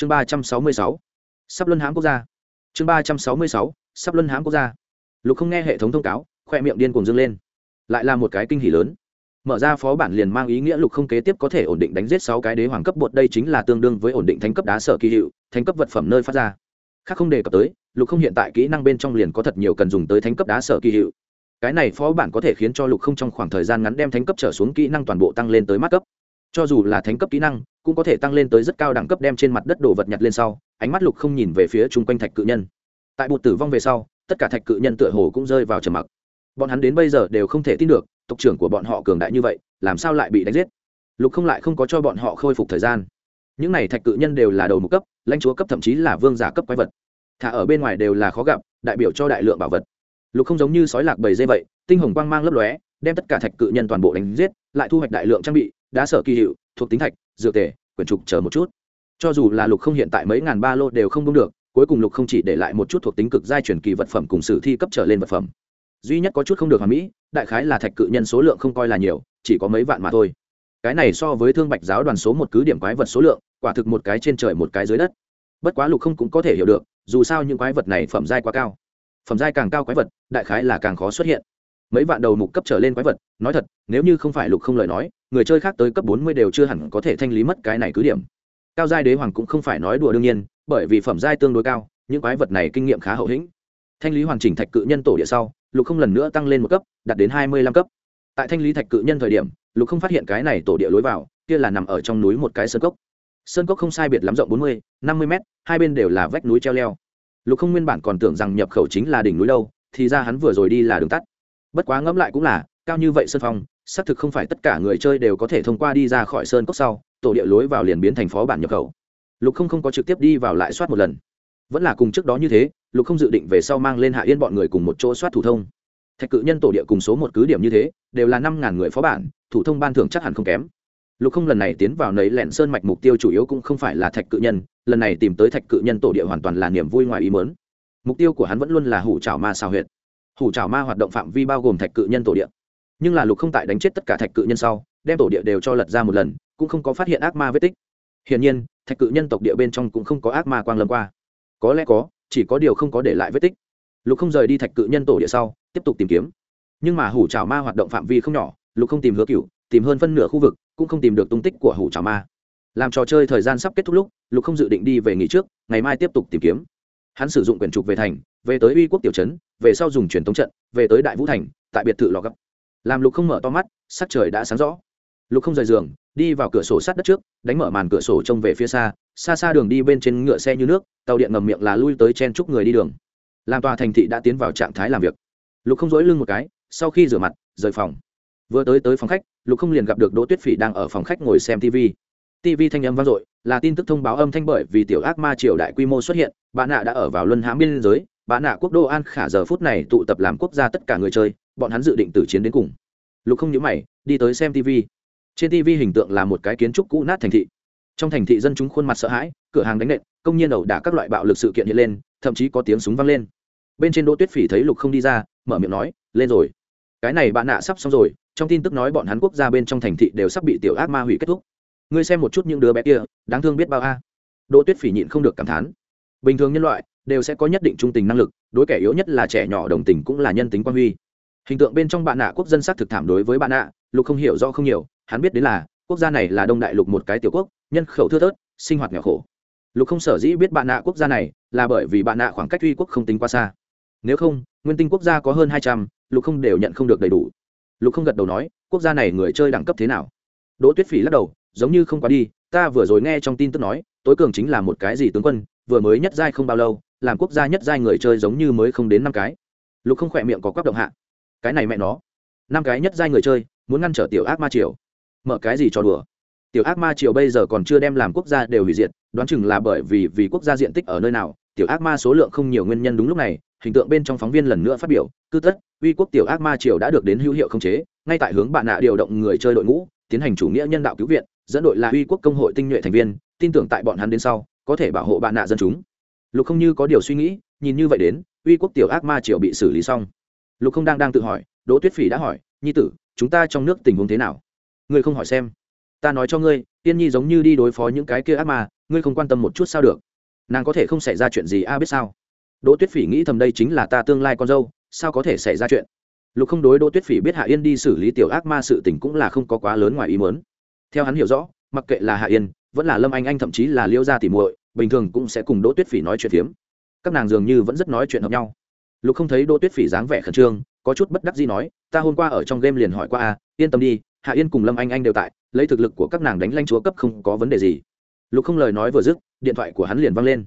chương ba trăm sáu mươi sáu, sắp luân hãm quốc gia. Chương ba trăm sáu mươi sáu, sắp luân hãm quốc gia. Lục không nghe hệ thống thông cáo, khoe miệng điên cuồng dâng lên. Lại là một cái kinh hỉ lớn. Mở ra phó bản liền mang ý nghĩa lục không kế tiếp có thể ổn định đánh giết sáu cái đế hoàng cấp bột đây chính là tương đương với ổn định thánh cấp đá sở kỳ hiệu, thánh cấp vật phẩm nơi phát ra. Khác không đề cập tới, lục không hiện tại kỹ năng bên trong liền có thật nhiều cần dùng tới thánh cấp đá sở kỳ hiệu. Cái này phó bản có thể khiến cho lục không trong khoảng thời gian ngắn đem thánh cấp trở xuống kỹ năng toàn bộ tăng lên tới mắt cấp cho dù là thánh cấp kỹ năng, cũng có thể tăng lên tới rất cao đẳng cấp đem trên mặt đất đồ vật nhặt lên sau, ánh mắt lục không nhìn về phía chung quanh thạch cự nhân. Tại bụt tử vong về sau, tất cả thạch cự nhân tựa hồ cũng rơi vào trầm mặc. Bọn hắn đến bây giờ đều không thể tin được, tộc trưởng của bọn họ cường đại như vậy, làm sao lại bị đánh giết? Lục không lại không có cho bọn họ khôi phục thời gian. Những này thạch cự nhân đều là đầu mục cấp, lãnh chúa cấp thậm chí là vương giả cấp quái vật. Thả ở bên ngoài đều là khó gặp, đại biểu cho đại lượng bảo vật. Lục không giống như sói lạc bầy dây vậy, tinh hồng quang mang lấp lóe, đem tất cả thạch cự nhân toàn bộ đánh giết, lại thu hoạch đại lượng trang bị đá sở kỳ hiệu, thuộc tính thạch, dược tề, quyển trục chờ một chút. Cho dù là lục không hiện tại mấy ngàn ba lô đều không đúng được, cuối cùng lục không chỉ để lại một chút thuộc tính cực giai truyền kỳ vật phẩm cùng sử thi cấp trở lên vật phẩm. Duy nhất có chút không được hoàn mỹ, đại khái là thạch cự nhân số lượng không coi là nhiều, chỉ có mấy vạn mà thôi. Cái này so với thương bạch giáo đoàn số một cứ điểm quái vật số lượng, quả thực một cái trên trời một cái dưới đất. Bất quá lục không cũng có thể hiểu được, dù sao những quái vật này phẩm giai quá cao. Phẩm giai càng cao quái vật, đại khái là càng khó xuất hiện. Mấy vạn đầu mục cấp trở lên quái vật, nói thật, nếu như không phải lục không lời nói người chơi khác tới cấp bốn mươi đều chưa hẳn có thể thanh lý mất cái này cứ điểm. Cao giai đế hoàng cũng không phải nói đùa đương nhiên bởi vì phẩm giai tương đối cao những quái vật này kinh nghiệm khá hậu hĩnh. Thanh lý hoàn chỉnh thạch cự nhân tổ địa sau lục không lần nữa tăng lên một cấp đạt đến hai mươi lăm cấp. Tại thanh lý thạch cự nhân thời điểm lục không phát hiện cái này tổ địa lối vào kia là nằm ở trong núi một cái sơn cốc. Sơn cốc không sai biệt lắm rộng bốn mươi năm mươi mét, hai bên đều là vách núi treo leo. Lục không nguyên bản còn tưởng rằng nhập khẩu chính là đỉnh núi đâu thì ra hắn vừa rồi đi là đường tắt. Bất quá ngẫm lại cũng là cao như vậy sơn phong xác thực không phải tất cả người chơi đều có thể thông qua đi ra khỏi sơn cốc sau, tổ địa lối vào liền biến thành phó bản nhập khẩu. Lục không không có trực tiếp đi vào lại soát một lần. Vẫn là cùng trước đó như thế, lục không dự định về sau mang lên hạ yên bọn người cùng một chỗ soát thủ thông. Thạch cự nhân tổ địa cùng số một cứ điểm như thế, đều là năm ngàn người phó bản, thủ thông ban thưởng chắc hẳn không kém. Lục không lần này tiến vào nấy lẹn sơn mạch mục tiêu chủ yếu cũng không phải là thạch cự nhân, lần này tìm tới thạch cự nhân tổ địa hoàn toàn là niềm vui ngoài ý mớn mục tiêu của hắn vẫn luôn là hủ trào ma xào huyệt. Hủ trào ma hoạt động phạm vi bao gồm thạch cự nhân tổ địa nhưng là lục không tại đánh chết tất cả thạch cự nhân sau, đem tổ địa đều cho lật ra một lần, cũng không có phát hiện ác ma vết tích. Hiển nhiên, thạch cự nhân tộc địa bên trong cũng không có ác ma quang lâm qua. Có lẽ có, chỉ có điều không có để lại vết tích. Lục không rời đi thạch cự nhân tổ địa sau, tiếp tục tìm kiếm. Nhưng mà hủ trào ma hoạt động phạm vi không nhỏ, lục không tìm hứa cựu tìm hơn phân nửa khu vực, cũng không tìm được tung tích của hủ trào ma. Làm trò chơi thời gian sắp kết thúc lúc, lục không dự định đi về nghỉ trước, ngày mai tiếp tục tìm kiếm. Hắn sử dụng quyển trục về thành, về tới uy quốc tiểu trấn, về sau dùng truyền thống trận, về tới đại vũ thành, tại biệt thự lò gấp làm lục không mở to mắt, sắc trời đã sáng rõ. Lục không rời giường, đi vào cửa sổ sát đất trước, đánh mở màn cửa sổ trông về phía xa xa xa đường đi bên trên ngựa xe như nước, tàu điện ngầm miệng là lui tới chen chúc người đi đường. Làm tòa thành thị đã tiến vào trạng thái làm việc. Lục không dối lưng một cái, sau khi rửa mặt, rời phòng. Vừa tới tới phòng khách, lục không liền gặp được đỗ tuyết phỉ đang ở phòng khách ngồi xem tv tv thanh âm vang dội, là tin tức thông báo âm thanh bởi vì tiểu ác ma triều đại quy mô xuất hiện bạn nạ đã ở vào luân hãm biên giới bạn nạ quốc đô an khả giờ phút này tụ tập làm quốc gia tất cả người chơi bọn hắn dự định tử chiến đến cùng. Lục không nhớ mày, đi tới xem tv trên tv hình tượng là một cái kiến trúc cũ nát thành thị. Trong thành thị dân chúng khuôn mặt sợ hãi, cửa hàng đánh nện, công nhân ẩu đả các loại bạo lực sự kiện hiện lên, thậm chí có tiếng súng vang lên. Bên trên đỗ tuyết phỉ thấy lục không đi ra, mở miệng nói, lên rồi. Cái này bạn nạ sắp xong rồi, trong tin tức nói bọn hắn quốc gia bên trong thành thị đều sắp bị tiểu ác ma hủy kết thúc. Ngươi xem một chút những đứa bé kia, đáng thương biết bao a. Đỗ tuyết phỉ nhịn không được cảm thán. Bình thường nhân loại đều sẽ có nhất định trung tình năng lực, đối kẻ yếu nhất là trẻ nhỏ đồng tình cũng là nhân tính quan huy hình tượng bên trong bạn nạ quốc dân sắc thực thảm đối với bạn nạ lục không hiểu do không nhiều, hắn biết đến là, quốc gia này là đông đại lục một cái tiểu quốc, nhân khẩu thưa thớt, sinh hoạt nghèo khổ. Lục không sở dĩ biết bạn nạ quốc gia này, là bởi vì bạn nạ khoảng cách uy quốc không tính quá xa. Nếu không, nguyên tinh quốc gia có hơn hai trăm, lục không đều nhận không được đầy đủ. Lục không gật đầu nói, quốc gia này người chơi đẳng cấp thế nào? Đỗ tuyết phỉ lắc đầu, giống như không quá đi, ta vừa rồi nghe trong tin tức nói, tối cường chính là một cái gì tướng quân, vừa mới nhất giai không bao lâu, làm quốc gia nhất giai người chơi giống như mới không đến năm cái. Lục không khỏe miệng có quắc động hạ cái này mẹ nó. Năm cái nhất giai người chơi, muốn ngăn trở tiểu ác ma triều. Mở cái gì cho đùa? Tiểu ác ma triều bây giờ còn chưa đem làm quốc gia đều hủy diệt, đoán chừng là bởi vì vì quốc gia diện tích ở nơi nào, tiểu ác ma số lượng không nhiều nguyên nhân đúng lúc này, hình tượng bên trong phóng viên lần nữa phát biểu cư tất, uy quốc tiểu ác ma triều đã được đến hữu hiệu khống chế, ngay tại hướng bạn nạ điều động người chơi đội ngũ, tiến hành chủ nghĩa nhân đạo cứu viện, dẫn đội là uy quốc công hội tinh nhuệ thành viên, tin tưởng tại bọn hắn đến sau, có thể bảo hộ bạn nạ dân chúng. Lục không như có điều suy nghĩ, nhìn như vậy đến, uy quốc tiểu ác ma triều bị xử lý xong lục không đang đang tự hỏi, đỗ tuyết phỉ đã hỏi, nhi tử, chúng ta trong nước tình huống thế nào? Ngươi không hỏi xem. Ta nói cho ngươi, tiên nhi giống như đi đối phó những cái kia ác ma, ngươi không quan tâm một chút sao được? Nàng có thể không xảy ra chuyện gì a à biết sao? Đỗ tuyết phỉ nghĩ thầm đây chính là ta tương lai con dâu, sao có thể xảy ra chuyện? Lục không đối đỗ tuyết phỉ biết hạ yên đi xử lý tiểu ác ma sự tình cũng là không có quá lớn ngoài ý muốn. Theo hắn hiểu rõ, mặc kệ là hạ yên, vẫn là lâm anh anh thậm chí là liêu gia tỉ muội, bình thường cũng sẽ cùng đỗ tuyết phỉ nói chuyện phiếm. Các nàng dường như vẫn rất nói chuyện hợp nhau lục không thấy đỗ tuyết phỉ dáng vẻ khẩn trương, có chút bất đắc gì nói, ta hôm qua ở trong game liền hỏi qua a, yên tâm đi, hạ yên cùng lâm anh anh đều tại, lấy thực lực của các nàng đánh lanh chúa cấp không có vấn đề gì. Lục không lời nói vừa dứt, điện thoại của hắn liền văng lên.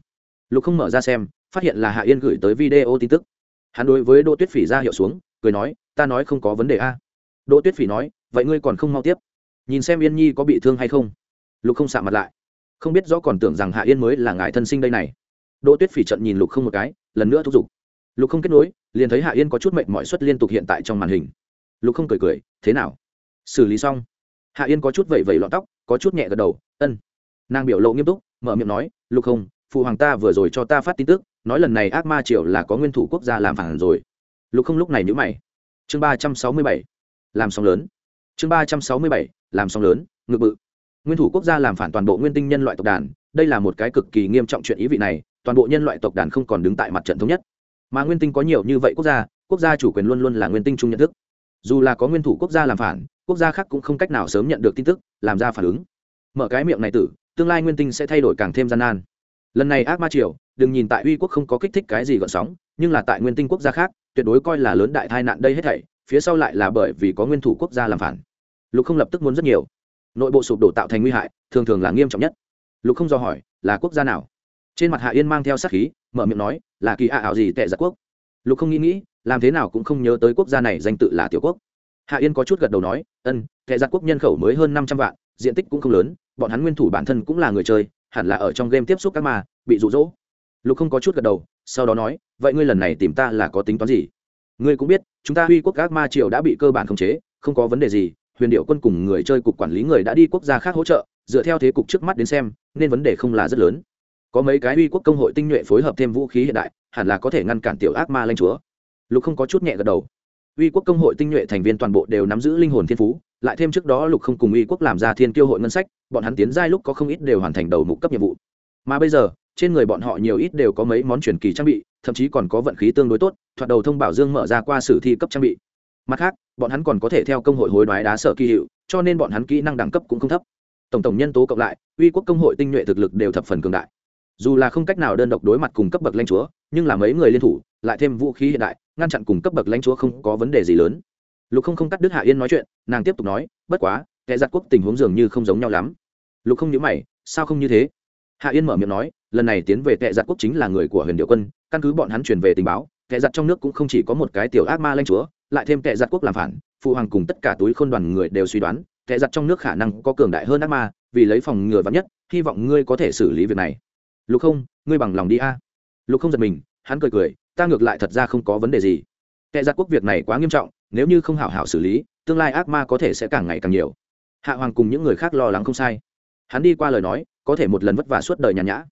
Lục không mở ra xem, phát hiện là hạ yên gửi tới video tin tức. Hắn đối với đỗ tuyết phỉ ra hiệu xuống, cười nói, ta nói không có vấn đề a. Đỗ tuyết phỉ nói, vậy ngươi còn không mau tiếp? Nhìn xem yên nhi có bị thương hay không? Lục không sạ mặt lại. Không biết rõ còn tưởng rằng hạ yên mới là ngài thân sinh đây này. Đỗ tuyết phỉ trận nhìn lục không một cái, lần nữa thúc giục lục không kết nối, liền thấy hạ yên có chút mệnh mọi suất liên tục hiện tại trong màn hình. Lục không cười cười, thế nào? Xử lý xong? Hạ yên có chút vẩy vẩy lọn tóc, có chút nhẹ gật đầu, ân. Nàng biểu lộ nghiêm túc, mở miệng nói, lục không, phụ hoàng ta vừa rồi cho ta phát tin tức, nói lần này ác ma triều là có nguyên thủ quốc gia làm phản rồi. Lục không lúc này nhữ mày. Chương ba trăm sáu mươi bảy, làm sóng lớn. Chương ba trăm sáu mươi bảy, làm sóng lớn, ngự bự. Nguyên thủ quốc gia làm phản toàn bộ nguyên tinh nhân loại tộc đàn, đây là một cái cực kỳ nghiêm trọng chuyện ý vị này, toàn bộ nhân loại tộc đàn không còn đứng tại mặt trận thống nhất mà nguyên tinh có nhiều như vậy quốc gia quốc gia chủ quyền luôn luôn là nguyên tinh chung nhận thức. Dù là có nguyên thủ quốc gia làm phản, quốc gia khác cũng không cách nào sớm nhận được tin tức, làm ra phản ứng. Mở cái miệng này tử, tương lai nguyên tinh sẽ thay đổi càng thêm gian nan. Lần này ác ma triều, đừng nhìn tại uy quốc không có kích thích cái gì gợn sóng, nhưng là tại nguyên tinh quốc gia khác, tuyệt đối coi là lớn đại tai nạn đây hết thảy, phía sau lại là bởi vì có nguyên thủ quốc gia làm phản. Lục không lập tức muốn rất nhiều. Nội bộ sụp đổ tạo thành nguy hại, thường thường là nghiêm trọng nhất. Lục không do hỏi, là quốc gia nào? Trên mặt hạ yên mang theo sát khí mở miệng nói là kỳ hạ ảo gì tệ giặc quốc? Lục không nghĩ nghĩ làm thế nào cũng không nhớ tới quốc gia này danh tự là tiểu quốc. Hạ yên có chút gật đầu nói ân tệ giặc quốc nhân khẩu mới hơn năm trăm vạn diện tích cũng không lớn bọn hắn nguyên thủ bản thân cũng là người chơi hẳn là ở trong game tiếp xúc các mà, bị rụ rỗ lục không có chút gật đầu sau đó nói vậy ngươi lần này tìm ta là có tính toán gì? Ngươi cũng biết chúng ta huy quốc các ma triều đã bị cơ bản khống chế không có vấn đề gì huyền điệu quân cùng người chơi cục quản lý người đã đi quốc gia khác hỗ trợ dựa theo thế cục trước mắt đến xem nên vấn đề không là rất lớn có mấy cái uy quốc công hội tinh nhuệ phối hợp thêm vũ khí hiện đại, hẳn là có thể ngăn cản tiểu ác ma lanh chúa. Lục không có chút nhẹ gật đầu. Uy quốc công hội tinh nhuệ thành viên toàn bộ đều nắm giữ linh hồn thiên phú, lại thêm trước đó lục không cùng uy quốc làm ra thiên kiêu hội ngân sách, bọn hắn tiến giai lúc có không ít đều hoàn thành đầu mục cấp nhiệm vụ. Mà bây giờ, trên người bọn họ nhiều ít đều có mấy món truyền kỳ trang bị, thậm chí còn có vận khí tương đối tốt, thoạt đầu thông bảo dương mở ra qua sử thi cấp trang bị. Mặt khác, bọn hắn còn có thể theo công hội hối đoái đá sở kỳ hiệu, cho nên bọn hắn kỹ năng đẳng cấp cũng không thấp. Tổng tổng nhân tố cộng lại, uy quốc công hội tinh nhuệ thực lực đều thập phần cường đại dù là không cách nào đơn độc đối mặt cùng cấp bậc lãnh chúa, nhưng là mấy người liên thủ, lại thêm vũ khí hiện đại, ngăn chặn cùng cấp bậc lãnh chúa không có vấn đề gì lớn. Lục không không cắt đứt hạ yên nói chuyện, nàng tiếp tục nói, bất quá, kẻ giặc quốc tình huống dường như không giống nhau lắm. Lục không nhớ mày, sao không như thế? Hạ yên mở miệng nói, lần này tiến về kẻ giặc quốc chính là người của huyền điệu quân, căn cứ bọn hắn truyền về tình báo, kẻ giặc trong nước cũng không chỉ có một cái tiểu ác ma lãnh chúa, lại thêm kẻ giặc quốc làm phản, phụ hoàng cùng tất cả túi khôn đoàn người đều suy đoán, kẻ giặc trong nước khả năng có cường đại hơn ác ma, vì lấy phòng ngừa vắn nhất, hy vọng ngươi có thể xử lý việc này lục không, ngươi bằng lòng đi a. Lục không giật mình, hắn cười cười, ta ngược lại thật ra không có vấn đề gì. Tệ giặc quốc việc này quá nghiêm trọng, nếu như không hảo hảo xử lý, tương lai ác ma có thể sẽ càng ngày càng nhiều. Hạ hoàng cùng những người khác lo lắng không sai. Hắn đi qua lời nói, có thể một lần vất vả suốt đời nhàn nhã.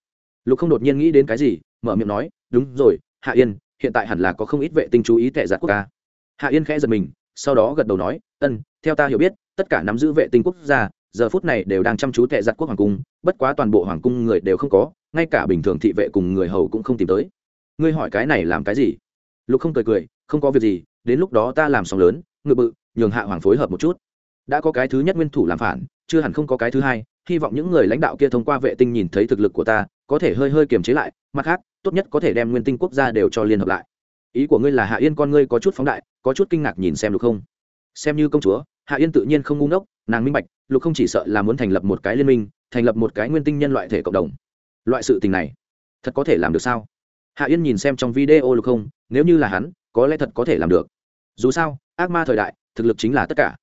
Lục không đột nhiên nghĩ đến cái gì, mở miệng nói, đúng rồi, hạ yên, hiện tại hẳn là có không ít vệ tinh chú ý tệ giặc quốc ca hạ yên khẽ giật mình, sau đó gật đầu nói, ân, theo ta hiểu biết, tất cả nắm giữ vệ tinh quốc gia, giờ phút này đều đang chăm chú tệ giặc quốc hoàng cung, bất quá toàn bộ hoàng cung người đều không có ngay cả bình thường thị vệ cùng người hầu cũng không tìm tới. Ngươi hỏi cái này làm cái gì? Lục không cười cười, không có việc gì, đến lúc đó ta làm sóng lớn, ngự bự, nhường hạ hoàng phối hợp một chút. Đã có cái thứ nhất nguyên thủ làm phản, chưa hẳn không có cái thứ hai, hy vọng những người lãnh đạo kia thông qua vệ tinh nhìn thấy thực lực của ta, có thể hơi hơi kiềm chế lại, mặt khác, tốt nhất có thể đem nguyên tinh quốc gia đều cho liên hợp lại. Ý của ngươi là hạ yên con ngươi có chút phóng đại, có chút kinh ngạc nhìn xem được không. Xem như công chúa, hạ yên tự nhiên không ngu ngốc, nàng minh bạch, lục không chỉ sợ là muốn thành lập một cái liên minh, thành lập một cái nguyên tinh nhân loại thể cộng đồng loại sự tình này thật có thể làm được sao? Hạ yên nhìn xem trong video lục không, nếu như là hắn, có lẽ thật có thể làm được. Dù sao, ác ma thời đại, thực lực chính là tất cả.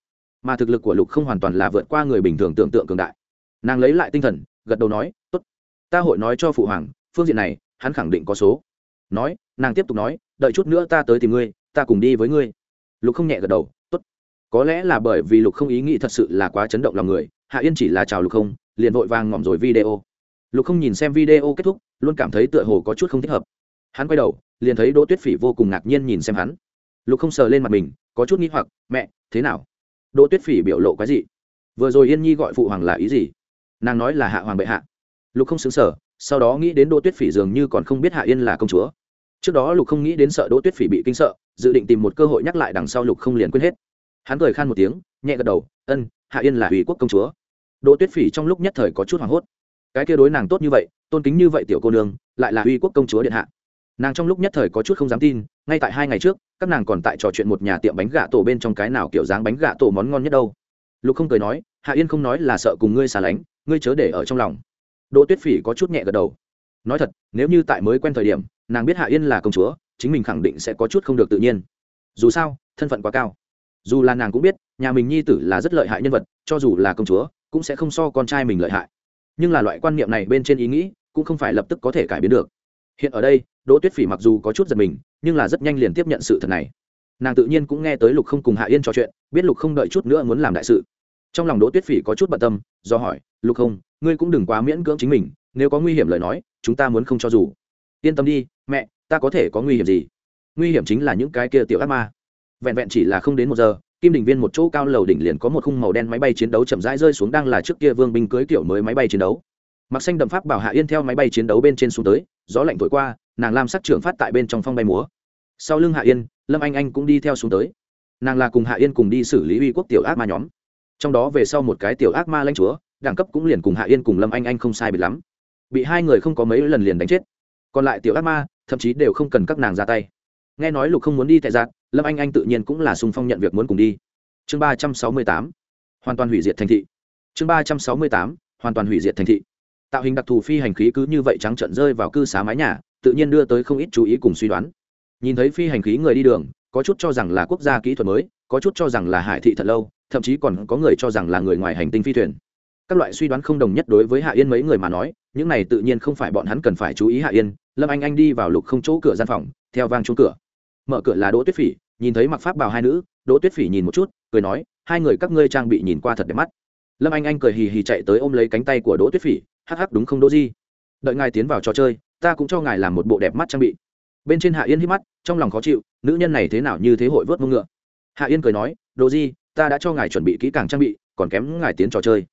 Mà thực lực của lục không hoàn toàn là vượt qua người bình thường tưởng tượng cường đại. Nàng lấy lại tinh thần, gật đầu nói, tốt, ta hội nói cho phụ hoàng, phương diện này, hắn khẳng định có số. Nói, nàng tiếp tục nói, đợi chút nữa ta tới tìm ngươi, ta cùng đi với ngươi. Lục không nhẹ gật đầu, tốt. Có lẽ là bởi vì lục không ý nghĩ thật sự là quá chấn động lòng người, hạ yên chỉ là chào lục không, liền vội vàng ngỏm rồi video lục không nhìn xem video kết thúc, luôn cảm thấy tựa hồ có chút không thích hợp. Hắn quay đầu, liền thấy đỗ tuyết phỉ vô cùng ngạc nhiên nhìn xem hắn. Lục không sờ lên mặt mình, có chút nghĩ hoặc, mẹ, thế nào? Đỗ tuyết phỉ biểu lộ cái gì vừa rồi yên nhi gọi phụ hoàng là ý gì? Nàng nói là hạ hoàng bệ hạ. Lục không xứng sở sau đó nghĩ đến đỗ tuyết phỉ dường như còn không biết hạ yên là công chúa. Trước đó lục không nghĩ đến sợ đỗ tuyết phỉ bị kinh sợ, dự định tìm một cơ hội nhắc lại đằng sau lục không liền quên hết. Hắn cười khan một tiếng, nhẹ gật đầu, ân, hạ yên là ủy quốc công chúa. Đỗ tuyết phỉ trong lúc nhất thời có chút hoảng hốt cái kia đối nàng tốt như vậy, tôn kính như vậy tiểu cô nương, lại là uy quốc công chúa điện hạ. Nàng trong lúc nhất thời có chút không dám tin, ngay tại hai ngày trước, các nàng còn tại trò chuyện một nhà tiệm bánh gà tổ bên trong cái nào kiểu dáng bánh gà tổ món ngon nhất đâu. Lục không cười nói, hạ yên không nói là sợ cùng ngươi xa lánh, ngươi chớ để ở trong lòng. Đỗ tuyết phỉ có chút nhẹ gật đầu. Nói thật, nếu như tại mới quen thời điểm, nàng biết hạ yên là công chúa, chính mình khẳng định sẽ có chút không được tự nhiên. Dù sao, thân phận quá cao. Dù là nàng cũng biết, nhà mình nhi tử là rất lợi hại nhân vật, cho dù là công chúa, cũng sẽ không so con trai mình lợi hại nhưng là loại quan niệm này bên trên ý nghĩ cũng không phải lập tức có thể cải biến được. Hiện ở đây, đỗ tuyết phỉ mặc dù có chút giật mình, nhưng là rất nhanh liền tiếp nhận sự thật này. Nàng tự nhiên cũng nghe tới lục không cùng hạ yên trò chuyện, biết lục không đợi chút nữa muốn làm đại sự. Trong lòng đỗ tuyết phỉ có chút bận tâm, do hỏi, lục không, ngươi cũng đừng quá miễn cưỡng chính mình, nếu có nguy hiểm lời nói, chúng ta muốn không cho dù. Yên tâm đi, mẹ, ta có thể có nguy hiểm gì? Nguy hiểm chính là những cái kia tiểu ác ma. Vẹn vẹn chỉ là không đến một giờ kim đình viên một chỗ cao lầu đỉnh liền có một khung màu đen máy bay chiến đấu chậm rãi rơi xuống đang là trước kia vương binh cưới kiểu mới máy bay chiến đấu. Mặc xanh đậm pháp bảo hạ yên theo máy bay chiến đấu bên trên xuống tới, gió lạnh thổi qua, nàng làm sắc trưởng phát tại bên trong phong bay múa. Sau lưng hạ yên, lâm anh anh cũng đi theo xuống tới. Nàng là cùng hạ yên cùng đi xử lý uy quốc tiểu ác ma nhóm. Trong đó về sau một cái tiểu ác ma lanh chúa, đẳng cấp cũng liền cùng hạ yên cùng lâm anh anh không sai biệt lắm. Bị hai người không có mấy lần liền đánh chết. Còn lại tiểu ác ma, thậm chí đều không cần các nàng ra tay. Nghe nói lục không muốn đi tại dạng lâm anh anh tự nhiên cũng là sung phong nhận việc muốn cùng đi. Chương ba trăm sáu mươi tám, hoàn toàn hủy diệt thành thị. Chương ba trăm sáu mươi tám, hoàn toàn hủy diệt thành thị. Tạo hình đặc thù phi hành khí cứ như vậy trắng trận rơi vào cư xá mái nhà, tự nhiên đưa tới không ít chú ý cùng suy đoán. Nhìn thấy phi hành khí người đi đường, có chút cho rằng là quốc gia kỹ thuật mới, có chút cho rằng là hải thị thật lâu, thậm chí còn có người cho rằng là người ngoài hành tinh phi thuyền. Các loại suy đoán không đồng nhất đối với hạ yên mấy người mà nói, những này tự nhiên không phải bọn hắn cần phải chú ý hạ yên. Lâm anh anh đi vào lục không chỗ cửa gian phòng, theo vang chuông cửa. Mở cửa là đỗ tuyết phỉ nhìn thấy mặc pháp bào hai nữ, đỗ tuyết phỉ nhìn một chút, cười nói, hai người các ngươi trang bị nhìn qua thật đẹp mắt. Lâm anh anh cười hì hì chạy tới ôm lấy cánh tay của đỗ tuyết phỉ, hắc hắc, đúng không đỗ di? Đợi ngài tiến vào trò chơi, ta cũng cho ngài làm một bộ đẹp mắt trang bị. Bên trên hạ yên hít mắt, trong lòng khó chịu, nữ nhân này thế nào như thế hội vớt mông ngựa? Hạ yên cười nói, đỗ di, ta đã cho ngài chuẩn bị kỹ càng trang bị, còn kém ngài tiến trò chơi.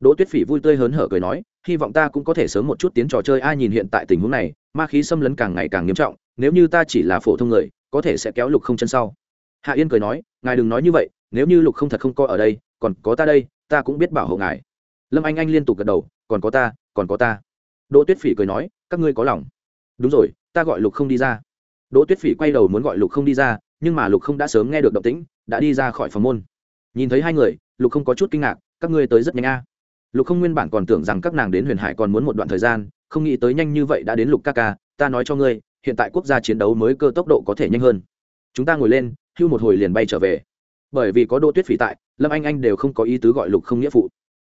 Đỗ tuyết phỉ vui tươi hớn hở cười nói, hy vọng ta cũng có thể sớm một chút tiến trò chơi. Ai nhìn hiện tại tình huống này, ma khí xâm lấn càng ngày càng nghiêm trọng. Nếu như ta chỉ là phổ thông người có thể sẽ kéo lục không chân sau. Hạ yên cười nói, ngài đừng nói như vậy, nếu như lục không thật không coi ở đây, còn có ta đây, ta cũng biết bảo hộ ngài. Lâm anh anh liên tục gật đầu, còn có ta, còn có ta. Đỗ tuyết phỉ cười nói, các ngươi có lòng. Đúng rồi, ta gọi lục không đi ra. Đỗ tuyết phỉ quay đầu muốn gọi lục không đi ra, nhưng mà lục không đã sớm nghe được động tĩnh, đã đi ra khỏi phòng môn. Nhìn thấy hai người, lục không có chút kinh ngạc, các ngươi tới rất nhanh a. Lục không nguyên bản còn tưởng rằng các nàng đến huyền hải còn muốn một đoạn thời gian, không nghĩ tới nhanh như vậy đã đến lục ca ca, ta nói cho ngươi hiện tại quốc gia chiến đấu mới cơ tốc độ có thể nhanh hơn. Chúng ta ngồi lên, hưu một hồi liền bay trở về. Bởi vì có đỗ tuyết phỉ tại, lâm anh anh đều không có ý tứ gọi lục không nghĩa phụ.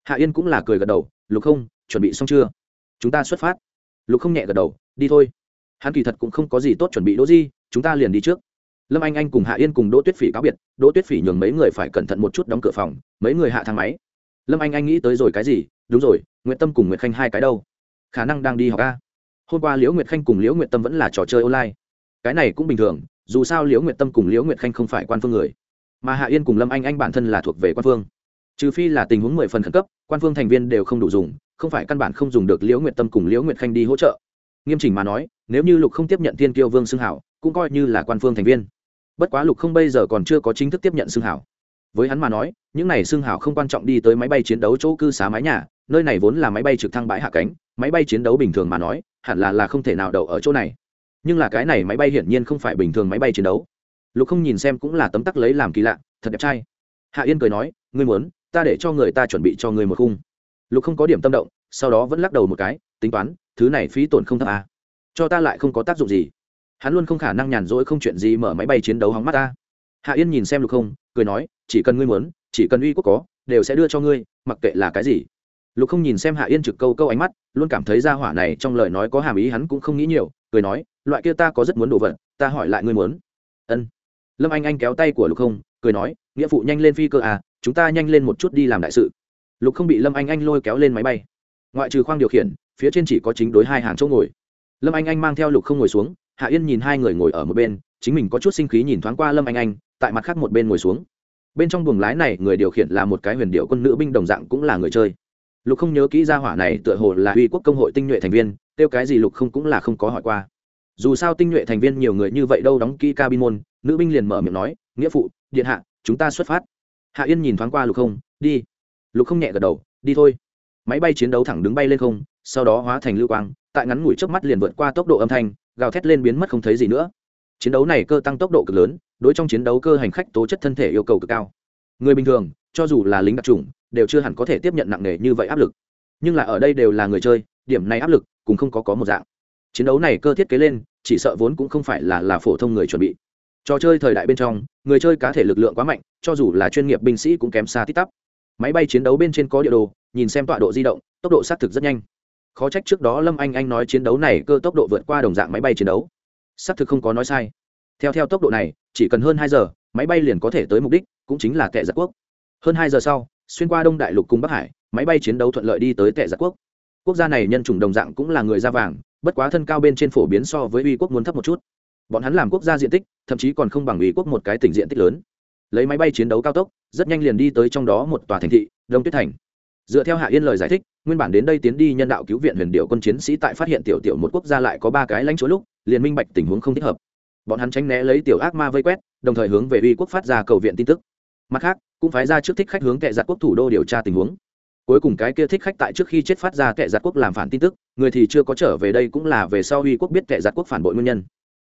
Hạ yên cũng là cười gật đầu, lục không, chuẩn bị xong chưa? Chúng ta xuất phát. Lục không nhẹ gật đầu, đi thôi. Hắn kỳ thật cũng không có gì tốt chuẩn bị đỗ di, chúng ta liền đi trước. Lâm anh anh cùng hạ yên cùng đỗ tuyết phỉ cáo biệt, đỗ tuyết phỉ nhường mấy người phải cẩn thận một chút đóng cửa phòng, mấy người hạ thang máy. Lâm anh anh nghĩ tới rồi cái gì? Đúng rồi nguyễn tâm cùng nguyệt khanh hai cái đâu? Khả năng đang đi học a hôm qua liễu nguyệt khanh cùng liễu nguyệt tâm vẫn là trò chơi online. Cái này cũng bình thường, dù sao liễu nguyệt tâm cùng liễu nguyệt khanh không phải quan phương người. Mà hạ yên cùng lâm anh anh bản thân là thuộc về quan phương. Trừ phi là tình huống mười phần khẩn cấp, quan phương thành viên đều không đủ dùng, không phải căn bản không dùng được liễu nguyệt tâm cùng liễu nguyệt khanh đi hỗ trợ. Nghiêm chỉnh mà nói, nếu như lục không tiếp nhận tiên kiêu vương xưng hảo, cũng coi như là quan phương thành viên. Bất quá lục không bây giờ còn chưa có chính thức tiếp nhận xưng hảo. Với hắn mà nói, những này xưng hảo không quan trọng đi tới máy bay chiến đấu chỗ cư xá mái nhà, nơi này vốn là máy bay trực thăng bãi hạ cánh, máy bay chiến đấu bình thường mà nói hẳn là là không thể nào đậu ở chỗ này. Nhưng là cái này máy bay hiển nhiên không phải bình thường máy bay chiến đấu. Lục không nhìn xem cũng là tấm tắc lấy làm kỳ lạ, thật đẹp trai. Hạ yên cười nói, ngươi muốn, ta để cho người ta chuẩn bị cho ngươi một khung. Lục không có điểm tâm động, sau đó vẫn lắc đầu một cái, tính toán, thứ này phí tổn không thấp à. cho ta lại không có tác dụng gì. Hắn luôn không khả năng nhàn rỗi không chuyện gì mở máy bay chiến đấu hóng mắt ta. Hạ yên nhìn xem lục không, cười nói, chỉ cần ngươi muốn, chỉ cần uy quốc có, đều sẽ đưa cho ngươi, mặc kệ là cái gì lục không nhìn xem hạ yên trực câu câu ánh mắt, luôn cảm thấy ra hỏa này trong lời nói có hàm ý hắn cũng không nghĩ nhiều, cười nói, loại kia ta có rất muốn đồ vật, ta hỏi lại ngươi muốn. Ân. Lâm anh anh kéo tay của lục không, cười nói, nghĩa phụ nhanh lên phi cơ à chúng ta nhanh lên một chút đi làm đại sự. Lục không bị lâm anh anh lôi kéo lên máy bay. Ngoại trừ khoang điều khiển, phía trên chỉ có chính đối hai hàng chỗ ngồi. Lâm anh anh mang theo lục không ngồi xuống, hạ yên nhìn hai người ngồi ở một bên, chính mình có chút sinh khí nhìn thoáng qua lâm anh anh, tại mặt khác một bên ngồi xuống. Bên trong buồng lái này người điều khiển là một cái huyền điệu quân nữ binh đồng dạng cũng là người chơi lục không nhớ kỹ ra hỏa này tựa hồ là uy quốc công hội tinh nhuệ thành viên tiêu cái gì lục không cũng là không có hỏi qua. Dù sao tinh nhuệ thành viên nhiều người như vậy đâu đóng kỹ cabin môn, nữ binh liền mở miệng nói, nghĩa phụ, điện hạ, chúng ta xuất phát. Hạ yên nhìn thoáng qua lục không, đi. Lục không nhẹ gật đầu, đi thôi. Máy bay chiến đấu thẳng đứng bay lên không, sau đó hóa thành lưu quang, tại ngắn ngủi trước mắt liền vượt qua tốc độ âm thanh, gào thét lên biến mất không thấy gì nữa. Chiến đấu này cơ tăng tốc độ cực lớn, đối trong chiến đấu cơ hành khách tố chất thân thể yêu cầu cực cao. Người bình thường, cho dù là lính đặc trùng đều chưa hẳn có thể tiếp nhận nặng nề như vậy áp lực. Nhưng là ở đây đều là người chơi, điểm này áp lực cũng không có có một dạng. Chiến đấu này cơ thiết kế lên, chỉ sợ vốn cũng không phải là là phổ thông người chuẩn bị. Trò chơi thời đại bên trong, người chơi cá thể lực lượng quá mạnh, cho dù là chuyên nghiệp binh sĩ cũng kém xa tít tắp. Máy bay chiến đấu bên trên có địa đồ, nhìn xem tọa độ di động, tốc độ xác thực rất nhanh. Khó trách trước đó lâm anh anh nói chiến đấu này cơ tốc độ vượt qua đồng dạng máy bay chiến đấu. Xác thực không có nói sai. Theo theo tốc độ này, chỉ cần hơn hai giờ, máy bay liền có thể tới mục đích, cũng chính là tệ giặc quốc. Hơn hai giờ sau xuyên qua đông đại lục cùng bắc hải, máy bay chiến đấu thuận lợi đi tới tệ giặc quốc. Quốc gia này nhân chủng đồng dạng cũng là người da vàng, bất quá thân cao bên trên phổ biến so với uy quốc muốn thấp một chút. Bọn hắn làm quốc gia diện tích, thậm chí còn không bằng uy quốc một cái tỉnh diện tích lớn. Lấy máy bay chiến đấu cao tốc, rất nhanh liền đi tới trong đó một tòa thành thị, đông tuyết thành. Dựa theo hạ yên lời giải thích, nguyên bản đến đây tiến đi nhân đạo cứu viện huyền điệu quân chiến sĩ tại phát hiện tiểu tiểu một quốc gia lại có ba cái lãnh chúa lúc, liền minh bạch tình huống không thích hợp. Bọn hắn tránh né lấy tiểu ác ma vây quét, đồng thời hướng về uy quốc phát ra cầu viện tin tức. Mặt khác cũng phái ra trước thích khách hướng kệ giặc quốc thủ đô điều tra tình huống. Cuối cùng cái kia thích khách tại trước khi chết phát ra kệ giặc quốc làm phản tin tức, người thì chưa có trở về đây cũng là về sau uy quốc biết kệ giặc quốc phản bội nguyên nhân.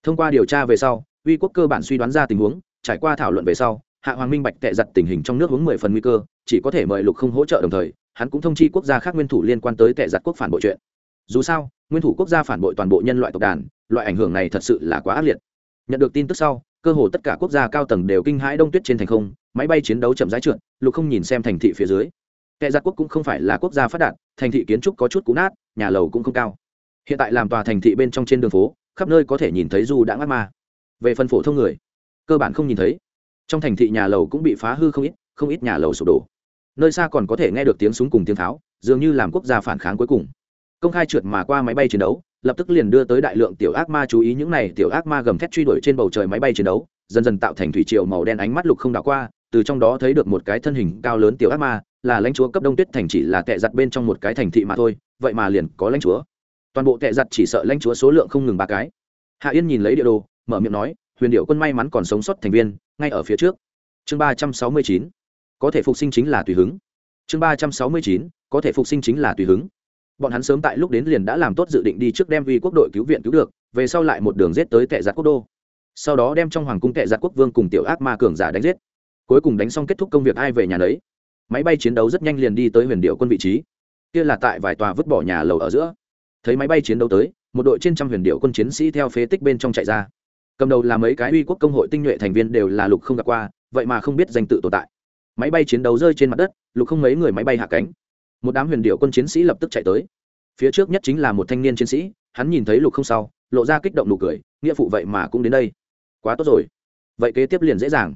Thông qua điều tra về sau uy quốc cơ bản suy đoán ra tình huống, trải qua thảo luận về sau, hạ hoàng minh bạch tệ giặt tình hình trong nước hướng mười phần nguy cơ, chỉ có thể mời lục không hỗ trợ đồng thời, hắn cũng thông chi quốc gia khác nguyên thủ liên quan tới tệ giặt quốc phản bội chuyện. Dù sao, nguyên thủ quốc gia phản bội toàn bộ nhân loại tộc đàn, loại ảnh hưởng này thật sự là quá ác liệt. Nhận được tin tức sau, cơ hồ tất cả quốc gia cao tầng đều kinh hãi đông tuyết trên thành không máy bay chiến đấu chậm rãi trượt, lục không nhìn xem thành thị phía dưới. Kẻ giặc quốc cũng không phải là quốc gia phát đạt, thành thị kiến trúc có chút cũ nát, nhà lầu cũng không cao. Hiện tại làm tòa thành thị bên trong trên đường phố, khắp nơi có thể nhìn thấy du đã ngắt ma. Về phần phổ thông người, cơ bản không nhìn thấy. Trong thành thị nhà lầu cũng bị phá hư không ít không ít nhà lầu sụp đổ. Nơi xa còn có thể nghe được tiếng súng cùng tiếng tháo, dường như làm quốc gia phản kháng cuối cùng. Công khai trượt mà qua máy bay chiến đấu, lập tức liền đưa tới đại lượng tiểu ác ma chú ý những này tiểu ác ma gầm thét truy đuổi trên bầu trời máy bay chiến đấu, dần dần tạo thành thủy triều màu đen ánh mắt lục không đảo qua từ trong đó thấy được một cái thân hình cao lớn tiểu ác ma, là lãnh chúa cấp đông tuyết thành chỉ là tệ giặt bên trong một cái thành thị mà thôi, vậy mà liền có lãnh chúa. Toàn bộ tệ giặt chỉ sợ lãnh chúa số lượng không ngừng ba cái. Hạ yên nhìn lấy địa đồ, mở miệng nói, huyền điệu quân may mắn còn sống sót thành viên, ngay ở phía trước. Chương ba trăm sáu mươi chín, có thể phục sinh chính là tùy hứng. Chương ba trăm sáu mươi chín, có thể phục sinh chính là tùy hứng. Bọn hắn sớm tại lúc đến liền đã làm tốt dự định đi trước đem vi quốc đội cứu viện cứu được, về sau lại một đường giết tới tệ giặt quốc đô. Sau đó đem trong hoàng cung tệ giặt quốc vương cùng tiểu ác ma cường giả đánh giết cuối cùng đánh xong kết thúc công việc ai về nhà đấy máy bay chiến đấu rất nhanh liền đi tới huyền điệu quân vị trí. Kia là tại vài tòa vứt bỏ nhà lầu ở giữa. Thấy máy bay chiến đấu tới, một đội trên trăm huyền điệu quân chiến sĩ theo phế tích bên trong chạy ra. Cầm đầu là mấy cái uy quốc công hội tinh nhuệ thành viên đều là lục không gặp qua, vậy mà không biết danh tự tồn tại. Máy bay chiến đấu rơi trên mặt đất, lục không mấy người máy bay hạ cánh. Một đám huyền điệu quân chiến sĩ lập tức chạy tới. Phía trước nhất chính là một thanh niên chiến sĩ, hắn nhìn thấy lục không sau, lộ ra kích động nụ cười, nghĩa phụ vậy mà cũng đến đây. Quá tốt rồi. Vậy kế tiếp liền dễ dàng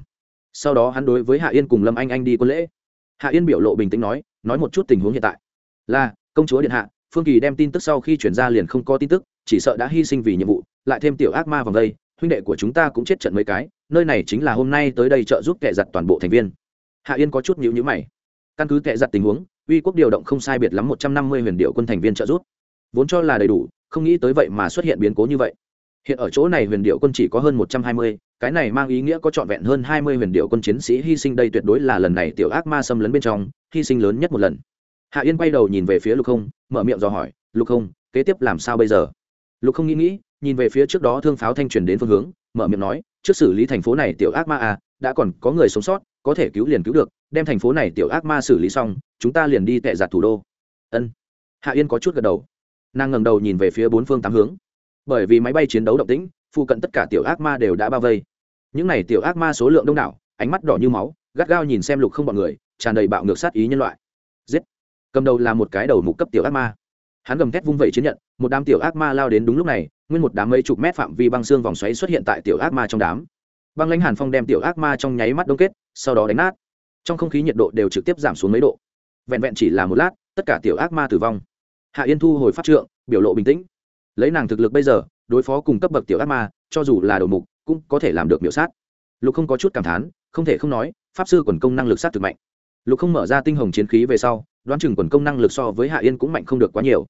sau đó hắn đối với hạ yên cùng lâm anh anh đi quân lễ. Hạ yên biểu lộ bình tĩnh nói nói một chút tình huống hiện tại. Là, công chúa điện hạ, phương kỳ đem tin tức sau khi chuyển ra liền không có tin tức, chỉ sợ đã hy sinh vì nhiệm vụ, lại thêm tiểu ác ma vòng đây, huynh đệ của chúng ta cũng chết trận mấy cái, nơi này chính là hôm nay tới đây trợ giúp kẻ giặt toàn bộ thành viên. Hạ yên có chút nhữ nhữ mày. Căn cứ kẻ giặt tình huống, uy quốc điều động không sai biệt lắm một trăm năm mươi huyền điệu quân thành viên trợ giúp. Vốn cho là đầy đủ, không nghĩ tới vậy mà xuất hiện biến cố như vậy hiện ở chỗ này huyền điệu quân chỉ có hơn một trăm hai mươi, cái này mang ý nghĩa có trọn vẹn hơn hai mươi huyền điệu quân chiến sĩ hy sinh đây tuyệt đối là lần này tiểu ác ma xâm lấn bên trong, hy sinh lớn nhất một lần. Hạ yên quay đầu nhìn về phía lục không, mở miệng dò hỏi, lục không, kế tiếp làm sao bây giờ? Lục không nghĩ nghĩ, nhìn về phía trước đó thương pháo thanh truyền đến phương hướng, mở miệng nói, trước xử lý thành phố này tiểu ác ma à đã còn có người sống sót, có thể cứu liền cứu được, đem thành phố này tiểu ác ma xử lý xong, chúng ta liền đi tệ giặt thủ đô. Ân. Hạ yên có chút gật đầu. Nàng ngẩng đầu nhìn về phía bốn phương tám hướng bởi vì máy bay chiến đấu động tĩnh, phụ cận tất cả tiểu ác ma đều đã bao vây. Những này tiểu ác ma số lượng đông đảo, ánh mắt đỏ như máu, gắt gao nhìn xem lục không bọn người, tràn đầy bạo ngược sát ý nhân loại. Giết! Cầm đầu là một cái đầu mục cấp tiểu ác ma. Hắn gầm thét vung vẩy chiến nhận, một đám tiểu ác ma lao đến đúng lúc này, nguyên một đám mấy chục mét phạm vi băng xương vòng xoáy xuất hiện tại tiểu ác ma trong đám. Băng lãnh hàn phong đem tiểu ác ma trong nháy mắt đông kết, sau đó đánh nát. Trong không khí nhiệt độ đều trực tiếp giảm xuống mấy độ. Vẹn vẹn chỉ là một lát, tất cả tiểu ác ma tử vong. Hạ yên thu hồi phát trượng, biểu lộ bình tĩnh lấy nàng thực lực bây giờ, đối phó cùng cấp bậc tiểu ác ma, cho dù là đầu mục, cũng có thể làm được miểu sát. Lục không có chút cảm thán, không thể không nói, pháp sư quần công năng lực sát thực mạnh. Lục không mở ra tinh hồng chiến khí về sau, đoán chừng quần công năng lực so với hạ yên cũng mạnh không được quá nhiều.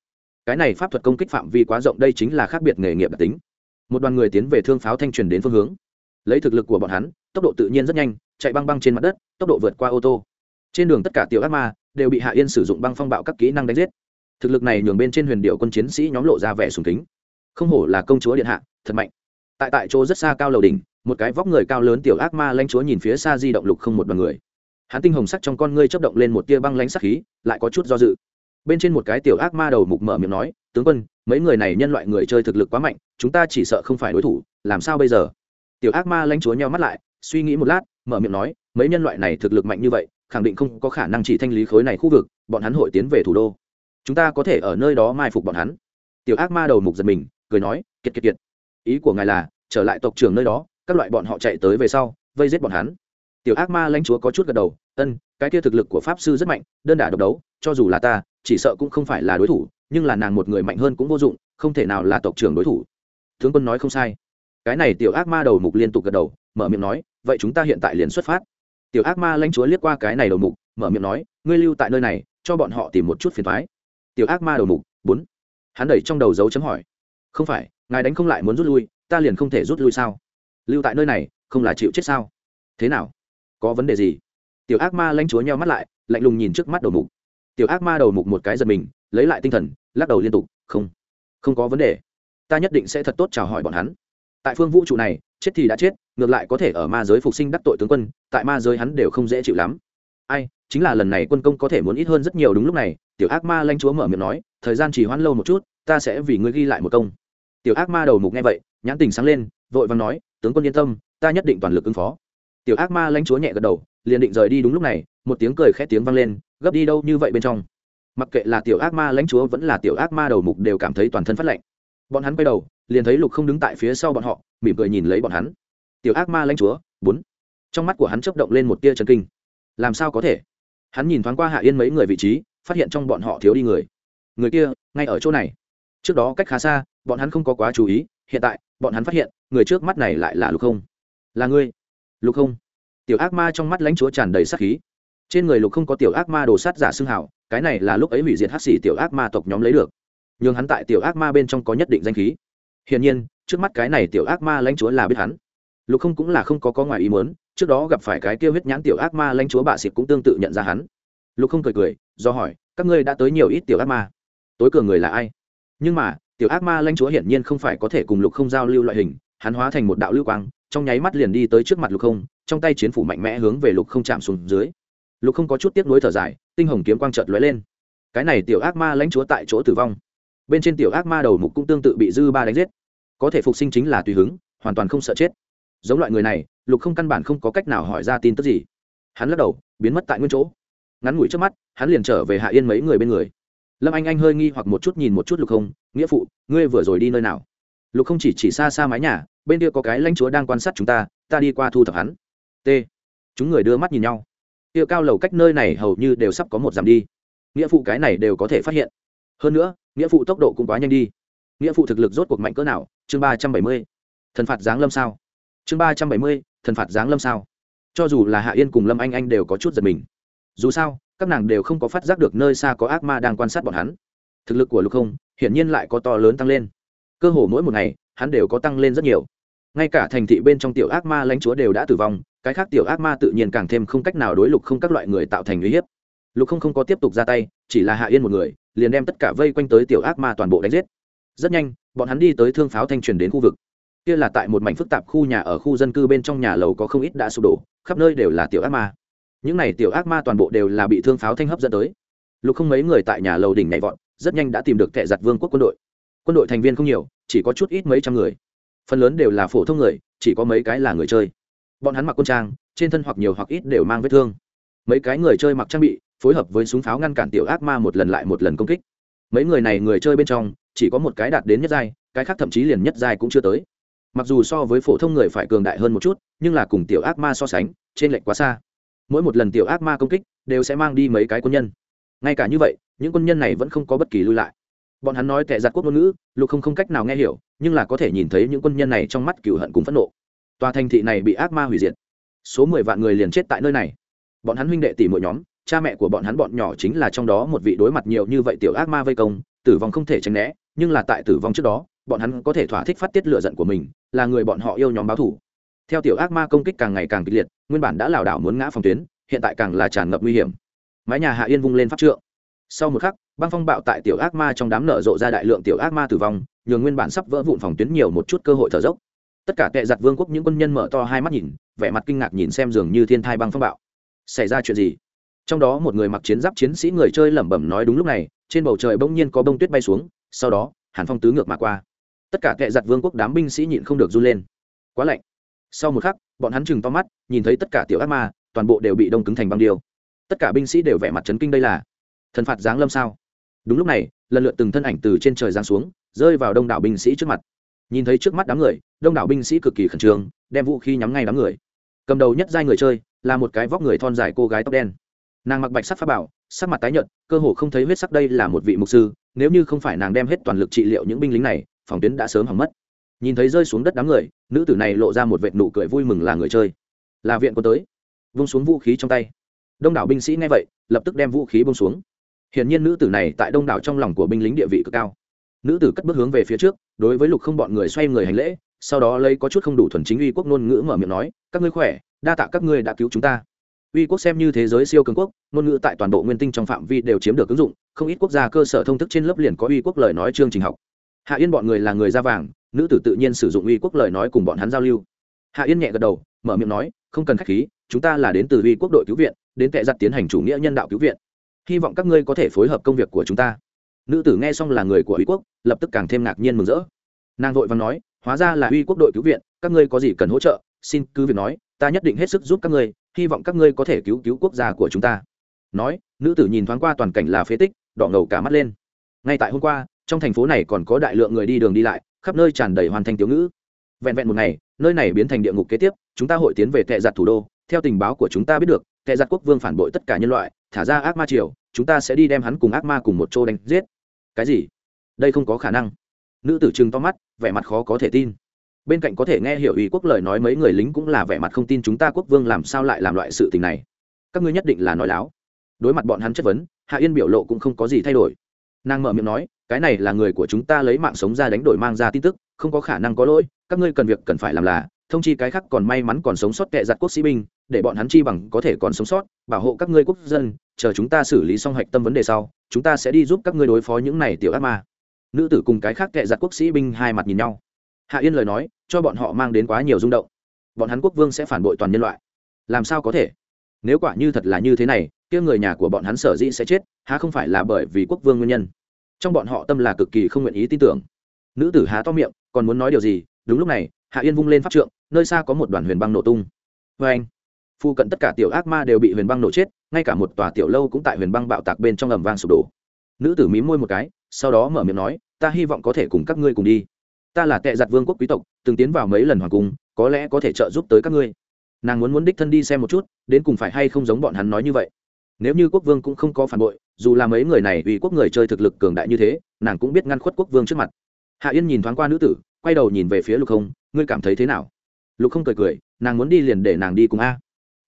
Cái này pháp thuật công kích phạm vi quá rộng đây chính là khác biệt nghề nghiệp đặc tính. Một đoàn người tiến về thương pháo thanh truyền đến phương hướng. Lấy thực lực của bọn hắn, tốc độ tự nhiên rất nhanh, chạy băng băng trên mặt đất, tốc độ vượt qua ô tô. Trên đường tất cả tiểu ác ma đều bị hạ yên sử dụng băng phong bạo các kỹ năng đánh giết thực lực này nhường bên trên huyền điệu quân chiến sĩ nhóm lộ ra vẻ sùng kính. Không hổ là công chúa điện hạ, thật mạnh. Tại tại chỗ rất xa cao lầu đỉnh, một cái vóc người cao lớn tiểu ác ma lãnh chúa nhìn phía xa di động lục không một bằng người. Hắn tinh hồng sắc trong con ngươi chấp động lên một tia băng lãnh sắc khí, lại có chút do dự. Bên trên một cái tiểu ác ma đầu mục mở miệng nói, tướng quân, mấy người này nhân loại người chơi thực lực quá mạnh, chúng ta chỉ sợ không phải đối thủ, làm sao bây giờ? Tiểu ác ma lãnh chúa nheo mắt lại, suy nghĩ một lát, mở miệng nói, mấy nhân loại này thực lực mạnh như vậy, khẳng định không có khả năng chỉ thanh lý khối này khu vực, bọn hắn hội tiến về thủ đô chúng ta có thể ở nơi đó mai phục bọn hắn. Tiểu ác ma đầu mục giật mình, cười nói, kiệt kiệt kiệt. Ý của ngài là, trở lại tộc trưởng nơi đó, các loại bọn họ chạy tới về sau, vây giết bọn hắn. Tiểu ác ma lãnh chúa có chút gật đầu, ân, cái kia thực lực của pháp sư rất mạnh, đơn đả độc đấu, cho dù là ta, chỉ sợ cũng không phải là đối thủ, nhưng là nàng một người mạnh hơn cũng vô dụng, không thể nào là tộc trưởng đối thủ. Tướng quân nói không sai. Cái này tiểu ác ma đầu mục liên tục gật đầu, mở miệng nói, vậy chúng ta hiện tại liền xuất phát. Tiểu ác ma lãnh chúa liếc qua cái này đầu mục, mở miệng nói, ngươi lưu tại nơi này, cho bọn họ tìm một chút phiền thoái tiểu ác ma đầu mục, bốn. Hắn đẩy trong đầu dấu chấm hỏi, không phải, ngài đánh không lại muốn rút lui, ta liền không thể rút lui sao? Lưu tại nơi này, không là chịu chết sao? Thế nào? Có vấn đề gì? Tiểu ác ma lãnh chúa nheo mắt lại, lạnh lùng nhìn trước mắt đầu mục. Tiểu ác ma đầu mục một cái giật mình, lấy lại tinh thần, lắc đầu liên tục, không không có vấn đề. Ta nhất định sẽ thật tốt chào hỏi bọn hắn. Tại phương vũ trụ này, chết thì đã chết, ngược lại có thể ở ma giới phục sinh đắc tội tướng quân, tại ma giới hắn đều không dễ chịu lắm. Ai, chính là lần này quân công có thể muốn ít hơn rất nhiều đúng lúc này tiểu ác ma lanh chúa mở miệng nói, thời gian chỉ hoãn lâu một chút, ta sẽ vì ngươi ghi lại một công. Tiểu ác ma đầu mục nghe vậy, nhãn tình sáng lên, vội vàng nói, tướng quân yên tâm, ta nhất định toàn lực ứng phó. Tiểu ác ma lanh chúa nhẹ gật đầu, liền định rời đi đúng lúc này, một tiếng cười khét tiếng vang lên, gấp đi đâu như vậy bên trong. Mặc kệ là tiểu ác ma lãnh chúa vẫn là tiểu ác ma đầu mục đều cảm thấy toàn thân phát lạnh. Bọn hắn quay đầu, liền thấy lục không đứng tại phía sau bọn họ, mỉm cười nhìn lấy bọn hắn. Tiểu ác ma lãnh chúa, bốn. Trong mắt của hắn chấp động lên một tia chân kinh. Làm sao có thể? Hắn nhìn thoáng qua hạ yên mấy người vị trí phát hiện trong bọn họ thiếu đi người. Người kia, ngay ở chỗ này. Trước đó cách khá xa, bọn hắn không có quá chú ý, hiện tại, bọn hắn phát hiện, người trước mắt này lại là lục không. Là ngươi? Lục không. Tiểu ác ma trong mắt lãnh chúa tràn đầy sát khí. Trên người lục không có tiểu ác ma đồ sát giả xương hảo cái này là lúc ấy hủy diệt hắc xỉ tiểu ác ma tộc nhóm lấy được. Nhưng hắn tại tiểu ác ma bên trong có nhất định danh khí. Hiển nhiên, trước mắt cái này tiểu ác ma lãnh chúa là biết hắn. Lục không cũng là không có có ngoài ý muốn, trước đó gặp phải cái kia huyết nhãn tiểu ác ma lãnh chúa bạ xịt cũng tương tự nhận ra hắn lục không cười cười, do hỏi, các ngươi đã tới nhiều ít tiểu ác ma? Tối cường người là ai? Nhưng mà, tiểu ác ma lãnh chúa hiển nhiên không phải có thể cùng lục không giao lưu loại hình, hắn hóa thành một đạo lưu quang, trong nháy mắt liền đi tới trước mặt lục không, trong tay chiến phủ mạnh mẽ hướng về lục không chạm xuống dưới. Lục không có chút tiếc nuối thở dài, tinh hồng kiếm quang trợt lóe lên. Cái này tiểu ác ma lãnh chúa tại chỗ tử vong. Bên trên tiểu ác ma đầu mục cũng tương tự bị dư ba đánh giết. Có thể phục sinh chính là tùy hứng, hoàn toàn không sợ chết. Giống loại người này, lục không căn bản không có cách nào hỏi ra tin tức gì. Hắn lắc đầu, biến mất tại nguyên chỗ ngắn ngủi trước mắt, hắn liền trở về hạ yên mấy người bên người. Lâm anh anh hơi nghi hoặc một chút nhìn một chút lục không, nghĩa phụ, ngươi vừa rồi đi nơi nào? Lục không chỉ chỉ xa xa mái nhà, bên kia có cái lãnh chúa đang quan sát chúng ta ta đi qua thu thập hắn. T. Chúng người đưa mắt nhìn nhau. Kia cao lầu cách nơi này hầu như đều sắp có một dặm đi. Nghĩa phụ cái này đều có thể phát hiện. Hơn nữa, nghĩa phụ tốc độ cũng quá nhanh đi. Nghĩa phụ thực lực rốt cuộc mạnh cỡ nào? Chương ba trăm bảy mươi. Thần phạt giáng lâm sao? Chương ba trăm bảy mươi, thần phạt giáng lâm sao? Cho dù là hạ yên cùng lâm anh anh đều có chút giật mình dù sao, các nàng đều không có phát giác được nơi xa có ác ma đang quan sát bọn hắn. Thực lực của lục không, hiển nhiên lại có to lớn tăng lên. Cơ hồ mỗi một ngày, hắn đều có tăng lên rất nhiều. Ngay cả thành thị bên trong tiểu ác ma lãnh chúa đều đã tử vong, cái khác tiểu ác ma tự nhiên càng thêm không cách nào đối lục không các loại người tạo thành uy hiếp. Lục không không có tiếp tục ra tay, chỉ là hạ yên một người, liền đem tất cả vây quanh tới tiểu ác ma toàn bộ đánh giết. Rất nhanh, bọn hắn đi tới thương pháo thanh truyền đến khu vực. Kia là tại một mảnh phức tạp khu nhà ở khu dân cư bên trong nhà lầu có không ít đã sụp đổ, khắp nơi đều là tiểu ác ma những này tiểu ác ma toàn bộ đều là bị thương pháo thanh hấp dẫn tới. Lục không mấy người tại nhà lầu đỉnh nhảy vọt, rất nhanh đã tìm được thẻ giặt vương quốc quân đội. Quân đội thành viên không nhiều, chỉ có chút ít mấy trăm người. Phần lớn đều là phổ thông người, chỉ có mấy cái là người chơi. Bọn hắn mặc quân trang, trên thân hoặc nhiều hoặc ít đều mang vết thương. Mấy cái người chơi mặc trang bị, phối hợp với súng pháo ngăn cản tiểu ác ma một lần lại một lần công kích. Mấy người này người chơi bên trong, chỉ có một cái đạt đến nhất giai, cái khác thậm chí liền nhất giai cũng chưa tới. Mặc dù so với phổ thông người phải cường đại hơn một chút, nhưng là cùng tiểu ác ma so sánh, trên lệnh quá xa mỗi một lần tiểu ác ma công kích đều sẽ mang đi mấy cái quân nhân. Ngay cả như vậy, những quân nhân này vẫn không có bất kỳ lưu lại. Bọn hắn nói tệ giặt quốc ngôn ngữ, lục không không cách nào nghe hiểu, nhưng là có thể nhìn thấy những quân nhân này trong mắt cựu hận cùng phẫn nộ. Tòa thành thị này bị ác ma hủy diệt. Số mười vạn người liền chết tại nơi này. Bọn hắn huynh đệ tỷ mỗi nhóm, cha mẹ của bọn hắn bọn nhỏ chính là trong đó một vị đối mặt nhiều như vậy tiểu ác ma vây công, tử vong không thể tránh né, nhưng là tại tử vong trước đó, bọn hắn có thể thỏa thích phát tiết lựa giận của mình, là người bọn họ yêu nhóm báo thủ theo tiểu ác ma công kích càng ngày càng kịch liệt, nguyên bản đã lảo đảo muốn ngã phòng tuyến, hiện tại càng là tràn ngập nguy hiểm. Mái nhà hạ yên vung lên pháp trượng. Sau một khắc, băng phong bạo tại tiểu ác ma trong đám nở rộ ra đại lượng tiểu ác ma tử vong, nhường nguyên bản sắp vỡ vụn phòng tuyến nhiều một chút cơ hội thở dốc. Tất cả tệ giặt vương quốc những quân nhân mở to hai mắt nhìn, vẻ mặt kinh ngạc nhìn xem dường như thiên thai băng phong bạo. Xảy ra chuyện gì? Trong đó một người mặc chiến giáp chiến sĩ người chơi lẩm bẩm nói đúng lúc này, trên bầu trời bỗng nhiên có bông tuyết bay xuống, sau đó, hàn phong tứ ngược mà qua. Tất cả tệ giặt vương quốc đám binh sĩ nhịn không được run lên. Quá lạnh sau một khắc, bọn hắn chừng to mắt, nhìn thấy tất cả tiểu ác ma, toàn bộ đều bị đông cứng thành băng điêu. Tất cả binh sĩ đều vẻ mặt chấn kinh đây là thần phạt giáng lâm sao? Đúng lúc này, lần lượt từng thân ảnh từ trên trời giáng xuống, rơi vào đông đảo binh sĩ trước mặt. Nhìn thấy trước mắt đám người, đông đảo binh sĩ cực kỳ khẩn trương, đem vũ khí nhắm ngay đám người. Cầm đầu nhất giai người chơi, là một cái vóc người thon dài cô gái tóc đen. Nàng mặc bạch sắc pháp bảo, sắc mặt tái nhợt, cơ hồ không thấy huyết sắc đây là một vị mục sư, nếu như không phải nàng đem hết toàn lực trị liệu những binh lính này, phòng tuyến đã sớm hỏng mất nhìn thấy rơi xuống đất đám người, nữ tử này lộ ra một vệt nụ cười vui mừng là người chơi. Là viện quân tới. Vung xuống vũ khí trong tay. Đông đảo binh sĩ nghe vậy, lập tức đem vũ khí bông xuống. Hiển nhiên nữ tử này tại đông đảo trong lòng của binh lính địa vị cực cao. Nữ tử cất bước hướng về phía trước, đối với lục không bọn người xoay người hành lễ, sau đó lấy có chút không đủ thuần chính uy quốc ngôn ngữ mở miệng nói, các ngươi khỏe, đa tạ các ngươi đã cứu chúng ta. Uy quốc xem như thế giới siêu cường quốc, ngôn ngữ tại toàn bộ nguyên tinh trong phạm vi đều chiếm được ứng dụng, không ít quốc gia cơ sở thông thức trên lớp liền có uy quốc lời nói chương trình học. Hạ yên bọn người là người da vàng nữ tử tự nhiên sử dụng uy quốc lời nói cùng bọn hắn giao lưu. Hạ yên nhẹ gật đầu, mở miệng nói, không cần k h á c h khí, chúng ta là đến từ uy quốc đội cứu viện, đến tệ giặt tiến hành chủ nghĩa nhân đạo cứu viện. Hy vọng các ngươi có thể phối hợp công việc của chúng ta. Nữ tử nghe xong là người của uy quốc, lập tức càng thêm ngạc nhiên mừng rỡ. Nàng vội và nói, hóa ra là uy quốc đội cứu viện, các ngươi có gì cần hỗ trợ, xin cứ việc nói, ta nhất định hết sức giúp các ngươi, hy vọng các ngươi có thể cứu cứu quốc gia của chúng ta. Nói, nữ tử nhìn thoáng qua toàn cảnh là phế tích, đỏ ngầu cả mắt lên. Ngay tại hôm qua, trong thành phố này còn có đại lượng người đi đường đi lại khắp nơi tràn đầy hoàn thành tiểu ngữ. Vẹn vẹn một ngày, nơi này biến thành địa ngục kế tiếp, chúng ta hội tiến về tệ giặt thủ đô. Theo tình báo của chúng ta biết được, tệ giặt quốc vương phản bội tất cả nhân loại, thả ra ác ma triều, chúng ta sẽ đi đem hắn cùng ác ma cùng một chỗ đánh giết. Cái gì? Đây không có khả năng. Nữ tử trừng to mắt, vẻ mặt khó có thể tin. Bên cạnh có thể nghe hiểu ý quốc lời nói mấy người lính cũng là vẻ mặt không tin chúng ta quốc vương làm sao lại làm loại sự tình này. Các ngươi nhất định là nói láo. Đối mặt bọn hắn chất vấn, hạ yên biểu lộ cũng không có gì thay đổi. Nàng mở miệng nói cái này là người của chúng ta lấy mạng sống ra đánh đổi mang ra tin tức, không có khả năng có lỗi, các ngươi cần việc cần phải làm là, thông chi cái khác còn may mắn còn sống sót kệ giặt quốc sĩ binh, để bọn hắn chi bằng có thể còn sống sót, bảo hộ các ngươi quốc dân, chờ chúng ta xử lý xong hạch tâm vấn đề sau, chúng ta sẽ đi giúp các ngươi đối phó những này tiểu ác ma. Nữ tử cùng cái khác kệ giặt quốc sĩ binh hai mặt nhìn nhau. Hạ yên lời nói, cho bọn họ mang đến quá nhiều rung động. Bọn hắn quốc vương sẽ phản bội toàn nhân loại. Làm sao có thể? Nếu quả như thật là như thế này, kia người nhà của bọn hắn sở dĩ sẽ chết, há không phải là bởi vì quốc vương nguyên nhân? Trong bọn họ tâm là cực kỳ không nguyện ý tin tưởng. Nữ tử há to miệng, còn muốn nói điều gì? Đúng lúc này, hạ yên vung lên pháp trượng, nơi xa có một đoàn huyền băng nổ tung. Vê anh, phu cận tất cả tiểu ác ma đều bị huyền băng nổ chết, ngay cả một tòa tiểu lâu cũng tại huyền băng bạo tạc bên trong ầm vang sụp đổ. Nữ tử mí môi một cái, sau đó mở miệng nói, ta hy vọng có thể cùng các ngươi cùng đi. Ta là tệ giặt vương quốc quý tộc, từng tiến vào mấy lần hoàng cung, có lẽ có thể trợ giúp tới các ngươi. Nàng muốn muốn đích thân đi xem một chút, đến cùng phải hay không giống bọn hắn nói như vậy nếu như quốc vương cũng không có phản bội, dù là mấy người này uy quốc người chơi thực lực cường đại như thế, nàng cũng biết ngăn khuất quốc vương trước mặt. Hạ yên nhìn thoáng qua nữ tử, quay đầu nhìn về phía lục không, ngươi cảm thấy thế nào? Lục không cười cười, nàng muốn đi liền để nàng đi cùng a.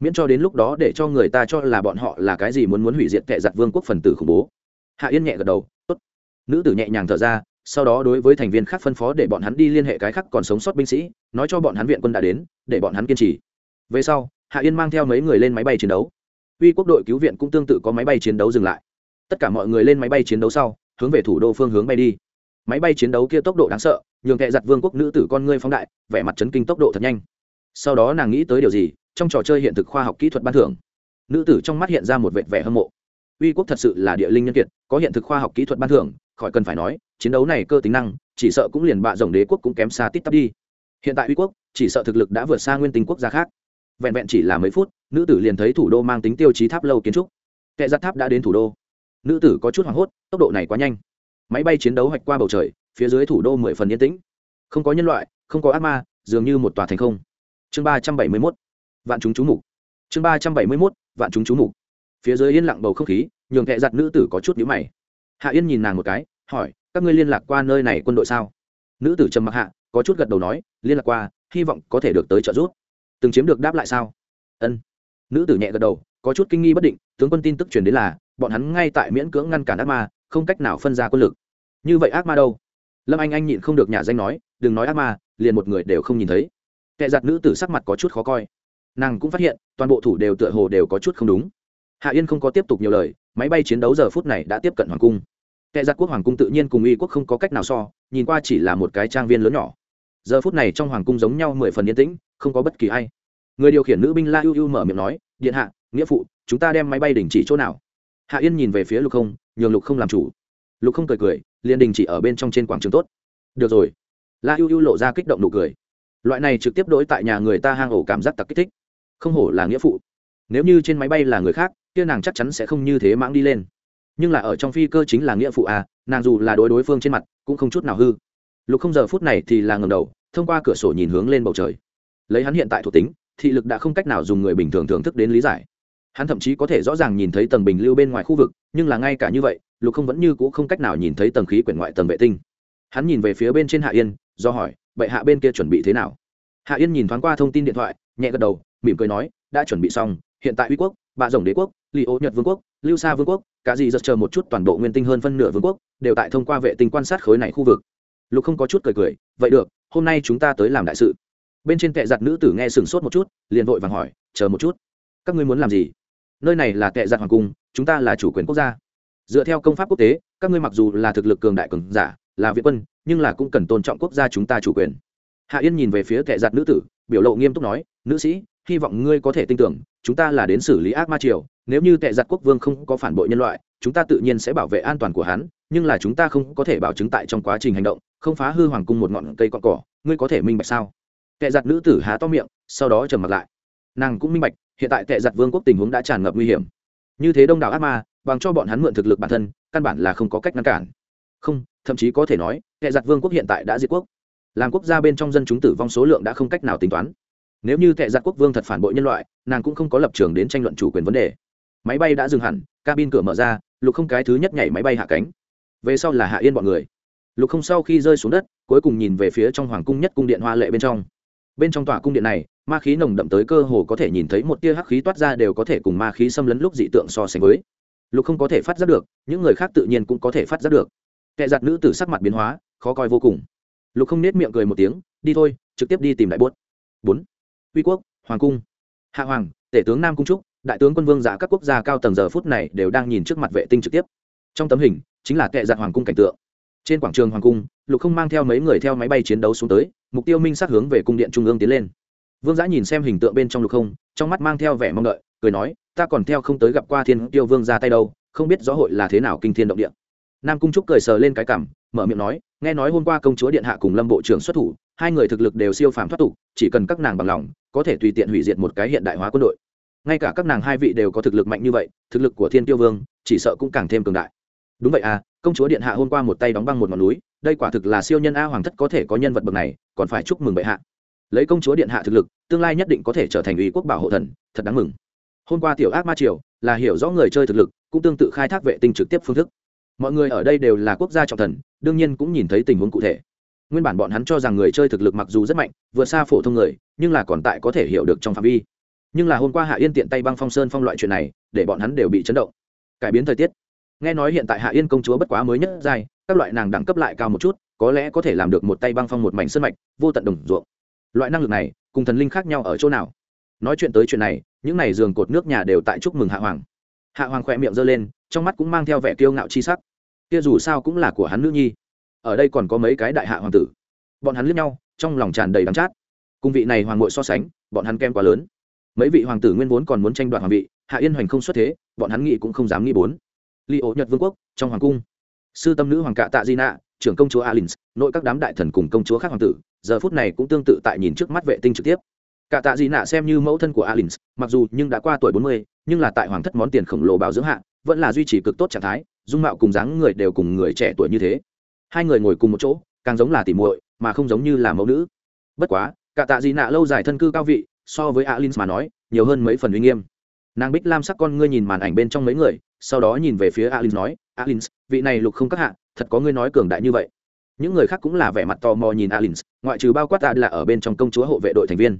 Miễn cho đến lúc đó để cho người ta cho là bọn họ là cái gì muốn muốn hủy diệt tệ giặt vương quốc phần tử khủng bố. Hạ yên nhẹ gật đầu, tốt. Nữ tử nhẹ nhàng thở ra, sau đó đối với thành viên khác phân phó để bọn hắn đi liên hệ cái khác còn sống sót binh sĩ, nói cho bọn hắn viện quân đã đến, để bọn hắn kiên trì. Về sau, hạ yên mang theo mấy người lên máy bay chiến đấu uy quốc đội cứu viện cũng tương tự có máy bay chiến đấu dừng lại. Tất cả mọi người lên máy bay chiến đấu sau, hướng về thủ đô phương hướng bay đi. Máy bay chiến đấu kia tốc độ đáng sợ, nhường kệ giặt vương quốc nữ tử con ngươi phóng đại, vẻ mặt chấn kinh tốc độ thật nhanh. Sau đó nàng nghĩ tới điều gì, trong trò chơi hiện thực khoa học kỹ thuật ban thưởng, nữ tử trong mắt hiện ra một vệt vẻ hâm mộ. Uy quốc thật sự là địa linh nhân kiệt, có hiện thực khoa học kỹ thuật ban thưởng, khỏi cần phải nói, chiến đấu này cơ tính năng, chỉ sợ cũng liền bạ rồng đế quốc cũng kém xa tít tắp đi. Hiện tại uy quốc, chỉ sợ thực lực đã vượt xa nguyên tinh quốc gia khác. Vẹn vẹn chỉ là mấy phút nữ tử liền thấy thủ đô mang tính tiêu chí tháp lâu kiến trúc. Kệ giặt tháp đã đến thủ đô. Nữ tử có chút hoảng hốt, tốc độ này quá nhanh. Máy bay chiến đấu hoạch qua bầu trời, phía dưới thủ đô mười phần yên tĩnh. Không có nhân loại, không có ác ma, dường như một tòa thành không. Chương ba trăm bảy mươi mốt, vạn chúng chú mục. Chương ba trăm bảy mươi mốt, vạn chúng chú mục. Phía dưới yên lặng bầu không khí, nhường kệ giặt nữ tử có chút nhíu mày. Hạ yên nhìn nàng một cái, hỏi, các ngươi liên lạc qua nơi này quân đội sao? Nữ tử trầm mặc hạ, có chút gật đầu nói, liên lạc qua, hy vọng có thể được tới trợ giúp. Từng chiếm được đáp lại sao? Ân nữ tử nhẹ gật đầu, có chút kinh nghi bất định, tướng quân tin tức truyền đến là, bọn hắn ngay tại miễn cưỡng ngăn cản ác ma, không cách nào phân ra quân lực. Như vậy ác ma đâu? Lâm anh anh nhịn không được nhà danh nói, đừng nói ác ma, liền một người đều không nhìn thấy. Kẻ giặt nữ tử sắc mặt có chút khó coi. Nàng cũng phát hiện, toàn bộ thủ đều tựa hồ đều có chút không đúng. Hạ yên không có tiếp tục nhiều lời, máy bay chiến đấu giờ phút này đã tiếp cận hoàng cung. Kẻ giặt quốc hoàng cung tự nhiên cùng y quốc không có cách nào so, nhìn qua chỉ là một cái trang viên lớn nhỏ. Giờ phút này trong hoàng cung giống nhau mười phần yên tĩnh, không có bất kỳ ai người điều khiển nữ binh la ưu ưu mở miệng nói, điện hạ, nghĩa phụ, chúng ta đem máy bay đình chỉ chỗ nào? Hạ yên nhìn về phía lục không, nhường lục không làm chủ. Lục không cười cười, liền đình chỉ ở bên trong trên quảng trường tốt. Được rồi. La ưu ưu lộ ra kích động nụ cười. Loại này trực tiếp đ ố i tại nhà người ta hang ổ cảm giác tặc kích thích. Không hổ là nghĩa phụ. Nếu như trên máy bay là người khác, kia nàng chắc chắn sẽ không như thế mãng đi lên. Nhưng là ở trong phi cơ chính là nghĩa phụ à nàng dù là đối đối phương trên mặt, cũng không chút nào hư. Lục không giờ phút này thì là ngầm đầu, thông qua cửa sổ nhìn hướng lên bầu trời. Lấy hắn hiện tại thuộc tính thị lực đã không cách nào dùng người bình thường thưởng thức đến lý giải. Hắn thậm chí có thể rõ ràng nhìn thấy tầng bình lưu bên ngoài khu vực, nhưng là ngay cả như vậy, lục không vẫn như c ũ không cách nào nhìn thấy tầng khí quyển ngoại tầng vệ tinh. Hắn nhìn về phía bên trên hạ yên, do hỏi, bệ hạ bên kia chuẩn bị thế nào? Hạ yên nhìn thoáng qua thông tin điện thoại, nhẹ gật đầu, mỉm cười nói, đã chuẩn bị xong, hiện tại uy quốc, bạ rồng đế quốc li ô nhật vương quốc, lưu sa vương quốc, cả gì giật chờ một chút toàn bộ nguyên tinh hơn phân nửa vương quốc, đều tại thông qua vệ tinh quan sát khối này khu vực. Lục không có chút cười cười, vậy được, hôm nay chúng ta tới làm đại sự bên trên kệ giặt nữ tử nghe sừng sốt một chút, liền vội vàng hỏi, chờ một chút, các ngươi muốn làm gì? Nơi này là kệ giặt hoàng cung, chúng ta là chủ quyền quốc gia. Dựa theo công pháp quốc tế, các ngươi mặc dù là thực lực cường đại cường giả, là viện quân, nhưng là cũng cần tôn trọng quốc gia chúng ta chủ quyền. Hạ yên nhìn về phía kệ giặt nữ tử, biểu lộ nghiêm túc nói, nữ sĩ, hy vọng ngươi có thể tin tưởng, chúng ta là đến xử lý ác ma triều, nếu như tệ giặt quốc vương không có phản bội nhân loại, chúng ta tự nhiên sẽ bảo vệ an toàn của hắn, nhưng là chúng ta không có thể bảo chứng tại trong quá trình hành động, không phá hư hoàng cung một ngọn cây cọn cỏ, ngươi có thể minh bạch sao? Tệ giặt nữ tử há to miệng, sau đó trầm mặt lại. Nàng cũng minh bạch, hiện tại tệ giặt vương quốc tình huống đã tràn ngập nguy hiểm. Như thế đông đảo ác ma, bằng cho bọn hắn mượn thực lực bản thân, căn bản là không có cách ngăn cản. Không, thậm chí có thể nói tệ giặt vương quốc hiện tại đã diệt quốc. Làm quốc gia bên trong dân chúng tử vong số lượng đã không cách nào tính toán. Nếu như tệ giặt quốc vương thật phản bội nhân loại, nàng cũng không có lập trường đến tranh luận chủ quyền vấn đề. Máy bay đã dừng hẳn, cabin cửa mở ra, lục không cái thứ nhất nhảy máy bay hạ cánh. Về sau là hạ yên bọn người. Lục không sau khi rơi xuống đất, cuối cùng nhìn về phía trong hoàng cung nhất cung điện hoa lệ bên trong bên trong tòa cung điện này, ma khí nồng đậm tới cơ hồ có thể nhìn thấy một tia hắc khí toát ra đều có thể cùng ma khí xâm lấn lúc dị tượng so sánh với. Lục không có thể phát giác được, những người khác tự nhiên cũng có thể phát giác được. Kẻ giặt nữ tử sắc mặt biến hóa, khó coi vô cùng. Lục không nết miệng cười một tiếng, đi thôi, trực tiếp đi tìm đại bốt bốn. Uy quốc, hoàng cung. Hạ hoàng, tể tướng nam cung trúc, đại tướng quân vương giả các quốc gia cao tầng giờ phút này đều đang nhìn trước mặt vệ tinh trực tiếp. Trong tấm hình, chính là kệ giặt hoàng cung cảnh tượng trên quảng trường hoàng cung, lục không mang theo mấy người theo máy bay chiến đấu xuống tới, mục tiêu minh sát hướng về cung điện trung ương tiến lên. Vương giã nhìn xem hình tượng bên trong lục không, trong mắt mang theo vẻ mong đợi, cười nói, ta còn theo không tới gặp qua thiên tiêu vương ra tay đâu, không biết rõ hội là thế nào kinh thiên động địa. Nam cung trúc cười sờ lên cái cảm mở miệng nói, nghe nói hôm qua công chúa điện hạ cùng lâm bộ trưởng xuất thủ, hai người thực lực đều siêu phàm thoát tục, chỉ cần các nàng bằng lòng, có thể tùy tiện hủy diệt một cái hiện đại hóa quân đội. Ngay cả các nàng hai vị đều có thực lực mạnh như vậy, thực lực của thiên tiêu vương, chỉ sợ cũng càng thêm cường đại đúng vậy à công chúa điện hạ hôm qua một tay đóng băng một ngọn núi, đây quả thực là siêu nhân a hoàng thất có thể có nhân vật bậc này, còn phải chúc mừng bệ hạ. Lấy công chúa điện hạ thực lực, tương lai nhất định có thể trở thành ủy quốc bảo hộ thần, thật đáng mừng. Hôm qua tiểu ác ma triều, là hiểu rõ người chơi thực lực, cũng tương tự khai thác vệ tinh trực tiếp phương thức. Mọi người ở đây đều là quốc gia trọng thần, đương nhiên cũng nhìn thấy tình huống cụ thể. Nguyên bản bọn hắn cho rằng người chơi thực lực mặc dù rất mạnh, vượt xa phổ thông người, nhưng là còn tại có thể hiểu được trong phạm vi. Nhưng là hôm qua hạ yên tiện tay băng phong sơn phong loại chuyện này, để bọn hắn đều bị chấn động. Cải biến thời tiết nghe nói hiện tại hạ yên công chúa bất quá mới nhất giai, các loại nàng đẳng cấp lại cao một chút, có lẽ có thể làm được một tay băng phong một mảnh sân mạch, vô tận đồng ruộng. Loại năng lực này, cùng thần linh khác nhau ở chỗ nào? Nói chuyện tới chuyện này, những n à y giường cột nước nhà đều tại chúc mừng hạ hoàng. Hạ hoàng khỏe miệng giơ lên, trong mắt cũng mang theo vẻ kiêu ngạo chi sắc. Kia dù sao cũng là của hắn nữ nhi. Ở đây còn có mấy cái đại hạ hoàng tử. Bọn hắn liếc nhau, trong lòng tràn đầy đắm chát. Cùng vị này hoàng ngội so sánh, bọn hắn kem quá lớn. Mấy vị hoàng tử nguyên vốn còn muốn tranh đoạt hoàng vị, hạ yên hoành không xuất thế, bọn hắn nghĩ cũng không dám nghĩ bốn li ổ nhật vương quốc, trong hoàng cung. Sư tâm nữ hoàng cạ tạ di nạ trưởng công chúa alin nội các đám đại thần cùng công chúa khác hoàng tử, giờ phút này cũng tương tự tại nhìn trước mắt vệ tinh trực tiếp. Cả tạ di nạ xem như mẫu thân của alin mặc dù nhưng đã qua tuổi bốn mươi, nhưng là tại hoàng thất món tiền khổng lồ bảo dưỡng hạ, vẫn là duy trì cực tốt trạng thái, dung mạo cùng dáng người đều cùng người trẻ tuổi như thế. Hai người ngồi cùng một chỗ, càng giống là tỉ muội, mà không giống như là mẫu nữ. Bất quá, cả tạ di nạ lâu dài thân cư cao vị, so với alin mà nói, nhiều hơn mấy phần uy nghiêm. Nàng bích lam sắc con ngươi nhìn màn ảnh bên trong mấy người sau đó nhìn về phía alin nói alin vị này lục không các hạ, thật có ngươi nói cường đại như vậy. Những người khác cũng là vẻ mặt tò mò nhìn alin ngoại trừ bao quát ta là ở bên trong công chúa hộ vệ đội thành viên.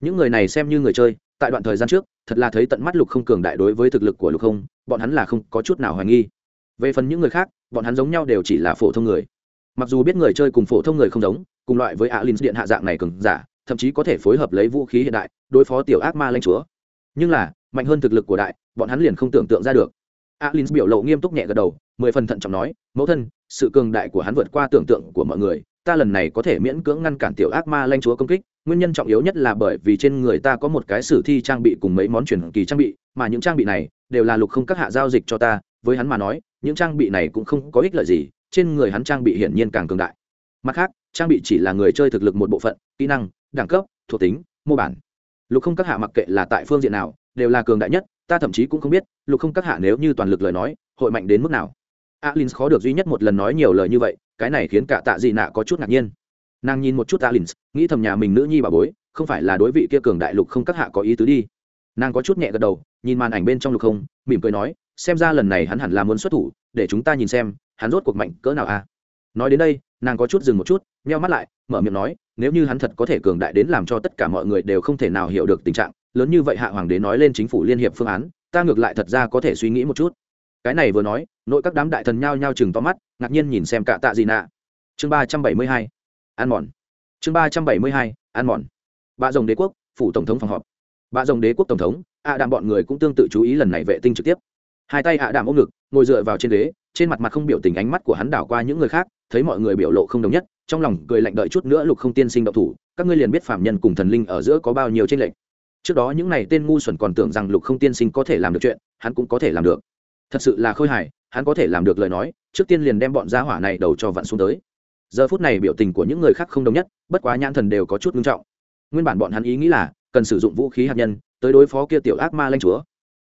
Những người này xem như người chơi, tại đoạn thời gian trước, thật là thấy tận mắt lục không cường đại đối với thực lực của lục không, bọn hắn là không có chút nào hoài nghi. Về phần những người khác, bọn hắn giống nhau đều chỉ là phổ thông người. Mặc dù biết người chơi cùng phổ thông người không giống, cùng loại với alin điện hạ dạng này cường giả, thậm chí có thể phối hợp lấy vũ khí hiện đại, đối phó tiểu ác ma lanh chúa. Nhưng là, mạnh hơn thực lực của đại, bọn hắn liền không tưởng tượng ra được alins biểu lộ nghiêm túc nhẹ gật đầu, mười phần thận trọng nói, mẫu thân, sự cường đại của hắn vượt qua tưởng tượng của mọi người. Ta lần này có thể miễn cưỡng ngăn cản tiểu ác ma lanh chúa công kích. Nguyên nhân trọng yếu nhất là bởi vì trên người ta có một cái sử thi trang bị cùng mấy món truyền kỳ trang bị, mà những trang bị này đều là lục không các hạ giao dịch cho ta. Với hắn mà nói, những trang bị này cũng không có ích lợi gì. Trên người hắn trang bị hiển nhiên càng cường đại. Mặt khác, trang bị chỉ là người chơi thực lực một bộ phận, kỹ năng, đẳng cấp, thuộc tính, mô bản. Lục không các hạ mặc kệ là tại phương diện nào, đều là cường đại nhất ta thậm chí cũng không biết, lục không các hạ nếu như toàn lực lời nói, hội mạnh đến mức nào. Alin khó được duy nhất một lần nói nhiều lời như vậy, cái này khiến cả tạ dị nạ có chút ngạc nhiên. Nàng nhìn một chút alin nghĩ thầm nhà mình nữ nhi bà bối, không phải là đối vị kia cường đại lục không các hạ có ý tứ đi. Nàng có chút nhẹ gật đầu, nhìn màn ảnh bên trong lục không, mỉm cười nói, xem ra lần này hắn hẳn là muốn xuất thủ, để chúng ta nhìn xem, hắn rốt cuộc mạnh cỡ nào a. À? nói đến đây, nàng có chút dừng một chút, nheo mắt lại, mở miệng nói, nếu như hắn thật có thể cường đại đến làm cho tất cả mọi người đều không thể nào hiểu được tình trạng lớn như vậy hạ hoàng đế nói lên chính phủ liên hiệp phương án, ta ngược lại thật ra có thể suy nghĩ một chút. Cái này vừa nói, nội các đám đại thần nhao nhao chừng to mắt, ngạc nhiên nhìn xem cả tạ gì nạ. Chương ba trăm bảy mươi hai ăn mòn. Chương ba trăm bảy mươi hai ăn mòn. Bà rồng đế quốc, phủ tổng thống phòng họp. Bà rồng đế quốc tổng thống, ạ đạm bọn người cũng tương tự chú ý lần này vệ tinh trực tiếp. Hai tay ạ đạm ôm ngực, ngồi dựa vào trên ghế, trên mặt mặt không biểu tình ánh mắt của hắn đảo qua những người khác, thấy mọi người biểu lộ không đồng nhất, trong lòng cười lạnh đợi chút nữa lục không tiên sinh động thủ, các ngươi liền biết phạm nhân cùng thần linh ở giữa có bao nhiêu tranh lệch trước đó những n à y tên ngu xuẩn còn tưởng rằng lục không tiên sinh có thể làm được chuyện, hắn cũng có thể làm được. Thật sự là khôi hài, hắn có thể làm được lời nói, trước tiên liền đem bọn gia hỏa này đầu cho vặn xuống tới. Giờ phút này biểu tình của những người khác không đồng nhất, bất quá nhãn thần đều có chút nghiêm trọng. Nguyên bản bọn hắn ý nghĩ là, cần sử dụng vũ khí hạt nhân, tới đối phó kia tiểu ác ma lanh chúa.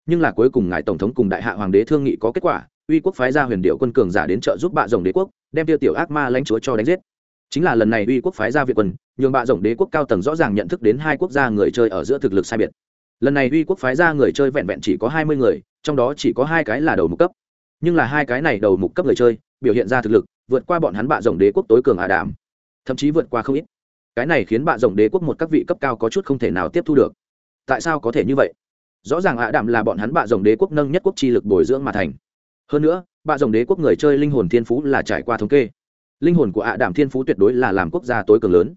Nhưng là cuối cùng ngài tổng thống cùng đại hạ hoàng đế thương nghị có kết quả, uy quốc phái ra huyền điệu quân cường giả đến trợ giúp bạ rồng đế quốc, đem tiêu tiểu ác ma lãnh chúa cho đánh giết chính là lần này uy quốc phái ra việt quân, nhường bạ rộng đế quốc cao tầng rõ ràng nhận thức đến hai quốc gia người chơi ở giữa thực lực sai biệt. Lần này uy quốc phái ra người chơi vẹn vẹn chỉ có hai mươi người, trong đó chỉ có hai cái là đầu mục cấp. Nhưng là hai cái này đầu mục cấp người chơi, biểu hiện ra thực lực, vượt qua bọn hắn bạ rộng đế quốc tối cường ả đảm thậm chí vượt qua không ít. Cái này khiến bạ rộng đế quốc một các vị cấp cao có chút không thể nào tiếp thu được. Tại sao có thể như vậy? Rõ ràng ả đảm là bọn hắn bạ rộng đế quốc nâng nhất quốc chi lực bồi dưỡng mà thành. Hơn nữa, bạ rộng đế quốc người chơi linh hồn thiên phú là trải qua thống kê linh hồn của ạ đảm thiên phú tuyệt đối là làm quốc gia tối cường lớn.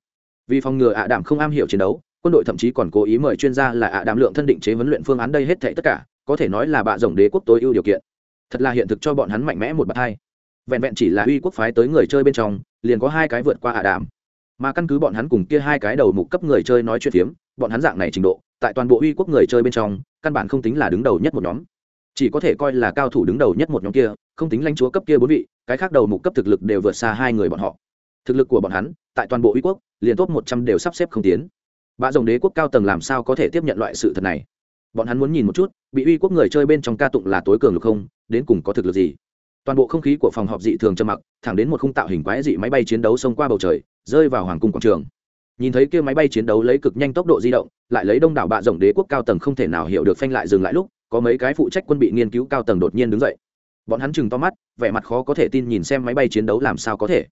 Vì phòng ngừa ạ đảm không am hiểu chiến đấu, quân đội thậm chí còn cố ý mời chuyên gia là ạ đảm lượng thân định chế huấn luyện phương án đây hết thệ tất cả, có thể nói là bạ rồng đế quốc tối ưu điều kiện. Thật là hiện thực cho bọn hắn mạnh mẽ một bậc hai. Vẹn vẹn chỉ là uy quốc phái tới người chơi bên trong, liền có hai cái vượt qua ạ đảm. Mà căn cứ bọn hắn cùng kia hai cái đầu mục cấp người chơi nói chuyện phiếm, bọn hắn dạng này trình độ, tại toàn bộ uy quốc người chơi bên trong, căn bản không tính là đứng đầu nhất một nhóm chỉ có thể coi là cao thủ đứng đầu nhất một nhóm kia, không tính lãnh chúa cấp kia bốn vị, cái khác đầu mục cấp thực lực đều vượt xa hai người bọn họ. Thực lực của bọn hắn, tại toàn bộ uy quốc, liền top một trăm đều sắp xếp không tiến. Bạ dòng đế quốc cao tầng làm sao có thể tiếp nhận loại sự thật này? Bọn hắn muốn nhìn một chút, bị uy quốc người chơi bên trong ca tụng là tối cường lực không, đến cùng có thực lực gì? Toàn bộ không khí của phòng họp dị thường trầm mặc, thẳng đến một khung tạo hình quái dị máy bay chiến đấu xông qua bầu trời, rơi vào hoàng cung quảng trường. Nhìn thấy kia máy bay chiến đấu lấy cực nhanh tốc độ di động, lại lấy đông đảo bạ rộng đế quốc cao tầng không thể nào hiểu được phanh lại dừng lại lúc có mấy cái phụ trách quân bị nghiên cứu cao tầng đột nhiên đứng dậy. Bọn hắn chừng to mắt, vẻ mặt khó có thể tin nhìn xem máy bay chiến đấu làm sao có thể.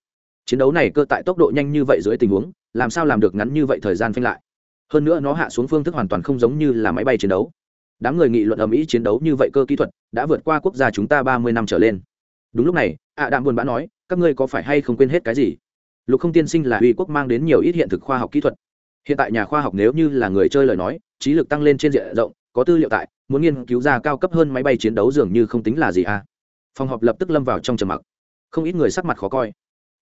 Chiến đấu này cơ tại tốc độ nhanh như vậy dưới tình huống, làm sao làm được ngắn như vậy thời gian phanh lại? Hơn nữa nó hạ xuống phương thức hoàn toàn không giống như là máy bay chiến đấu. Đám người nghị luận ở mỹ chiến đấu như vậy cơ kỹ thuật đã vượt qua quốc gia chúng ta ba mươi năm trở lên. Đúng lúc này, ạ đạm buồn bã nói, các ngươi có phải hay không quên hết cái gì? Lục không tiên sinh là uy quốc mang đến nhiều ít hiện thực khoa học kỹ thuật. Hiện tại nhà khoa học nếu như là người chơi lời nói, trí lực tăng lên trên diện rộng có tư liệu tại, muốn nghiên cứu ra cao cấp hơn máy bay chiến đấu dường như không tính là gì à. Phòng họp lập tức lâm vào trong trầm mặc. Không ít người sắc mặt khó coi.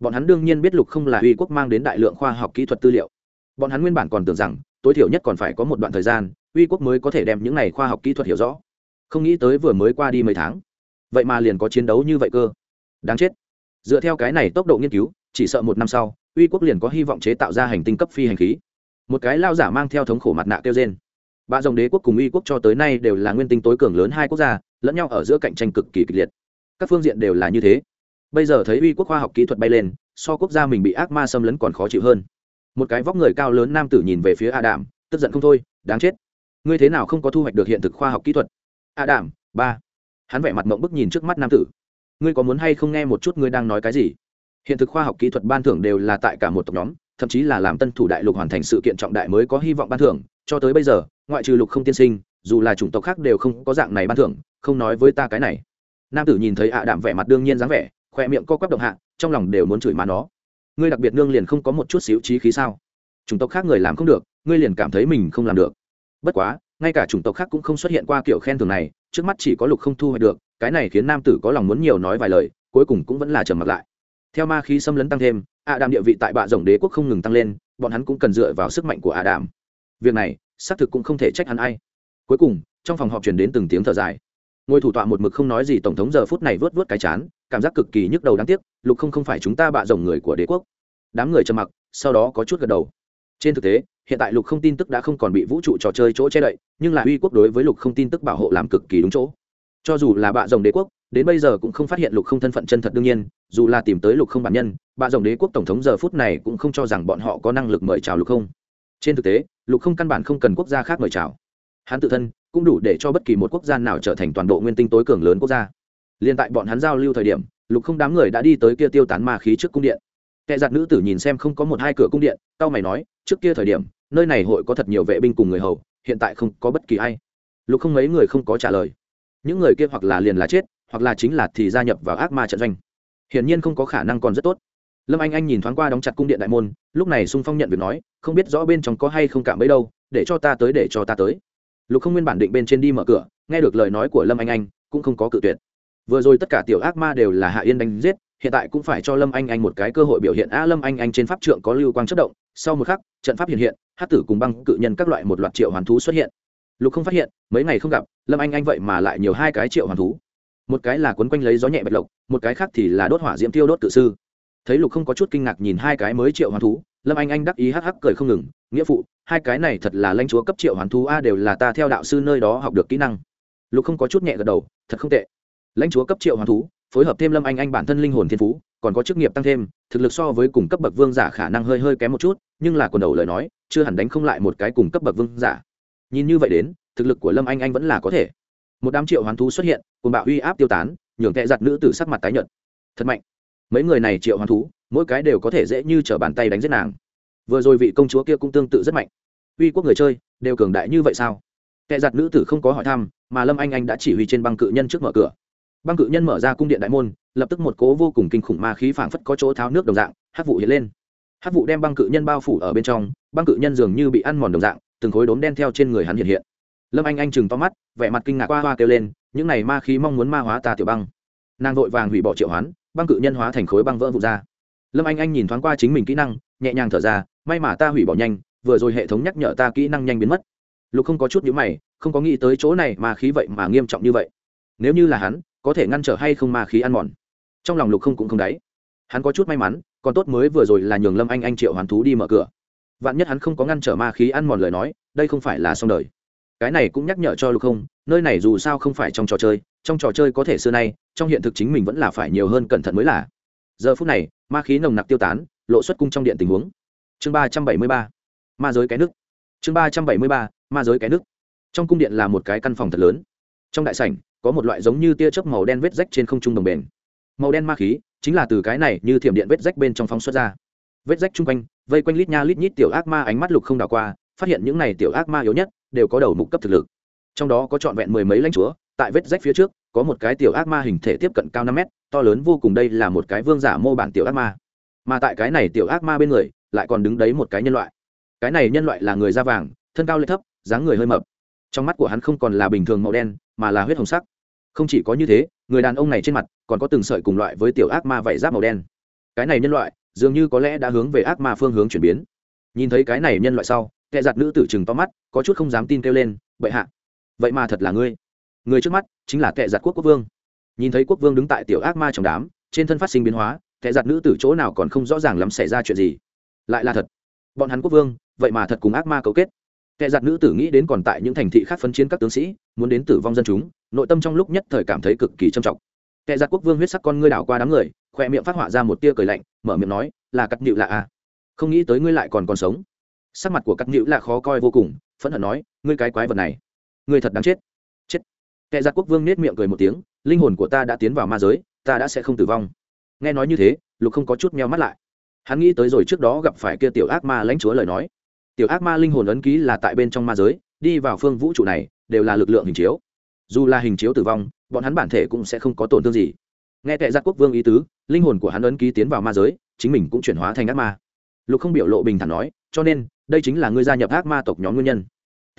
Bọn hắn đương nhiên biết lục không là uy quốc mang đến đại lượng khoa học kỹ thuật tư liệu. Bọn hắn nguyên bản còn tưởng rằng, tối thiểu nhất còn phải có một đoạn thời gian, uy quốc mới có thể đem những này khoa học kỹ thuật hiểu rõ. Không nghĩ tới vừa mới qua đi mấy tháng. Vậy mà liền có chiến đấu như vậy cơ. Đáng chết. Dựa theo cái này tốc độ nghiên cứu, chỉ sợ một năm sau, uy quốc liền có hy vọng chế tạo ra hành tinh cấp phi hành khí. Một cái lao giả mang theo thống khổ mặt nạ kêu trên ba dòng đế quốc cùng uy quốc cho tới nay đều là nguyên tinh tối cường lớn hai quốc gia, lẫn nhau ở giữa cạnh tranh cực kỳ kịch liệt. Các phương diện đều là như thế. Bây giờ thấy uy quốc khoa học kỹ thuật bay lên, so quốc gia mình bị ác ma xâm lấn còn khó chịu hơn. Một cái vóc người cao lớn nam tử nhìn về phía a đàm tức giận không thôi, đáng chết. Ngươi thế nào không có thu hoạch được hiện thực khoa học kỹ thuật? A đàm ba. Hắn vẻ mặt mộng bức nhìn trước mắt nam tử. Ngươi có muốn hay không nghe một chút ngươi đang nói cái gì? Hiện thực khoa học kỹ thuật ban thưởng đều là tại cả một tộc nhóm, thậm chí là làm tân thủ đại lục hoàn thành sự kiện trọng đại mới có hy vọng ban thưởng cho tới bây giờ, ngoại trừ lục không tiên sinh, dù là chủng tộc khác đều không có dạng này ban thưởng, không nói với ta cái này. Nam tử nhìn thấy ạ đạm vẻ mặt đương nhiên dáng vẻ, khoe miệng co quắp động hạ, trong lòng đều muốn chửi má nó. Ngươi đặc biệt nương liền không có một chút xíu trí khí sao? Chủng tộc khác người làm không được, ngươi liền cảm thấy mình không làm được. Bất quá, ngay cả chủng tộc khác cũng không xuất hiện qua kiểu khen thường này, trước mắt chỉ có lục không thu hoạch được, cái này khiến nam tử có lòng muốn nhiều nói vài lời, cuối cùng cũng vẫn là trầm mặt lại. Theo ma khí xâm lấn tăng thêm, ạ đạm địa vị tại bạ rồng đế quốc không ngừng tăng lên, bọn hắn cũng cần dựa vào sức mạnh của ạ đạm việc này, xác thực cũng không thể trách hắn ai. Cuối cùng, trong phòng họp chuyển đến từng tiếng thở dài. Ngôi thủ tọa một mực không nói gì, tổng thống giờ phút này vớt vớt cái chán, cảm giác cực kỳ nhức đầu đáng tiếc, lục không không phải chúng ta bạ rồng người của đế quốc. Đám người trầm mặc, sau đó có chút gật đầu. Trên thực tế, hiện tại lục không tin tức đã không còn bị vũ trụ trò chơi chỗ che đậy, nhưng là uy quốc đối với lục không tin tức bảo hộ làm cực kỳ đúng chỗ. Cho dù là bạ rồng đế quốc, đến bây giờ cũng không phát hiện lục không thân phận chân thật đương nhiên, dù là tìm tới lục không bản nhân, bạ rồng đế quốc tổng thống giờ phút này cũng không cho rằng bọn họ có năng lực mời chào lục không. Trên thực tế lục không căn bản không cần quốc gia khác mời chào. Hắn tự thân cũng đủ để cho bất kỳ một quốc gia nào trở thành toàn bộ nguyên tinh tối cường lớn quốc gia. Liên tại bọn hắn giao lưu thời điểm, lục không đám người đã đi tới kia tiêu tán ma khí trước cung điện. Kẻ giặt nữ tử nhìn xem không có một hai cửa cung điện tao mày nói, trước kia thời điểm, nơi này hội có thật nhiều vệ binh cùng người hầu, hiện tại không có bất kỳ ai. Lục không mấy người không có trả lời. Những người kia hoặc là liền là chết, hoặc là chính là thì gia nhập vào ác ma trận doanh. Hiển nhiên không có khả năng còn rất tốt lâm anh anh nhìn thoáng qua đóng chặt cung điện đại môn, lúc này sung phong nhận việc nói, không biết rõ bên trong có hay không cảm mấy đâu, để cho ta tới, để cho ta tới. Lục không nguyên bản định bên trên đi mở cửa, nghe được lời nói của lâm anh anh, cũng không có cự tuyệt. Vừa rồi tất cả tiểu ác ma đều là hạ yên đánh giết, hiện tại cũng phải cho lâm anh anh một cái cơ hội biểu hiện. A, lâm anh anh trên pháp trượng có lưu quang chất động, sau một khắc, trận pháp hiện hiện hát tử cùng băng cự nhân các loại một loạt triệu hoàn thú xuất hiện. Lục không phát hiện, mấy ngày không gặp, lâm anh anh vậy mà lại nhiều hai cái triệu hoàn thú. Một cái là quấn quanh lấy gió nhẹ bạch lộc, một cái khác thì là đốt hỏa diễm tiêu đốt tự sư thấy lục không có chút kinh ngạc nhìn hai cái mới triệu hoàn thú, lâm anh anh đắc ý hắc hắc cười không ngừng, nghĩa phụ, hai cái này thật là lãnh chúa cấp triệu hoàn thú a, đều là ta theo đạo sư nơi đó học được kỹ năng. Lục không có chút nhẹ gật đầu, thật không tệ. Lãnh chúa cấp triệu hoàn thú, phối hợp thêm lâm anh anh bản thân linh hồn thiên phú, còn có chức nghiệp tăng thêm, thực lực so với cùng cấp bậc vương giả khả năng hơi hơi kém một chút, nhưng là quần đầu lời nói, chưa hẳn đánh không lại một cái cùng cấp bậc vương giả. Nhìn như vậy đến, thực lực của lâm anh anh vẫn là có thể. Một đám triệu hoán thú xuất hiện, cùng bạo uy áp tiêu tán, nhường tệ giặt nữ tử sắc mặt tái nhợt. Thật mạnh mấy người này triệu hoán thú, mỗi cái đều có thể dễ như t bàn tay đánh giết nàng. Vừa rồi vị công chúa kia cũng tương tự rất mạnh. Uy quốc người chơi, đều cường đại như vậy sao? Kẻ giặt nữ tử không có hỏi thăm, mà lâm anh anh đã chỉ huy trên băng cự nhân trước mở cửa. Băng cự nhân mở ra cung điện đại môn, lập tức một cố vô cùng kinh khủng ma khí phảng phất có chỗ tháo nước đồng dạng hát vụ hiện lên. Hát vụ đem băng cự nhân bao phủ ở bên trong, băng cự nhân dường như bị ăn mòn đồng dạng, từng khối đốm đen theo trên người hắn hiện hiện. Lâm anh anh chừng to mắt, vẻ mặt kinh ngạc qua hoa kêu lên, những này ma khí mong muốn ma hóa ta tiểu băng. Nàng vội vàng hủy bỏ triệu hoán băng cự nhân hóa thành khối băng vỡ vụt ra. Lâm anh anh nhìn thoáng qua chính mình kỹ năng, nhẹ nhàng thở ra, may mà ta hủy bỏ nhanh, vừa rồi hệ thống nhắc nhở ta kỹ năng nhanh biến mất. Lục không có chút nhữ mày, không có nghĩ tới chỗ này mà khí vậy mà nghiêm trọng như vậy. Nếu như là hắn, có thể ngăn trở hay không ma khí ăn mòn? Trong lòng lục không cũng không đáy. Hắn có chút may mắn, còn tốt mới vừa rồi là nhường lâm anh anh triệu hoàn thú đi mở cửa. Vạn nhất hắn không có ngăn trở ma khí ăn mòn lời nói, đây không phải là xong đời. Cái này cũng nhắc nhở cho lục không nơi này dù sao không phải trong trò chơi, trong trò chơi có thể xưa nay, trong hiện thực chính mình vẫn là phải nhiều hơn cẩn thận mới là. Giờ phút này, ma khí nồng nặc tiêu tán, lộ xuất cung trong điện tình huống. Chương ba trăm bảy mươi ba, ma giới cái nước. Chương ba trăm bảy mươi ba, ma giới cái nước. Trong cung điện là một cái căn phòng thật lớn. Trong đại sảnh, có một loại giống như tia chớp màu đen vết rách trên không trung đồng bền. Màu đen ma khí chính là từ cái này như thiểm điện vết rách bên trong phóng xuất ra. Vết rách chung quanh, vây quanh lít nha lít nhít tiểu ác ma ánh mắt lục không đảo qua, phát hiện những này tiểu ác ma yếu nhất đều có đầu mục cấp thực lực trong đó có trọn vẹn mười mấy lãnh chúa, tại vết rách phía trước, có một cái tiểu ác ma hình thể tiếp cận cao năm mét, to lớn vô cùng đây là một cái vương giả mô bản tiểu ác ma. Mà tại cái này tiểu ác ma bên người, lại còn đứng đấy một cái nhân loại. Cái này nhân loại là người da vàng, thân cao lên thấp, dáng người hơi mập. Trong mắt của hắn không còn là bình thường màu đen, mà là huyết hồng sắc. Không chỉ có như thế, người đàn ông này trên mặt còn có từng sợi cùng loại với tiểu ác ma vảy giáp màu đen. Cái này nhân loại, dường như có lẽ đã hướng về ác ma phương hướng chuyển biến. Nhìn thấy cái này nhân loại sau, kẻ giặt nữ tử chừng to mắt, có chút không dám tin kêu lên, bệ hạ vậy mà thật là ngươi. Người trước mắt chính là kẻ giặt quốc quốc vương. Nhìn thấy quốc vương đứng tại tiểu ác ma trong đám, trên thân phát sinh biến hóa, kẻ giặt nữ tử chỗ nào còn không rõ ràng lắm xảy ra chuyện gì. Lại là thật. Bọn hắn quốc vương, vậy mà thật cùng ác ma cấu kết. Kẻ giặt nữ tử nghĩ đến còn tại những thành thị khác phân chiến các tướng sĩ, muốn đến tử vong dân chúng, nội tâm trong lúc nhất thời cảm thấy cực kỳ trầm trọng. Kẻ giặt quốc vương huyết sắc con ngươi đảo qua đám người, khoe miệng phát họa ra một tia cười lạnh, mở miệng nói, là cắt nịu lạ à? Không nghĩ tới ngươi lại còn còn sống. Sắc mặt của cắt nịu là khó coi vô cùng, phẫn hận nói, ngươi cái quái vật này. Người thật đáng chết. Chết. Kẻ giặc quốc vương nết miệng cười một tiếng, linh hồn của ta đã tiến vào ma giới, ta đã sẽ không tử vong. Nghe nói như thế, lục không có chút meo mắt lại. Hắn nghĩ tới rồi trước đó gặp phải kia tiểu ác ma lãnh chúa lời nói. Tiểu ác ma linh hồn ấn ký là tại bên trong ma giới, đi vào phương vũ trụ này, đều là lực lượng hình chiếu. Dù là hình chiếu tử vong, bọn hắn bản thể cũng sẽ không có tổn thương gì. Nghe tệ giặc quốc vương ý tứ, linh hồn của hắn ấn ký tiến vào ma giới, chính mình cũng chuyển hóa thành ác ma. Lục không biểu lộ bình thản nói, cho nên, đây chính là ngươi gia nhập ác ma tộc nhóm nguyên nhân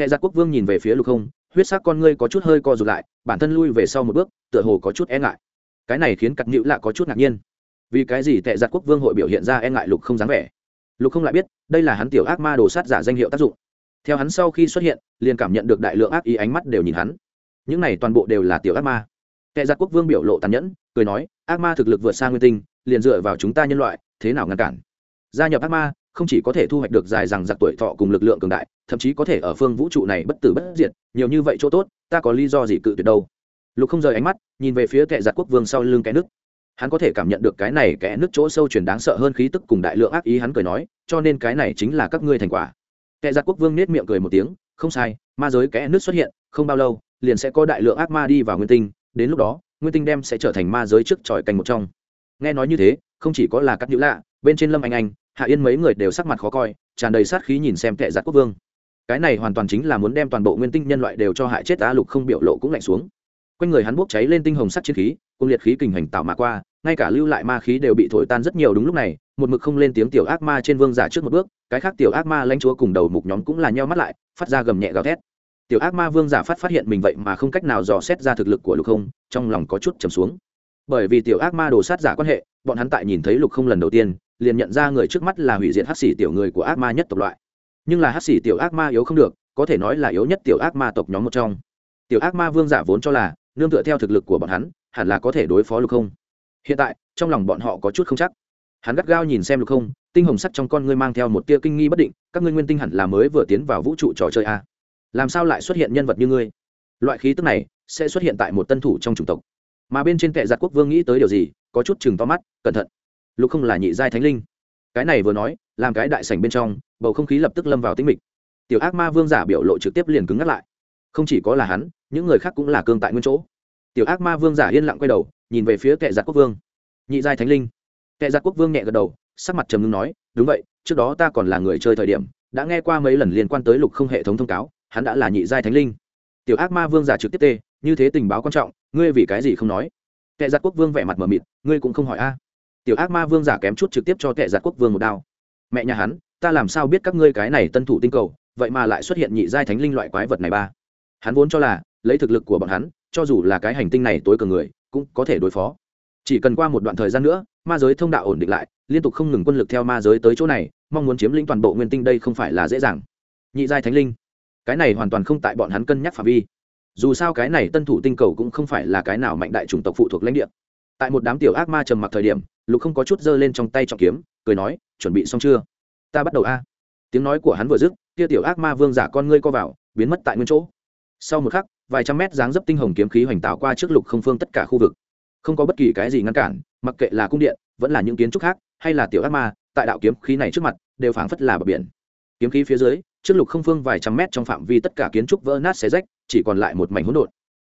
tệ giặc quốc vương nhìn về phía lục không, huyết sắc con ngươi có chút hơi co rụt lại, bản thân lui về sau một bước, tựa hồ có chút e ngại. Cái này khiến cặp nhữ lạ có chút ngạc nhiên. Vì cái gì tệ giặc quốc vương hội biểu hiện ra e ngại lục không dáng vẻ? Lục không lại biết, đây là hắn tiểu ác ma đồ sát giả danh hiệu tác dụng. Theo hắn sau khi xuất hiện, liền cảm nhận được đại lượng ác ý ánh mắt đều nhìn hắn. Những này toàn bộ đều là tiểu ác ma. Tệ giặc quốc vương biểu lộ tàn nhẫn, cười nói, ác ma thực lực vượt xa nguyên tinh, liền dựa vào chúng ta nhân loại, thế nào ngăn cản? Gia nhập ác ma không chỉ có thể thu hoạch được dài rằng giặc tuổi thọ cùng lực lượng cường đại, thậm chí có thể ở phương vũ trụ này bất tử bất diệt, nhiều như vậy chỗ tốt, ta có lý do gì cự tuyệt đâu? Lục không rời ánh mắt, nhìn về phía kẻ giặc quốc vương sau lưng cái nước hắn có thể cảm nhận được cái này kẽ nước chỗ sâu truyền đáng sợ hơn khí tức cùng đại lượng ác ý hắn cười nói, cho nên cái này chính là các ngươi thành quả. Kẻ giặc quốc vương nết miệng cười một tiếng, không sai, ma giới kẽ nước xuất hiện, không bao lâu, liền sẽ có đại lượng ác ma đi vào nguyên tinh, đến lúc đó, nguyên tinh đem sẽ trở thành ma giới trước tròi cành một trong. Nghe nói như thế, không chỉ có là các nhữ lạ, bên trên lâm anh anh hạ yên mấy người đều sắc mặt khó coi, tràn đầy sát khí nhìn xem kẻ giặc quốc vương. Cái này hoàn toàn chính là muốn đem toàn bộ nguyên tinh nhân loại đều cho hại chết á lục không biểu lộ cũng lạnh xuống. Quanh người hắn bốc cháy lên tinh hồng sắt chiến khí cùng liệt khí kình hành tạo mà qua, ngay cả lưu lại ma khí đều bị thổi tan rất nhiều đúng lúc này, một mực không lên tiếng tiểu ác ma trên vương giả trước một bước, cái khác tiểu ác ma lãnh chúa cùng đầu mục nhóm cũng là nheo mắt lại, phát ra gầm nhẹ gào thét. Tiểu ác ma vương giả phát phát hiện mình vậy mà không cách nào dò xét ra thực lực của lục không, trong lòng có chút trầm xuống. Bởi vì tiểu ác ma đồ sát giả quan hệ, bọn hắn tại nhìn thấy lục không lần đầu tiên liền nhận ra người trước mắt là hủy diệt hắc xỉ tiểu người của ác ma nhất tộc loại. Nhưng là hắc xỉ tiểu ác ma yếu không được, có thể nói là yếu nhất tiểu ác ma tộc nhóm một trong. Tiểu ác ma vương giả vốn cho là, nương tựa theo thực lực của bọn hắn, hẳn là có thể đối phó lục không. Hiện tại, trong lòng bọn họ có chút không chắc. Hắn gắt gao nhìn xem lục không, tinh hồng sắt trong con ngươi mang theo một tia kinh nghi bất định, các ngươi nguyên tinh hẳn là mới vừa tiến vào vũ trụ trò chơi a làm sao lại xuất hiện nhân vật như ngươi? Loại khí tức này, sẽ xuất hiện tại một tân thủ trong chủng tộc. Mà bên trên kệ giặc quốc vương nghĩ tới điều gì, có chút chừng to mắt, cẩn thận lục không là nhị giai thánh linh. Cái này vừa nói, làm cái đại sảnh bên trong, bầu không khí lập tức lâm vào tĩnh mịch. Tiểu ác ma vương giả biểu lộ trực tiếp liền cứng ngắt lại. Không chỉ có là hắn, những người khác cũng là cương tại nguyên chỗ. Tiểu ác ma vương giả yên lặng quay đầu, nhìn về phía kệ giặc quốc vương. Nhị giai thánh linh. Kệ giặc quốc vương nhẹ gật đầu, sắc mặt trầm ngưng nói, đúng vậy, trước đó ta còn là người chơi thời điểm, đã nghe qua mấy lần liên quan tới lục không hệ thống thông cáo, hắn đã là nhị giai thánh linh. Tiểu ác ma vương giả trực tiếp tê, như thế tình báo quan trọng, ngươi vì cái gì không nói? Kệ giặc quốc vương vẻ mặt mờ mịt, ngươi cũng không hỏi a tiểu ác ma vương giả kém chút trực tiếp cho kệ giặc quốc vương một đao. Mẹ nhà hắn, ta làm sao biết các ngươi cái này tân thủ tinh cầu, vậy mà lại xuất hiện nhị giai thánh linh loại quái vật này ba? Hắn vốn cho là, lấy thực lực của bọn hắn, cho dù là cái hành tinh này tối cường người, cũng có thể đối phó. Chỉ cần qua một đoạn thời gian nữa, ma giới thông đạo ổn định lại, liên tục không ngừng quân lực theo ma giới tới chỗ này, mong muốn chiếm lĩnh toàn bộ nguyên tinh đây không phải là dễ dàng. Nhị giai thánh linh. Cái này hoàn toàn không tại bọn hắn cân nhắc phạm vi. Dù sao cái này tân thủ tinh cầu cũng không phải là cái nào mạnh đại chủng tộc phụ thuộc lãnh địa tại một đám tiểu ác ma trầm mặc thời điểm, lục không có chút giơ lên trong tay trọng kiếm, cười nói, chuẩn bị xong chưa? Ta bắt đầu a. Tiếng nói của hắn vừa dứt, kia tiểu ác ma vương giả con ngươi co vào, biến mất tại nguyên chỗ. Sau một khắc, vài trăm mét dáng dấp tinh hồng kiếm khí hoành tạo qua trước lục không phương tất cả khu vực. Không có bất kỳ cái gì ngăn cản, mặc kệ là cung điện, vẫn là những kiến trúc khác, hay là tiểu ác ma, tại đạo kiếm khí này trước mặt, đều phảng phất là bờ biển. Kiếm khí phía dưới, trước lục không phương vài trăm mét trong phạm vi tất cả kiến trúc vỡ nát xé rách, chỉ còn lại một mảnh hỗn độn.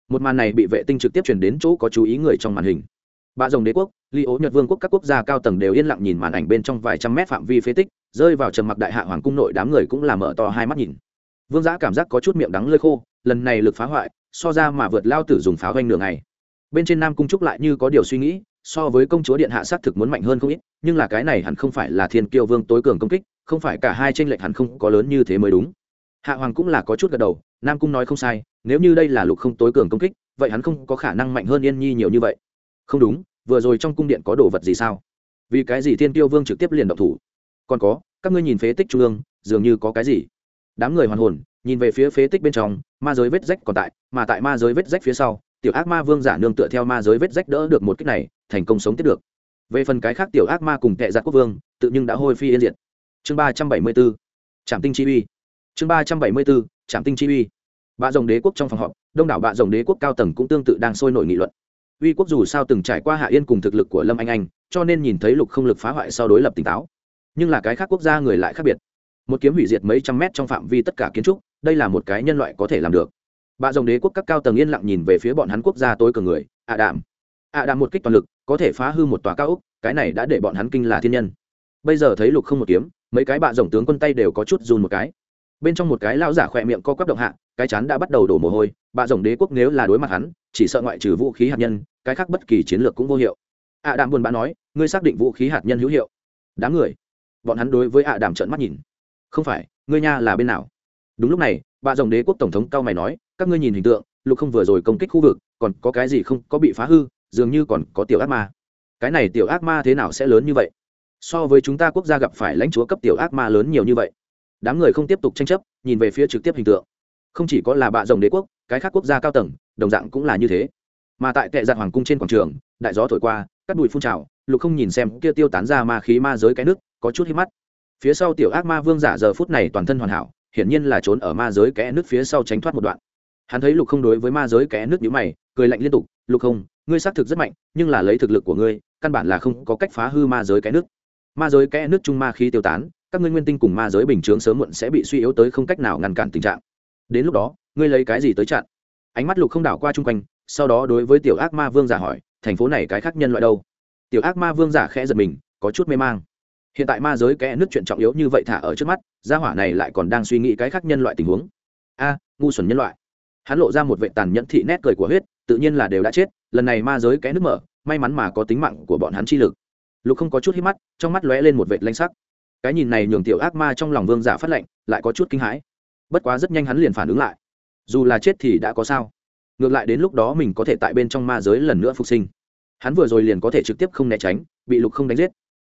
Một màn này bị vệ tinh trực tiếp chuyển đến chỗ có chú ý người trong màn hình bạ rồng đế quốc ly ố nhật vương quốc các quốc gia cao tầng đều yên lặng nhìn màn ảnh bên trong vài trăm mét phạm vi phế tích, rơi vào trầm mặc đại hạ hoàng cung nội đám người cũng làm mở to hai mắt nhìn. Vương giã cảm giác có chút miệng đắng lơi khô, lần này lực phá hoại, so ra mà vượt lao tử dùng pháo ganh nửa ngày. Bên trên nam cung trúc lại như có điều suy nghĩ, so với công chúa điện hạ sát thực muốn mạnh hơn không ít, nhưng là cái này hẳn không phải là thiên kiêu vương tối cường công kích, không phải cả hai tranh lệch hẳn không có lớn như thế mới đúng. Hạ hoàng cũng là có chút gật đầu, nam cung nói không sai, nếu như đây là lục không tối cường công kích, vậy hắn không có khả năng mạnh hơn yên nhi nhiều như vậy không đúng, vừa rồi trong cung điện có đồ vật gì sao? Vì cái gì thiên tiêu vương trực tiếp liền động thủ? Còn có, các ngươi nhìn phế tích trung ương, dường như có cái gì? Đám người hoàn hồn, nhìn về phía phế tích bên trong, ma giới vết rách còn tại, mà tại ma giới vết rách phía sau, tiểu ác ma vương giả nương tựa theo ma giới vết rách đỡ được một cách này, thành công sống tiếp được. Về phần cái khác tiểu ác ma cùng tệ giặc quốc vương, tự nhưng đã hôi phi yên diệt. Chương ba trăm bảy mươi bốn trạm tinh chi uy. Chương ba trăm bảy mươi bốn trạm tinh chi uy. Bạ rồng đế quốc trong phòng họp, đông đảo bạ rồng đế quốc cao tầng cũng tương tự đang sôi nổi nghị luận uy quốc dù sao từng trải qua hạ yên cùng thực lực của lâm anh anh, cho nên nhìn thấy lục không lực phá hoại sau đối lập tỉnh táo. Nhưng là cái khác quốc gia người lại khác biệt. Một kiếm hủy diệt mấy trăm mét trong phạm vi tất cả kiến trúc, đây là một cái nhân loại có thể làm được. Bà rồng đế quốc các cao tầng yên lặng nhìn về phía bọn hắn quốc gia tối cường người, ạ đạm. Ạ đạm một kích toàn lực, có thể phá hư một tòa cao ốc, cái này đã để bọn hắn kinh là thiên nhân. Bây giờ thấy lục không một kiếm, mấy cái bạ rồng tướng quân tay đều có chút run một cái bên trong một cái lao giả khỏe miệng co quắp động hạ, cái chán đã bắt đầu đổ mồ hôi, bạ rồng đế quốc nếu là đối mặt hắn, chỉ sợ ngoại trừ vũ khí hạt nhân, cái khác bất kỳ chiến lược cũng vô hiệu. Ạ đạm buồn bã nói, ngươi xác định vũ khí hạt nhân hữu hiệu. Đám người, bọn hắn đối với ạ đạm trợn mắt nhìn. Không phải, ngươi nha là bên nào? Đúng lúc này, bạ rồng đế quốc tổng thống cao mày nói, các ngươi nhìn hình tượng, lục không vừa rồi công kích khu vực, còn có cái gì không có bị phá hư, dường như còn có tiểu ác ma. Cái này tiểu ác ma thế nào sẽ lớn như vậy? So với chúng ta quốc gia gặp phải lãnh chúa cấp tiểu ác ma lớn nhiều như vậy đám người không tiếp tục tranh chấp, nhìn về phía trực tiếp hình tượng. Không chỉ có là bạ rồng đế quốc, cái khác quốc gia cao tầng, đồng dạng cũng là như thế. Mà tại tệ giặt hoàng cung trên quảng trường, đại gió thổi qua cắt đùi phun trào, lục không nhìn xem kia tiêu tán ra ma khí ma giới cái nước, có chút hít mắt. Phía sau tiểu ác ma vương giả giờ phút này toàn thân hoàn hảo, hiển nhiên là trốn ở ma giới kẽ nước phía sau tránh thoát một đoạn. Hắn thấy lục không đối với ma giới kẽ nước nhữ mày, cười lạnh liên tục, lục không, ngươi xác thực rất mạnh, nhưng là lấy thực lực của ngươi, căn bản là không có cách phá hư ma giới kẽ nước. Ma giới kẽ nước trung ma khí tiêu tán các ngươi nguyên tinh cùng ma giới bình chướng sớm muộn sẽ bị suy yếu tới không cách nào ngăn cản tình trạng. Đến lúc đó, ngươi lấy cái gì tới chặn? Ánh mắt lục không đảo qua chung quanh, sau đó đối với tiểu ác ma vương giả hỏi, thành phố này cái khác nhân loại đâu? Tiểu ác ma vương giả khẽ giật mình, có chút mê mang. Hiện tại ma giới kẽ nước chuyện trọng yếu như vậy thả ở trước mắt, gia hỏa này lại còn đang suy nghĩ cái khác nhân loại tình huống. A, ngu xuẩn nhân loại. Hắn lộ ra một vệ tàn nhẫn thị nét cười của huyết, tự nhiên là đều đã chết, lần này ma giới kẽ nước mở, may mắn mà có tính mạng của bọn hắn chi lực. Lục không có chút hít mắt, trong mắt lóe lên một vệt lanh sắc cái nhìn này nhường tiểu ác ma trong lòng vương giả phát lệnh, lại có chút kinh hãi. Bất quá rất nhanh hắn liền phản ứng lại. Dù là chết thì đã có sao? Ngược lại đến lúc đó mình có thể tại bên trong ma giới lần nữa phục sinh. Hắn vừa rồi liền có thể trực tiếp không né tránh, bị lục không đánh giết.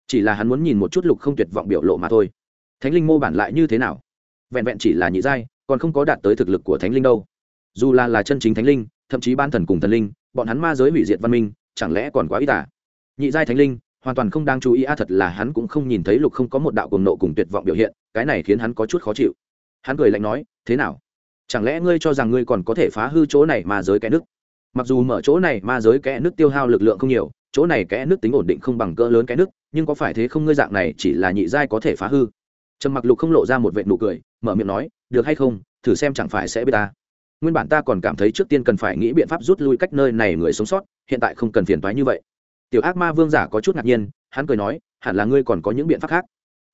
Chỉ là hắn muốn nhìn một chút lục không tuyệt vọng biểu lộ mà thôi. Thánh linh mô bản lại như thế nào? Vẹn vẹn chỉ là nhị giai, còn không có đạt tới thực lực của thánh linh đâu. Dù là là chân chính thánh linh, thậm chí ban thần cùng thần linh, bọn hắn ma giới hủy diệt văn minh, chẳng lẽ còn quá ít à? Nhị giai thánh linh hoàn toàn không đang chú ý, a, thật là hắn cũng không nhìn thấy lục không có một đạo cuồng nộ cùng tuyệt vọng biểu hiện, cái này khiến hắn có chút khó chịu. Hắn cười lạnh nói, thế nào? Chẳng lẽ ngươi cho rằng ngươi còn có thể phá hư chỗ này mà giới kẽ nước? Mặc dù mở chỗ này ma giới kẽ nước tiêu hao lực lượng không nhiều, chỗ này kẽ nước tính ổn định không bằng cỡ lớn kẽ nước, nhưng có phải thế không ngươi dạng này chỉ là nhị giai có thể phá hư? Trầm mặc lục không lộ ra một vệ nụ cười, mở miệng nói, được hay không? Thử xem chẳng phải sẽ biết ta. Nguyên bản ta còn cảm thấy trước tiên cần phải nghĩ biện pháp rút lui cách nơi này người sống sót, hiện tại không cần phiền toái như vậy tiểu ác ma vương giả có chút ngạc nhiên, hắn cười nói, hẳn là ngươi còn có những biện pháp khác.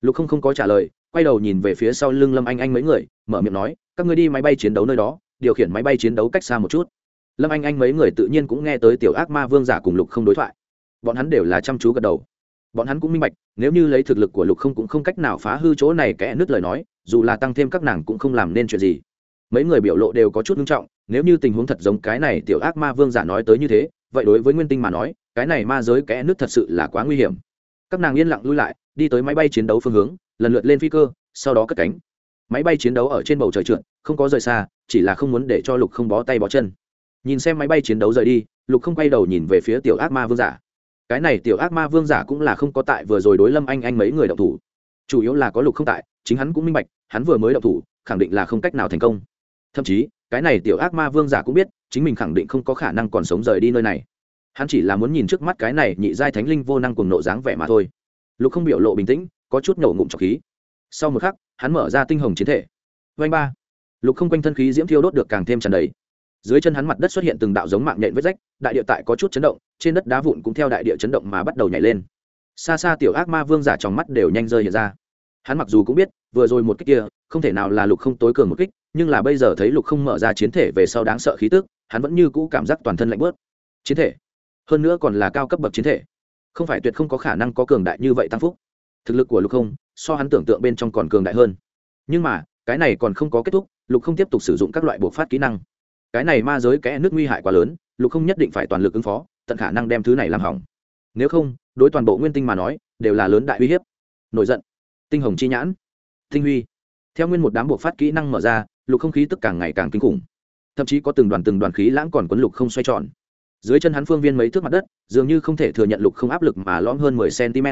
Lục không không có trả lời, quay đầu nhìn về phía sau lưng lâm anh anh mấy người, mở miệng nói, các ngươi đi máy bay chiến đấu nơi đó, điều khiển máy bay chiến đấu cách xa một chút. Lâm anh anh mấy người tự nhiên cũng nghe tới tiểu ác ma vương giả cùng lục không đối thoại. Bọn hắn đều là chăm chú gật đầu. Bọn hắn cũng minh bạch, nếu như lấy thực lực của lục không cũng không cách nào phá hư chỗ này kẽ nứt lời nói, dù là tăng thêm các nàng cũng không làm nên chuyện gì. Mấy người biểu lộ đều có chút nghiêm trọng, nếu như tình huống thật giống cái này tiểu ác ma vương giả nói tới như thế, vậy đối với nguyên tinh mà nói cái này ma giới kẽ nước thật sự là quá nguy hiểm. Các nàng yên lặng lui lại, đi tới máy bay chiến đấu phương hướng, lần lượt lên phi cơ, sau đó cất cánh. Máy bay chiến đấu ở trên bầu trời trượt, không có rời xa, chỉ là không muốn để cho lục không bó tay bó chân. Nhìn xem máy bay chiến đấu rời đi, lục không quay đầu nhìn về phía tiểu ác ma vương giả. Cái này tiểu ác ma vương giả cũng là không có tại vừa rồi đối lâm anh anh mấy người đậu thủ. Chủ yếu là có lục không tại, chính hắn cũng minh bạch, hắn vừa mới đậu thủ, khẳng định là không cách nào thành công. Thậm chí, cái này tiểu ác ma vương giả cũng biết, chính mình khẳng định không có khả năng còn sống rời đi nơi này hắn chỉ là muốn nhìn trước mắt cái này nhị giai thánh linh vô năng cùng nộ dáng vẻ mà thôi. Lục không biểu lộ bình tĩnh, có chút nổ ngụm trọc khí. Sau một khắc, hắn mở ra tinh hồng chiến thể. Vanh ba. Lục không quanh thân khí diễm thiêu đốt được càng thêm tràn đầy. Dưới chân hắn mặt đất xuất hiện từng đạo giống mạng nhện vết rách, đại địa tại có chút chấn động, trên đất đá vụn cũng theo đại địa chấn động mà bắt đầu nhảy lên. Xa xa tiểu ác ma vương giả trong mắt đều nhanh rơi hiện ra. Hắn mặc dù cũng biết, vừa rồi một kích kia, không thể nào là lục không tối cường một kích, nhưng là bây giờ thấy lục không mở ra chiến thể về sau đáng sợ khí tức, hắn vẫn như cũ cảm giác toàn thân lạnh bớt chiến thể hơn nữa còn là cao cấp bậc chiến thể. Không phải tuyệt không có khả năng có cường đại như vậy tăng phúc. Thực lực của lục không, so hắn tưởng tượng bên trong còn cường đại hơn. Nhưng mà, cái này còn không có kết thúc, lục không tiếp tục sử dụng các loại bộc phát kỹ năng. Cái này ma giới kẽ nước nguy hại quá lớn, lục không nhất định phải toàn lực ứng phó, tận khả năng đem thứ này làm hỏng. Nếu không, đối toàn bộ nguyên tinh mà nói, đều là lớn đại uy hiếp. Nổi giận. Tinh hồng chi nhãn. Tinh huy. Theo nguyên một đám bộc phát kỹ năng mở ra, lục không khí tức càng ngày càng kinh khủng. Thậm chí có từng đoàn từng đoàn khí lãng còn quấn lục không xoay tròn dưới chân hắn phương viên mấy thước mặt đất, dường như không thể thừa nhận lục không áp lực mà lõm hơn mười cm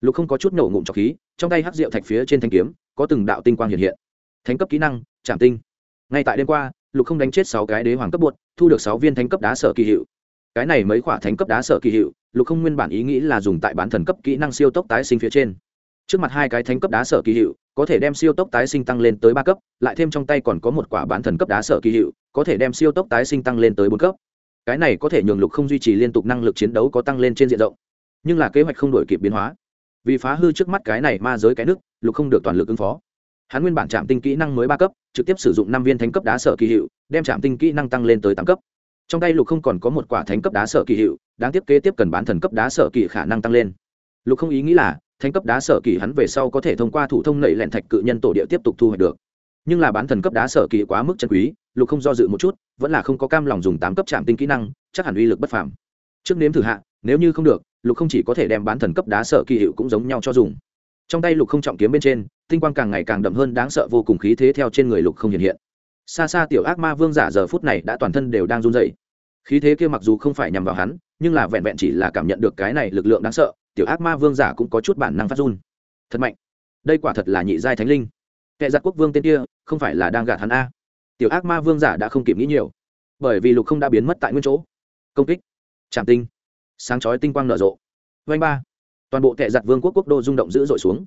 lục không có chút nổ ngụm trọc khí, trong tay hắc rượu thạch phía trên thanh kiếm, có từng đạo tinh quang hiện hiện. Thánh cấp kỹ năng chạm tinh. Ngay tại đêm qua, lục không đánh chết sáu cái đế hoàng cấp bột thu được sáu viên thánh cấp đá sở kỳ hiệu. Cái này mấy khoả thánh cấp đá sở kỳ hiệu, lục không nguyên bản ý nghĩ là dùng tại bán thần cấp kỹ năng siêu tốc tái sinh phía trên. Trước mặt hai cái thánh cấp đá sở kỳ hiệu, có thể đem siêu tốc tái sinh tăng lên tới ba cấp, lại thêm trong tay còn có một quả bán thần cấp đá sở kỳ hiệu, có thể đem siêu tốc tái sinh tăng lên tới bốn cấp cái này có thể nhường lục không duy trì liên tục năng lực chiến đấu có tăng lên trên diện rộng. Nhưng là kế hoạch không đổi kịp biến hóa. Vì phá hư trước mắt cái này ma giới cái nước, lục không được toàn lực ứng phó. Hắn nguyên bản chạm tinh kỹ năng mới ba cấp, trực tiếp sử dụng năm viên thánh cấp đá sở kỳ hiệu, đem chạm tinh kỹ năng tăng lên tới tám cấp. Trong tay lục không còn có một quả thánh cấp đá sở kỳ hiệu, đáng tiếp kế tiếp cần bán thần cấp đá sở kỳ khả năng tăng lên. Lục không ý nghĩ là, thánh cấp đá sở kỳ hắn về sau có thể thông qua thủ thông nảy lẹn thạch cự nhân tổ địa tiếp tục thu hoạch được nhưng là bán thần cấp đá sở kỳ quá mức chân quý, lục không do dự một chút, vẫn là không có cam lòng dùng tám cấp chạm tinh kỹ năng, chắc hẳn uy lực bất phàm. Trước nếm thử hạ, nếu như không được, lục không chỉ có thể đem bán thần cấp đá sở kỳ hiệu cũng giống nhau cho dùng. Trong tay lục không trọng kiếm bên trên, tinh quang càng ngày càng đậm hơn đáng sợ vô cùng khí thế theo trên người lục không hiện hiện. Xa xa tiểu ác ma vương giả giờ phút này đã toàn thân đều đang run dậy khí thế kia mặc dù không phải nhằm vào hắn, nhưng là vẹn vẹn chỉ là cảm nhận được cái này lực lượng đáng sợ, tiểu ác ma vương giả cũng có chút bản năng phát run. Thật mạnh. Đây quả thật là nhị giai thánh linh. Kẻ giặc quốc vương tên kia không phải là đang gạt hắn a. Tiểu ác ma vương giả đã không kịp nghĩ nhiều, bởi vì lục không đã biến mất tại nguyên chỗ. Công kích trạm tinh, sáng chói tinh quang nở rộ. Vanh ba, toàn bộ tệ giặt vương quốc quốc đô rung động dữ dội xuống.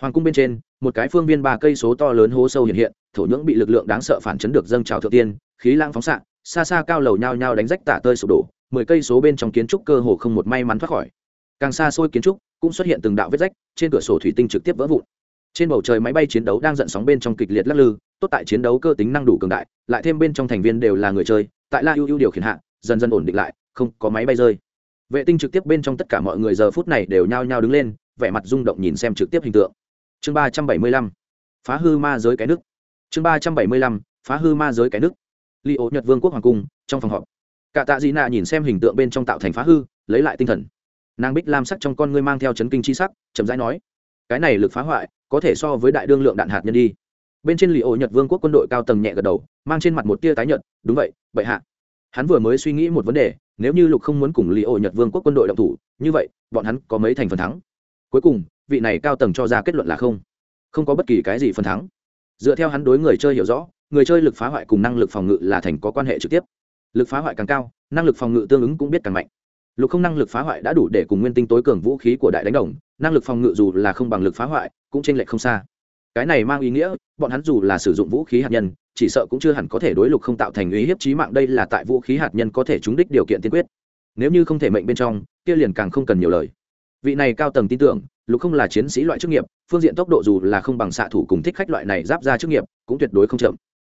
Hoàng cung bên trên, một cái phương viên ba cây số to lớn hố sâu hiện hiện, thổ nhưỡng bị lực lượng đáng sợ phản chấn được dâng trào thượng tiên, khí lãng phóng xạ, xa xa cao lầu nhao nhao đánh rách tả tơi sụp đổ, mười cây số bên trong kiến trúc cơ hồ không một may mắn thoát khỏi. Càng xa xôi kiến trúc cũng xuất hiện từng đạo vết rách, trên cửa sổ thủy tinh trực tiếp vỡ vụn trên bầu trời máy bay chiến đấu đang dận sóng bên trong kịch liệt lắc lư, tốt tại chiến đấu cơ tính năng đủ cường đại, lại thêm bên trong thành viên đều là người chơi, tại la ưu ưu điều khiển hạ, dần dần ổn định lại, không có máy bay rơi. Vệ tinh trực tiếp bên trong tất cả mọi người giờ phút này đều nhao nhao đứng lên, vẻ mặt rung động nhìn xem trực tiếp hình tượng. Chương ba trăm bảy mươi lăm, phá hư ma giới cái nước chương ba trăm bảy mươi lăm, phá hư ma giới cái nước li ô nhật vương quốc hoàng cung, trong phòng họp. Cả tạ dị nạ nhìn xem hình tượng bên trong tạo thành phá hư, lấy lại tinh thần. Nàng bích lam sắc trong con ngươi mang theo chấn kinh chi sắc, chậm rãi nói, cái này lực phá hoại có thể so với đại đương lượng đạn hạt nhân đi. Bên trên lì ổ nhật vương quốc quân đội cao tầng nhẹ gật đầu, mang trên mặt một tia tái nhợt, đúng vậy vậy hạ. Hắn vừa mới suy nghĩ một vấn đề, nếu như lục không muốn cùng lì ổ nhật vương quốc quân đội động thủ, như vậy, bọn hắn có mấy thành phần thắng? Cuối cùng, vị này cao tầng cho ra kết luận là không. Không có bất kỳ cái gì phần thắng. Dựa theo hắn đối người chơi hiểu rõ, người chơi lực phá hoại cùng năng lực phòng ngự là thành có quan hệ trực tiếp. Lực phá hoại càng cao, năng lực phòng ngự tương ứng cũng biết càng mạnh. Lục không năng lực phá hoại đã đủ để cùng nguyên tinh tối cường vũ khí của đại đánh đồng năng lực phòng ngự dù là không bằng lực phá hoại, cũng t lệch không xa. Cái này mang ý nghĩa, bọn hắn dù là sử dụng vũ khí hạt nhân, chỉ sợ cũng chưa hẳn có thể đối lục không tạo thành uy hiếp trí mạng, đây là tại vũ khí hạt nhân có thể trúng đích điều kiện tiên quyết. Nếu như không thể mệnh bên trong, kia liền càng không cần nhiều lời. Vị này cao tầng tin tưởng, lục không là chiến sĩ loại chức nghiệp, phương diện tốc độ dù là không bằng xạ thủ cùng thích khách loại này giáp ra chức nghiệp, cũng tuyệt đối không chậm.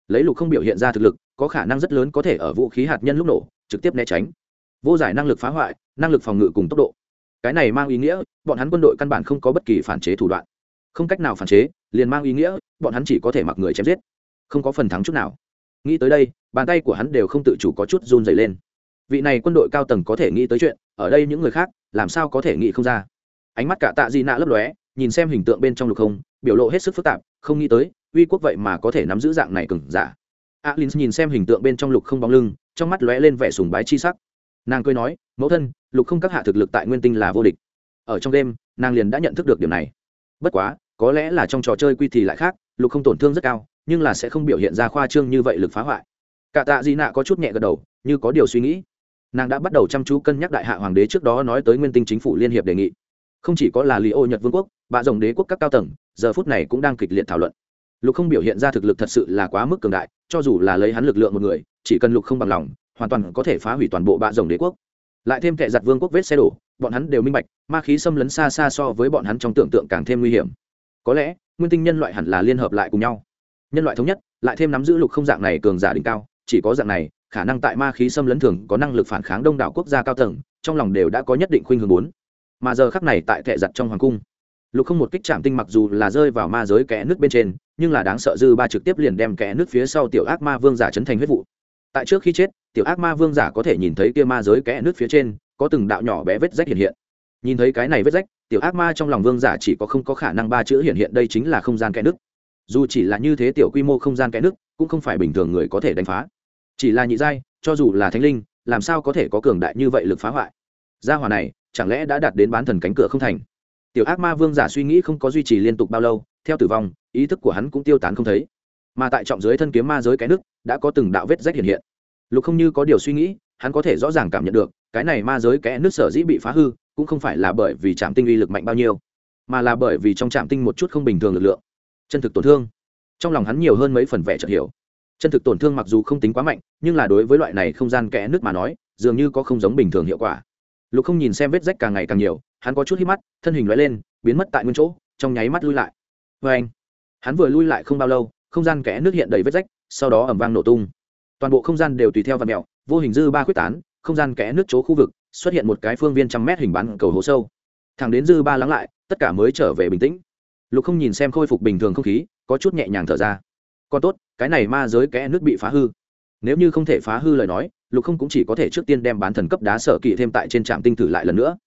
Lấy lục không biểu hiện ra thực lực, có khả năng rất lớn có thể ở vũ khí hạt nhân lúc nổ, trực tiếp né tránh. Vô giải năng lực phá hoại, năng lực phòng ngự cùng tốc độ cái này mang ý nghĩa, bọn hắn quân đội căn bản không có bất kỳ phản chế thủ đoạn. Không cách nào phản chế, liền mang ý nghĩa, bọn hắn chỉ có thể mặc người chém giết. Không có phần thắng chút nào. Nghĩ tới đây, bàn tay của hắn đều không tự chủ có chút run dày lên. Vị này quân đội cao tầng có thể nghĩ tới chuyện, ở đây những người khác, làm sao có thể nghĩ không ra? Ánh mắt cả tạ di nạ lấp lóe, nhìn xem hình tượng bên trong lục không, biểu lộ hết sức phức tạp, không nghĩ tới, uy quốc vậy mà có thể nắm giữ dạng này cừng giả. Alin nhìn xem hình tượng bên trong lục không bóng lưng, trong mắt lóe lên vẻ sùng bái chi sắc nàng cười nói, mẫu thân, lục không các hạ thực lực tại nguyên tinh là vô địch. Ở trong đêm, nàng liền đã nhận thức được điểm này. Bất quá, có lẽ là trong trò chơi quy thì lại khác, lục không tổn thương rất cao, nhưng là sẽ không biểu hiện ra khoa trương như vậy lực phá hoại. Cả tạ di nạ có chút nhẹ gật đầu, như có điều suy nghĩ. Nàng đã bắt đầu chăm chú cân nhắc đại hạ hoàng đế trước đó nói tới nguyên tinh chính phủ liên hiệp đề nghị. Không chỉ có là lý ô nhật vương quốc bạ rồng đế quốc các cao tầng, giờ phút này cũng đang kịch liệt thảo luận. Lục không biểu hiện ra thực lực thật sự là quá mức cường đại, cho dù là lấy hắn lực lượng một người, chỉ cần lục không bằng lòng hoàn toàn có thể phá hủy toàn bộ bạ rồng đế quốc. Lại thêm kẻ giặt vương quốc vết xe đổ, bọn hắn đều minh bạch, ma khí xâm lấn xa xa so với bọn hắn trong tưởng tượng càng thêm nguy hiểm. Có lẽ, nguyên tinh nhân loại hẳn là liên hợp lại cùng nhau. Nhân loại thống nhất, lại thêm nắm giữ lục không dạng này cường giả đỉnh cao, chỉ có dạng này, khả năng tại ma khí xâm lấn thường có năng lực phản kháng đông đảo quốc gia cao tầng, trong lòng đều đã có nhất định khuynh hướng bốn mà giờ khắc này tại thệ giặt trong hoàng cung, lục không một kích chạm tinh mặc dù là rơi vào ma giới kẽ nước bên trên, nhưng là đáng sợ dư ba trực tiếp liền đem kẽ nước phía sau tiểu ác ma vương giả chấn thành huyết vụ tại trước khi chết, tiểu ác ma vương giả có thể nhìn thấy kia ma giới kẽ nước phía trên, có từng đạo nhỏ bé vết rách hiện hiện. Nhìn thấy cái này vết rách, tiểu ác ma trong lòng vương giả chỉ có không có khả năng ba chữ hiện hiện đây chính là không gian kẽ nước dù chỉ là như thế tiểu quy mô không gian kẽ nước cũng không phải bình thường người có thể đánh phá. Chỉ là nhị giai, cho dù là thánh linh, làm sao có thể có cường đại như vậy lực phá hoại? Gia hòa này, chẳng lẽ đã đạt đến bán thần cánh cửa không thành? Tiểu ác ma vương giả suy nghĩ không có duy trì liên tục bao lâu, theo tử vong, ý thức của hắn cũng tiêu tán không thấy mà tại trọng dưới thân kiếm ma giới cái nước đã có từng đạo vết rách hiện hiện. Lục không như có điều suy nghĩ, hắn có thể rõ ràng cảm nhận được, cái này ma giới kẽ nước sở dĩ bị phá hư, cũng không phải là bởi vì trạm tinh uy lực mạnh bao nhiêu, mà là bởi vì trong trạm tinh một chút không bình thường lực lượng, chân thực tổn thương. Trong lòng hắn nhiều hơn mấy phần vẻ chợt hiểu. Chân thực tổn thương mặc dù không tính quá mạnh, nhưng là đối với loại này không gian kẽ nước mà nói, dường như có không giống bình thường hiệu quả. Lục không nhìn xem vết rách càng ngày càng nhiều, hắn có chút hít mắt, thân hình loại lên, biến mất tại nguyên chỗ, trong nháy mắt lui lại. Vê anh, hắn vừa lui lại không bao lâu không gian kẽ nước hiện đầy vết rách, sau đó ẩm vang nổ tung. Toàn bộ không gian đều tùy theo và mẹo vô hình dư ba quyết tán, không gian kẽ nước chỗ khu vực xuất hiện một cái phương viên trăm mét hình bán cầu hố sâu. Thẳng đến dư ba lắng lại, tất cả mới trở về bình tĩnh. Lục không nhìn xem khôi phục bình thường không khí, có chút nhẹ nhàng thở ra. Còn tốt, cái này ma giới kẽ nước bị phá hư. Nếu như không thể phá hư lời nói, lục không cũng chỉ có thể trước tiên đem bán thần cấp đá sở kỵ thêm tại trên trạm tinh thử lại lần nữa.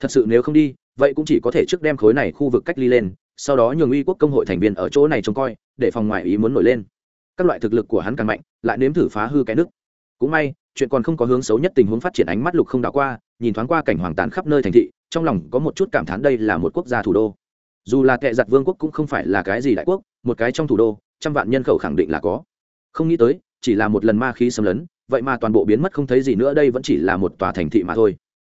Thật sự nếu không đi, vậy cũng chỉ có thể trước đem khối này khu vực cách ly lên sau đó nhường uy quốc công hội thành viên ở chỗ này trông coi, để phòng ngoại ý muốn nổi lên. Các loại thực lực của hắn càng mạnh, lại nếm thử phá hư cái nước. Cũng may, chuyện còn không có hướng xấu nhất tình huống phát triển ánh mắt lục không đảo qua, nhìn thoáng qua cảnh hoàng tàn khắp nơi thành thị, trong lòng có một chút cảm thán đây là một quốc gia thủ đô. Dù là kệ giặt vương quốc cũng không phải là cái gì đại quốc, một cái trong thủ đô, trăm vạn nhân khẩu khẳng định là có. Không nghĩ tới, chỉ là một lần ma khí xâm lấn, vậy mà toàn bộ biến mất không thấy gì nữa, đây vẫn chỉ là một tòa thành thị mà thôi.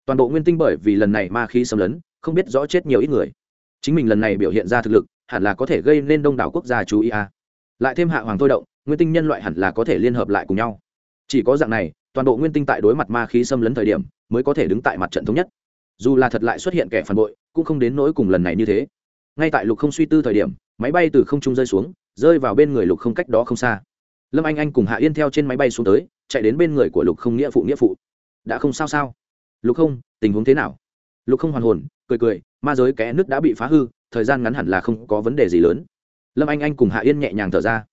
Toàn bộ nguyên tinh bởi vì lần này ma khí xâm lấn, không biết rõ chết nhiều ít người chính mình lần này biểu hiện ra thực lực, hẳn là có thể gây nên đông đảo quốc gia chú ý à. lại thêm hạ hoàng thôi động, nguyên tinh nhân loại hẳn là có thể liên hợp lại cùng nhau. Chỉ có dạng này, toàn bộ nguyên tinh tại đối mặt ma khí xâm lấn thời điểm, mới có thể đứng tại mặt trận thống nhất. Dù là thật lại xuất hiện kẻ phản bội, cũng không đến nỗi cùng lần này như thế. Ngay tại lục không suy tư thời điểm, máy bay từ không trung rơi xuống, rơi vào bên người lục không cách đó không xa. Lâm anh anh cùng hạ yên theo trên máy bay xuống tới, chạy đến bên người của lục không nghĩa phụ nghĩa phụ. Đã không sao sao? Lục không, tình huống thế nào? Lục không hoàn hồn, cười cười ma giới kẽ nước đã bị phá hư, thời gian ngắn hẳn là không có vấn đề gì lớn. Lâm anh anh cùng hạ yên nhẹ nhàng thở ra.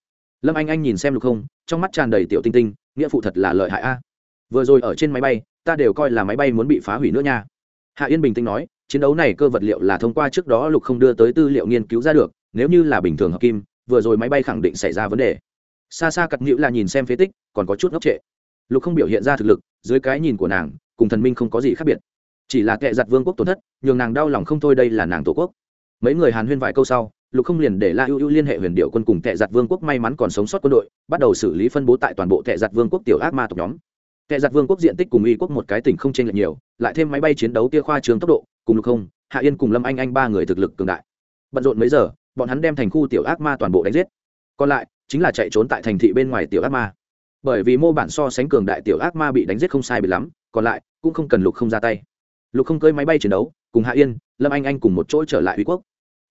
Lâm anh anh nhìn xem lục không, trong mắt tràn đầy tiểu tinh tinh, nghĩa phụ thật là lợi hại a. Vừa rồi ở trên máy bay, ta đều coi là máy bay muốn bị phá hủy nữa nha. Hạ yên bình tĩnh nói, chiến đấu này cơ vật liệu là thông qua trước đó lục không đưa tới tư liệu nghiên cứu ra được, nếu như là bình thường hợp kim, vừa rồi máy bay khẳng định xảy ra vấn đề. Xa xa cặp nhữ là nhìn xem phế tích, còn có chút ngốc trệ. Lục không biểu hiện ra thực lực, dưới cái nhìn của nàng, cùng thần minh không có gì khác biệt chỉ là kệ giặt vương quốc tổn thất, nhường nàng đau lòng không thôi đây là nàng tổ quốc. Mấy người hàn huyên vài câu sau, lục không liền để la ưu ưu liên hệ huyền điệu quân cùng kệ giặt vương quốc may mắn còn sống sót quân đội, bắt đầu xử lý phân bố tại toàn bộ kệ giặt vương quốc tiểu ác ma tộc nhóm. Kệ giặt vương quốc diện tích cùng uy quốc một cái tỉnh không chênh lệch nhiều, lại thêm máy bay chiến đấu tia khoa trường tốc độ, cùng lục không, hạ yên cùng lâm anh anh ba người thực lực cường đại. Bận rộn mấy giờ, bọn hắn đem thành khu tiểu ác ma toàn bộ đánh giết. Còn lại, chính là chạy trốn tại thành thị bên ngoài tiểu ác ma. Bởi vì mô bản so sánh cường đại tiểu ác ma bị đánh giết không sai bị lắm, còn lại, cũng không cần lục không ra tay lục không cơi máy bay chiến đấu, cùng hạ yên, lâm anh anh cùng một chỗ trở lại uy quốc.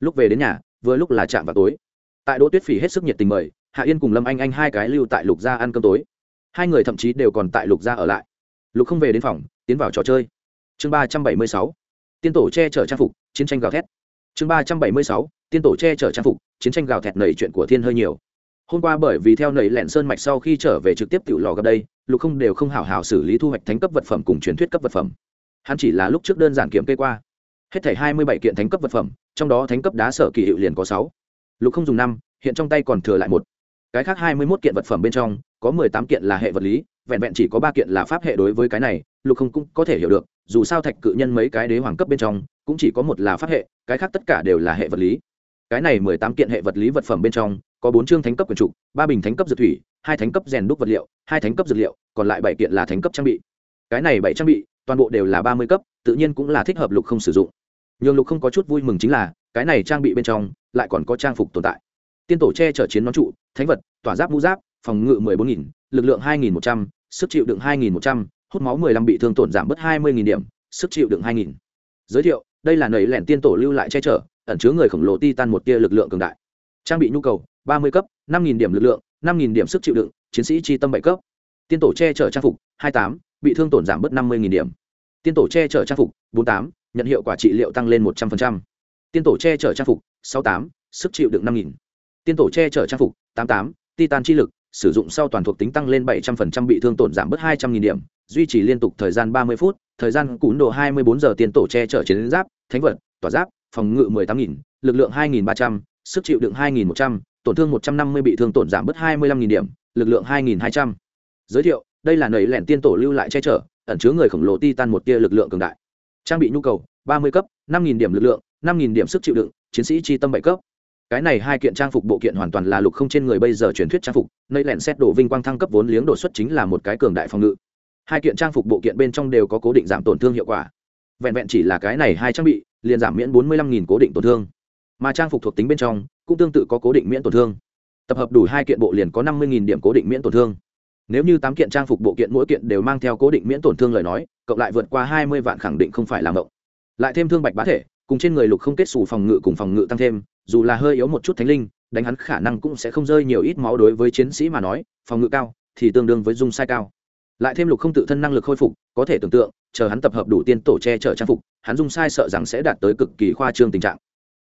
Lúc về đến nhà, vừa lúc là chạm vào tối. Tại đỗ tuyết phỉ hết sức nhiệt tình mời, hạ yên cùng lâm anh anh hai cái lưu tại lục gia ăn cơm tối. Hai người thậm chí đều còn tại lục gia ở lại. Lục không về đến phòng, tiến vào trò chơi. Chương ba trăm bảy mươi sáu, tiên tổ che chở trang phục, chiến tranh gào thét. Chương ba trăm bảy mươi sáu, tiên tổ che chở trang phục, chiến tranh gào thét nảy chuyện của thiên hơi nhiều. Hôm qua bởi vì theo nảy lẹn sơn mạch sau khi trở về trực tiếp tự lò gặp đây, lục không đều không hào hào xử lý thu hoạch thánh cấp vật phẩm cùng truyền thuyết cấp vật phẩm hắn chỉ là lúc trước đơn giản kiểm kê qua. Hết thảy hai mươi bảy kiện thánh cấp vật phẩm, trong đó thánh cấp đá sở kỳ hiệu liền có sáu. Lục không dùng năm, hiện trong tay còn thừa lại một. Cái khác hai mươi mốt kiện vật phẩm bên trong, có mười tám kiện là hệ vật lý, vẹn vẹn chỉ có ba kiện là pháp hệ đối với cái này, lục không cũng có thể hiểu được, dù sao thạch cự nhân mấy cái đế hoàng cấp bên trong, cũng chỉ có một là pháp hệ, cái khác tất cả đều là hệ vật lý. Cái này mười tám kiện hệ vật lý vật phẩm bên trong, có bốn chương thánh cấp quyền trục, ba bình thánh cấp dược thủy, hai thánh cấp rèn đúc vật liệu, hai thánh cấp dược liệu, còn lại bảy kiện là thánh cấp trang bị. Cái này bảy trang bị toàn bộ đều là ba mươi cấp, tự nhiên cũng là thích hợp lục không sử dụng. Nhường lục không có chút vui mừng chính là, cái này trang bị bên trong, lại còn có trang phục tồn tại. Tiên tổ che chở chiến nón trụ, thánh vật, tỏa giáp mũ giáp, phòng ngự mười bốn nghìn, lực lượng hai nghìn một trăm, sức chịu đựng hai nghìn một trăm, hút máu mười lăm bị thương tổn giảm bớt hai mươi nghìn điểm, sức chịu đựng hai nghìn. Giới thiệu, đây là nầy lẻn tiên tổ lưu lại che chở, ẩn chứa người khổng lồ ti tan một tia lực lượng cường đại. Trang bị nhu cầu, ba mươi cấp, năm nghìn điểm lực lượng, năm nghìn điểm sức chịu đựng, chiến sĩ chi tâm bảy cấp. Tiên tổ che chở trang phục, hai tám bị thương tổn giảm bớt năm mươi điểm. Tiên tổ che chở trang phục, bốn tám, nhận hiệu quả trị liệu tăng lên một trăm linh tiên tổ che chở trang phục, sáu tám, sức chịu đựng năm nghìn. Tiên tổ che chở trang phục, tám tám, titan chi lực, sử dụng sau toàn thuộc tính tăng lên bảy trăm linh bị thương tổn giảm bớt hai trăm nghìn điểm, duy trì liên tục thời gian ba mươi phút, thời gian cún độ hai mươi bốn giờ tiên tổ che chở chiến giáp, thánh vật, tỏa giáp, phòng ngự mười tám nghìn, lực lượng hai nghìn ba trăm, sức chịu đựng hai nghìn một trăm, tổn thương một trăm năm mươi bị thương tổn giảm bớt hai mươi lăm nghìn điểm, lực lượng hai nghìn hai trăm. Giới thiệu đây là nầy lẻn tiên tổ lưu lại che chở, ẩn chứa người khổng lồ ti tan một tia lực lượng cường đại. Trang bị nhu cầu, ba mươi cấp, năm nghìn điểm lực lượng, năm nghìn điểm sức chịu đựng, chiến sĩ chi tâm bảy cấp. Cái này hai kiện trang phục bộ kiện hoàn toàn là lục không trên người bây giờ truyền thuyết trang phục nơi lẹn xét đổ vinh quang thăng cấp vốn liếng đột xuất chính là một cái cường đại phòng ngự. Hai kiện trang phục bộ kiện bên trong đều có cố định giảm tổn thương hiệu quả. Vẹn vẹn chỉ là cái này hai trang bị, liền giảm miễn bốn mươi lăm nghìn cố định tổn thương. Mà trang phục thuộc tính bên trong, cũng tương tự có cố định miễn tổn thương. Tập hợp đủ hai kiện bộ liền có năm mươi nghìn điểm cố định miễn tổn thương nếu như tám kiện trang phục bộ kiện mỗi kiện đều mang theo cố định miễn tổn thương lời nói, cộng lại vượt qua hai mươi vạn khẳng định không phải là mộng. Lại thêm thương bạch bá thể, cùng trên người lục không kết xù phòng ngự cùng phòng ngự tăng thêm, dù là hơi yếu một chút thánh linh, đánh hắn khả năng cũng sẽ không rơi nhiều ít máu đối với chiến sĩ mà nói, phòng ngự cao thì tương đương với dung sai cao. Lại thêm lục không tự thân năng lực khôi phục, có thể tưởng tượng, chờ hắn tập hợp đủ tiên tổ che chở trang phục, hắn dung sai sợ rằng sẽ đạt tới cực kỳ khoa trương tình trạng.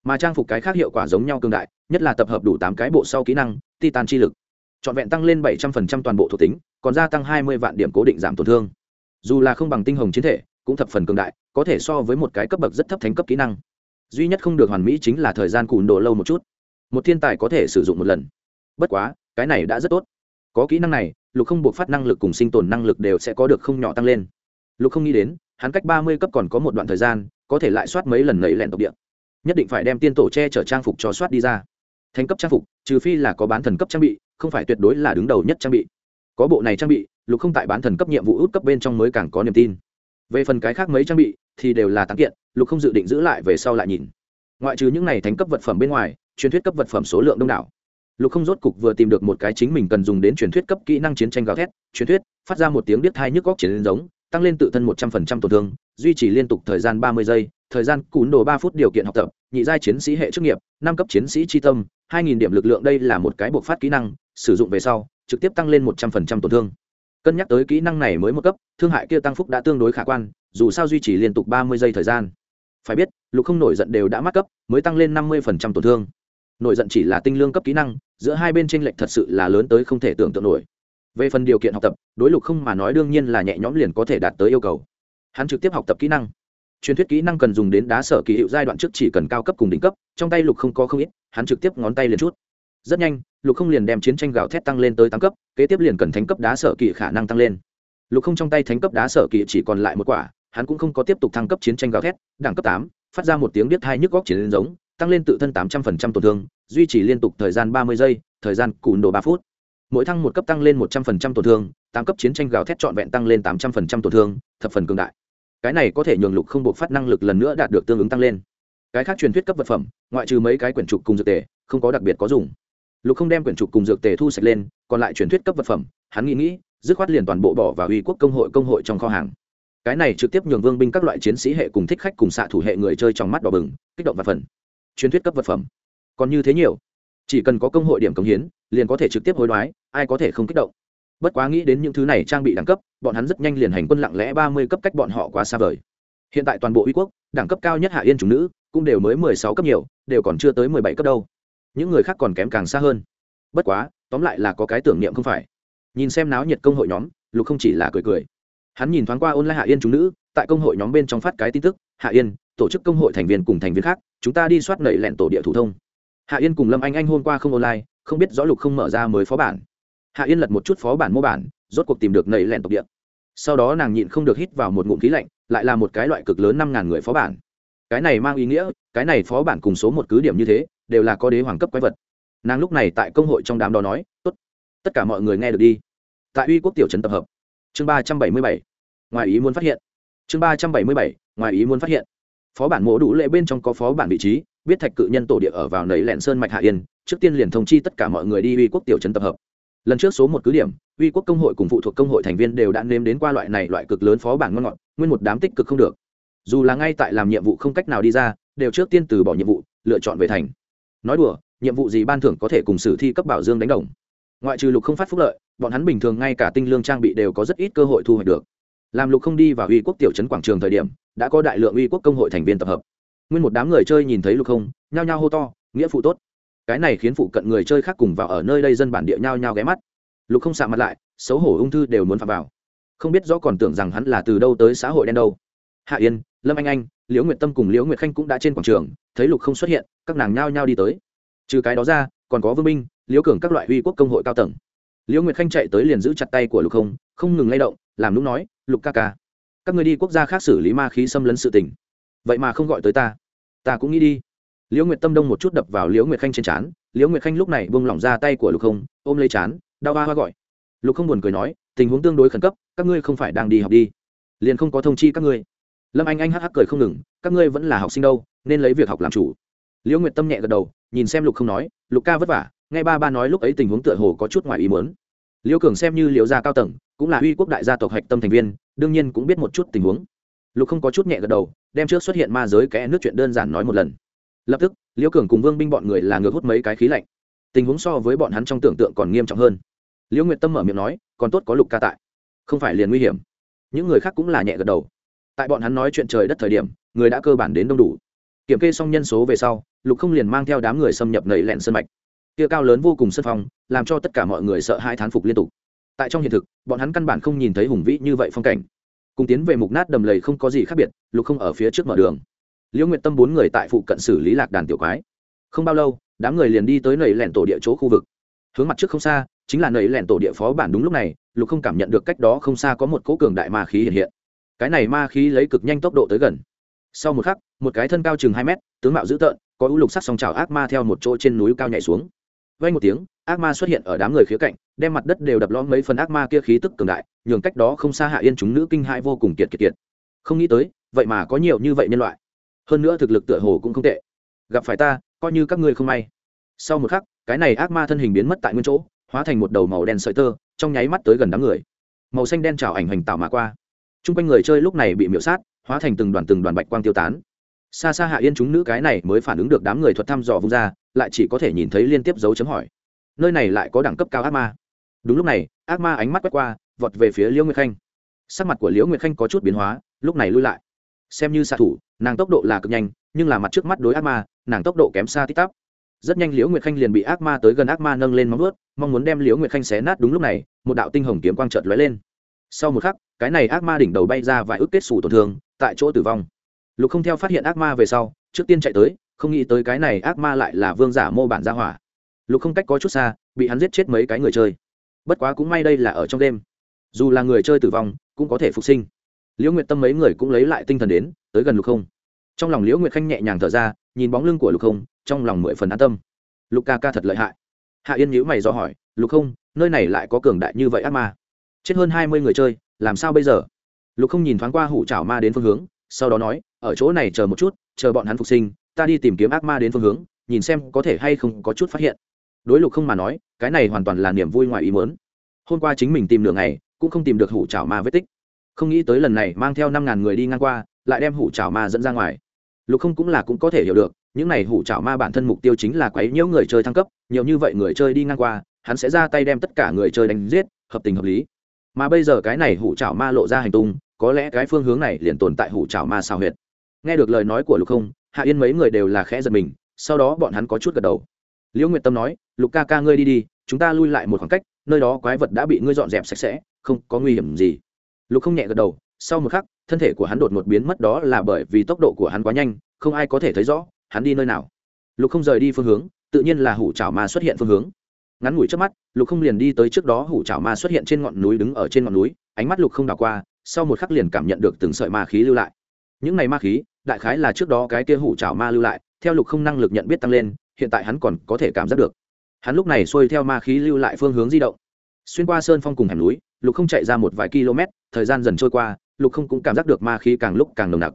Mà trang phục cái khác hiệu quả giống nhau cương đại, nhất là tập hợp đủ tám cái bộ sau kỹ năng, titan chi lực trọn vẹn tăng lên bảy trăm phần trăm toàn bộ thuộc tính, còn gia tăng hai mươi vạn điểm cố định giảm tổn thương. Dù là không bằng tinh hồng chiến thể, cũng thập phần cường đại, có thể so với một cái cấp bậc rất thấp thánh cấp kỹ năng. Duy nhất không được hoàn mỹ chính là thời gian cùn đồ lâu một chút. Một thiên tài có thể sử dụng một lần. Bất quá, cái này đã rất tốt. Có kỹ năng này, lục không buộc phát năng lực cùng sinh tồn năng lực đều sẽ có được không nhỏ tăng lên. Lục không nghĩ đến, hắn cách ba mươi cấp còn có một đoạn thời gian, có thể lại soát mấy lần nảy lẹn tộc địa. Nhất định phải đem tiên tổ che chở trang phục cho soát đi ra. Thành cấp trang phục, trừ phi là có bán thần cấp trang bị không phải tuyệt đối là đứng đầu nhất trang bị. Có bộ này trang bị, lục không tại bán thần cấp nhiệm vụ út cấp bên trong mới càng có niềm tin. Về phần cái khác mấy trang bị, thì đều là tán kiện, lục không dự định giữ lại về sau lại nhìn. Ngoại trừ những này thánh cấp vật phẩm bên ngoài, truyền thuyết cấp vật phẩm số lượng đông đảo. Lục không rốt cục vừa tìm được một cái chính mình cần dùng đến truyền thuyết cấp kỹ năng chiến tranh gào thét, truyền thuyết, phát ra một tiếng biết thai nhức góc chiến giống, tăng lên tự thân một trăm phần trăm tổn thương, duy trì liên tục thời gian ba mươi giây, thời gian cún đồ ba phút điều kiện học tập, nhị giai chiến sĩ hệ chức nghiệp, năm cấp chiến sĩ tri tâm hai nghìn điểm lực lượng đây là một cái buộc phát kỹ năng, sử dụng về sau, trực tiếp tăng lên một trăm phần trăm tổn thương. Cân nhắc tới kỹ năng này mới một cấp, thương hại kia tăng phúc đã tương đối khả quan, dù sao duy trì liên tục ba mươi giây thời gian. Phải biết, lục không nổi giận đều đã mắc cấp, mới tăng lên năm mươi phần trăm tổn thương. Nổi giận chỉ là tinh lương cấp kỹ năng, giữa hai bên tranh lệch thật sự là lớn tới không thể tưởng tượng nổi. Về phần điều kiện học tập, đối lục không mà nói đương nhiên là nhẹ nhõm liền có thể đạt tới yêu cầu. Hắn trực tiếp học tập kỹ năng truyền thuyết kỹ năng cần dùng đến đá sở kỳ hiệu giai đoạn trước chỉ cần cao cấp cùng đỉnh cấp, trong tay lục không có không ít, hắn trực tiếp ngón tay liền chút. Rất nhanh, lục không liền đem chiến tranh gạo thét tăng lên tới tám cấp, kế tiếp liền cần thánh cấp đá sở kỳ khả năng tăng lên. Lục không trong tay thánh cấp đá sở kỳ chỉ còn lại một quả, hắn cũng không có tiếp tục thăng cấp chiến tranh gạo thét, đẳng cấp tám, phát ra một tiếng biết hai nhức góc chiến giống, tăng lên tự thân tám trăm phần trăm tổn thương, duy trì liên tục thời gian ba mươi giây, thời gian cùn đồ ba phút. Mỗi thăng một cấp tăng lên một trăm phần trăm tổn thương, tám cấp chiến tranh gào thét trọn vẹn tăng lên tám trăm phần trăm tổn thương, thập phần cường đại cái này có thể nhường lục không buộc phát năng lực lần nữa đạt được tương ứng tăng lên. Cái khác truyền thuyết cấp vật phẩm, ngoại trừ mấy cái quyển trục cùng dược tề, không có đặc biệt có dùng. Lục không đem quyển trục cùng dược tề thu sạch lên, còn lại truyền thuyết cấp vật phẩm, hắn nghĩ nghĩ, dứt khoát liền toàn bộ bỏ vào uy quốc công hội công hội trong kho hàng. Cái này trực tiếp nhường vương binh các loại chiến sĩ hệ cùng thích khách cùng xạ thủ hệ người chơi trong mắt đỏ bừng, kích động và phần. Truyền thuyết cấp vật phẩm. Còn như thế nhiều. Chỉ cần có công hội điểm cống hiến, liền có thể trực tiếp hối đoái, ai có thể không kích động bất quá nghĩ đến những thứ này trang bị đẳng cấp, bọn hắn rất nhanh liền hành quân lặng lẽ ba mươi cấp cách bọn họ quá xa vời. Hiện tại toàn bộ uy quốc, đẳng cấp cao nhất hạ yên chủng nữ, cũng đều mới mười sáu cấp nhiều, đều còn chưa tới mười bảy cấp đâu. Những người khác còn kém càng xa hơn. Bất quá, tóm lại là có cái tưởng niệm không phải. Nhìn xem náo nhiệt công hội nhóm, lục không chỉ là cười cười. Hắn nhìn thoáng qua ôn lại hạ yên chúng nữ, tại công hội nhóm bên trong phát cái tin tức, hạ yên, tổ chức công hội thành viên cùng thành viên khác, chúng ta đi soát nẩy lẹn tổ địa thủ thông. Hạ yên cùng lâm anh anh hôm qua không online, không biết rõ lục không mở ra mới phó bản hạ yên lật một chút phó bản mô bản, rốt cuộc tìm được nẩy lẹn tộc địa. Sau đó nàng nhịn không được hít vào một ngụm khí lạnh, lại là một cái loại cực lớn năm ngàn người phó bản. Cái này mang ý nghĩa, cái này phó bản cùng số một cứ điểm như thế, đều là có đế hoàng cấp quái vật. Nàng lúc này tại công hội trong đám đó nói, tốt, tất cả mọi người nghe được đi. Tại uy quốc tiểu trấn tập hợp. Chương ba trăm bảy mươi bảy, ngoài ý muốn phát hiện. Chương ba trăm bảy mươi bảy, ngoài ý muốn phát hiện. Phó bản mổ đủ lệ bên trong có phó bản vị trí, biết thạch cự nhân tổ địa ở vào nầy lẹn sơn mạch hạ yên, trước tiên liền thông chi tất cả mọi người đi uy quốc tiểu trấn tập hợp lần trước số một cứ điểm, uy quốc công hội cùng phụ thuộc công hội thành viên đều đã nếm đến qua loại này loại cực lớn phó bản ngon ngọt, nguyên một đám tích cực không được. Dù là ngay tại làm nhiệm vụ không cách nào đi ra, đều trước tiên từ bỏ nhiệm vụ, lựa chọn về thành. Nói đùa, nhiệm vụ gì ban thưởng có thể cùng sử thi cấp bảo dương đánh đồng. Ngoại trừ lục không phát phúc lợi, bọn hắn bình thường ngay cả tinh lương trang bị đều có rất ít cơ hội thu hoạch được. Làm lục không đi vào uy quốc tiểu trấn quảng trường thời điểm, đã có đại lượng uy quốc công hội thành viên tập hợp. Nguyên một đám người chơi nhìn thấy lục không, nhao nhao hô to, nghĩa phụ tốt cái này khiến phụ cận người chơi khác cùng vào ở nơi đây dân bản địa nhao nhao ghé mắt. Lục không xạ mặt lại, xấu hổ ung thư đều muốn phạm vào. Không biết rõ còn tưởng rằng hắn là từ đâu tới xã hội đen đâu. Hạ yên, lâm anh anh, liễu nguyệt tâm cùng liễu nguyệt khanh cũng đã trên quảng trường, thấy lục không xuất hiện, các nàng nhao nhao đi tới. Trừ cái đó ra, còn có vương minh, liễu cường các loại uy quốc công hội cao tầng. Liễu nguyệt khanh chạy tới liền giữ chặt tay của lục không không ngừng lay động, làm lúc nói, lục ca ca, các người đi quốc gia khác xử lý ma khí xâm lấn sự tình. Vậy mà không gọi tới ta. Ta cũng nghĩ đi liễu nguyệt tâm đông một chút đập vào liễu nguyệt khanh trên trán, liễu nguyệt khanh lúc này buông lỏng ra tay của lục không, ôm lấy chán, đau hoa hoa gọi. Lục không buồn cười nói, tình huống tương đối khẩn cấp, các ngươi không phải đang đi học đi. Liền không có thông chi các ngươi. Lâm anh anh hắc hắc cười không ngừng, các ngươi vẫn là học sinh đâu, nên lấy việc học làm chủ. Liễu nguyệt tâm nhẹ gật đầu, nhìn xem lục không nói, lục ca vất vả, nghe ba ba nói lúc ấy tình huống tựa hồ có chút ngoài ý muốn. Liễu cường xem như liễu gia cao tầng, cũng là uy quốc đại gia tộc hạch tâm thành viên, đương nhiên cũng biết một chút tình huống. Lục không có chút nhẹ gật đầu, đem trước xuất hiện ma giới kẽ nước chuyện đơn giản nói một lần lập tức, liễu cường cùng vương binh bọn người là ngược hút mấy cái khí lạnh. Tình huống so với bọn hắn trong tưởng tượng còn nghiêm trọng hơn. Liễu nguyệt tâm mở miệng nói, còn tốt có lục ca tại. Không phải liền nguy hiểm. Những người khác cũng là nhẹ gật đầu. Tại bọn hắn nói chuyện trời đất thời điểm, người đã cơ bản đến đông đủ. Kiểm kê xong nhân số về sau, lục không liền mang theo đám người xâm nhập nầy lẹn sân mạch. Kia cao lớn vô cùng sân phong làm cho tất cả mọi người sợ hai thán phục liên tục. Tại trong hiện thực, bọn hắn căn bản không nhìn thấy hùng vĩ như vậy phong cảnh. Cùng tiến về mục nát đầm lầy không có gì khác biệt, lục không ở phía trước mở đường liễu nguyệt tâm bốn người tại phụ cận xử lý lạc đàn tiểu quái. Không bao lâu, đám người liền đi tới nầy lẻn tổ địa chỗ khu vực. Hướng mặt trước không xa, chính là nầy lẻn tổ địa phó bản đúng lúc này, lục không cảm nhận được cách đó không xa có một cỗ cường đại ma khí hiện hiện. Cái này ma khí lấy cực nhanh tốc độ tới gần. Sau một khắc, một cái thân cao chừng hai mét, tướng mạo dữ tợn, có ưu lục sắc song trào ác ma theo một chỗ trên núi cao nhảy xuống. Vay một tiếng, ác ma xuất hiện ở đám người khía cạnh, đem mặt đất đều đập lõm mấy phần ác ma kia khí tức cường đại, nhường cách đó không xa hạ yên chúng nữ kinh hãi vô cùng kiệt kiệt kiệt. Không nghĩ tới, vậy mà có nhiều như vậy nhân loại hơn nữa thực lực tựa hồ cũng không tệ. Gặp phải ta, coi như các ngươi không may. Sau một khắc, cái này ác ma thân hình biến mất tại nguyên chỗ, hóa thành một đầu màu đen sợi tơ, trong nháy mắt tới gần đám người. Màu xanh đen trào ảnh hình tạo mà qua. T r u n g quanh người chơi lúc này bị miễu sát, hóa thành từng đoàn từng đoàn bạch quang tiêu tán. Xa xa hạ yên chúng nữ cái này mới phản ứng được đám người thuật thăm dò vung ra, lại chỉ có thể nhìn thấy liên tiếp dấu chấm hỏi. Nơi này lại có đẳng cấp cao ác ma. Đúng lúc này, ác ma ánh mắt quét qua, vọt về phía liễu nguyệt khanh. Sắc mặt của liễu nguyệt khanh có chút biến hóa, lúc này lui lại. Xem như xạ thủ nàng tốc độ là cực nhanh, nhưng là mặt trước mắt đối ác ma, nàng tốc độ kém xa tít tắp. Rất nhanh liễu nguyệt khanh liền bị ác ma tới gần ác ma nâng lên móng ướt mong muốn đem liễu nguyệt khanh xé nát đúng lúc này, một đạo tinh hồng kiếm quang trợt lóe lên. Sau một khắc, cái này ác ma đỉnh đầu bay ra vài ước kết xù tổn thương, tại chỗ tử vong. Lục không theo phát hiện ác ma về sau, trước tiên chạy tới, không nghĩ tới cái này ác ma lại là vương giả mô bản gia hỏa. Lục không cách có chút xa, bị hắn giết chết mấy cái người chơi. Bất quá cũng may đây là ở trong đêm. Dù là người chơi tử vong, cũng có thể phục sinh liễu nguyệt tâm mấy người cũng lấy lại tinh thần đến tới gần lục không. Trong lòng liễu nguyệt khanh nhẹ nhàng thở ra nhìn bóng lưng của lục không trong lòng mười phần an tâm. Lục ca ca thật lợi hại. Hạ yên nhữ mày do hỏi lục không nơi này lại có cường đại như vậy ác ma? Chết hơn hai mươi người chơi làm sao bây giờ? Lục không nhìn thoáng qua hủ chảo ma đến phương hướng sau đó nói ở chỗ này chờ một chút chờ bọn hắn phục sinh ta đi tìm kiếm ác ma đến phương hướng nhìn xem có thể hay không có chút phát hiện. Đối lục không mà nói cái này hoàn toàn là niềm vui ngoài ý mớn hôm qua chính mình tìm đường này, cũng không tìm được hủ chảo ma vết tích không nghĩ tới lần này mang theo năm ngàn người đi ngang qua, lại đem hủ chảo ma dẫn ra ngoài. Lục không cũng là cũng có thể hiểu được, những này hủ chảo ma bản thân mục tiêu chính là quấy nhiễu người chơi thăng cấp, nhiều như vậy người chơi đi ngang qua, hắn sẽ ra tay đem tất cả người chơi đánh giết, hợp tình hợp lý. Mà bây giờ cái này hủ chảo ma lộ ra hành tung, có lẽ cái phương hướng này liền tồn tại hủ chảo ma xào huyệt. Nghe được lời nói của lục không, hạ yên mấy người đều là khẽ giật mình, sau đó bọn hắn có chút gật đầu. Liễu nguyệt tâm nói, lục ca ca ngươi đi đi, chúng ta lui lại một khoảng cách, nơi đó quái vật đã bị ngươi dọn dẹp sạch sẽ, không có nguy hiểm gì lục không nhẹ gật đầu, sau một khắc, thân thể của hắn đột một biến mất đó là bởi vì tốc độ của hắn quá nhanh, không ai có thể thấy rõ, hắn đi nơi nào. Lục không rời đi phương hướng, tự nhiên là hủ chảo ma xuất hiện phương hướng. Ngắn ngủi trước mắt, lục không liền đi tới trước đó hủ chảo ma xuất hiện trên ngọn núi đứng ở trên ngọn núi, ánh mắt lục không đảo qua, sau một khắc liền cảm nhận được từng sợi ma khí lưu lại. Những này ma khí, đại khái là trước đó cái kia hủ chảo ma lưu lại, theo lục không năng lực nhận biết tăng lên, hiện tại hắn còn có thể cảm giác được. Hắn lúc này xuôi theo ma khí lưu lại phương hướng di động. Xuyên qua sơn phong cùng hẻm núi lục không chạy ra một vài km, thời gian dần trôi qua, lục không cũng cảm giác được ma khí càng lúc càng nồng nặc.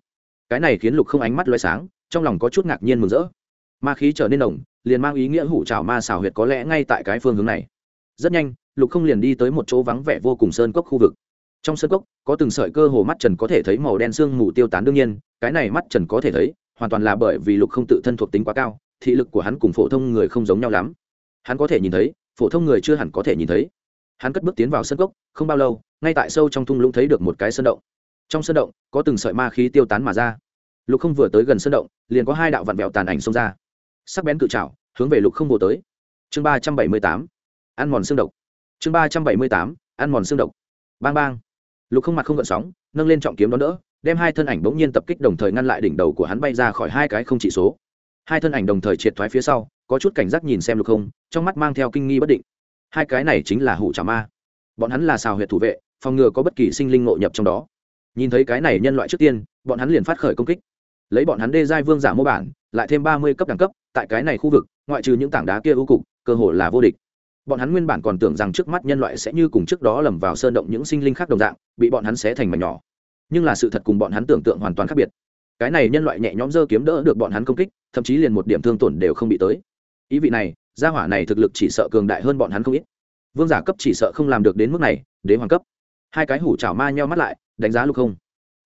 Cái này khiến lục không ánh mắt loay sáng, trong lòng có chút ngạc nhiên mừng rỡ. Ma khí trở nên nồng, liền mang ý nghĩa hủ trào ma xào huyệt có lẽ ngay tại cái phương hướng này. Rất nhanh, lục không liền đi tới một chỗ vắng vẻ vô cùng sơn cốc khu vực. Trong sơn cốc, có từng sợi cơ hồ mắt trần có thể thấy màu đen sương mù tiêu tán đương nhiên, cái này mắt trần có thể thấy, hoàn toàn là bởi vì lục không tự thân thuộc tính quá cao, thị lực của hắn cùng phổ thông người không giống nhau lắm. Hắn có thể nhìn thấy, phổ thông người chưa hẳn có thể nhìn thấy hắn cất bước tiến vào sân cốc, không bao lâu, ngay tại sâu trong thung lũng thấy được một cái sơn động. Trong sơn động, có từng sợi ma khí tiêu tán mà ra. Lục không vừa tới gần sơn động, liền có hai đạo vặn vẹo tàn ảnh xông ra. Sắc bén cự trào hướng về lục không bồ tới. Chương ba trăm bảy mươi tám, ăn mòn xương độc. Chương ba trăm bảy mươi tám, ăn mòn xương độc. Bang bang. Lục không mặt không gợn sóng, nâng lên trọng kiếm đón đỡ, đem hai thân ảnh bỗng nhiên tập kích đồng thời ngăn lại đỉnh đầu của hắn bay ra khỏi hai cái không chỉ số. Hai thân ảnh đồng thời triệt thoái phía sau, có chút cảnh giác nhìn xem lục không, trong mắt mang theo kinh nghi bất định hai cái này chính là hủ trà ma. Bọn hắn là xào huyệt thủ vệ, phòng ngừa có bất kỳ sinh linh ngộ nhập trong đó. Nhìn thấy cái này nhân loại trước tiên, bọn hắn liền phát khởi công kích. Lấy bọn hắn đê giai vương giả mô bản, lại thêm ba mươi cấp đẳng cấp, tại cái này khu vực, ngoại trừ những tảng đá kia ưu cục, cơ hội là vô địch. Bọn hắn nguyên bản còn tưởng rằng trước mắt nhân loại sẽ như cùng trước đó lầm vào sơn động những sinh linh khác đồng dạng, bị bọn hắn xé thành mảnh nhỏ. Nhưng là sự thật cùng bọn hắn tưởng tượng hoàn toàn khác biệt. Cái này nhân loại nhẹ nhõm dơ kiếm đỡ được bọn hắn công kích, thậm chí liền một điểm thương tổn đều không bị tới. Ý vị này gia hỏa này thực lực chỉ sợ cường đại hơn bọn hắn không ít. Vương giả cấp chỉ sợ không làm được đến mức này, đế hoàng cấp. Hai cái hủ chảo ma nheo mắt lại, đánh giá lục không.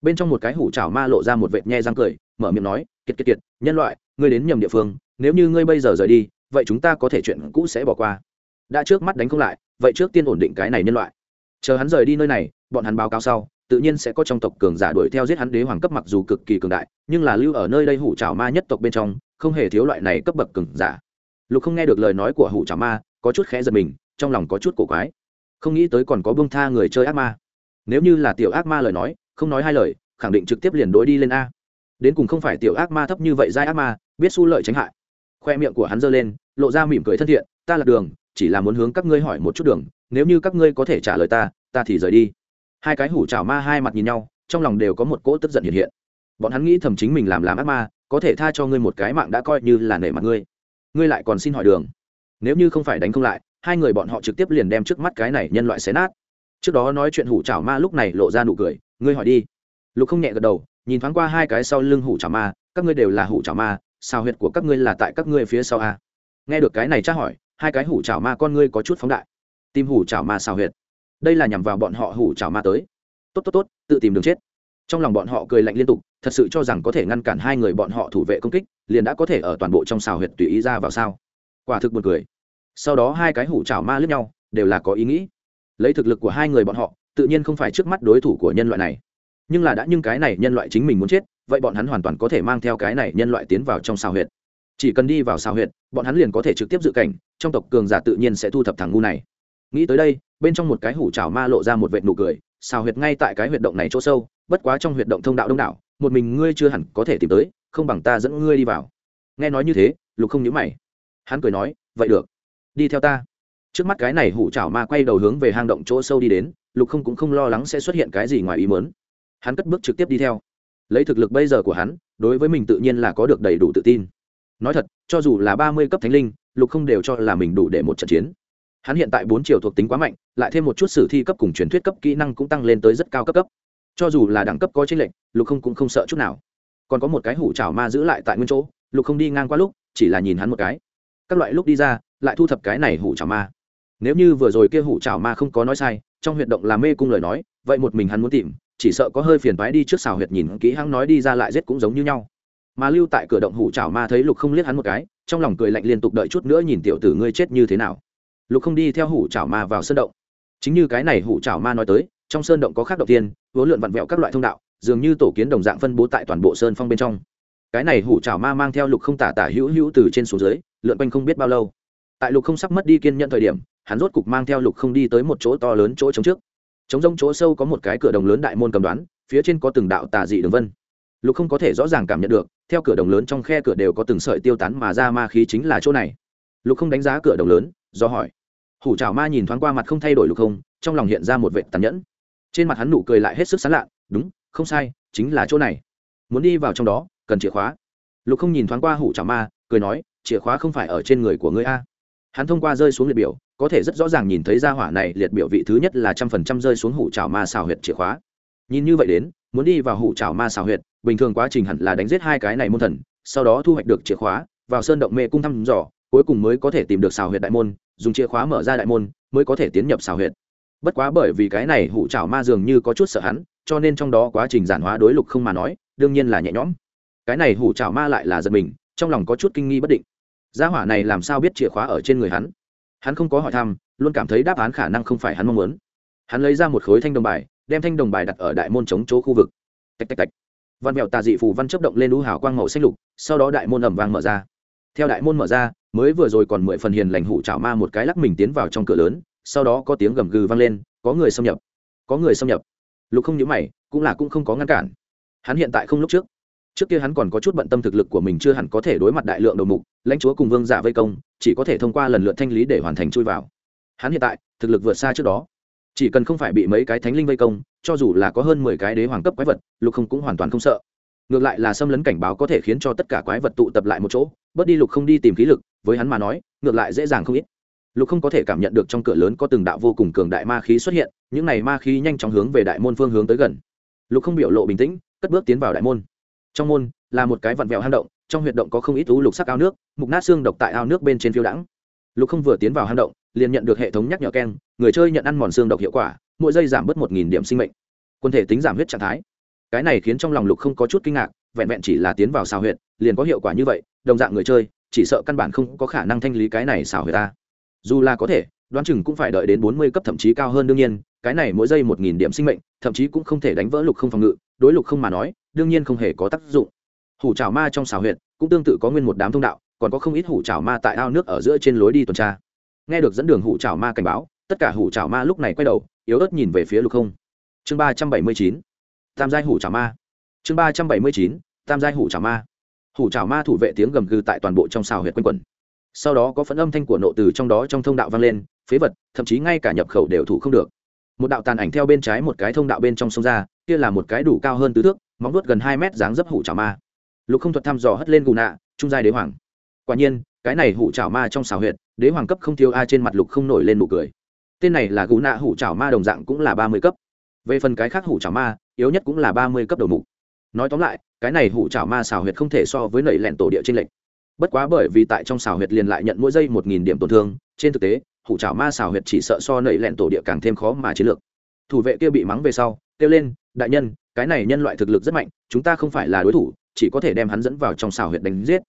Bên trong một cái hủ chảo ma lộ ra một vệt nhe răng cười, mở miệng nói, kiệt kiệt kiệt, nhân loại, ngươi đến nhầm địa phương, nếu như ngươi bây giờ rời đi, vậy chúng ta có thể chuyện cũ sẽ bỏ qua. Đã trước mắt đánh không lại, vậy trước tiên ổn định cái này nhân loại. Chờ hắn rời đi nơi này, bọn hắn báo cáo sau, tự nhiên sẽ có trong tộc cường giả đuổi theo giết hắn đế hoàng cấp mặc dù cực kỳ cường đại, nhưng là lưu ở nơi đây hủ trào ma nhất tộc bên trong, không hề thiếu loại này cấp bậc cường giả lục không nghe được lời nói của hủ trả ma, có chút khẽ giật mình, trong lòng có chút cổ quái. Không nghĩ tới còn có bông tha người chơi ác ma. Nếu như là tiểu ác ma lời nói, không nói hai lời, khẳng định trực tiếp liền đối đi lên a. Đến cùng không phải tiểu ác ma thấp như vậy giai ác ma, biết su lợi tránh hại. Khoe miệng của hắn giơ lên, lộ ra mỉm cười thân thiện, ta là đường, chỉ là muốn hướng các ngươi hỏi một chút đường, nếu như các ngươi có thể trả lời ta ta thì rời đi. Hai cái hủ chảo ma hai mặt nhìn nhau, trong lòng đều có một cỗ tức giận hiện hiện. Bọn hắn nghĩ thầm chính mình làm làm ác ma, có thể tha cho ngươi một cái mạng đã coi như là nể mặt ngươi ngươi lại còn xin hỏi đường. Nếu như không phải đánh không lại, hai người bọn họ trực tiếp liền đem trước mắt cái này nhân loại xé nát. Trước đó nói chuyện hủ chảo ma lúc này lộ ra nụ cười, ngươi hỏi đi. Lục không nhẹ gật đầu, nhìn thoáng qua hai cái sau lưng hủ chảo ma, các ngươi đều là hủ chảo ma, sao huyệt của các ngươi là tại các ngươi phía sau a nghe được cái này tra hỏi, hai cái hủ chảo ma con ngươi có chút phóng đại. Tim hủ chảo ma sao huyệt. Đây là nhằm vào bọn họ hủ chảo ma tới. Tốt tốt tốt, tự tìm đường chết. Trong lòng bọn họ cười lạnh liên tục, thật sự cho rằng có thể ngăn cản hai người bọn họ thủ vệ công kích liền đã có thể ở toàn bộ trong xào huyệt tùy ý ra vào sao? Quả thực buồn cười. Sau đó hai cái hủ chảo ma lướt nhau, đều là có ý nghĩ. Lấy thực lực của hai người bọn họ, tự nhiên không phải trước mắt đối thủ của nhân loại này. Nhưng là đã nhưng cái này nhân loại chính mình muốn chết, vậy bọn hắn hoàn toàn có thể mang theo cái này nhân loại tiến vào trong xào huyệt. Chỉ cần đi vào xào huyệt, bọn hắn liền có thể trực tiếp dự cảnh, trong tộc cường giả tự nhiên sẽ thu thập thằng ngu này. Nghĩ tới đây, bên trong một cái hủ chảo ma lộ ra một vệt nụ cười, xào huyệt ngay tại cái huyệt động này chỗ sâu, bất quá trong huyệt động thông đạo đông đảo một mình ngươi chưa hẳn có thể tìm tới, không bằng ta dẫn ngươi đi vào. Nghe nói như thế, lục không nhớ mày. Hắn cười nói, vậy được, đi theo ta. Trước mắt cái này hủ chảo ma quay đầu hướng về hang động chỗ sâu đi đến, lục không cũng không lo lắng sẽ xuất hiện cái gì ngoài ý mớn hắn cất bước trực tiếp đi theo. Lấy thực lực bây giờ của hắn, đối với mình tự nhiên là có được đầy đủ tự tin. Nói thật, cho dù là ba mươi cấp thánh linh, lục không đều cho là mình đủ để một trận chiến. Hắn hiện tại bốn chiều thuộc tính quá mạnh, lại thêm một chút sử thi cấp cùng truyền thuyết cấp kỹ năng cũng tăng lên tới rất cao cấp cấp cho dù là đẳng cấp có chênh lệch, lục không cũng không sợ chút nào. Còn có một cái hủ chảo ma giữ lại tại nguyên chỗ, lục không đi ngang qua lúc, chỉ là nhìn hắn một cái. Các loại lúc đi ra, lại thu thập cái này hủ chảo ma. Nếu như vừa rồi kia hủ chảo ma không có nói sai, trong huyệt động là mê cung lời nói, vậy một mình hắn muốn tìm, chỉ sợ có hơi phiền toái đi trước xào huyệt nhìn kỹ hắn nói đi ra lại giết cũng giống như nhau. Mà lưu tại cửa động hủ chảo ma thấy lục không liếc hắn một cái, trong lòng cười lạnh liên tục đợi chút nữa nhìn tiểu tử ngươi chết như thế nào. Lục không đi theo hủ chảo ma vào sân động. Chính như cái này hủ chảo ma nói tới trong sơn động có khác động tiên, vốn lượn vặn vẹo các loại thông đạo, dường như tổ kiến đồng dạng phân bố tại toàn bộ sơn phong bên trong. Cái này hủ trào ma mang theo lục không tả tả hữu hữu từ trên xuống dưới, lượn quanh không biết bao lâu. Tại lục không sắp mất đi kiên nhận thời điểm, hắn rốt cục mang theo lục không đi tới một chỗ to lớn chỗ trống trước. Trống rông chỗ sâu có một cái cửa đồng lớn đại môn cầm đoán, phía trên có từng đạo tà dị đường vân. Lục không có thể rõ ràng cảm nhận được, theo cửa đồng lớn trong khe cửa đều có từng sợi tiêu tán mà ra ma khí chính là chỗ này. Lục không đánh giá cửa đồng lớn, do hỏi. Hủ trào ma nhìn thoáng qua mặt không thay đổi lục không, trong lòng hiện ra một vệ tàn nhẫn trên mặt hắn nụ cười lại hết sức sán lạ, đúng, không sai, chính là chỗ này. Muốn đi vào trong đó, cần chìa khóa. Lục không nhìn thoáng qua hủ trào ma, cười nói, chìa khóa không phải ở trên người của ngươi a. Hắn thông qua rơi xuống liệt biểu, có thể rất rõ ràng nhìn thấy ra hỏa này liệt biểu vị thứ nhất là trăm phần trăm rơi xuống hủ trào ma xào huyệt chìa khóa. Nhìn như vậy đến, muốn đi vào hủ trào ma xào huyệt, bình thường quá trình hẳn là đánh giết hai cái này môn thần, sau đó thu hoạch được chìa khóa, vào sơn động mê cung thăm dò, cuối cùng mới có thể tìm được xào huyệt đại môn, dùng chìa khóa mở ra đại môn, mới có thể tiến nhập xào huyệt bất quá bởi vì cái này hủ trào ma dường như có chút sợ hắn, cho nên trong đó quá trình giản hóa đối lục không mà nói, đương nhiên là nhẹ nhõm. Cái này hủ trào ma lại là giật mình, trong lòng có chút kinh nghi bất định. Gia hỏa này làm sao biết chìa khóa ở trên người hắn? Hắn không có hỏi thăm, luôn cảm thấy đáp án khả năng không phải hắn mong muốn. Hắn lấy ra một khối thanh đồng bài, đem thanh đồng bài đặt ở đại môn chống chỗ khu vực. Tạch tạch tạch. Văn mẹo tà dị phù văn chấp động lên lũ hào quang màu xanh lục, sau đó đại môn ẩm vang mở ra. Theo đại môn mở ra, mới vừa rồi còn mười phần hiền lành hủ chảo ma một cái lắc mình tiến vào trong cửa lớn sau đó có tiếng gầm gừ vang lên, có người xâm nhập. Có người xâm nhập. Lục không nhớ mày, cũng là cũng không có ngăn cản. Hắn hiện tại không lúc trước. Trước kia hắn còn có chút bận tâm thực lực của mình chưa hẳn có thể đối mặt đại lượng đầu mục, lãnh chúa cùng vương giả vây công, chỉ có thể thông qua lần lượt thanh lý để hoàn thành chui vào. Hắn hiện tại, thực lực vượt xa trước đó. Chỉ cần không phải bị mấy cái thánh linh vây công, cho dù là có hơn mười cái đế hoàng cấp quái vật, lục không cũng hoàn toàn không sợ. Ngược lại là xâm lấn cảnh báo có thể khiến cho tất cả quái vật tụ tập lại một chỗ, bớt đi lục không đi tìm khí lực, với hắn mà nói, ngược lại dễ dàng không ít lục không có thể cảm nhận được trong cửa lớn có từng đạo vô cùng cường đại ma khí xuất hiện, những này ma khí nhanh chóng hướng về đại môn phương hướng tới gần. Lục không biểu lộ bình tĩnh, cất bước tiến vào đại môn. Trong môn, là một cái vặn vẹo hang động, trong huyệt động có không ít thú lục sắc ao nước, mục nát xương độc tại ao nước bên trên phiêu đẳng lục không vừa tiến vào hang động, liền nhận được hệ thống nhắc nhở keng, người chơi nhận ăn mòn xương độc hiệu quả, mỗi giây giảm bớt một nghìn điểm sinh mệnh. Quân thể tính giảm huyết trạng thái. Cái này khiến trong lòng lục không có chút kinh ngạc, vẹn vẹn chỉ là tiến vào xào huyệt, liền có hiệu quả như vậy, đồng dạng người chơi, chỉ sợ căn bản không có khả năng thanh lý cái này xảo huyệt ta dù là có thể, đoán chừng cũng phải đợi đến bốn mươi cấp thậm chí cao hơn đương nhiên, cái này mỗi giây một nghìn điểm sinh mệnh, thậm chí cũng không thể đánh vỡ lục không phòng ngự, đối lục không mà nói, đương nhiên không hề có tác dụng. Hủ trào ma trong xào huyện cũng tương tự có nguyên một đám thông đạo, còn có không ít hủ trào ma tại ao nước ở giữa trên lối đi tuần tra. Nghe được dẫn đường hủ trào ma cảnh báo, tất cả hủ trào ma lúc này quay đầu, yếu ớt nhìn về phía lục không. Chương ba trăm bảy mươi chín, tam giai hủ trào ma. Chương ba trăm bảy mươi chín, tam giai hủ trào ma. Hủ trào ma thủ vệ tiếng gầm gừ tại toàn bộ trong xào huyệt quanh quẩn sau đó có phần âm thanh của nộ từ trong đó trong thông đạo vang lên, phế vật, thậm chí ngay cả nhập khẩu đều thủ không được. Một đạo tàn ảnh theo bên trái một cái thông đạo bên trong sông ra, kia là một cái đủ cao hơn tứ thước, móng vuốt gần hai mét dáng dấp hủ trào ma. Lục không thuật thăm dò hất lên gù nạ, trung giai đế hoàng. Quả nhiên, cái này hủ trào ma trong xào huyệt, đế hoàng cấp không thiếu a trên mặt lục không nổi lên nụ cười. Tên này là gù nạ hủ trào ma đồng dạng cũng là ba mươi cấp. Về phần cái khác hủ trào ma, yếu nhất cũng là ba mươi cấp đầu mục. Nói tóm lại, cái này hủ trào ma xào huyệt không thể so với nầy lẹn tổ địa trên lệnh bất quá bởi vì tại trong xào huyệt liền lại nhận mỗi giây một nghìn điểm tổn thương, trên thực tế, hủ trào ma xào huyệt chỉ sợ so nẩy lẹn tổ địa càng thêm khó mà chiến lược. Thủ vệ kia bị mắng về sau, kêu lên, đại nhân, cái này nhân loại thực lực rất mạnh, chúng ta không phải là đối thủ, chỉ có thể đem hắn dẫn vào trong xào huyệt đánh giết.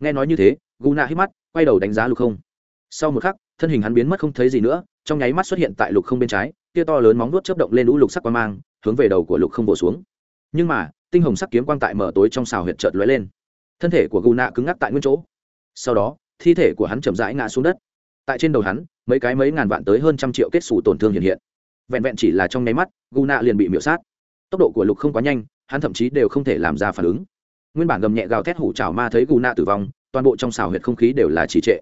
Nghe nói như thế, gu nạ hít mắt, quay đầu đánh giá lục không. Sau một khắc, thân hình hắn biến mất không thấy gì nữa, trong nháy mắt xuất hiện tại lục không bên trái kia to lớn móng nuốt chớp động lên lũ lục sắc quang mang, hướng về đầu của lục không bổ xuống. Nhưng mà, tinh hồng sắc kiếm quang tại mở tối trong xào huyệt chợt lóe lên thân thể của gù nạ cứng ngắc tại nguyên chỗ. Sau đó, thi thể của hắn chậm rãi ngã xuống đất. Tại trên đầu hắn, mấy cái mấy ngàn vạn tới hơn trăm triệu kết xù tổn thương hiện hiện. Vẹn vẹn chỉ là trong nháy mắt gù nạ liền bị miễu sát. Tốc độ của lục không quá nhanh, hắn thậm chí đều không thể làm ra phản ứng. Nguyên bản gầm nhẹ gào thét hủ trào ma thấy gù nạ tử vong, toàn bộ trong xào huyệt không khí đều là trì trệ.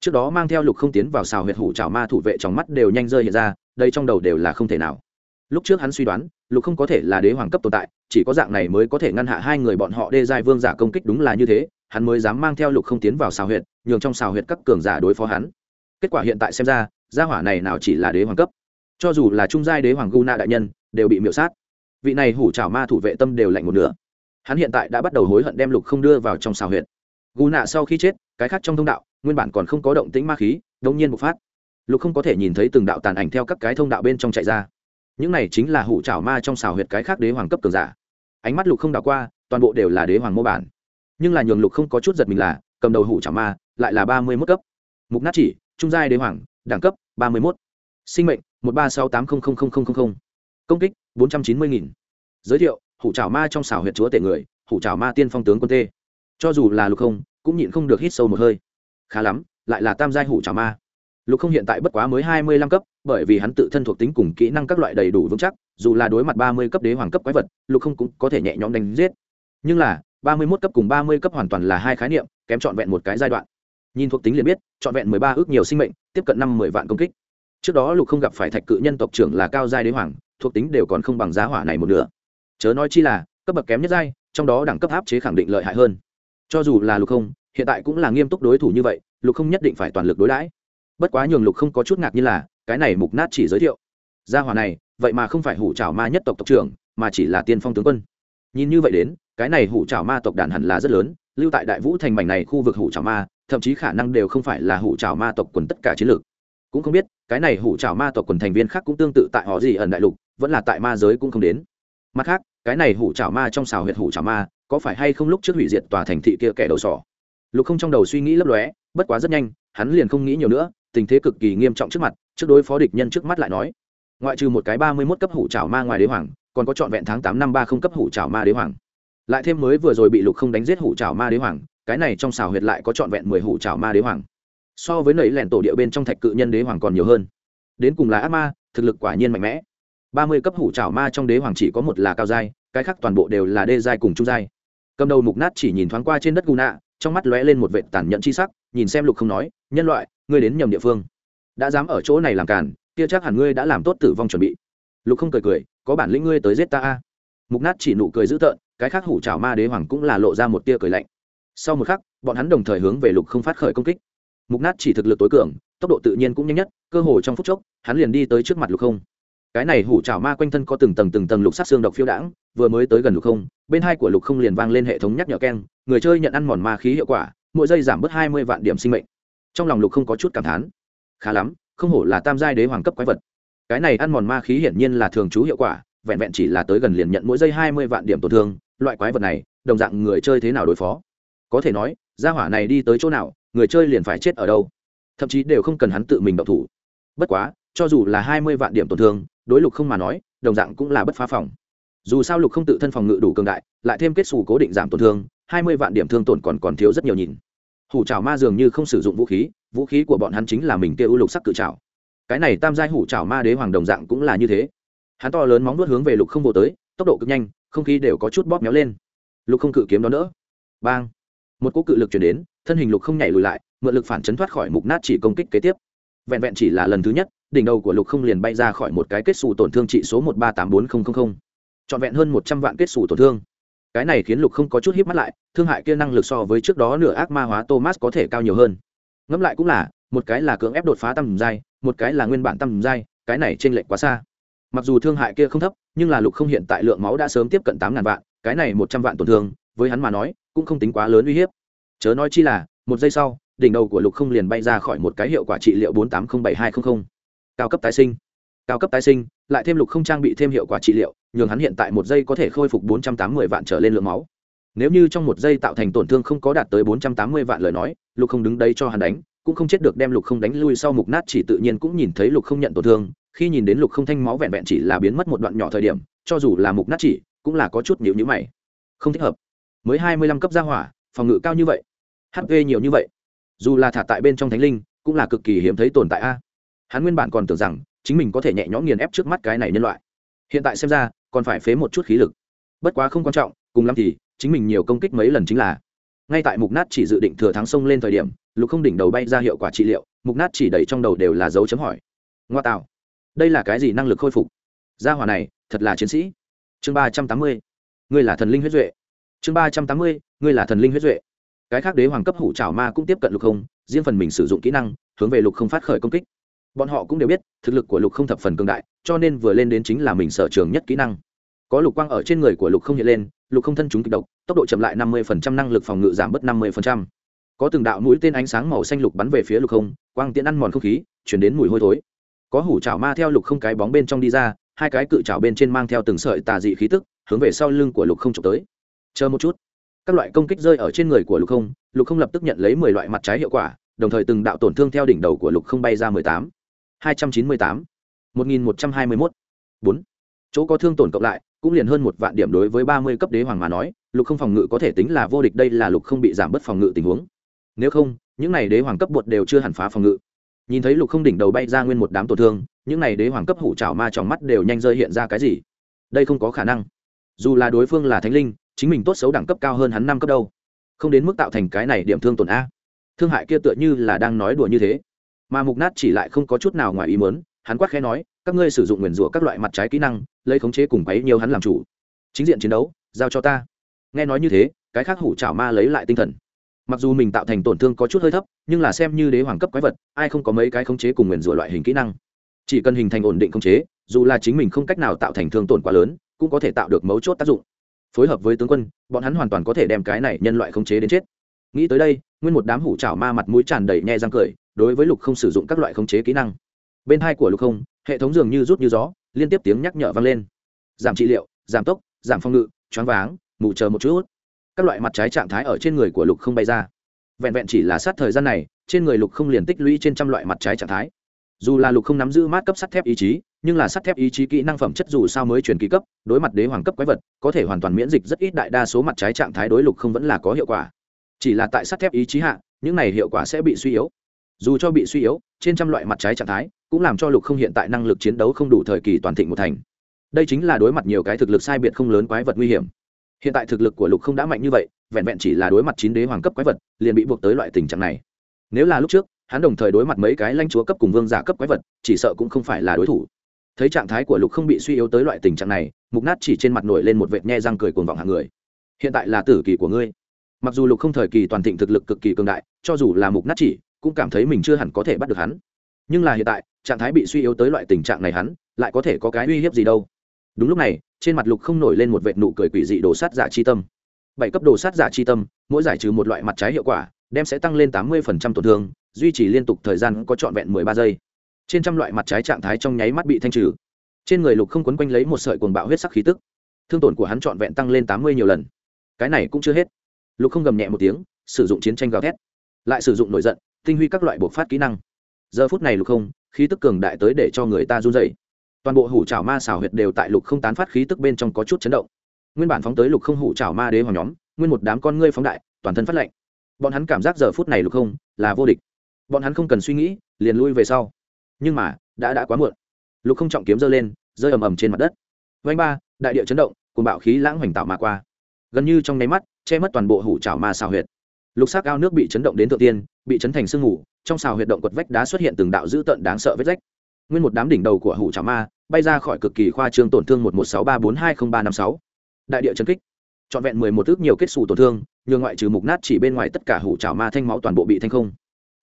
Trước đó mang theo lục không tiến vào xào huyệt hủ trào ma thủ vệ trong mắt đều nhanh rơi hiện ra, đây trong đầu đều là không thể nào. Lúc trước hắn suy đoán lục không có thể là đế hoàng cấp tồn tại, chỉ có dạng này mới có thể ngăn hạ hai người bọn họ đê giai vương giả công kích đúng là như thế, hắn mới dám mang theo lục không tiến vào xào huyệt, nhường trong xào huyệt các cường giả đối phó hắn. Kết quả hiện tại xem ra, gia hỏa này nào chỉ là đế hoàng cấp. Cho dù là trung giai đế hoàng gu na đại nhân, đều bị miễu sát. Vị này hủ trào ma thủ vệ tâm đều lạnh một nửa. Hắn hiện tại đã bắt đầu hối hận đem lục không đưa vào trong xào huyệt. Gu na sau khi chết, cái khác trong thông đạo, nguyên bản còn không có động tĩnh ma khí đông nhiên bộc phát. Lục không có thể nhìn thấy từng đạo tàn ảnh theo các cái thông đạo bên trong chạy ra những này chính là hủ trảo ma trong xào huyệt cái khác đế hoàng cấp cường giả. Ánh mắt lục không đảo qua, toàn bộ đều là đế hoàng mô bản. Nhưng là nhường lục không có chút giật mình là, cầm đầu hủ trảo ma lại là ba mươi mốt cấp. Mục nát chỉ, trung giai đế hoàng, đẳng cấp ba mươi mốt. Sinh mệnh một ba sáu tám không không không không không công kích bốn trăm chín mươi nghìn. Giới thiệu, hủ trảo ma trong xảo huyệt chúa tể người, hủ trảo ma tiên phong tướng quân tê. Cho dù là lục không, cũng nhịn không được hít sâu một hơi. Khá lắm, lại là tam giai hủ trảo ma. Lục không hiện tại bất quá mới hai mươi lăm cấp bởi vì hắn tự thân thuộc tính cùng kỹ năng các loại đầy đủ vững chắc, dù là đối mặt ba mươi cấp đế hoàng cấp quái vật, lục không cũng có thể nhẹ nhõm đánh giết. Nhưng là, ba mươi mốt cấp cùng ba mươi cấp hoàn toàn là hai khái niệm, kém trọn vẹn một cái giai đoạn. Nhìn thuộc tính liền biết, trọn vẹn mười ba ước nhiều sinh mệnh, tiếp cận năm mười vạn công kích. Trước đó lục không gặp phải thạch cự nhân tộc trưởng là cao giai đế hoàng, thuộc tính đều còn không bằng giá hỏa này một nửa. Chớ nói chi là, cấp bậc kém nhất giai, trong đó đẳng cấp áp chế khẳng định lợi hại hơn. Cho dù là lục không, hiện tại cũng là nghiêm túc đối thủ như vậy, lục không nhất định phải toàn lực đối đãi. Bất quá nhường lục không có chút ngạc như là cái này mục nát chỉ giới thiệu. Gia hỏa này, vậy mà không phải hủ trào ma nhất tộc tộc trưởng, mà chỉ là tiên phong tướng quân. Nhìn như vậy đến, cái này hủ trào ma tộc đàn hẳn là rất lớn, lưu tại đại vũ thành mảnh này khu vực hủ trào ma, thậm chí khả năng đều không phải là hủ trào ma tộc quần tất cả chiến lược. Cũng không biết, cái này hủ trào ma tộc quần thành viên khác cũng tương tự tại họ gì ẩn đại lục, vẫn là tại ma giới cũng không đến. Mặt khác, cái này hủ trào ma trong xào huyệt hủ trào ma, có phải hay không lúc trước hủy diệt tòa thành thị kia kẻ đầu sỏ? Lục không trong đầu suy nghĩ lấp lóe, bất quá rất nhanh, hắn liền không nghĩ nhiều nữa, tình thế cực kỳ nghiêm trọng trước mặt trước đối phó địch nhân trước mắt lại nói, ngoại trừ một cái ba mươi mốt cấp hủ trào ma ngoài đế hoàng, còn có trọn vẹn tháng tám năm ba không cấp hủ trào ma đế hoàng. Lại thêm mới vừa rồi bị lục không đánh giết hủ trào ma đế hoàng, cái này trong xào huyệt lại có trọn vẹn mười hủ trào ma đế hoàng. So với nầy lẻn tổ địa bên trong thạch cự nhân đế hoàng còn nhiều hơn. Đến cùng là ác ma, thực lực quả nhiên mạnh mẽ. ba mươi cấp hủ trào ma trong đế hoàng chỉ có một là cao giai, cái khác toàn bộ đều là đê giai cùng trung giai. Cầm đầu mục nát chỉ nhìn thoáng qua trên đất gu nạ, trong mắt lóe lên một vệ tàn nhẫn chi sắc, nhìn xem lục không nói, nhân loại, ngươi đến nhầm địa phương đã dám ở chỗ này làm cản kia chắc hẳn ngươi đã làm tốt tử vong chuẩn bị. Lục không cười cười, có bản lĩnh ngươi tới giết ta a. Mục nát chỉ nụ cười dữ tợn, cái khác hủ trào ma đế hoàng cũng là lộ ra một tia cười lạnh. Sau một khắc, bọn hắn đồng thời hướng về lục không phát khởi công kích. Mục nát chỉ thực lực tối cường, tốc độ tự nhiên cũng nhanh nhất, cơ hồ trong phút chốc, hắn liền đi tới trước mặt lục không. Cái này hủ trào ma quanh thân có từng tầng từng tầng lục sát xương độc phiêu đãng, vừa mới tới gần lục không, bên hai của lục không liền vang lên hệ thống nhắc nhở keng, người chơi nhận ăn mòn ma khí hiệu quả, mỗi giây giảm bớt hai mươi vạn điểm sinh mệnh. Trong lòng lục không có chút cảm thán khá lắm, không hổ là tam giai đế hoàng cấp quái vật. Cái này ăn mòn ma khí hiển nhiên là thường trú hiệu quả, vẹn vẹn chỉ là tới gần liền nhận mỗi giây hai mươi vạn điểm tổn thương, loại quái vật này, đồng dạng người chơi thế nào đối phó? Có thể nói, gia hỏa này đi tới chỗ nào, người chơi liền phải chết ở đâu. Thậm chí đều không cần hắn tự mình động thủ. Bất quá, cho dù là hai mươi vạn điểm tổn thương, đối lục không mà nói, đồng dạng cũng là bất phá phòng. Dù sao lục không tự thân phòng ngự đủ cường đại, lại thêm kết xù cố định giảm tổn thương, hai mươi vạn điểm thương tổn còn còn thiếu rất nhiều nhìn hủ trào ma dường như không sử dụng vũ khí vũ khí của bọn hắn chính là mình kia ưu lục sắc cự trào cái này tam giai hủ trào ma đế hoàng đồng dạng cũng là như thế. Hắn to lớn móng nuốt hướng về lục không vô tới, tốc độ cực nhanh, không khí đều có chút bóp méo lên. Lục không cự kiếm đó nữa bang! Một cỗ cự lực chuyển đến, thân hình lục không nhảy lùi lại, mượn lực phản chấn thoát khỏi mục nát chỉ công kích kế tiếp. Vẹn vẹn chỉ là lần thứ nhất, đỉnh đầu của lục không liền bay ra khỏi một cái kết xù tổn thương trị số một ba tám bốn nghìn trọn vẹn hơn một trăm vạn kết xù tổn thương cái này khiến lục không có chút híp mắt lại, thương hại kia năng lực so với trước đó nửa ác ma hóa thomas có thể cao nhiều hơn. Ngẫm lại cũng là, một cái là cưỡng ép đột phá tầm giai, một cái là nguyên bản tầm giai, cái này trên lệch quá xa. Mặc dù thương hại kia không thấp, nhưng là lục không hiện tại lượng máu đã sớm tiếp cận tám ngàn vạn, cái này một trăm vạn tổn thương, với hắn mà nói, cũng không tính quá lớn uy hiếp. Chớ nói chi là, một giây sau, đỉnh đầu của lục không liền bay ra khỏi một cái hiệu quả trị liệu bốn tám không bảy hai trăm linh cao cấp tái sinh cao cấp tái sinh, lại thêm lục không trang bị thêm hiệu quả trị liệu, nhường hắn hiện tại một giây có thể khôi phục bốn trăm tám mươi vạn trở lên lượng máu. Nếu như trong một giây tạo thành tổn thương không có đạt tới bốn trăm tám mươi vạn lời nói, lục không đứng đấy cho hắn đánh, cũng không chết được đem lục không đánh lui sau mục nát chỉ tự nhiên cũng nhìn thấy lục không nhận tổn thương, khi nhìn đến lục không thanh máu vẹn vẹn chỉ là biến mất một đoạn nhỏ thời điểm, cho dù là mục nát chỉ, cũng là có chút nhịu nhữ mày. Không thích hợp. Mới hai mươi lăm cấp gia hỏa, phòng ngự cao như vậy. Hp nhiều như vậy. Dù là thả tại bên trong thánh linh, cũng là cực kỳ hiếm thấy tồn tại a. Hắn nguyên bản còn tưởng rằng chính mình có thể nhẹ nhõm nghiền ép trước mắt cái này nhân loại. Hiện tại xem ra, còn phải phế một chút khí lực. Bất quá không quan trọng, cùng lắm thì, chính mình nhiều công kích mấy lần chính là. Ngay tại mục nát chỉ dự định thừa thắng sông lên thời điểm, lục không đỉnh đầu bay ra hiệu quả trị liệu, mục nát chỉ đầy trong đầu đều là dấu chấm hỏi. Ngoa tạo. Đây là cái gì năng lực khôi phục? Gia hỏa này, thật là chiến sĩ. Chương ba trăm tám mươi. Ngươi là thần linh huyết duệ. Chương ba trăm tám mươi, ngươi là thần linh huyết duệ. Cái khác đế hoàng cấp hủ trào ma cũng tiếp cận lục không, riêng phần mình sử dụng kỹ năng, hướng về lục không phát khởi công kích bọn họ cũng đều biết, thực lực của lục không thập phần cường đại, cho nên vừa lên đến chính là mình sở trường nhất kỹ năng. Có lục quang ở trên người của lục không hiện lên, lục không thân chúng kịch độc, tốc độ chậm lại năm mươi năng lực phòng ngự giảm bớt năm mươi có từng đạo mũi tên ánh sáng màu xanh lục bắn về phía lục không, quang tiễn ăn mòn không khí, chuyển đến mùi hôi thối. Có hủ chảo ma theo lục không cái bóng bên trong đi ra, hai cái cự chảo bên trên mang theo từng sợi tà dị khí tức, hướng về sau lưng của lục không trộm tới. Chờ một chút. Các loại công kích rơi ở trên người của lục không lục không lập tức nhận lấy mười loại mặt trái hiệu quả, đồng thời từng đạo tổn thương theo đỉnh đầu của lục không bay ra mười tám hai trăm chín mươi tám, một nghìn một trăm hai mươi mốt. Bốn. Chỗ có thương tổn cộng lại, cũng liền hơn một vạn điểm đối với ba mươi cấp đế hoàng mà nói, lục không phòng ngự có thể tính là vô địch, đây là lục không bị giảm bớt phòng ngự tình huống. Nếu không, những n à y đế hoàng cấp bột đều chưa hẳn phá phòng ngự. Nhìn thấy lục không đỉnh đầu bay ra nguyên một đám tổn thương, những n à y đế hoàng cấp hủ trào ma trong mắt đều nhanh rơi hiện ra cái gì? Đây không có khả năng. Dù là đối phương là thánh linh, chính mình tốt xấu đẳng cấp cao hơn hắn năm cấp đâu. Không đến mức tạo thành cái này điểm thương tổn a. Thương hại kia tựa như là đang nói đùa như thế mà mục nát chỉ lại không có chút nào ngoài ý muốn, hắn quát khẽ nói các ngươi sử dụng nguyền rủa các loại mặt trái kỹ năng lấy khống chế cùng quấy nhiều hắn làm chủ. Chính diện chiến đấu giao cho ta. Nghe nói như thế cái khác hủ chảo ma lấy lại tinh thần. Mặc dù mình tạo thành tổn thương có chút hơi thấp nhưng là xem như đế hoàng cấp quái vật ai không có mấy cái khống chế cùng nguyền rủa loại hình kỹ năng. Chỉ cần hình thành ổn định khống chế dù là chính mình không cách nào tạo thành thương tổn quá lớn cũng có thể tạo được mấu chốt tác dụng. Phối hợp với tướng quân bọn hắn hoàn toàn có thể đem cái này nhân loại khống chế đến chết. Nghĩ tới đây nguyên một đám hủ chảo ma mặt mũi tràn đầy nhe răng cười đối với lục không sử dụng các loại khống chế kỹ năng. Bên hai của lục không, hệ thống dường như rút như gió, liên tiếp tiếng nhắc nhở vang lên. Giảm trị liệu, giảm tốc, giảm phong ngự, choáng váng, mù chờ một chút. Các loại mặt trái trạng thái ở trên người của lục không bay ra. Vẹn vẹn chỉ là sát thời gian này, trên người lục không liền tích lũy trên trăm loại mặt trái trạng thái. Dù là lục không nắm giữ mát cấp sắt thép ý chí, nhưng là sắt thép ý chí kỹ năng phẩm chất dù sao mới truyền ký cấp, đối mặt đế hoàng cấp quái vật, có thể hoàn toàn miễn dịch rất ít đại đa số mặt trái trạng thái đối lục không vẫn là có hiệu quả. Chỉ là tại sắt thép ý chí hạ, những này hiệu quả sẽ bị suy yếu dù cho bị suy yếu, trên trăm loại mặt trái trạng thái cũng làm cho lục không hiện tại năng lực chiến đấu không đủ thời kỳ toàn thịnh một thành. Đây chính là đối mặt nhiều cái thực lực sai biệt không lớn quái vật nguy hiểm. Hiện tại thực lực của lục không đã mạnh như vậy, vẹn vẹn chỉ là đối mặt chín đế hoàng cấp quái vật, liền bị buộc tới loại tình trạng này. Nếu là lúc trước, hắn đồng thời đối mặt mấy cái lãnh chúa cấp cùng vương giả cấp quái vật, chỉ sợ cũng không phải là đối thủ. Thấy trạng thái của lục không bị suy yếu tới loại tình trạng này, mục nát chỉ trên mặt nổi lên một vệt nhe răng cười cuồng vọng hàng người. Hiện tại là tử kỳ của ngươi. Mặc dù lục không thời kỳ toàn thịnh thực lực cực kỳ cường đại, cho dù là mục nát chỉ cũng cảm thấy mình chưa hẳn có thể bắt được hắn. Nhưng là hiện tại, trạng thái bị suy yếu tới loại tình trạng này hắn, lại có thể có cái uy hiếp gì đâu. Đúng lúc này, trên mặt lục không nổi lên một vệt nụ cười quỷ dị đồ sát giả chi tâm. Bảy cấp đồ sát giả chi tâm, mỗi giải trừ một loại mặt trái hiệu quả, đem sẽ tăng lên tám mươi phần trăm tổn thương, duy trì liên tục thời gian có trọn vẹn mười ba giây. Trên trăm loại mặt trái trạng thái trong nháy mắt bị thanh trừ. Trên người lục không quấn quanh lấy một sợi cuồng bạo huyết sắc khí tức. Thương tổn của hắn trọn vẹn tăng lên tám mươi nhiều lần. Cái này cũng chưa hết. Lục không gầm nhẹ một tiếng, sử dụng chiến tranh gào thét. Lại sử dụng nổi giận tinh huy các loại bộc phát kỹ năng. Giờ phút này lục không, khí tức cường đại tới để cho người ta run dậy toàn bộ hủ trào ma xảo huyệt đều tại lục không tán phát khí tức bên trong có chút chấn động. Nguyên bản phóng tới lục không hủ trào ma đế hoàng nhóm, nguyên một đám con ngươi phóng đại, toàn thân phát lệnh bọn hắn cảm giác giờ phút này lục không là vô địch. Bọn hắn không cần suy nghĩ, liền lui về sau. Nhưng mà, đã đã quá muộn. Lục không trọng kiếm giơ lên, rơi ầm ầm trên mặt đất. Vanh ba, đại địa chấn động cùng bạo khí lãng hoành tạo mà qua. Gần như trong nháy mắt, che mất toàn bộ hủ trào ma xào huyệt lục sắc ao nước bị chấn động đến thượng tiên, bị chấn thành sương ngủ trong xào huyệt động quật vách đá xuất hiện từng đạo dữ tợn đáng sợ vết rách. Nguyên một đám đỉnh đầu của hủ trà ma bay ra khỏi cực kỳ khoa trương tổn thương một một sáu ba bốn hai không ba năm sáu. Đại địa chấn kích. Trọn vẹn mười một ước nhiều kết xù tổn thương, nhường ngoại trừ mục nát chỉ bên ngoài tất cả hủ trào ma thanh máu toàn bộ bị thanh không.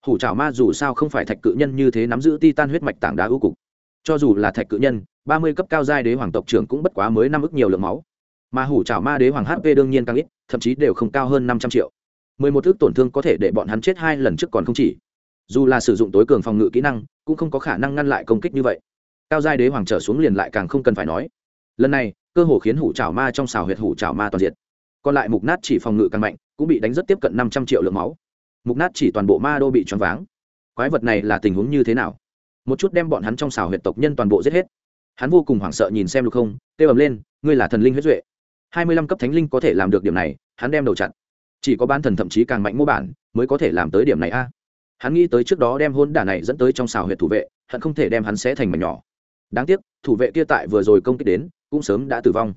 Hủ trào ma dù sao không phải thạch cự nhân như thế nắm giữ ti tan huyết mạch tảng đá ưu cục. Cho dù là thạch cự nhân, ba mươi cấp cao giai đế hoàng tộc trưởng cũng bất quá mới năm ức nhiều lượng máu. Mà hủ trào ma đế hoàng hp đương nhiên càng ít, thậm chí đều không cao hơn năm trăm triệu mười một thước tổn thương có thể để bọn hắn chết hai lần trước còn không chỉ. Dù là sử dụng tối cường phòng ngự kỹ năng, cũng không có khả năng ngăn lại công kích như vậy. Cao giai đế hoàng trở xuống liền lại càng không cần phải nói. Lần này, cơ hồ khiến hủ trào ma trong xào huyệt hủ trào ma toàn diện còn lại mục nát chỉ phòng ngự càng mạnh, cũng bị đánh rất tiếp cận năm trăm triệu lượng máu. Mục nát chỉ toàn bộ ma đô bị choáng váng. Quái vật này là tình huống như thế nào? Một chút đem bọn hắn trong xào huyệt tộc nhân toàn bộ giết hết. Hắn vô cùng hoảng sợ nhìn xem lục không, kêu ầm lên, ngươi là thần linh huyết duệ. Hai mươi lăm cấp thánh linh có thể làm được điểm này, hắn đem đầu chặn chỉ có bán thần thậm chí càng mạnh mô bản mới có thể làm tới điểm này a. Hắn nghĩ tới trước đó đem hôn đả này dẫn tới trong xào huyệt thủ vệ, hận không thể đem hắn xé thành mảnh nhỏ. Đáng tiếc, thủ vệ kia tại vừa rồi công kích đến, cũng sớm đã tử vong.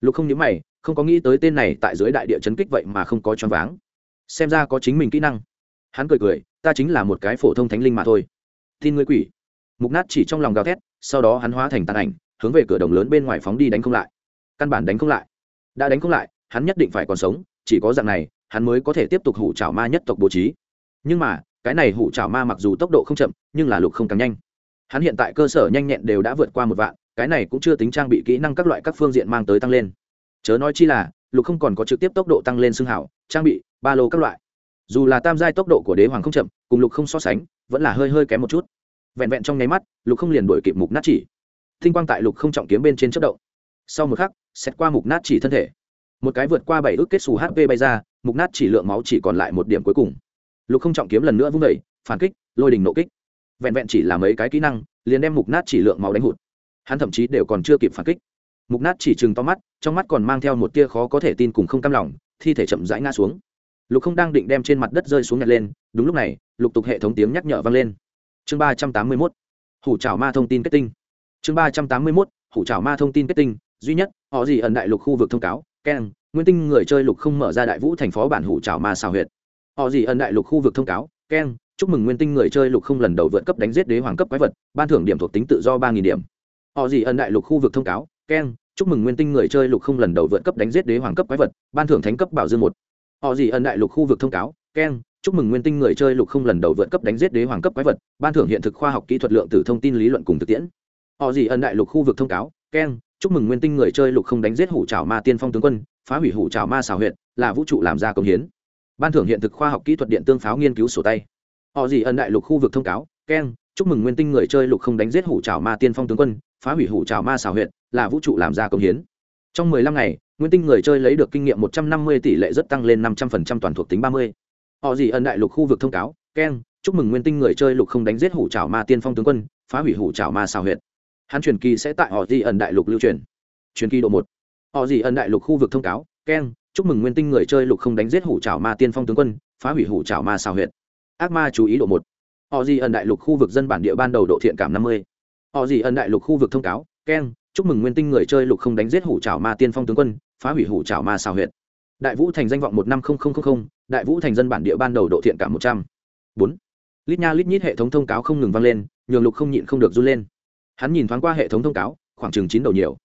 Lục không nhớ mày, không có nghĩ tới tên này tại dưới đại địa chấn kích vậy mà không có choáng váng. Xem ra có chính mình kỹ năng. Hắn cười cười, ta chính là một cái phổ thông thánh linh mà thôi. Tin ngươi quỷ. Mục nát chỉ trong lòng gào thét, sau đó hắn hóa thành tàn ảnh, hướng về cửa đồng lớn bên ngoài phóng đi đánh không lại. Căn bản đánh không lại. Đã đánh không lại, hắn nhất định phải còn sống, chỉ có dạng này hắn mới có thể tiếp tục hủ trào ma nhất tộc bố trí. Nhưng mà, cái này hủ trào ma mặc dù tốc độ không chậm, nhưng là lục không càng nhanh. Hắn hiện tại cơ sở nhanh nhẹn đều đã vượt qua một vạn, cái này cũng chưa tính trang bị kỹ năng các loại các phương diện mang tới tăng lên. Chớ nói chi là, lục không còn có trực tiếp tốc độ tăng lên xương hảo, trang bị, ba lô các loại. Dù là tam giai tốc độ của đế hoàng không chậm, cùng lục không so sánh, vẫn là hơi hơi kém một chút. Vẹn vẹn trong nháy mắt, lục không liền đổi kịp mục nát chỉ. Thinh quang tại lục không trọng kiếm bên trên chất động. Sau một khắc xét qua mục nát chỉ thân thể. Một cái vượt qua bảy ước kết xù hp bay ra mục nát chỉ lượng máu chỉ còn lại một điểm cuối cùng. Lục không trọng kiếm lần nữa vung vẩy phản kích, lôi đình nộ kích. Vẹn vẹn chỉ là mấy cái kỹ năng, liền đem mục nát chỉ lượng máu đánh hụt. Hắn thậm chí đều còn chưa kịp phản kích. Mục nát chỉ chừng to mắt, trong mắt còn mang theo một tia khó có thể tin cùng không cam lòng, thi thể chậm rãi ngã xuống. Lục không đang định đem trên mặt đất rơi xuống nhặt lên, đúng lúc này, lục tục hệ thống tiếng nhắc nhở vang lên. Chương ba trăm tám mươi mốt, hủ trào ma thông tin kết tinh. Chương ba trăm tám mươi mốt, hủ trào ma thông tin kết tinh, duy nhất, họ gì ẩn đại lục khu vực thông cáo keng nguyên tinh người chơi lục không mở ra đại vũ thành phó bản hủ trào ma xào huyệt. Họ gì ẩn đại lục khu vực thông cáo, keng, chúc mừng nguyên tinh người chơi lục không lần đầu vượt cấp đánh giết đế hoàng cấp quái vật, ban thưởng điểm thuộc tính tự do ba nghìn điểm. Họ gì ẩn đại lục khu vực thông cáo, keng, chúc mừng nguyên tinh người chơi lục không lần đầu vượt cấp đánh giết đế hoàng cấp quái vật, ban thưởng thánh cấp bảo dương một. Họ gì ẩn đại lục khu vực thông cáo, keng, chúc mừng nguyên tinh người chơi lục không lần đầu vượt cấp đánh giết đế hoàng cấp quái vật, ban thưởng hiện thực khoa học kỹ thuật lượng từ thông tin lý luận cùng thực tiễn. Họ gì ẩn đại lục khu vực thông cáo, keng, chúc mừng nguyên tinh người chơi lục không đánh giết hủ trào ma tiên phong tướng quân phá hủy hủ trào ma xào huyện là vũ trụ làm ra công hiến. Ban thưởng hiện thực khoa học kỹ thuật điện tương pháo nghiên cứu sổ tay. Họ gì ẩn đại lục khu vực thông cáo keng chúc mừng nguyên tinh người chơi lục không đánh giết hủ trào ma tiên phong tướng quân, phá hủy hủ trào ma xào huyện là vũ trụ làm ra công hiến. Trong mười lăm ngày, nguyên tinh người chơi lấy được kinh nghiệm một trăm năm mươi tỷ lệ rất tăng lên năm trăm phần trăm toàn thuộc tính ba mươi. Họ gì ẩn đại lục khu vực thông cáo keng chúc mừng nguyên tinh người chơi lục không đánh giết hủ trào ma tiên phong tướng quân, phá hủy hủ trào ma xào huyện hắn truyền kỳ sẽ tại họ di ẩn đại lục lưu truyền. Truyền kỳ độ một họ gì ẩn đại lục khu vực thông cáo, keng, chúc mừng nguyên tinh người chơi lục không đánh giết hủ trào ma tiên phong tướng quân, phá hủy hủ trào ma xào huyện ác ma chú ý độ một. Họ gì ẩn đại lục khu vực dân bản địa ban đầu độ thiện cảm năm mươi. Họ gì ẩn đại lục khu vực thông cáo, keng, chúc mừng nguyên tinh người chơi lục không đánh giết hủ trào ma tiên phong tướng quân, phá hủy hủ trào ma xào huyện đại vũ thành danh vọng một năm đại vũ thành dân bản địa ban đầu độ thiện cảm một trăm. Bốn. Lít nha lít nhít hệ thống thông cáo không ngừng vang lên, nhường lục không nhịn không được run lên. Hắn nhìn thoáng qua hệ thống thông cáo, khoảng chừng chín đầu nhiều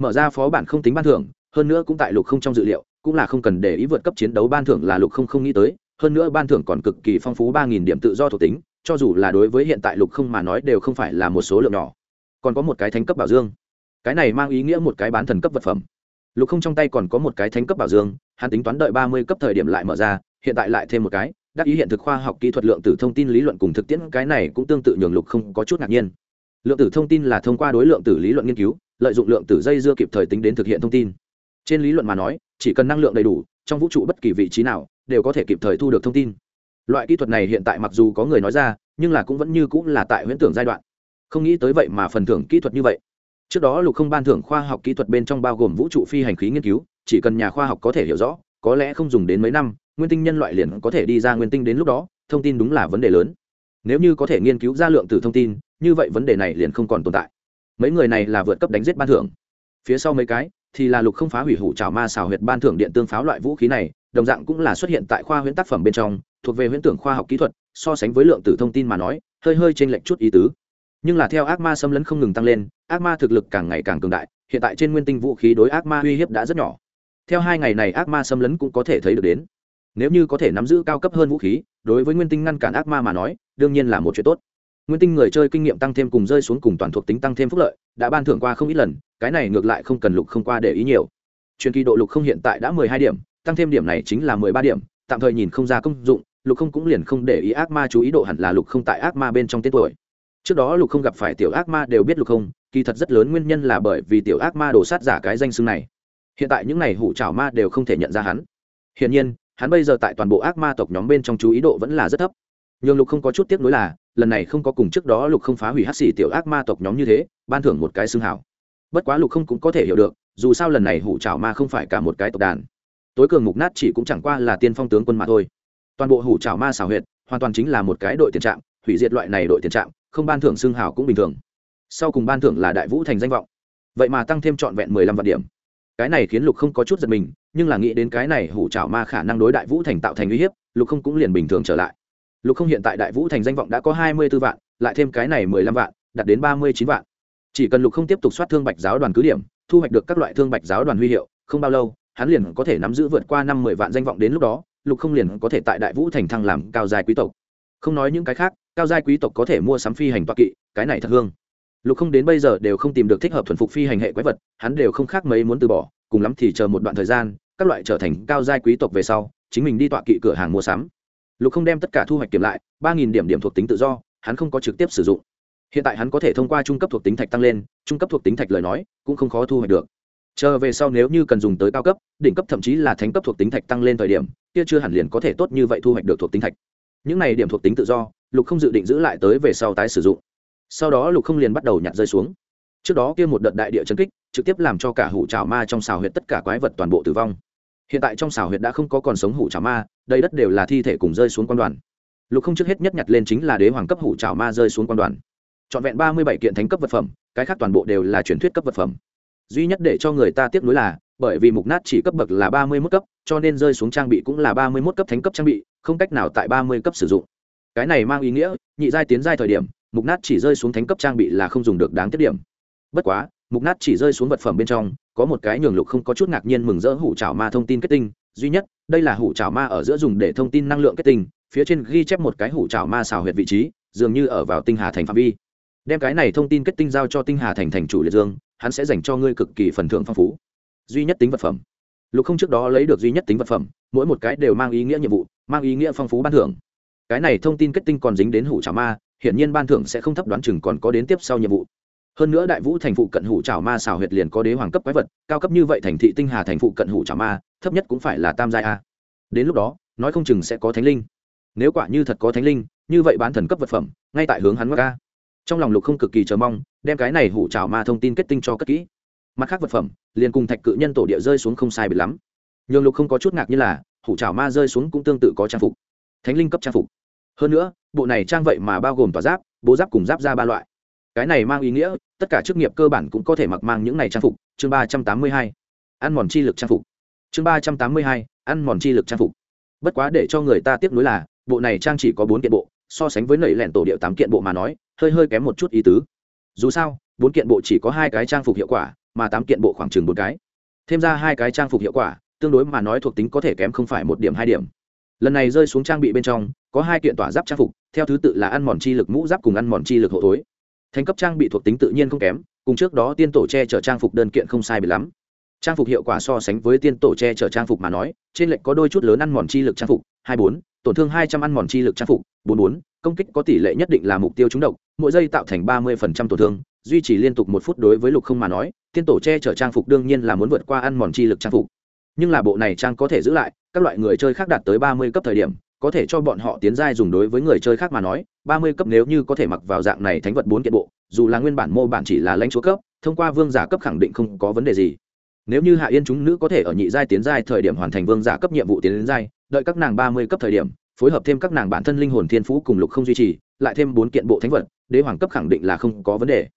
mở ra phó bản không tính ban thưởng, hơn nữa cũng tại lục không trong dự liệu, cũng là không cần để ý vượt cấp chiến đấu ban thưởng là lục không không nghĩ tới, hơn nữa ban thưởng còn cực kỳ phong phú ba nghìn điểm tự do thuộc tính, cho dù là đối với hiện tại lục không mà nói đều không phải là một số lượng nhỏ. Còn có một cái thánh cấp bảo dương. Cái này mang ý nghĩa một cái bán thần cấp vật phẩm. Lục không trong tay còn có một cái thánh cấp bảo dương, hắn tính toán đợi ba mươi cấp thời điểm lại mở ra, hiện tại lại thêm một cái, đắc ý hiện thực khoa học kỹ thuật lượng tử thông tin lý luận cùng thực tiễn, cái này cũng tương tự nhường lục không có chút ngạc nhiên. Lượng tử thông tin là thông qua đối lượng tử lý luận nghiên cứu lợi dụng lượng tử dây dưa kịp thời tính đến thực hiện thông tin. Trên lý luận mà nói, chỉ cần năng lượng đầy đủ, trong vũ trụ bất kỳ vị trí nào đều có thể kịp thời thu được thông tin. Loại kỹ thuật này hiện tại mặc dù có người nói ra, nhưng là cũng vẫn như cũng là tại huyễn tưởng giai đoạn. Không nghĩ tới vậy mà phần thưởng kỹ thuật như vậy. Trước đó lục không ban thưởng khoa học kỹ thuật bên trong bao gồm vũ trụ phi hành khí nghiên cứu, chỉ cần nhà khoa học có thể hiểu rõ, có lẽ không dùng đến mấy năm, nguyên tinh nhân loại liền có thể đi ra nguyên tinh đến lúc đó, thông tin đúng là vấn đề lớn. Nếu như có thể nghiên cứu ra lượng từ thông tin, như vậy vấn đề này liền không còn tồn tại mấy người này là vượt cấp đánh giết ban thưởng. Phía sau mấy cái thì là lục không phá hủy hủ trào ma xào huyệt ban thưởng điện tương pháo loại vũ khí này, đồng dạng cũng là xuất hiện tại khoa huyễn tác phẩm bên trong, thuộc về huyễn tưởng khoa học kỹ thuật, so sánh với lượng tử thông tin mà nói, hơi hơi trên lệch chút ý tứ. Nhưng là theo ác ma xâm lấn không ngừng tăng lên, ác ma thực lực càng ngày càng cường đại, hiện tại trên nguyên tinh vũ khí đối ác ma uy hiếp đã rất nhỏ. Theo hai ngày này ác ma xâm lấn cũng có thể thấy được đến. Nếu như có thể nắm giữ cao cấp hơn vũ khí, đối với nguyên tinh ngăn cản ác ma mà nói, đương nhiên là một chuyện tốt nguyên tinh người chơi kinh nghiệm tăng thêm cùng rơi xuống cùng toàn thuộc tính tăng thêm phúc lợi, đã ban thưởng qua không ít lần, cái này ngược lại không cần lục không qua để ý nhiều. Truyền kỳ độ lục không hiện tại đã mười hai điểm, tăng thêm điểm này chính là mười ba điểm, tạm thời nhìn không ra công dụng, lục không cũng liền không để ý ác ma chú ý độ hẳn là lục không tại ác ma bên trong tên tuổi. Trước đó lục không gặp phải tiểu ác ma đều biết lục không, kỳ thật rất lớn nguyên nhân là bởi vì tiểu ác ma đổ sát giả cái danh xưng này. Hiện tại những n à y hủ trào ma đều không thể nhận ra hắn. Hiển nhiên, hắn bây giờ tại toàn bộ ác ma tộc nhóm bên trong chú ý độ vẫn là rất thấp. Nhưng lục không có chút tiếc nuối là lần này không có cùng trước đó lục không phá hủy hát xỉ tiểu ác ma tộc nhóm như thế, ban thưởng một cái xương hảo bất quá lục không cũng có thể hiểu được, dù sao lần này hủ trào ma không phải cả một cái tộc đàn. Tối cường mục nát chỉ cũng chẳng qua là tiên phong tướng quân mà thôi. Toàn bộ hủ trào ma xảo huyệt, hoàn toàn chính là một cái đội tiền trạm hủy diệt loại này đội tiền trạm không ban thưởng xương hào cũng bình thường. Sau cùng ban thưởng là đại vũ thành danh vọng. Vậy mà tăng thêm trọn vẹn mười lăm vạn điểm. Cái này khiến lục không có chút giật mình, nhưng là nghĩ đến cái này hủ trào ma khả năng đối đại vũ thành tạo thành uy hiếp, lục không cũng liền bình thường trở lại lục không hiện tại đại vũ thành danh vọng đã có hai mươi b ố vạn, lại thêm cái này mười lăm vạn, đạt đến ba mươi chín vạn. Chỉ cần lục không tiếp tục soát thương bạch giáo đoàn cứ điểm, thu hoạch được các loại thương bạch giáo đoàn huy hiệu, không bao lâu, hắn liền có thể nắm giữ vượt qua năm mười vạn danh vọng đến lúc đó, lục không liền có thể tại đại vũ thành thăng làm cao giai quý tộc. Không nói những cái khác, cao giai quý tộc có thể mua sắm phi hành toa kỵ, cái này thật hương. Lục không đến bây giờ đều không tìm được thích hợp thuần phục phi hành hệ quái vật, hắn đều không khác mấy muốn từ bỏ, cùng lắm thì chờ một đoạn thời gian, các loại trở thành cao giai quý tộc về sau, chính mình đi tọa kỵ cửa hàng mua sắm lục không đem tất cả thu hoạch kiểm lại, ba nghìn điểm điểm thuộc tính tự do, hắn không có trực tiếp sử dụng. Hiện tại hắn có thể thông qua trung cấp thuộc tính thạch tăng lên, trung cấp thuộc tính thạch lời nói, cũng không khó thu hoạch được. Chờ về sau nếu như cần dùng tới cao cấp, đỉnh cấp thậm chí là thánh cấp thuộc tính thạch tăng lên thời điểm, kia chưa hẳn liền có thể tốt như vậy thu hoạch được thuộc tính thạch. Những này điểm thuộc tính tự do, lục không dự định giữ lại tới về sau tái sử dụng. Sau đó lục không liền bắt đầu nhặt rơi xuống. Trước đó kia một đợt đại địa chấn kích, trực tiếp làm cho cả hủ trào ma trong xào huyệt tất cả quái vật toàn bộ tử vong. Hiện tại trong xào huyệt đã không có còn sống hủ trào ma đây đất đều là thi thể cùng rơi xuống quan đoàn. Lục không trước hết nhất nhặt lên chính là đế hoàng cấp hủ trào ma rơi xuống quan đoàn. Trọn vẹn ba mươi bảy kiện thánh cấp vật phẩm, cái khác toàn bộ đều là truyền thuyết cấp vật phẩm. Duy nhất để cho người ta tiếp nối là, bởi vì mục nát chỉ cấp bậc là ba mươi mốt cấp, cho nên rơi xuống trang bị cũng là ba mươi mốt cấp thánh cấp trang bị, không cách nào tại ba mươi cấp sử dụng. Cái này mang ý nghĩa, nhị giai tiến giai thời điểm, mục nát chỉ rơi xuống thánh cấp trang bị là không dùng được đáng tiết điểm. Bất quá, mục nát chỉ rơi xuống vật phẩm bên trong, có một cái nhường lục không có chút ngạc nhiên mừng rỡ hủ trào ma thông tin kết tinh duy nhất, đây là hủ trào ma ở giữa dùng để thông tin năng lượng kết tinh, phía trên ghi chép một cái hủ trào ma xào huyệt vị trí, dường như ở vào tinh hà thành phạm vi. Đem cái này thông tin kết tinh giao cho tinh hà thành thành chủ liệt dương, hắn sẽ dành cho ngươi cực kỳ phần thưởng phong phú. Duy nhất tính vật phẩm. Lục không trước đó lấy được duy nhất tính vật phẩm, mỗi một cái đều mang ý nghĩa nhiệm vụ, mang ý nghĩa phong phú ban thưởng. Cái này thông tin kết tinh còn dính đến hủ trào ma, hiển nhiên ban thưởng sẽ không thấp đoán chừng còn có đến tiếp sau nhiệm vụ hơn nữa đại vũ thành phụ cận hủ trảo ma xào huyệt liền có đế hoàng cấp quái vật, cao cấp như vậy thành thị tinh hà thành phụ cận hủ trảo ma, thấp nhất cũng phải là tam giai a. Đến lúc đó, nói không chừng sẽ có thánh linh. Nếu quả như thật có thánh linh, như vậy bán thần cấp vật phẩm, ngay tại hướng hắn ngắc a. Trong lòng lục không cực kỳ chờ mong, đem cái này hủ trảo ma thông tin kết tinh cho cất kỹ. Mặt khác vật phẩm, liền cùng thạch cự nhân tổ địa rơi xuống không sai bị lắm. Nhường lục không có chút ngạc như là, hủ trảo ma rơi xuống cũng tương tự có trang phục. Thánh linh cấp trang phục. Hơn nữa, bộ này trang vậy mà bao gồm tòa giáp, bố giáp cùng giáp ra ba loại cái này mang ý nghĩa, tất cả chức nghiệp cơ bản cũng có thể mặc mang những này trang phục. Chương ba trăm tám mươi hai, ăn mòn chi lực trang phục. Chương ba trăm tám mươi hai, ăn mòn chi lực trang phục. Bất quá để cho người ta tiếp nối là, bộ này trang chỉ có bốn kiện bộ, so sánh với nẩy lẻn tổ điệu tám kiện bộ mà nói, hơi hơi kém một chút ý tứ. Dù sao, bốn kiện bộ chỉ có hai cái trang phục hiệu quả, mà tám kiện bộ khoảng chừng bốn cái. Thêm ra hai cái trang phục hiệu quả, tương đối mà nói thuộc tính có thể kém không phải một điểm hai điểm. Lần này rơi xuống trang bị bên trong, có hai kiện tỏa giáp trang phục, theo thứ tự là ăn mòn chi lực mũ giáp cùng ăn mòn chi lực hộ thối thành cấp trang bị thuộc tính tự nhiên không kém, cùng trước đó tiên tổ che chở trang phục đơn kiện không sai bị lắm. Trang phục hiệu quả so sánh với tiên tổ che chở trang phục mà nói, trên lệnh có đôi chút lớn ăn mòn chi lực trang phục, hai bốn, tổn thương hai trăm ăn mòn chi lực trang phục, bốn bốn, công kích có tỷ lệ nhất định là mục tiêu trúng độc, mỗi giây tạo thành ba mươi phần trăm tổn thương, duy trì liên tục một phút đối với lục không mà nói, tiên tổ che chở trang phục đương nhiên là muốn vượt qua ăn mòn chi lực trang phục. Nhưng là bộ này trang có thể giữ lại, các loại người chơi khác đạt tới ba mươi cấp thời điểm có thể cho bọn họ tiến giai dùng đối với người chơi khác mà nói, ba mươi cấp nếu như có thể mặc vào dạng này thánh vật bốn kiện bộ, dù là nguyên bản mô bản chỉ là lãnh chúa cấp, thông qua vương giả cấp khẳng định không có vấn đề gì. Nếu như hạ yên chúng nữ có thể ở nhị giai tiến giai thời điểm hoàn thành vương giả cấp nhiệm vụ tiến đến giai, đợi các nàng ba mươi cấp thời điểm, phối hợp thêm các nàng bản thân linh hồn thiên phú cùng lục không duy trì, lại thêm bốn kiện bộ thánh vật, đế hoàng cấp khẳng định là không có vấn đề.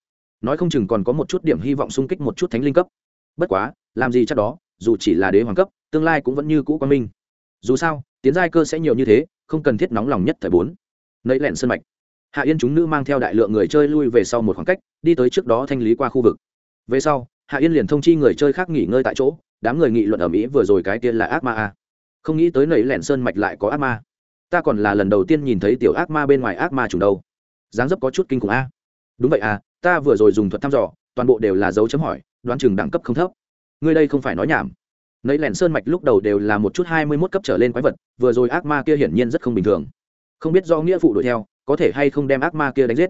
Nói không chừng còn có một chút điểm hy vọng xung kích một chút thánh linh cấp. Bất quá, làm gì chắc đó, dù chỉ là đế hoàng cấp, tương lai cũng vẫn như cũ quan minh. Dù sao tiến giai cơ sẽ nhiều như thế, không cần thiết nóng lòng nhất thời bốn. Nấy lẹn sân mạch. Hạ yên chúng nữ mang theo đại lượng người chơi lui về sau một khoảng cách, đi tới trước đó thanh lý qua khu vực. Về sau, hạ yên liền thông chi người chơi khác nghỉ ngơi tại chỗ, đám người nghị luận ở mỹ vừa rồi cái tiên là ác ma a. Không nghĩ tới nầy lẹn sơn mạch lại có ác ma. Ta còn là lần đầu tiên nhìn thấy tiểu ác ma bên ngoài ác ma trùng đâu. Dáng dấp có chút kinh khủng a. Đúng vậy à ta vừa rồi dùng thuật thăm dò, toàn bộ đều là dấu chấm hỏi, đoán chừng đẳng cấp không thấp. Ngươi đây không phải nói nhảm nấy lẻn sơn mạch lúc đầu đều là một chút hai mươi mốt cấp trở lên quái vật, vừa rồi ác ma kia hiển nhiên rất không bình thường. Không biết do nghĩa phụ đuổi theo, có thể hay không đem ác ma kia đánh giết?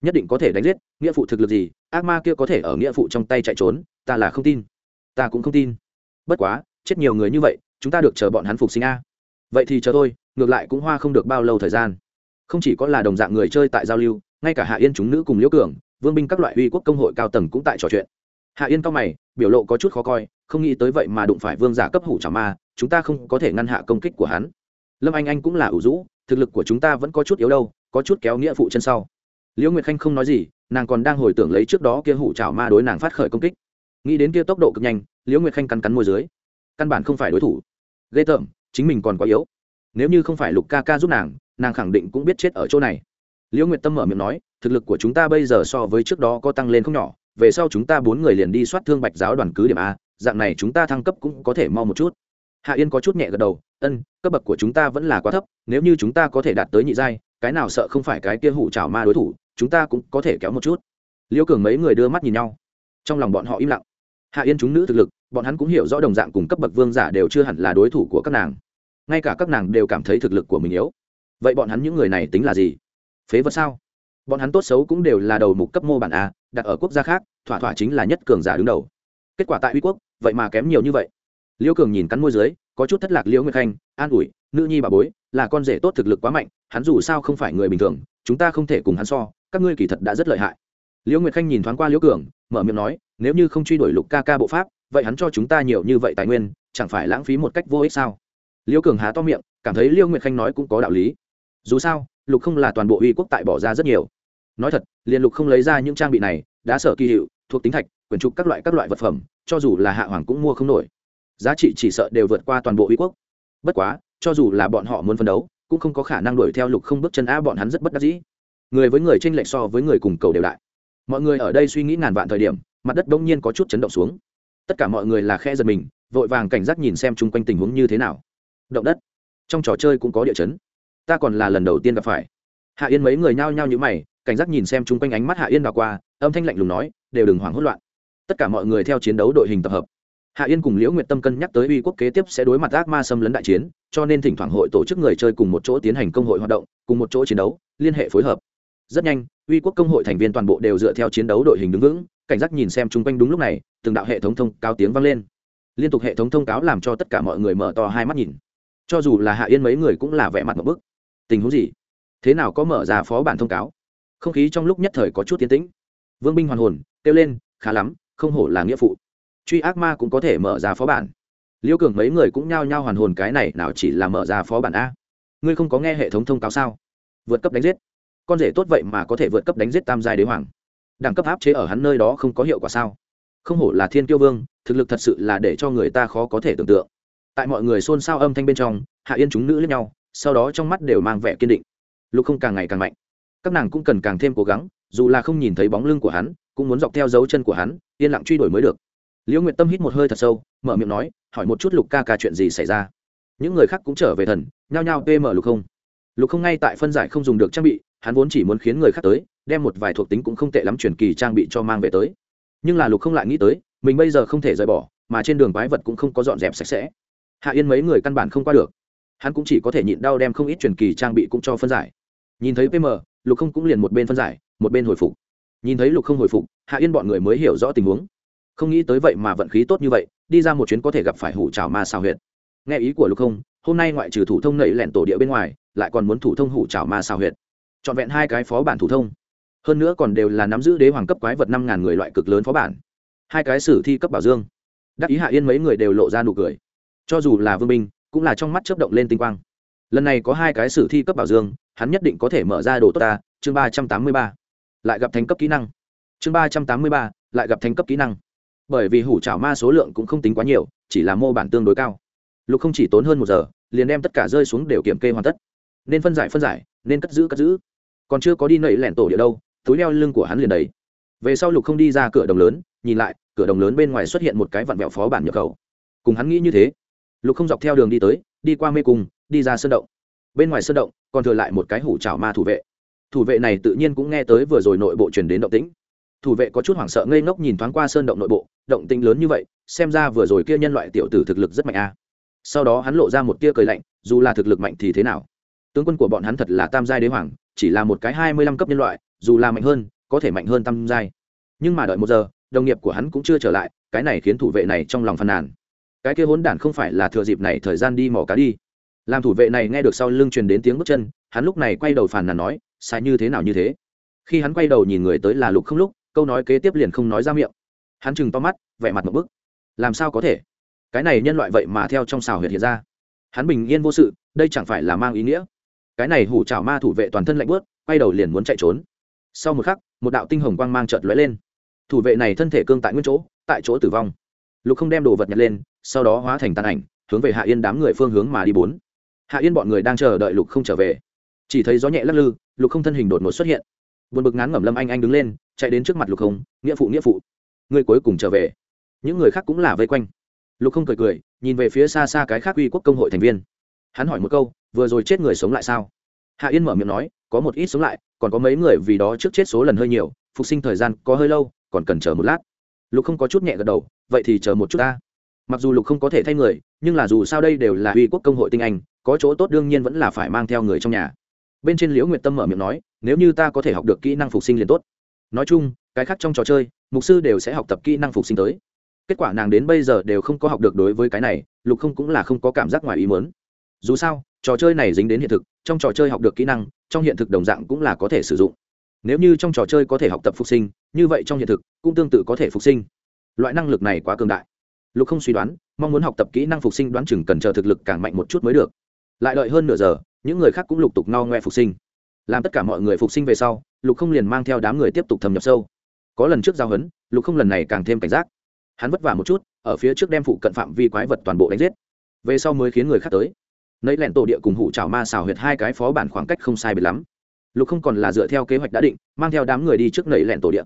Nhất định có thể đánh giết, nghĩa phụ thực lực gì, ác ma kia có thể ở nghĩa phụ trong tay chạy trốn, ta là không tin. Ta cũng không tin. Bất quá, chết nhiều người như vậy, chúng ta được chờ bọn hắn phục sinh a. Vậy thì chờ tôi ngược lại cũng hoa không được bao lâu thời gian. Không chỉ có là đồng dạng người chơi tại giao lưu, ngay cả hạ yên chúng nữ cùng liễu cường, vương binh các loại uy quốc công hội cao tầng cũng tại trò chuyện. Hạ yên cao mày biểu lộ có chút khó coi, không nghĩ tới vậy mà đụng phải vương giả cấp hủ trả ma, chúng ta không có thể ngăn hạ công kích của hắn. Lâm anh anh cũng là ủ rũ, thực lực của chúng ta vẫn có chút yếu đâu, có chút kéo nghĩa phụ chân sau. Liễu nguyệt khanh không nói gì, nàng còn đang hồi tưởng lấy trước đó kia hủ trào ma đối nàng phát khởi công kích. Nghĩ đến kia tốc độ cực nhanh, liễu nguyệt khanh cắn cắn môi dưới. Căn bản không phải đối thủ. Ghê tởm, chính mình còn quá yếu. Nếu như không phải lục ca ca giúp nàng nàng khẳng định cũng biết chết ở chỗ này. Liễu nguyệt tâm mở miệng nói, thực lực của chúng ta bây giờ so với trước đó có tăng lên không nhỏ về sau chúng ta bốn người liền đi soát thương bạch giáo đoàn cứ điểm a, dạng này chúng ta thăng cấp cũng có thể mau một chút. Hạ yên có chút nhẹ gật đầu, ân, cấp bậc của chúng ta vẫn là quá thấp, nếu như chúng ta có thể đạt tới nhị giai, cái nào sợ không phải cái kia hủ trào ma đối thủ, chúng ta cũng có thể kéo một chút. Liễu cường mấy người đưa mắt nhìn nhau. Trong lòng bọn họ im lặng. Hạ yên chúng nữ thực lực, bọn hắn cũng hiểu rõ đồng dạng cùng cấp bậc vương giả đều chưa hẳn là đối thủ của các nàng. Ngay cả các nàng đều cảm thấy thực lực của mình yếu. Vậy bọn hắn những người này tính là gì? Phế vật sao? Bọn hắn tốt xấu cũng đều là đầu mục cấp mô bản a đặt ở quốc gia khác, thỏa thỏa chính là nhất cường giả đứng đầu. Kết quả tại uy quốc, vậy mà kém nhiều như vậy. Liễu cường nhìn cắn môi dưới, có chút thất lạc liễu nguyệt khanh, an ủi, nữ nhi bà bối, là con rể tốt thực lực quá mạnh, hắn dù sao không phải người bình thường, chúng ta không thể cùng hắn so, các ngươi kỳ thật đã rất lợi hại. Liễu nguyệt khanh nhìn thoáng qua liễu cường, mở miệng nói, nếu như không truy đuổi lục ca ca bộ pháp, vậy hắn cho chúng ta nhiều như vậy tài nguyên, chẳng phải lãng phí một cách vô ích sao? Liễu cường há to miệng, cảm thấy liễu nguyệt khanh nói cũng có đạo lý. Dù sao, lục không là toàn bộ uy quốc tại bỏ ra rất nhiều nói thật liên lục không lấy ra những trang bị này, đã sở kỳ hiệu, thuộc tính thạch, quyển trục các loại các loại vật phẩm, cho dù là hạ hoàng cũng mua không nổi. Giá trị chỉ sợ đều vượt qua toàn bộ uy quốc. Bất quá, cho dù là bọn họ muốn phấn đấu, cũng không có khả năng đuổi theo lục không bước chân a bọn hắn rất bất đắc dĩ. Người với người tranh lệch so với người cùng cầu đều đại. Mọi người ở đây suy nghĩ ngàn vạn thời điểm, mặt đất bỗng nhiên có chút chấn động xuống. Tất cả mọi người là khe giật mình, vội vàng cảnh giác nhìn xem chung quanh tình huống như thế nào. Động đất. Trong trò chơi cũng có địa chấn. Ta còn là lần đầu tiên gặp phải. Hạ yên mấy người nhao nhao như mày cảnh giác nhìn xem chung quanh ánh mắt hạ yên đào qua, âm thanh lạnh lùng nói, đều đừng hoảng hốt loạn. Tất cả mọi người theo chiến đấu đội hình tập hợp. Hạ yên cùng liễu nguyệt tâm cân nhắc tới uy quốc kế tiếp sẽ đối mặt ác ma xâm lấn đại chiến, cho nên thỉnh thoảng hội tổ chức người chơi cùng một chỗ tiến hành công hội hoạt động, cùng một chỗ chiến đấu, liên hệ phối hợp. Rất nhanh, uy quốc công hội thành viên toàn bộ đều dựa theo chiến đấu đội hình đứng vững, cảnh giác nhìn xem chung quanh đúng lúc này, từng đạo hệ thống thông cáo tiếng vang lên. Liên tục hệ thống thông cáo làm cho tất cả mọi người mở to hai mắt nhìn. Cho dù là hạ yên mấy người cũng là vẻ mặt một bức. Tình huống gì? Thế nào có mở ra phó bản thông cáo? Không khí trong lúc nhất thời có chút tiến tĩnh. Vương binh hoàn hồn, kêu lên, khá lắm, không hổ là nghĩa phụ. Truy ác ma cũng có thể mở ra phó bản. Liêu cường mấy người cũng nhao nhao hoàn hồn, cái này nào chỉ là mở ra phó bản a? Ngươi không có nghe hệ thống thông cáo sao? Vượt cấp đánh giết. Con rể tốt vậy mà có thể vượt cấp đánh giết tam giai đế hoàng. Đẳng cấp áp chế ở hắn nơi đó không có hiệu quả sao? Không hổ là thiên kiêu vương, thực lực thật sự là để cho người ta khó có thể tưởng tượng. Tại mọi người xôn xao âm thanh bên trong, hạ yên chúng nữ lẫn nhau, sau đó trong mắt đều mang vẻ kiên định. Lục không càng ngày càng mạnh các nàng cũng cần càng thêm cố gắng, dù là không nhìn thấy bóng lưng của hắn, cũng muốn dọc theo dấu chân của hắn, yên lặng truy đuổi mới được. Liễu nguyệt tâm hít một hơi thật sâu, mở miệng nói, hỏi một chút lục ca ca chuyện gì xảy ra? Những người khác cũng trở về thần, nhao nhao pm lục không. Lục không ngay tại phân giải không dùng được trang bị, hắn vốn chỉ muốn khiến người khác tới, đem một vài thuộc tính cũng không tệ lắm truyền kỳ trang bị cho mang về tới. Nhưng là lục không lại nghĩ tới, mình bây giờ không thể rời bỏ, mà trên đường quái vật cũng không có dọn dẹp sạch sẽ. Hạ yên mấy người căn bản không qua được. Hắn cũng chỉ có thể nhịn đau đem không ít truyền kỳ trang bị cũng cho phân giải. Nhìn thấy pm lục không cũng liền một bên phân giải, một bên hồi phục. Nhìn thấy lục không hồi phục, hạ yên bọn người mới hiểu rõ tình huống. Không nghĩ tới vậy mà vận khí tốt như vậy, đi ra một chuyến có thể gặp phải hủ trào ma xào huyệt. Nghe ý của lục không, hôm nay ngoại trừ thủ thông nảy lẹn tổ địa bên ngoài, lại còn muốn thủ thông hủ trào ma xào huyệt. Trọn vẹn hai cái phó bản thủ thông. Hơn nữa còn đều là nắm giữ đế hoàng cấp quái vật năm ngàn người loại cực lớn phó bản. Hai cái sử thi cấp bảo dương. Đắc ý hạ yên mấy người đều lộ ra nụ cười. Cho dù là vương minh cũng là trong mắt chấp động lên tinh quang lần này có hai cái sử thi cấp bảo dương, hắn nhất định có thể mở ra đồ tốt ta, chương ba trăm tám mươi ba. Lại gặp thành cấp kỹ năng. Chương ba trăm tám mươi ba, lại gặp thành cấp kỹ năng. Bởi vì hủ trảo ma số lượng cũng không tính quá nhiều, chỉ là mô bản tương đối cao. Lục không chỉ tốn hơn một giờ, liền đem tất cả rơi xuống đều kiểm kê hoàn tất. Nên phân giải phân giải, nên cất giữ cất giữ. Còn chưa có đi nậy lẻn tổ địa đâu, túi leo lưng của hắn liền đầy. Về sau lục không đi ra cửa đồng lớn, nhìn lại, cửa đồng lớn bên ngoài xuất hiện một cái vặn vẹo phó bản nhập khẩu. Cùng hắn nghĩ như thế, lục không dọc theo đường đi tới, đi qua mê cung đi ra sơn động. Bên ngoài sơn động còn thừa lại một cái hủ trào ma thủ vệ. Thủ vệ này tự nhiên cũng nghe tới vừa rồi nội bộ truyền đến động tĩnh. Thủ vệ có chút hoảng sợ ngây ngốc nhìn thoáng qua sơn động nội bộ, động tĩnh lớn như vậy, xem ra vừa rồi kia nhân loại tiểu tử thực lực rất mạnh a. Sau đó hắn lộ ra một tia cười lạnh, dù là thực lực mạnh thì thế nào? Tướng quân của bọn hắn thật là tam giai đế hoàng, chỉ là một cái hai mươi lăm cấp nhân loại, dù là mạnh hơn, có thể mạnh hơn tam giai. Nhưng mà đợi một giờ, đồng nghiệp của hắn cũng chưa trở lại, cái này khiến thủ vệ này trong lòng phàn nàn. Cái kia hỗn đản không phải là thừa dịp này thời gian đi mò cá đi làm thủ vệ này nghe được sau lưng truyền đến tiếng bước chân, hắn lúc này quay đầu phàn nàn nói, sai như thế nào như thế? Khi hắn quay đầu nhìn người tới là lục không lúc, câu nói kế tiếp liền không nói ra miệng. Hắn chừng to mắt, vẻ mặt một bức. Làm sao có thể? Cái này nhân loại vậy mà theo trong xào huyệt hiện ra. Hắn bình yên vô sự, đây chẳng phải là mang ý nghĩa? Cái này hủ chảo ma thủ vệ toàn thân lạnh bớt quay đầu liền muốn chạy trốn. Sau một khắc, một đạo tinh hồng quang mang trợt lóe lên. Thủ vệ này thân thể cương tại nguyên chỗ, tại chỗ tử vong. Lục không đem đồ vật nhặt lên, sau đó hóa thành tàn ảnh, hướng về hạ yên đám người phương hướng mà đi bốn hạ yên bọn người đang chờ đợi lục không trở về. Chỉ thấy gió nhẹ lắc lư, lục không thân hình đột ngột xuất hiện. Buồn bực ngán ngẩm lâm anh anh đứng lên, chạy đến trước mặt lục không, nghĩa phụ nghĩa phụ người cuối cùng trở về. Những người khác cũng là vây quanh. Lục không cười cười, nhìn về phía xa xa cái khác uy quốc công hội thành viên. Hắn hỏi một câu, vừa rồi chết người sống lại sao? Hạ yên mở miệng nói, có một ít sống lại, còn có mấy người vì đó trước chết số lần hơi nhiều, phục sinh thời gian có hơi lâu, còn cần chờ một lát. Lục không có chút nhẹ gật đầu, vậy thì chờ một chút ta mặc dù lục không có thể thay người, nhưng là dù sao đây đều là uy quốc công hội tinh anh, có chỗ tốt đương nhiên vẫn là phải mang theo người trong nhà. Bên trên liễu nguyệt tâm mở miệng nói, nếu như ta có thể học được kỹ năng phục sinh liền tốt. Nói chung, cái khác trong trò chơi, mục sư đều sẽ học tập kỹ năng phục sinh tới. Kết quả nàng đến bây giờ đều không có học được đối với cái này, lục không cũng là không có cảm giác ngoài ý mớn dù sao, trò chơi này dính đến hiện thực, trong trò chơi học được kỹ năng, trong hiện thực đồng dạng cũng là có thể sử dụng. Nếu như trong trò chơi có thể học tập phục sinh, như vậy trong hiện thực cũng tương tự có thể phục sinh. Loại năng lực này quá cường đại lục không suy đoán, mong muốn học tập kỹ năng phục sinh đoán chừng cần chờ thực lực càng mạnh một chút mới được. Lại đợi hơn nửa giờ, những người khác cũng lục tục no ngoe phục sinh. Làm tất cả mọi người phục sinh về sau, lục không liền mang theo đám người tiếp tục thâm nhập sâu. Có lần trước giao hấn, lục không lần này càng thêm cảnh giác. Hắn vất vả một chút, ở phía trước đem phụ cận phạm vi quái vật toàn bộ đánh giết. Về sau mới khiến người khác tới. Nấy lẹn tổ địa cùng hủ trào ma xào huyệt hai cái phó bản khoảng cách không sai biệt lắm. Lục không còn là dựa theo kế hoạch đã định, mang theo đám người đi trước nầy lẹn tổ địa.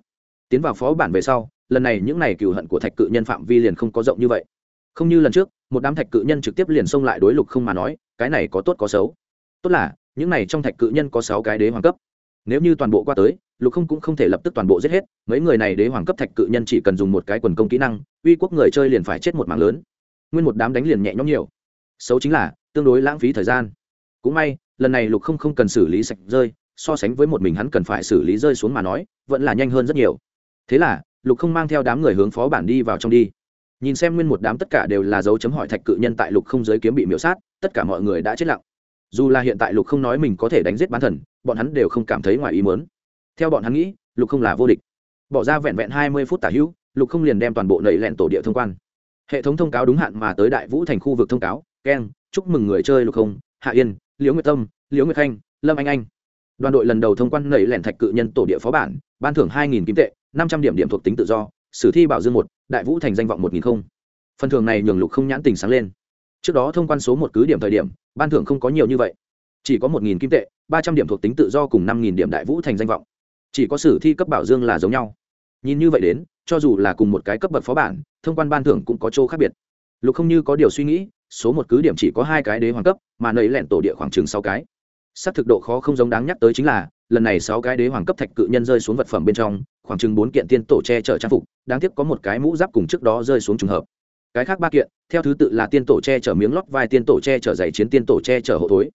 Tiến vào phó bản về sau lần này những này cừu hận của thạch cự nhân phạm vi liền không có rộng như vậy. Không như lần trước, một đám thạch cự nhân trực tiếp liền xông lại đối lục không mà nói, cái này có tốt có xấu. Tốt là, những này trong thạch cự nhân có sáu cái đế hoàng cấp. Nếu như toàn bộ qua tới, lục không cũng không thể lập tức toàn bộ giết hết, mấy người này đế hoàng cấp thạch cự nhân chỉ cần dùng một cái quần công kỹ năng, uy quốc người chơi liền phải chết một mạng lớn. Nguyên một đám đánh liền nhẹ nhõm nhiều. Xấu chính là, tương đối lãng phí thời gian. Cũng may, lần này lục không không cần xử lý sạch rơi, so sánh với một mình hắn cần phải xử lý rơi xuống mà nói, vẫn là nhanh hơn rất nhiều. Thế là lục không mang theo đám người hướng phó bản đi vào trong đi. Nhìn xem nguyên một đám tất cả đều là dấu chấm hỏi thạch cự nhân tại lục không giới kiếm bị miễu sát, tất cả mọi người đã chết lặng. Dù là hiện tại lục không nói mình có thể đánh giết bán thần, bọn hắn đều không cảm thấy ngoài ý mớn theo bọn hắn nghĩ, lục không là vô địch. Bỏ ra vẹn vẹn hai mươi phút tả hữu, lục không liền đem toàn bộ nầy lẹn tổ địa thông quan. Hệ thống thông cáo đúng hạn mà tới đại vũ thành khu vực thông cáo, keng, chúc mừng người chơi lục không, hạ yên, liễu nguyệt tâm, liễu nguyệt khanh, lâm anh anh. Đoàn đội lần đầu thông quan nầy lẹn thạch cự nhân tổ địa phó bản, ban thưởng hai nghìn kim tệ năm trăm điểm điểm thuộc tính tự do, sử thi bảo dương một, đại vũ thành danh vọng một nghìn không. Phần thưởng này nhường lục không nhãn tình sáng lên. Trước đó thông quan số một cứ điểm thời điểm, ban thưởng không có nhiều như vậy. Chỉ có một nghìn kim tệ, ba trăm điểm thuộc tính tự do cùng năm nghìn điểm đại vũ thành danh vọng. Chỉ có sử thi cấp bảo dương là giống nhau. Nhìn như vậy đến, cho dù là cùng một cái cấp bậc phó bản, thông quan ban thưởng cũng có chỗ khác biệt. Lục không như có điều suy nghĩ, số một cứ điểm chỉ có hai cái đế hoàng cấp, mà nầy lẹn tổ địa khoảng chừng sáu cái. S thực độ khó không giống đáng nhắc tới chính là lần này sáu cái đế hoàng cấp thạch cự nhân rơi xuống vật phẩm bên trong, khoảng chừng bốn kiện tiên tổ che chở trang phục, đáng tiếc có một cái mũ giáp cùng trước đó rơi xuống trùng hợp. Cái khác ba kiện, theo thứ tự là tiên tổ che chở miếng lót vai, tiên tổ che chở giày chiến, tiên tổ che chở hộ thối.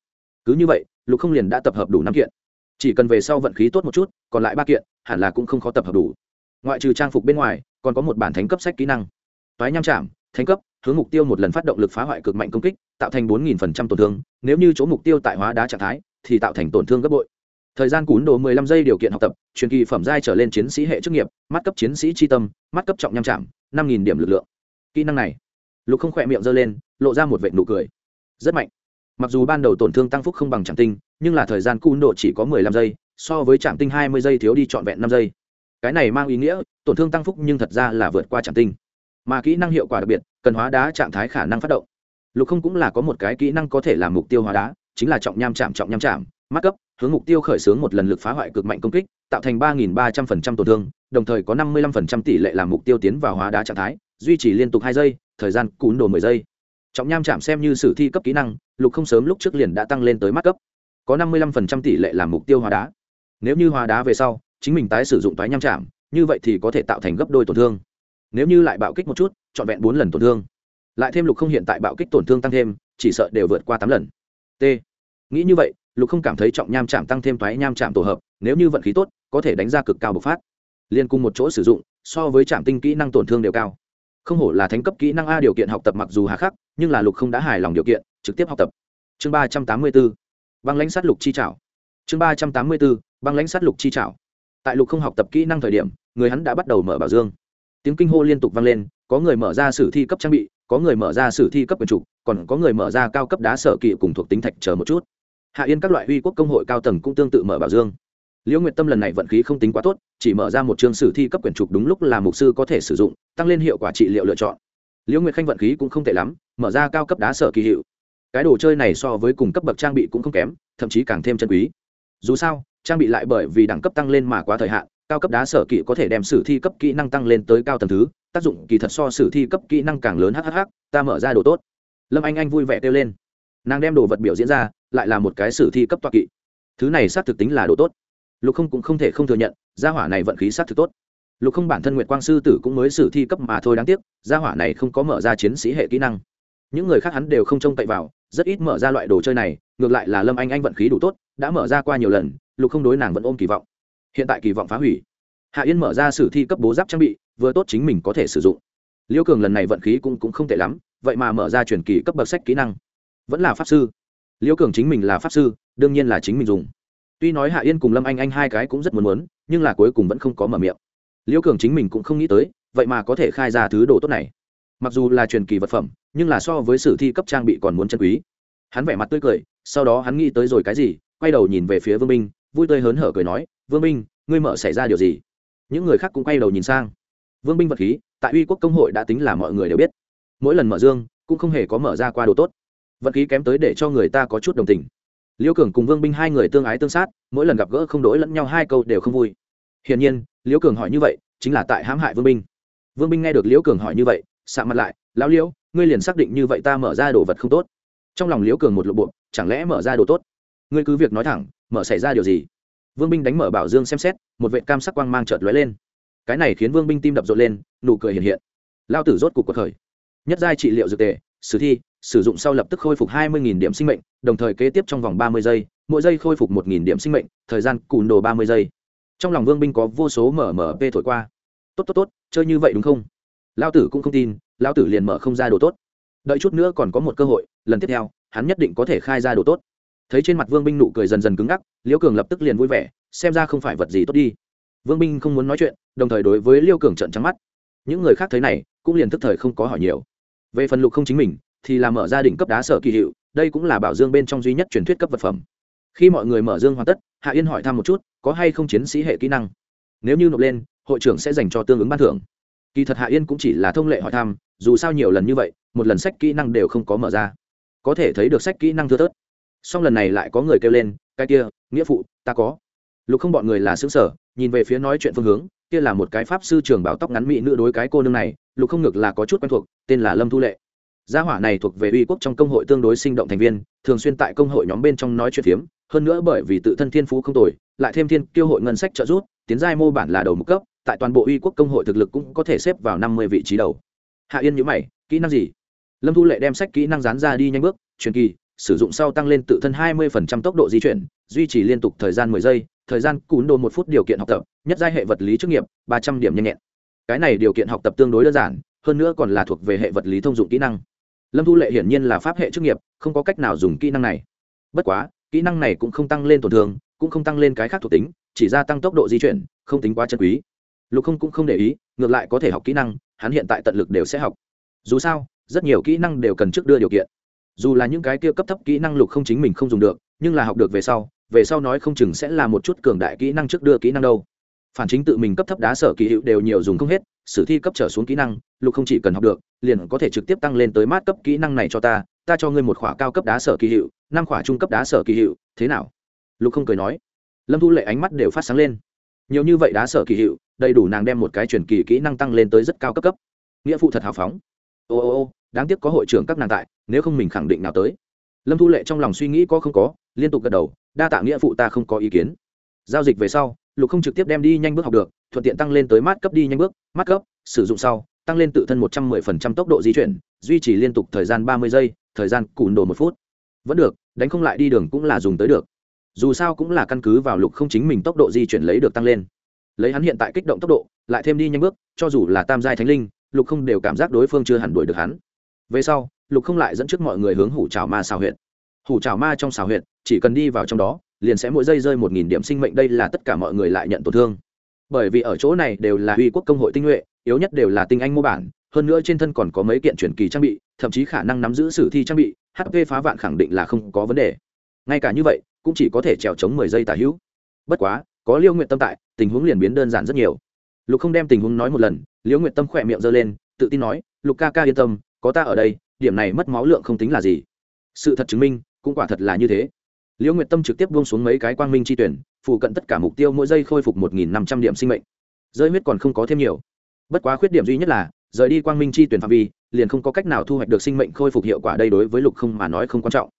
Cứ như vậy, lục không liền đã tập hợp đủ năm kiện. Chỉ cần về sau vận khí tốt một chút, còn lại ba kiện, hẳn là cũng không khó tập hợp đủ. Ngoại trừ trang phục bên ngoài, còn có một bản thánh cấp sách kỹ năng. Toái nham chạm, thánh cấp, hướng mục tiêu một lần phát động lực phá hoại cực mạnh công kích, tạo thành bốn nghìn phần trăm tổn thương, nếu như chỗ mục tiêu tại hóa đá trạng thái, thì tạo thành tổn thương gấp bội thời gian cún đồ mười lăm giây điều kiện học tập, truyền kỳ phẩm giai trở lên chiến sĩ hệ chức nghiệp, mắt cấp chiến sĩ tri tâm, mắt cấp trọng nham chạm, năm nghìn điểm lực lượng. Kỹ năng này, lục không khỏe miệng giơ lên, lộ ra một vệ nụ cười. Rất mạnh. Mặc dù ban đầu tổn thương tăng phúc không bằng trạm tinh, nhưng là thời gian cún đồ chỉ có mười lăm giây, so với trạm tinh hai mươi giây thiếu đi trọn vẹn 5 giây. Cái này mang ý nghĩa, tổn thương tăng phúc nhưng thật ra là vượt qua trạm tinh. Mà kỹ năng hiệu quả đặc biệt, cần hóa đá trạng thái khả năng phát động. Lục không cũng là có một cái kỹ năng có thể làm mục tiêu hóa đá, chính là trọng nham chạm, trọng nham chạm, mắt cấp hướng mục tiêu khởi xướng một lần lực phá hoại cực mạnh công kích, tạo thành ba nghìn ba trăm phần trăm tổn thương, đồng thời có năm mươi lăm phần trăm tỷ lệ làm mục tiêu tiến vào hóa đá trạng thái, duy trì liên tục hai giây, thời gian cún đồ mười giây. Trọng nham chạm xem như sử thi cấp kỹ năng, lục không sớm lúc trước liền đã tăng lên tới mắt cấp. Có năm mươi lăm phần trăm tỷ lệ làm mục tiêu hóa đá. Nếu như hóa đá về sau, chính mình tái sử dụng tái nham chạm, như vậy thì có thể tạo thành gấp đôi tổn thương. Nếu như lại bạo kích một chút, trọn vẹn bốn lần tổn thương. Lại thêm lục không hiện tại bạo kích tổn thương tăng thêm, chỉ sợ đều vượt qua tám lần. T. Nghĩ như vậy lục không cảm thấy trọng nham chạm tăng thêm toái nham chạm tổ hợp, nếu như vận khí tốt, có thể đánh ra cực cao bộc phát. Liên cùng một chỗ sử dụng, so với trạm tinh kỹ năng tổn thương đều cao. Không hổ là thánh cấp kỹ năng a điều kiện học tập mặc dù hà khắc, nhưng là lục không đã hài lòng điều kiện, trực tiếp học tập. Chương ba trăm tám mươi b ố băng lãnh sát lục chi trảo. Chương ba trăm tám mươi b ố băng lãnh sát lục chi trảo. Tại lục không học tập kỹ năng thời điểm, người hắn đã bắt đầu mở bảo dương. Tiếng kinh hô liên tục vang lên, có người mở ra sử thi cấp trang bị, có người mở ra sử thi cấp quyền trục còn có người mở ra cao cấp đá sở kỵ cùng thuộc tính thạch chờ một chút hạ yên các loại uy quốc công hội cao tầng cũng tương tự mở bảo dương. Liễu nguyệt tâm lần này vận khí không tính quá tốt, chỉ mở ra một chương sử thi cấp quyển trục đúng lúc là mục sư có thể sử dụng, tăng lên hiệu quả trị liệu lựa chọn. Liễu nguyệt khanh vận khí cũng không tệ lắm, mở ra cao cấp đá sở kỳ hiệu. Cái đồ chơi này so với cùng cấp bậc trang bị cũng không kém, thậm chí càng thêm chân quý. Dù sao, trang bị lại bởi vì đẳng cấp tăng lên mà quá thời hạn, cao cấp đá sở kỹ có thể đem sử thi cấp kỹ năng tăng lên tới cao tầng thứ, tác dụng kỳ thật so sử thi cấp kỹ năng càng lớn hhh ta mở ra đồ tốt. Lâm anh anh vui vẻ kêu lên nàng đem đồ vật biểu diễn ra lại là một cái sử thi cấp toa kỵ. Thứ này xác thực tính là đồ tốt. Lục không cũng không thể không thừa nhận gia hỏa này vận khí xác thực tốt. Lục không bản thân nguyện quang sư tử cũng mới sử thi cấp mà thôi đáng tiếc gia hỏa này không có mở ra chiến sĩ hệ kỹ năng. Những người khác hắn đều không trông cậy vào rất ít mở ra loại đồ chơi này ngược lại là lâm anh anh vận khí đủ tốt đã mở ra qua nhiều lần lục không đối nàng vẫn ôm kỳ vọng. Hiện tại kỳ vọng phá hủy. Hạ yên mở ra sử thi cấp bố giáp trang bị vừa tốt chính mình có thể sử dụng. Liêu cường lần này vận khí cũng, cũng không tệ lắm vậy mà mở ra truyền kỳ cấp bậc sách kỹ năng vẫn là pháp sư. Liễu cường chính mình là pháp sư, đương nhiên là chính mình dùng. Tuy nói hạ yên cùng lâm anh anh hai cái cũng rất muốn muốn, nhưng là cuối cùng vẫn không có mở miệng. Liễu cường chính mình cũng không nghĩ tới, vậy mà có thể khai ra thứ đồ tốt này. Mặc dù là truyền kỳ vật phẩm, nhưng là so với sử thi cấp trang bị còn muốn chân quý. Hắn vẻ mặt tươi cười, sau đó hắn nghĩ tới rồi cái gì, quay đầu nhìn về phía vương minh, vui tươi hớn hở cười nói, vương minh, ngươi mở xảy ra điều gì? Những người khác cũng quay đầu nhìn sang. Vương minh vật khí, tại uy quốc công hội đã tính là mọi người đều biết. Mỗi lần mở dương, cũng không hề có mở ra qua đồ tốt vận khí kém tới để cho người ta có chút đồng tình. Liễu cường cùng vương binh hai người tương ái tương sát, mỗi lần gặp gỡ không đổi lẫn nhau hai câu đều không vui. Hiển nhiên liễu cường hỏi như vậy chính là tại hãm hại vương binh. Vương binh nghe được liễu cường hỏi như vậy sạm mặt lại, lão liễu ngươi liền xác định như vậy ta mở ra đồ vật không tốt. Trong lòng liễu cường một lộ bộ chẳng lẽ mở ra đồ tốt? Ngươi cứ việc nói thẳng, mở xảy ra điều gì? Vương binh đánh mở bảo dương xem xét, một vệ cam sắc quang mang chợt lóe lên. Cái này khiến vương binh tim đập rộn lên, nụ cười hiện hiện. Lao tử rốt cục cuộc khởi. Nhất giai trị liệu dược tề, sử thi sử dụng sau lập tức khôi phục 20.000 điểm sinh mệnh, đồng thời kế tiếp trong vòng ba mươi giây, mỗi giây khôi phục một điểm sinh mệnh, thời gian cùn đồ ba mươi giây. Trong lòng vương binh có vô số mở mở thổi qua. Tốt tốt tốt, chơi như vậy đúng không? Lão tử cũng không tin, Lão tử liền mở không ra đồ tốt. Đợi chút nữa còn có một cơ hội, lần tiếp theo, hắn nhất định có thể khai ra đồ tốt. Thấy trên mặt vương binh nụ cười dần dần cứng ngắc, liễu cường lập tức liền vui vẻ, xem ra không phải vật gì tốt đi. Vương binh không muốn nói chuyện, đồng thời đối với liêu cường trợn trắng mắt. Những người khác thấy này, cũng liền tức thời không có hỏi nhiều. Về phần lục không chính mình thì là mở ra đỉnh cấp đá sở kỳ hiệu, đây cũng là bảo dương bên trong duy nhất truyền thuyết cấp vật phẩm. Khi mọi người mở dương hoàn tất, hạ yên hỏi thăm một chút, có hay không chiến sĩ hệ kỹ năng? Nếu như nộp lên, hội trưởng sẽ dành cho tương ứng ban thưởng. Kỳ thật hạ yên cũng chỉ là thông lệ hỏi thăm, dù sao nhiều lần như vậy, một lần sách kỹ năng đều không có mở ra. Có thể thấy được sách kỹ năng thưa thớt. Song lần này lại có người kêu lên, cái kia, nghĩa phụ, ta có. Lục không bọn người là xứ sở, nhìn về phía nói chuyện phương hướng, kia là một cái pháp sư trường bảo tóc ngắn mỹ nữ đối cái cô nương này, lục không ngược là có chút quen thuộc, tên là lâm thu lệ gia hỏa này thuộc về uy quốc trong công hội tương đối sinh động thành viên, thường xuyên tại công hội nhóm bên trong nói chuyện phiếm, hơn nữa bởi vì tự thân thiên phú không tồi, lại thêm thiên kiêu hội ngân sách trợ giúp, tiến giai mô bản là đầu mục cấp, tại toàn bộ uy quốc công hội thực lực cũng có thể xếp vào năm mươi vị trí đầu. Hạ yên nhữ mày, kỹ năng gì? Lâm thu lệ đem sách kỹ năng dán ra đi nhanh bước, truyền kỳ, sử dụng sau tăng lên tự thân 20% tốc độ di chuyển, duy trì liên tục thời gian 10 giây, thời gian cún đồ một phút điều kiện học tập, nhất giai hệ vật lý chức nghiệp 300 điểm nhanh nhẹn. Cái này điều kiện học tập tương đối đơn giản, hơn nữa còn là thuộc về hệ vật lý thông dụng kỹ năng lâm thu lệ hiển nhiên là pháp hệ chức nghiệp, không có cách nào dùng kỹ năng này. Bất quá, kỹ năng này cũng không tăng lên tổn thương, cũng không tăng lên cái khác thuộc tính, chỉ gia tăng tốc độ di chuyển, không tính quá chân quý. Lục không cũng không để ý, ngược lại có thể học kỹ năng, hắn hiện tại tận lực đều sẽ học. Dù sao, rất nhiều kỹ năng đều cần trước đưa điều kiện. Dù là những cái kia cấp thấp kỹ năng lục không chính mình không dùng được, nhưng là học được về sau về sau nói không chừng sẽ là một chút cường đại kỹ năng trước đưa kỹ năng đâu. Phản chính tự mình cấp thấp đá sở kỳ hiệu đều nhiều dùng không hết sử thi cấp trở xuống kỹ năng, lục không chỉ cần học được, liền có thể trực tiếp tăng lên tới mát cấp kỹ năng này cho ta ta cho ngươi một khỏa cao cấp đá sở kỳ hiệu, năm khỏa trung cấp đá sở kỳ hiệu, thế nào? Lục không cười nói. Lâm thu lệ ánh mắt đều phát sáng lên. Nhiều như vậy đá sở kỳ hiệu, đầy đủ nàng đem một cái truyền kỳ kỹ năng tăng lên tới rất cao cấp cấp. Nghĩa phụ thật hào phóng. Ô ô ô, đáng tiếc có hội trưởng các nàng tại, nếu không mình khẳng định nào tới. Lâm thu lệ trong lòng suy nghĩ có không có, liên tục gật đầu, đa tạ nghĩa phụ ta không có ý kiến. Giao dịch về sau, lục không trực tiếp đem đi nhanh bước học được thuận tiện tăng lên tới mát cấp đi nhanh bước, mát cấp, sử dụng sau, tăng lên tự thân một trăm mười phần trăm tốc độ di chuyển, duy trì liên tục thời gian ba mươi giây, thời gian cùn đồ một phút. Vẫn được, đánh không lại đi đường cũng là dùng tới được. Dù sao cũng là căn cứ vào lục không chính mình tốc độ di chuyển lấy được tăng lên. Lấy hắn hiện tại kích động tốc độ, lại thêm đi nhanh bước, cho dù là tam giai thánh linh, lục không đều cảm giác đối phương chưa hẳn đuổi được hắn. Về sau, lục không lại dẫn trước mọi người hướng hủ trào ma xào huyện hủ trào ma trong xào huyện chỉ cần đi vào trong đó, liền sẽ mỗi giây rơi một nghìn điểm sinh mệnh, đây là tất cả mọi người lại nhận tổn thương bởi vì ở chỗ này đều là uy quốc công hội tinh nhuệ, yếu nhất đều là tinh anh mô bản, hơn nữa trên thân còn có mấy kiện truyền kỳ trang bị, thậm chí khả năng nắm giữ sử thi trang bị hp phá vạn khẳng định là không có vấn đề. Ngay cả như vậy, cũng chỉ có thể trèo chống mười giây tả hữu. Bất quá, có liêu nguyện tâm tại, tình huống liền biến đơn giản rất nhiều. Lục không đem tình huống nói một lần liễu nguyện tâm khỏe miệng giơ lên, tự tin nói, lục ca ca yên tâm, có ta ở đây, điểm này mất máu lượng không tính là gì. Sự thật chứng minh, cũng quả thật là như thế. Liễu nguyệt tâm trực tiếp buông xuống mấy cái quang minh chi tuyển phụ cận tất cả mục tiêu mỗi giây khôi phục một nghìn năm trăm điểm sinh mệnh. Rơi huyết còn không có thêm nhiều. Bất quá khuyết điểm duy nhất là, rời đi quang minh chi tuyển phạm vi, liền không có cách nào thu hoạch được sinh mệnh khôi phục hiệu quả đây đối với lục không mà nói không quan trọng.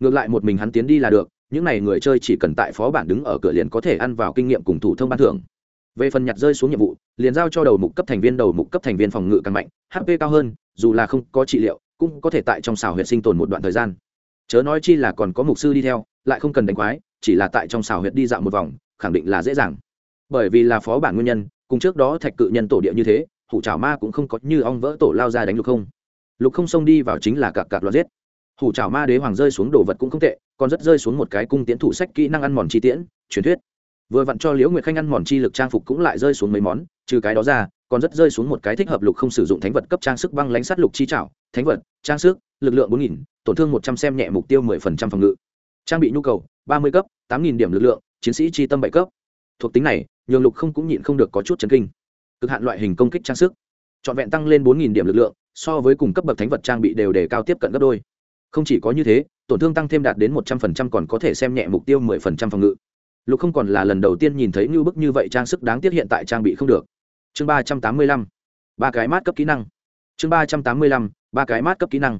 Ngược lại một mình hắn tiến đi là được, những n à y người chơi chỉ cần tại phó bản đứng ở cửa liền có thể ăn vào kinh nghiệm cùng thủ thông ban thưởng. Về phần nhặt rơi xuống nhiệm vụ, liền giao cho đầu mục cấp thành viên, đầu mục cấp thành viên phòng ngự càng mạnh hp cao hơn, dù là không có trị liệu, cũng có thể tại trong xào huyện sinh tồn một đoạn thời gian. Chớ nói chi là còn có mục sư đi theo lại không cần đánh quái, chỉ là tại trong xào huyệt đi dạo một vòng, khẳng định là dễ dàng. Bởi vì là phó bản nguyên nhân, cùng trước đó thạch cự nhân tổ địa như thế, hủ chảo ma cũng không có như ong vỡ tổ lao ra đánh lục không. Lục không xông đi vào chính là cặp cặp loạt giết. Hủ chảo ma đế hoàng rơi xuống đồ vật cũng không tệ, còn rất rơi xuống một cái cung tiễn thủ sách kỹ năng ăn mòn chi tiễn, truyền thuyết. Vừa vặn cho liễu nguyệt khanh ăn mòn chi lực trang phục cũng lại rơi xuống mấy món, trừ cái đó ra, còn rất rơi xuống một cái thích hợp lục không sử dụng thánh vật cấp trang sức băng lánh sát lục chi trảo thánh vật, trang sức, lực lượng bốn nghìn, tổn thương một trăm xem nhẹ mục tiêu mười phần trăm phòng ngự trang bị nhu cầu, ba mươi cấp, tám nghìn điểm lực lượng, chiến sĩ chi tâm bảy cấp. Thuộc tính này, nhường lục không cũng nhịn không được có chút chấn kinh. Cực hạn loại hình công kích trang sức. Trọn vẹn tăng lên bốn nghìn điểm lực lượng, so với cùng cấp bậc thánh vật trang bị đều đề cao tiếp cận gấp đôi. Không chỉ có như thế, tổn thương tăng thêm đạt đến một trăm phần trăm còn có thể xem nhẹ mục tiêu mười phần trăm phòng ngự. Lục không còn là lần đầu tiên nhìn thấy ngưu bức như vậy trang sức đáng tiếc hiện tại trang bị không được. Chương ba trăm tám mươi lăm, ba cái mát cấp kỹ năng. Chương ba trăm tám mươi lăm, ba cái mát cấp kỹ năng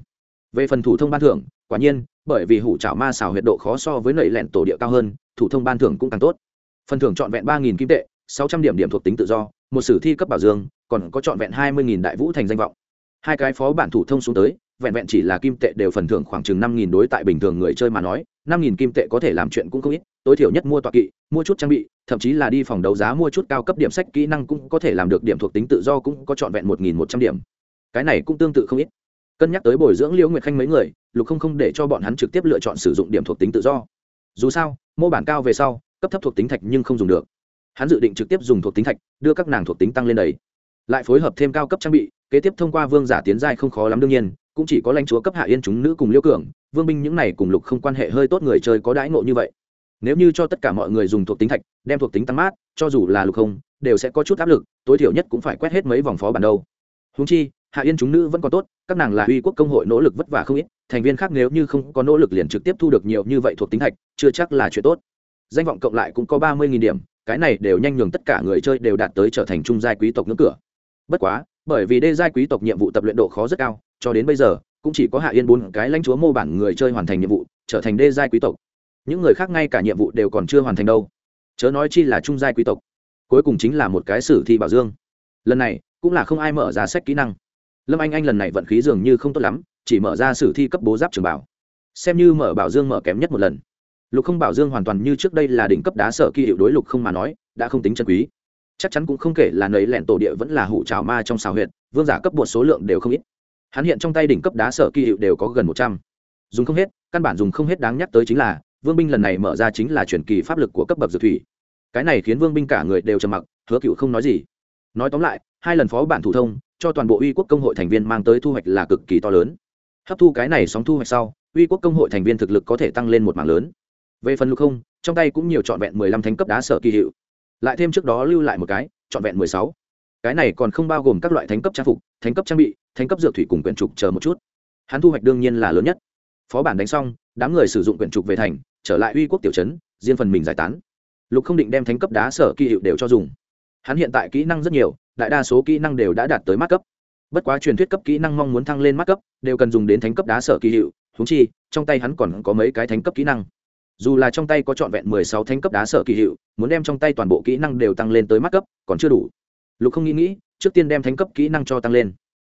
về phần thủ thông ban thưởng, quả nhiên, bởi vì hủ trảo ma xào huyệt độ khó so với nầy lẹn tổ địa cao hơn, thủ thông ban thưởng cũng càng tốt. Phần thưởng trọn vẹn ba nghìn kim tệ, sáu trăm điểm điểm thuộc tính tự do, một sử thi cấp bảo dương, còn có trọn vẹn hai mươi nghìn đại vũ thành danh vọng. Hai cái phó bản thủ thông xuống tới, vẹn vẹn chỉ là kim tệ đều phần thưởng khoảng chừng năm nghìn đối tại bình thường người chơi mà nói, năm nghìn kim tệ có thể làm chuyện cũng không ít, tối thiểu nhất mua tọa kỵ, mua chút trang bị, thậm chí là đi phòng đấu giá mua chút cao cấp điểm sách kỹ năng cũng có thể làm được điểm thuộc tính tự do cũng có trọn vẹn một nghìn một trăm điểm. Cái này cũng tương tự không ít cân nhắc tới bồi dưỡng liễu nguyệt khanh mấy người, lục không không để cho bọn hắn trực tiếp lựa chọn sử dụng điểm thuộc tính tự do. Dù sao, mô bản cao về sau, cấp thấp thuộc tính thạch nhưng không dùng được. Hắn dự định trực tiếp dùng thuộc tính thạch, đưa các nàng thuộc tính tăng lên đầy lại phối hợp thêm cao cấp trang bị, kế tiếp thông qua vương giả tiến giai không khó lắm đương nhiên, cũng chỉ có lãnh chúa cấp hạ yên chúng nữ cùng liêu cường, vương binh những này cùng lục không quan hệ hơi tốt người chơi có đãi ngộ như vậy. Nếu như cho tất cả mọi người dùng thuộc tính thạch, đem thuộc tính tăng mát, cho dù là lục không, đều sẽ có chút áp lực, tối thiểu nhất cũng phải quét hết mấy vòng phó bản đâu. Húng chi hạ yên chúng nữ vẫn còn tốt, các nàng là uy quốc công hội nỗ lực vất vả không ít, thành viên khác nếu như không có nỗ lực liền trực tiếp thu được nhiều như vậy thuộc tính thạch, chưa chắc là chuyện tốt. Danh vọng cộng lại cũng có ba mươi nghìn điểm, cái này đều nhanh nhường tất cả người chơi đều đạt tới trở thành trung giai quý tộc ngưỡng cửa. Bất quá, bởi vì đê giai quý tộc nhiệm vụ tập luyện độ khó rất cao, cho đến bây giờ, cũng chỉ có hạ yên bốn cái lãnh chúa mô bản người chơi hoàn thành nhiệm vụ, trở thành đê giai quý tộc. Những người khác ngay cả nhiệm vụ đều còn chưa hoàn thành đâu. Chớ nói chi là trung giai quý tộc. Cuối cùng chính là một cái sử thi bảo dương. Lần này, cũng là không ai mở ra sách kỹ năng lâm anh anh lần này vận khí dường như không tốt lắm, chỉ mở ra sử thi cấp bố giáp trường bảo. Xem như mở bảo dương mở kém nhất một lần. Lục không bảo dương hoàn toàn như trước đây là đỉnh cấp đá sở kỳ hiệu đối lục không mà nói, đã không tính chân quý. Chắc chắn cũng không kể là nấy lẹn tổ địa vẫn là hủ trào ma trong xào huyệt, vương giả cấp một số lượng đều không ít. Hắn hiện trong tay đỉnh cấp đá sở kỳ hiệu đều có gần một trăm. Dùng không hết, căn bản dùng không hết đáng nhắc tới chính là, vương binh lần này mở ra chính là truyền kỳ pháp lực của cấp bậc dược thủy. Cái này khiến vương binh cả người đều trầm mặc, hứa cựu không nói gì. Nói tóm lại, hai lần phó bản thủ thông cho toàn bộ uy quốc công hội thành viên mang tới thu hoạch là cực kỳ to lớn. Hấp thu cái này sóng thu hoạch sau, uy quốc công hội thành viên thực lực có thể tăng lên một mảng lớn. Về phần lục không, trong tay cũng nhiều trọn vẹn mười lăm thánh cấp đá sở kỳ hiệu. Lại thêm trước đó lưu lại một cái, trọn vẹn mười sáu. Cái này còn không bao gồm các loại thánh cấp trang phục, thánh cấp trang bị, thánh cấp dược thủy cùng quyển trục chờ một chút. Hắn thu hoạch đương nhiên là lớn nhất. Phó bản đánh xong, đám người sử dụng quyển trục về thành, trở lại uy quốc tiểu trấn, riêng phần mình giải tán. Lục không định đem thánh cấp đá sở kỳ hiệu đều cho dùng. Hắn hiện tại kỹ năng rất nhiều đại đa số kỹ năng đều đã đạt tới mắt cấp. Bất quá truyền thuyết cấp kỹ năng mong muốn thăng lên mắt cấp, đều cần dùng đến thánh cấp đá sở kỳ hiệu húng chi, trong tay hắn còn có mấy cái thánh cấp kỹ năng. Dù là trong tay có trọn vẹn mười sáu thánh cấp đá sở kỳ hiệu, muốn đem trong tay toàn bộ kỹ năng đều tăng lên tới mắt cấp, còn chưa đủ. Lục không nghĩ nghĩ, trước tiên đem thánh cấp kỹ năng cho tăng lên.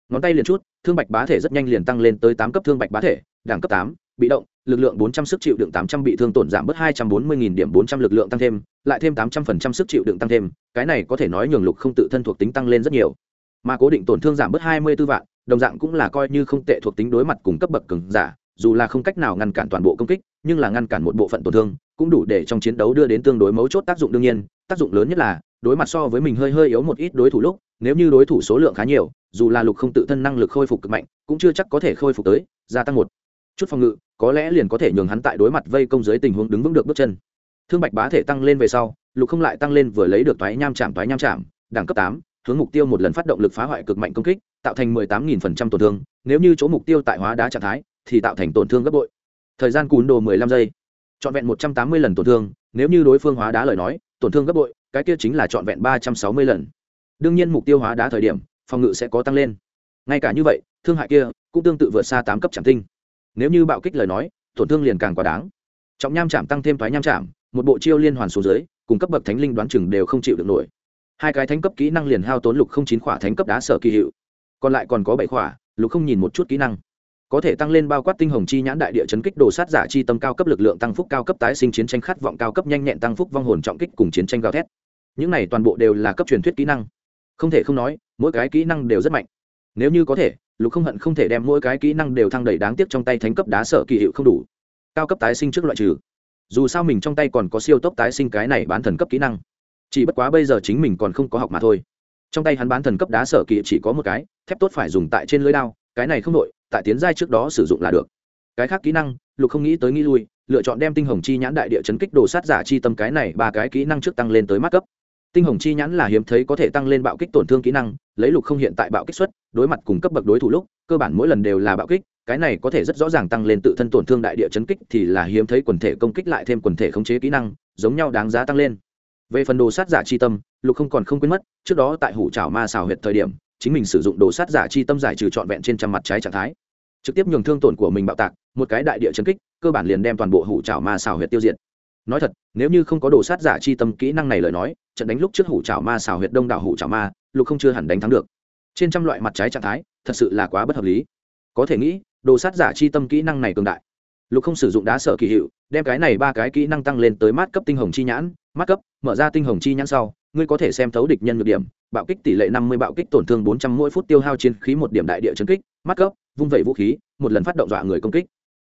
Ngón tay liền chút, thương bạch bá thể rất nhanh liền tăng lên tới tám cấp thương bạch bá thể, đẳng cấp tám, bị động lực lượng bốn trăm sức chịu đựng tám trăm bị thương tổn giảm bớt hai trăm bốn mươi nghìn điểm bốn trăm lực lượng tăng thêm, lại thêm tám trăm phần trăm sức chịu đựng tăng thêm, cái này có thể nói nhường lục không tự thân thuộc tính tăng lên rất nhiều. Mà cố định tổn thương giảm bớt 24 vạn, đồng dạng cũng là coi như không tệ thuộc tính đối mặt cùng cấp bậc cường giả, dù là không cách nào ngăn cản toàn bộ công kích, nhưng là ngăn cản một bộ phận tổn thương, cũng đủ để trong chiến đấu đưa đến tương đối mấu chốt tác dụng đương nhiên. Tác dụng lớn nhất là, đối mặt so với mình hơi hơi yếu một ít đối thủ lúc, nếu như đối thủ số lượng khá nhiều, dù là lục không tự thân năng lực khôi phục cực mạnh, cũng chưa chắc có thể khôi phục tới, gia tăng một chút phòng ngự, có lẽ liền có thể nhường hắn tại đối mặt vây công dưới tình huống đứng vững được bước chân. Thương bạch bá thể tăng lên về sau, lục không lại tăng lên vừa lấy được toái nham chạm, toái nham chạm, đẳng cấp tám, hướng mục tiêu một lần phát động lực phá hoại cực mạnh công kích, tạo thành mười tám nghìn phần trăm tổn thương. Nếu như chỗ mục tiêu tại hóa đá trạng thái, thì tạo thành tổn thương gấp bội. Thời gian cún đồ mười lăm giây. Trọn vẹn một trăm tám mươi lần tổn thương, nếu như đối phương hóa đá lời nói, tổn thương gấp bội, cái kia chính là trọn vẹn ba trăm sáu mươi lần. Đương nhiên mục tiêu hóa đá thời điểm, phòng ngự sẽ có tăng lên. Ngay cả như vậy, thương hại kia cũng tương tự vượt xa tám cấp trảm tinh nếu như bạo kích lời nói, tổn thương liền càng quá đáng. Trọng nham chạm tăng thêm thoái nham chạm, một bộ chiêu liên hoàn số dưới, cùng cấp bậc thánh linh đoán chừng đều không chịu được nổi. Hai cái thánh cấp kỹ năng liền hao tốn lục không chín khỏa thánh cấp đá sở kỳ hiệu. Còn lại còn có bảy khỏa, lục không nhìn một chút kỹ năng. Có thể tăng lên bao quát tinh hồng chi nhãn đại địa chấn kích đồ sát giả chi tâm cao cấp lực lượng tăng phúc cao cấp tái sinh chiến tranh khát vọng cao cấp nhanh nhẹn tăng phúc vong hồn trọng kích cùng chiến tranh gào thét. Những này toàn bộ đều là cấp truyền thuyết kỹ năng. Không thể không nói, mỗi cái kỹ năng đều rất mạnh. Nếu như có thể lục không hận không thể đem mỗi cái kỹ năng đều thăng đầy đáng tiếc trong tay thánh cấp đá sở kỳ hiệu không đủ. Cao cấp tái sinh trước loại trừ. Dù sao mình trong tay còn có siêu tốc tái sinh cái này bán thần cấp kỹ năng. Chỉ bất quá bây giờ chính mình còn không có học mà thôi. Trong tay hắn bán thần cấp đá sở kỳ chỉ có một cái, thép tốt phải dùng tại trên lưới đao, cái này không đội tại tiến giai trước đó sử dụng là được. Cái khác kỹ năng, lục không nghĩ tới nghĩ lui, lựa chọn đem tinh hồng chi nhãn đại địa chấn kích đồ sát giả chi tâm cái này ba cái kỹ năng trước tăng lên tới mắt cấp tinh hồng chi nhãn là hiếm thấy có thể tăng lên bạo kích tổn thương kỹ năng, lấy lục không hiện tại bạo kích xuất, đối mặt cùng cấp bậc đối thủ lúc, cơ bản mỗi lần đều là bạo kích, cái này có thể rất rõ ràng tăng lên tự thân tổn thương đại địa chấn kích thì là hiếm thấy quần thể công kích lại thêm quần thể khống chế kỹ năng, giống nhau đáng giá tăng lên. Về phần đồ sát giả chi tâm, lục không còn không quên mất, trước đó tại hủ trào ma xào huyệt thời điểm, chính mình sử dụng đồ sát giả chi tâm giải trừ trọn vẹn trên trăm mặt trái trạng thái. Trực tiếp nhường thương tổn của mình bạo tạc, một cái đại địa chấn kích, cơ bản liền đem toàn bộ hủ trào ma xào huyệt tiêu diệt nói thật, nếu như không có đồ sát giả chi tâm kỹ năng này lời nói, trận đánh lúc trước hủ trào ma xào huyệt đông đảo hủ trào ma, lục không chưa hẳn đánh thắng được. Trên trăm loại mặt trái trạng thái, thật sự là quá bất hợp lý. Có thể nghĩ, đồ sát giả chi tâm kỹ năng này cường đại. Lục không sử dụng đá sở kỳ hiệu, đem cái này ba cái kỹ năng tăng lên tới mát cấp tinh hồng chi nhãn, mát cấp, mở ra tinh hồng chi nhãn sau, ngươi có thể xem thấu địch nhân nhược điểm, bạo kích tỷ lệ năm mươi, bạo kích tổn thương bốn trăm mỗi phút tiêu hao chiến khí một điểm đại địa chấn kích, mát cấp, vung vẩy vũ khí, một lần phát động dọa người công kích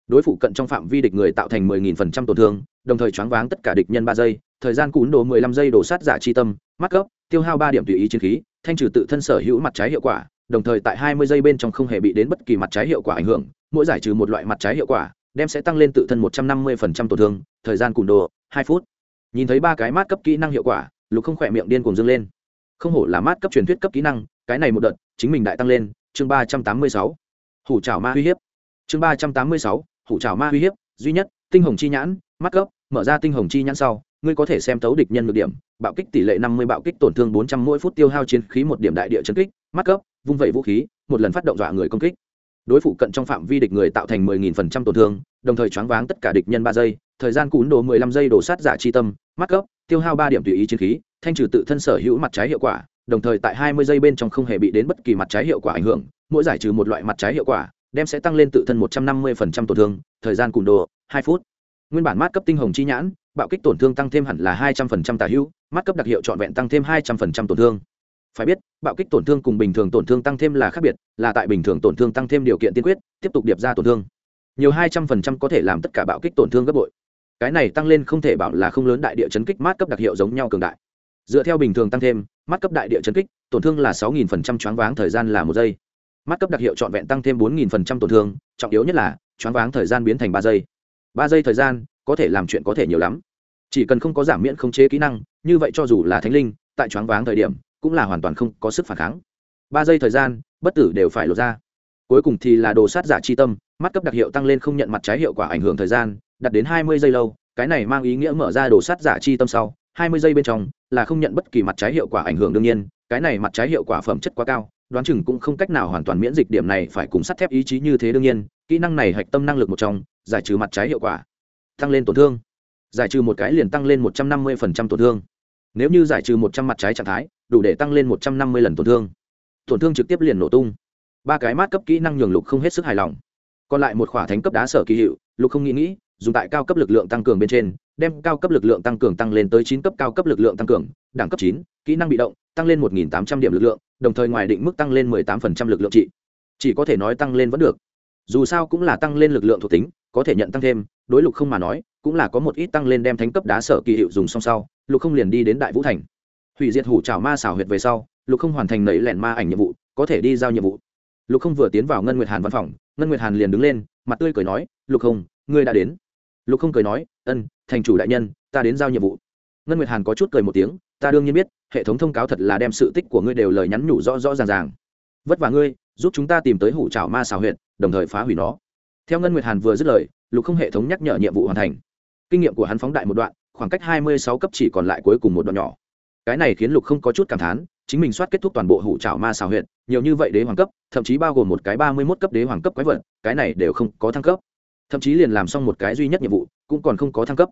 đối phụ cận trong phạm vi địch người tạo thành 10.000% tổn thương đồng thời choáng váng tất cả địch nhân ba giây thời gian cún đồ 15 giây đổ sát giả chi tâm mắt cấp, tiêu hao ba điểm tùy ý chiến khí thanh trừ tự thân sở hữu mặt trái hiệu quả đồng thời tại 20 giây bên trong không hề bị đến bất kỳ mặt trái hiệu quả ảnh hưởng mỗi giải trừ một loại mặt trái hiệu quả đem sẽ tăng lên tự thân 150% tổn thương thời gian cún đồ 2 phút. Nhìn thấy ba cái mát cấp kỹ năng hiệu quả lục không khỏe miệng điên cuồng dương lên. Không hổ là mát cấp truyền thuyết cấp kỹ năng cái này một đợt chính mình đại tăng lên chương 386 hủ trảo ma uy hiếp. Chương 386 hủ trào ma uy hiếp, duy nhất, tinh hồng chi nhãn, mắt cấp mở ra tinh hồng chi nhãn sau, ngươi có thể xem tấu địch nhân ngược điểm, bạo kích tỷ lệ năm mươi, bạo kích tổn thương bốn trăm mỗi phút tiêu hao chiến khí một điểm đại địa chấn kích, mắt cấp vung vẩy vũ khí, một lần phát động dọa người công kích. Đối phụ cận trong phạm vi địch người tạo thành mười nghìn phần trăm tổn thương, đồng thời choáng váng tất cả địch nhân ba giây, thời gian cún đồ mười lăm giây đổ sát giả chi tâm, mắt cấp tiêu hao ba điểm tùy ý chiến khí, thanh trừ tự thân sở hữu mặt trái hiệu quả, đồng thời tại hai mươi giây bên trong không hề bị đến bất kỳ mặt trái hiệu quả ảnh hưởng, mỗi giải trừ một loại mặt trái hiệu quả đem sẽ tăng lên tự thân một trăm năm mươi phần trăm tổn thương, thời gian cùn đồ, hai phút. Nguyên bản mát cấp tinh hồng chi nhãn, bạo kích tổn thương tăng thêm hẳn là hai trăm phần trăm tả hữu, mát cấp đặc hiệu trọn vẹn tăng thêm hai trăm phần trăm tổn thương. Phải biết, bạo kích tổn thương cùng bình thường tổn thương tăng thêm là khác biệt, là tại bình thường tổn thương tăng thêm điều kiện tiên quyết, tiếp tục điệp ra tổn thương. Nhiều hai trăm phần trăm có thể làm tất cả bạo kích tổn thương gấp bội. Cái này tăng lên không thể bảo là không lớn đại địa chấn kích mát cấp đặc hiệu giống nhau cường đại. Dựa theo bình thường tăng thêm, mát cấp đại địa chấn kích, tổn thương là sáu nghìn phần trăm choáng váng, thời gian là một giây mắt cấp đặc hiệu trọn vẹn tăng thêm bốn nghìn phần trăm tổn thương, trọng yếu nhất là, choáng váng thời gian biến thành ba giây. Ba giây thời gian, có thể làm chuyện có thể nhiều lắm. Chỉ cần không có giảm miễn khống chế kỹ năng, như vậy cho dù là thánh linh, tại choáng váng thời điểm, cũng là hoàn toàn không có sức phản kháng. Ba giây thời gian, bất tử đều phải lột ra. Cuối cùng thì là đồ sát giả chi tâm, mắt cấp đặc hiệu tăng lên không nhận mặt trái hiệu quả ảnh hưởng thời gian, đạt đến hai mươi giây lâu, cái này mang ý nghĩa mở ra đồ sát giả chi tâm sau, hai mươi giây bên trong, là không nhận bất kỳ mặt trái hiệu quả ảnh hưởng đương nhiên, cái này mặt trái hiệu quả phẩm chất quá cao đoán chừng cũng không cách nào hoàn toàn miễn dịch điểm này phải cùng sắt thép ý chí như thế đương nhiên, kỹ năng này hạch tâm năng lực một trong, giải trừ mặt trái hiệu quả, tăng lên tổn thương. Giải trừ một cái liền tăng lên một trăm năm mươi phần trăm tổn thương. Nếu như giải trừ một trăm mặt trái trạng thái, đủ để tăng lên một trăm năm mươi lần tổn thương. Tổn thương trực tiếp liền nổ tung. Ba cái mát cấp kỹ năng nhường lục không hết sức hài lòng. Còn lại một khỏa thánh cấp đá sở kỳ hiệu, lục không nghĩ nghĩ, dùng tại cao cấp lực lượng tăng cường bên trên đem cao cấp lực lượng tăng cường tăng lên tới chín cấp cao cấp lực lượng tăng cường, đẳng cấp chín, kỹ năng bị động, tăng lên một tám trăm điểm lực lượng, đồng thời ngoài định mức tăng lên mười tám lực lượng trị. Chỉ có thể nói tăng lên vẫn được. Dù sao cũng là tăng lên lực lượng thuộc tính, có thể nhận tăng thêm, đối lục không mà nói, cũng là có một ít tăng lên đem thánh cấp đá sở kỳ hiệu dùng song sau, lục không liền đi đến đại vũ thành. Hủy diệt hủ trào ma xảo huyệt về sau, lục không hoàn thành nảy lẻn ma ảnh nhiệm vụ, có thể đi giao nhiệm vụ. Lục không vừa tiến vào ngân nguyệt hàn văn phòng, ngân nguyệt hàn liền đứng lên, mặt tươi cười nói, lục không, ngươi đã đến lục không cười nói, ân, thành chủ đại nhân, ta đến giao nhiệm vụ. Ngân nguyệt hàn có chút cười một tiếng, ta đương nhiên biết, hệ thống thông cáo thật là đem sự tích của ngươi đều lời nhắn nhủ rõ rõ ràng ràng. Vất vả ngươi, giúp chúng ta tìm tới hủ trào ma xào huyện đồng thời phá hủy nó. Theo ngân nguyệt hàn vừa dứt lời, lục không hệ thống nhắc nhở nhiệm vụ hoàn thành. Kinh nghiệm của hắn phóng đại một đoạn, khoảng cách hai mươi sáu cấp chỉ còn lại cuối cùng một đoạn nhỏ. Cái này khiến lục không có chút cảm thán, chính mình soát kết thúc toàn bộ hủ trào ma xào huyện nhiều như vậy đế hoàng cấp, thậm chí bao gồm một cái ba mươi mốt cấp đế hoàng cấp quái vật, cái này đều không có thăng cấp thậm chí liền làm xong một cái duy nhất nhiệm vụ, cũng còn không có thăng cấp.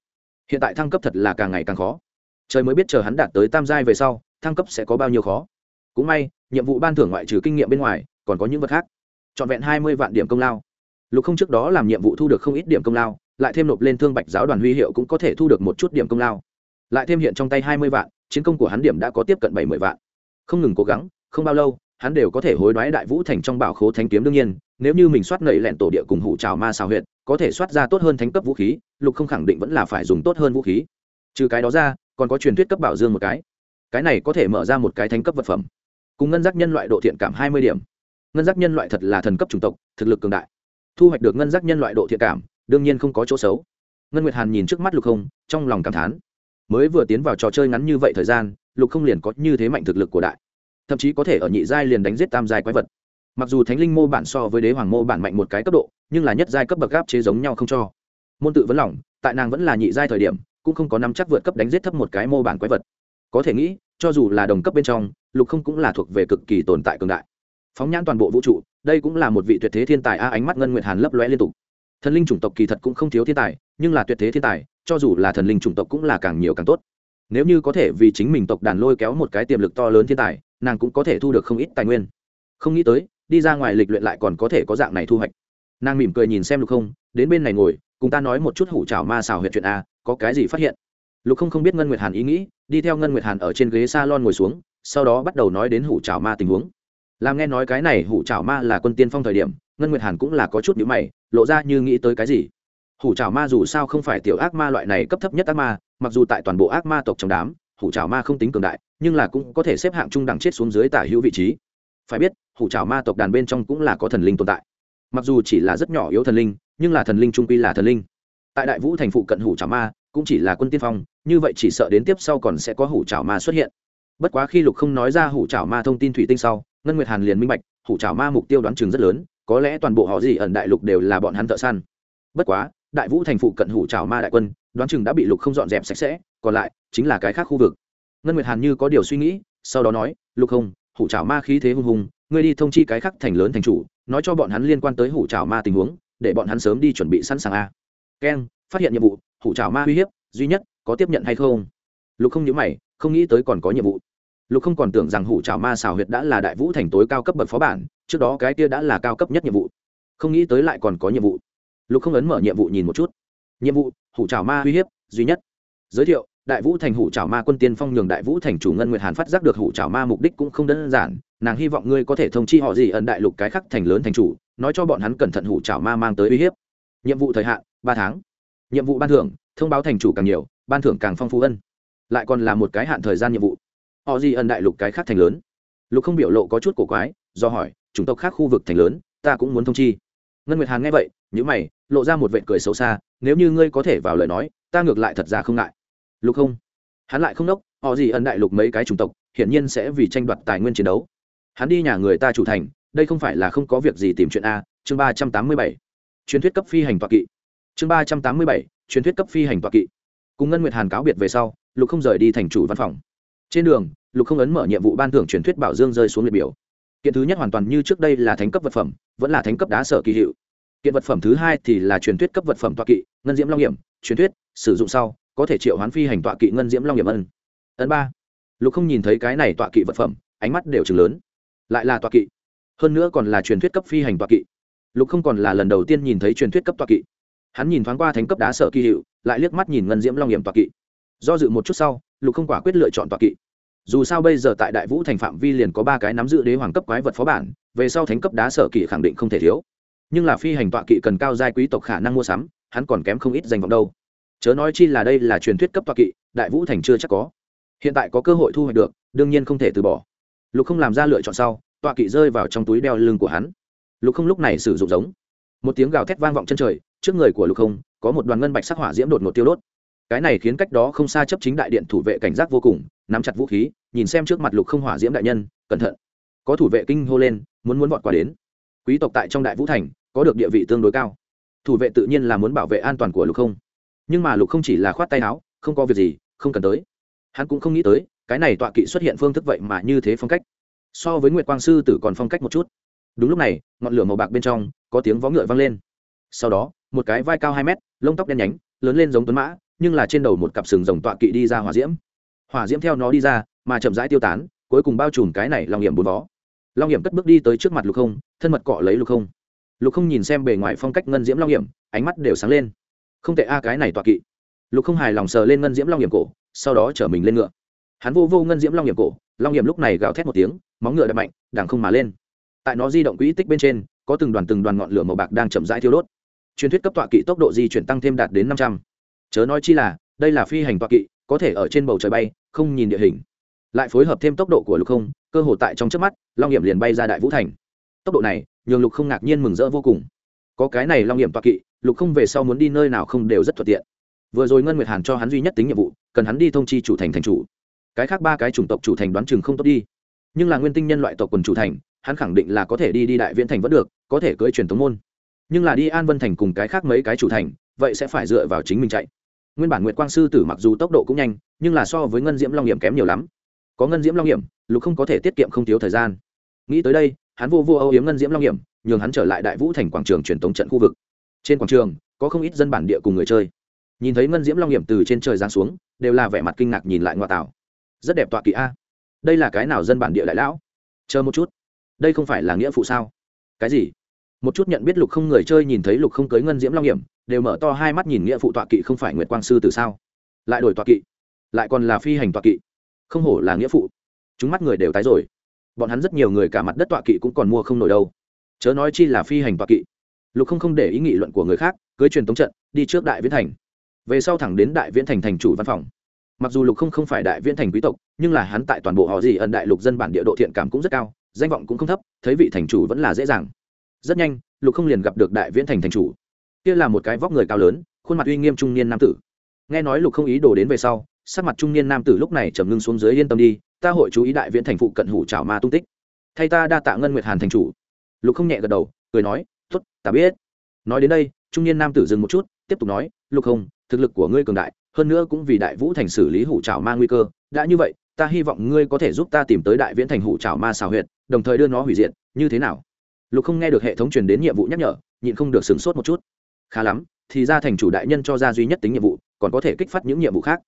Hiện tại thăng cấp thật là càng ngày càng khó. Trời mới biết chờ hắn đạt tới tam giai về sau, thăng cấp sẽ có bao nhiêu khó. Cũng may, nhiệm vụ ban thưởng ngoại trừ kinh nghiệm bên ngoài, còn có những vật khác. Trọn vẹn hai mươi vạn điểm công lao. Lục không trước đó làm nhiệm vụ thu được không ít điểm công lao, lại thêm nộp lên thương bạch giáo đoàn huy hiệu cũng có thể thu được một chút điểm công lao. Lại thêm hiện trong tay hai mươi vạn, chiến công của hắn điểm đã có tiếp cận bảy mươi vạn. Không ngừng cố gắng, không bao lâu, hắn đều có thể hối đoái đại vũ thành trong bảo khố thánh kiếm đương nhiên, nếu như mình soát nầy lẹn tổ địa cùng hủ trào ma xào huyệt có thể soát ra tốt hơn thánh cấp vũ khí, lục không khẳng định vẫn là phải dùng tốt hơn vũ khí. Trừ cái đó ra, còn có truyền thuyết cấp bảo dương một cái. Cái này có thể mở ra một cái thánh cấp vật phẩm. Cùng ngân giác nhân loại độ thiện cảm hai mươi điểm. Ngân giác nhân loại thật là thần cấp chủng tộc, thực lực cường đại. Thu hoạch được ngân giác nhân loại độ thiện cảm, đương nhiên không có chỗ xấu. Ngân nguyệt hàn nhìn trước mắt lục không, trong lòng cảm thán. Mới vừa tiến vào trò chơi ngắn như vậy thời gian, lục không liền có như thế mạnh thực lực của đại. Thậm chí có thể ở nhị giai liền đánh giết tam giai quái vật. Mặc dù thánh linh mô bản so với đế hoàng mô bản mạnh một cái cấp độ nhưng là nhất giai cấp bậc gáp chế giống nhau không cho. Môn tự vấn lỏng tại nàng vẫn là nhị giai thời điểm, cũng không có năm chắc vượt cấp đánh giết thấp một cái mô bản quái vật. Có thể nghĩ, cho dù là đồng cấp bên trong, lục không cũng là thuộc về cực kỳ tồn tại cường đại. Phóng nhãn toàn bộ vũ trụ, đây cũng là một vị tuyệt thế thiên tài, a ánh mắt ngân nguyệt hàn lấp lóe liên tục. Thần linh chủng tộc kỳ thật cũng không thiếu thiên tài, nhưng là tuyệt thế thiên tài, cho dù là thần linh chủng tộc cũng là càng nhiều càng tốt. Nếu như có thể vì chính mình tộc đàn lôi kéo một cái tiềm lực to lớn thiên tài, nàng cũng có thể thu được không ít tài nguyên. Không nghĩ tới, đi ra ngoài lịch luyện lại còn có thể có dạng này thu hoạch nàng mỉm cười nhìn xem lục không, đến bên này ngồi, cùng ta nói một chút hủ trào ma xào huyện chuyện a, có cái gì phát hiện? Lục không không biết ngân nguyệt hàn ý nghĩ, đi theo ngân nguyệt hàn ở trên ghế s a lon ngồi xuống, sau đó bắt đầu nói đến hủ trào ma tình huống. Làm nghe nói cái này hủ trào ma là quân tiên phong thời điểm, ngân nguyệt hàn cũng là có chút nhữ mày, lộ ra như nghĩ tới cái gì? Hủ trào ma dù sao không phải tiểu ác ma loại này cấp thấp nhất ác ma, mặc dù tại toàn bộ ác ma tộc trong đám, hủ trào ma không tính cường đại, nhưng là cũng có thể xếp hạng trung đẳng chết xuống dưới tả hữu vị trí. Phải biết, hủ trào ma tộc đàn bên trong cũng là có thần linh tồn tại mặc dù chỉ là rất nhỏ yếu thần linh, nhưng là thần linh trung quy là thần linh. Tại đại vũ thành phụ cận hủ trào ma cũng chỉ là quân tiên phong, như vậy chỉ sợ đến tiếp sau còn sẽ có hủ trào ma xuất hiện. Bất quá khi lục không nói ra hủ trào ma thông tin thủy tinh sau, ngân nguyệt hàn liền minh bạch, hủ trào ma mục tiêu đoán chừng rất lớn, có lẽ toàn bộ họ gì ẩn đại lục đều là bọn hắn thợ săn. Bất quá, đại vũ thành phụ cận hủ trào ma đại quân, đoán chừng đã bị lục không dọn dẹp sạch sẽ, còn lại chính là cái khác khu vực. Ngân nguyệt hàn như có điều suy nghĩ, sau đó nói, lục không, hủ trào ma khí thế hung hùng, ngươi đi thông chi cái khác thành lớn thành chủ nói cho bọn hắn liên quan tới hủ trào ma tình huống, để bọn hắn sớm đi chuẩn bị sẵn sàng a. Keng phát hiện nhiệm vụ, hủ trào ma uy hiếp, duy nhất có tiếp nhận hay không? Lục không nhớ mày, không nghĩ tới còn có nhiệm vụ. Lục không còn tưởng rằng hủ trào ma xào huyệt đã là đại vũ thành tối cao cấp bậc phó bản, trước đó cái kia đã là cao cấp nhất nhiệm vụ. Không nghĩ tới lại còn có nhiệm vụ. Lục không ấn mở nhiệm vụ nhìn một chút. Nhiệm vụ, hủ trào ma uy hiếp, duy nhất. Giới thiệu đại vũ thành hủ trào ma quân tiên phong nhường đại vũ thành chủ ngân nguyệt hàn phát giác được hủ trào ma mục đích cũng không đơn giản, nàng hy vọng ngươi có thể thông chi họ gì ẩn đại lục cái khắc thành lớn thành chủ, nói cho bọn hắn cẩn thận hủ trào ma mang tới uy hiếp. Nhiệm vụ thời hạn, ba tháng. Nhiệm vụ ban thưởng, thông báo thành chủ càng nhiều, ban thưởng càng phong phú ân lại còn là một cái hạn thời gian nhiệm vụ. Họ gì ẩn đại lục cái khác thành lớn. Lục không biểu lộ có chút cổ quái, do hỏi, chủng tộc khác khu vực thành lớn, ta cũng muốn thông chi. Ngân nguyệt hàn nghe vậy nhữ mày, lộ ra một vệ cười xấu xa, nếu như ngươi có thể vào lời nói, ta ngược lại thật ra không ngại lục không? Hắn lại không đốc, họ gì ẩn đại lục mấy cái chủng tộc, hiển nhiên sẽ vì tranh đoạt tài nguyên chiến đấu. Hắn đi nhà người ta chủ thành, đây không phải là không có việc gì tìm chuyện a, chương ba trăm tám mươi bảy. Truyền thuyết cấp phi hành toạc kỵ. Chương ba trăm tám mươi bảy, truyền thuyết cấp phi hành toạc kỵ. Cùng ngân nguyệt hàn cáo biệt về sau, lục không rời đi thành chủ văn phòng. Trên đường, lục không ấn mở nhiệm vụ ban thưởng truyền thuyết bảo dương rơi xuống liệt biểu. Kiện thứ nhất hoàn toàn như trước đây là thánh cấp vật phẩm, vẫn là thánh cấp đá sở kỳ hiệu. Kiện vật phẩm thứ hai thì là truyền thuyết cấp vật phẩm toạ kỵ, ngân diễm long hiểm, truyền thuyết, sử dụng sau có thể triệu hoán phi hành tọa kỵ ngân diễm long hiểm ân. Ấn ba. Lục không nhìn thấy cái này tọa kỵ vật phẩm, ánh mắt đều chừng lớn. Lại là tọa kỵ. Hơn nữa còn là truyền thuyết cấp phi hành tọa kỵ. Lục không còn là lần đầu tiên nhìn thấy truyền thuyết cấp tọa kỵ. Hắn nhìn thoáng qua thánh cấp đá sở kỳ hiệu, lại liếc mắt nhìn ngân diễm long hiểm tọa kỵ. Do dự một chút sau, lục không quả quyết lựa chọn tọa kỵ. Dù sao bây giờ tại đại vũ thành phạm vi liền có ba cái nắm giữ đế hoàng cấp quái vật phó bản, về sau thánh cấp đá sở kỵ khẳng định không thể thiếu. Nhưng là phi hành tọa kỵ cần cao giai quý tộc khả năng mua sắm, hắn còn kém không ít danh vọng đâu chớ nói chi là đây là truyền thuyết cấp toa kỵ, đại vũ thành chưa chắc có. Hiện tại có cơ hội thu hoạch được, đương nhiên không thể từ bỏ. Lục không làm ra lựa chọn sau, toa kỵ rơi vào trong túi đeo lưng của hắn. Lục không lúc này sử dụng giống. Một tiếng gào thét vang vọng chân trời, trước người của lục không, có một đoàn ngân bạch sắc hỏa diễm đột ngột tiêu đốt. Cái này khiến cách đó không xa chấp chính đại điện thủ vệ cảnh giác vô cùng, nắm chặt vũ khí, nhìn xem trước mặt lục không hỏa diễm đại nhân, cẩn thận. Có thủ vệ kinh hô lên, muốn muốn vọt qua đến. Quý tộc tại trong đại vũ thành, có được địa vị tương đối cao. Thủ vệ tự nhiên là muốn bảo vệ an toàn của lục không nhưng mà lục không chỉ là khoát tay áo, không có việc gì, không cần tới. Hắn cũng không nghĩ tới, cái này tọa kỵ xuất hiện phương thức vậy mà như thế phong cách. So với nguyệt quang sư tử còn phong cách một chút. Đúng lúc này, ngọn lửa màu bạc bên trong, có tiếng vó ngựa vang lên. Sau đó, một cái vai cao hai mét, lông tóc đen nhánh, lớn lên giống tuấn mã, nhưng là trên đầu một cặp sừng rồng tọa kỵ đi ra hỏa diễm. Hỏa diễm theo nó đi ra, mà chậm rãi tiêu tán, cuối cùng bao trùm cái này long hiểm bốn vó. Long hiểm cất bước đi tới trước mặt lục không, thân mật cọ lấy lục không. Lục không nhìn xem bề ngoài phong cách ngân diễm long hiểm, ánh mắt đều sáng lên không tệ a, cái này tọa kỵ. Lục không hài lòng sờ lên ngân diễm long hiểm cổ, sau đó chở mình lên ngựa. Hắn vô vô ngân diễm long hiểm cổ, long hiểm lúc này gào thét một tiếng, móng ngựa đập mạnh đàng không mà lên. Tại nó di động quỹ tích bên trên, có từng đoàn từng đoàn ngọn lửa màu bạc đang chậm rãi thiêu đốt. Truyền thuyết cấp tọa kỵ tốc độ di chuyển tăng thêm đạt đến năm trăm. Chớ nói chi là, đây là phi hành tọa kỵ, có thể ở trên bầu trời bay, không nhìn địa hình. Lại phối hợp thêm tốc độ của lục không, cơ hồ tại trong trước mắt, long hiểm liền bay ra đại vũ thành. Tốc độ này, nhường lục không ngạc nhiên mừng rỡ vô cùng. Có cái này long hiểm tọa kỵ lục không về sau muốn đi nơi nào không đều rất thuận tiện. Vừa rồi ngân nguyệt hàn cho hắn duy nhất tính nhiệm vụ, cần hắn đi thông chi chủ thành thành chủ. Cái khác ba cái chủng tộc chủ thành đoán chừng không tốt đi. Nhưng là nguyên tinh nhân loại tộc quần chủ thành, hắn khẳng định là có thể đi đi đại viễn thành vẫn được, có thể cưỡi truyền thống môn. Nhưng là đi an vân thành cùng cái khác mấy cái chủ thành, vậy sẽ phải dựa vào chính mình chạy. Nguyên bản nguyệt quang sư tử mặc dù tốc độ cũng nhanh, nhưng là so với ngân diễm long nghiệm kém nhiều lắm. Có ngân diễm long nghiệm lục không có thể tiết kiệm không thiếu thời gian. Nghĩ tới đây, hắn vô vô âu yếm ngân diễm long nghiệm nhường hắn trở lại đại vũ thành quảng trường truyền thống trận khu vực trên quảng trường, có không ít dân bản địa cùng người chơi. Nhìn thấy ngân diễm long hiểm từ trên trời giáng xuống, đều là vẻ mặt kinh ngạc nhìn lại ngoại tảo. Rất đẹp tọa kỵ a. Đây là cái nào dân bản địa đại lão? Chờ một chút. Đây không phải là nghĩa phụ sao? Cái gì? Một chút nhận biết lục không người chơi nhìn thấy lục không cưới ngân diễm long hiểm, đều mở to hai mắt nhìn nghĩa phụ tọa kỵ không phải nguyệt quang sư từ sao? Lại đổi tọa kỵ. Lại còn là phi hành tọa kỵ. Không hổ là nghĩa phụ. Chúng mắt người đều tái rồi. Bọn hắn rất nhiều người cả mặt đất tọa kỵ cũng còn mua không nổi đâu. Chớ nói chi là phi hành tọa kỵ lục không không để ý nghị luận của người khác, cưới truyền tống trận, đi trước đại viễn thành. Về sau thẳng đến đại viễn thành thành chủ văn phòng. Mặc dù lục không không phải đại viễn thành quý tộc, nhưng là hắn tại toàn bộ họ gì ẩn đại lục dân bản địa độ thiện cảm cũng rất cao, danh vọng cũng không thấp, thấy vị thành chủ vẫn là dễ dàng. Rất nhanh, lục không liền gặp được đại viễn thành thành chủ. Kia là một cái vóc người cao lớn, khuôn mặt uy nghiêm trung niên nam tử. Nghe nói lục không ý đồ đến về sau, sắc mặt trung niên nam tử lúc này trầm ngưng xuống dưới yên tâm đi, ta hội chú ý đại viễn thành phụ cận hủ trào ma tung tích. Thay ta đa tạ ngân nguyệt hàn thành chủ. Lục không nhẹ gật đầu, cười nói tốt, ta biết. Nói đến đây, trung niên nam tử dừng một chút, tiếp tục nói, lục không thực lực của ngươi cường đại, hơn nữa cũng vì đại vũ thành xử lý hủ trào ma nguy cơ. Đã như vậy, ta hy vọng ngươi có thể giúp ta tìm tới đại viễn thành hủ trào ma xào huyệt, đồng thời đưa nó hủy diệt, như thế nào? Lục không nghe được hệ thống truyền đến nhiệm vụ nhắc nhở, nhịn không được sửng sốt một chút. Khá lắm, thì ra thành chủ đại nhân cho ra duy nhất tính nhiệm vụ, còn có thể kích phát những nhiệm vụ khác.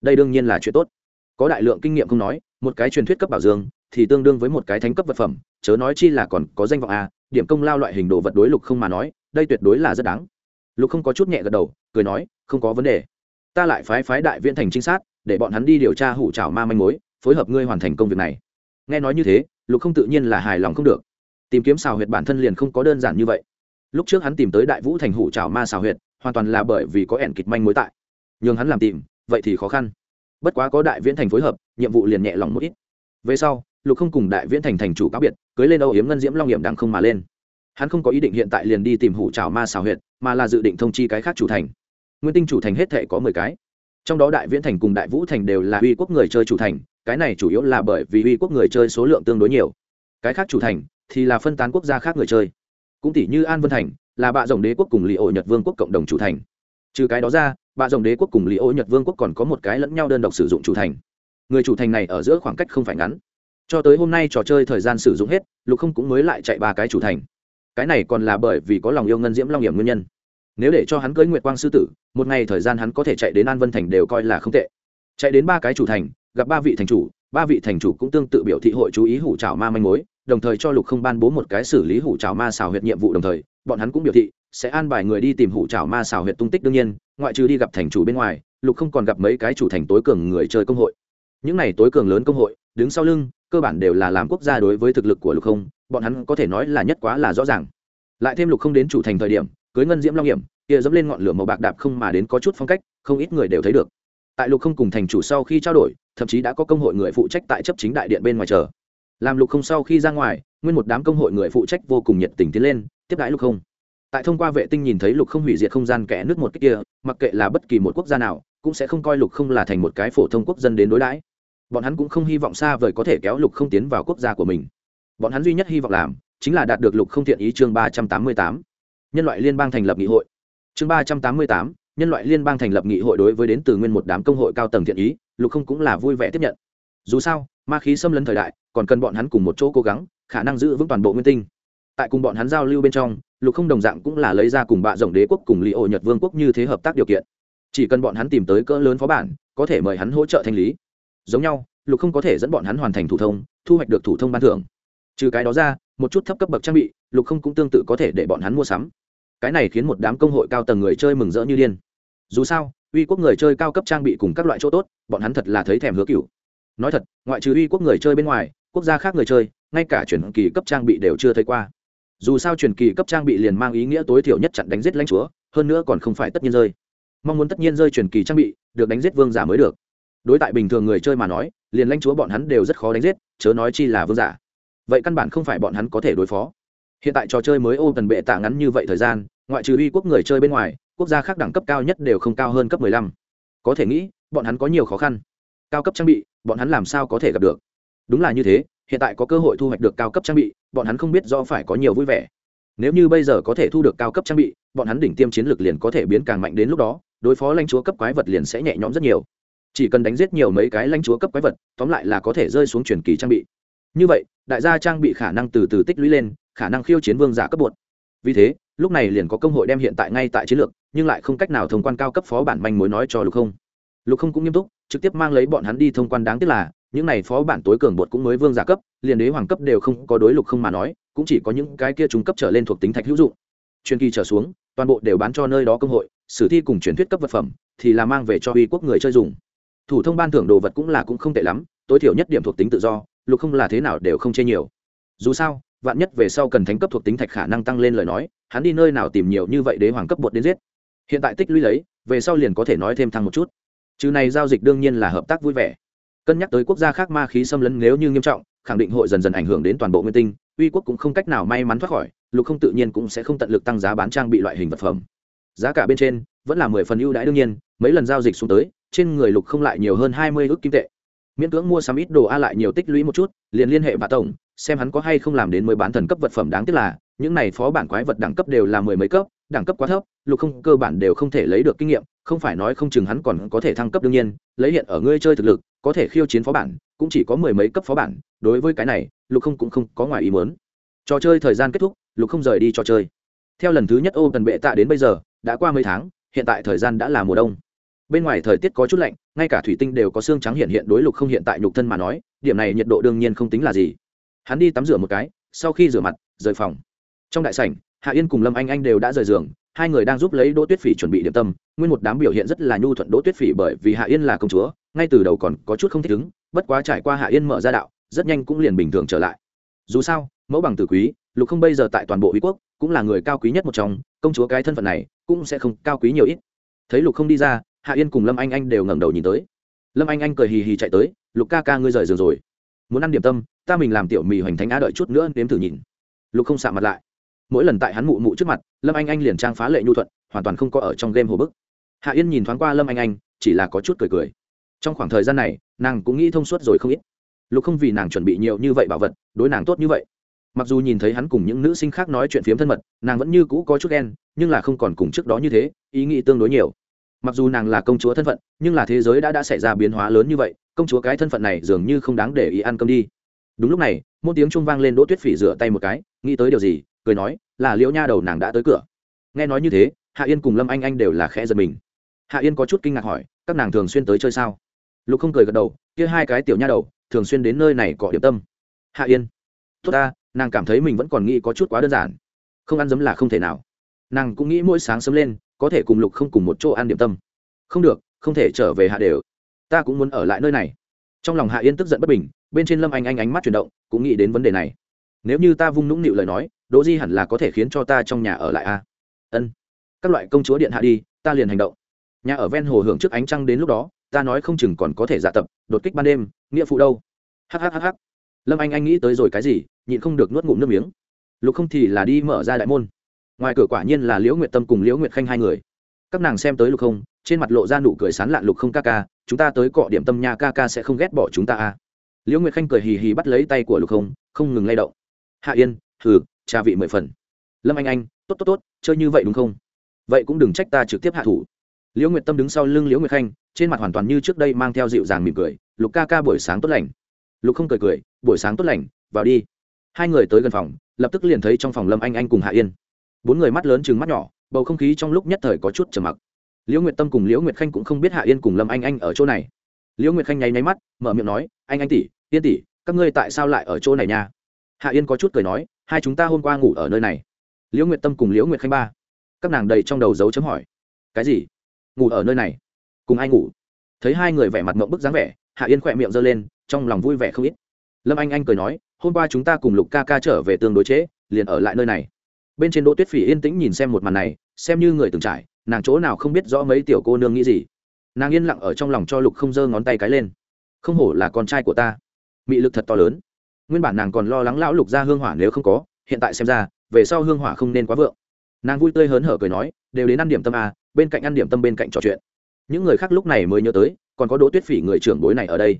Đây đương nhiên là chuyện tốt. Có đại lượng kinh nghiệm không nói, một cái truyền thuyết cấp bảo dương, thì tương đương với một cái thánh cấp vật phẩm, chớ nói chi là còn có danh vọng a điểm công lao loại hình đồ vật đối lục không mà nói, đây tuyệt đối là rất đáng. Lục không có chút nhẹ gật đầu, cười nói, không có vấn đề. Ta lại phái phái đại viễn thành trinh sát, để bọn hắn đi điều tra hủ trào ma manh mối, phối hợp ngươi hoàn thành công việc này. Nghe nói như thế, lục không tự nhiên là hài lòng không được. Tìm kiếm xào huyệt bản thân liền không có đơn giản như vậy. Lúc trước hắn tìm tới đại vũ thành hủ trào ma xào huyệt, hoàn toàn là bởi vì có ẻn kịch manh mối tại. Nhường hắn làm tìm, vậy thì khó khăn. Bất quá có đại viễn thành phối hợp, nhiệm vụ liền nhẹ lòng một ít. Về sau lục không cùng đại viễn thành thành chủ cáo biệt, cưới lên âu yếm ngân diễm long hiểm đằng không mà lên. Hắn không có ý định hiện tại liền đi tìm hủ trào ma xào huyệt, mà là dự định thông chi cái khác chủ thành. Nguyên tinh chủ thành hết thệ có mười cái. Trong đó đại viễn thành cùng đại vũ thành đều là uy quốc người chơi chủ thành, cái này chủ yếu là bởi vì uy quốc người chơi số lượng tương đối nhiều. Cái khác chủ thành thì là phân tán quốc gia khác người chơi. Cũng tỷ như an vân thành, là bạ rồng đế quốc cùng li ổ nhật vương quốc cộng đồng chủ thành. Trừ cái đó ra, bạ rồng đế quốc cùng li ổ nhật vương quốc còn có một cái lẫn nhau đơn độc sử dụng chủ thành. Người chủ thành này ở giữa khoảng cách không phải ngắn cho tới hôm nay trò chơi thời gian sử dụng hết, lục không cũng mới lại chạy ba cái chủ thành. Cái này còn là bởi vì có lòng yêu ngân diễm long hiểm nguyên nhân. Nếu để cho hắn cưới nguyệt quang sư tử, một ngày thời gian hắn có thể chạy đến an vân thành đều coi là không tệ. Chạy đến ba cái chủ thành, gặp ba vị thành chủ, ba vị thành chủ cũng tương tự biểu thị hội chú ý hủ trào ma manh mối, đồng thời cho lục không ban bố một cái xử lý hủ trào ma xào huyệt nhiệm vụ đồng thời, bọn hắn cũng biểu thị sẽ an bài người đi tìm hủ trào ma xào huyệt tung tích đương nhiên, ngoại trừ đi gặp thành chủ bên ngoài, lục không còn gặp mấy cái chủ thành tối cường người chơi công hội. Những này tối cường lớn công hội đứng sau lưng, cơ bản đều là làm quốc gia đối với thực lực của lục không, bọn hắn có thể nói là nhất quá là rõ ràng. Lại thêm lục không đến chủ thành thời điểm, cưới ngân diễm long hiểm, kia dẫm lên ngọn lửa màu bạc đạp không mà đến có chút phong cách, không ít người đều thấy được. Tại lục không cùng thành chủ sau khi trao đổi, thậm chí đã có công hội người phụ trách tại chấp chính đại điện bên ngoài chờ. Làm lục không sau khi ra ngoài, nguyên một đám công hội người phụ trách vô cùng nhiệt tình tiến lên, tiếp đãi lục không. Tại thông qua vệ tinh nhìn thấy lục không hủy diệt không gian kẽ nước một cách kia, mặc kệ là bất kỳ một quốc gia nào, cũng sẽ không coi lục không là thành một cái phổ thông quốc dân đến đối đãi bọn hắn cũng không hy vọng xa vời có thể kéo lục không tiến vào quốc gia của mình. Bọn hắn duy nhất hy vọng làm, chính là đạt được lục không thiện ý chương ba trăm tám mươi tám. Nhân loại liên bang thành lập nghị hội. Chương ba trăm tám mươi tám, nhân loại liên bang thành lập nghị hội đối với đến từ nguyên một đám công hội cao tầng thiện ý, lục không cũng là vui vẻ tiếp nhận. Dù sao, ma khí xâm lấn thời đại, còn cần bọn hắn cùng một chỗ cố gắng, khả năng giữ vững toàn bộ nguyên tinh. Tại cùng bọn hắn giao lưu bên trong, lục không đồng dạng cũng là lấy ra cùng bạ rộng đế quốc cùng lý ổ nhật vương quốc như thế hợp tác điều kiện. Chỉ cần bọn hắn tìm tới cỡ lớn phó bản, có thể mời hắn hỗ trợ thanh lý giống nhau, lục không có thể dẫn bọn hắn hoàn thành thủ thông, thu hoạch được thủ thông ban thưởng. Trừ cái đó ra, một chút thấp cấp bậc trang bị, lục không cũng tương tự có thể để bọn hắn mua sắm. Cái này khiến một đám công hội cao tầng người chơi mừng rỡ như điên. Dù sao, uy quốc người chơi cao cấp trang bị cùng các loại chỗ tốt, bọn hắn thật là thấy thèm hứa cựu nói thật, ngoại trừ uy quốc người chơi bên ngoài, quốc gia khác người chơi, ngay cả truyền kỳ cấp trang bị đều chưa thấy qua. Dù sao truyền kỳ cấp trang bị liền mang ý nghĩa tối thiểu nhất chặn đánh giết lãnh chúa, hơn nữa còn không phải tất nhiên rơi. Mong muốn tất nhiên rơi truyền kỳ trang bị, được đánh giết vương giả mới được đối tại bình thường người chơi mà nói, liền lãnh chúa bọn hắn đều rất khó đánh giết, chớ nói chi là vương giả. Vậy căn bản không phải bọn hắn có thể đối phó. Hiện tại trò chơi mới ô tần bệ tạ ngắn như vậy thời gian, ngoại trừ uy quốc người chơi bên ngoài, quốc gia khác đẳng cấp cao nhất đều không cao hơn cấp 15. có thể nghĩ, bọn hắn có nhiều khó khăn. Cao cấp trang bị, bọn hắn làm sao có thể gặp được? Đúng là như thế, hiện tại có cơ hội thu hoạch được cao cấp trang bị, bọn hắn không biết do phải có nhiều vui vẻ. Nếu như bây giờ có thể thu được cao cấp trang bị, bọn hắn đỉnh tiêm chiến lược liền có thể biến càng mạnh đến lúc đó, đối phó lãnh chúa cấp quái vật liền sẽ nhẹ nhõm rất nhiều chỉ cần đánh giết nhiều mấy cái lãnh chúa cấp quái vật, tóm lại là có thể rơi xuống truyền kỳ trang bị. Như vậy, đại gia trang bị khả năng từ từ tích lũy lên, khả năng khiêu chiến vương giả cấp bột. Vì thế, lúc này liền có công hội đem hiện tại ngay tại chiến lược, nhưng lại không cách nào thông quan cao cấp phó bản manh mối nói cho lục không. Lục không cũng nghiêm túc, trực tiếp mang lấy bọn hắn đi thông quan đáng tiếc là, những này phó bản tối cường bột cũng mới vương giả cấp, liền đế hoàng cấp đều không có đối lục không mà nói, cũng chỉ có những cái kia trung cấp trở lên thuộc tính thạch hữu dụng. Chuyên kỳ trở xuống, toàn bộ đều bán cho nơi đó công hội, sử thi cùng truyền thuyết cấp vật phẩm, thì là mang về cho uy quốc người chơi dùng thủ thông ban thưởng đồ vật cũng là cũng không tệ lắm, tối thiểu nhất điểm thuộc tính tự do, lục không là thế nào đều không chê nhiều. Dù sao, vạn nhất về sau cần thánh cấp thuộc tính thạch khả năng tăng lên lời nói, hắn đi nơi nào tìm nhiều như vậy đế hoàng cấp bột đến giết. Hiện tại tích lũy lấy, về sau liền có thể nói thêm thăng một chút. Chứ này giao dịch đương nhiên là hợp tác vui vẻ. Cân nhắc tới quốc gia khác ma khí xâm lấn nếu như nghiêm trọng, khẳng định hội dần dần ảnh hưởng đến toàn bộ nguyên tinh, uy quốc cũng không cách nào may mắn thoát khỏi, lục không tự nhiên cũng sẽ không tận lực tăng giá bán trang bị loại hình vật phẩm. Giá cả bên trên, vẫn là mười phần ưu đãi đương nhiên, mấy lần giao dịch xuống tới trên người lục không lại nhiều hơn hai mươi ước kim tệ. Miễn cưỡng mua sắm ít đồ a lại nhiều tích lũy một chút, liền liên hệ bà tổng, xem hắn có hay không làm đến mới bán thần cấp vật phẩm đáng tiếc là, những này phó bản quái vật đẳng cấp đều là mười mấy cấp, đẳng cấp quá thấp, lục không cơ bản đều không thể lấy được kinh nghiệm, không phải nói không chừng hắn còn có thể thăng cấp đương nhiên, lấy hiện ở ngươi chơi thực lực, có thể khiêu chiến phó bản, cũng chỉ có mười mấy cấp phó bản, đối với cái này, lục không cũng không có ngoài ý muốn. Trò chơi thời gian kết thúc, lục không rời đi trò chơi. Theo lần thứ nhất ô cần bệ tạ đến bây giờ, đã qua mấy tháng, hiện tại thời gian đã là mùa đông bên ngoài thời tiết có chút lạnh, ngay cả thủy tinh đều có xương trắng hiện hiện đối lục không hiện tại nhục thân mà nói, điểm này nhiệt độ đương nhiên không tính là gì. Hắn đi tắm rửa một cái, sau khi rửa mặt, rời phòng. Trong đại sảnh, hạ yên cùng lâm anh anh đều đã rời giường, hai người đang giúp lấy đỗ tuyết phỉ chuẩn bị điểm tâm. Nguyên một đám biểu hiện rất là nhu thuận đỗ tuyết phỉ bởi vì hạ yên là công chúa, ngay từ đầu còn có chút không thích ứng, bất quá trải qua hạ yên mở ra đạo, rất nhanh cũng liền bình thường trở lại. Dù sao, mẫu bằng tử quý, lục không bây giờ tại toàn bộ uy quốc, cũng là người cao quý nhất một trong, công chúa cái thân phận này cũng sẽ không cao quý nhiều ít. Thấy lục không đi ra hạ yên cùng lâm anh anh đều ngẩng đầu nhìn tới. Lâm anh anh cười hì hì chạy tới, lục ca ca ngươi rời giường rồi. Muốn ăn điểm tâm, ta mình làm tiểu mì hoành thánh á đợi chút nữa nếm thử nhìn. Lục không xạ mặt lại. Mỗi lần tại hắn mụ mụ trước mặt, lâm anh anh liền trang phá lệ nhu thuận, hoàn toàn không có ở trong game hồ bức. Hạ yên nhìn thoáng qua lâm anh anh, chỉ là có chút cười cười. Trong khoảng thời gian này, nàng cũng nghĩ thông suốt rồi không ít. Lục không vì nàng chuẩn bị nhiều như vậy bảo vật, đối nàng tốt như vậy. Mặc dù nhìn thấy hắn cùng những nữ sinh khác nói chuyện phiếm thân mật, nàng vẫn như cũ có chút ghen, nhưng là không còn cùng trước đó như thế, ý nghĩ tương đối nhiều mặc dù nàng là công chúa thân phận, nhưng là thế giới đã đã xảy ra biến hóa lớn như vậy, công chúa cái thân phận này dường như không đáng để ý ăn cơm đi. Đúng lúc này, một tiếng trung vang lên đỗ tuyết phỉ rửa tay một cái, nghĩ tới điều gì, cười nói, là liễu nha đầu nàng đã tới cửa. Nghe nói như thế, hạ yên cùng lâm anh anh đều là khẽ giật mình. Hạ yên có chút kinh ngạc hỏi, các nàng thường xuyên tới chơi sao? Lục không cười gật đầu, kia hai cái tiểu nha đầu, thường xuyên đến nơi này cọ điểm tâm. Hạ yên, tốt ta, nàng cảm thấy mình vẫn còn nghĩ có chút quá đơn giản. Không ăn giấm là không thể nào. Nàng cũng nghĩ mỗi sáng sớm lên có thể cùng lục không cùng một chỗ ăn điểm tâm. Không được, không thể trở về hạ đều. Ta cũng muốn ở lại nơi này. Trong lòng hạ yên tức giận bất bình, bên trên lâm anh anh ánh mắt chuyển động, cũng nghĩ đến vấn đề này. Nếu như ta vung nũng nịu lời nói, đỗ di hẳn là có thể khiến cho ta trong nhà ở lại a ân. Các loại công chúa điện hạ đi, ta liền hành động. Nhà ở ven hồ hưởng trước ánh trăng đến lúc đó, ta nói không chừng còn có thể dạ tập, đột kích ban đêm, nghĩa phụ đâu? Hhhh lâm anh anh nghĩ tới rồi cái gì, nhịn không được nuốt ngụm nước miếng. Lục không thì là đi mở ra đại môn ngoài cửa quả nhiên là liễu nguyệt tâm cùng liễu nguyệt khanh hai người. các nàng xem tới lục không, trên mặt lộ ra nụ cười sán lạn lục không ca ca, chúng ta tới cọ điểm tâm nha ca ca sẽ không ghét bỏ chúng ta à. liễu nguyệt khanh cười hì hì bắt lấy tay của lục không không ngừng lay động. hạ yên thử trà vị mười phần. lâm anh anh, tốt tốt tốt, chơi như vậy đúng không? vậy cũng đừng trách ta trực tiếp hạ thủ. liễu nguyệt tâm đứng sau lưng liễu nguyệt khanh, trên mặt hoàn toàn như trước đây mang theo dịu dàng mỉm cười, lục ca ca buổi sáng tốt lành. lục không cười cười, buổi sáng tốt lành, vào đi. hai người tới gần phòng, lập tức liền thấy trong phòng lâm anh anh cùng hạ yên bốn người mắt lớn chừng mắt nhỏ bầu không khí trong lúc nhất thời có chút trầm mặc. Liễu nguyệt tâm cùng liễu nguyệt khanh cũng không biết hạ yên cùng lâm anh anh ở chỗ này. Liễu nguyệt khanh nháy nháy mắt mở miệng nói anh anh tỷ yên tỷ các ngươi tại sao lại ở chỗ này nha? Hạ yên có chút cười nói hai chúng ta hôm qua ngủ ở nơi này. Liễu nguyệt tâm cùng liễu nguyệt khanh ba. Các nàng đầy trong đầu dấu chấm hỏi cái gì? Ngủ ở nơi này? Cùng ai ngủ? Thấy hai người vẻ mặt mộng bức dáng vẻ hạ yên khỏe miệng giơ lên trong lòng vui vẻ không ít. Lâm anh anh cười nói hôm qua chúng ta cùng lục ca ca trở về tương đối chế, liền ở lại nơi này bên trên đỗ tuyết phỉ yên tĩnh nhìn xem một màn này xem như người từng trải nàng chỗ nào không biết rõ mấy tiểu cô nương nghĩ gì. Nàng yên lặng ở trong lòng cho lục không giơ ngón tay cái lên. Không hổ là con trai của ta. Mị lực thật to lớn. Nguyên bản nàng còn lo lắng lão lục ra hương hỏa nếu không có hiện tại xem ra về sau hương hỏa không nên quá vượng. Nàng vui tươi hớn hở cười nói đều đến ăn điểm tâm à, bên cạnh ăn điểm tâm bên cạnh trò chuyện. Những người khác lúc này mới nhớ tới còn có đỗ tuyết phỉ người trưởng bối này ở đây.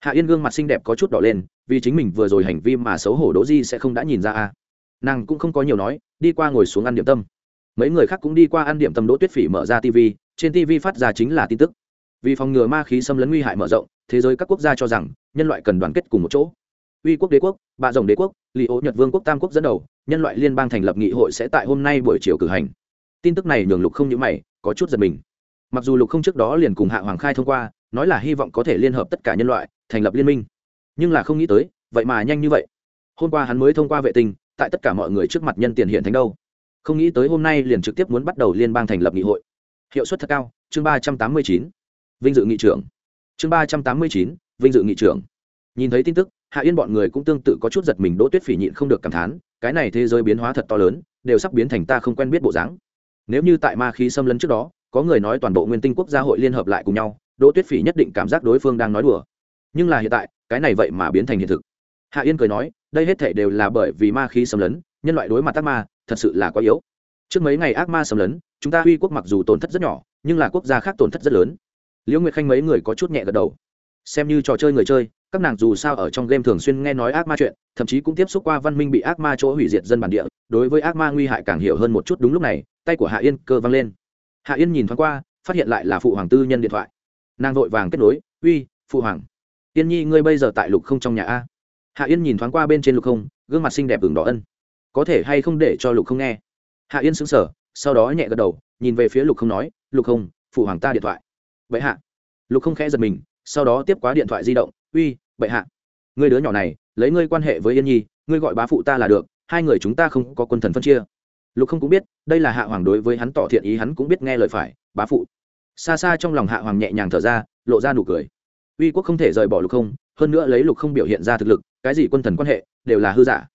Hạ yên gương mặt xinh đẹp có chút đỏ lên vì chính mình vừa rồi hành vi mà xấu hổ đỗ di sẽ không đã nhìn ra à nàng cũng không có nhiều nói, đi qua ngồi xuống ăn điểm tâm. Mấy người khác cũng đi qua ăn điểm tâm đỗ tuyết phỉ mở ra tv trên tv phát ra chính là tin tức. Vì phòng ngừa ma khí xâm lấn nguy hại mở rộng, thế giới các quốc gia cho rằng, nhân loại cần đoàn kết cùng một chỗ. Uy quốc đế quốc, bạ rồng đế quốc lì ô nhật vương quốc tam quốc dẫn đầu, nhân loại liên bang thành lập nghị hội sẽ tại hôm nay buổi chiều cử hành. Tin tức này nhường lục không những mày, có chút giật mình. Mặc dù lục không trước đó liền cùng hạ hoàng khai thông qua, nói là hy vọng có thể liên hợp tất cả nhân loại, thành lập liên minh. Nhưng là không nghĩ tới, vậy mà nhanh như vậy. Hôm qua hắn mới thông qua vệ tinh tại tất cả mọi người trước mặt nhân tiền hiện thánh đâu. Không nghĩ tới hôm nay liền trực tiếp muốn bắt đầu liên bang thành lập nghị hội. Hiệu suất thật cao, chương ba trăm tám mươi chín. Vinh dự nghị trưởng. Chương ba trăm tám mươi chín, vinh dự nghị trưởng. Nhìn thấy tin tức, hạ yên bọn người cũng tương tự có chút giật mình, đỗ tuyết phỉ nhịn không được cảm thán, cái này thế giới biến hóa thật to lớn, đều sắp biến thành ta không quen biết bộ dáng. Nếu như tại ma khí xâm lấn trước đó, có người nói toàn bộ nguyên tinh quốc gia hội liên hợp lại cùng nhau, đỗ tuyết phỉ nhất định cảm giác đối phương đang nói đùa. Nhưng là hiện tại, cái này vậy mà biến thành hiện thực hạ yên cười nói, đây hết thể đều là bởi vì ma khí xâm lấn, nhân loại đối mặt ác ma, thật sự là quá yếu. Trước mấy ngày ác ma xâm lấn, chúng ta uy quốc mặc dù tổn thất rất nhỏ, nhưng là quốc gia khác tổn thất rất lớn. Liễu nguyệt khanh mấy người có chút nhẹ gật đầu. Xem như trò chơi người chơi, các nàng dù sao ở trong game thường xuyên nghe nói ác ma chuyện, thậm chí cũng tiếp xúc qua văn minh bị ác ma chỗ hủy diệt dân bản địa, đối với ác ma nguy hại càng hiểu hơn một chút đúng lúc này, tay của hạ yên cơ văng lên. Hạ yên nhìn thoáng qua, phát hiện lại là phụ hoàng tư nhân điện thoại. Nàng vội vàng kết nối, uy, phụ hoàng, yên nhi ngươi bây giờ tại lục không trong nhà a? Hạ yên nhìn thoáng qua bên trên lục không, gương mặt xinh đẹp ửng đỏ ân. Có thể hay không để cho lục không nghe? Hạ yên xứng sở sau đó nhẹ gật đầu, nhìn về phía lục không nói, lục không, phụ hoàng ta điện thoại. Vậy hạ. Lục không khẽ giật mình, sau đó tiếp quá điện thoại di động, uy, bệ hạ. Người đứa nhỏ này, lấy ngươi quan hệ với yên nhi, ngươi gọi bá phụ ta là được, hai người chúng ta không có quân thần phân chia. Lục không cũng biết, đây là hạ hoàng đối với hắn tỏ thiện ý, hắn cũng biết nghe lời phải, bá phụ. Xa xa trong lòng hạ hoàng nhẹ nhàng thở ra, lộ ra nụ cười. Uy quốc không thể rời bỏ lục không, hơn nữa lấy lục không biểu hiện ra thực lực cái gì quân thần quan hệ, đều là hư giả.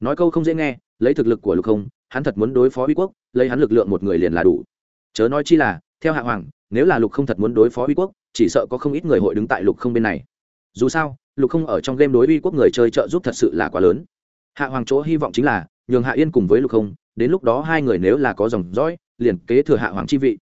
Nói câu không dễ nghe, lấy thực lực của lục không, hắn thật muốn đối phó uy quốc, lấy hắn lực lượng một người liền là đủ. Chớ nói chi là, theo hạ hoàng, nếu là lục không thật muốn đối phó uy quốc, chỉ sợ có không ít người hội đứng tại lục không bên này. Dù sao, lục không ở trong game đối uy quốc người chơi trợ giúp thật sự là quá lớn. Hạ hoàng chỗ hy vọng chính là, nhường hạ yên cùng với lục không, đến lúc đó hai người nếu là có dòng dõi, liền kế thừa hạ hoàng chi vị.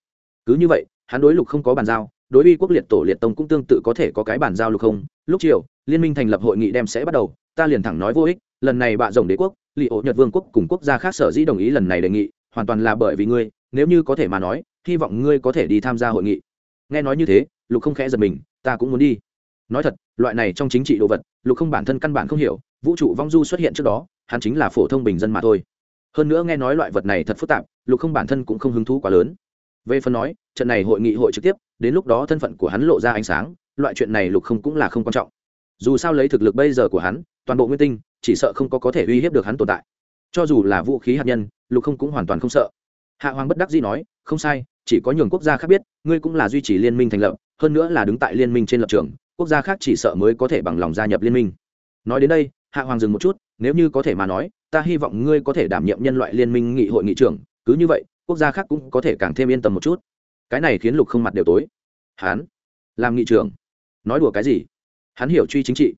Cứ như vậy, hắn đối lục không có bàn giao, đối uy quốc liệt tổ liệt tông cũng tương tự có thể có cái bàn giao lục không. Lúc chiều liên minh thành lập hội nghị đem sẽ bắt đầu, ta liền thẳng nói vô ích, lần này bạ rồng đế quốc lì ổ nhật vương quốc cùng quốc gia khác sở dĩ đồng ý lần này đề nghị, hoàn toàn là bởi vì ngươi, nếu như có thể mà nói, hy vọng ngươi có thể đi tham gia hội nghị. Nghe nói như thế, lục không khẽ giật mình, ta cũng muốn đi. Nói thật, loại này trong chính trị đồ vật, lục không bản thân căn bản không hiểu, vũ trụ vong du xuất hiện trước đó, hắn chính là phổ thông bình dân mà thôi. Hơn nữa nghe nói loại vật này thật phức tạp, lục không bản thân cũng không hứng thú quá lớn. Về phần nói, trận này hội nghị hội trực tiếp, đến lúc đó thân phận của hắn lộ ra ánh sáng, loại chuyện này lục không cũng là không quan trọng dù sao lấy thực lực bây giờ của hắn toàn bộ nguyên tinh chỉ sợ không có có thể uy hiếp được hắn tồn tại. Cho dù là vũ khí hạt nhân lục không cũng hoàn toàn không sợ. Hạ hoàng bất đắc dĩ nói không sai chỉ có nhường quốc gia khác biết ngươi cũng là duy trì liên minh thành lập hơn nữa là đứng tại liên minh trên lập trường quốc gia khác chỉ sợ mới có thể bằng lòng gia nhập liên minh. Nói đến đây hạ hoàng dừng một chút nếu như có thể mà nói ta hy vọng ngươi có thể đảm nhiệm nhân loại liên minh nghị hội nghị trưởng cứ như vậy quốc gia khác cũng có thể càng thêm yên tâm một chút. Cái này khiến lục không mặt đều tối. Hán, làm nghị trưởng? Nói đùa cái gì? Hắn hiểu truy chính trị.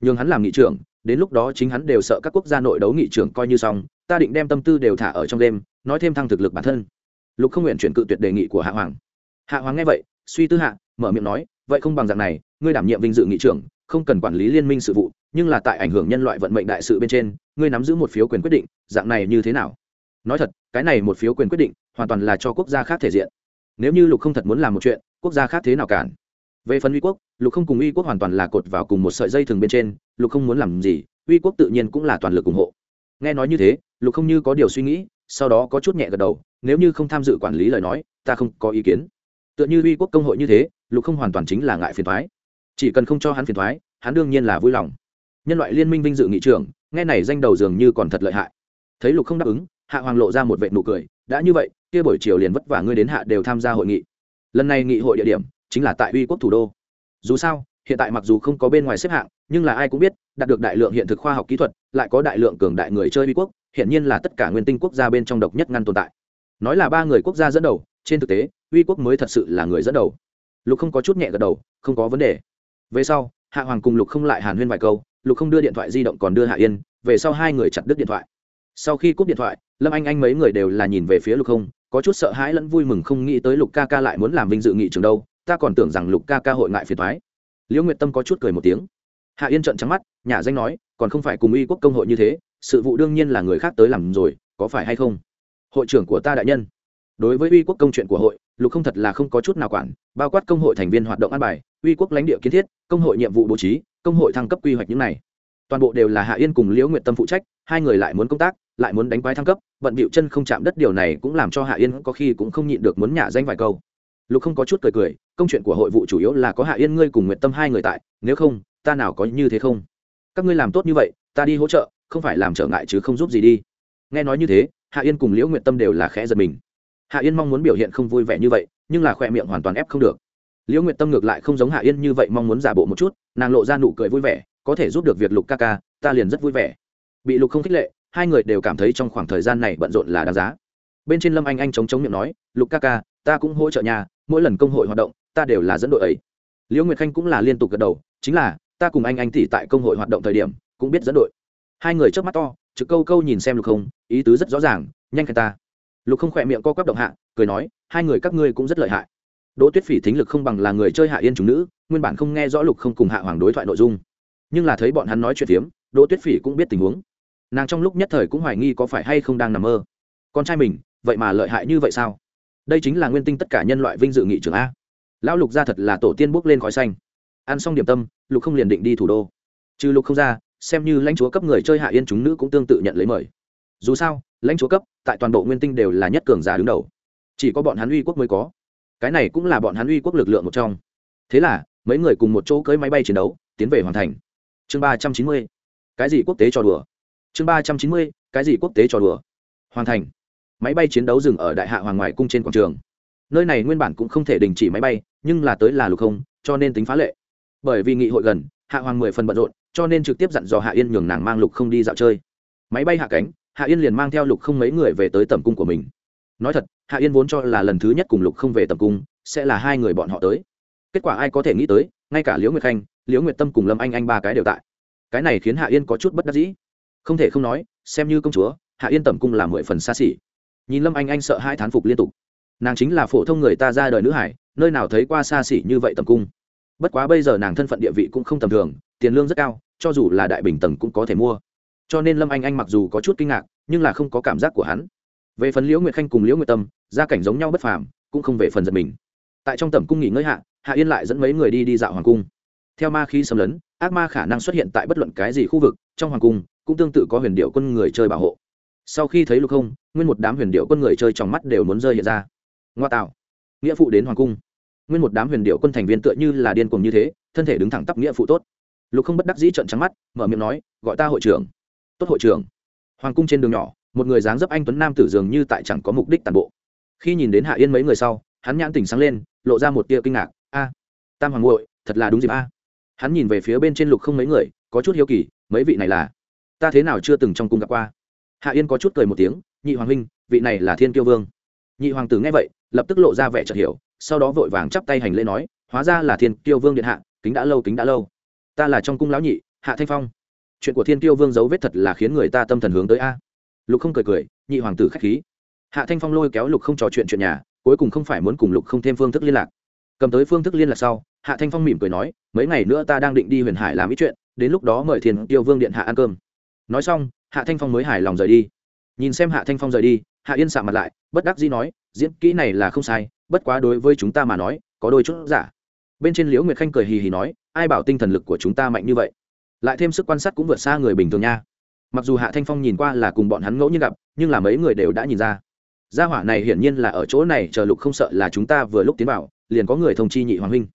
Nhưng hắn làm nghị trưởng, đến lúc đó chính hắn đều sợ các quốc gia nội đấu nghị trưởng coi như xong, ta định đem tâm tư đều thả ở trong đêm, nói thêm thăng thực lực bản thân. Lục không nguyện chuyển cự tuyệt đề nghị của hạ hoàng. Hạ hoàng nghe vậy, suy tư hạ, mở miệng nói, vậy không bằng dạng này, ngươi đảm nhiệm vinh dự nghị trưởng, không cần quản lý liên minh sự vụ, nhưng là tại ảnh hưởng nhân loại vận mệnh đại sự bên trên, ngươi nắm giữ một phiếu quyền quyết định, dạng này như thế nào? Nói thật, cái này một phiếu quyền quyết định, hoàn toàn là cho quốc gia khác thể diện. Nếu như lục không thật muốn làm một chuyện, quốc gia khác thế nào cản? Về phần uy quốc, lục không cùng uy quốc hoàn toàn là cột vào cùng một sợi dây thừng bên trên, lục không muốn làm gì, uy quốc tự nhiên cũng là toàn lực ủng hộ. Nghe nói như thế, lục không như có điều suy nghĩ, sau đó có chút nhẹ gật đầu, nếu như không tham dự quản lý lời nói, ta không có ý kiến. Tựa như uy quốc công hội như thế, lục không hoàn toàn chính là ngại phiền thoái chỉ cần không cho hắn phiền thoái hắn đương nhiên là vui lòng. Nhân loại liên minh vinh dự nghị trưởng, nghe này danh đầu dường như còn thật lợi hại. Thấy lục không đáp ứng, hạ hoàng lộ ra một vệ nụ cười, đã như vậy, kia buổi chiều liền vất vả ngươi đến hạ đều tham gia hội nghị. Lần này nghị hội địa điểm chính là tại uy quốc thủ đô. Dù sao, hiện tại mặc dù không có bên ngoài xếp hạng, nhưng là ai cũng biết, đạt được đại lượng hiện thực khoa học kỹ thuật, lại có đại lượng cường đại người chơi uy quốc hiện nhiên là tất cả nguyên tinh quốc gia bên trong độc nhất ngăn tồn tại. Nói là ba người quốc gia dẫn đầu, trên thực tế, uy quốc mới thật sự là người dẫn đầu. Lục không có chút nhẹ gật đầu, không có vấn đề. Về sau, hạ hoàng cùng lục không lại hàn huyên vài câu, lục không đưa điện thoại di động còn đưa hạ yên, về sau hai người chặt đứt điện thoại. Sau khi cúp điện thoại, lâm anh anh mấy người đều là nhìn về phía lục không, có chút sợ hãi lẫn vui mừng không nghĩ tới lục ca ca lại muốn làm vinh dự nghị trường đâu ta còn tưởng rằng lục ca ca hội ngại phiền thoái. Liễu nguyệt tâm có chút cười một tiếng. Hạ yên trận trắng mắt, nhà danh nói, còn không phải cùng y quốc công hội như thế, sự vụ đương nhiên là người khác tới làm rồi, có phải hay không? Hội trưởng của ta đại nhân. Đối với uy quốc công chuyện của hội, lục không thật là không có chút nào quản, bao quát công hội thành viên hoạt động an bài uy quốc lãnh địa kiến thiết, công hội nhiệm vụ bố trí, công hội thăng cấp quy hoạch những này. Toàn bộ đều là hạ yên cùng liễu nguyện tâm phụ trách, hai người lại muốn công tác, lại muốn đánh quái thăng cấp vận bịu chân không chạm đất, điều này cũng làm cho hạ yên có khi cũng không nhịn được muốn nhả danh vài câu lục không có chút cười cười, công chuyện của hội vụ chủ yếu là có hạ yên ngươi cùng nguyện tâm hai người tại, nếu không, ta nào có như thế không? Các ngươi làm tốt như vậy, ta đi hỗ trợ, không phải làm trở ngại chứ không giúp gì đi. Nghe nói như thế, hạ yên cùng liễu nguyện tâm đều là khẽ giật mình. Hạ yên mong muốn biểu hiện không vui vẻ như vậy, nhưng là khoe miệng hoàn toàn ép không được. Liễu nguyện tâm ngược lại không giống hạ yên như vậy mong muốn giả bộ một chút, nàng lộ ra nụ cười vui vẻ, có thể giúp được việc lục ca ca, ta liền rất vui vẻ. Bị lục không khích lệ, hai người đều cảm thấy trong khoảng thời gian này bận rộn là đáng giá. Bên trên lâm anh anh chống chống miệng nói, lục ca ca, ta cũng hỗ trợ nhà mỗi lần công hội hoạt động, ta đều là dẫn đội ấy. Liễu nguyệt khanh cũng là liên tục gật đầu, chính là, ta cùng anh anh tỷ tại công hội hoạt động thời điểm, cũng biết dẫn đội. Hai người trước mắt to, trực câu câu nhìn xem lục không, ý tứ rất rõ ràng, nhanh khen ta. Lục không khỏe miệng co quắp động hạ, cười nói, hai người các ngươi cũng rất lợi hại. Đỗ tuyết phỉ thính lực không bằng là người chơi hạ yên chúng nữ, nguyên bản không nghe rõ lục không cùng hạ hoàng đối thoại nội dung. Nhưng là thấy bọn hắn nói chuyện phiếm, đỗ tuyết phỉ cũng biết tình huống. Nàng trong lúc nhất thời cũng hoài nghi có phải hay không đang nằm mơ. Con trai mình, vậy mà lợi hại như vậy sao? Đây chính là nguyên tinh tất cả nhân loại vinh dự nghị trưởng a. Lão lục ra thật là tổ tiên bước lên khói xanh. Ăn xong điểm tâm, lục không liền định đi thủ đô. Trừ lục không ra, xem như lãnh chúa cấp người chơi hạ yên chúng nữ cũng tương tự nhận lấy mời. Dù sao, lãnh chúa cấp, tại toàn bộ nguyên tinh đều là nhất cường giả đứng đầu. Chỉ có bọn hắn uy quốc mới có. Cái này cũng là bọn hắn uy quốc lực lượng một trong. Thế là, mấy người cùng một chỗ cưới máy bay chiến đấu, tiến về hoàn thành. Chương ba trăm chín mươi. Cái gì quốc tế trò đùa? Chương ba trăm chín mươi. Cái gì quốc tế trò đùa? Hoàn thành máy bay chiến đấu dừng ở đại hạ hoàng ngoại cung trên quảng trường. Nơi này nguyên bản cũng không thể đình chỉ máy bay, nhưng là tới là lục không, cho nên tính phá lệ. Bởi vì nghị hội gần, hạ hoàng mười phần bận rộn, cho nên trực tiếp dặn dò hạ yên nhường nàng mang lục không đi dạo chơi. Máy bay hạ cánh, hạ yên liền mang theo lục không mấy người về tới tầm cung của mình. Nói thật, hạ yên vốn cho là lần thứ nhất cùng lục không về tầm cung, sẽ là hai người bọn họ tới. Kết quả ai có thể nghĩ tới, ngay cả liễu nguyệt khanh, liễu nguyệt tâm cùng lâm anh anh ba cái đều tại. Cái này khiến hạ yên có chút bất đắc dĩ. Không thể không nói, xem như công chúa, hạ yên tầm cung là mười phần xa xỉ nhìn lâm anh anh sợ hai thán phục liên tục. Nàng chính là phổ thông người ta ra đời nữ hải, nơi nào thấy qua xa xỉ như vậy tầm cung. Bất quá bây giờ nàng thân phận địa vị cũng không tầm thường, tiền lương rất cao, cho dù là đại bình tầng cũng có thể mua. Cho nên lâm anh anh mặc dù có chút kinh ngạc, nhưng là không có cảm giác của hắn. Về phần liễu nguyệt khanh cùng liễu nguyệt tâm, gia cảnh giống nhau bất phàm, cũng không về phần giật mình. Tại trong tầm cung nghỉ ngơi hạ hạ yên lại dẫn mấy người đi đi dạo hoàng cung. Theo ma khí xâm lấn, ác ma khả năng xuất hiện tại bất luận cái gì khu vực, trong hoàng cung, cũng tương tự có huyền điệu quân người chơi bảo hộ sau khi thấy lục không, nguyên một đám huyền điệu quân người chơi trong mắt đều muốn rơi hiện ra. Ngoa tạo. Nghĩa phụ đến hoàng cung. Nguyên một đám huyền điệu quân thành viên tựa như là điên cuồng như thế, thân thể đứng thẳng tắp nghĩa phụ tốt. Lục không bất đắc dĩ trận trắng mắt, mở miệng nói, gọi ta hội trưởng. Tốt hội trưởng. Hoàng cung trên đường nhỏ, một người dáng dấp anh tuấn nam tử dường như tại chẳng có mục đích tàn bộ. Khi nhìn đến hạ yên mấy người sau, hắn nhãn tỉnh sáng lên, lộ ra một tia kinh ngạc, a, tam hoàng ngội thật là đúng dịp a. Hắn nhìn về phía bên trên lục không mấy người, có chút hiếu kỳ, mấy vị này là? Ta thế nào chưa từng trong cung gặp qua? Hạ yên có chút cười một tiếng, nhị hoàng huynh, vị này là thiên kiêu vương. Nhị hoàng tử nghe vậy, lập tức lộ ra vẻ chợt hiểu, sau đó vội vàng chắp tay hành lễ nói, hóa ra là thiên kiêu vương điện hạ, kính đã lâu, kính đã lâu. Ta là trong cung lão nhị, hạ thanh phong. Chuyện của thiên kiêu vương dấu vết thật là khiến người ta tâm thần hướng tới a. Lục không cười cười, nhị hoàng tử k h á c h khí. Hạ thanh phong lôi kéo lục không trò chuyện chuyện nhà, cuối cùng không phải muốn cùng lục không thêm phương thức liên lạc. Cầm tới phương thức liên lạc sau, hạ thanh phong mỉm cười nói, mấy ngày nữa ta đang định đi huyền hải làm ít chuyện, đến lúc đó mời thiên Kiêu vương điện hạ ăn cơm nói xong, hạ thanh phong mới hài lòng rời đi. Nhìn xem hạ thanh phong rời đi, hạ yên sạ mặt lại, bất đắc dĩ nói, diễn kỹ này là không sai, bất quá đối với chúng ta mà nói, có đôi chút giả. Bên trên liễu nguyệt khanh cười hì hì nói, ai bảo tinh thần lực của chúng ta mạnh như vậy? Lại thêm sức quan sát cũng vượt xa người bình thường nha. Mặc dù hạ thanh phong nhìn qua là cùng bọn hắn ngẫu nhiên gặp, nhưng là mấy người đều đã nhìn ra. Gia hỏa này hiển nhiên là ở chỗ này chờ lục không sợ là chúng ta vừa lúc tiến vào, liền có người thông chi nhị hoàng huynh.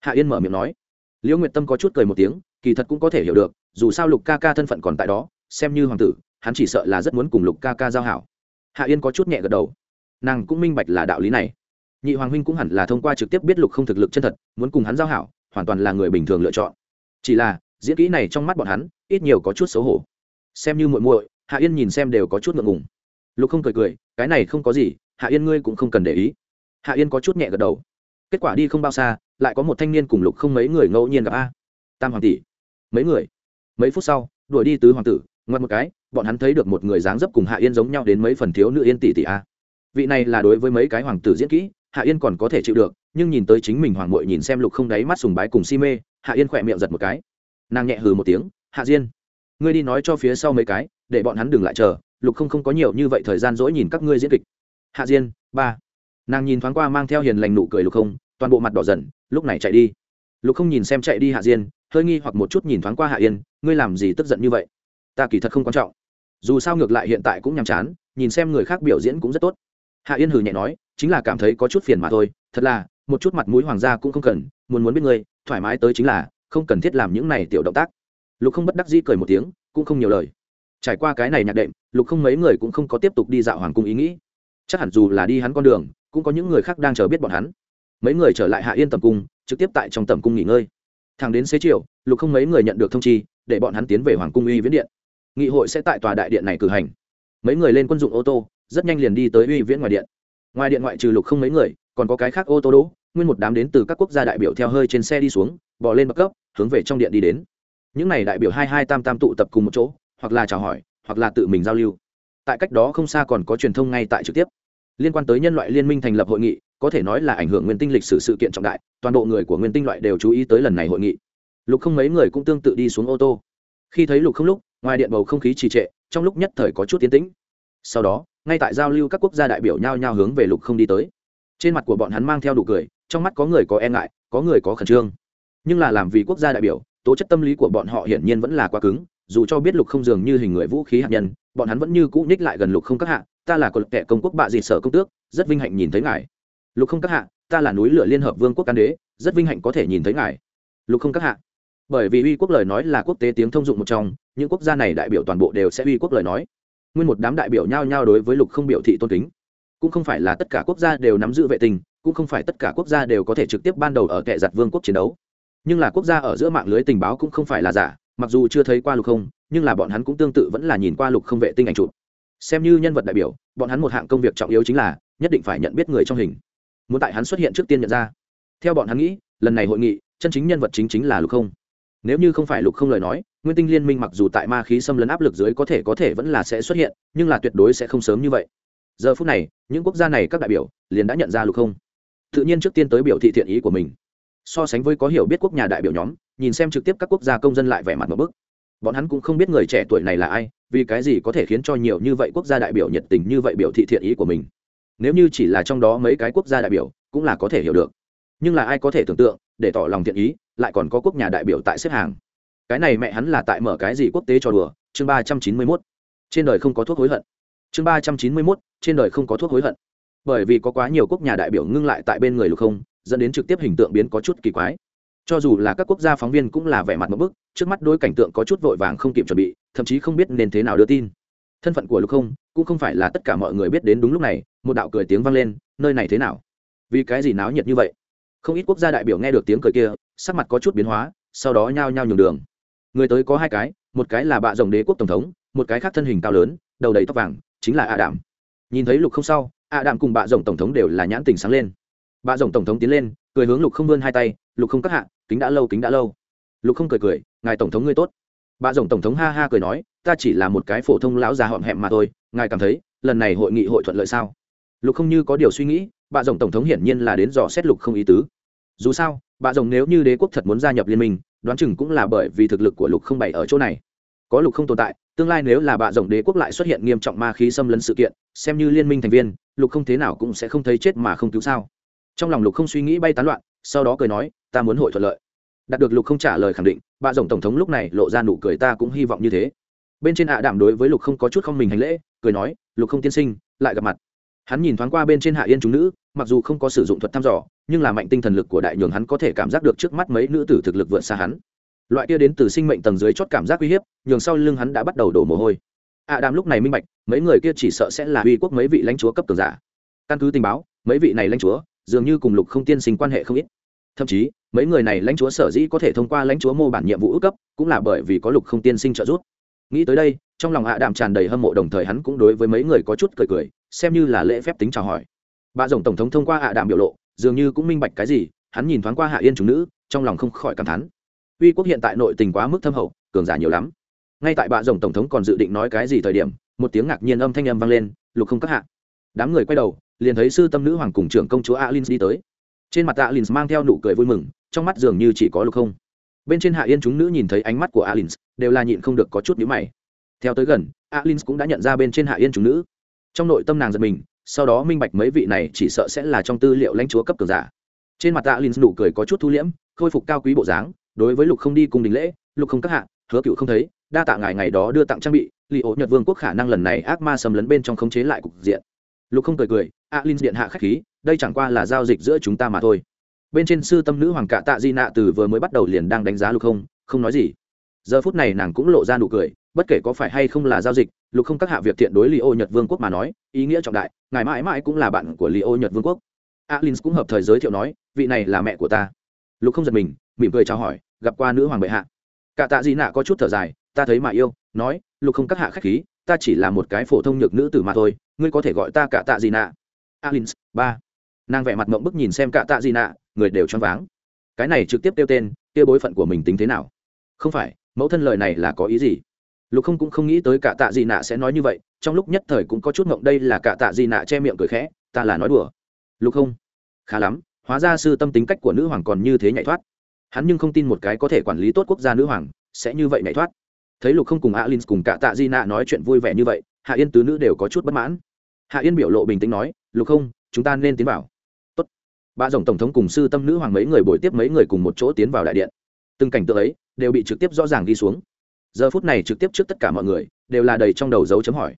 Hạ yên mở miệng nói. Liễu nguyệt tâm có chút cười một tiếng, kỳ thật cũng có thể hiểu được, dù sao lục ca ca thân phận còn tại đó xem như hoàng tử, hắn chỉ sợ là rất muốn cùng lục ca ca giao hảo. Hạ yên có chút nhẹ gật đầu. Nàng cũng minh bạch là đạo lý này. Nhị hoàng huynh cũng hẳn là thông qua trực tiếp biết lục không thực lực chân thật, muốn cùng hắn giao hảo, hoàn toàn là người bình thường lựa chọn. Chỉ là, diễn kỹ này trong mắt bọn hắn, ít nhiều có chút xấu hổ. Xem như muội muội, hạ yên nhìn xem đều có chút ngượng ngùng. Lục không cười cười, cái này không có gì, hạ yên ngươi cũng không cần để ý. Hạ yên có chút nhẹ gật đầu. Kết quả đi không bao xa, lại có một thanh niên cùng lục không mấy người ngẫu nhiên gặp a. Tam hoàng tỷ. Mấy người. Mấy phút sau, đuổi đi tứ hoàng tử ngoặt một cái, bọn hắn thấy được một người dáng dấp cùng hạ yên giống nhau đến mấy phần thiếu nữ yên tỷ tỷ a. Vị này là đối với mấy cái hoàng tử diễn kỹ, hạ yên còn có thể chịu được, nhưng nhìn tới chính mình hoàng mội nhìn xem lục không đáy mắt sùng bái cùng si mê, hạ yên khỏe miệng giật một cái. Nàng nhẹ hừ một tiếng, hạ diên, ngươi đi nói cho phía sau mấy cái, để bọn hắn đừng lại chờ, lục không không có nhiều như vậy thời gian dỗi nhìn các ngươi diễn kịch. Hạ diên, ba. Nàng nhìn thoáng qua mang theo hiền lành nụ cười lục không, toàn bộ mặt đỏ dần, lúc này chạy đi. Lục không nhìn xem chạy đi hạ diên, hơi nghi hoặc một chút nhìn thoáng qua hạ yên, ngươi làm gì tức giận như vậy? Ta kỳ thật không quan trọng. Dù sao ngược lại hiện tại cũng nhàm chán, nhìn xem người khác biểu diễn cũng rất tốt. Hạ yên hừ nhẹ nói, chính là cảm thấy có chút phiền mà thôi, thật là, một chút mặt mũi hoàng gia cũng không cần, muốn muốn biết ngươi, thoải mái tới chính là, không cần thiết làm những này tiểu động tác. Lục không bất đắc dĩ cười một tiếng, cũng không nhiều lời. Trải qua cái này nhạc đệm, lục không mấy người cũng không có tiếp tục đi dạo hoàng cung ý nghĩ. Chắc hẳn dù là đi hắn con đường, cũng có những người khác đang chờ biết bọn hắn. Mấy người trở lại hạ yên tầm cung, trực tiếp tại trong tầm cung nghỉ ngơi. Thẳng đến xế chiều, lục không mấy người nhận được thông chi, để bọn hắn tiến về hoàng cung uy viễn điện nghị hội sẽ tại tòa đại điện này cử hành. Mấy người lên quân dụng ô tô, rất nhanh liền đi tới uy viễn ngoài điện. Ngoài điện ngoại trừ lục không mấy người, còn có cái khác ô tô đỗ, nguyên một đám đến từ các quốc gia đại biểu theo hơi trên xe đi xuống bỏ lên bậc cấp, hướng về trong điện đi đến. Những n à y đại biểu hai hai tam tam tụ tập cùng một chỗ, hoặc là chào hỏi, hoặc là tự mình giao lưu. Tại cách đó không xa còn có truyền thông ngay tại trực tiếp. Liên quan tới nhân loại liên minh thành lập hội nghị, có thể nói là ảnh hưởng nguyên tinh lịch sử sự kiện trọng đại, toàn bộ người của nguyên tinh loại đều chú ý tới lần này hội nghị. Lục không mấy người cũng tương tự đi xuống ô tô khi thấy lục không lúc, ngoài điện bầu không khí trì trệ, trong lúc nhất thời có chút tiến tĩnh. Sau đó, ngay tại giao lưu các quốc gia đại biểu nhao nhao hướng về lục không đi tới. Trên mặt của bọn hắn mang theo đủ cười, trong mắt có người có e ngại, có người có khẩn trương. Nhưng là làm vì quốc gia đại biểu, tố chất tâm lý của bọn họ hiển nhiên vẫn là quá cứng, dù cho biết lục không dường như hình người vũ khí hạt nhân, bọn hắn vẫn như cũ ních lại gần lục không các hạ, ta là cột kẻ công quốc bạ dịt sở công tước, rất vinh hạnh nhìn thấy ngài. Lục không các hạ, ta là núi lửa liên hợp vương quốc can đế, rất vinh hạnh có thể nhìn thấy ngài. Lục không các hạ bởi vì uy quốc lời nói là quốc tế tiếng thông dụng một trong, những quốc gia này đại biểu toàn bộ đều sẽ uy quốc lời nói. Nguyên một đám đại biểu nhao nhao đối với lục không biểu thị tôn kính. Cũng không phải là tất cả quốc gia đều nắm giữ vệ tinh cũng không phải tất cả quốc gia đều có thể trực tiếp ban đầu ở kệ giặt vương quốc chiến đấu. Nhưng là quốc gia ở giữa mạng lưới tình báo cũng không phải là giả, mặc dù chưa thấy qua lục không, nhưng là bọn hắn cũng tương tự vẫn là nhìn qua lục không vệ tinh ảnh chụp. Xem như nhân vật đại biểu, bọn hắn một hạng công việc trọng yếu chính là nhất định phải nhận biết người trong hình. Muốn tại hắn xuất hiện trước tiên nhận ra. Theo bọn hắn nghĩ, lần này hội nghị, chân chính nhân vật chính chính là lục không nếu như không phải lục không lời nói, nguyên tinh liên minh mặc dù tại ma khí xâm lấn áp lực dưới có thể có thể vẫn là sẽ xuất hiện, nhưng là tuyệt đối sẽ không sớm như vậy. Giờ phút này, những quốc gia này các đại biểu liền đã nhận ra lục không. Tự nhiên trước tiên tới biểu thị thiện ý của mình. So sánh với có hiểu biết quốc nhà đại biểu nhóm, nhìn xem trực tiếp các quốc gia công dân lại vẻ mặt một bức. Bọn hắn cũng không biết người trẻ tuổi này là ai, vì cái gì có thể khiến cho nhiều như vậy quốc gia đại biểu nhiệt tình như vậy biểu thị thiện ý của mình. Nếu như chỉ là trong đó mấy cái quốc gia đại biểu, cũng là có thể hiểu được. Nhưng là ai có thể tưởng tượng để tỏ lòng thiện ý, lại còn có quốc nhà đại biểu tại xếp hàng. Cái này mẹ hắn là tại mở cái gì quốc tế cho đùa? Chương ba trăm chín mươi mốt. Trên đời không có thuốc hối hận. Chương ba trăm chín mươi mốt, trên đời không có thuốc hối hận. Bởi vì có quá nhiều quốc nhà đại biểu ngưng lại tại bên người lục không, dẫn đến trực tiếp hình tượng biến có chút kỳ quái. Cho dù là các quốc gia phóng viên cũng là vẻ mặt một bức, trước mắt đôi cảnh tượng có chút vội vàng không kịp chuẩn bị, thậm chí không biết nên thế nào đưa tin. Thân phận của lục không, cũng không phải là tất cả mọi người biết đến đúng lúc này, một đạo cười tiếng vang lên, nơi này thế nào? Vì cái gì náo nhiệt như vậy? Không ít quốc gia đại biểu nghe được tiếng cười kia, sắc mặt có chút biến hóa, sau đó nhao nhao nhường đường. Người tới có hai cái, một cái là bạ rồng đế quốc tổng thống, một cái khác thân hình cao lớn, đầu đầy tóc vàng, chính là a đạm nhìn thấy lục không sau a đạm cùng bạ rồng tổng thống đều là nhãn tình sáng lên. Bạ rồng tổng thống tiến lên, cười hướng lục không vươn hai tay, lục không các hạ, kính đã lâu, kính đã lâu. Lục không cười cười, ngài tổng thống ngươi tốt. Bạ rồng tổng thống ha ha cười nói, ta chỉ là một cái phổ thông lão già họm hẹm mà thôi, ngài cảm thấy, lần này hội nghị hội thuận lợi sao? Lục không như có điều suy nghĩ bà rồng tổng thống hiển nhiên là đến dò xét lục không ý tứ. Dù sao, bà rồng nếu như đế quốc thật muốn gia nhập liên minh, đoán chừng cũng là bởi vì thực lực của lục không bảy ở chỗ này. Có lục không tồn tại, tương lai nếu là bà rồng đế quốc lại xuất hiện nghiêm trọng ma khí xâm lấn sự kiện, xem như liên minh thành viên, lục không thế nào cũng sẽ không thấy chết mà không cứu sao. Trong lòng lục không suy nghĩ bay tán loạn, sau đó cười nói, ta muốn hội thuận lợi. Đạt được lục không trả lời khẳng định, bà rồng tổng thống lúc này lộ ra nụ cười ta cũng hy vọng như thế. Bên trên ạ đảm đối với lục không có chút không mình hành lễ, cười nói, lục không tiên sinh, lại gặp mặt hắn nhìn thoáng qua bên trên hạ yên chúng nữ, mặc dù không có sử dụng thuật thăm dò, nhưng là mạnh tinh thần lực của đại nhường hắn có thể cảm giác được trước mắt mấy nữ tử thực lực vượt xa hắn. Loại kia đến từ sinh mệnh tầng dưới chót cảm giác uy hiếp, nhường sau lưng hắn đã bắt đầu đổ mồ hôi. A đàm lúc này minh bạch, mấy người kia chỉ sợ sẽ là uy quốc mấy vị lãnh chúa cấp cường giả. Căn cứ tình báo, mấy vị này lãnh chúa dường như cùng lục không tiên sinh quan hệ không ít. Thậm chí, mấy người này lãnh chúa sở dĩ có thể thông qua lãnh chúa mô bản nhiệm vụ ước cấp, cũng là bởi vì có lục không tiên sinh trợ giúp. Nghĩ tới đây, trong lòng hạ đàm tràn đầy hâm mộ, đồng thời hắn cũng đối với mấy người có chút cười cười xem như là lễ phép tính chào hỏi. Bà rồng tổng thống thông qua hạ đạm biểu lộ, dường như cũng minh bạch cái gì, hắn nhìn thoáng qua hạ yên chúng nữ, trong lòng không khỏi cảm thán. Uy quốc hiện tại nội tình quá mức thâm hậu, cường giả nhiều lắm. Ngay tại bà rồng tổng thống còn dự định nói cái gì thời điểm, một tiếng ngạc nhiên âm thanh âm vang lên, lục không các hạ. Đám người quay đầu, liền thấy sư tâm nữ hoàng cùng trưởng công chúa alin đi tới. Trên mặt alin mang theo nụ cười vui mừng, trong mắt dường như chỉ có lục không. Bên trên hạ yên chúng nữ nhìn thấy ánh mắt của alin đều là nhịn không được có chút nhíu mày. Theo tới gần alin cũng đã nhận ra bên trên hạ yên chúng nữ trong nội tâm nàng giật mình, sau đó minh bạch mấy vị này chỉ sợ sẽ là trong tư liệu lãnh chúa cấp cường giả. Trên mặt tạ linh nụ cười có chút thu liễm, khôi phục cao quý bộ dáng, đối với lục không đi cùng đình lễ, lục không các hạ, hứa cựu không thấy, đa tạ ngài ngày đó đưa tặng trang bị li ổ nhật vương quốc khả năng lần này ác ma xâm lấn bên trong khống chế lại cục diện. Lục không cười cười, alin điện hạ khách khí, đây chẳng qua là giao dịch giữa chúng ta mà thôi. Bên trên sư tâm nữ hoàng cạ tạ di nạ từ vừa mới bắt đầu liền đang đánh giá lục không không nói gì. Giờ phút này nàng cũng lộ ra nụ cười, bất kể có phải hay không là giao dịch lục không các hạ việc thiện đối li ô nhật vương quốc mà nói, ý nghĩa trọng đại, ngài mãi mãi cũng là bạn của li ô nhật vương quốc. Alin cũng hợp thời giới thiệu nói, vị này là mẹ của ta. Lục không giật mình, mỉm cười chào hỏi, gặp qua nữ hoàng bệ hạ. Cả tạ di nạ có chút thở dài, ta thấy mà yêu, nói, lục không các hạ khách khí, ta chỉ là một cái phổ thông nhược nữ tử mà thôi, ngươi có thể gọi ta cả tạ di nạ. Alin, ba. Nàng vẻ mặt mộng bức nhìn xem cả tạ di nạ, người đều choáng váng. Cái này trực tiếp tiêu tên tiêu bối phận của mình tính thế nào? Không phải, mẫu thân lời này là có ý gì? Lục không cũng không nghĩ tới cả tạ di nạ sẽ nói như vậy, trong lúc nhất thời cũng có chút ngộng đây là cả tạ di nạ che miệng cười khẽ, ta là nói đùa. Lục không, khá lắm, hóa ra sư tâm tính cách của nữ hoàng còn như thế nhảy thoát. Hắn nhưng không tin một cái có thể quản lý tốt quốc gia nữ hoàng, sẽ như vậy nhảy thoát. Thấy lục không cùng alin cùng cả tạ di nạ nói chuyện vui vẻ như vậy, hạ yên tứ nữ đều có chút bất mãn. Hạ yên biểu lộ bình tĩnh nói, lục không, chúng ta nên tiến vào. Tốt. ba dòng tổng thống cùng sư tâm nữ hoàng mấy người buổi tiếp mấy người cùng một chỗ tiến vào đại điện. Từng cảnh tượng ấy đều bị trực tiếp rõ ràng ghi xuống giờ phút này trực tiếp trước tất cả mọi người, đều là đầy trong đầu dấu chấm hỏi.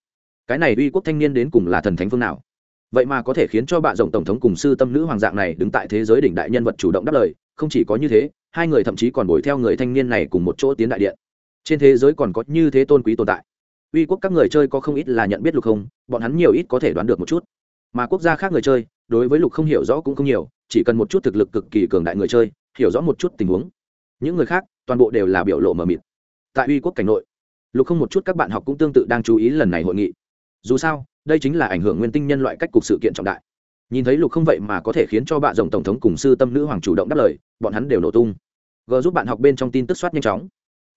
Cái này uy quốc thanh niên đến cùng là thần thánh phương nào? Vậy mà có thể khiến cho bạ rộng tổng thống cùng sư tâm nữ hoàng dạng này đứng tại thế giới đỉnh đại nhân vật chủ động đáp lời, không chỉ có như thế, hai người thậm chí còn đuổi theo người thanh niên này cùng một chỗ tiến đại điện. Trên thế giới còn có như thế tôn quý tồn tại. Uy quốc các người chơi có không ít là nhận biết lục không bọn hắn nhiều ít có thể đoán được một chút. Mà quốc gia khác người chơi, đối với lục không hiểu rõ cũng không nhiều, chỉ cần một chút thực lực cực kỳ cường đại người chơi, hiểu rõ một chút tình huống. Những người khác, toàn bộ đều là biểu lộ mờ mịt tại uy quốc cảnh nội. Lục không một chút các bạn học cũng tương tự đang chú ý lần này hội nghị. Dù sao đây chính là ảnh hưởng nguyên tinh nhân loại cách cục sự kiện trọng đại. Nhìn thấy lục không vậy mà có thể khiến cho bạn rồng tổng thống cùng sư tâm nữ hoàng chủ động đáp lời bọn hắn đều nổ tung. G giúp bạn học bên trong tin tức soát nhanh chóng.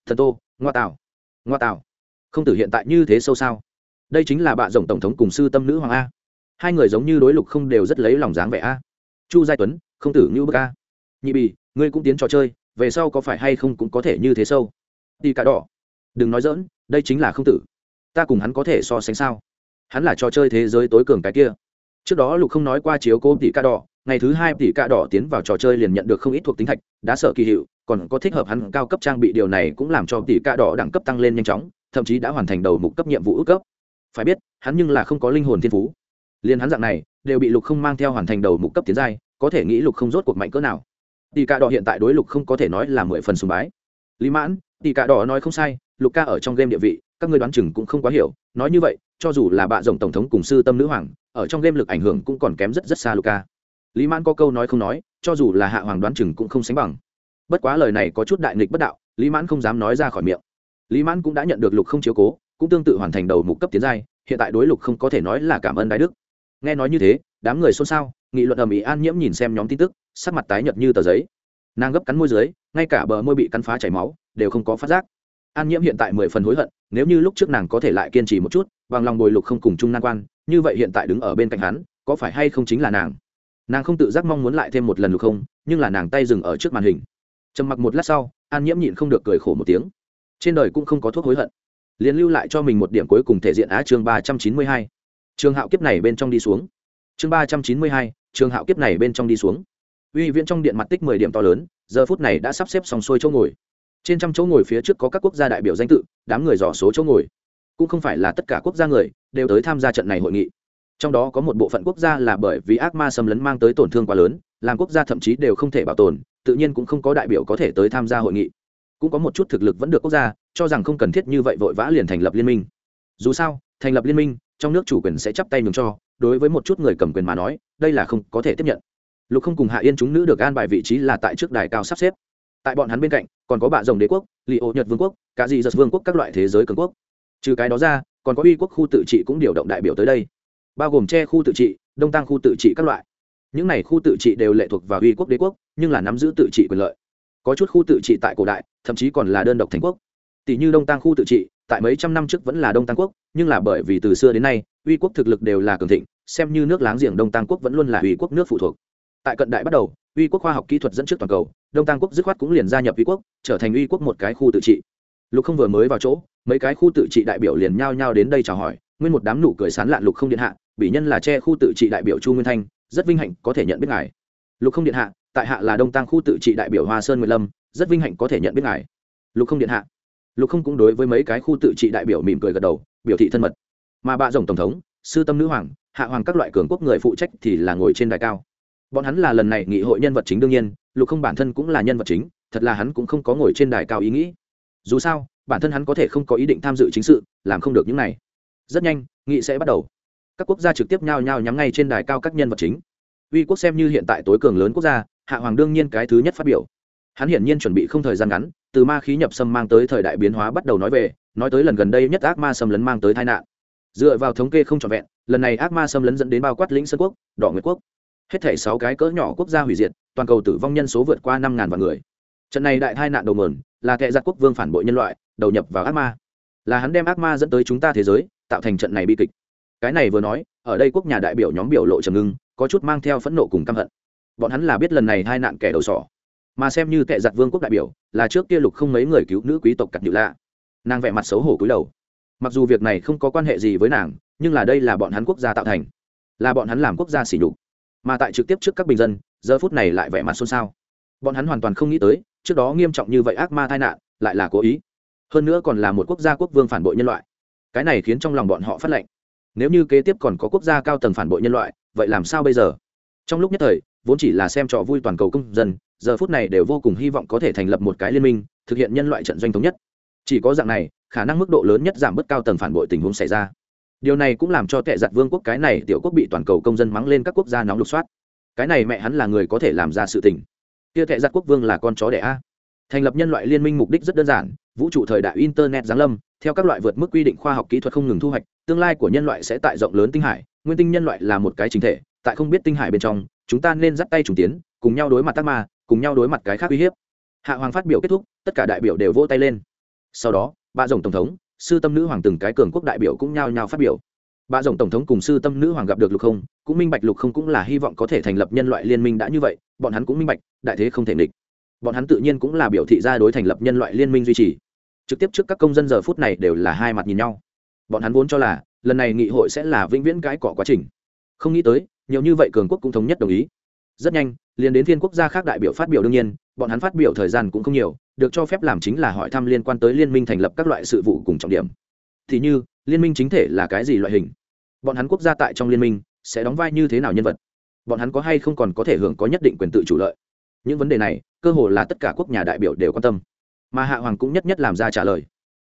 Thần tô ngoa tào, ngoa tào, không tử hiện tại như thế sâu sao? Đây chính là bạn rồng tổng thống cùng sư tâm nữ hoàng a. Hai người giống như đối lục không đều rất lấy lòng dáng vẻ a. Chu giai tuấn không tử như bức a. Nhị bì ngươi cũng tiến trò chơi về sau có phải hay không cũng có thể như thế sâu? Tỷ cả đỏ. Đừng nói dỡn đây chính là không tử. Ta cùng hắn có thể so sánh sao? Hắn là trò chơi thế giới tối cường cái kia. Trước đó lục không nói qua chiếu cố tỷ ca đỏ, ngày thứ hai tỷ ca đỏ tiến vào trò chơi liền nhận được không ít thuộc tính thạch, đã sợ kỳ hiệu, còn có thích hợp hắn cao cấp trang bị, điều này cũng làm cho tỷ ca đỏ đẳng cấp tăng lên nhanh chóng, thậm chí đã hoàn thành đầu mục cấp nhiệm vụ ước cấp. Phải biết, hắn nhưng là không có linh hồn thiên phú. Liền hắn dạng này, đều bị lục không mang theo hoàn thành đầu mục cấp tiến giai, có thể nghĩ lục không rốt cuộc mạnh cỡ nào. Tỷ ca đỏ hiện tại đối lục không có thể nói là mười phần sùng bái. Lý mãn tỷ cả đỏ nói không sai, lục ca ở trong game địa vị, các người đoán chừng cũng không quá hiểu. Nói như vậy, cho dù là bạ rồng tổng thống cùng sư tâm nữ hoàng, ở trong game lực ảnh hưởng cũng còn kém rất rất xa luka lý mãn có câu nói không nói, cho dù là hạ hoàng đoán chừng cũng không sánh bằng. Bất quá lời này có chút đại nghịch bất đạo, lý mãn không dám nói ra khỏi miệng. Lý mãn cũng đã nhận được lục không chiếu cố, cũng tương tự hoàn thành đầu mục cấp tiến giai, hiện tại đối lục không có thể nói là cảm ơn đại đức. Nghe nói như thế, đám người xôn xao, nghị luận ầm ĩ an nhiễm nhìn xem nhóm tin tức, sắc mặt tái nhợt như tờ giấy nàng gấp cắn môi dưới, ngay cả bờ môi bị cắn phá chảy máu, đều không có phát giác. An nhiễm hiện tại mười phần hối hận, nếu như lúc trước nàng có thể lại kiên trì một chút, bằng lòng bồi lục không cùng chung nan quan, như vậy hiện tại đứng ở bên cạnh hắn, có phải hay không chính là nàng? Nàng không tự giác mong muốn lại thêm một lần lục không, nhưng là nàng tay dừng ở trước màn hình. Trầm mặc một lát sau, an nhiễm nhịn không được cười khổ một tiếng. Trên đời cũng không có thuốc hối hận. Liền lưu lại cho mình một điểm cuối cùng thể diện á chương ba trăm chín mươi hai. Trường hạo kiếp này bên trong đi xuống. Chương ba trăm chín mươi hai, trường hạo kiếp này bên trong đi xuống uy viễn trong điện mặt tích mười điểm to lớn, giờ phút này đã sắp xếp xong xuôi chỗ ngồi. Trên trăm chỗ ngồi phía trước có các quốc gia đại biểu danh tự, đám người dò số chỗ ngồi. Cũng không phải là tất cả quốc gia người đều tới tham gia trận này hội nghị. Trong đó có một bộ phận quốc gia là bởi vì ác ma xâm lấn mang tới tổn thương quá lớn, làm quốc gia thậm chí đều không thể bảo tồn, tự nhiên cũng không có đại biểu có thể tới tham gia hội nghị. Cũng có một chút thực lực vẫn được quốc gia, cho rằng không cần thiết như vậy vội vã liền thành lập liên minh. Dù sao, thành lập liên minh, trong nước chủ quyền sẽ chắp tay nhường cho, đối với một chút người cầm quyền mà nói, đây là không có thể tiếp nhận lục không cùng hạ yên chúng nữ được an bài vị trí là tại trước đài cao sắp xếp. Tại bọn hắn bên cạnh, còn có bạ rồng đế quốc li ô nhật vương quốc, cả dị giật vương quốc các loại thế giới cường quốc. Trừ cái đó ra, còn có uy quốc khu tự trị cũng điều động đại biểu tới đây. Bao gồm tre khu tự trị, đông tăng khu tự trị các loại. Những này khu tự trị đều lệ thuộc vào uy quốc đế quốc, nhưng là nắm giữ tự trị quyền lợi. Có chút khu tự trị tại cổ đại, thậm chí còn là đơn độc thành quốc. Tỷ như đông tăng khu tự trị, tại mấy trăm năm trước vẫn là đông tăng quốc, nhưng là bởi vì từ xưa đến nay, uy quốc thực lực đều là cường thịnh, xem như nước láng giềng đông tăng quốc vẫn luôn là uy quốc nước phụ thuộc tại cận đại bắt đầu, uy quốc khoa học kỹ thuật dẫn trước toàn cầu, đông tăng quốc dứt khoát cũng liền gia nhập uy quốc, trở thành uy quốc một cái khu tự trị. Lục không vừa mới vào chỗ, mấy cái khu tự trị đại biểu liền nhao nhao đến đây chào hỏi, nguyên một đám nụ cười sán lạn lục không điện hạ, bị nhân là che khu tự trị đại biểu chu nguyên thanh, rất vinh hạnh có thể nhận biết ngài. Lục không điện hạ, tại hạ là đông tăng khu tự trị đại biểu hoa sơn nguyệt lâm, rất vinh hạnh có thể nhận biết ngài. Lục không điện hạ. Lục không cũng đối với mấy cái khu tự trị đại biểu mỉm cười gật đầu, biểu thị thân mật. Mà bạ rồng tổng thống, sư tâm nữ hoàng, hạ hoàng các loại cường quốc người phụ trách thì là ngồi trên đài cao bọn hắn là lần này nghị hội nhân vật chính đương nhiên, lục không bản thân cũng là nhân vật chính, thật là hắn cũng không có ngồi trên đài cao ý nghĩ. Dù sao, bản thân hắn có thể không có ý định tham dự chính sự, làm không được những này. Rất nhanh, nghị sẽ bắt đầu. Các quốc gia trực tiếp nhao nhao nhắm ngay trên đài cao các nhân vật chính. Uy quốc xem như hiện tại tối cường lớn quốc gia, hạ hoàng đương nhiên cái thứ nhất phát biểu. Hắn hiển nhiên chuẩn bị không thời gian ngắn, từ ma khí nhập xâm mang tới thời đại biến hóa bắt đầu nói về, nói tới lần gần đây nhất ác ma xâm lấn mang tới tai nạn. Dựa vào thống kê không trọn vẹn, lần này ác ma xâm lấn dẫn đến bao quát lĩnh sơn quốc, đỏ nguyệt quốc hết thể sáu cái cỡ nhỏ quốc gia hủy diệt, toàn cầu tử vong nhân số vượt qua năm ngàn vạn người. Trận này đại tai nạn đầu mườn là kẻ giặc quốc vương phản bội nhân loại, đầu nhập vào ác ma. Là hắn đem ác ma dẫn tới chúng ta thế giới, tạo thành trận này bi kịch. Cái này vừa nói, ở đây quốc nhà đại biểu nhóm biểu lộ trầm ngưng, có chút mang theo phẫn nộ cùng căm hận. Bọn hắn là biết lần này hai nạn kẻ đầu sỏ. Mà xem như tệ giặc vương quốc đại biểu, là trước kia lục không mấy người cứu nữ quý tộc cặt nhự lạ. Nàng vẽ mặt xấu hổ cúi đầu. Mặc dù việc này không có quan hệ gì với nàng, nhưng là đây là bọn hắn quốc gia tạo thành. Là bọn hắn làm quốc gia xỉ nhục mà tại trực tiếp trước các bình dân, giờ phút này lại vẻ mặt xôn xao. Bọn hắn hoàn toàn không nghĩ tới, trước đó nghiêm trọng như vậy ác ma tai nạn, lại là cố ý. Hơn nữa còn là một quốc gia quốc vương phản bội nhân loại. Cái này khiến trong lòng bọn họ phát lệnh. Nếu như kế tiếp còn có quốc gia cao tầng phản bội nhân loại, vậy làm sao bây giờ? Trong lúc nhất thời, vốn chỉ là xem trò vui toàn cầu công dân, giờ phút này đều vô cùng hy vọng có thể thành lập một cái liên minh, thực hiện nhân loại trận doanh thống nhất. Chỉ có dạng này, khả năng mức độ lớn nhất giảm bớt cao tầng phản bội tình huống xảy ra điều này cũng làm cho tệ giặt vương quốc cái này tiểu quốc bị toàn cầu công dân mắng lên các quốc gia nóng lục soát. Cái này mẹ hắn là người có thể làm ra sự tình. Kia tệ giặt quốc vương là con chó đẻ a. Thành lập nhân loại liên minh mục đích rất đơn giản, vũ trụ thời đại internet giáng lâm, theo các loại vượt mức quy định khoa học kỹ thuật không ngừng thu hoạch, tương lai của nhân loại sẽ tại rộng lớn tinh hải, nguyên tinh nhân loại là một cái chính thể, tại không biết tinh hải bên trong, chúng ta nên dắt tay trùng tiến, cùng nhau đối mặt tác ma, cùng nhau đối mặt cái khác uy hiếp. Hạ hoàng phát biểu kết thúc, tất cả đại biểu đều vỗ tay lên. Sau đó bà rồng tổng thống sư tâm nữ hoàng từng cái cường quốc đại biểu cũng nhao nhao phát biểu. Bà rồng tổng thống cùng sư tâm nữ hoàng gặp được lục không, cũng minh bạch lục không cũng là hy vọng có thể thành lập nhân loại liên minh đã như vậy, bọn hắn cũng minh bạch, đại thế không thể nghịch. Bọn hắn tự nhiên cũng là biểu thị ra đối thành lập nhân loại liên minh duy trì. Trực tiếp trước các công dân giờ phút này đều là hai mặt nhìn nhau. Bọn hắn vốn cho là, lần này nghị hội sẽ là vĩnh viễn cái cỏ quá trình. Không nghĩ tới, nhiều như vậy cường quốc cũng thống nhất đồng ý. Rất nhanh, liền đến thiên quốc gia khác đại biểu phát biểu đương nhiên bọn hắn phát biểu thời gian cũng không nhiều, được cho phép làm chính là hỏi thăm liên quan tới liên minh thành lập các loại sự vụ cùng trọng điểm. Thì như, liên minh chính thể là cái gì loại hình? Bọn hắn quốc gia tại trong liên minh sẽ đóng vai như thế nào nhân vật? Bọn hắn có hay không còn có thể hưởng có nhất định quyền tự chủ lợi? Những vấn đề này, cơ hồ là tất cả quốc nhà đại biểu đều quan tâm. Mà hạ hoàng cũng nhất nhất làm ra trả lời.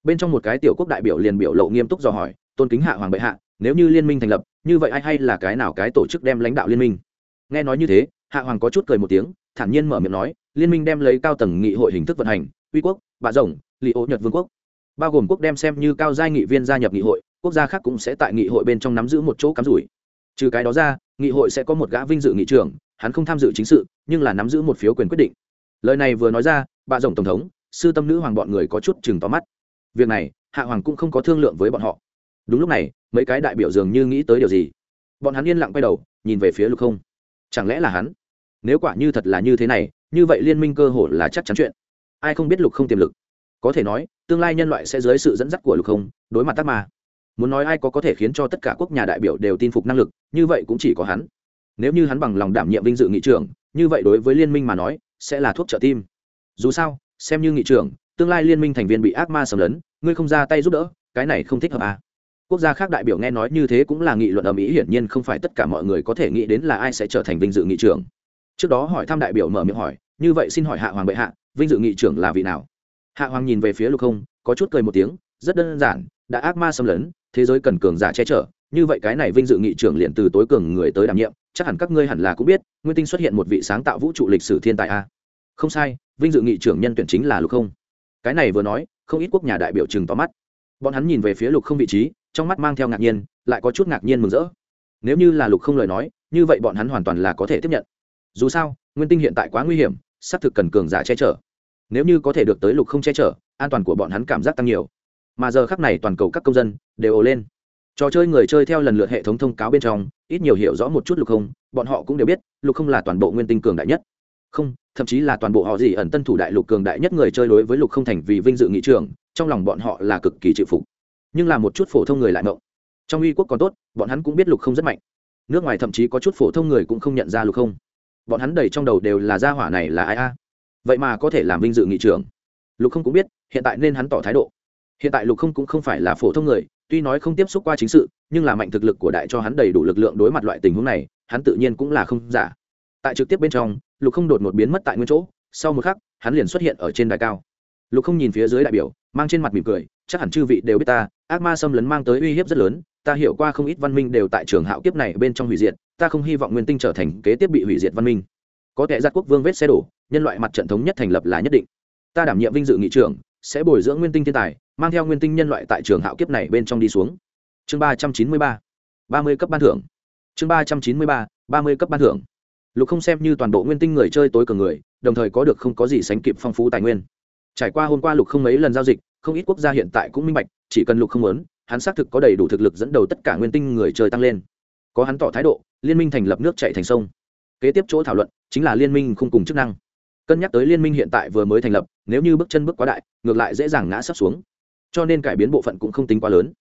Bên trong một cái tiểu quốc đại biểu liền biểu lộ nghiêm túc dò hỏi, tôn kính hạ hoàng bệ hạ, nếu như liên minh thành lập, như vậy ai hay là cái nào cái tổ chức đem lãnh đạo liên minh? Nghe nói như thế, hạ hoàng có chút cười một tiếng thản nhiên mở miệng nói, liên minh đem lấy cao tầng nghị hội hình thức vận hành, uy quốc bà rồng li ô nhật vương quốc. Bao gồm quốc đem xem như cao giai nghị viên gia nhập nghị hội, quốc gia khác cũng sẽ tại nghị hội bên trong nắm giữ một chỗ cắm rủi. Trừ cái đó ra, nghị hội sẽ có một gã vinh dự nghị trưởng, hắn không tham dự chính sự, nhưng là nắm giữ một phiếu quyền quyết định. Lời này vừa nói ra bà rồng tổng thống, sư tâm nữ hoàng bọn người có chút chừng to mắt. Việc này, hạ hoàng cũng không có thương lượng với bọn họ. Đúng lúc này, mấy cái đại biểu dường như nghĩ tới điều gì. Bọn hắn yên lặng quay đầu, nhìn về phía lục không. Chẳng lẽ là hắn? Nếu quả như thật là như thế này, như vậy liên minh cơ hội là chắc chắn chuyện. Ai không biết lục không tiềm lực? Có thể nói, tương lai nhân loại sẽ dưới sự dẫn dắt của lục không, đối mặt tắc ma. Muốn nói ai có có thể khiến cho tất cả quốc nhà đại biểu đều tin phục năng lực, như vậy cũng chỉ có hắn. Nếu như hắn bằng lòng đảm nhiệm vinh dự nghị trưởng, như vậy đối với liên minh mà nói, sẽ là thuốc trợ tim. Dù sao, xem như nghị trưởng, tương lai liên minh thành viên bị ác ma sầm lấn, ngươi không ra tay giúp đỡ, cái này không thích hợp à. quốc gia khác đại biểu nghe nói như thế cũng là nghị luận ở mỹ hiển nhiên không phải tất cả mọi người có thể nghĩ đến là ai sẽ trở thành vinh dự nghị trưởng trước đó hỏi thăm đại biểu mở miệng hỏi, như vậy xin hỏi hạ hoàng bệ hạ, vinh dự nghị trưởng là vị nào? Hạ hoàng nhìn về phía lục không, có chút cười một tiếng, rất đơn giản, đã ác ma xâm lấn, thế giới cần cường giả che chở, như vậy cái này vinh dự nghị trưởng liền từ tối cường người tới đảm nhiệm, chắc hẳn các ngươi hẳn là cũng biết, nguyên tinh xuất hiện một vị sáng tạo vũ trụ lịch sử thiên tài a. Không sai, vinh dự nghị trưởng nhân tuyển chính là lục không. Cái này vừa nói, không ít quốc nhà đại biểu chừng tóm mắt. Bọn hắn nhìn về phía lục không vị trí, trong mắt mang theo ngạc nhiên, lại có chút ngạc nhiên mừng rỡ. Nếu như là lục không lời nói, như vậy bọn hắn hoàn toàn là có thể tiếp nhận dù sao, nguyên tinh hiện tại quá nguy hiểm, xác thực cần cường giả che chở. Nếu như có thể được tới lục không che chở, an toàn của bọn hắn cảm giác tăng nhiều. Mà giờ khắc này toàn cầu các công dân đều ồ lên. Trò chơi người chơi theo lần lượt hệ thống thông cáo bên trong, ít nhiều hiểu rõ một chút lục không, bọn họ cũng đều biết, lục không là toàn bộ nguyên tinh cường đại nhất. Không, thậm chí là toàn bộ họ gì ẩn tân thủ đại lục cường đại nhất người chơi đối với lục không thành vì vinh dự nghị trường, trong lòng bọn họ là cực kỳ chịu phục. Nhưng là một chút phổ thông người lại mộng. Trong uy quốc còn tốt, bọn hắn cũng biết lục không rất mạnh. Nước ngoài thậm chí có chút phổ thông người cũng không nhận ra lục không bọn hắn đầy trong đầu đều là gia hỏa này là ai a? Vậy mà có thể làm vinh dự nghị trưởng. Lục không cũng biết, hiện tại nên hắn tỏ thái độ. Hiện tại lục không cũng không phải là phổ thông người, tuy nói không tiếp xúc qua chính sự, nhưng là mạnh thực lực của đại cho hắn đầy đủ lực lượng đối mặt loại tình huống này, hắn tự nhiên cũng là không giả. Tại trực tiếp bên trong, lục không đột ngột biến mất tại nguyên chỗ, sau một khắc, hắn liền xuất hiện ở trên đài cao. Lục không nhìn phía dưới đại biểu, mang trên mặt mỉm cười, chắc hẳn chư vị đều biết ta, ác ma xâm lấn mang tới uy hiếp rất lớn ta hiểu qua không ít văn minh đều tại trường hạo kiếp này bên trong hủy diệt, ta không hy vọng nguyên tinh trở thành kế tiếp bị hủy diệt văn minh. Có thể giặc quốc vương vết xe đổ, nhân loại mặt trận thống nhất thành lập là nhất định. Ta đảm nhiệm vinh dự nghị trưởng, sẽ bồi dưỡng nguyên tinh thiên tài, mang theo nguyên tinh nhân loại tại trường hạo kiếp này bên trong đi xuống. Chương ba trăm chín mươi ba ba mươi cấp ban thưởng. Chương ba trăm chín mươi ba ba mươi cấp ban thưởng. Lục không xem như toàn bộ nguyên tinh người chơi tối cường người, đồng thời có được không có gì sánh kịp phong phú tài nguyên. Trải qua hôm qua lục không mấy lần giao dịch, không ít quốc gia hiện tại cũng minh bạch, chỉ cần lục không muốn hắn xác thực có đầy đủ thực lực dẫn đầu tất cả nguyên tinh người chơi tăng lên. Có hắn tỏ thái độ, liên minh thành lập nước chạy thành sông. Kế tiếp chỗ thảo luận chính là liên minh không cùng chức năng. Cân nhắc tới liên minh hiện tại vừa mới thành lập, nếu như bước chân bước quá đại, ngược lại dễ dàng ngã sắp xuống. Cho nên cải biến bộ phận cũng không tính quá lớn.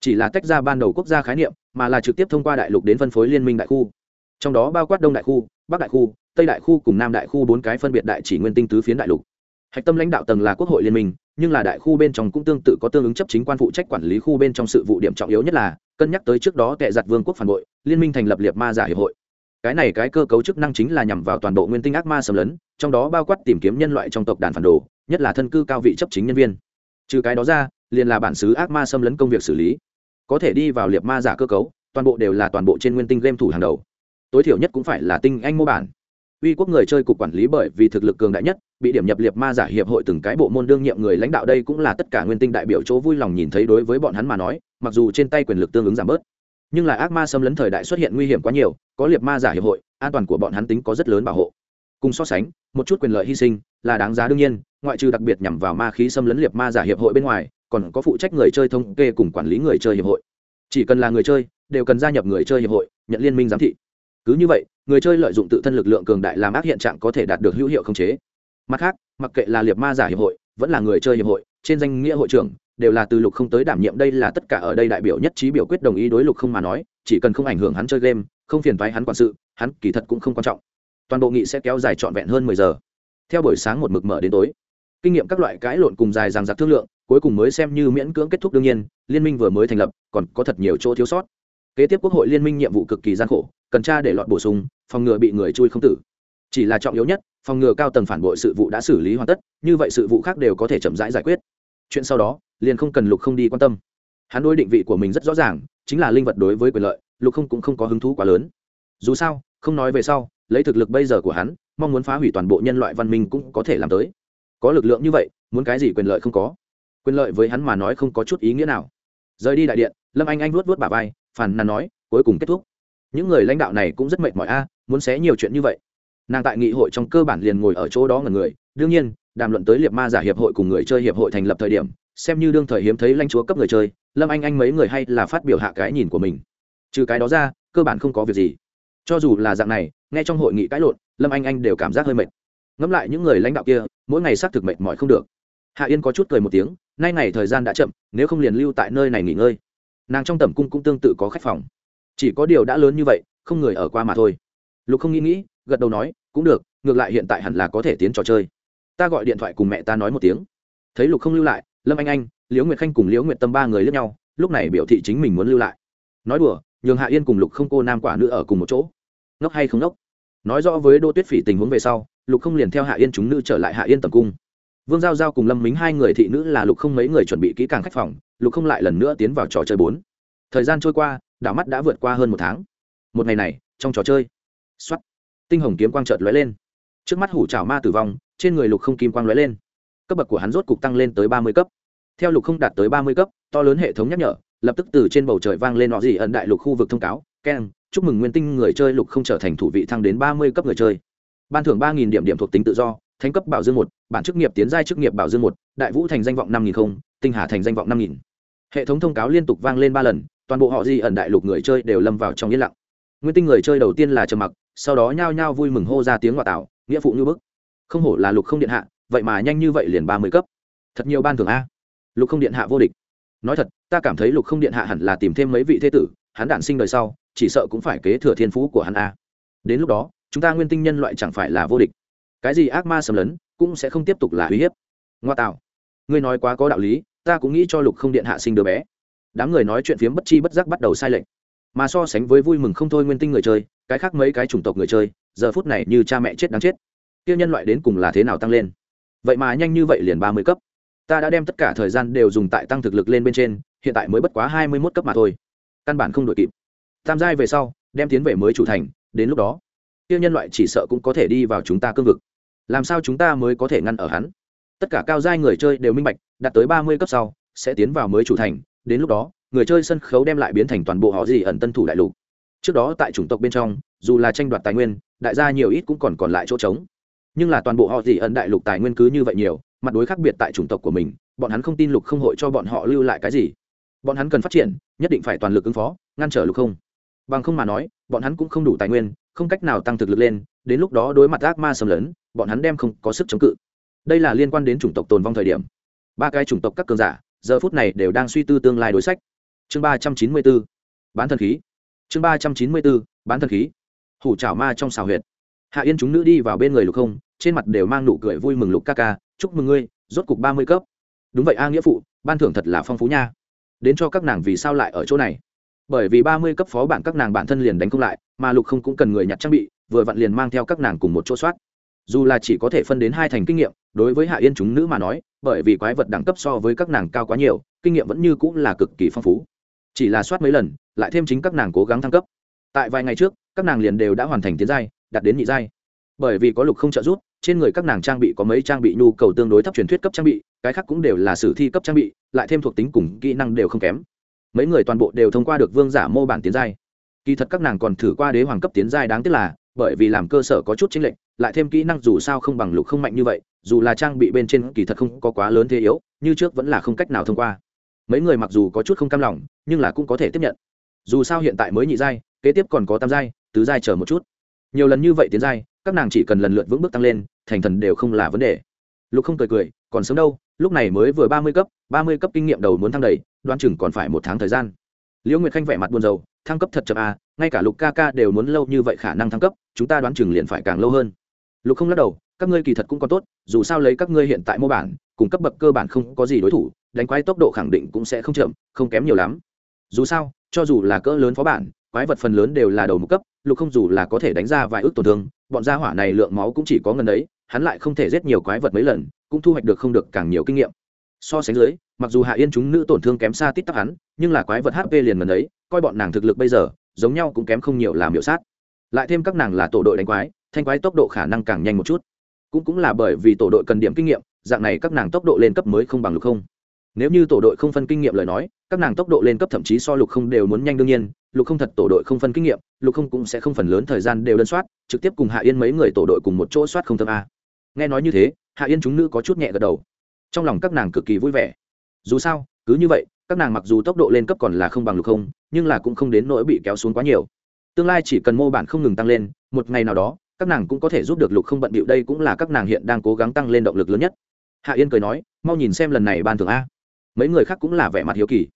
Chỉ là tách ra ban đầu quốc gia khái niệm, mà là trực tiếp thông qua đại lục đến phân phối liên minh đại khu. Trong đó bao quát đông đại khu, bắc đại khu, tây đại khu cùng nam đại khu bốn cái phân biệt đại chỉ nguyên tinh tứ phiến đại lục. Hạch tâm lãnh đạo tầng là quốc hội liên minh nhưng là đại khu bên trong cũng tương tự có tương ứng chấp chính quan phụ trách quản lý khu bên trong sự vụ điểm trọng yếu nhất là, cân nhắc tới trước đó tệ giặt vương quốc phản bội, liên minh thành lập liệt ma giả hiệp hội. Cái này cái cơ cấu chức năng chính là nhằm vào toàn bộ nguyên tinh ác ma xâm lấn, trong đó bao quát tìm kiếm nhân loại trong tộc đàn phản đồ, nhất là thân cư cao vị chấp chính nhân viên. Trừ cái đó ra, liền là bản xứ ác ma xâm lấn công việc xử lý. Có thể đi vào liệt ma giả cơ cấu, toàn bộ đều là toàn bộ trên nguyên tinh game thủ hàng đầu. Tối thiểu nhất cũng phải là tinh anh mô bản uy quốc người chơi cục quản lý bởi vì thực lực cường đại nhất, bị điểm nhập liệt ma giả hiệp hội từng cái bộ môn đương nhiệm người lãnh đạo đây cũng là tất cả nguyên tinh đại biểu chỗ vui lòng nhìn thấy đối với bọn hắn mà nói, mặc dù trên tay quyền lực tương ứng giảm bớt, nhưng là ác ma xâm lấn thời đại xuất hiện nguy hiểm quá nhiều, có liệt ma giả hiệp hội, an toàn của bọn hắn tính có rất lớn bảo hộ. Cùng so sánh, một chút quyền lợi hy sinh là đáng giá đương nhiên, ngoại trừ đặc biệt nhằm vào ma khí xâm lấn liệt ma giả hiệp hội bên ngoài, còn có phụ trách người chơi thống kê cùng quản lý người chơi hiệp hội. Chỉ cần là người chơi, đều cần gia nhập người chơi hiệp hội, nhận liên minh giám thị. Cứ như vậy người chơi lợi dụng tự thân lực lượng cường đại làm ác hiện trạng có thể đạt được hữu hiệu khống chế. Mặt khác, mặc kệ là liệt ma giả hiệp hội, vẫn là người chơi hiệp hội, trên danh nghĩa hội trưởng, đều là từ lục không tới đảm nhiệm đây là tất cả ở đây đại biểu nhất trí biểu quyết đồng ý đối lục không mà nói, chỉ cần không ảnh hưởng hắn chơi game, không phiền thoái hắn quản sự, hắn kỳ thật cũng không quan trọng. Toàn bộ nghị sẽ kéo dài trọn vẹn hơn mười giờ. Theo buổi sáng một mực mở đến tối, kinh nghiệm các loại cãi lộn cùng dài dằng dặc thương lượng, cuối cùng mới xem như miễn cưỡng kết thúc đương nhiên, liên minh vừa mới thành lập, còn có thật nhiều chỗ thiếu sót. Kế tiếp quốc hội liên minh nhiệm vụ cực kỳ gian khổ, cần tra để lọt bổ sung phòng ngừa bị người chui không tử. Chỉ là trọng yếu nhất, phòng ngừa cao tầng phản bội sự vụ đã xử lý hoàn tất, như vậy sự vụ khác đều có thể chậm rãi giải quyết. Chuyện sau đó, liền không cần lục không đi quan tâm. Hắn đối định vị của mình rất rõ ràng, chính là linh vật đối với quyền lợi, lục không cũng không có hứng thú quá lớn. Dù sao, không nói về sau, lấy thực lực bây giờ của hắn, mong muốn phá hủy toàn bộ nhân loại văn minh cũng có thể làm tới. Có lực lượng như vậy, muốn cái gì quyền lợi không có. Quyền lợi với hắn mà nói không có chút ý nghĩa nào. Rời đi đại điện, lâm anh anh vuốt vuốt bà vai, phàn nàn nói, cuối cùng kết thúc. Những người lãnh đạo này cũng rất mệt mỏi a muốn xé nhiều chuyện như vậy. Nàng tại nghị hội trong cơ bản liền ngồi ở chỗ đó ngần người, đương nhiên, đàm luận tới liệt ma giả hiệp hội cùng người chơi hiệp hội thành lập thời điểm, xem như đương thời hiếm thấy lãnh chúa cấp người chơi, lâm anh anh mấy người hay là phát biểu hạ cái nhìn của mình. Trừ cái đó ra, cơ bản không có việc gì. Cho dù là dạng này, nghe trong hội nghị cãi lộn, lâm anh anh đều cảm giác hơi mệt. Ngẫm lại những người lãnh đạo kia, mỗi ngày xác thực mệt mỏi không được. Hạ yên có chút cười một tiếng, nay ngày thời gian đã chậm, nếu không liền lưu tại nơi này nghỉ ngơi. Nàng trong tầm cung cũng tương tự có khách phòng. Chỉ có điều đã lớn như vậy, không người ở qua mà thôi lục không nghĩ nghĩ, gật đầu nói, cũng được, ngược lại hiện tại hẳn là có thể tiến trò chơi. Ta gọi điện thoại cùng mẹ ta nói một tiếng. Thấy lục không lưu lại, lâm anh anh, liễu nguyệt khanh cùng liễu nguyệt tâm ba người lướt nhau, lúc này biểu thị chính mình muốn lưu lại. Nói đùa, nhường hạ yên cùng lục không cô nam quả nữ ở cùng một chỗ. Ngốc hay không ngốc? Nói rõ với đô tuyết phỉ tình huống về sau, lục không liền theo hạ yên chúng nữ trở lại hạ yên tầm cung. Vương giao giao cùng lâm mính hai người thị nữ là lục không mấy người chuẩn bị kỹ càng khách phòng, lục không lại lần nữa tiến vào trò chơi bốn. Thời gian trôi qua, đảo mắt đã vượt qua hơn một tháng. Một ngày này, trong trò chơi x o á t tinh hồng kiếm quang trợt lóe lên. Trước mắt hủ trào ma tử vong, trên người lục không kim quang lóe lên. Cấp bậc của hắn rốt cục tăng lên tới ba mươi cấp. Theo lục không đạt tới ba mươi cấp, to lớn hệ thống nhắc nhở, lập tức từ trên bầu trời vang lên nọ gì ẩn đại lục khu vực thông cáo, keng, chúc mừng nguyên tinh người chơi lục không trở thành thủ vị thăng đến ba mươi cấp người chơi. Ban thưởng ba nghìn điểm điểm thuộc tính tự do, thánh cấp bảo dương một, bản chức nghiệp tiến giai chức nghiệp bảo dương một, đại vũ thành danh vọng năm nghìn không, tinh hà thành danh vọng năm nghìn. Hệ thống thông cáo liên tục vang lên ba lần, toàn bộ họ di ẩn đại lục người chơi đều lâm vào trong yên lặng. Nguyên tinh người chơi đầu tiên là trầm mặc sau đó nhao nhao vui mừng hô ra tiếng ngoại tạo, nghĩa phụ như bức. Không hổ là lục không điện hạ, vậy mà nhanh như vậy liền ba mươi cấp. Thật nhiều ban thưởng a. Lục không điện hạ vô địch. Nói thật, ta cảm thấy lục không điện hạ hẳn là tìm thêm mấy vị thế tử, hắn đản sinh đời sau, chỉ sợ cũng phải kế thừa thiên phú của hắn a. Đến lúc đó, chúng ta nguyên tinh nhân loại chẳng phải là vô địch. Cái gì ác ma xâm lấn, cũng sẽ không tiếp tục là uy hiếp. Ngoa tạo. Ngươi nói quá có đạo lý, ta cũng nghĩ cho lục không điện hạ sinh đứa bé. Đám người nói chuyện phiếm bất chi bất giác bắt đầu sai lệch. Mà so sánh với vui mừng không thôi nguyên tinh người chơi cái khác mấy cái chủng tộc người chơi, giờ phút này như cha mẹ chết đáng chết. Tiêu nhân loại đến cùng là thế nào tăng lên? Vậy mà nhanh như vậy liền ba mươi cấp. Ta đã đem tất cả thời gian đều dùng tại tăng thực lực lên bên trên, hiện tại mới bất quá hai mươi mốt cấp mà thôi. Căn bản không đội kịp. Tam giai về sau, đem tiến về mới chủ thành, đến lúc đó tiêu nhân loại chỉ sợ cũng có thể đi vào chúng ta cương vực. Làm sao chúng ta mới có thể ngăn ở hắn? Tất cả cao giai người chơi đều minh bạch, đạt tới ba mươi cấp sau, sẽ tiến vào mới chủ thành, đến lúc đó, người chơi sân khấu đem lại biến thành toàn bộ họ gì ẩn tân thủ đại lục trước đó tại chủng tộc bên trong, dù là tranh đoạt tài nguyên, đại gia nhiều ít cũng còn còn lại chỗ trống. Nhưng là toàn bộ họ gì ẩn đại lục tài nguyên cứ như vậy nhiều, mặt đối khác biệt tại chủng tộc của mình, bọn hắn không tin lục không hội cho bọn họ lưu lại cái gì. Bọn hắn cần phát triển, nhất định phải toàn lực ứng phó, ngăn trở lục không. Bằng không mà nói, bọn hắn cũng không đủ tài nguyên, không cách nào tăng thực lực lên, đến lúc đó đối mặt ác ma xâm lấn, bọn hắn đem không có sức chống cự. Đây là liên quan đến chủng tộc tồn vong thời điểm. Ba cái chủng tộc các cường giả, giờ phút này đều đang suy tư tương lai đối sách. Chương ba trăm chín mươi bốn. Bán thần khí chương ba trăm chín mươi bốn, bán thần khí. Hủ chảo ma trong xào huyệt. Hạ yên chúng nữ đi vào bên người lục không trên mặt đều mang nụ cười vui mừng lục ca ca chúc mừng ngươi rốt cục ba mươi cấp. Đúng vậy a nghĩa phụ ban thưởng thật là phong phú nha. Đến cho các nàng vì sao lại ở chỗ này. Bởi vì ba mươi cấp phó bản các nàng bản thân liền đánh không lại mà lục không cũng cần người nhặt trang bị vừa vặn liền mang theo các nàng cùng một chỗ soát. Dù là chỉ có thể phân đến hai thành kinh nghiệm đối với hạ yên chúng nữ mà nói bởi vì quái vật đẳng cấp so với các nàng cao quá nhiều kinh nghiệm vẫn như cũng là cực kỳ phong phú chỉ là soát mấy lần, lại thêm chính các nàng cố gắng thăng cấp. Tại vài ngày trước, các nàng liền đều đã hoàn thành tiến giai, đạt đến nhị giai. Bởi vì có lục không trợ giúp, trên người các nàng trang bị có mấy trang bị nhu cầu tương đối thấp truyền thuyết cấp trang bị, cái khác cũng đều là sử thi cấp trang bị, lại thêm thuộc tính cùng kỹ năng đều không kém. Mấy người toàn bộ đều thông qua được vương giả mô bản tiến giai. Kỳ thật các nàng còn thử qua đế hoàng cấp tiến giai đáng tiếc là, bởi vì làm cơ sở có chút chính lệnh lại thêm kỹ năng dù sao không bằng lục không mạnh như vậy, dù là trang bị bên trên kỳ thật không có quá lớn thế yếu, như trước vẫn là không cách nào thông qua. Mấy người mặc dù có chút không cam lòng nhưng là cũng có thể tiếp nhận. Dù sao hiện tại mới nhị giai, kế tiếp còn có tam giai, tứ giai chờ một chút. Nhiều lần như vậy tiến giai, các nàng chỉ cần lần lượt vững bước tăng lên, thành thần đều không là vấn đề. Lục không cười cười, còn sớm đâu, lúc này mới vừa ba mươi cấp, ba mươi cấp kinh nghiệm đầu muốn thăng đầy đoan chừng còn phải một tháng thời gian. Liễu nguyệt khanh vẻ mặt buồn rầu, thăng cấp thật chậm à ngay cả lục ca ca đều muốn lâu như vậy khả năng thăng cấp, chúng ta đoán chừng liền phải càng lâu hơn. Lục không lắc đầu, các ngươi kỳ thật cũng còn tốt, dù sao lấy các ngươi hiện tại mô bản, cùng cấp bậc cơ bản không có gì đối thủ, đánh quái tốc độ khẳng định cũng sẽ không chậm, không kém nhiều lắm dù sao, cho dù là cỡ lớn phó bản, quái vật phần lớn đều là đầu một cấp, lục không dù là có thể đánh ra vài ước tổn thương, bọn gia hỏa này lượng máu cũng chỉ có ngần đấy, hắn lại không thể giết nhiều quái vật mấy lần, cũng thu hoạch được không được càng nhiều kinh nghiệm. So sánh dưới, mặc dù hạ yên chúng nữ tổn thương kém xa tít tắc hắn, nhưng là quái vật hp liền ngần đấy, coi bọn nàng thực lực bây giờ, giống nhau cũng kém không nhiều làm hiệu sát. Lại thêm các nàng là tổ đội đánh quái, thanh quái tốc độ khả năng càng nhanh một chút. Cũng cũng là bởi vì tổ đội cần điểm kinh nghiệm, dạng này các nàng tốc độ lên cấp mới không bằng lục không nếu như tổ đội không phân kinh nghiệm lời nói, các nàng tốc độ lên cấp thậm chí so lục không đều muốn nhanh đương nhiên, lục không thật tổ đội không phân kinh nghiệm, lục không cũng sẽ không phần lớn thời gian đều đơn soát, trực tiếp cùng hạ yên mấy người tổ đội cùng một chỗ soát không tâm a. Nghe nói như thế, hạ yên chúng nữ có chút nhẹ gật đầu. Trong lòng các nàng cực kỳ vui vẻ. Dù sao, cứ như vậy, các nàng mặc dù tốc độ lên cấp còn là không bằng lục không, nhưng là cũng không đến nỗi bị kéo xuống quá nhiều. Tương lai chỉ cần mô bản không ngừng tăng lên, một ngày nào đó, các nàng cũng có thể giúp được lục không bận bịu đây cũng là các nàng hiện đang cố gắng tăng lên động lực lớn nhất. Hạ yên cười nói, mau nhìn xem lần này ban thường a mấy người khác cũng là vẻ mặt hiếu kỳ.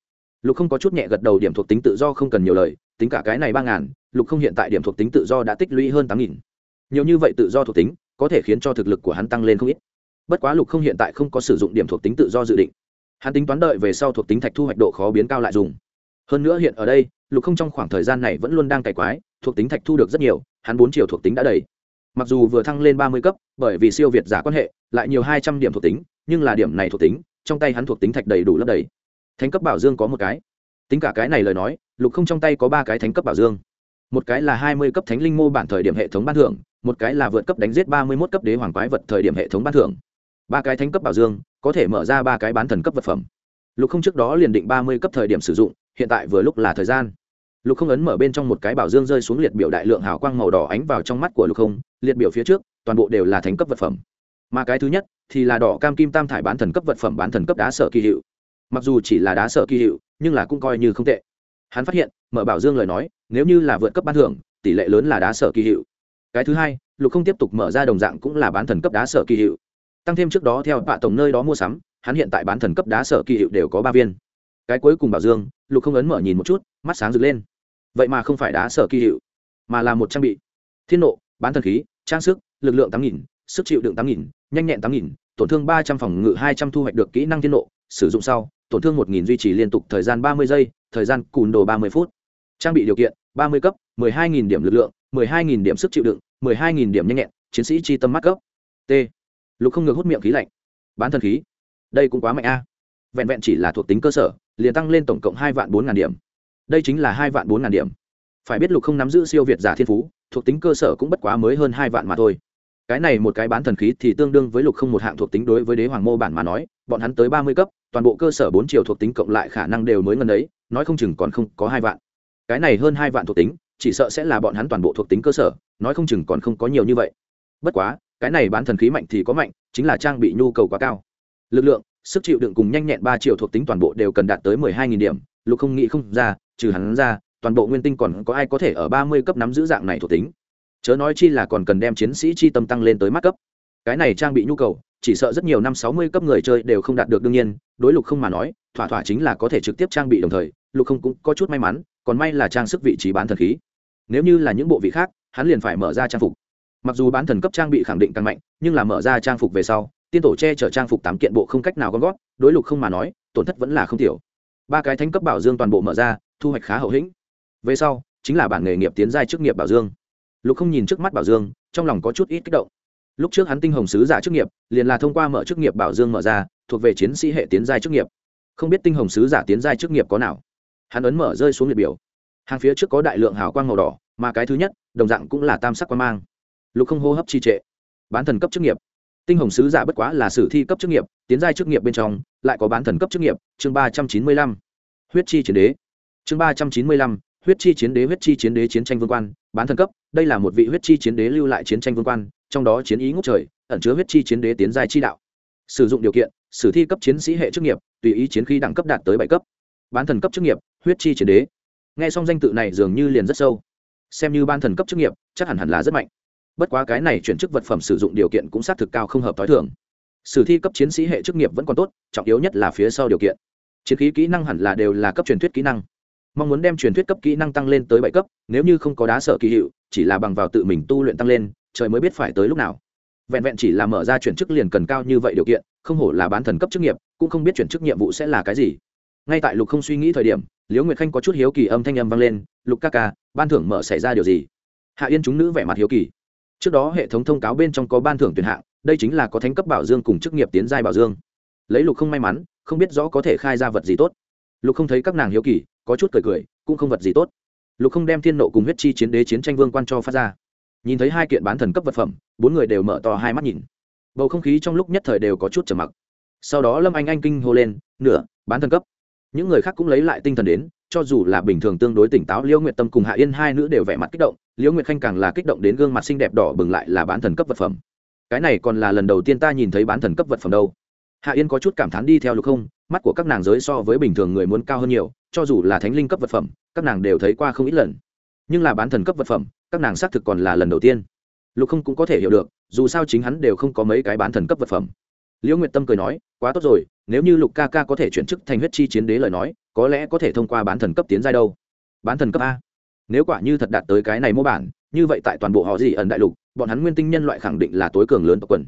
Lục không có chút nhẹ gật đầu, điểm thuộc tính tự do không cần nhiều lời, tính cả cái này ba ngàn, lục không hiện tại điểm thuộc tính tự do đã tích lũy hơn tám nghìn. Nhiều như vậy tự do thuộc tính, có thể khiến cho thực lực của hắn tăng lên không ít. Bất quá lục không hiện tại không có sử dụng điểm thuộc tính tự do dự định. Hắn tính toán đợi về sau thuộc tính thạch thu hoạch độ khó biến cao lại dùng. Hơn nữa hiện ở đây, lục không trong khoảng thời gian này vẫn luôn đang cày quái, thuộc tính thạch thu được rất nhiều, hắn bốn chiều thuộc tính đã đầy. Mặc dù vừa thăng lên ba mươi cấp, bởi vì siêu việt giả quan hệ, lại nhiều hai trăm điểm thuộc tính, nhưng là điểm này thuộc tính trong tay hắn thuộc tính thạch đầy đủ lấp đầy. Thánh cấp bảo dương có một cái. Tính cả cái này lời nói, lục không trong tay có ba cái thánh cấp bảo dương. Một cái là hai mươi cấp thánh linh mô bản thời điểm hệ thống ban thưởng, một cái là vượt cấp đánh giết ba mươi mốt cấp đế hoàng quái vật thời điểm hệ thống ban thưởng. Ba cái thánh cấp bảo dương, có thể mở ra ba cái bán thần cấp vật phẩm. Lục không trước đó liền định ba mươi cấp thời điểm sử dụng, hiện tại vừa lúc là thời gian. Lục không ấn mở bên trong một cái bảo dương rơi xuống liệt biểu đại lượng hào quang màu đỏ ánh vào trong mắt của lục không, liệt biểu phía trước, toàn bộ đều là thánh cấp vật phẩm. Mà cái thứ nhất thì là đỏ cam kim tam thải bán thần cấp vật phẩm bán thần cấp đá sở kỳ hiệu. Mặc dù chỉ là đá sở kỳ hiệu, nhưng là cũng coi như không tệ. Hắn phát hiện, mở bảo dương lời nói, nếu như là vượt cấp ban thưởng, tỷ lệ lớn là đá sở kỳ hiệu. Cái thứ hai, lục không tiếp tục mở ra đồng dạng cũng là bán thần cấp đá sở kỳ hiệu. Tăng thêm trước đó theo bạ tổng nơi đó mua sắm, hắn hiện tại bán thần cấp đá sở kỳ hiệu đều có ba viên. Cái cuối cùng bảo dương, lục không ấn mở nhìn một chút, mắt sáng rực lên. Vậy mà không phải đá sở kỳ hiệu, mà là một trang bị. Thiên nộ, bán thần khí, trang sức, lực lượng tám nghìn, sức chịu đựng tám nghìn nhanh nhẹn tám nghìn, tổn thương ba trăm phòng ngự, hai trăm thu hoạch được kỹ năng thiên nộ, sử dụng sau, tổn thương một nghìn duy trì liên tục thời gian ba mươi giây, thời gian cùn đồ ba mươi phút. Trang bị điều kiện, ba mươi cấp, mười hai nghìn điểm lực lượng, mười hai nghìn điểm sức chịu đựng, mười hai nghìn điểm nhanh nhẹn, chiến sĩ chi tâm mắt cấp. T. Lục không ngược hút miệng khí lạnh. Bán thần khí. Đây cũng quá mạnh a. Vẹn vẹn chỉ là thuộc tính cơ sở, liền tăng lên tổng cộng hai vạn bốn ngàn điểm. Đây chính là hai vạn bốn ngàn điểm. Phải biết lục không nắm giữ siêu việt giả thiên phú, thuộc tính cơ sở cũng bất quá mới hơn hai vạn mà thôi cái này một cái bán thần khí thì tương đương với lục không một hạng thuộc tính đối với đế hoàng mô bản mà nói bọn hắn tới ba mươi cấp toàn bộ cơ sở bốn chiều thuộc tính cộng lại khả năng đều mới ngân ấy, nói không chừng còn không có hai vạn. Cái này hơn hai vạn thuộc tính chỉ sợ sẽ là bọn hắn toàn bộ thuộc tính cơ sở nói không chừng còn không có nhiều như vậy. Bất quá cái này bán thần khí mạnh thì có mạnh chính là trang bị nhu cầu quá cao. Lực lượng sức chịu đựng cùng nhanh nhẹn ba triệu thuộc tính toàn bộ đều cần đạt tới mười hai nghìn điểm lục không nghĩ không ra trừ hắn ra toàn bộ nguyên tinh còn có ai có thể ở ba mươi cấp nắm giữ dạng này thuộc tính? Chớ nói chi là còn cần đem chiến sĩ chi tâm tăng lên tới mắt cấp. Cái này trang bị nhu cầu, chỉ sợ rất nhiều năm sáu mươi cấp người chơi đều không đạt được đương nhiên, đối lục không mà nói, thỏa thỏa chính là có thể trực tiếp trang bị đồng thời, lục không cũng có chút may mắn, còn may là trang sức vị trí bán thần khí. Nếu như là những bộ vị khác, hắn liền phải mở ra trang phục. Mặc dù bán thần cấp trang bị khẳng định càng mạnh, nhưng là mở ra trang phục về sau, tiên tổ che chở trang phục tám kiện bộ không cách nào gom gót đối lục không mà nói, tổn thất vẫn là không thiểu ba cái thánh cấp bảo dương toàn bộ mở ra, thu hoạch khá hậu hĩnh. Về sau, chính là bản nghề nghiệp tiến giai chức nghiệp bảo dương lục không nhìn trước mắt bảo dương, trong lòng có chút ít kích động. Lúc trước hắn tinh hồng sứ giả chức nghiệp, liền là thông qua mở chức nghiệp bảo dương mở ra, thuộc về chiến sĩ hệ tiến giai chức nghiệp. Không biết tinh hồng sứ giả tiến giai chức nghiệp có nào. Hắn ấn mở rơi xuống liệt biểu. Hàng phía trước có đại lượng hào quang màu đỏ, mà cái thứ nhất, đồng dạng cũng là tam sắc quan mang. Lục không hô hấp trì trệ. Bán thần cấp chức nghiệp. Tinh hồng sứ giả bất quá là sử thi cấp chức nghiệp, tiến giai chức nghiệp bên trong, lại có bán thần cấp chức nghiệp, chương ba trăm chín mươi lăm. Huyết chi chiến đế. Chương ba trăm chín mươi lăm huyết chi chiến đế, huyết chi chiến đế chiến tranh vương quan, bán thần cấp, đây là một vị huyết chi chiến đế lưu lại chiến tranh vương quan, trong đó chiến ý ngốc trời, ẩn chứa huyết chi chiến đế tiến giai chi đạo. Sử dụng điều kiện, sử thi cấp chiến sĩ hệ chức nghiệp, tùy ý chiến khí đẳng cấp đạt tới bảy cấp. Bán thần cấp chức nghiệp, huyết chi chiến đế. Nghe xong danh tự này dường như liền rất sâu. Xem như ban thần cấp chức nghiệp, chắc hẳn hẳn là rất mạnh. Bất quá cái này chuyển chức vật phẩm sử dụng điều kiện cũng xác thực cao không hợp t h o i thường. Sử thi cấp chiến sĩ hệ chức nghiệp vẫn còn tốt, trọng yếu nhất là phía sau điều kiện. Chiến khí kỹ năng hẳn là đều là cấp truyền thuyết kỹ năng mong muốn đem truyền thuyết cấp kỹ năng tăng lên tới bảy cấp, nếu như không có đá sở kỳ hiệu, chỉ là bằng vào tự mình tu luyện tăng lên, trời mới biết phải tới lúc nào. Vẹn vẹn chỉ là mở ra chuyển chức liền cần cao như vậy điều kiện, không hổ là bán thần cấp chức nghiệp, cũng không biết chuyển chức nhiệm vụ sẽ là cái gì. Ngay tại lục không suy nghĩ thời điểm, liễu nguyệt khanh có chút hiếu kỳ âm thanh âm vang lên, lục ca ca, ban thưởng mở xảy ra điều gì? Hạ yên chúng nữ vẻ mặt hiếu kỳ. Trước đó hệ thống thông cáo bên trong có ban thưởng tuyển hạng, đây chính là có thánh cấp bảo dương cùng chức nghiệp tiến giai bảo dương. Lấy lục không may mắn, không biết rõ có thể khai ra vật gì tốt. Lục không thấy các nàng hiếu kỳ có chút cười cười, cũng không vật gì tốt. Lục không đem thiên nộ cùng huyết chi chiến đế chiến tranh vương quan cho phát ra. Nhìn thấy hai kiện bán thần cấp vật phẩm, bốn người đều mở to hai mắt nhìn. Bầu không khí trong lúc nhất thời đều có chút trầm mặc. Sau đó lâm anh anh kinh hô lên, nửa, bán thần cấp. Những người khác cũng lấy lại tinh thần đến, cho dù là bình thường tương đối tỉnh táo, liễu nguyệt tâm cùng hạ yên hai nữ đều vẻ mặt kích động. Liễu nguyệt khanh càng là kích động đến gương mặt xinh đẹp đỏ bừng lại là bán thần cấp vật phẩm. Cái này còn là lần đầu tiên ta nhìn thấy bán thần cấp vật phẩm đâu hạ yên có chút cảm thán đi theo lục không, mắt của các nàng giới so với bình thường người muốn cao hơn nhiều, cho dù là thánh linh cấp vật phẩm, các nàng đều thấy qua không ít lần. Nhưng là bán thần cấp vật phẩm, các nàng xác thực còn là lần đầu tiên. Lục không cũng có thể hiểu được, dù sao chính hắn đều không có mấy cái bán thần cấp vật phẩm. Liễu nguyệt tâm cười nói, quá tốt rồi, nếu như lục ca ca có thể chuyển chức thành huyết chi chiến đế lời nói, có lẽ có thể thông qua bán thần cấp tiến giai đâu. Bán thần cấp a? Nếu quả như thật đạt tới cái này mô bản, như vậy tại toàn bộ họ gì ẩn đại lục, bọn hắn nguyên tinh nhân loại khẳng định là tối cường lớn tộc quần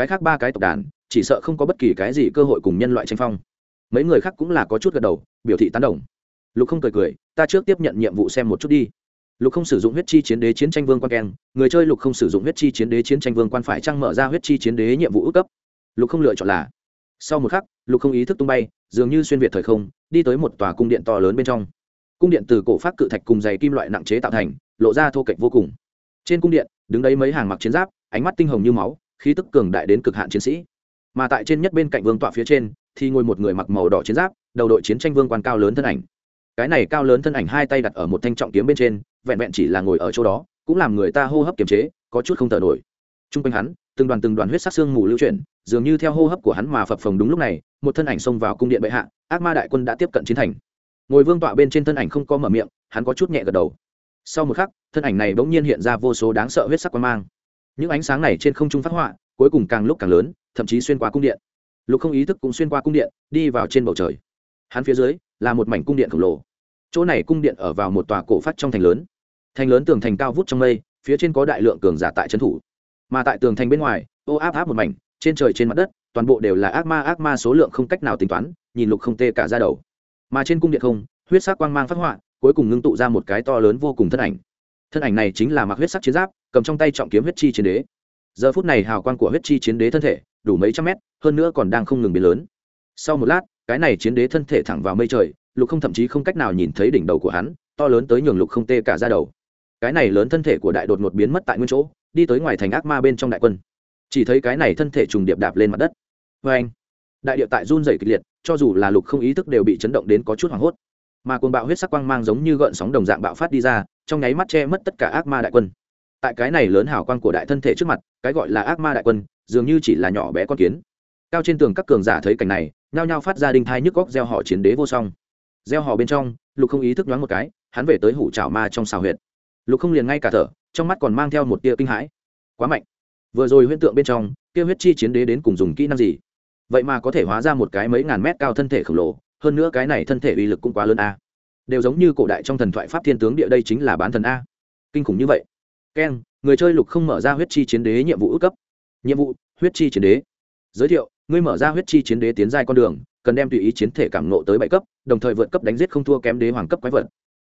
cái khác ba cái tộc đàn, chỉ sợ không có bất kỳ cái gì cơ hội cùng nhân loại tranh phong. Mấy người khác cũng là có chút gật đầu, biểu thị tán đồng. Lục không cười cười, ta trước tiếp nhận nhiệm vụ xem một chút đi. Lục không sử dụng huyết chi chiến đế chiến tranh vương quan keng, người chơi lục không sử dụng huyết chi chiến đế chiến tranh vương quan phải trăng mở ra huyết chi chiến đế nhiệm vụ ước cấp? Lục không lựa chọn là. Sau một khắc, lục không ý thức tung bay, dường như xuyên việt thời không, đi tới một tòa cung điện to lớn bên trong. Cung điện từ cổ phát cự thạch cùng dày kim loại nặng chế tạo thành, lộ ra thô kệch vô cùng. Trên cung điện, đứng đấy mấy hàng mặc chiến giáp, ánh mắt tinh hồng như máu khí tức cường đại đến cực hạn chiến sĩ. Mà tại trên nhất bên cạnh vương tọa phía trên, thì ngồi một người mặc màu đỏ chiến giáp, đầu đội chiến tranh vương quan cao lớn thân ảnh. Cái này cao lớn thân ảnh hai tay đặt ở một thanh trọng kiếm bên trên, vẹn vẹn chỉ là ngồi ở chỗ đó, cũng làm người ta hô hấp kiềm chế, có chút không thở nổi. T r u n g quanh hắn, từng đoàn từng đoàn huyết sắc xương mù lưu chuyển, dường như theo hô hấp của hắn mà phập phồng đúng lúc này, một thân ảnh xông vào cung điện bệ hạ, ác ma đại quân đã tiếp cận chiến thành. Ngồi vương tọa bên trên thân ảnh không có mở miệng, hắn có chút nhẹ gật đầu. Sau một khắc, thân ảnh này bỗng nhiên hiện ra vô số đáng sợ huyết sắc quan mang những ánh sáng này trên không trung phát họa, cuối cùng càng lúc càng lớn, thậm chí xuyên qua cung điện. Lục không ý thức cũng xuyên qua cung điện, đi vào trên bầu trời. Hắn phía dưới là một mảnh cung điện khổng lồ. Chỗ này cung điện ở vào một tòa cổ phát trong thành lớn. Thành lớn tường thành cao vút trong mây, phía trên có đại lượng cường giả tại trấn thủ. Mà tại tường thành bên ngoài, ô áp áp một mảnh, trên trời trên mặt đất, toàn bộ đều là ác ma ác ma số lượng không cách nào tính toán, nhìn lục không tê cả ra đầu. Mà trên cung điện không, huyết sắc quang mang phát họa, cuối cùng ngưng tụ ra một cái to lớn vô cùng thân ảnh. Thân ảnh này chính là mặc huyết sắc chiến giáp cầm trong tay trọng kiếm huyết chi chiến đế. Giờ phút này hào quang của huyết chi chiến đế thân thể, đủ mấy trăm mét, hơn nữa còn đang không ngừng biến lớn. Sau một lát, cái này chiến đế thân thể thẳng vào mây trời, lục không thậm chí không cách nào nhìn thấy đỉnh đầu của hắn, to lớn tới nhường lục không tê cả ra đầu. Cái này lớn thân thể của đại đột ngột biến mất tại nguyên chỗ, đi tới ngoài thành ác ma bên trong đại quân. Chỉ thấy cái này thân thể trùng điệp đạp lên mặt đất. Vê anh, đại điệu tại run dày kịch liệt, cho dù là lục không ý thức đều bị chấn động đến có chút hoảng hốt. Mà cồn bạo huyết sắc quang mang giống như gợn sóng đồng dạng bạo phát đi ra, trong nháy mắt che mất tất cả ác ma đại quân tại cái này lớn hào quang của đại thân thể trước mặt, cái gọi là ác ma đại quân, dường như chỉ là nhỏ bé con kiến. Cao trên tường các cường giả thấy cảnh này, nhao nhao phát ra đinh thai nhức góc gieo họ chiến đế vô song. Gieo họ bên trong, lục không ý thức nhoáng một cái, hắn về tới hủ trào ma trong xào huyệt. Lục không liền ngay cả thở, trong mắt còn mang theo một tia kinh hãi. Quá mạnh. Vừa rồi huyễn tượng bên trong, kia huyết chi chiến đế đến cùng dùng kỹ năng gì? Vậy mà có thể hóa ra một cái mấy ngàn mét cao thân thể khổng lồ, hơn nữa cái này thân thể uy lực cũng quá lớn a. Đều giống như cổ đại trong thần thoại pháp thiên tướng địa đây chính là bán thần a. Kinh khủng như vậy keng người chơi lục không mở ra huyết chi chiến đế nhiệm vụ ước cấp. Nhiệm vụ, huyết chi chiến đế. Giới thiệu, ngươi mở ra huyết chi chiến đế tiến giai con đường, cần đem tùy ý chiến thể cảm nộ tới bảy cấp, đồng thời vượt cấp đánh giết không thua kém đế hoàng cấp quái vật.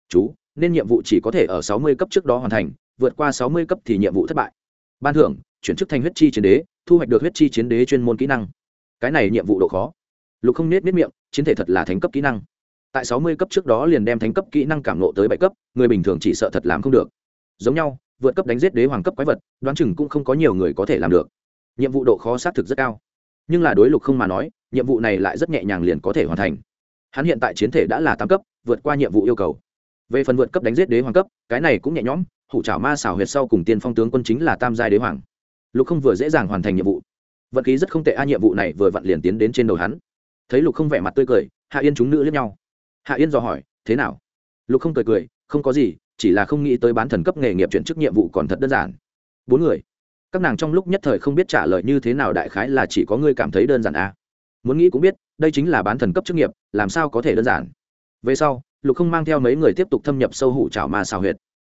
Chú, nên nhiệm vụ chỉ có thể ở sáu mươi cấp trước đó hoàn thành, vượt qua sáu mươi cấp thì nhiệm vụ thất bại. Ban thưởng, chuyển chức thành huyết chi chiến đế, thu hoạch được huyết chi chiến đế chuyên môn kỹ năng. Cái này nhiệm vụ độ khó. Lục không nết nết miệng, chiến thể thật là thánh cấp kỹ năng. Tại sáu mươi cấp trước đó liền đem thánh cấp kỹ năng cảm nộ tới bảy cấp, người bình thường chỉ sợ thật làm không được. Giống nhau vượt cấp đánh giết đế hoàng cấp quái vật, đoán chừng cũng không có nhiều người có thể làm được. Nhiệm vụ độ khó xác thực rất cao. Nhưng là đối lục không mà nói, nhiệm vụ này lại rất nhẹ nhàng liền có thể hoàn thành. Hắn hiện tại chiến thể đã là tám cấp, vượt qua nhiệm vụ yêu cầu. Về phần vượt cấp đánh giết đế hoàng cấp, cái này cũng nhẹ nhõm, hủ trảo ma xảo huyệt sau cùng tiên phong tướng quân chính là tam giai đế hoàng. Lục không vừa dễ dàng hoàn thành nhiệm vụ. Vận khí rất không tệ a, nhiệm vụ này vừa vặn liền tiến đến trên đầu hắn. Thấy lục không vẻ mặt tươi cười, hạ yên chúng nữ lẫn nhau. Hạ yên dò hỏi, thế nào? Lục không cười cười, không có gì chỉ là không nghĩ tới bán thần cấp nghề nghiệp chuyển chức nhiệm vụ còn thật đơn giản. Bốn người. Các nàng trong lúc nhất thời không biết trả lời như thế nào đại khái là chỉ có ngươi cảm thấy đơn giản à. muốn nghĩ cũng biết, đây chính là bán thần cấp chức nghiệp, làm sao có thể đơn giản? Về sau, lục không mang theo mấy người tiếp tục thâm nhập sâu hủ trào ma xào huyệt.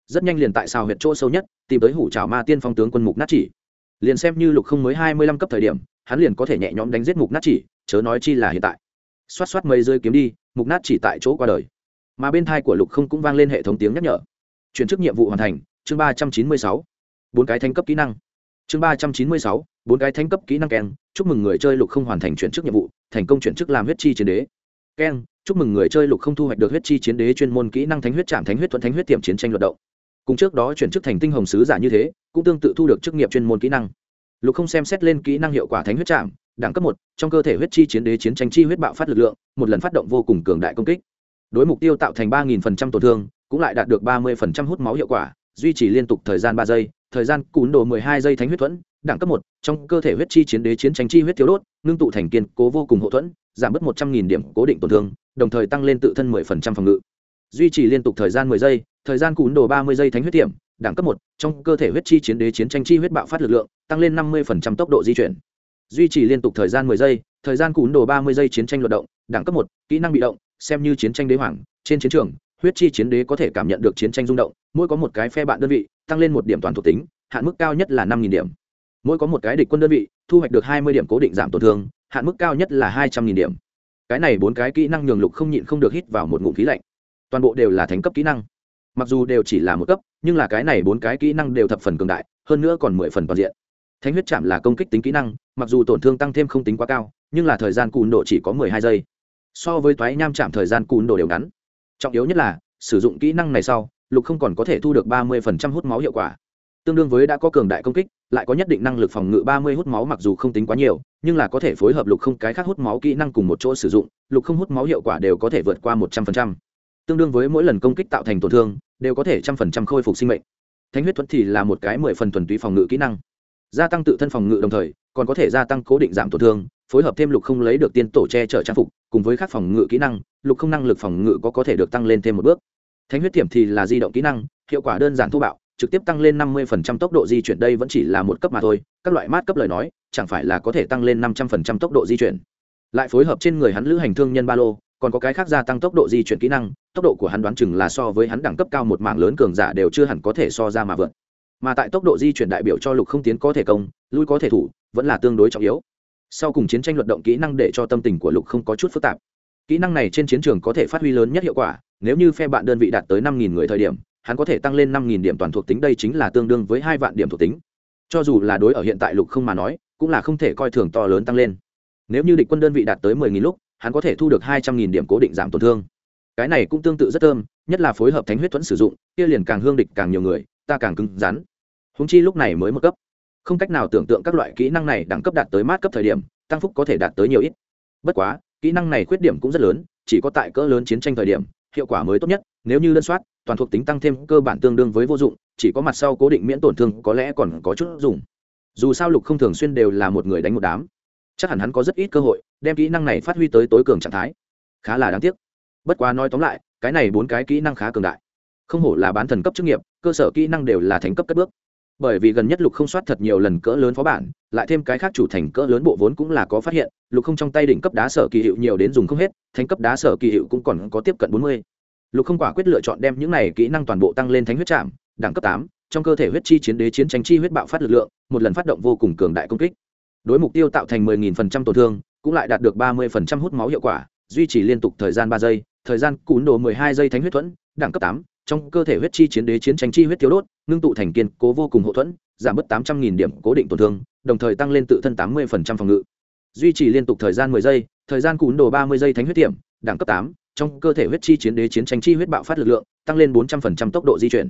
Rất nhanh liền tại xào huyệt chỗ sâu nhất, tìm tới hủ trào ma tiên phong tướng quân mục nát chỉ. Liền xem như lục không mới hai mươi lăm cấp thời điểm, hắn liền có thể nhẹ nhõm đánh giết mục nát chỉ, chớ nói chi là hiện tại. Xoát xoát mây rơi kiếm đi, mục nát chỉ tại chỗ qua đời mà bên thai của lục không cũng vang lên hệ thống tiếng nhắc nhở. Chuyển chức nhiệm vụ hoàn thành, chương ba trăm chín mươi sáu. Bốn cái thanh cấp kỹ năng. Chương ba trăm chín mươi sáu, bốn cái thanh cấp kỹ năng keng. Chúc mừng người chơi lục không hoàn thành chuyển chức nhiệm vụ, thành công chuyển chức làm huyết chi chiến đế. Keng, chúc mừng người chơi lục không thu hoạch được huyết chi chiến đế chuyên môn kỹ năng thánh huyết trạm thánh huyết thuận thánh huyết tiềm chiến tranh luận động. Cùng trước đó chuyển chức thành tinh hồng sứ giả như thế, cũng tương tự thu được chức nghiệp chuyên môn kỹ năng. Lục không xem xét lên kỹ năng hiệu quả thánh huyết trạm, đẳng cấp một, trong cơ thể huyết chi chiến đế chiến tranh chi huyết bạo phát lực lượng, một lần phát động vô cùng cường đại công kích đối mục tiêu tạo thành ba nghìn phần trăm tổn thương, cũng lại đạt được ba mươi phần trăm hút máu hiệu quả, duy trì liên tục thời gian ba giây, thời gian cún đồ mười hai giây thánh huyết thuẫn, đẳng cấp một, trong cơ thể huyết chi chiến đế chiến tranh chi huyết thiếu đốt, ngưng tụ thành kiên cố vô cùng hậu thuẫn, giảm bớt một trăm nghìn điểm cố định tổn thương, đồng thời tăng lên tự thân mười phần trăm phòng ngự. Duy trì liên tục thời gian mười giây, thời gian cún đồ ba mươi giây thánh huyết tiệm, đẳng cấp một, trong cơ thể huyết chi chiến đế chiến tranh chi huyết bạo phát lực lượng, tăng lên năm mươi tốc độ di chuyển. Duy trì liên tục thời gian mười giây, thời gian cún đồ ba mươi giây chiến tranh luận động, đẳng cấp một, kỹ năng bị động xem như chiến tranh đế hoàng, trên chiến trường, huyết chi chiến đế có thể cảm nhận được chiến tranh rung động, mỗi có một cái phe bạn đơn vị, tăng lên một điểm toàn thuộc tính, hạn mức cao nhất là năm điểm. Mỗi có một cái địch quân đơn vị, thu hoạch được hai mươi điểm cố định giảm tổn thương, hạn mức cao nhất là hai trăm nghìn điểm. Cái này bốn cái kỹ năng nhường lục không nhịn không được hít vào một ngụm khí lạnh. Toàn bộ đều là thành cấp kỹ năng. Mặc dù đều chỉ là một cấp, nhưng là cái này bốn cái kỹ năng đều thập phần cường đại, hơn nữa còn mười phần toàn diện. Thánh huyết chạm là công kích tính kỹ năng, mặc dù tổn thương tăng thêm không tính quá cao, nhưng là thời gian cùn độ chỉ có mười hai giây so với toái nham chạm thời gian cún đồ đều ngắn. Trọng yếu nhất là, sử dụng kỹ năng này sau, lục không còn có thể thu được ba mươi phần trăm hút máu hiệu quả. Tương đương với đã có cường đại công kích, lại có nhất định năng lực phòng ngự ba mươi hút máu mặc dù không tính quá nhiều, nhưng là có thể phối hợp lục không cái khác hút máu kỹ năng cùng một chỗ sử dụng, lục không hút máu hiệu quả đều có thể vượt qua một trăm phần trăm. Tương đương với mỗi lần công kích tạo thành tổn thương, đều có thể trăm phần trăm khôi phục sinh mệnh. Thánh huyết thuẫn thì là một cái mười phần thuần túy phòng ngự kỹ năng. Gia tăng tự thân phòng ngự đồng thời, còn có thể gia tăng cố định giảm tổn thương, phối hợp thêm lục không lấy được tiên tổ che chở trang phục cùng với các phòng ngự kỹ năng, lục không năng lực phòng ngự có có thể được tăng lên thêm một bước. Thánh huyết tiềm thì là di động kỹ năng, hiệu quả đơn giản thô bạo, trực tiếp tăng lên năm mươi tốc độ di chuyển, đây vẫn chỉ là một cấp mà thôi. Các loại mát cấp lời nói, chẳng phải là có thể tăng lên năm trăm linh tốc độ di chuyển. Lại phối hợp trên người hắn lữ hành thương nhân ba lô, còn có cái khác gia tăng tốc độ di chuyển kỹ năng, tốc độ của hắn đoán chừng là so với hắn đẳng cấp cao một mạng lớn cường giả đều chưa hẳn có thể so ra mà vượt. Mà tại tốc độ di chuyển đại biểu cho lục không tiến có thể công, lui có thể thủ, vẫn là tương đối trọng yếu sau cùng chiến tranh luận động kỹ năng để cho tâm tình của lục không có chút phức tạp. Kỹ năng này trên chiến trường có thể phát huy lớn nhất hiệu quả, nếu như phe bạn đơn vị đạt tới năm nghìn người thời điểm, hắn có thể tăng lên năm nghìn điểm toàn thuộc tính, đây chính là tương đương với hai vạn điểm thuộc tính. Cho dù là đối ở hiện tại lục không mà nói, cũng là không thể coi thường to lớn tăng lên. Nếu như địch quân đơn vị đạt tới mười nghìn lúc, hắn có thể thu được hai trăm nghìn điểm cố định giảm tổn thương. Cái này cũng tương tự rất thơm, nhất là phối hợp thánh huyết thuẫn sử dụng, kia liền càng hương địch càng nhiều người, ta càng cứng rắn. Húng chi lúc này mới một cấp không cách nào tưởng tượng các loại kỹ năng này đẳng cấp đạt tới mát cấp thời điểm, tăng phúc có thể đạt tới nhiều ít. Bất quá, kỹ năng này khuyết điểm cũng rất lớn, chỉ có tại cỡ lớn chiến tranh thời điểm, hiệu quả mới tốt nhất, nếu như đơn soát, toàn thuộc tính tăng thêm cơ bản tương đương với vô dụng, chỉ có mặt sau cố định miễn tổn thương có lẽ còn có chút dùng. Dù sao lục không thường xuyên đều là một người đánh một đám. Chắc hẳn hắn có rất ít cơ hội đem kỹ năng này phát huy tới tối cường trạng thái. Khá là đáng tiếc. Bất quá nói tóm lại, cái này bốn cái kỹ năng khá cường đại. Không hổ là bán thần cấp chức nghiệp, cơ sở kỹ năng đều là thành cấp cất bước bởi vì gần nhất lục không soát thật nhiều lần cỡ lớn phó bản, lại thêm cái khác chủ thành cỡ lớn bộ vốn cũng là có phát hiện, lục không trong tay đỉnh cấp đá sở kỳ hiệu nhiều đến dùng không hết, thánh cấp đá sở kỳ hiệu cũng còn có tiếp cận bốn mươi. Lục không quả quyết lựa chọn đem những này kỹ năng toàn bộ tăng lên thánh huyết trạm, đẳng cấp tám, trong cơ thể huyết chi chiến đế chiến tranh chi huyết bạo phát lực lượng, một lần phát động vô cùng cường đại công kích. Đối mục tiêu tạo thành mười nghìn phần trăm tổn thương, cũng lại đạt được ba mươi phần trăm hút máu hiệu quả, duy trì liên tục thời gian ba giây, thời gian cún đồ mười hai giây thánh huyết thuẫn, đẳng cấp tám trong cơ thể huyết chi chiến đế chiến tranh chi huyết thiếu đốt, ngưng tụ thành kiên cố vô cùng hậu thuẫn, giảm bớt tám trăm nghìn điểm cố định tổn thương, đồng thời tăng lên tự thân tám mươi phòng ngự. Duy trì liên tục thời gian mười giây, thời gian cún đồ ba mươi giây thánh huyết tiệm, đẳng cấp tám, trong cơ thể huyết chi chiến đế chiến tranh chi huyết bạo phát lực lượng, tăng lên bốn trăm linh tốc độ di chuyển.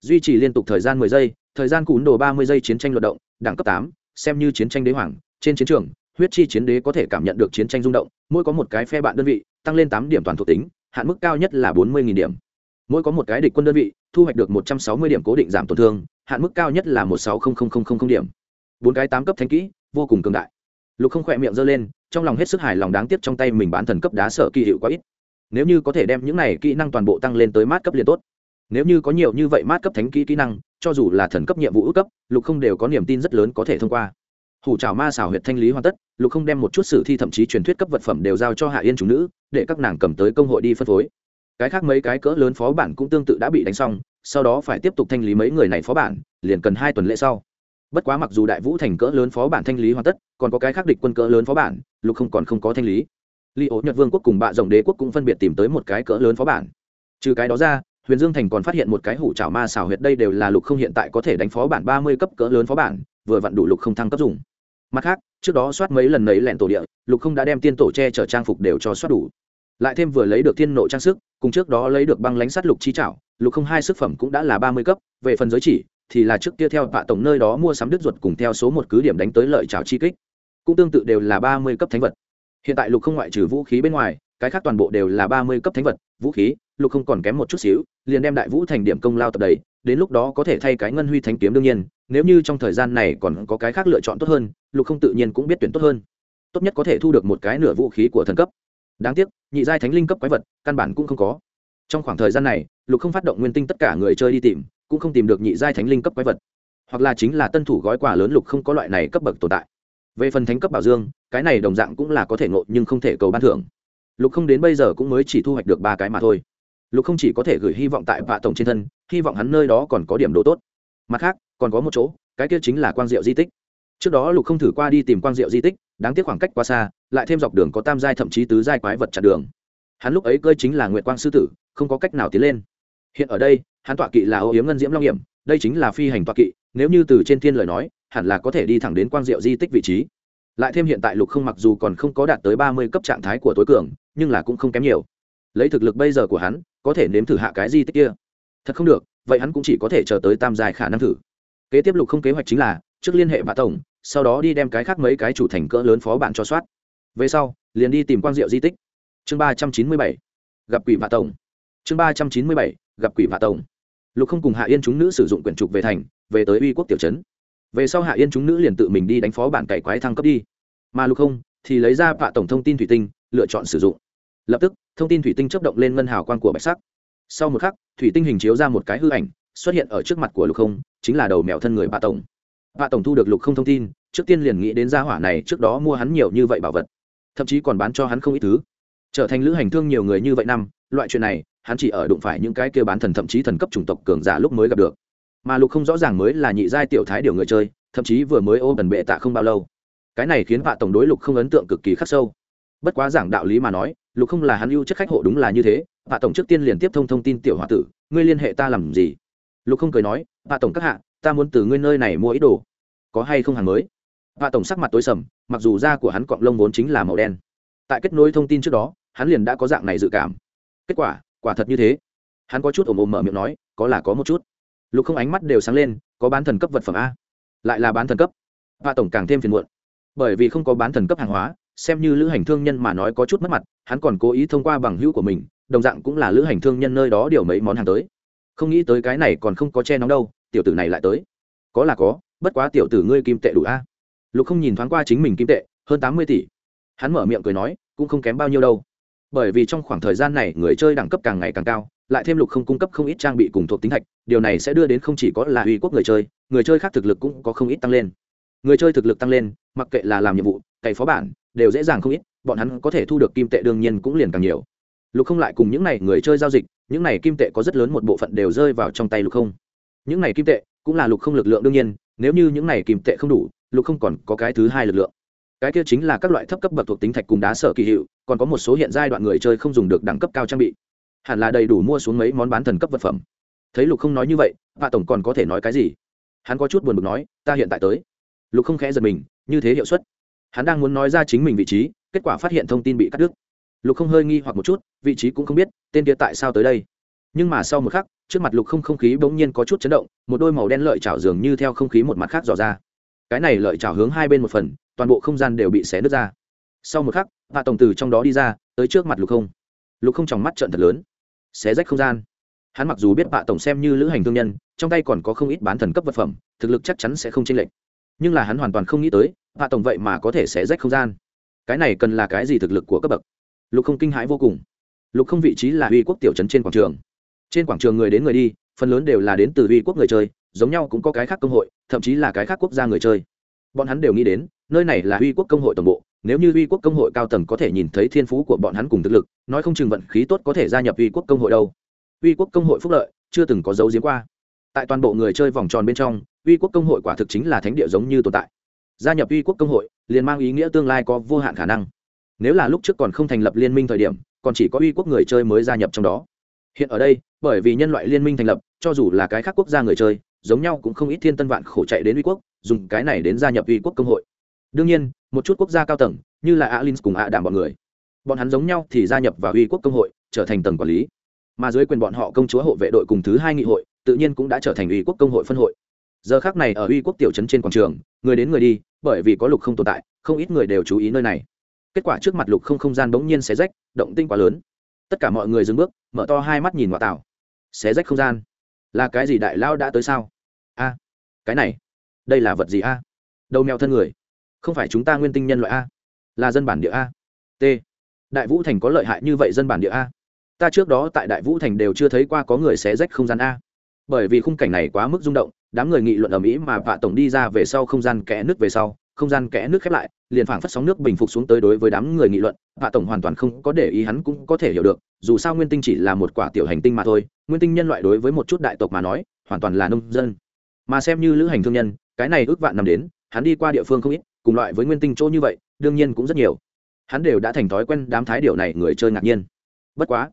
Duy trì liên tục thời gian mười giây, thời gian cún đồ ba mươi giây chiến tranh luận động, đẳng cấp tám, xem như chiến tranh đế hoàng, trên chiến trường, huyết chi chiến đế có thể cảm nhận được chiến tranh rung động, mỗi có một cái phe bạn đơn vị, tăng lên tám điểm toàn thuộc tính, hạn mức cao nhất là bốn mươi điểm mỗi có một cái địch quân đơn vị, thu hoạch được một trăm sáu mươi điểm cố định giảm tổn thương, hạn mức cao nhất là một sáu điểm. Bốn cái tám cấp thánh kỹ, vô cùng cường đại. Lục không khỏe miệng giơ lên, trong lòng hết sức hài lòng đáng tiếc trong tay mình bán thần cấp đá sợ kỳ hiệu quá ít. Nếu như có thể đem những này kỹ năng toàn bộ tăng lên tới mát cấp liền tốt. Nếu như có nhiều như vậy mát cấp thánh kỹ kỹ năng, cho dù là thần cấp nhiệm vụ ước cấp, lục không đều có niềm tin rất lớn có thể thông qua. Hủ trào ma xảo huyệt thanh lý hoàn tất, lục không đem một chút sử thi thậm chí truyền thuyết cấp vật phẩm đều giao cho hạ yên chủ nữ, để các nàng cầm tới công hội đi phân phối cái khác mấy cái cỡ lớn phó bản cũng tương tự đã bị đánh xong, sau đó phải tiếp tục thanh lý mấy người này phó bản, liền cần hai tuần lễ sau. Bất quá mặc dù đại vũ thành cỡ lớn phó bản thanh lý hoàn tất, còn có cái khác địch quân cỡ lớn phó bản, lục không còn không có thanh lý. Li ố nhật vương quốc cùng bạ rồng đế quốc cũng phân biệt tìm tới một cái cỡ lớn phó bản. Trừ cái đó ra, huyền dương thành còn phát hiện một cái hủ trào ma xảo huyệt đây đều là lục không hiện tại có thể đánh phó bản ba mươi cấp cỡ lớn phó bản, vừa vặn đủ lục không thăng cấp dùng. Mặt khác, trước đó soát mấy lần nấy lẹn tổ địa, lục không đã đem tiên tổ che chở trang phục đều cho soát đủ lại thêm vừa lấy được thiên nộ trang sức, cùng trước đó lấy được băng lánh sắt lục chi trảo lục không hai sức phẩm cũng đã là ba mươi cấp, về phần giới chỉ, thì là trước kia theo vạ tổng nơi đó mua sắm đứt ruột cùng theo số một cứ điểm đánh tới lợi trảo chi kích. Cũng tương tự đều là ba mươi cấp thánh vật. Hiện tại lục không ngoại trừ vũ khí bên ngoài, cái khác toàn bộ đều là ba mươi cấp thánh vật, vũ khí, lục không còn kém một chút xíu, liền đem đại vũ thành điểm công lao tập đầy, đến lúc đó có thể thay cái ngân huy thanh kiếm đương nhiên, nếu như trong thời gian này còn có cái khác lựa chọn tốt hơn, lục không tự nhiên cũng biết tuyển tốt hơn. Tốt nhất có thể thu được một cái nửa vũ khí của thần cấp đáng tiếc, nhị giai thánh linh cấp quái vật, căn bản cũng không có. Trong khoảng thời gian này, lục không phát động nguyên tinh tất cả người chơi đi tìm, cũng không tìm được nhị giai thánh linh cấp quái vật. Hoặc là chính là tân thủ gói quà lớn lục không có loại này cấp bậc tồn tại. Về phần thánh cấp bảo dương, cái này đồng dạng cũng là có thể ngộ nhưng không thể cầu ban thưởng. Lục không đến bây giờ cũng mới chỉ thu hoạch được ba cái mà thôi. Lục không chỉ có thể gửi hy vọng tại vạ tổng trên thân, hy vọng hắn nơi đó còn có điểm đồ tốt. Mặt khác, còn có một chỗ, cái kia chính là quang diệu di tích. Trước đó lục không thử qua đi tìm quang diệu di tích, đáng tiếc khoảng cách quá xa lại thêm dọc đường có tam giai thậm chí tứ giai quái vật chặn đường. Hắn lúc ấy cơi chính là nguyệt quang sư tử, không có cách nào tiến lên. Hiện ở đây, hắn tọa kỵ là ô yếm ngân diễm long hiểm, đây chính là phi hành tọa kỵ, nếu như từ trên thiên lời nói, hẳn là có thể đi thẳng đến quang diệu di tích vị trí. Lại thêm hiện tại lục không mặc dù còn không có đạt tới ba mươi cấp trạng thái của tối cường, nhưng là cũng không kém nhiều. Lấy thực lực bây giờ của hắn, có thể nếm thử hạ cái di tích kia. Thật không được, vậy hắn cũng chỉ có thể chờ tới tam dài khả năng thử. Kế tiếp lục không kế hoạch chính là, trước liên hệ bà tổng, sau đó đi đem cái khác mấy cái chủ thành cỡ lớn phó bạn cho soát về sau, liền đi tìm quang diệu di tích. Chương ba trăm chín mươi bảy, gặp quỷ vạ tổng. Chương ba trăm chín mươi bảy, gặp quỷ vạ tổng. Lục không cùng hạ yên chúng nữ sử dụng quyển trục về thành, về tới uy quốc tiểu trấn. Về sau hạ yên chúng nữ liền tự mình đi đánh phó bản cày quái thăng cấp đi. Mà lục không thì lấy ra vạ tổng thông tin thủy tinh, lựa chọn sử dụng. Lập tức, thông tin thủy tinh chấp động lên ngân hào quan của bạch sắc. Sau một khắc, thủy tinh hình chiếu ra một cái hư ảnh, xuất hiện ở trước mặt của lục không, chính là đầu mèo thân người vạ tổng. Vạ tổng thu được lục không thông tin, trước tiên liền nghĩ đến gia hỏa này, trước đó mua hắn nhiều như vậy bảo vật thậm chí còn bán cho hắn không ít thứ. Trở thành lữ hành thương nhiều người như vậy năm, loại chuyện này, hắn chỉ ở đụng phải những cái kia bán thần thậm chí thần cấp chủng tộc cường giả lúc mới gặp được. Mà lục không rõ ràng mới là nhị giai tiểu thái điều người chơi, thậm chí vừa mới ô bần bệ tạ không bao lâu. Cái này khiến vạ tổng đối lục không ấn tượng cực kỳ khắc sâu. Bất quá giảng đạo lý mà nói, lục không là hắn ưu chất khách hộ đúng là như thế, vạ tổng trước tiên liền tiếp thông thông tin tiểu h o a tử, ngươi liên hệ ta làm gì? Lục không cười nói, vạ tổng các hạ, ta muốn từ ngươi nơi này mua ít đồ. Có hay không hàng mới? Vạ tổng sắc mặt tối sầm, mặc dù da của hắn cọng lông vốn chính là màu đen. Tại kết nối thông tin trước đó, hắn liền đã có dạng này dự cảm. Kết quả quả thật như thế. Hắn có chút ồm ồm mở miệng nói, có là có một chút. Lục không ánh mắt đều sáng lên, có bán thần cấp vật phẩm a. Lại là bán thần cấp. Và tổng càng thêm phiền muộn. Bởi vì không có bán thần cấp hàng hóa, xem như lữ hành thương nhân mà nói có chút mất mặt, hắn còn cố ý thông qua bằng hữu của mình, đồng dạng cũng là lữ hành thương nhân nơi đó điều mấy món hàng tới. Không nghĩ tới cái này còn không có che nóng đâu, tiểu tử này lại tới. Có là có, bất quá tiểu tử ngươi kim tệ đủ a lục không nhìn thoáng qua chính mình kim tệ, hơn tám mươi tỷ. Hắn mở miệng cười nói, cũng không kém bao nhiêu đâu. Bởi vì trong khoảng thời gian này, người chơi đẳng cấp càng ngày càng cao, lại thêm lục không cung cấp không ít trang bị cùng thuộc tính thạch, điều này sẽ đưa đến không chỉ có là uy quốc người chơi người chơi khác thực lực cũng có không ít tăng lên. Người chơi thực lực tăng lên, mặc kệ là làm nhiệm vụ, cày phó bản, đều dễ dàng không ít, bọn hắn có thể thu được kim tệ đương nhiên cũng liền càng nhiều. Lục không lại cùng những n à y người chơi giao dịch, những n à y kim tệ có rất lớn một bộ phận đều rơi vào trong tay lục không. Những n à y kim tệ cũng là lục không lực lượng đương nhiên, nếu như những n à y kim tệ không đủ lục không còn có cái thứ hai lực lượng. Cái kia chính là các loại thấp cấp bậc thuộc tính thạch cùng đá sở kỳ hiệu, còn có một số hiện giai đoạn người chơi không dùng được đẳng cấp cao trang bị. Hẳn là đầy đủ mua xuống mấy món bán thần cấp vật phẩm. Thấy lục không nói như vậy, vạ tổng còn có thể nói cái gì? Hắn có chút buồn bực nói, ta hiện tại tới. Lục không khẽ giật mình, như thế hiệu suất. Hắn đang muốn nói ra chính mình vị trí, kết quả phát hiện thông tin bị cắt đứt. Lục không hơi nghi hoặc một chút, vị trí cũng không biết, tên kia tại sao tới đây. Nhưng mà sau một khắc, trước mặt lục không không khí bỗng nhiên có chút chấn động, một đôi màu đen lợi chảo dường như theo không khí một mặt khác dò ra cái này lợi chảo hướng hai bên một phần, toàn bộ không gian đều bị xé nứt ra. Sau một khắc hạ tổng từ trong đó đi ra, tới trước mặt lục không. Lục không tròng mắt trợn thật lớn. Xé rách không gian. Hắn mặc dù biết hạ tổng xem như lữ hành thương nhân, trong tay còn có không ít bán thần cấp vật phẩm, thực lực chắc chắn sẽ không chênh lệch. Nhưng là hắn hoàn toàn không nghĩ tới hạ tổng vậy mà có thể xé rách không gian. Cái này cần là cái gì thực lực của cấp bậc? Lục không kinh hãi vô cùng. Lục không vị trí là uy quốc tiểu trấn trên quảng trường. Trên quảng trường người đến người đi, phần lớn đều là đến từ uy quốc người chơi giống nhau cũng có cái khác công hội, thậm chí là cái khác quốc gia người chơi. Bọn hắn đều nghĩ đến, nơi này là uy quốc công hội tổng bộ, nếu như uy quốc công hội cao tầng có thể nhìn thấy thiên phú của bọn hắn cùng thực lực, nói không chừng vận khí tốt có thể gia nhập uy quốc công hội đâu. Uy quốc công hội phúc lợi, chưa từng có dấu diếm qua. Tại toàn bộ người chơi vòng tròn bên trong, uy quốc công hội quả thực chính là thánh địa giống như tồn tại. Gia nhập uy quốc công hội, liền mang ý nghĩa tương lai có vô hạn khả năng. Nếu là lúc trước còn không thành lập liên minh thời điểm, còn chỉ có uy quốc người chơi mới gia nhập trong đó. Hiện ở đây, bởi vì nhân loại liên minh thành lập, cho dù là cái khác quốc gia người chơi giống nhau cũng không ít thiên tân vạn khổ chạy đến uy quốc, dùng cái này đến gia nhập uy quốc công hội. Đương nhiên, một chút quốc gia cao tầng, như là alin cùng ạ đảm bọn người, bọn hắn giống nhau thì gia nhập vào uy quốc công hội, trở thành tầng quản lý. Mà dưới quyền bọn họ công chúa hộ vệ đội cùng thứ hai nghị hội, tự nhiên cũng đã trở thành uy quốc công hội phân hội. Giờ khác này ở uy quốc tiểu trấn trên quảng trường, người đến người đi, bởi vì có lục không tồn tại, không ít người đều chú ý nơi này. Kết quả trước mặt lục không không gian bỗng nhiên xé rách, động tinh quá lớn. Tất cả mọi người dừng bước, mở to hai mắt nhìn ngoại tảo xé rách không gian là cái gì đại lao đã tới sao? A, cái này, đây là vật gì a? Đầu mèo thân người, không phải chúng ta nguyên tinh nhân loại a, là dân bản địa a. T, đại vũ thành có lợi hại như vậy dân bản địa a? Ta trước đó tại đại vũ thành đều chưa thấy qua có người xé rách không gian a. Bởi vì khung cảnh này quá mức rung động, đám người nghị luận ở mỹ mà vạ tổng đi ra về sau không gian kẽ nước về sau không gian kẽ nước khép lại, liền phảng phất sóng nước bình phục xuống tới đối với đám người nghị luận, hạ tổng hoàn toàn không có để ý hắn cũng có thể hiểu được, dù sao nguyên tinh chỉ là một quả tiểu hành tinh mà thôi, nguyên tinh nhân loại đối với một chút đại tộc mà nói, hoàn toàn là nông dân. Mà xem như lữ hành thương nhân, cái này ước vạn năm đến, hắn đi qua địa phương không ít, cùng loại với nguyên tinh chỗ như vậy, đương nhiên cũng rất nhiều. Hắn đều đã thành thói quen đám thái điều này người chơi ngạc nhiên. Bất quá,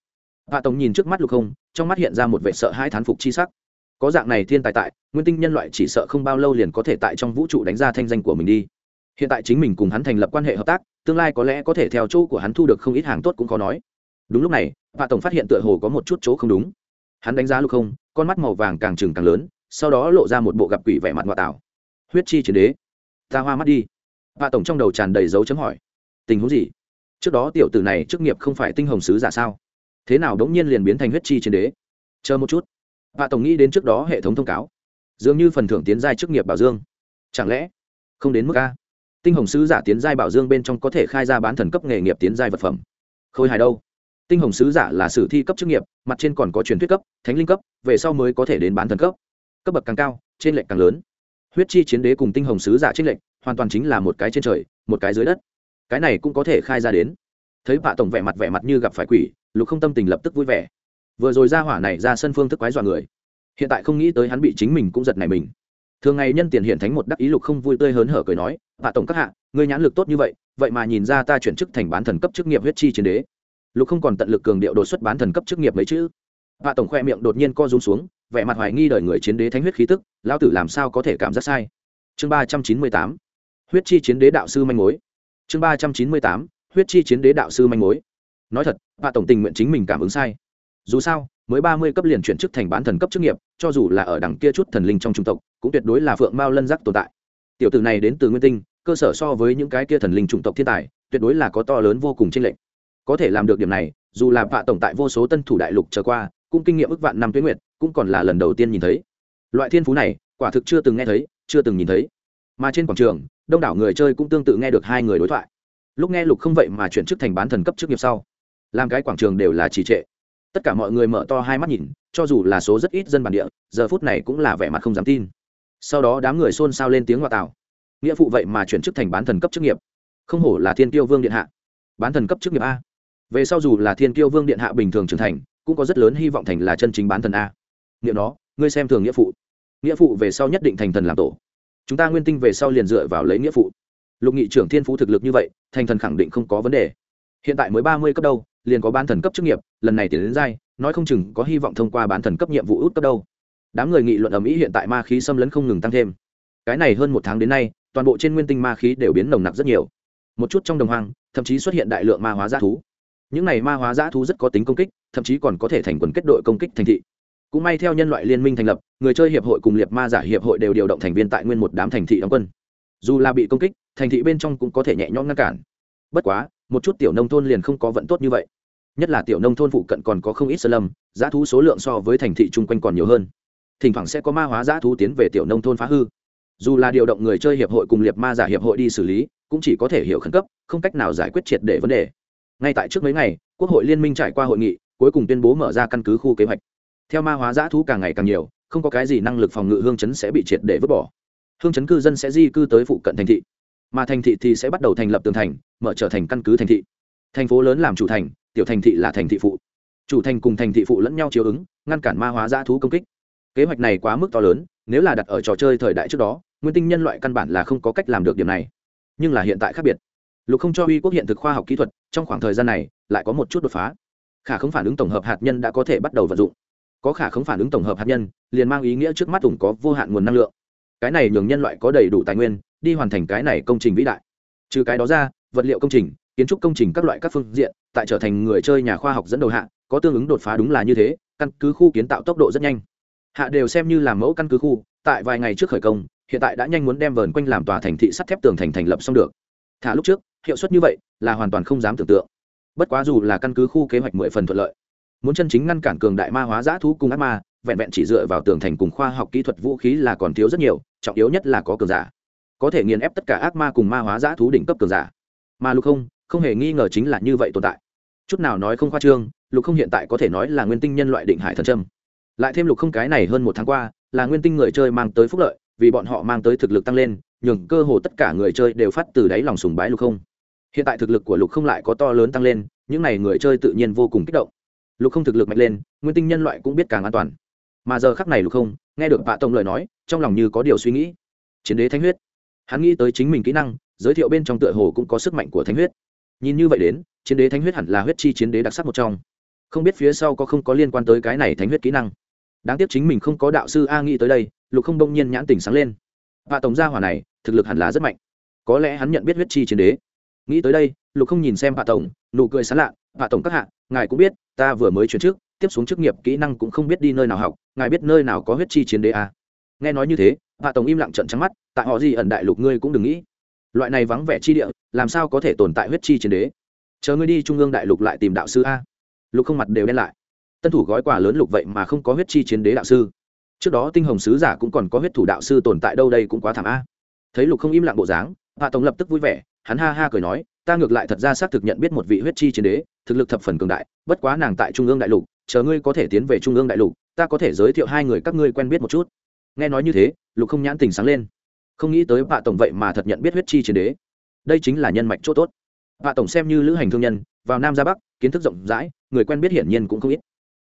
hạ tổng nhìn trước mắt lục không, trong mắt hiện ra một vệ sợ hai thán phục chi sắc có dạng này thiên tài tại, nguyên tinh nhân loại chỉ sợ không bao lâu liền có thể tại trong vũ trụ đánh ra thanh danh của mình đi. Hiện tại chính mình cùng hắn thành lập quan hệ hợp tác, tương lai có lẽ có thể theo chỗ của hắn thu được không ít hàng tốt cũng khó nói. Đúng lúc này, vạ tổng phát hiện tựa hồ có một chút chỗ không đúng. Hắn đánh giá lục không, con mắt màu vàng càng trừng càng lớn, sau đó lộ ra một bộ gặp quỷ vẻ mặt ngoại tảo. Huyết chi chiến đế, ta hoa mắt đi. Vạ tổng trong đầu tràn đầy dấu chấm hỏi. Tình huống gì? Trước đó tiểu tử này chức nghiệp không phải tinh hồng sứ giả sao? Thế nào đống nhiên liền biến thành huyết chi chiến đế? Chờ một chút vạ tổng nghĩ đến trước đó hệ thống thông cáo. Dường như phần thưởng tiến giai chức nghiệp bảo dương. Chẳng lẽ không đến mức a? Tinh hồng sứ giả tiến giai bảo dương bên trong có thể khai ra bán thần cấp nghề nghiệp tiến giai vật phẩm. Khôi hài đâu? Tinh hồng sứ giả là sử thi cấp chức nghiệp, mặt trên còn có truyền thuyết cấp, thánh linh cấp, về sau mới có thể đến bán thần cấp. Cấp bậc càng cao, trên lệnh càng lớn. Huyết chi chiến đế cùng tinh hồng sứ giả trên lệnh hoàn toàn chính là một cái trên trời, một cái dưới đất. Cái này cũng có thể khai ra đến. Thấy bạ tổng vẻ mặt vẻ mặt như gặp phải quỷ, lục không tâm tình lập tức vui vẻ vừa rồi ra hỏa này ra sân phương thức quái dọa người. Hiện tại không nghĩ tới hắn bị chính mình cũng giật này mình. Thường ngày nhân tiền hiện thánh một đắc ý lục không vui tươi hớn hở cười nói hạ tổng các hạ, ngươi nhãn lực tốt như vậy vậy mà nhìn ra ta chuyển chức thành bán thần cấp chức nghiệp huyết chi chiến đế. Lục không còn tận lực cường điệu đột xuất bán thần cấp chức nghiệp mấy chữ. Hạ tổng khoe miệng đột nhiên co rúm xuống, vẻ mặt hoài nghi đời người chiến đế thánh huyết khí tức, lão tử làm sao có thể cảm giác sai? Chương ba trăm chín mươi tám, huyết chi chiến đế đạo sư manh mối. Chương ba trăm chín mươi tám, huyết chi chiến đế đạo sư manh mối. Nói thật hạ tổng tình nguyện chính mình cảm ứng sai dù sao, mới ba mươi cấp liền chuyển chức thành bán thần cấp chức nghiệp, cho dù là ở đằng kia chút thần linh trong trung tộc, cũng tuyệt đối là phượng mao lân giác tồn tại. Tiểu tử này đến từ nguyên tinh, cơ sở so với những cái kia thần linh chủng tộc thiên tài, tuyệt đối là có to lớn vô cùng trên lệnh có thể làm được điểm này, dù là vạ tổng tại vô số tân thủ đại lục trở qua, cũng kinh nghiệm ước vạn năm tuyến nguyệt, cũng còn là lần đầu tiên nhìn thấy. Loại thiên phú này, quả thực chưa từng nghe thấy, chưa từng nhìn thấy. Mà trên quảng trường, đông đảo người chơi cũng tương tự nghe được hai người đối thoại. Lúc nghe lục không vậy mà chuyển chức thành bán thần cấp chức nghiệp sau. Làm cái quảng trường đều là trì trệ tất cả mọi người mở to hai mắt nhìn cho dù là số rất ít dân bản địa giờ phút này cũng là vẻ mặt không dám tin. Sau đó đám người xôn xao lên tiếng ngoại tảo nghĩa phụ vậy mà chuyển chức thành bán thần cấp chức nghiệp. Không hổ là thiên tiêu vương điện hạ. Bán thần cấp chức nghiệp a. Về sau dù là thiên tiêu vương điện hạ bình thường trưởng thành cũng có rất lớn hy vọng thành là chân chính bán thần a. Nghĩa đó, ngươi xem thường nghĩa phụ. Nghĩa phụ về sau nhất định thành thần làm tổ. Chúng ta nguyên tinh về sau liền dựa vào lấy nghĩa phụ. Lục nghị trưởng thiên phú thực lực như vậy thành thần khẳng định không có vấn đề. Hiện tại mới ba mươi cấp đâu liền có bán thần cấp chức nghiệp, lần này tiến đến giai nói không chừng có hy vọng thông qua bán thần cấp nhiệm vụ út cấp đâu. Đám người nghị luận ở mỹ hiện tại ma khí xâm lấn không ngừng tăng thêm. Cái này hơn một tháng đến nay, toàn bộ trên nguyên tinh ma khí đều biến nồng nặc rất nhiều. Một chút trong đồng hoang, thậm chí xuất hiện đại lượng ma hóa g thú. Những này ma hóa g thú rất có tính công kích, thậm chí còn có thể thành quần kết đội công kích thành thị. Cũng may theo nhân loại liên minh thành lập, người chơi hiệp hội cùng liệt ma giả hiệp hội đều điều động thành viên tại nguyên một đám thành thị đóng quân. Dù là bị công kích, thành thị bên trong cũng có thể nhẹ nhõm ngăn cản. Bất quá, một chút tiểu nông thôn liền không có vận tốt như vậy nhất là tiểu nông thôn phụ cận còn có không ít sơ lâm, giá thú số lượng so với thành thị chung quanh còn nhiều hơn. Thỉnh thoảng sẽ có ma hóa giá thú tiến về tiểu nông thôn phá hư. Dù là điều động người chơi hiệp hội cùng liệt ma giả hiệp hội đi xử lý, cũng chỉ có thể hiểu khẩn cấp, không cách nào giải quyết triệt để vấn đề. Ngay tại trước mấy ngày, quốc hội liên minh trải qua hội nghị, cuối cùng tuyên bố mở ra căn cứ khu kế hoạch. Theo ma hóa giã thú càng ngày càng nhiều, không có cái gì năng lực phòng ngự hương chấn sẽ bị triệt để vứt bỏ. Hương chấn cư dân sẽ di cư tới phụ cận thành thị. Mà thành thị thì sẽ bắt đầu thành lập tường thành, mở trở thành căn cứ thành thị. Thành phố lớn làm chủ thành tiểu thành thị là thành thị phụ. Chủ thành cùng thành thị phụ lẫn nhau chiếu ứng, ngăn cản ma hóa dã thú công kích. Kế hoạch này quá mức to lớn, nếu là đặt ở trò chơi thời đại trước đó, nguyên tinh nhân loại căn bản là không có cách làm được điểm này. Nhưng là hiện tại khác biệt. Lục không cho uy quốc hiện thực khoa học kỹ thuật, trong khoảng thời gian này, lại có một chút đột phá. Khả không phản ứng tổng hợp hạt nhân đã có thể bắt đầu vận dụng. Có khả không phản ứng tổng hợp hạt nhân, liền mang ý nghĩa trước mắt ủng có vô hạn nguồn năng lượng. Cái này nhường nhân loại có đầy đủ tài nguyên, đi hoàn thành cái này công trình vĩ đại. Trừ cái đó ra, vật liệu công trình, kiến trúc công trình các loại các phương diện tại trở thành người chơi nhà khoa học dẫn đầu hạ, có tương ứng đột phá đúng là như thế, căn cứ khu kiến tạo tốc độ rất nhanh. Hạ đều xem như là mẫu căn cứ khu, tại vài ngày trước khởi công, hiện tại đã nhanh muốn đem vờn quanh làm tòa thành thị sắt thép tường thành thành lập xong được. Thả lúc trước, hiệu suất như vậy là hoàn toàn không dám tưởng tượng. Bất quá dù là căn cứ khu kế hoạch mười phần thuận lợi, muốn chân chính ngăn cản cường đại ma hóa giã thú cùng ác ma, vẹn vẹn chỉ dựa vào tường thành cùng khoa học kỹ thuật vũ khí là còn thiếu rất nhiều, trọng yếu nhất là có cường giả. Có thể nghiền ép tất cả ác ma cùng ma hóa giã thú đỉnh cấp cường giả. Mà lục không không hề nghi ngờ chính là như vậy tồn tại. Chút nào nói không khoa trương, lục không hiện tại có thể nói là nguyên tinh nhân loại định hải thần trâm lại thêm lục không cái này hơn một tháng qua, là nguyên tinh người chơi mang tới phúc lợi, vì bọn họ mang tới thực lực tăng lên, nhường cơ hồ tất cả người chơi đều phát từ đáy lòng sùng bái lục không. Hiện tại thực lực của lục không lại có to lớn tăng lên, những n à y người chơi tự nhiên vô cùng kích động. Lục không thực lực mạnh lên, nguyên tinh nhân loại cũng biết càng an toàn. Mà giờ khắc này lục không, nghe được bạ tông lời nói, trong lòng như có điều suy nghĩ. Chiến đế thánh huyết. Hắn nghĩ tới chính mình kỹ năng, giới thiệu bên trong tựa hồ cũng có sức mạnh của thánh huyết nhìn như vậy đến, chiến đế thánh huyết hẳn là huyết chi chiến đế đặc sắc một trong. Không biết phía sau có không có liên quan tới cái này thánh huyết kỹ năng. Đáng tiếc chính mình không có đạo sư a nghĩ tới đây, lục không đông nhiên nhãn tỉnh sáng lên. Và tổng gia hỏa này, thực lực hẳn là rất mạnh. Có lẽ hắn nhận biết huyết chi chiến đế. Nghĩ tới đây, lục không nhìn xem hạ tổng, nụ cười sán lạ. Hạ tổng các hạ, ngài cũng biết, ta vừa mới chuyển trước tiếp xuống chức nghiệp kỹ năng cũng không biết đi nơi nào học, ngài biết nơi nào có huyết chi chiến đế à. nghe nói như thế hạ tổng im lặng trận trắng mắt, tại họ gì ẩn đại lục ngươi cũng đừng nghĩ loại này vắng vẻ chi địa, làm sao có thể tồn tại huyết chi chiến đế? Chờ ngươi đi trung ương đại lục lại tìm đạo sư a. Lục không mặt đều đen lại. Tân thủ gói quà lớn lục vậy mà không có huyết chi chiến đế đạo sư. Trước đó tinh hồng sứ giả cũng còn có huyết thủ đạo sư tồn tại đâu đây cũng quá thảm a. Thấy lục không im lặng bộ dáng, hạ tổng lập tức vui vẻ, hắn ha ha cười nói, ta ngược lại thật ra xác thực nhận biết một vị huyết chi chiến đế, thực lực thập phần cường đại, bất quá nàng tại trung ương đại lục, chờ ngươi có thể tiến về trung ương đại lục, ta có thể giới thiệu hai người các ngươi quen biết một chút. Nghe nói như thế, lục không nhãn tình sáng lên không nghĩ tới vạ tổng vậy mà thật nhận biết huyết chi chiến đế. Đây chính là nhân mạch chỗ tốt. Vạ tổng xem như lữ hành thương nhân, vào nam ra bắc, kiến thức rộng rãi, người quen biết hiển nhiên cũng không ít.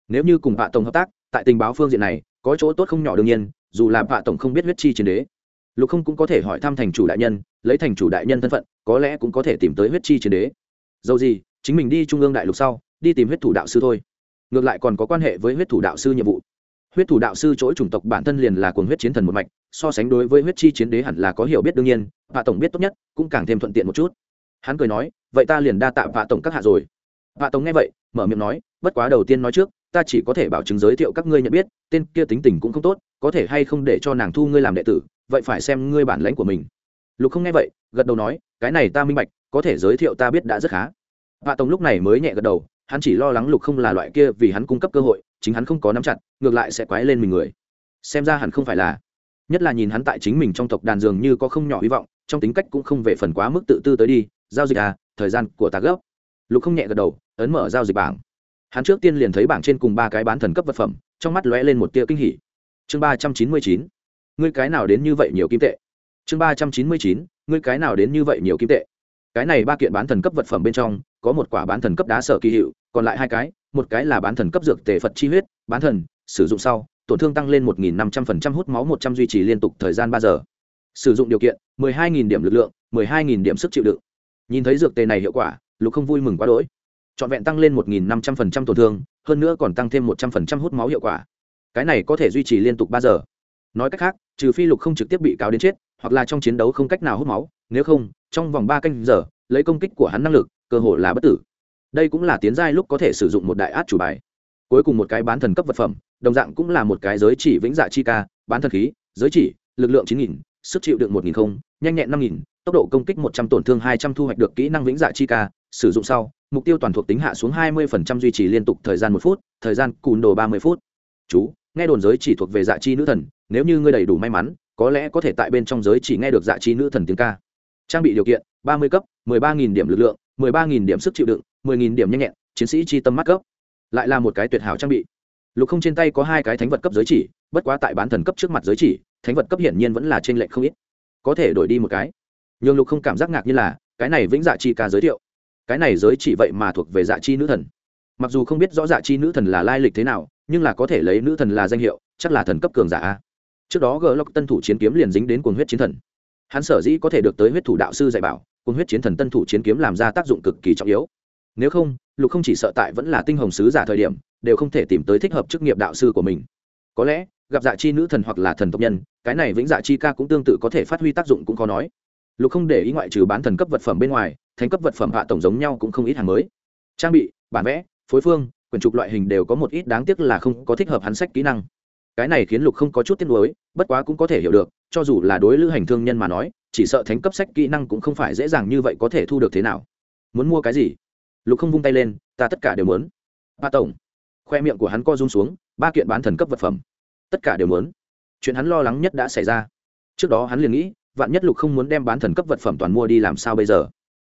Nếu như cùng vạ tổng hợp tác, tại tình báo phương diện này, có chỗ tốt không nhỏ đương nhiên, dù là vạ tổng không biết huyết chi chiến đế. Lục không cũng có thể hỏi thăm thành chủ đại nhân, lấy thành chủ đại nhân thân phận, có lẽ cũng có thể tìm tới huyết chi chiến đế. Dầu gì, chính mình đi trung ương đại lục sau, đi tìm huyết thủ đạo sư thôi. Ngược lại còn có quan hệ với huyết thủ đạo sư nhiệm vụ huyết thủ đạo sư chỗ chủng tộc bản thân liền là cuồng huyết chiến thần một mạch, so sánh đối với huyết chi chiến đế hẳn là có hiểu biết đương nhiên, Vạ tổng biết tốt nhất, cũng càng thêm thuận tiện một chút. Hắn cười nói, vậy ta liền đa tạ vạ tổng các hạ rồi. Vạ tổng nghe vậy, mở miệng nói, bất quá đầu tiên nói trước, ta chỉ có thể bảo chứng giới thiệu các ngươi nhận biết, tên kia tính tình cũng không tốt, có thể hay không để cho nàng thu ngươi làm đệ tử, vậy phải xem ngươi bản lãnh của mình. Lục không nghe vậy, gật đầu nói, cái này ta minh bạch, có thể giới thiệu ta biết đã rất khá. Vạ tổng lúc này mới nhẹ gật đầu, hắn chỉ lo lắng lục không là loại kia vì hắn cung cấp cơ hội chính hắn không có nắm chặt, ngược lại sẽ quái lên mình người. Xem ra hẳn không phải là. Nhất là nhìn hắn tại chính mình trong tộc đàn dường như có không nhỏ hy vọng, trong tính cách cũng không về phần quá mức tự tư tới đi, giao dịch à thời gian của ta gấp. Lục không nhẹ gật đầu, ấn mở giao dịch bảng. Hắn trước tiên liền thấy bảng trên cùng ba cái bán thần cấp vật phẩm, trong mắt lóe lên một tia kinh hỉ. Chương ba trăm chín mươi chín. Ngươi cái nào đến như vậy nhiều kim tệ? Chương ba trăm chín mươi chín. Ngươi cái nào đến như vậy nhiều kim tệ? Cái này ba kiện bán thần cấp vật phẩm bên trong, có một quả bán thần cấp đá sở kỳ hiệu, còn lại hai cái một cái là bán thần cấp dược tề phật chi huyết, bán thần, sử dụng sau, tổn thương tăng lên một nghìn năm trăm phần trăm hút máu một trăm duy trì liên tục thời gian ba giờ. Sử dụng điều kiện, mười hai nghìn điểm lực lượng, mười hai nghìn điểm sức chịu đựng. Nhìn thấy dược tề này hiệu quả, lục không vui mừng quá đỗi. Trọn vẹn tăng lên một nghìn năm trăm phần trăm tổn thương, hơn nữa còn tăng thêm một trăm phần trăm hút máu hiệu quả. Cái này có thể duy trì liên tục ba giờ. Nói cách khác, trừ phi lục không trực tiếp bị cáo đến chết, hoặc là trong chiến đấu không cách nào hút máu, nếu không, trong vòng ba canh giờ, lấy công kích của hắn năng lực, cơ hội là bất tử đây cũng là tiến giai lúc có thể sử dụng một đại át chủ bài. Cuối cùng một cái bán thần cấp vật phẩm, đồng dạng cũng là một cái giới chỉ vĩnh dạ chi ca, bán thần khí, giới chỉ, lực lượng chín nghìn, sức chịu đựng một nghìn không, nhanh nhẹn năm nghìn, tốc độ công kích một trăm tổn thương hai trăm thu hoạch được kỹ năng vĩnh dạ chi ca, sử dụng sau, mục tiêu toàn thuộc tính hạ xuống hai mươi duy trì liên tục thời gian một phút, thời gian cùn đồ ba mươi phút. Chú, nghe đồn giới chỉ thuộc về dạ chi nữ thần, nếu như ngươi đầy đủ may mắn, có lẽ có thể tại bên trong giới chỉ nghe được dạ chi nữ thần tiếng ca. Trang bị điều kiện, ba mươi cấp, mười ba nghìn điểm lực lượng, mười ba nghìn điểm sức chịu đựng mười nghìn điểm nhanh nhẹn, chiến sĩ chi tâm mắt cấp. Lại là một cái tuyệt hảo trang bị. Lục không trên tay có hai cái thánh vật cấp giới chỉ, bất quá tại bán thần cấp trước mặt giới chỉ, thánh vật cấp hiển nhiên vẫn là trên lệnh không ít. Có thể đổi đi một cái. Nhưng lục không cảm giác ngạc như là, cái này vĩnh dạ chi ca giới thiệu. Cái này giới chỉ vậy mà thuộc về dạ chi nữ thần. Mặc dù không biết rõ dạ chi nữ thần là lai lịch thế nào, nhưng là có thể lấy nữ thần là danh hiệu, chắc là thần cấp cường giả a. Trước đó gờ lộc tân thủ chiến kiếm liền dính đến cuồng huyết chiến thần. Hắn sở dĩ có thể được tới huyết thủ đạo sư dạy bảo, cuồng huyết chiến thần tân thủ chiến kiếm làm ra tác dụng cực kỳ trọng yếu nếu không, lục không chỉ sợ tại vẫn là tinh hồng sứ giả thời điểm, đều không thể tìm tới thích hợp chức nghiệp đạo sư của mình. Có lẽ, gặp dạ chi nữ thần hoặc là thần tộc nhân, cái này vĩnh dạ chi ca cũng tương tự có thể phát huy tác dụng cũng khó nói. Lục không để ý ngoại trừ bán thần cấp vật phẩm bên ngoài thành cấp vật phẩm hạ tổng giống nhau cũng không ít hàng mới. Trang bị, bản vẽ, phối phương, quyển trục loại hình đều có một ít đáng tiếc là không có thích hợp hắn sách kỹ năng. Cái này khiến lục không có chút tiếc nuối, bất quá cũng có thể hiểu được, cho dù là đối lữ hành thương nhân mà nói, chỉ sợ thánh cấp sách kỹ năng cũng không phải dễ dàng như vậy có thể thu được thế nào. Muốn mua cái gì? Lục không vung tay lên ta tất cả đều muốn. Ba tổng khoe miệng của hắn co rung xuống ba kiện bán thần cấp vật phẩm. Tất cả đều muốn. Chuyện hắn lo lắng nhất đã xảy ra. Trước đó hắn liền nghĩ vạn nhất lục không muốn đem bán thần cấp vật phẩm toàn mua đi làm sao bây giờ?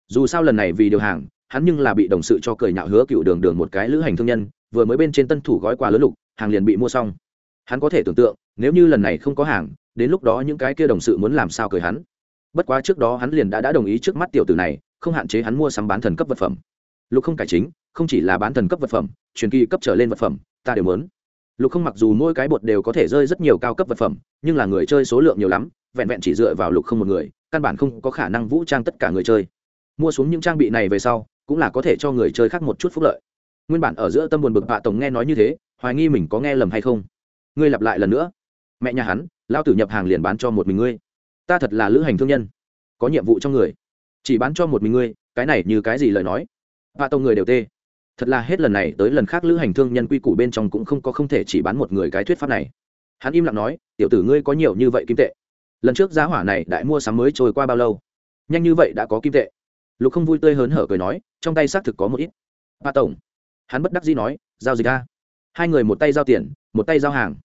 Dù sao lần này vì điều hàng hắn nhưng là bị đồng sự cho cười nhạo hứa cựu đường đường một cái lữ hành thương nhân vừa mới bên trên tân thủ gói quà lớn lục hàng liền bị mua xong. Hắn có thể tưởng tượng nếu như lần này không có hàng đến lúc đó những cái kia đồng sự muốn làm sao cười hắn? Bất quá trước đó hắn liền đã, đã đồng ý trước mắt tiểu tử này không hạn chế hắn mua sắm bán thần cấp vật phẩm lục không cải chính, không chỉ là bán thần cấp vật phẩm, truyền kỳ cấp trở lên vật phẩm, ta đều muốn. Lục không mặc dù mỗi cái bột đều có thể rơi rất nhiều cao cấp vật phẩm, nhưng là người chơi số lượng nhiều lắm, vẹn vẹn chỉ dựa vào lục không một người, căn bản không có khả năng vũ trang tất cả người chơi. Mua xuống những trang bị này về sau, cũng là có thể cho người chơi khác một chút phúc lợi. Nguyên bản ở giữa tâm buồn bực bạ tổng nghe nói như thế, hoài nghi mình có nghe lầm hay không. Ngươi lặp lại lần nữa. Mẹ nhà hắn, lao tử nhập hàng liền bán cho một mình ngươi. Ta thật là lữ hành thương nhân. Có nhiệm vụ trong người. Chỉ bán cho một mình ngươi, cái này như cái gì lời nói? Bạ tông người đều tê. Thật là hết lần này tới lần khác lữ hành thương nhân quy củ bên trong cũng không có không thể chỉ bán một người cái thuyết pháp này. Hắn im lặng nói, tiểu tử ngươi có nhiều như vậy kim tệ. Lần trước giá hỏa này đại mua sắm mới trôi qua bao lâu? Nhanh như vậy đã có kim tệ. Lục không vui tươi hớn hở cười nói, trong tay xác thực có một ít. Ba tổng, hắn bất đắc dĩ nói, giao dịch ra hai người một tay giao tiền, một tay giao hàng.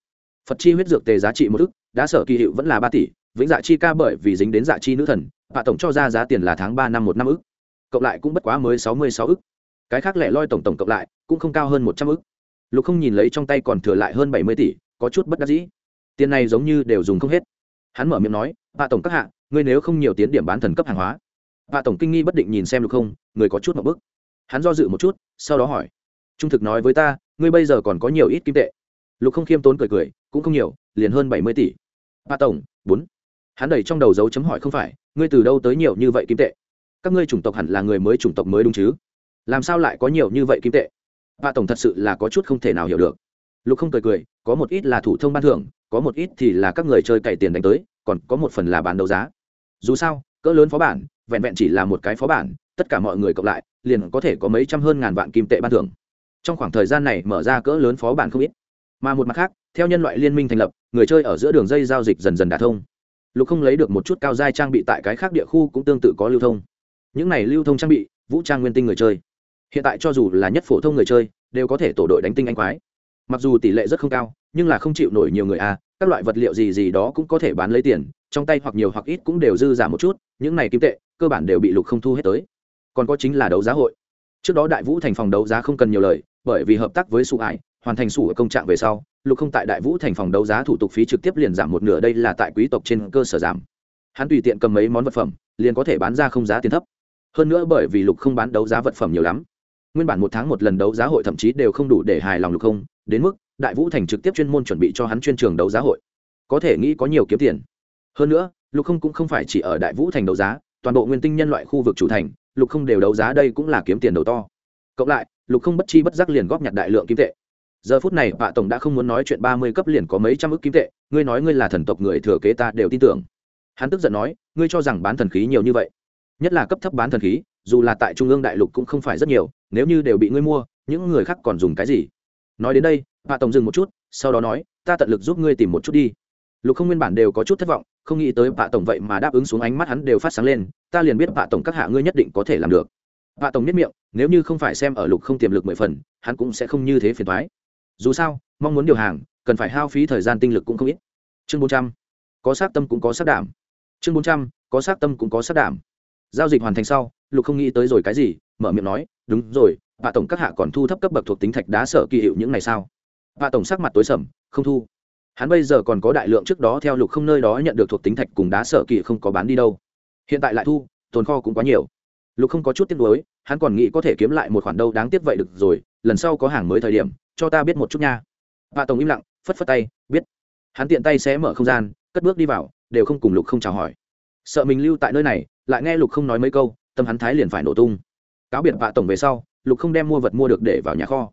Phật chi huyết dược tề giá trị một ức đã sở kỳ hiệu vẫn là ba tỷ, vĩnh dạ chi ca bởi vì dính đến dạ chi nữ thần bà tổng cho ra giá tiền là tháng ba năm một năm ức cộng lại cũng bất quá mới sáu mươi sáu ức. Cái khác lẻ loi tổng tổng cộng lại cũng không cao hơn một trăm ức. Lục không nhìn lấy trong tay còn thừa lại hơn bảy mươi tỷ, có chút bất đắc dĩ. Tiền này giống như đều dùng không hết. Hắn mở miệng nói, vạ tổng các hạ, ngươi nếu không nhiều tiến điểm bán thần cấp hàng hóa. Vạ tổng kinh nghi bất định nhìn xem lục không, người có chút một bức. Hắn do dự một chút, sau đó hỏi, trung thực nói với ta, ngươi bây giờ còn có nhiều ít kim tệ? Lục không khiêm tốn cười cười, cũng không nhiều, liền hơn bảy mươi tỷ. Vạ tổng, bốn. Hắn đẩy trong đầu dấu chấm hỏi, không phải, ngươi từ đâu tới nhiều như vậy kim tệ? Các ngươi chủng tộc hẳn là người mới chủng tộc mới đúng chứ? Làm sao lại có nhiều như vậy kim tệ? Vạ tổng thật sự là có chút không thể nào hiểu được. Lục không cười cười, có một ít là thủ thông ban thưởng, có một ít thì là các người chơi cày tiền đánh tới, còn có một phần là bán đấu giá. Dù sao, cỡ lớn phó bản, vẹn vẹn chỉ là một cái phó bản, tất cả mọi người cộng lại, liền có thể có mấy trăm hơn ngàn vạn kim tệ ban thưởng. Trong khoảng thời gian này mở ra cỡ lớn phó bản không ít. Mà một mặt khác, theo nhân loại liên minh thành lập, người chơi ở giữa đường dây giao dịch dần dần đả thông. Lục không lấy được một chút cao giai trang bị tại cái khác địa khu cũng tương tự có lưu thông những này lưu thông trang bị vũ trang nguyên tinh người chơi. Hiện tại cho dù là nhất phổ thông người chơi đều có thể tổ đội đánh tinh anh quái. Mặc dù tỷ lệ rất không cao nhưng là không chịu nổi nhiều người a à, các loại vật liệu gì gì đó cũng có thể bán lấy tiền trong tay hoặc nhiều hoặc ít cũng đều dư giả một chút những này kim tệ cơ bản đều bị lục không thu hết tới. Còn có chính là đấu giá hội. Trước đó đại vũ thành phòng đấu giá không cần nhiều lời bởi vì hợp tác với sụ ải hoàn thành sủ ở công trạng về sau lục không tại đại vũ thành phòng đấu giá thủ tục phí trực tiếp liền giảm một nửa đây là tại quý tộc trên cơ sở giảm. Hắn tùy tiện cầm mấy món vật phẩm liền có thể bán ra không giá tiền thấp hơn nữa bởi vì lục không bán đấu giá vật phẩm nhiều lắm. Nguyên bản một tháng một lần đấu giá hội thậm chí đều không đủ để hài lòng lục không, đến mức đại vũ thành trực tiếp chuyên môn chuẩn bị cho hắn chuyên trường đấu giá hội. Có thể nghĩ có nhiều kiếm tiền. Hơn nữa, lục không cũng không phải chỉ ở đại vũ thành đấu giá, toàn bộ nguyên tinh nhân loại khu vực chủ thành, lục không đều đấu giá đây cũng là kiếm tiền đầu to. Cộng lại, lục không bất chi bất giác liền góp nhặt đại lượng kim tệ. Giờ phút này bạ tổng đã không muốn nói chuyện ba mươi cấp liền có mấy trăm ước kim tệ, ngươi nói ngươi là thần tộc người thừa kế ta đều tin tưởng. Hắn tức giận nói, ngươi cho rằng bán thần khí nhiều như vậy nhất là cấp thấp bán thần khí, dù là tại trung ương đại lục cũng không phải rất nhiều, nếu như đều bị ngươi mua, những người khác còn dùng cái gì? Nói đến đây, hạ tổng dừng một chút, sau đó nói, ta tận lực giúp ngươi tìm một chút đi. Lục không nguyên bản đều có chút thất vọng, không nghĩ tới hạ tổng vậy mà đáp ứng xuống ánh mắt hắn đều phát sáng lên, ta liền biết hạ tổng các hạ ngươi nhất định có thể làm được. Hạ tổng nhất miệng, nếu như không phải xem ở lục không tiềm lực mười phần, hắn cũng sẽ không như thế phiền thoái dù sao, mong muốn điều hàng, cần phải hao phí thời gian tinh lực cũng không ít. Chương bốn trăm, có sát tâm cũng có sát đảm. Chương bốn trăm, có sát tâm cũng có sát đảm giao dịch hoàn thành sau, lục không nghĩ tới rồi cái gì, mở miệng nói, đúng rồi, vạ tổng các hạ còn thu thấp cấp bậc thuộc tính thạch đá sở kỳ hiệu những này sao? Vạ tổng sắc mặt tối sầm, không thu. Hắn bây giờ còn có đại lượng trước đó theo lục không nơi đó nhận được thuộc tính thạch cùng đá sở kỳ không có bán đi đâu. Hiện tại lại thu, tồn kho cũng quá nhiều. Lục không có chút tiếc nuối, hắn còn nghĩ có thể kiếm lại một khoản đâu đáng tiếc vậy được rồi, lần sau có hàng mới thời điểm, cho ta biết một chút nha. Vạ tổng im lặng, phất phất tay, biết. Hắn tiện tay sẽ mở không gian, cất bước đi vào, đều không cùng lục không chào hỏi. Sợ mình lưu tại nơi này lại nghe lục không nói mấy câu, tâm hắn thái liền phải nổ tung. Cáo biệt vạ tổng về sau, lục không đem mua vật mua được để vào nhà kho.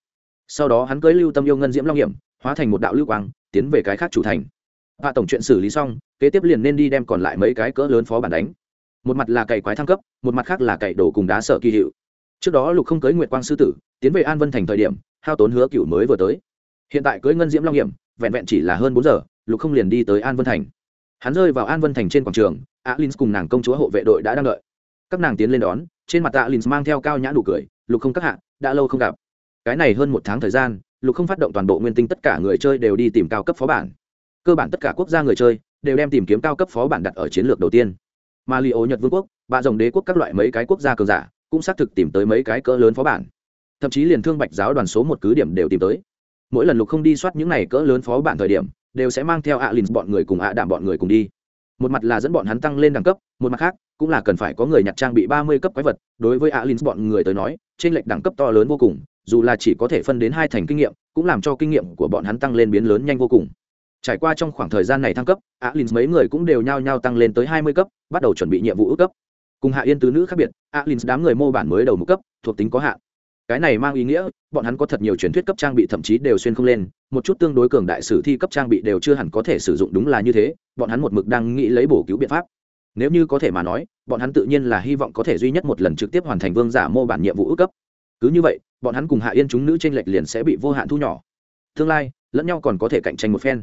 Sau đó hắn cưới lưu tâm yêu ngân diễm long hiểm, hóa thành một đạo lưu quang, tiến về cái khác chủ thành. Vạ tổng chuyện xử lý xong, kế tiếp liền nên đi đem còn lại mấy cái cỡ lớn phó bản đánh. Một mặt là cày quái thăng cấp, một mặt khác là cày đổ cùng đá sợ kỳ hiệu. Trước đó lục không cưới nguyệt quang sư tử, tiến về an vân thành thời điểm, hao tốn hứa cựu mới vừa tới. Hiện tại cưới ngân diễm long hiểm, vẹn vẹn chỉ là hơn bốn giờ, lục không liền đi tới an vân thành. Hắn rơi vào an vân thành trên quảng trường alin cùng nàng công chúa hộ vệ đội đã đang đợi. Các nàng tiến lên đón, trên mặt alin mang theo cao nhã nụ cười, lục không các hạ, đã lâu không gặp. Cái này hơn một tháng thời gian, lục không phát động toàn bộ nguyên tinh tất cả người chơi đều đi tìm cao cấp phó bản. Cơ bản tất cả quốc gia người chơi đều đem tìm kiếm cao cấp phó bản đặt ở chiến lược đầu tiên. Mà li ô nhật vương quốc bà rồng đế quốc các loại mấy cái quốc gia cường giả cũng xác thực tìm tới mấy cái cỡ lớn phó bản. Thậm chí liền thương bạch giáo đoàn số một cứ điểm đều tìm tới. Mỗi lần lục không đi soát những này cỡ lớn phó bản thời điểm, đều sẽ mang theo ạ lìn bọn người cùng ạ đạm bọn người cùng đi một mặt là dẫn bọn hắn tăng lên đẳng cấp, một mặt khác, cũng là cần phải có người nhặt trang bị ba mươi cấp quái vật. Đối với alin bọn người tới nói, trên lệch đẳng cấp to lớn vô cùng, dù là chỉ có thể phân đến hai thành kinh nghiệm, cũng làm cho kinh nghiệm của bọn hắn tăng lên biến lớn nhanh vô cùng. Trải qua trong khoảng thời gian này thăng cấp alin mấy người cũng đều nhao nhao tăng lên tới hai mươi cấp, bắt đầu chuẩn bị nhiệm vụ ước cấp. Cùng hạ yên tứ nữ khác biệt alin đám người mô bản mới đầu một cấp, thuộc tính có hạn. Cái này mang ý nghĩa, bọn hắn có thật nhiều truyền thuyết cấp trang bị thậm chí đều xuyên không lên, một chút tương đối cường đại sử thi cấp trang bị đều chưa hẳn có thể sử dụng đúng là như thế bọn hắn một mực đang nghĩ lấy bổ cứu biện pháp. Nếu như có thể mà nói, bọn hắn tự nhiên là hy vọng có thể duy nhất một lần trực tiếp hoàn thành vương giả mô bản nhiệm vụ ước cấp. Cứ như vậy, bọn hắn cùng hạ yên chúng nữ t r ê n lệch liền sẽ bị vô hạn thu nhỏ. Tương lai, lẫn nhau còn có thể cạnh tranh một phen.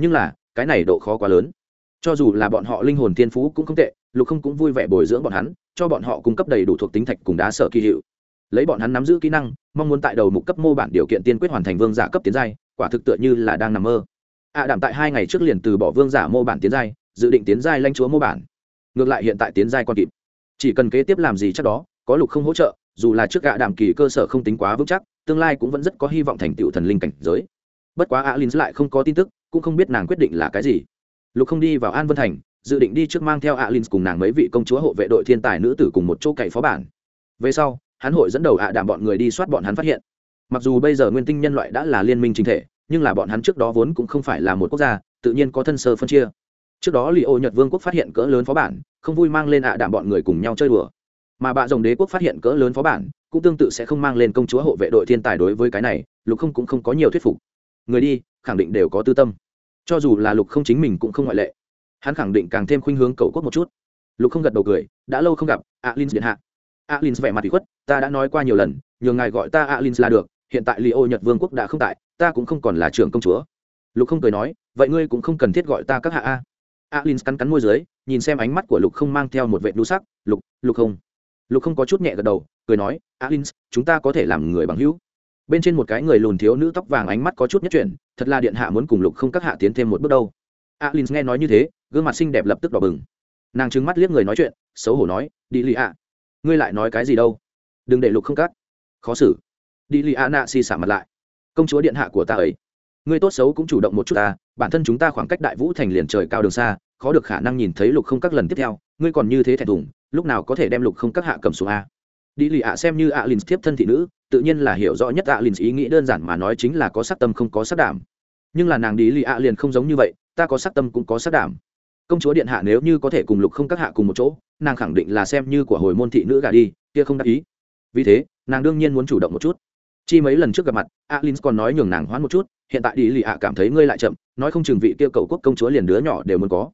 Nhưng là, cái này độ khó quá lớn. Cho dù là bọn họ linh hồn thiên phú cũng không tệ, lục không cũng vui vẻ bồi dưỡng bọn hắn, cho bọn họ cung cấp đầy đủ thuộc tính thạch cùng đá sở kỳ hiệu. Lấy bọn hắn nắm giữ kỹ năng, mong muốn tại đầu mục cấp mô bản điều kiện tiên quyết hoàn thành vương giả cấp tiến giai, quả thực tựa như là đang nằm mơ ạ à đảm tại hai ngày trước liền từ bỏ vương giả mô bản tiến giai, dự định tiến giai lanh chúa mô bản. Ngược lại hiện tại tiến giai còn kịp. Chỉ cần kế tiếp làm gì chắc đó, có lục không hỗ trợ, dù là trước gạ đảm kỳ cơ sở không tính quá vững chắc, tương lai cũng vẫn rất có hy vọng thành tựu thần linh cảnh giới. Bất quá alin lại không có tin tức, cũng không biết nàng quyết định là cái gì. Lục không đi vào an vân thành, dự định đi trước mang theo alin cùng nàng mấy vị công chúa hộ vệ đội thiên tài nữ tử cùng một chỗ cậy phó bản. Về sau, hắn hội dẫn đầu ạ đảm bọn người đi soát bọn hắn phát hiện. Mặc dù bây giờ nguyên tinh nhân loại đã là liên minh chính thể nhưng là bọn hắn trước đó vốn cũng không phải là một quốc gia, tự nhiên có thân sơ phân chia. Trước đó li ô nhật vương quốc phát hiện cỡ lớn phó bản, không vui mang lên ạ đảm bọn người cùng nhau chơi đùa. Mà bạ rồng đế quốc phát hiện cỡ lớn phó bản, cũng tương tự sẽ không mang lên công chúa hộ vệ đội thiên tài đối với cái này, lục không cũng không có nhiều thuyết phục. Người đi, khẳng định đều có tư tâm. Cho dù là lục không chính mình cũng không ngoại lệ. Hắn khẳng định càng thêm khuynh hướng cầu quốc một chút. Lục không gật đầu cười, đã lâu không gặp alin điện hạ. Alin vẻ mặt bị khuất, ta đã nói qua nhiều lần, nhường ngài gọi ta alin là được, hiện tại li ô nhật vương quốc đã không tại ta cũng không còn là trưởng công chúa. Lục không cười nói vậy ngươi cũng không cần thiết gọi ta các hạ a. A linz cắn cắn môi dưới nhìn xem ánh mắt của lục không mang theo một vệ đu sắc lục lục không. Lục không có chút nhẹ gật đầu cười nói a linz, chúng ta có thể làm người bằng hữu. Bên trên một cái người lùn thiếu nữ tóc vàng ánh mắt có chút nhất chuyển thật là điện hạ muốn cùng lục không các hạ tiến thêm một bước đâu. A linz nghe nói như thế gương mặt xinh đẹp lập tức đỏ bừng. Nàng trừng mắt liếc người nói chuyện xấu hổ nói đi lì ạ ngươi lại nói cái gì đâu? Đừng để lục không cắt khó xử. Đi lì ạ nạ xì xả mặt lại công chúa điện hạ của ta ấy. Ngươi tốt xấu cũng chủ động một chút ta, bản thân chúng ta khoảng cách đại vũ thành liền trời cao đường xa, khó được khả năng nhìn thấy lục không các lần tiếp theo, ngươi còn như thế thẹn thùng, lúc nào có thể đem lục không các hạ cầm xuống a? Đi lì ạ xem như ạ lynx tiếp thân thị nữ, tự nhiên là hiểu rõ nhất ạ lynx ý nghĩ đơn giản mà nói chính là có sắc tâm không có sắc đảm. Nhưng là nàng đi lì ạ liền không giống như vậy, ta có sắc tâm cũng có sắc đảm. Công chúa điện hạ nếu như có thể cùng lục không các hạ cùng một chỗ, nàng khẳng định là xem như của hồi môn thị nữ gà đi, kia không đáp ý. Vì thế, nàng đương nhiên muốn chủ động một chút chi mấy lần trước gặp mặt alin còn nói nhường nàng hoãn một chút, hiện tại đi lì ạ cảm thấy ngươi lại chậm, nói không chừng vị kia cầu quốc công chúa liền đứa nhỏ đều muốn có.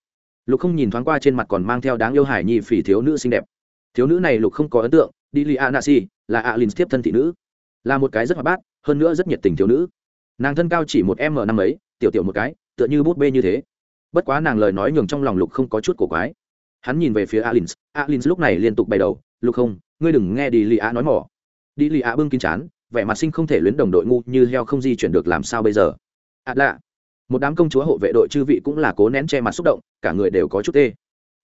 Lục không nhìn thoáng qua trên mặt còn mang theo đáng yêu hải nhi phỉ thiếu nữ xinh đẹp. Thiếu nữ này lục không có ấn tượng, đi lì ạ nạ si là alin tiếp thân thị nữ. Là một cái rất hoạt bát, hơn nữa rất nhiệt tình thiếu nữ. Nàng thân cao chỉ một m năm ấy, tiểu tiểu một cái, tựa như bút bê như thế. Bất quá nàng lời nói nhường trong lòng lục không có chút cổ quái. Hắn nhìn về phía alin alin lúc này liên tục bày đầu, lục không, ngươi đừng nghe đi lì ạ nói mỏ. Đi lì ạ bưng kín chán vẻ mặt sinh không thể luyến đồng đội ngu như heo không di chuyển được làm sao bây giờ. Ạt lạ. Một đám công chúa hộ vệ đội chư vị cũng là cố nén che mặt xúc động, cả người đều có chút tê.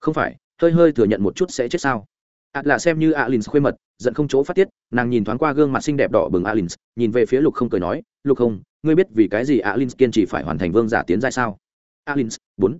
Không phải, hơi hơi thừa nhận một chút sẽ chết sao? Ạt lạ xem như alin khuê mật, giận không chỗ phát tiết, nàng nhìn thoáng qua gương mặt xinh đẹp đỏ bừng alin nhìn về phía lục không cười nói, lục không, ngươi biết vì cái gì alin kiên trì phải hoàn thành vương giả tiến giai sao? Alin bốn.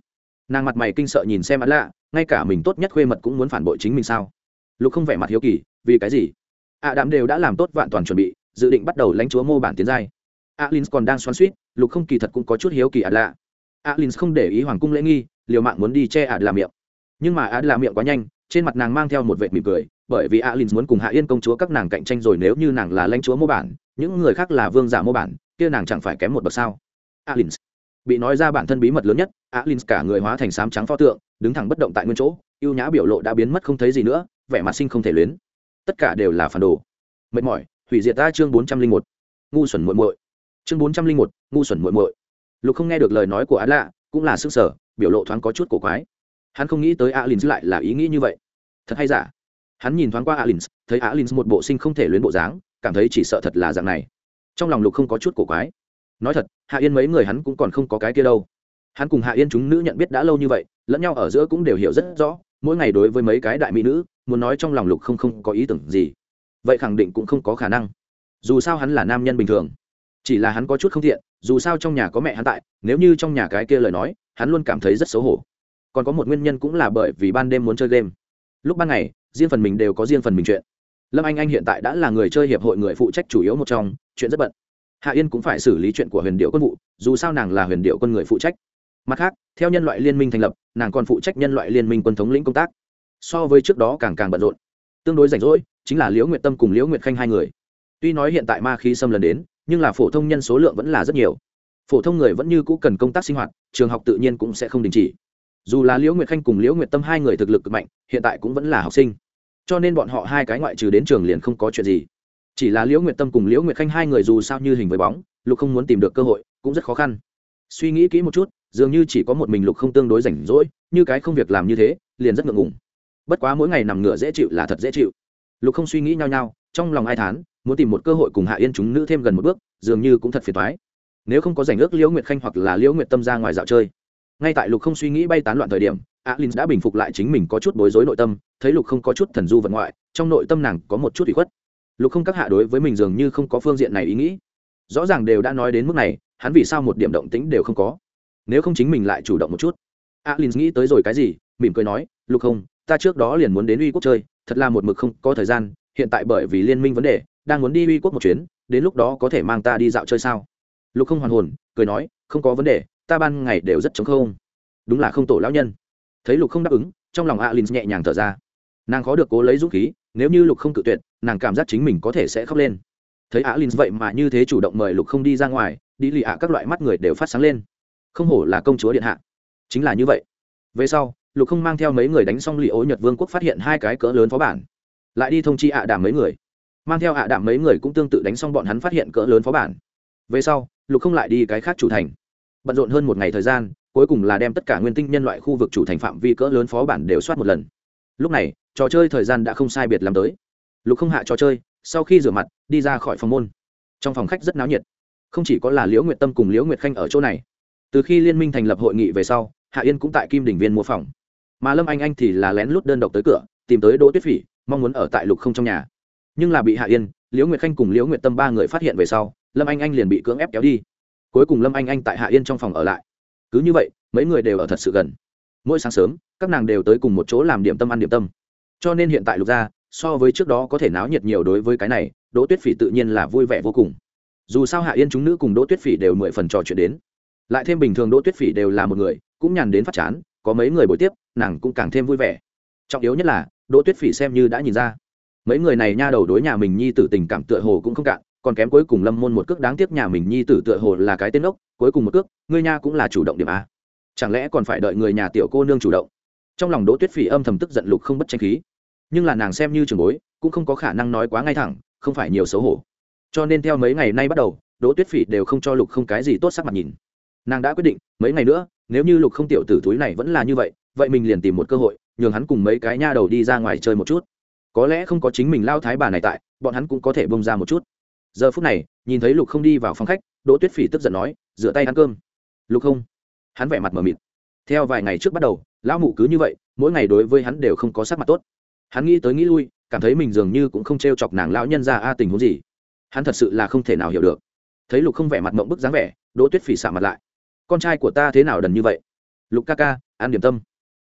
Nàng mặt mày kinh sợ nhìn xem ạ lạ ngay cả mình tốt nhất khuê mật cũng muốn phản bội chính mình sao? Lục không vẻ mặt hiếu kỳ, vì cái gì? Ạ đám đều đã làm tốt vạn toàn chuẩn bị dự định bắt đầu lãnh chúa mô bản tiến giai. Alins còn đang xoắn suýt, lục không kỳ thật cũng có chút hiếu kỳ ạt lạ alins không để ý hoàng cung lễ nghi, liều mạng muốn đi che ạt làm miệng. Nhưng mà ạt làm miệng quá nhanh, trên mặt nàng mang theo một vệt mỉm cười, bởi vì alins muốn cùng hạ yên công chúa các nàng cạnh tranh rồi nếu như nàng là lãnh chúa mô bản, những người khác là vương giả mô bản, kia nàng chẳng phải kém một bậc sao? Alins bị nói ra bản thân bí mật lớn nhất, alins cả người hóa thành sám trắng pho tượng, đứng thẳng bất động tại nguyên chỗ, ưu nhã biểu lộ đã biến mất không thấy gì nữa, vẻ mặt sinh không thể luyến. Tất cả đều là phản đồ. Mệt mỏi hủy diệt ta chương bốn trăm linh một, ngu xuẩn muội muội. Chương bốn trăm linh một, ngu xuẩn muội muội. Lục không nghe được lời nói của á lạ, cũng là sức sở, biểu lộ thoáng có chút cổ quái. Hắn không nghĩ tới á alin lại là ý nghĩ như vậy. Thật hay giả? Hắn nhìn thoáng qua á alin thấy á alin một bộ sinh không thể luyến bộ dáng, cảm thấy chỉ sợ thật là dạng này. Trong lòng lục không có chút cổ quái. Nói thật, hạ yên mấy người hắn cũng còn không có cái kia đâu. Hắn cùng hạ yên chúng nữ nhận biết đã lâu như vậy, lẫn nhau ở giữa cũng đều hiểu rất rõ, mỗi ngày đối với mấy cái đại mỹ nữ, muốn nói trong lòng lục không không có ý tưởng gì vậy khẳng định cũng không có khả năng. Dù sao hắn là nam nhân bình thường, chỉ là hắn có chút không thiện dù sao trong nhà có mẹ hắn tại, nếu như trong nhà cái kia lời nói, hắn luôn cảm thấy rất xấu hổ. Còn có một nguyên nhân cũng là bởi vì ban đêm muốn chơi game. Lúc ban ngày, riêng phần mình đều có riêng phần mình chuyện. Lâm anh anh hiện tại đã là người chơi hiệp hội người phụ trách chủ yếu một trong, chuyện rất bận. Hạ yên cũng phải xử lý chuyện của huyền điệu quân vụ, dù sao nàng là huyền điệu quân người phụ trách. Mặt khác, theo nhân loại liên minh thành lập, nàng còn phụ trách nhân loại liên minh quân thống lĩnh công tác. So với trước đó càng càng bận rộn tương đối rảnh rỗi, chính là liễu nguyệt tâm cùng liễu nguyệt khanh hai người. Tuy nói hiện tại ma khí xâm lần đến, nhưng là phổ thông nhân số lượng vẫn là rất nhiều. Phổ thông người vẫn như cũ cần công tác sinh hoạt, trường học tự nhiên cũng sẽ không đình chỉ. Dù là liễu nguyệt khanh cùng liễu nguyệt tâm hai người thực lực cực mạnh, hiện tại cũng vẫn là học sinh. Cho nên bọn họ hai cái ngoại trừ đến trường liền không có chuyện gì. Chỉ là liễu nguyệt tâm cùng liễu nguyệt khanh hai người dù sao như hình với bóng, lục không muốn tìm được cơ hội, cũng rất khó khăn. Suy nghĩ kỹ một chút, dường như chỉ có một mình lục không tương đối rảnh rỗi, như cái không việc làm như thế, liền rất ngượng ngùng bất quá mỗi ngày nằm ngửa dễ chịu là thật dễ chịu. Lục không suy nghĩ nhau nhau trong lòng ai thán, muốn tìm một cơ hội cùng hạ yên chúng nữ thêm gần một bước, dường như cũng thật phiền thoái nếu không có giành ước liễu nguyệt khanh hoặc là liễu nguyệt tâm ra ngoài dạo chơi. Ngay tại lục không suy nghĩ bay tán loạn thời điểm, alin đã bình phục lại chính mình có chút bối rối nội tâm, thấy lục không có chút thần du vận ngoại, trong nội tâm nàng có một chút bị khuất. Lục không các hạ đối với mình dường như không có phương diện này ý nghĩ. Rõ ràng đều đã nói đến mức này, hắn vì sao một điểm động tĩnh đều không có. Nếu không chính mình lại chủ động một chút. Alin nghĩ tới rồi cái gì, mỉm cười nói, lục không ta trước đó liền muốn đến uy quốc chơi, thật là một mực không có thời gian, hiện tại bởi vì liên minh vấn đề, đang muốn đi uy quốc một chuyến, đến lúc đó có thể mang ta đi dạo chơi sao? Lục không hoàn hồn, cười nói, không có vấn đề, ta ban ngày đều rất chống không. Đúng là không tổ lão nhân. Thấy lục không đáp ứng, trong lòng alin nhẹ nhàng thở ra. Nàng khó được cố lấy dũng khí, nếu như lục không cự tuyệt, nàng cảm giác chính mình có thể sẽ khóc lên. Thấy alin vậy mà như thế chủ động mời lục không đi ra ngoài đi lì ạ các loại mắt người đều phát sáng lên. Không hổ là công chúa điện hạ. Chính là như vậy. Về sau lục không mang theo mấy người đánh xong lì ố nhật vương quốc phát hiện hai cái cỡ lớn phó bản. Lại đi thông chi ạ đảm mấy người. Mang theo ạ đảm mấy người cũng tương tự đánh xong bọn hắn phát hiện cỡ lớn phó bản. Về sau, lục không lại đi cái khác chủ thành. Bận rộn hơn một ngày thời gian, cuối cùng là đem tất cả nguyên tinh nhân loại khu vực chủ thành phạm vi cỡ lớn phó bản đều soát một lần. Lúc này, trò chơi thời gian đã không sai biệt làm tới. Lục không hạ trò chơi, sau khi rửa mặt, đi ra khỏi phòng môn. Trong phòng khách rất náo nhiệt. Không chỉ có là liễu nguyệt tâm cùng liễu nguyệt khanh ở chỗ này. Từ khi liên minh thành lập hội nghị về sau, hạ yên cũng tại kim đình viên mua phòng mà lâm anh anh thì là lén lút đơn độc tới cửa, tìm tới đỗ tuyết phỉ, mong muốn ở tại lục không trong nhà. Nhưng là bị hạ yên, liễu nguyệt khanh cùng liễu nguyệt tâm ba người phát hiện về sau, lâm anh anh liền bị cưỡng ép kéo đi. Cuối cùng lâm anh anh tại hạ yên trong phòng ở lại. Cứ như vậy, mấy người đều ở thật sự gần. Mỗi sáng sớm, các nàng đều tới cùng một chỗ làm điểm tâm ăn điểm tâm. Cho nên hiện tại lục gia so với trước đó có thể náo nhiệt nhiều đối với cái này, đỗ tuyết phỉ tự nhiên là vui vẻ vô cùng. Dù sao hạ yên chúng nữ cùng đỗ tuyết phỉ đều mười phần trò chuyện đến. Lại thêm bình thường đỗ tuyết phỉ đều là một người, cũng nhàn đến phát chán có mấy người buổi tiếp, nàng cũng càng thêm vui vẻ. Trọng yếu nhất là, đỗ tuyết phỉ xem như đã nhìn ra. Mấy người này nha đầu đối nhà mình nhi tử tình cảm tựa hồ cũng không cạn, còn kém cuối cùng lâm môn một cước đáng tiếc nhà mình nhi tử tựa hồ là cái tên ốc, cuối cùng một cước, ngươi nha cũng là chủ động điểm a. Chẳng lẽ còn phải đợi người nhà tiểu cô nương chủ động? Trong lòng đỗ tuyết phỉ âm thầm tức giận lục không bất tranh khí. Nhưng là nàng xem như trường bối, cũng không có khả năng nói quá ngay thẳng, không phải nhiều xấu hổ. Cho nên theo mấy ngày nay bắt đầu, đỗ tuyết phỉ đều không cho lục không cái gì tốt sắc mặt nhìn nàng đã quyết định, mấy ngày nữa, nếu như lục không tiểu tử túi này vẫn là như vậy vậy mình liền tìm một cơ hội, nhường hắn cùng mấy cái nha đầu đi ra ngoài chơi một chút. Có lẽ không có chính mình lao thái bà này tại, bọn hắn cũng có thể bông ra một chút. Giờ phút này, nhìn thấy lục không đi vào phòng khách, đỗ tuyết phỉ tức giận nói, rửa tay ăn cơm. Lục không. Hắn vẻ mặt mờ mịt. Theo vài ngày trước bắt đầu, lão mụ cứ như vậy, mỗi ngày đối với hắn đều không có sắc mặt tốt. Hắn nghĩ tới nghĩ lui, cảm thấy mình dường như cũng không t r e o chọc nàng lão nhân ra a tình huống gì. Hắn thật sự là không thể nào hiểu được. Thấy lục không vẻ mặt mộng bức dáng vẻ, đỗ tuyết phỉ xả mặt lại con trai của ta thế nào đần như vậy? Lục ca ca ăn điểm tâm.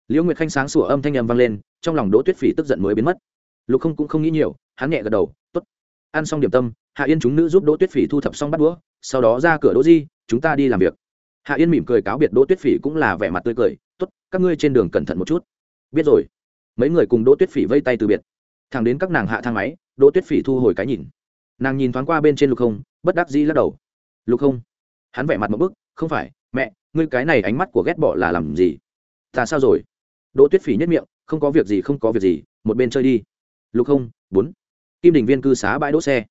Liễu nguyệt khanh sáng sủa âm thanh n m vang lên, trong lòng đỗ tuyết phỉ tức giận mới biến mất. Lục không cũng không nghĩ nhiều, hắn nhẹ gật đầu t ố t ăn xong điểm tâm, hạ yên chúng nữ giúp đỗ tuyết phỉ thu thập xong bắt đũa, sau đó ra cửa đỗ di, chúng ta đi làm việc. Hạ yên mỉm cười cáo biệt đỗ tuyết phỉ cũng là vẻ mặt tươi cười t ố t các ngươi trên đường cẩn thận một chút. Biết rồi. Mấy người cùng đỗ tuyết phỉ vây tay từ biệt. Thẳng đến các nàng hạ thang máy, đỗ tuyết phỉ thu hồi cái nhìn. Nàng nhìn thoáng qua bên trên lục không, bất đắc dĩ lắc đầu. Lục không? Hắn vẻ mặt một bức, không phải mẹ, ngươi cái này ánh mắt của ghét bỏ là làm gì? Ta sao rồi? Đỗ tuyết phỉ nhất miệng, không có việc gì, không có việc gì, một bên chơi đi. Lục không bốn. Kim đình viên cư xá bãi đỗ xe.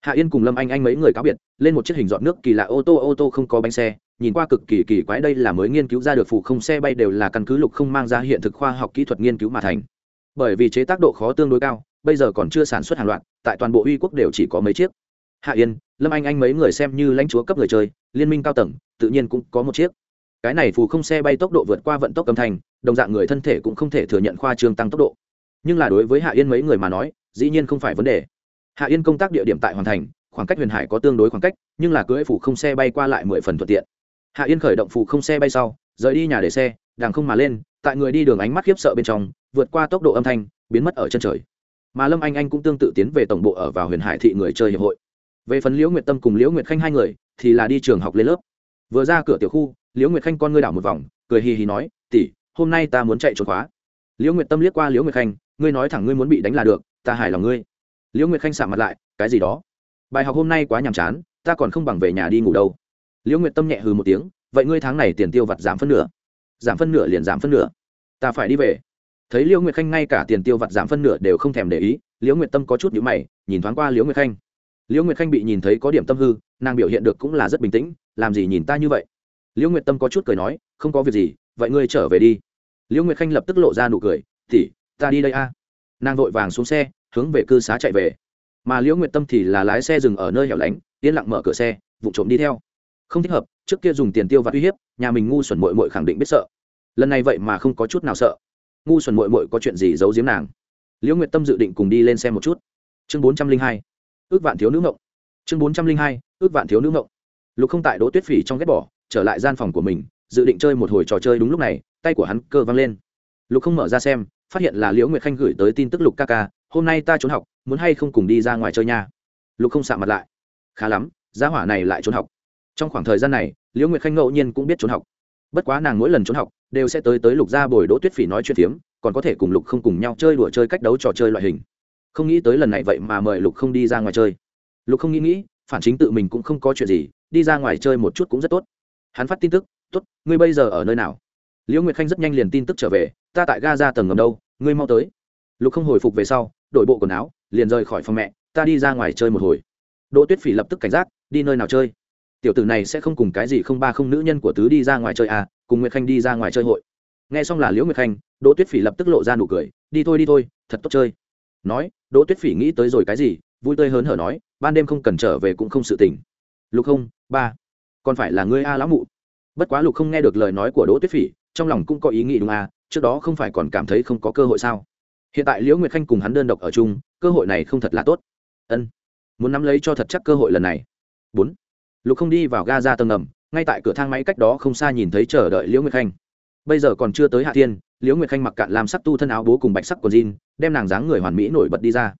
Hạ yên cùng lâm anh anh mấy người cáo biệt, lên một chiếc hình dọn nước kỳ lạ ô tô ô tô không có bánh xe. Nhìn qua cực kỳ kỳ quái, đây là mới nghiên cứu ra được phụ không xe bay đều là căn cứ lục không mang ra hiện thực khoa học kỹ thuật nghiên cứu mà thành. Bởi vì chế tác độ khó tương đối cao, bây giờ còn chưa sản xuất hàng loạt, tại toàn bộ uy quốc đều chỉ có mấy chiếc hạ yên, lâm anh anh mấy người xem như lãnh chúa cấp người chơi, liên minh cao tầng, tự nhiên cũng có một chiếc. Cái này phù không xe bay tốc độ vượt qua vận tốc âm thanh, đồng dạng người thân thể cũng không thể thừa nhận khoa trương tăng tốc độ. Nhưng là đối với hạ yên mấy người mà nói, dĩ nhiên không phải vấn đề. Hạ yên công tác địa điểm tại hoàn thành, khoảng cách huyền hải có tương đối khoảng cách, nhưng là cưỡi phù không xe bay qua lại mười phần thuận tiện. Hạ yên khởi động phù không xe bay sau, rời đi nhà để xe đàng không mà lên, tại người đi đường ánh mắt khiếp sợ bên trong, vượt qua tốc độ âm thanh, biến mất ở chân trời. Mà lâm anh anh cũng tương tự tiến về tổng bộ ở vào huyền hải thị người chơi hiệp hội về phần liễu nguyệt tâm cùng liễu nguyệt khanh hai người thì là đi trường học lên lớp vừa ra cửa tiểu khu liễu nguyệt khanh con ngươi đảo một vòng cười hì hì nói tỉ hôm nay ta muốn chạy trốn khóa liễu nguyệt tâm liếc qua liễu nguyệt khanh ngươi nói thẳng ngươi muốn bị đánh là được ta hài lòng ngươi liễu nguyệt khanh sạm mặt lại cái gì đó bài học hôm nay quá nhàm chán ta còn không bằng về nhà đi ngủ đâu liễu nguyệt tâm nhẹ hừ một tiếng vậy ngươi tháng này tiền tiêu vặt giảm phân nửa giảm phân nửa liền giảm phân nửa ta phải đi về thấy liễu nguyệt khanh ngay cả tiền tiêu vặt giảm phân nửa đều không thèm để ý liễu nguyệt tâm có chút nhữ mày nhìn thoáng qua liễu nguyệt khanh liễu nguyệt khanh bị nhìn thấy có điểm tâm hư, nàng biểu hiện được cũng là rất bình tĩnh, làm gì nhìn ta như vậy? Liễu nguyệt tâm có chút cười nói, không có việc gì, vậy ngươi trở về đi. Liễu nguyệt khanh lập tức lộ ra nụ cười tỉ ta đi đây a. Nàng vội vàng xuống xe, hướng về cư xá chạy về. Mà liễu nguyệt tâm thì là lái xe dừng ở nơi hẻo lánh, yên lặng mở cửa xe, vụ trộm đi theo. Không thích hợp, trước kia dùng tiền tiêu và uy hiếp, nhà mình ngu xuẩn mội mội khẳng định biết sợ. Lần này vậy mà không có chút nào sợ. Ngu xuẩn mội mội có chuyện gì giấu giếm nàng? Liễu nguyệt tâm dự định cùng đi lên xe một chút. Chương bốn trăm linh hai ước vạn thiếu nữ ngộng. Chương bốn trăm linh hai, ước vạn thiếu nữ ngộng. Lục không tại đỗ tuyết phỉ trong ghép bỏ, trở lại gian phòng của mình, dự định chơi một hồi trò chơi đúng lúc này, tay của hắn cơ văng lên. Lục không mở ra xem, phát hiện là liễu nguyệt khanh gửi tới tin tức lục ca ca, hôm nay ta trốn học, muốn hay không cùng đi ra ngoài chơi nha? Lục không sạ mặt lại. Khá lắm giá hỏa này lại trốn học. Trong khoảng thời gian này, liễu nguyệt khanh ngẫu nhiên cũng biết trốn học. Bất quá nàng mỗi lần trốn học, đều sẽ tới tới lục ra bồi đỗ tuyết phỉ nói chuyện phiếm, còn có thể cùng lục không cùng nhau chơi đùa chơi cách đấu trò chơi loại hình không nghĩ tới lần này vậy mà mời lục không đi ra ngoài chơi. Lục không nghĩ nghĩ, phản chính tự mình cũng không có chuyện gì, đi ra ngoài chơi một chút cũng rất tốt. Hắn phát tin tức, tốt, ngươi bây giờ ở nơi nào? Liễu nguyệt khanh rất nhanh liền tin tức trở về, ta tại ga ra tầng ngầm đâu, ngươi mau tới. Lục không hồi phục về sau, đổi bộ quần áo, liền rời khỏi phòng mẹ, ta đi ra ngoài chơi một hồi. Đỗ tuyết phỉ lập tức cảnh giác, đi nơi nào chơi? Tiểu tử này sẽ không cùng cái gì không ba không nữ nhân của tứ đi ra ngoài chơi à cùng nguyệt khanh đi ra ngoài chơi hội. Nghe xong là liễu nguyệt khanh, đỗ tuyết phỉ lập tức lộ ra nụ cười, đi thôi đi thôi, thật tốt chơi nói, đỗ tuyết phỉ nghĩ tới rồi cái gì, vui tươi hớn hở nói, ban đêm không cần trở về cũng không sự tỉnh lục không ba, còn phải là ngươi a lão mụ. Bất quá lục không nghe được lời nói của đỗ tuyết phỉ, trong lòng cũng có ý nghĩ đúng à trước đó không phải còn cảm thấy không có cơ hội sao? Hiện tại liễu nguyệt khanh cùng hắn đơn độc ở chung, cơ hội này không thật là tốt. Ân, muốn nắm lấy cho thật chắc cơ hội lần này. Bốn, lục không đi vào ga ra tầng ngầm, ngay tại cửa thang máy cách đó không xa nhìn thấy chờ đợi liễu nguyệt khanh. Bây giờ còn chưa tới hạ thiên liễu nguyệt khanh mặc cạn làm sắc tu thân áo bố cùng bạch sắc quần jean, đem nàng dáng người hoàn mỹ nổi bật đi ra.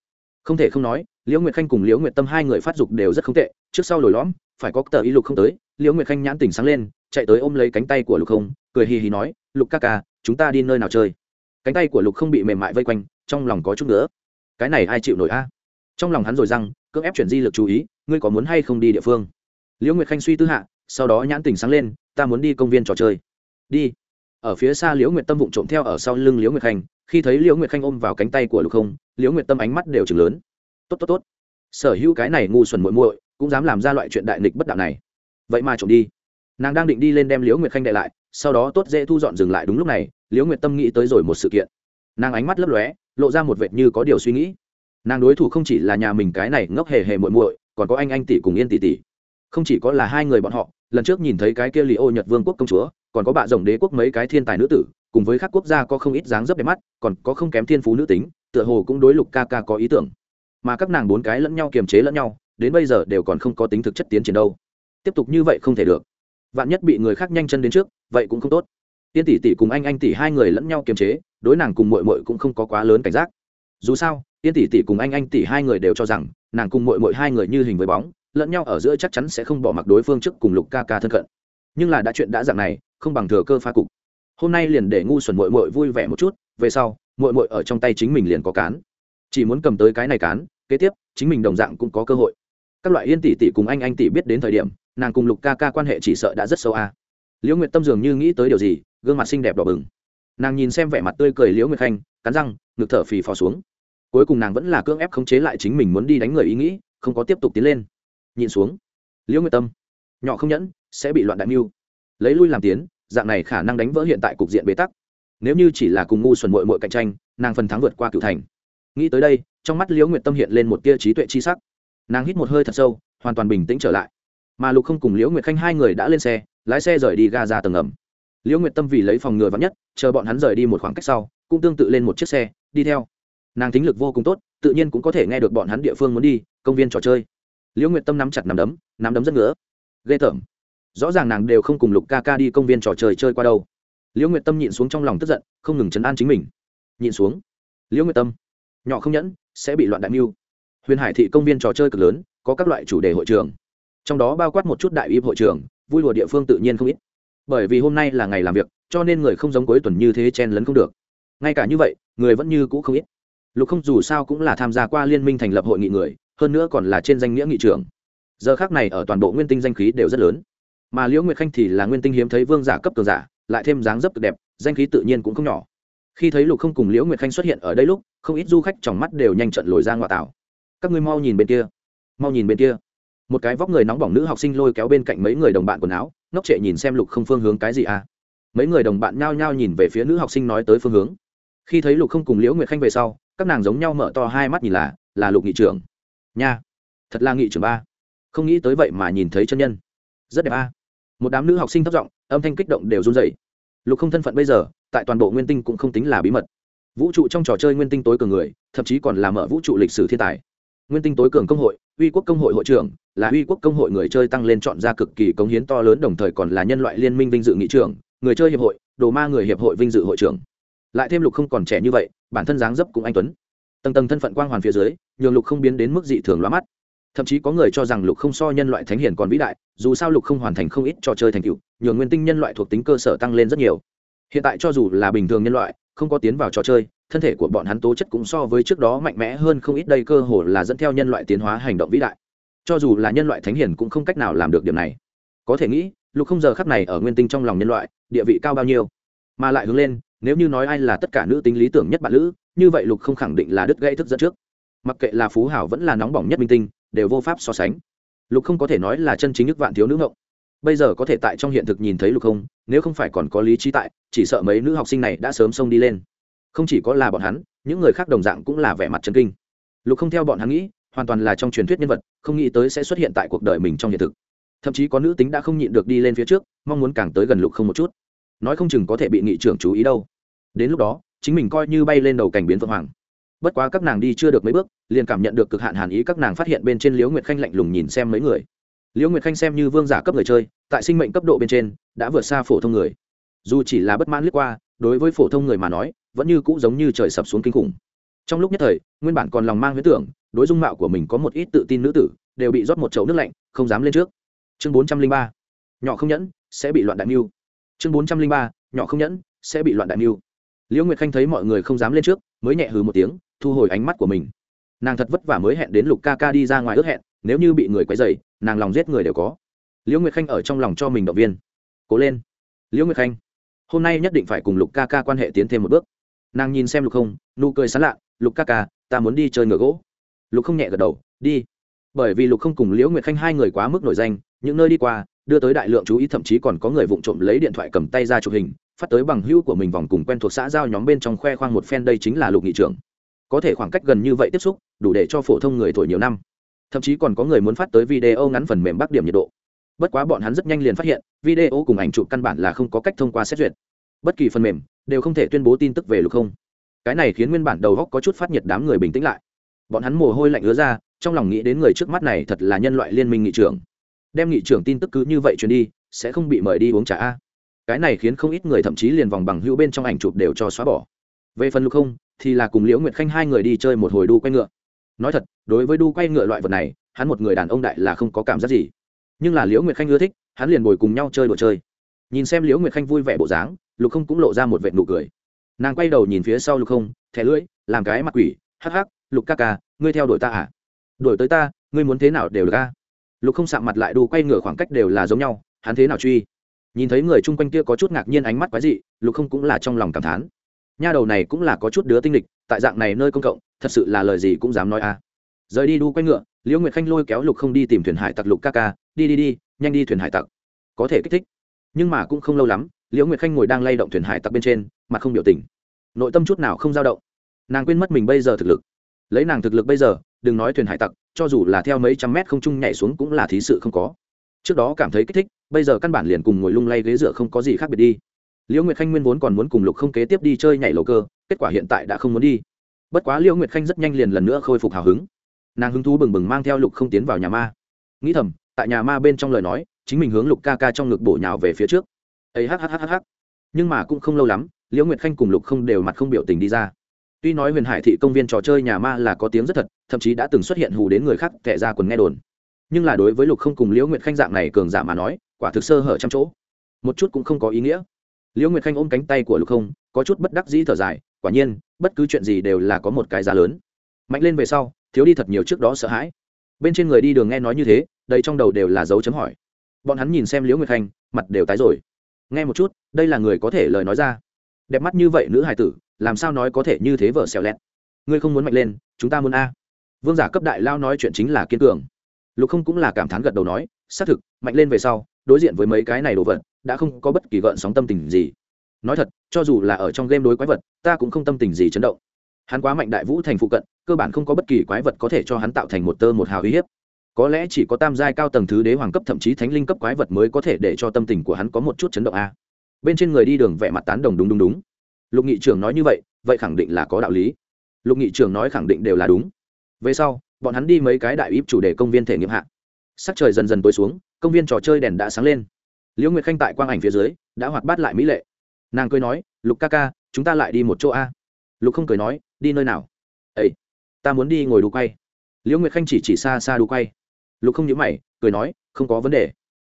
Không thể không nói, liễu nguyệt khanh cùng liễu nguyệt tâm hai người phát dục đều rất không tệ, trước sau lồi lõm, phải có tờ ý lục không tới, liễu nguyệt khanh nhãn tỉnh sáng lên, chạy tới ôm lấy cánh tay của lục không, cười hì hì nói, lục ca ca, chúng ta đi nơi nào chơi? Cánh tay của lục không bị mềm mại vây quanh, trong lòng có chút nữa cái này ai chịu nổi a? Trong lòng hắn rồi răng, cưỡng ép chuyển di lực chú ý, ngươi có muốn hay không đi địa phương? Liễu nguyệt khanh suy tư hạ, sau đó nhãn tỉnh sáng lên, ta muốn đi công viên trò chơi. Đi ở phía xa liễu nguyệt tâm vụng trộm theo ở sau lưng liễu nguyệt khanh, khi thấy liễu nguyệt khanh ôm vào cánh tay của lục không, liễu nguyệt tâm ánh mắt đều chừng lớn. Tốt tốt tốt. Sở hữu cái này ngu xuẩn muội muội cũng dám làm ra loại chuyện đại nghịch bất đạo này. Vậy mà trộm đi. Nàng đang định đi lên đem liễu nguyệt khanh đệ lại, sau đó tốt dễ thu dọn dừng lại đúng lúc này, liễu nguyệt tâm nghĩ tới rồi một sự kiện. Nàng ánh mắt lấp lóe, lộ ra một vệt như có điều suy nghĩ. Nàng đối thủ không chỉ là nhà mình cái này ngốc hề hề muội muội, còn có anh anh tỷ cùng yên tỷ tỷ. Không chỉ có là hai người bọn họ, lần trước nhìn thấy cái kia Lý ô nhật vương quốc công chúa còn có bạ rồng đế quốc mấy cái thiên tài nữ tử, cùng với các quốc gia có không ít dáng dấp đẹp mắt, còn có không kém thiên phú nữ tính, tựa hồ cũng đối lục ca ca có ý tưởng. Mà các nàng bốn cái lẫn nhau kiềm chế lẫn nhau, đến bây giờ đều còn không có tính thực chất tiến triển đâu. Tiếp tục như vậy không thể được. Vạn nhất bị người khác nhanh chân đến trước, vậy cũng không tốt. Tiên tỷ tỷ cùng anh anh tỷ hai người lẫn nhau kiềm chế, đối nàng cùng mội mội cũng không có quá lớn cảnh giác. Dù sao, tiên tỷ tỷ cùng anh anh tỷ hai người đều cho rằng, nàng cùng mội mội hai người như hình với bóng, lẫn nhau ở giữa chắc chắn sẽ không bỏ mặc đối phương trước cùng lục ca ca thân cận. Nhưng là đã chuyện đã dạng này không bằng thừa cơ phá cục. Hôm nay liền để ngu xuẩn mội mội vui vẻ một chút, về sau mội mội ở trong tay chính mình liền có cán. Chỉ muốn cầm tới cái này cán, kế tiếp, chính mình đồng dạng cũng có cơ hội. Các loại yên tỷ tỷ cùng anh anh tỷ biết đến thời điểm, nàng cùng lục ca ca quan hệ chỉ sợ đã rất sâu a. Liễu nguyệt tâm dường như nghĩ tới điều gì, gương mặt xinh đẹp đỏ bừng. Nàng nhìn xem vẻ mặt tươi cười liễu nguyệt khanh, cắn răng, ngực thở phì phò xuống. Cuối cùng nàng vẫn là cưỡng ép khống chế lại chính mình muốn đi đánh người ý nghĩ, không có tiếp tục tiến lên. Nhìn xuống. Liễu nguyệt tâm. Nhỏ không nhẫn, sẽ bị loạn đại mưu lấy lui làm tiến, dạng này khả năng đánh vỡ hiện tại cục diện bế tắc. Nếu như chỉ là cùng ngu xuẩn mội mội cạnh tranh, nàng phần thắng vượt qua cựu thành. Nghĩ tới đây, trong mắt liễu nguyệt tâm hiện lên một tia trí tuệ chi sắc. Nàng hít một hơi thật sâu, hoàn toàn bình tĩnh trở lại. Mà lục không cùng liễu nguyệt khanh hai người đã lên xe, lái xe rời đi ga ra tầng ngầm liễu nguyệt tâm vì lấy phòng ngừa vắng nhất, chờ bọn hắn rời đi một khoảng cách sau, cũng tương tự lên một chiếc xe, đi theo. Nàng tính lực vô cùng tốt, tự nhiên cũng có thể nghe được bọn hắn địa phương muốn đi, công viên trò chơi. Liễu nguyệt tâm nắm chặt nắm đấm nắm đấm rất ngứa. Ghê tởm rõ ràng nàng đều không cùng lục ca ca đi công viên trò chơi chơi qua đâu. Liễu nguyệt tâm nhịn xuống trong lòng tức giận, không ngừng chấn an chính mình. Nhịn xuống. Liễu nguyệt tâm. Nhỏ không nhẫn, sẽ bị loạn đại mưu. Huyền hải thị công viên trò chơi cực lớn, có các loại chủ đề hội trường. Trong đó bao quát một chút đại y hội trường, vui lùa địa phương tự nhiên không ít. Bởi vì hôm nay là ngày làm việc, cho nên người không giống cuối tuần như thế chen lấn không được. Ngay cả như vậy, người vẫn như cũ không ít. Lục không dù sao cũng là tham gia qua liên minh thành lập hội nghị người, hơn nữa còn là trên danh nghĩa nghị trưởng. Giờ khác này ở toàn bộ nguyên tinh danh khí đều rất lớn mà liễu nguyệt khanh thì là nguyên tinh hiếm thấy vương giả cấp cường giả, lại thêm dáng dấp cực đẹp, danh khí tự nhiên cũng không nhỏ. Khi thấy lục không cùng liễu nguyệt khanh xuất hiện ở đây lúc, không ít du khách trong mắt đều nhanh trận lồi ra ngoại tảo. Các ngươi mau nhìn bên kia, mau nhìn bên kia. Một cái vóc người nóng bỏng nữ học sinh lôi kéo bên cạnh mấy người đồng bạn quần áo, ngốc trệ nhìn xem lục không phương hướng cái gì à? Mấy người đồng bạn nhao nhao nhìn về phía nữ học sinh nói tới phương hướng. Khi thấy lục không cùng liễu nguyệt khanh về sau, các nàng giống nhau mở to hai mắt nhìn là là lục nghị trưởng. Nha, thật là nghị trưởng ba. Không nghĩ tới vậy mà nhìn thấy chân nhân. Rất đẹp a một đám nữ học sinh thất giọng, âm thanh kích động đều run dậy lục không thân phận bây giờ, tại toàn bộ nguyên tinh cũng không tính là bí mật. Vũ trụ trong trò chơi nguyên tinh tối cường người, thậm chí còn là mở vũ trụ lịch sử thiên tài. Nguyên tinh tối cường công hội, uy quốc công hội hội trưởng, là uy quốc công hội người chơi tăng lên chọn ra cực kỳ cống hiến to lớn đồng thời còn là nhân loại liên minh vinh dự nghị trưởng, người chơi hiệp hội, đồ ma người hiệp hội vinh dự hội trưởng. Lại thêm lục không còn trẻ như vậy, bản thân dáng dấp cũng anh tuấn. Tầng tầng thân phận quang hoàn phía dưới, nhường lục không biến đến mức dị thường lóa mắt thậm chí có người cho rằng lục không so nhân loại thánh hiền còn vĩ đại, dù sao lục không hoàn thành không ít trò chơi thành tựu nhường nguyên tinh nhân loại thuộc tính cơ sở tăng lên rất nhiều. Hiện tại cho dù là bình thường nhân loại, không có tiến vào trò chơi, thân thể của bọn hắn tố chất cũng so với trước đó mạnh mẽ hơn không ít, đây cơ hồ là dẫn theo nhân loại tiến hóa hành động vĩ đại. Cho dù là nhân loại thánh hiền cũng không cách nào làm được điểm này. Có thể nghĩ, lục không giờ khắc này ở nguyên tinh trong lòng nhân loại, địa vị cao bao nhiêu? Mà lại hướng lên, nếu như nói ai là tất cả nữ tính lý tưởng nhất bạn nữ như vậy lục không khẳng định là đứt gây thức dẫn trước. Mặc kệ là phú hảo vẫn là nóng bỏng nhất minh tinh đều vô pháp so sánh. Lục không có thể nói là chân chính nước vạn thiếu nữ ngộng. Bây giờ có thể tại trong hiện thực nhìn thấy lục không, nếu không phải còn có lý trí tại, chỉ sợ mấy nữ học sinh này đã sớm xông đi lên. Không chỉ có là bọn hắn, những người khác đồng dạng cũng là vẻ mặt chân kinh. Lục không theo bọn hắn nghĩ, hoàn toàn là trong truyền thuyết nhân vật, không nghĩ tới sẽ xuất hiện tại cuộc đời mình trong hiện thực. Thậm chí có nữ tính đã không nhịn được đi lên phía trước, mong muốn càng tới gần lục không một chút. Nói không chừng có thể bị nghị trưởng chú ý đâu. Đến lúc đó, chính mình coi như bay lên đầu cảnh biến phượng hoàng bất quá các nàng đi chưa được mấy bước, liền cảm nhận được cực hạn hàn ý các nàng phát hiện bên trên liễu nguyệt khanh lạnh lùng nhìn xem mấy người. Liễu nguyệt khanh xem như vương giả cấp người chơi, tại sinh mệnh cấp độ bên trên, đã vượt xa phổ thông người. Dù chỉ là bất mãn lướt qua, đối với phổ thông người mà nói, vẫn như cũ giống như trời sập xuống kinh khủng. Trong lúc nhất thời, nguyên bản còn lòng mang huyết tưởng, đối dung mạo của mình có một ít tự tin nữ tử, đều bị rót một chậu nước lạnh, không dám lên trước. Chương bốn trăm linh ba, nhỏ không nhẫn, sẽ bị loạn đại mưu. Chương bốn trăm linh ba, nhỏ không nhẫn, sẽ bị loạn đại mưu. Liễu nguyệt khanh thấy mọi người không dám lên trước, mới nhẹ hừ một tiếng thu hồi ánh mắt của mình. Nàng thật vất vả mới hẹn đến lục ca ca đi ra ngoài ước hẹn, nếu như bị người quấy dày nàng lòng giết người đều có. Liễu nguyệt khanh ở trong lòng cho mình động viên. Cố lên. Liễu nguyệt khanh, hôm nay nhất định phải cùng lục ca ca quan hệ tiến thêm một bước. Nàng nhìn xem lục không, nụ cười sán lạ, lục ca ca, ta muốn đi chơi ngựa gỗ. Lục không nhẹ gật đầu, đi. Bởi vì lục không cùng liễu nguyệt khanh hai người quá mức nổi danh, những nơi đi qua, đưa tới đại lượng chú ý, thậm chí còn có người vụng trộm lấy điện thoại cầm tay ra chụp hình, phát tới bằng hữu của mình vòng cùng quen thuộc xã giao nhóm bên trong khoe khoang một phen, đây chính là lục nghị trưởng có thể khoảng cách gần như vậy tiếp xúc, đủ để cho phổ thông người thổi nhiều năm. Thậm chí còn có người muốn phát tới video ngắn phần mềm bắc điểm nhiệt độ. Bất quá bọn hắn rất nhanh liền phát hiện, video cùng ảnh chụp căn bản là không có cách thông qua xét duyệt. Bất kỳ phần mềm đều không thể tuyên bố tin tức về lục không. Cái này khiến nguyên bản đầu góc có chút phát nhiệt đám người bình tĩnh lại. Bọn hắn mồ hôi lạnh ứa ra, trong lòng nghĩ đến người trước mắt này thật là nhân loại liên minh nghị trưởng. Đem nghị trưởng tin tức cứ như vậy truyền đi, sẽ không bị mời đi uống trà a. Cái này khiến không ít người thậm chí liền vòng bằng hữu bên trong ảnh chụp đều cho xóa bỏ. Về phần lục không thì là cùng liễu nguyệt khanh hai người đi chơi một hồi đu quay ngựa. Nói thật, đối với đu quay ngựa loại vật này, hắn một người đàn ông đại là không có cảm giác gì. Nhưng là liễu nguyệt khanh ưa thích, hắn liền bồi cùng nhau chơi đồ chơi. Nhìn xem liễu nguyệt khanh vui vẻ bộ dáng, lục không cũng lộ ra một vệt nụ cười. Nàng quay đầu nhìn phía sau lục không, thẻ lưỡi, làm cái mặt quỷ, hắc hắc, lục ca ca, ngươi theo đuổi ta à? Đuổi tới ta, ngươi muốn thế nào đều được ca lục không sạm mặt lại đu quay ngựa khoảng cách đều là giống nhau, hắn thế nào truy? Nhìn thấy người chung quanh kia có chút ngạc nhiên ánh mắt quái dị, lục không cũng là trong lòng cảm thán nha đầu này cũng là có chút đứa tinh lịch, tại dạng này nơi công cộng, thật sự là lời gì cũng dám nói à. Rời đi đu quay ngựa, liễu nguyệt khanh lôi kéo lục không đi tìm thuyền hải tặc lục ca ca, đi đi đi, nhanh đi thuyền hải tặc. Có thể kích thích. Nhưng mà cũng không lâu lắm, liễu nguyệt khanh ngồi đang lay động thuyền hải tặc bên trên, mà không biểu tình. Nội tâm chút nào không dao động. Nàng quên mất mình bây giờ thực lực. Lấy nàng thực lực bây giờ, đừng nói thuyền hải tặc, cho dù là theo mấy trăm mét không trung nhảy xuống cũng là thí sự không có. Trước đó cảm thấy kích thích, bây giờ căn bản liền cùng ngồi lung lay ghế dựa không có gì khác biệt đi liễu nguyệt khanh nguyên vốn còn muốn cùng lục không kế tiếp đi chơi nhảy lầu cơ, kết quả hiện tại đã không muốn đi. Bất quá liễu nguyệt khanh rất nhanh liền lần nữa khôi phục hào hứng. Nàng hứng thú bừng bừng mang theo lục không tiến vào nhà ma. Nghĩ thầm, tại nhà ma bên trong lời nói, chính mình hướng lục ca ca trong ngực bổ nhào về phía trước. Ấy hhhh nhưng mà cũng không lâu lắm, liễu nguyệt khanh cùng lục không đều mặt không biểu tình đi ra. Tuy nói huyền hải thị công viên trò chơi nhà ma là có tiếng rất thật, thậm chí đã từng xuất hiện hù đến người khác, kẻ ra quần nghe đồn. Nhưng là đối với lục không cùng liễu nguyệt khanh dạng này cường giả mà nói, quả thực sơ hở trăm chỗ. Một chút cũng không có ý nghĩa liễu nguyệt khanh ôm cánh tay của lục không, có chút bất đắc dĩ thở dài, quả nhiên, bất cứ chuyện gì đều là có một cái giá lớn. Mạnh lên về sau, thiếu đi thật nhiều trước đó sợ hãi. Bên trên người đi đường nghe nói như thế, đầy trong đầu đều là dấu chấm hỏi. Bọn hắn nhìn xem liễu nguyệt khanh, mặt đều tái rồi. Nghe một chút, đây là người có thể lời nói ra. Đẹp mắt như vậy nữ hài tử, làm sao nói có thể như thế vợ xèo lẹt? Ngươi không muốn mạnh lên, chúng ta muốn a. Vương giả cấp đại lao nói chuyện chính là kiên cường. Lục không cũng là cảm thán gật đầu nói, xác thực, mạnh lên về sau, đối diện với mấy cái này đồ vật đã không có bất kỳ gợn sóng tâm tình gì. Nói thật, cho dù là ở trong game đối quái vật, ta cũng không tâm tình gì chấn động. Hắn quá mạnh đại vũ thành phụ cận, cơ bản không có bất kỳ quái vật có thể cho hắn tạo thành một tơ một hào uy hiếp. Có lẽ chỉ có tam giai cao tầng thứ đế hoàng cấp thậm chí thánh linh cấp quái vật mới có thể để cho tâm tình của hắn có một chút chấn động a. Bên trên người đi đường vẻ mặt tán đồng đúng đúng đúng. Lục nghị trưởng nói như vậy vậy khẳng định là có đạo lý. Lục nghị trưởng nói khẳng định đều là đúng. Về sau, bọn hắn đi mấy cái đại íp chủ đề công viên thể nghiệm hạ. Sắc trời dần dần tối xuống, công viên trò chơi đèn đã sáng lên liễu nguyệt khanh tại quang ảnh phía dưới đã hoạt bát lại mỹ lệ. Nàng cười nói, lục ca ca, chúng ta lại đi một chỗ a. Lục không cười nói, đi nơi nào? Ấy ta muốn đi ngồi đu quay. Liễu nguyệt khanh chỉ chỉ xa xa đu quay. Lục không nhớ mày, cười nói, không có vấn đề.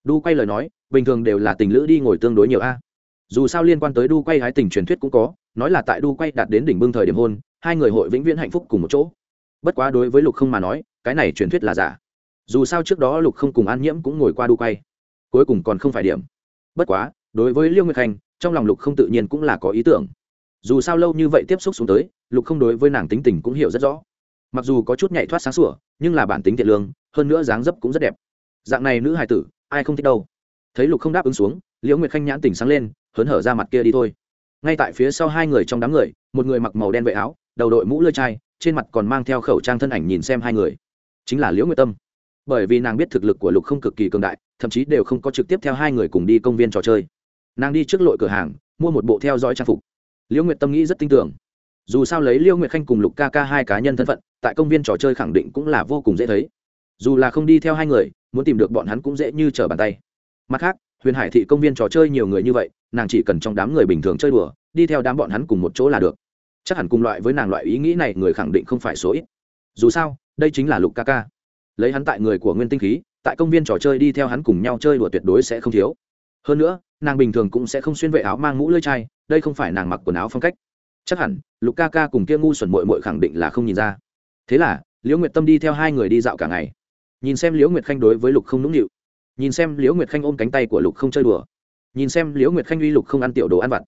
Đu quay lời nói, bình thường đều là tình lữ đi ngồi tương đối nhiều a. Dù sao liên quan tới đu quay hái tình truyền thuyết cũng có, nói là tại đu quay đạt đến đỉnh bưng thời điểm hôn, hai người hội vĩnh viễn hạnh phúc cùng một chỗ. Bất quá đối với lục không mà nói, cái này truyền thuyết là giả. Dù sao trước đó lục không cùng an nhiễm cũng ngồi qua đu quay cuối cùng còn không phải điểm. Bất quá, đối với liêu nguyệt khanh, trong lòng lục không tự nhiên cũng là có ý tưởng. Dù sao lâu như vậy tiếp xúc xuống tới, lục không đối với nàng tính tình cũng hiểu rất rõ. Mặc dù có chút nhảy thoát sáng sủa, nhưng là bản tính thiện lương, hơn nữa dáng dấp cũng rất đẹp. Dạng này nữ hài tử, ai không thích đâu. Thấy lục không đáp ứng xuống liễu nguyệt khanh nhãn tỉnh sáng lên, hớn hở ra mặt kia đi thôi. Ngay tại phía sau hai người trong đám người, một người mặc màu đen vệ áo, đầu đội mũ lơi chai, trên mặt còn mang theo khẩu trang thân ảnh nhìn xem hai người. Chính là liễu nguyệt tâm. Bởi vì nàng biết thực lực của lục không cực kỳ cường đại thậm chí đều không có trực tiếp theo hai người cùng đi công viên trò chơi. Nàng đi trước lội cửa hàng, mua một bộ theo dõi trang phục. Liễu nguyệt tâm nghĩ rất tin tưởng. Dù sao lấy liễu nguyệt khanh cùng lục ca ca hai cá nhân thân phận, tại công viên trò chơi khẳng định cũng là vô cùng dễ thấy. Dù là không đi theo hai người, muốn tìm được bọn hắn cũng dễ như trở bàn tay. Mặt khác, huyền hải thị công viên trò chơi nhiều người như vậy, nàng chỉ cần trong đám người bình thường chơi đùa, đi theo đám bọn hắn cùng một chỗ là được. Chắc hẳn cùng loại với nàng loại ý nghĩ này người khẳng định không phải số ít. Dù sao, đây chính là lục ca ca. Lấy hắn tại người của nguyên tinh khí tại công viên trò chơi đi theo hắn cùng nhau chơi đùa tuyệt đối sẽ không thiếu. Hơn nữa, nàng bình thường cũng sẽ không xuyên vệ áo mang mũ lưỡi chai, đây không phải nàng mặc quần áo phong cách. Chắc hẳn lục ca ca cùng kia ngu xuẩn mội mội khẳng định là không nhìn ra. Thế là, liễu nguyệt tâm đi theo hai người đi dạo cả ngày. Nhìn xem liễu nguyệt khanh đối với lục không nũng nịu. Nhìn xem liễu nguyệt khanh ôm cánh tay của lục không chơi đùa. Nhìn xem liễu nguyệt khanh uy lục không ăn tiểu đồ ăn vặt.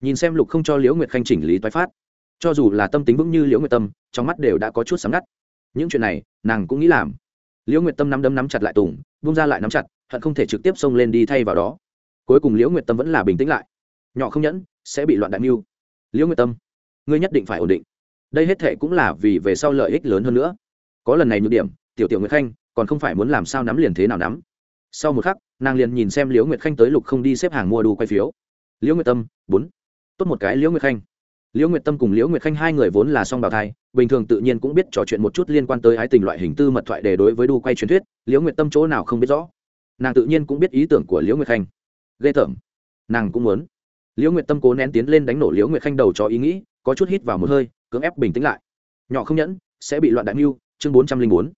Nhìn xem lục không cho liễu nguyệt khanh chỉnh lý toái phát. Cho dù là tâm tính vững như liễu nguyệt tâm, trong mắt đều đã có chút sắm ngắt. Những chuyện này, nàng cũng nghĩ làm liễu nguyệt tâm nắm đấm nắm chặt lại tùng bung ra lại nắm chặt, hận không thể trực tiếp xông lên đi thay vào đó. Cuối cùng liễu nguyệt tâm vẫn là bình tĩnh lại. Nhỏ không nhẫn, sẽ bị loạn đại mưu. Liễu nguyệt tâm, ngươi nhất định phải ổn định. Đây hết thệ cũng là vì về sau lợi ích lớn hơn nữa. Có lần này nhược điểm, tiểu tiểu nguyệt khanh còn không phải muốn làm sao nắm liền thế nào nắm. Sau một khắc, nàng liền nhìn xem liễu nguyệt khanh tới lục không đi xếp hàng mua đu quay phiếu. Liễu nguyệt tâm, bốn. Tốt một cái liễu nguyệt khanh liễu nguyệt tâm cùng liễu nguyệt khanh hai người vốn là song bào thai, bình thường tự nhiên cũng biết trò chuyện một chút liên quan tới ái tình loại hình tư mật thoại để đối với đu quay truyền thuyết, liễu nguyệt tâm chỗ nào không biết rõ. Nàng tự nhiên cũng biết ý tưởng của liễu nguyệt khanh. Ghê tởm. Nàng cũng muốn. Liễu nguyệt tâm cố nén tiến lên đánh nổ liễu nguyệt khanh đầu cho ý nghĩ, có chút hít vào một hơi, cưỡng ép bình tĩnh lại. Nhỏ không nhẫn, sẽ bị loạn đại mưu, chương bốn trăm linh bốn.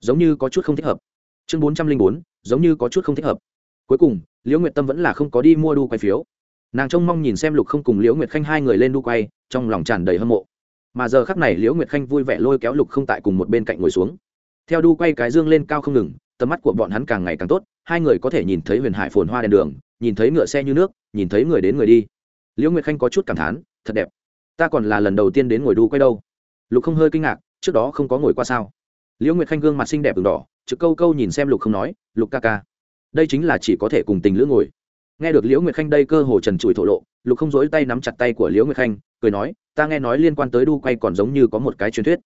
Giống như có chút không thích hợp. Chương bốn trăm linh bốn, giống như có chút không thích hợp. Cuối cùng, liễu nguyệt tâm vẫn là không có đi mua đu quay phiếu nàng trông mong nhìn xem lục không cùng liễu nguyệt khanh hai người lên đu quay, trong lòng tràn đầy hâm mộ. Mà giờ khắc này liễu nguyệt khanh vui vẻ lôi kéo lục không tại cùng một bên cạnh ngồi xuống. Theo đu quay cái dương lên cao không ngừng, tầm mắt của bọn hắn càng ngày càng tốt, hai người có thể nhìn thấy huyền hải phồn hoa đèn đường, nhìn thấy ngựa xe như nước, nhìn thấy người đến người đi. Liễu nguyệt khanh có chút cảm thán, thật đẹp. Ta còn là lần đầu tiên đến ngồi đu quay đâu. Lục không hơi kinh ngạc, trước đó không có ngồi qua sao? Liễu nguyệt khanh gương mặt xinh đẹp đường đỏ, trực câu câu nhìn xem lục không nói, lục ca ca, đây chính là chỉ có thể cùng tình lữ ngồi nghe được liễu nguyệt khanh đây cơ hồ trần trụi thổ lộ, lục không dối tay nắm chặt tay của liễu nguyệt khanh, cười nói, ta nghe nói liên quan tới đu quay còn giống như có một cái truyền thuyết.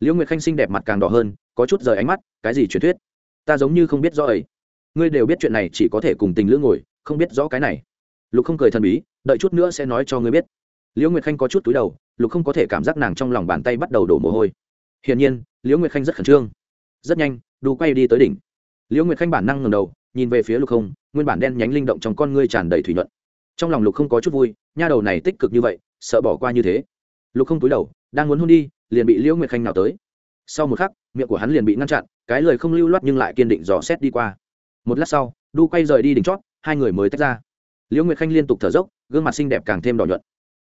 Liễu nguyệt khanh xinh đẹp mặt càng đỏ hơn, có chút rời ánh mắt, cái gì truyền thuyết? Ta giống như không biết rõ ấy. Ngươi đều biết chuyện này chỉ có thể cùng tình lưỡng ngồi, không biết rõ cái này. Lục không cười thần bí, đợi chút nữa sẽ nói cho ngươi biết. Liễu nguyệt khanh có chút túi đầu, lục không có thể cảm giác nàng trong lòng bàn tay bắt đầu đổ mồ hôi. Hiển nhiên, liễu nguyệt khanh rất khẩn trương. Rất nhanh, đu quay đi tới đỉnh. Liễu nguyệt khanh bản năng ngầm đầu nhìn về phía lục không, nguyên bản đen nhánh linh động trong con ngươi tràn đầy thủy nhuận. Trong lòng lục không có chút vui, nha đầu này tích cực như vậy, sợ bỏ qua như thế. Lục không túi đầu, đang muốn hôn đi, liền bị liễu nguyệt khanh nào tới. Sau một khắc, miệng của hắn liền bị ngăn chặn, cái lời không lưu loát nhưng lại kiên định dò xét đi qua. Một lát sau, đu quay rời đi đỉnh chót, hai người mới tách ra. Liễu nguyệt khanh liên tục thở dốc, gương mặt xinh đẹp càng thêm đỏ nhuận.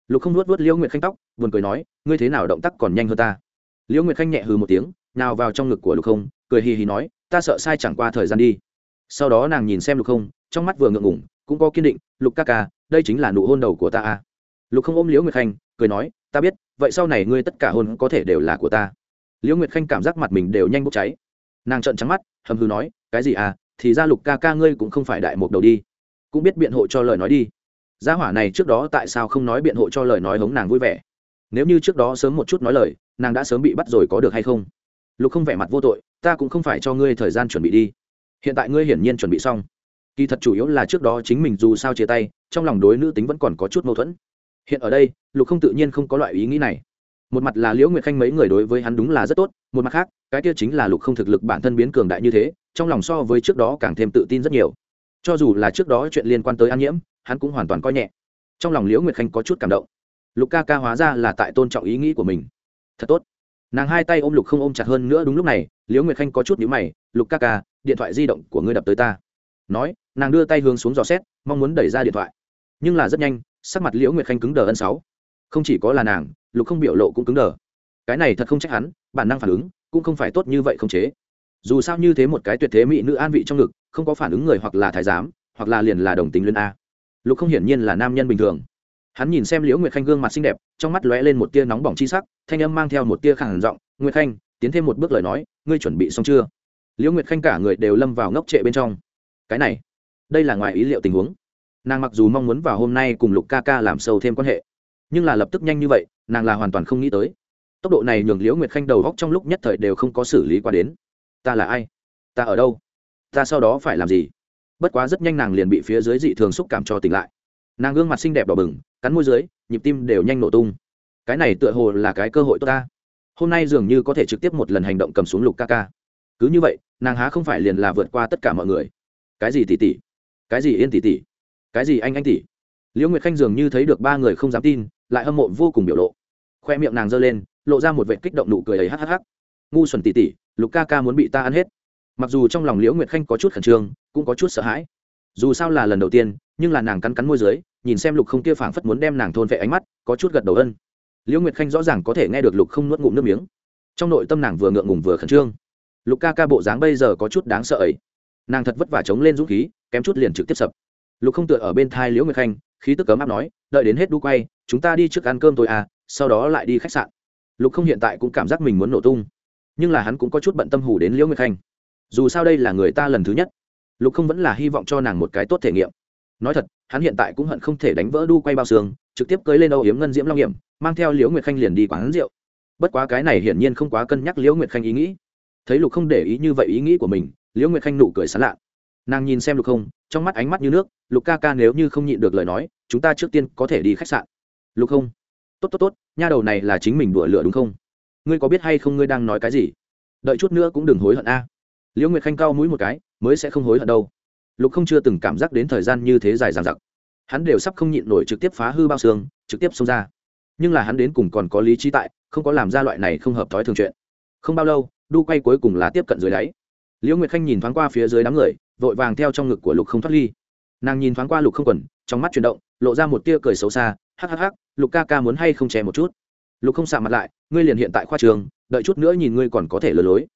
Lục không nuốt vớt liễu nguyệt khanh tóc, buồn cười nói, ngươi thế nào động tác còn nhanh hơn ta? Liễu nguyệt khanh nhẹ hừ một tiếng, nào vào trong ngực của lục không, cười hì hì nói, ta sợ sai chẳng qua thời gian đi sau đó nàng nhìn xem lục không, trong mắt vừa ngượng ngủng cũng có kiên định, lục ca ca, đây chính là nụ hôn đầu của ta a lục không ôm liễu nguyệt khanh, cười nói, ta biết, vậy sau này ngươi tất cả hôn có thể đều là của ta. Liễu nguyệt khanh cảm giác mặt mình đều nhanh bốc cháy. Nàng trợn trắng mắt, hầm hư nói, cái gì à? Thì ra lục ca ca ngươi cũng không phải đại mục đầu đi. Cũng biết biện hộ cho lời nói đi. Gia hỏa này trước đó tại sao không nói biện hộ cho lời nói hống nàng vui vẻ? Nếu như trước đó sớm một chút nói lời, nàng đã sớm bị bắt rồi có được hay không? Lục không vẻ mặt vô tội, ta cũng không phải cho ngươi thời gian chuẩn bị đi hiện tại ngươi hiển nhiên chuẩn bị xong. Kỳ thật chủ yếu là trước đó chính mình dù sao chia tay, trong lòng đối nữ tính vẫn còn có chút mâu thuẫn. Hiện ở đây, lục không tự nhiên không có loại ý nghĩ này. Một mặt là liễu nguyệt khanh mấy người đối với hắn đúng là rất tốt, một mặt khác, cái kia chính là lục không thực lực bản thân biến cường đại như thế, trong lòng so với trước đó càng thêm tự tin rất nhiều. Cho dù là trước đó chuyện liên quan tới an nhiễm, hắn cũng hoàn toàn coi nhẹ. Trong lòng liễu nguyệt khanh có chút cảm động. Lục ca ca hóa ra là tại tôn trọng ý nghĩ của mình. Thật tốt. Nàng hai tay ôm lục không ôm chặt hơn nữa đúng lúc này, liễu nguyệt khanh có chút nhữ mày, lục ca ca điện thoại di động của ngươi đập tới ta. Nói, nàng đưa tay hướng xuống dò xét, mong muốn đẩy ra điện thoại. Nhưng là rất nhanh, sắc mặt liễu nguyệt khanh cứng đờ ân sáu. Không chỉ có là nàng, lục không biểu lộ cũng cứng đờ. Cái này thật không trách hắn, bản năng phản ứng cũng không phải tốt như vậy không chế. Dù sao như thế một cái tuyệt thế mỹ nữ an vị trong ngực, không có phản ứng người hoặc là thái giám, hoặc là liền là đồng tính luyện a. Lục không hiển nhiên là nam nhân bình thường. Hắn nhìn xem liễu nguyệt khanh gương mặt xinh đẹp, trong mắt lóe lên một tia nóng bỏng chi sắc, thanh âm mang theo một tia khẳng giọng, nguyệt khanh, tiến thêm một bước lời nói, ngươi chuẩn bị xong chưa? Liễu nguyệt khanh cả người đều lâm vào ngốc trệ bên trong. Cái này, đây là ngoài ý liệu tình huống. Nàng mặc dù mong muốn vào hôm nay cùng lục ca ca làm sâu thêm quan hệ, nhưng là lập tức nhanh như vậy, nàng là hoàn toàn không nghĩ tới. Tốc độ này nhường liễu nguyệt khanh đầu góc trong lúc nhất thời đều không có xử lý qua đến. Ta là ai? Ta ở đâu? Ta sau đó phải làm gì? Bất quá rất nhanh nàng liền bị phía dưới dị thường xúc cảm cho tỉnh lại. Nàng gương mặt xinh đẹp đỏ bừng, cắn môi dưới, nhịp tim đều nhanh nổ tung. Cái này tựa hồ là cái cơ hội tốt ta. Hôm nay dường như có thể trực tiếp một lần hành động cầm xuống lục ca ca cứ như vậy, nàng há không phải liền là vượt qua tất cả mọi người. Cái gì tỷ tỷ? Cái gì yên tỷ tỷ? Cái gì anh anh tỷ? Liễu nguyệt khanh dường như thấy được ba người không dám tin, lại hâm mộ vô cùng biểu lộ. Khoe miệng nàng giơ lên, lộ ra một vệ kích động nụ cười ấy hắc hắc. Ngu xuẩn tỷ tỷ, lục ca ca muốn bị ta ăn hết. Mặc dù trong lòng liễu nguyệt khanh có chút khẩn trương, cũng có chút sợ hãi. Dù sao là lần đầu tiên, nhưng là nàng cắn cắn môi dưới, nhìn xem lục không kia phảng phất muốn đem nàng thôn vệ ánh mắt, có chút gật đầu ân. Liễu nguyệt khanh rõ ràng có thể nghe được lục không nuốt ngụm nước miếng. Trong nội tâm nàng vừa ngượng ngùng vừa khẩn trương lục ca ca bộ dáng bây giờ có chút đáng sợ ấy. Nàng thật vất vả chống lên dũng khí, kém chút liền trực tiếp sập. Lục không tựa ở bên thai liễu nguyệt khanh, khí tức cấm áp nói, đợi đến hết đu quay, chúng ta đi trước ăn cơm tôi à sau đó lại đi khách sạn. Lục không hiện tại cũng cảm giác mình muốn nổ tung, nhưng là hắn cũng có chút bận tâm hủ đến liễu nguyệt khanh. Dù sao đây là người ta lần thứ nhất, lục không vẫn là hy vọng cho nàng một cái tốt thể nghiệm. Nói thật, hắn hiện tại cũng hận không thể đánh vỡ đu quay bao xương, trực tiếp cưới lên âu yếm ngân diễm long hiểm, mang theo liễu nguyệt khanh liền đi quán rượu. Bất quá cái này hiển nhiên không quá cân nhắc liễu nguyệt khanh ý nghĩ thấy lục không để ý như vậy ý nghĩ của mình, liễu nguyệt khanh nụ cười sán lạ. Nàng nhìn xem lục không, trong mắt ánh mắt như nước, lục ca ca nếu như không nhịn được lời nói, chúng ta trước tiên có thể đi khách sạn. Lục không. Tốt tốt tốt, nha đầu này là chính mình đùa lửa đúng không? Ngươi có biết hay không ngươi đang nói cái gì? Đợi chút nữa cũng đừng hối hận a. Liễu nguyệt khanh cao mũi một cái, mới sẽ không hối hận đâu. Lục không chưa từng cảm giác đến thời gian như thế dài dằng dặc. Hắn đều sắp không nhịn nổi trực tiếp phá hư bao xương, trực tiếp xông ra. Nhưng là hắn đến cùng còn có lý trí tại, không có làm ra loại này không hợp thói thường chuyện. Không bao lâu đu quay cuối cùng là tiếp cận dưới đáy. Liễu nguyệt khanh nhìn thoáng qua phía dưới đám người, vội vàng theo trong ngực của lục không thoát ly. Nàng nhìn thoáng qua lục không quần, trong mắt chuyển động, lộ ra một tia cười xấu xa, hắc hắc hắc, lục ca ca muốn hay không che một chút? Lục không xạ mặt lại, ngươi liền hiện tại khoa trường, đợi chút nữa nhìn ngươi còn có thể lừa lối.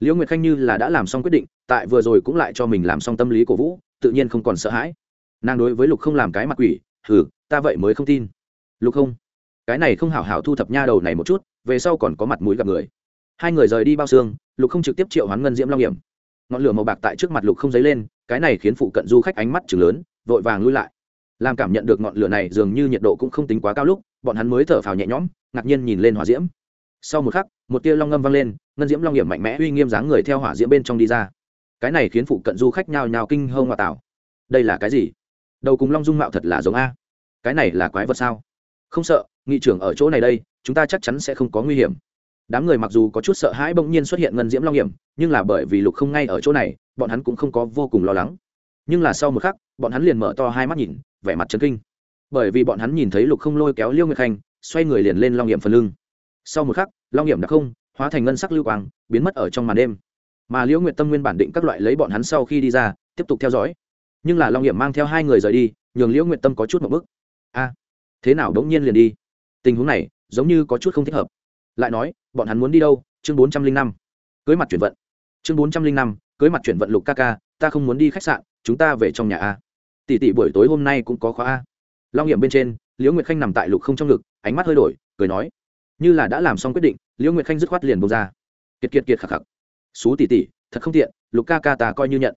Liễu nguyệt khanh như là đã làm xong quyết định, tại vừa rồi cũng lại cho mình làm xong tâm lý cổ vũ, tự nhiên không còn sợ hãi. Nàng đối với lục không làm cái mặt quỷ, hừ, ta vậy mới không tin. Lục không, cái này không hảo hảo thu thập nha đầu này một chút, về sau còn có mặt mũi gặp người hai người rời đi bao xương, lục không trực tiếp triệu hoán ngân diễm long hiểm ngọn lửa màu bạc tại trước mặt lục không dấy lên, cái này khiến phụ cận du khách ánh mắt chừng lớn, vội vàng lui lại. Làm cảm nhận được ngọn lửa này dường như nhiệt độ cũng không tính quá cao lúc, bọn hắn mới thở phào nhẹ nhõm, ngạc nhiên nhìn lên hỏa diễm. Sau một khắc, một tia long ngâm vang lên, ngân diễm long hiểm mạnh mẽ uy nghiêm dáng người theo hỏa diễm bên trong đi ra. Cái này khiến phụ cận du khách nhào nhào kinh hông hòa tảo đây là cái gì? Đầu cùng long dung mạo thật là giống a. Cái này là quái vật sao? Không sợ, nghị trưởng ở chỗ này đây, chúng ta chắc chắn sẽ không có nguy hiểm đám người mặc dù có chút sợ hãi bỗng nhiên xuất hiện ngân diễm long hiểm, nhưng là bởi vì lục không ngay ở chỗ này, bọn hắn cũng không có vô cùng lo lắng. Nhưng là sau một khắc, bọn hắn liền mở to hai mắt nhìn, vẻ mặt chấn kinh. Bởi vì bọn hắn nhìn thấy lục không lôi kéo liêu nguyệt khanh, xoay người liền lên long hiểm phần lưng. Sau một khắc, long hiểm đã không, hóa thành ngân sắc lưu quang, biến mất ở trong màn đêm. Mà liễu nguyệt tâm nguyên bản định các loại lấy bọn hắn sau khi đi ra, tiếp tục theo dõi. Nhưng là long hiểm mang theo hai người rời đi, nhường liễu nguyệt tâm có chút một bức. A thế nào đống nhiên liền đi? Tình huống này, giống như có chút không thích hợp lại nói, bọn hắn muốn đi đâu? Chương bốn trăm linh năm. Cưới mặt chuyển vận. Chương bốn trăm linh năm, cưới mặt chuyển vận lục ca ca, ta không muốn đi khách sạn, chúng ta về trong nhà a. Tỷ tỷ buổi tối hôm nay cũng có khóa a. Long nghiệm bên trên, liễu nguyệt khanh nằm tại lục không trong ngực, ánh mắt hơi đổi, cười nói, như là đã làm xong quyết định, liễu nguyệt khanh dứt khoát liền bông ra. Kiệt kiệt kiệt khạc khạc xú tỷ tỷ, thật không tiện, lục ca ca ta coi như nhận.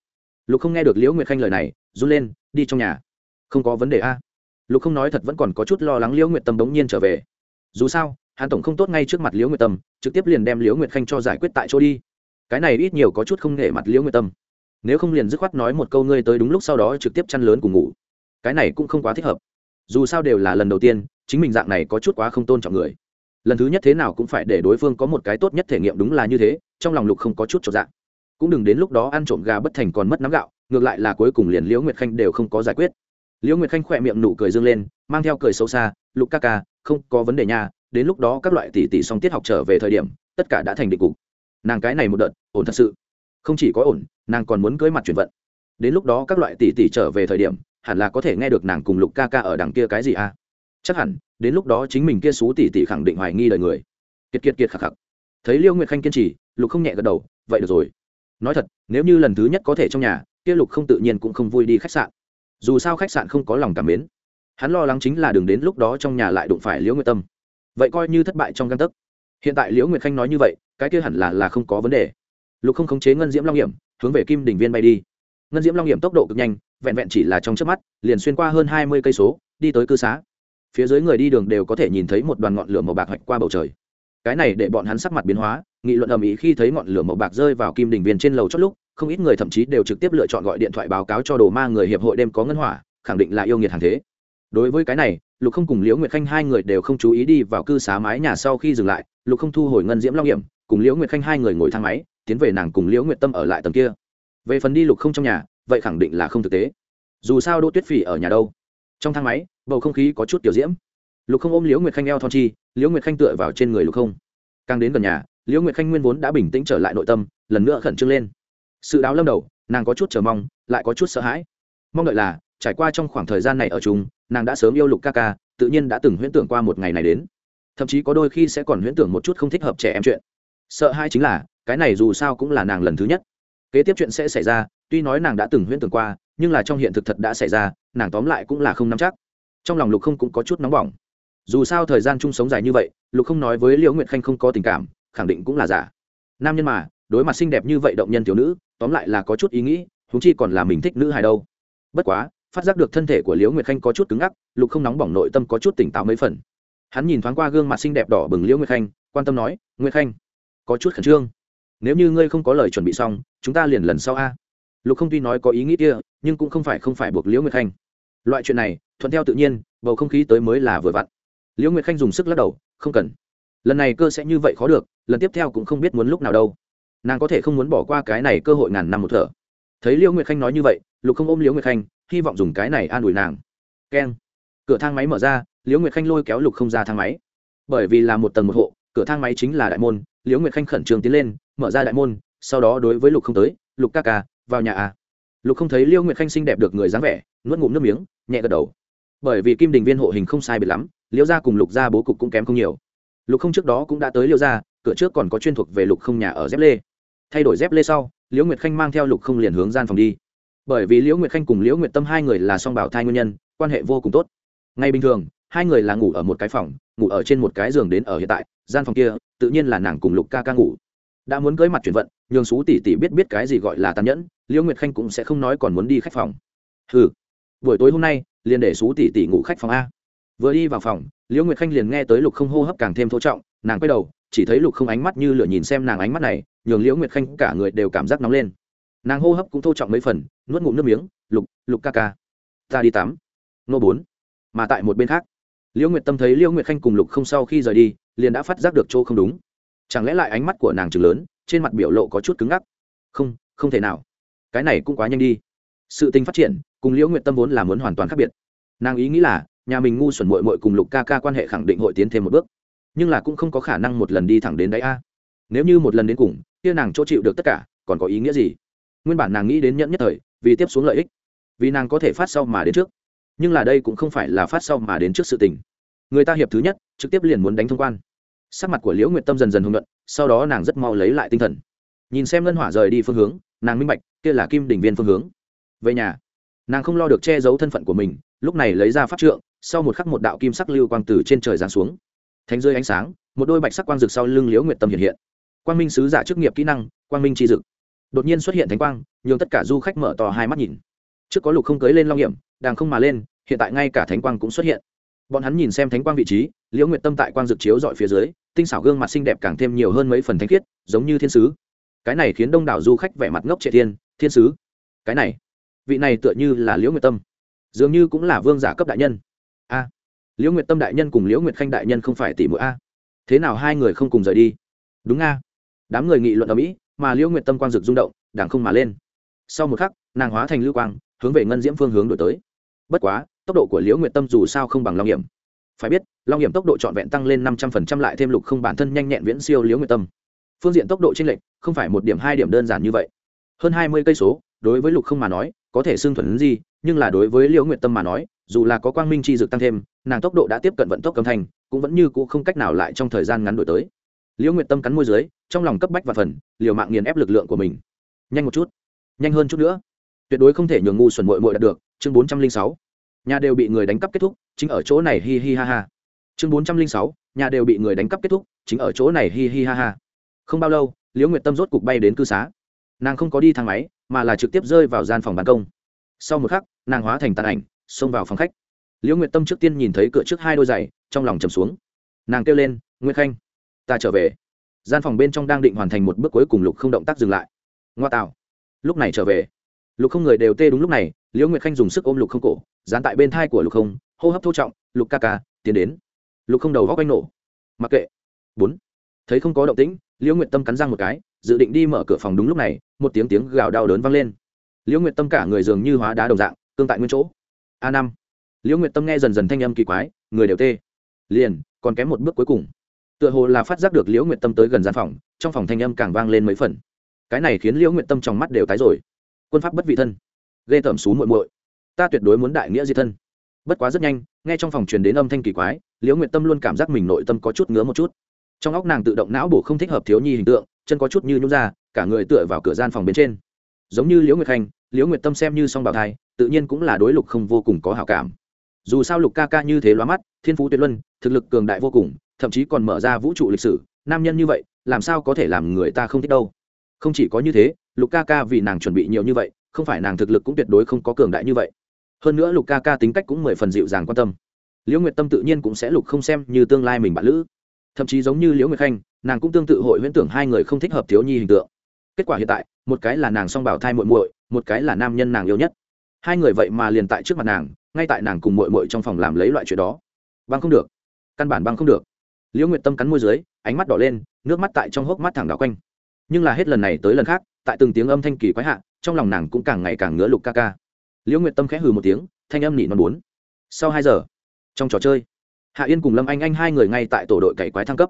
Lục không nghe được liễu nguyệt khanh lời này, run lên, đi trong nhà. Không có vấn đề a. Lục không nói thật vẫn còn có chút lo lắng liễu nguyệt tâm bỗng nhiên trở về. Dù sao hàn tổng không tốt ngay trước mặt liễu nguyệt tâm, trực tiếp liền đem liễu nguyệt khanh cho giải quyết tại chỗ đi. Cái này ít nhiều có chút không nể mặt liễu nguyệt tâm. Nếu không liền dứt khoát nói một câu ngươi tới đúng lúc sau đó trực tiếp chăn lớn cùng ngủ. Cái này cũng không quá thích hợp. Dù sao đều là lần đầu tiên, chính mình dạng này có chút quá không tôn trọng người. Lần thứ nhất thế nào cũng phải để đối phương có một cái tốt nhất thể nghiệm đúng là như thế, trong lòng lục không có chút trọn dạng. Cũng đừng đến lúc đó ăn trộm gà bất thành còn mất nắm gạo, ngược lại là cuối cùng liền liễu nguyệt khanh đều không có giải quyết. Liễu nguyệt khanh khỏe miệng nụ cười dương lên, mang theo cười sâu xa, lục ca ca, không có vấn đề nha đến lúc đó các loại tỷ tỷ song tiết học trở về thời điểm, tất cả đã thành định cục. Nàng cái này một đợt, ổn thật sự. Không chỉ có ổn, nàng còn muốn cưới mặt chuyển vận. Đến lúc đó các loại tỷ tỷ trở về thời điểm, hẳn là có thể nghe được nàng cùng lục ca ca ở đằng kia cái gì à? Chắc hẳn, đến lúc đó chính mình kia xú tỷ tỷ khẳng định hoài nghi đời người. Kiệt kiệt kiệt khạc khạc thấy liêu nguyệt khanh kiên trì, lục không nhẹ gật đầu, vậy được rồi. Nói thật, nếu như lần thứ nhất có thể trong nhà, kia lục không tự nhiên cũng không vui đi khách sạn. Dù sao khách sạn không có lòng cảm mến. Hắn lo lắng chính là đường đến lúc đó trong nhà lại đụng phải liễu nguyệt tâm vậy coi như thất bại trong căn tấc. Hiện tại liễu nguyệt khanh nói như vậy, cái kia hẳn là là không có vấn đề. Lục không khống chế ngân diễm long hiểm, hướng về kim đỉnh viên bay đi. Ngân diễm long hiểm tốc độ cực nhanh, vẹn vẹn chỉ là trong trước mắt, liền xuyên qua hơn hai mươi cây số, đi tới cư xá. Phía dưới người đi đường đều có thể nhìn thấy một đoàn ngọn lửa màu bạc hạch qua bầu trời. Cái này để bọn hắn sắc mặt biến hóa, nghị luận ầm ĩ khi thấy ngọn lửa màu bạc rơi vào kim đỉnh viên trên lầu chót lúc, không ít người thậm chí đều trực tiếp lựa chọn gọi điện thoại báo cáo cho đồ ma người hiệp hội đêm có ngân hỏa, khẳng định là yêu nghiệt hàng thế đối với cái này, lục không cùng liễu nguyệt khanh hai người đều không chú ý đi vào cư xá mái nhà sau khi dừng lại, lục không thu hồi ngân diễm long hiểm, cùng liễu nguyệt khanh hai người ngồi thang máy, tiến về nàng cùng liễu nguyệt tâm ở lại tầng kia. Về phần đi lục không trong nhà, vậy khẳng định là không thực tế. Dù sao đỗ tuyết phỉ ở nhà đâu? Trong thang máy, bầu không khí có chút tiểu diễm. Lục không ôm liễu nguyệt khanh eo thon chi, liễu nguyệt khanh tựa vào trên người lục không. Càng đến gần nhà, liễu nguyệt khanh nguyên vốn đã bình tĩnh trở lại nội tâm, lần nữa khẩn trương lên. Sự đáo lâm đầu, nàng có chút chờ mong, lại có chút sợ hãi. Mong đợi là, trải qua trong khoảng thời gian này ở chung nàng đã sớm yêu lục ca ca, tự nhiên đã từng huyễn tưởng qua một ngày này đến. Thậm chí có đôi khi sẽ còn huyễn tưởng một chút không thích hợp trẻ em chuyện. Sợ hai chính là, cái này dù sao cũng là nàng lần thứ nhất. Kế tiếp chuyện sẽ xảy ra, tuy nói nàng đã từng huyễn tưởng qua, nhưng là trong hiện thực thật đã xảy ra, nàng tóm lại cũng là không nắm chắc. Trong lòng lục không cũng có chút nóng bỏng. Dù sao thời gian chung sống dài như vậy, lục không nói với liễu nguyệt khanh không có tình cảm, khẳng định cũng là giả. Nam nhân mà, đối mặt xinh đẹp như vậy động nhân thiếu nữ, tóm lại là có chút ý nghĩ thú chi còn là mình thích nữ hài đâu. Bất quá phát giác được thân thể của liễu nguyệt khanh có chút cứng ngắc, lục không nóng bỏng nội tâm có chút tỉnh táo mấy phần. Hắn nhìn thoáng qua gương mặt xinh đẹp đỏ bừng liễu nguyệt khanh, quan tâm nói, nguyệt khanh, có chút khẩn trương. Nếu như ngươi không có lời chuẩn bị xong, chúng ta liền lần sau a. Lục không tuy nói có ý nghĩ kia, nhưng cũng không phải không phải buộc liễu nguyệt khanh. Loại chuyện này, thuận theo tự nhiên, bầu không khí tới mới là vừa vặn. Liễu nguyệt khanh dùng sức lắc đầu, không cần. Lần này cơ sẽ như vậy khó được, lần tiếp theo cũng không biết muốn lúc nào đâu. Nàng có thể không muốn bỏ qua cái này cơ hội ngàn năm một thở. Thấy liễu nguyệt khanh nói như vậy lục không ôm liễu nguyệt khanh, hy vọng dùng cái này an ủi nàng. Keng. Cửa thang máy mở ra, liễu nguyệt khanh lôi kéo lục không ra thang máy. Bởi vì là một tầng một hộ, cửa thang máy chính là đại môn, liễu nguyệt khanh khẩn trương tiến lên, mở ra đại môn, sau đó đối với lục không tới, lục ca ca, vào nhà à. Lục không thấy liễu nguyệt khanh xinh đẹp được người dáng vẻ, nuốt ngụm nước miếng, nhẹ gật đầu. Bởi vì kim đình viên hộ hình không sai biệt lắm, liễu gia cùng lục gia bố cục cũng kém không nhiều. Lục không trước đó cũng đã tới liễu gia, cửa trước còn có chuyên thuộc về lục không nhà ở dép lê. Thay đổi dép lê sau, liễu nguyệt khanh mang theo lục không liền hướng gian phòng đi bởi vì liễu nguyệt khanh cùng liễu nguyệt tâm hai người là song bảo thai nguyên nhân, quan hệ vô cùng tốt. Ngay bình thường, hai người là ngủ ở một cái phòng, ngủ ở trên một cái giường đến ở hiện tại, gian phòng kia, tự nhiên là nàng cùng lục ca ca ngủ. Đã muốn cưới mặt chuyển vận, nhường xú tỷ tỷ biết biết cái gì gọi là tàn nhẫn, liễu nguyệt khanh cũng sẽ không nói còn muốn đi khách phòng. Ừ buổi tối hôm nay, liền để xú tỷ tỷ ngủ khách phòng a. Vừa đi vào phòng, liễu nguyệt khanh liền nghe tới lục không hô hấp càng thêm thô trọng, nàng quay đầu, chỉ thấy lục không ánh mắt như lửa nhìn xem nàng ánh mắt này, nhường liễu nguyệt khanh cả người đều cảm giác nóng lên nàng hô hấp cũng thô trọng mấy phần, nuốt ngụm nước miếng, lục lục ca ca, ta đi tắm. Nô bốn, mà tại một bên khác, liễu nguyệt tâm thấy liễu nguyệt khanh cùng lục không sau khi rời đi, liền đã phát giác được chỗ không đúng. Chẳng lẽ lại ánh mắt của nàng chừng lớn, trên mặt biểu lộ có chút cứng ngắc? Không không thể nào. Cái này cũng quá nhanh đi. Sự tình phát triển, cùng liễu nguyệt tâm vốn là muốn hoàn toàn khác biệt. Nàng ý nghĩ là, nhà mình ngu xuẩn mội mội cùng lục ca ca quan hệ khẳng định hội tiến thêm một bước. Nhưng là cũng không có khả năng một lần đi thẳng đến đáy a. Nếu như một lần đến cùng, kia nàng chỗ chịu được tất cả, còn có ý nghĩa gì? Nguyên bản nàng nghĩ đến nhẫn nhất thời, vì tiếp xuống lợi ích, vì nàng có thể phát sau mà đến trước. Nhưng là đây cũng không phải là phát sau mà đến trước sự tình. Người ta hiệp thứ nhất, trực tiếp liền muốn đánh thông quan. Sắc mặt của liễu nguyệt tâm dần dần hùng luận sau đó nàng rất mau lấy lại tinh thần. Nhìn xem ngân hỏa rời đi phương hướng, nàng minh bạch, kia là kim đỉnh viên phương hướng. Về nhà, nàng không lo được che giấu thân phận của mình, lúc này lấy ra pháp trượng, sau một khắc một đạo kim sắc lưu quang từ trên trời giáng xuống. Thánh rơi ánh sáng, một đôi bạch sắc quang rực sau lưng liễu nguyệt tâm hiện hiện. Quang minh sứ giả chức nghiệp kỹ năng, quang minh tri dực đột nhiên xuất hiện thánh quang, nhường tất cả du khách mở to hai mắt nhìn. Trước có lục không cưới lên long hiểm đang không mà lên, hiện tại ngay cả thánh quang cũng xuất hiện. Bọn hắn nhìn xem thánh quang vị trí, liễu nguyệt tâm tại quang dực chiếu dọi phía dưới, tinh xảo gương mặt xinh đẹp càng thêm nhiều hơn mấy phần thánh khiết, giống như thiên sứ. Cái này khiến đông đảo du khách vẻ mặt ngốc trệ thiên thiên sứ. Cái này, vị này tựa như là liễu nguyệt tâm. Dường như cũng là vương giả cấp đại nhân. A. Liễu nguyệt tâm đại nhân cùng liễu nguyệt khanh đại nhân không phải tỷ mũi a. Thế nào hai người không cùng rời đi? Đúng a. Đám người nghị luận ở mỹ mà liễu nguyệt tâm quang rực rung động đảng không mà lên. Sau một khắc, nàng hóa thành lưu quang, hướng về ngân diễm phương hướng đổi tới. Bất quá, tốc độ của liễu nguyệt tâm dù sao không bằng long hiểm. Phải biết, long hiểm tốc độ trọn vẹn tăng lên năm trăm phần trăm lại thêm lục không bản thân nhanh nhẹn viễn siêu liễu nguyệt tâm. Phương diện tốc độ tranh lệch, không phải một điểm hai điểm đơn giản như vậy. Hơn hai mươi cây số, đối với lục không mà nói, có thể xương thuần gì nhưng là đối với liễu nguyệt tâm mà nói, dù là có quang minh chi dực tăng thêm, nàng tốc độ đã tiếp cận vận tốc âm thanh, cũng vẫn như cũ không cách nào lại trong thời gian ngắn đổi tới liễu nguyệt tâm cắn môi dưới, trong lòng cấp bách và phần, liều mạng nghiền ép lực lượng của mình. Nhanh một chút. Nhanh hơn chút nữa. Tuyệt đối không thể nhường ngu xuẩn mội mội đạt được. Chương bốn trăm linh sáu. Nhà đều bị người đánh cắp kết thúc, chính ở chỗ này hi hi ha ha. Chương bốn trăm linh sáu. Nhà đều bị người đánh cắp kết thúc, chính ở chỗ này hi hi ha ha. Không bao lâu, liễu nguyệt tâm rốt cục bay đến cư xá. Nàng không có đi thang máy, mà là trực tiếp rơi vào gian phòng ban công. Sau một khắc, nàng hóa thành tàn ảnh, xông vào phòng khách. Liễu nguyệt tâm trước tiên nhìn thấy cửa trước hai đôi giày, trong lòng trầm xuống. Nàng kêu lên nguyễn khanh ta trở về. Gian phòng bên trong đang định hoàn thành một bước cuối cùng lục không động tác dừng lại. Ngoa tạo. Lúc này trở về. Lục không người đều tê đúng lúc này, liễu nguyệt khanh dùng sức ôm lục không cổ, dán tại bên thai của lục không, hô hấp thô trọng, lục ca ca, tiến đến. Lục không đầu góc anh nổ. Mặc kệ. Bốn. Thấy không có động tĩnh, liễu nguyệt tâm cắn răng một cái, dự định đi mở cửa phòng đúng lúc này, một tiếng tiếng gào đau đớn vang lên. Liễu nguyệt tâm cả người dường như hóa đá đồng dạng tương tại nguyên chỗ. A năm. Liễu nguyệt tâm nghe dần dần thanh âm kỳ quái, người đều tê. Liền, còn kém một bước cuối cùng tựa hồ là phát giác được liễu nguyệt tâm tới gần gian phòng, trong phòng thanh âm càng vang lên mấy phần. Cái này khiến liễu nguyệt tâm trong mắt đều tái rồi. Quân pháp bất vị thân. Ghê tởm xú muội muội. Ta tuyệt đối muốn đại nghĩa diệt thân. Bất quá rất nhanh, nghe trong phòng truyền đến âm thanh kỳ quái, liễu nguyệt tâm luôn cảm giác mình nội tâm có chút ngứa một chút. Trong óc nàng tự động não bổ không thích hợp thiếu nhi hình tượng, chân có chút như nhún ra, cả người tựa vào cửa gian phòng bên trên. Giống như liễu nguyệt khanh, liễu nguyệt tâm xem như song bảo thai, tự nhiên cũng là đối lục không vô cùng có hảo cảm. Dù sao lục ca ca như thế loa mắt, thiên phú tuyệt luân, thực lực cường đại vô cùng thậm chí còn mở ra vũ trụ lịch sử, nam nhân như vậy, làm sao có thể làm người ta không thích đâu? Không chỉ có như thế, lục ca ca vì nàng chuẩn bị nhiều như vậy, không phải nàng thực lực cũng tuyệt đối không có cường đại như vậy. Hơn nữa lục ca ca tính cách cũng mười phần dịu dàng quan tâm. Liễu nguyệt tâm tự nhiên cũng sẽ lục không xem như tương lai mình bạn lữ. Thậm chí giống như liễu nguyệt khanh, nàng cũng tương tự hội huyễn tưởng hai người không thích hợp thiếu nhi hình tượng. Kết quả hiện tại, một cái là nàng song bảo thai muội muội, một cái là nam nhân nàng yêu nhất. Hai người vậy mà liền tại trước mặt nàng, ngay tại nàng cùng muội muội trong phòng làm lấy loại chuyện đó. Băng không được. Căn bản băng không được liễu nguyệt tâm cắn môi dưới, ánh mắt đỏ lên, nước mắt tại trong hốc mắt thẳng đảo quanh. Nhưng là hết lần này tới lần khác, tại từng tiếng âm thanh kỳ quái hạ, trong lòng nàng cũng càng ngày càng ngứa lục ca ca. Liễu nguyệt tâm khẽ hừ một tiếng, thanh âm nỉ non bốn. Sau hai giờ, trong trò chơi, hạ yên cùng lâm anh anh hai người ngay tại tổ đội cày quái thăng cấp.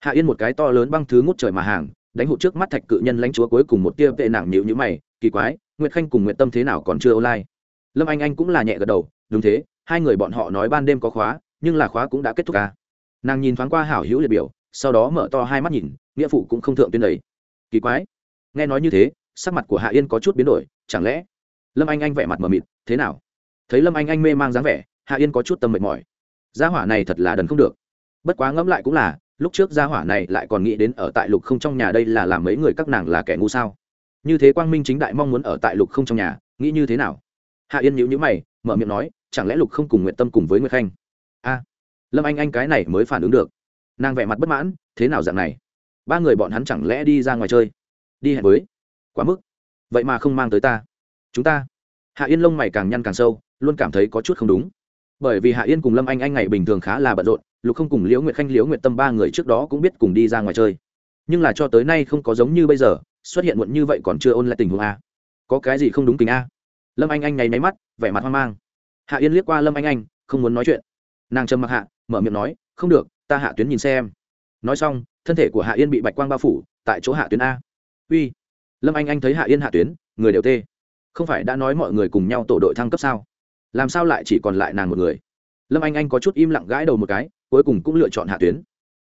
Hạ yên một cái to lớn băng thứ ngút trời mà hàng, đánh hụt trước mắt thạch cự nhân lãnh chúa cuối cùng một tia vệ nặng nhịu nhữ mày, kỳ quái, nguyệt khanh cùng nguyệt tâm thế nào còn chưa online? Lâm anh anh cũng là nhẹ gật đầu, đúng thế, hai người bọn họ nói ban đêm có khóa, nhưng là khóa cũng đã kết thúc ca nàng nhìn thoáng qua hảo hữu liệt biểu, sau đó mở to hai mắt nhìn, nghĩa phụ cũng không thượng tuyên đầy kỳ quái. Nghe nói như thế, sắc mặt của hạ yên có chút biến đổi, chẳng lẽ lâm anh anh vẻ mặt mờ mịt, thế nào? Thấy lâm anh anh mê mang dáng vẻ, hạ yên có chút tâm mệt mỏi. Gia hỏa này thật là đần không được. Bất quá ngẫm lại cũng là, lúc trước gia hỏa này lại còn nghĩ đến ở tại lục không trong nhà đây là làm mấy người các nàng là kẻ ngu sao? Như thế quang minh chính đại mong muốn ở tại lục không trong nhà, nghĩ như thế nào? Hạ yên nhữ nhữ mày, mở miệng nói, chẳng lẽ lục không cùng nguyện tâm cùng với nguyệt khanh? A lâm anh anh cái này mới phản ứng được. Nàng vẻ mặt bất mãn, thế nào dạng này? Ba người bọn hắn chẳng lẽ đi ra ngoài chơi? Đi hẹn với? Quá mức. Vậy mà không mang tới ta. Chúng ta. Hạ yên lông mày càng nhăn càng sâu, luôn cảm thấy có chút không đúng. Bởi vì hạ yên cùng lâm anh anh ngày bình thường khá là bận rộn, lục không cùng liễu nguyệt khanh, liễu nguyệt tâm ba người trước đó cũng biết cùng đi ra ngoài chơi. Nhưng là cho tới nay không có giống như bây giờ, xuất hiện muộn như vậy còn chưa ôn lại tình huống a. Có cái gì không đúng tình a? Lâm anh anh nháy máy mắt, vẻ mặt hoang mang. Hạ yên liếc qua lâm anh anh, không muốn nói chuyện. Nàng trầm mặc hạ mở miệng nói, không được, ta hạ tuyến nhìn xem. Nói xong, thân thể của hạ yên bị bạch quang bao phủ, tại chỗ hạ tuyến a. Uy, lâm anh anh thấy hạ yên hạ tuyến, người đều tê. Không phải đã nói mọi người cùng nhau tổ đội thăng cấp sao? Làm sao lại chỉ còn lại nàng một người? Lâm anh anh có chút im lặng gãi đầu một cái, cuối cùng cũng lựa chọn hạ tuyến.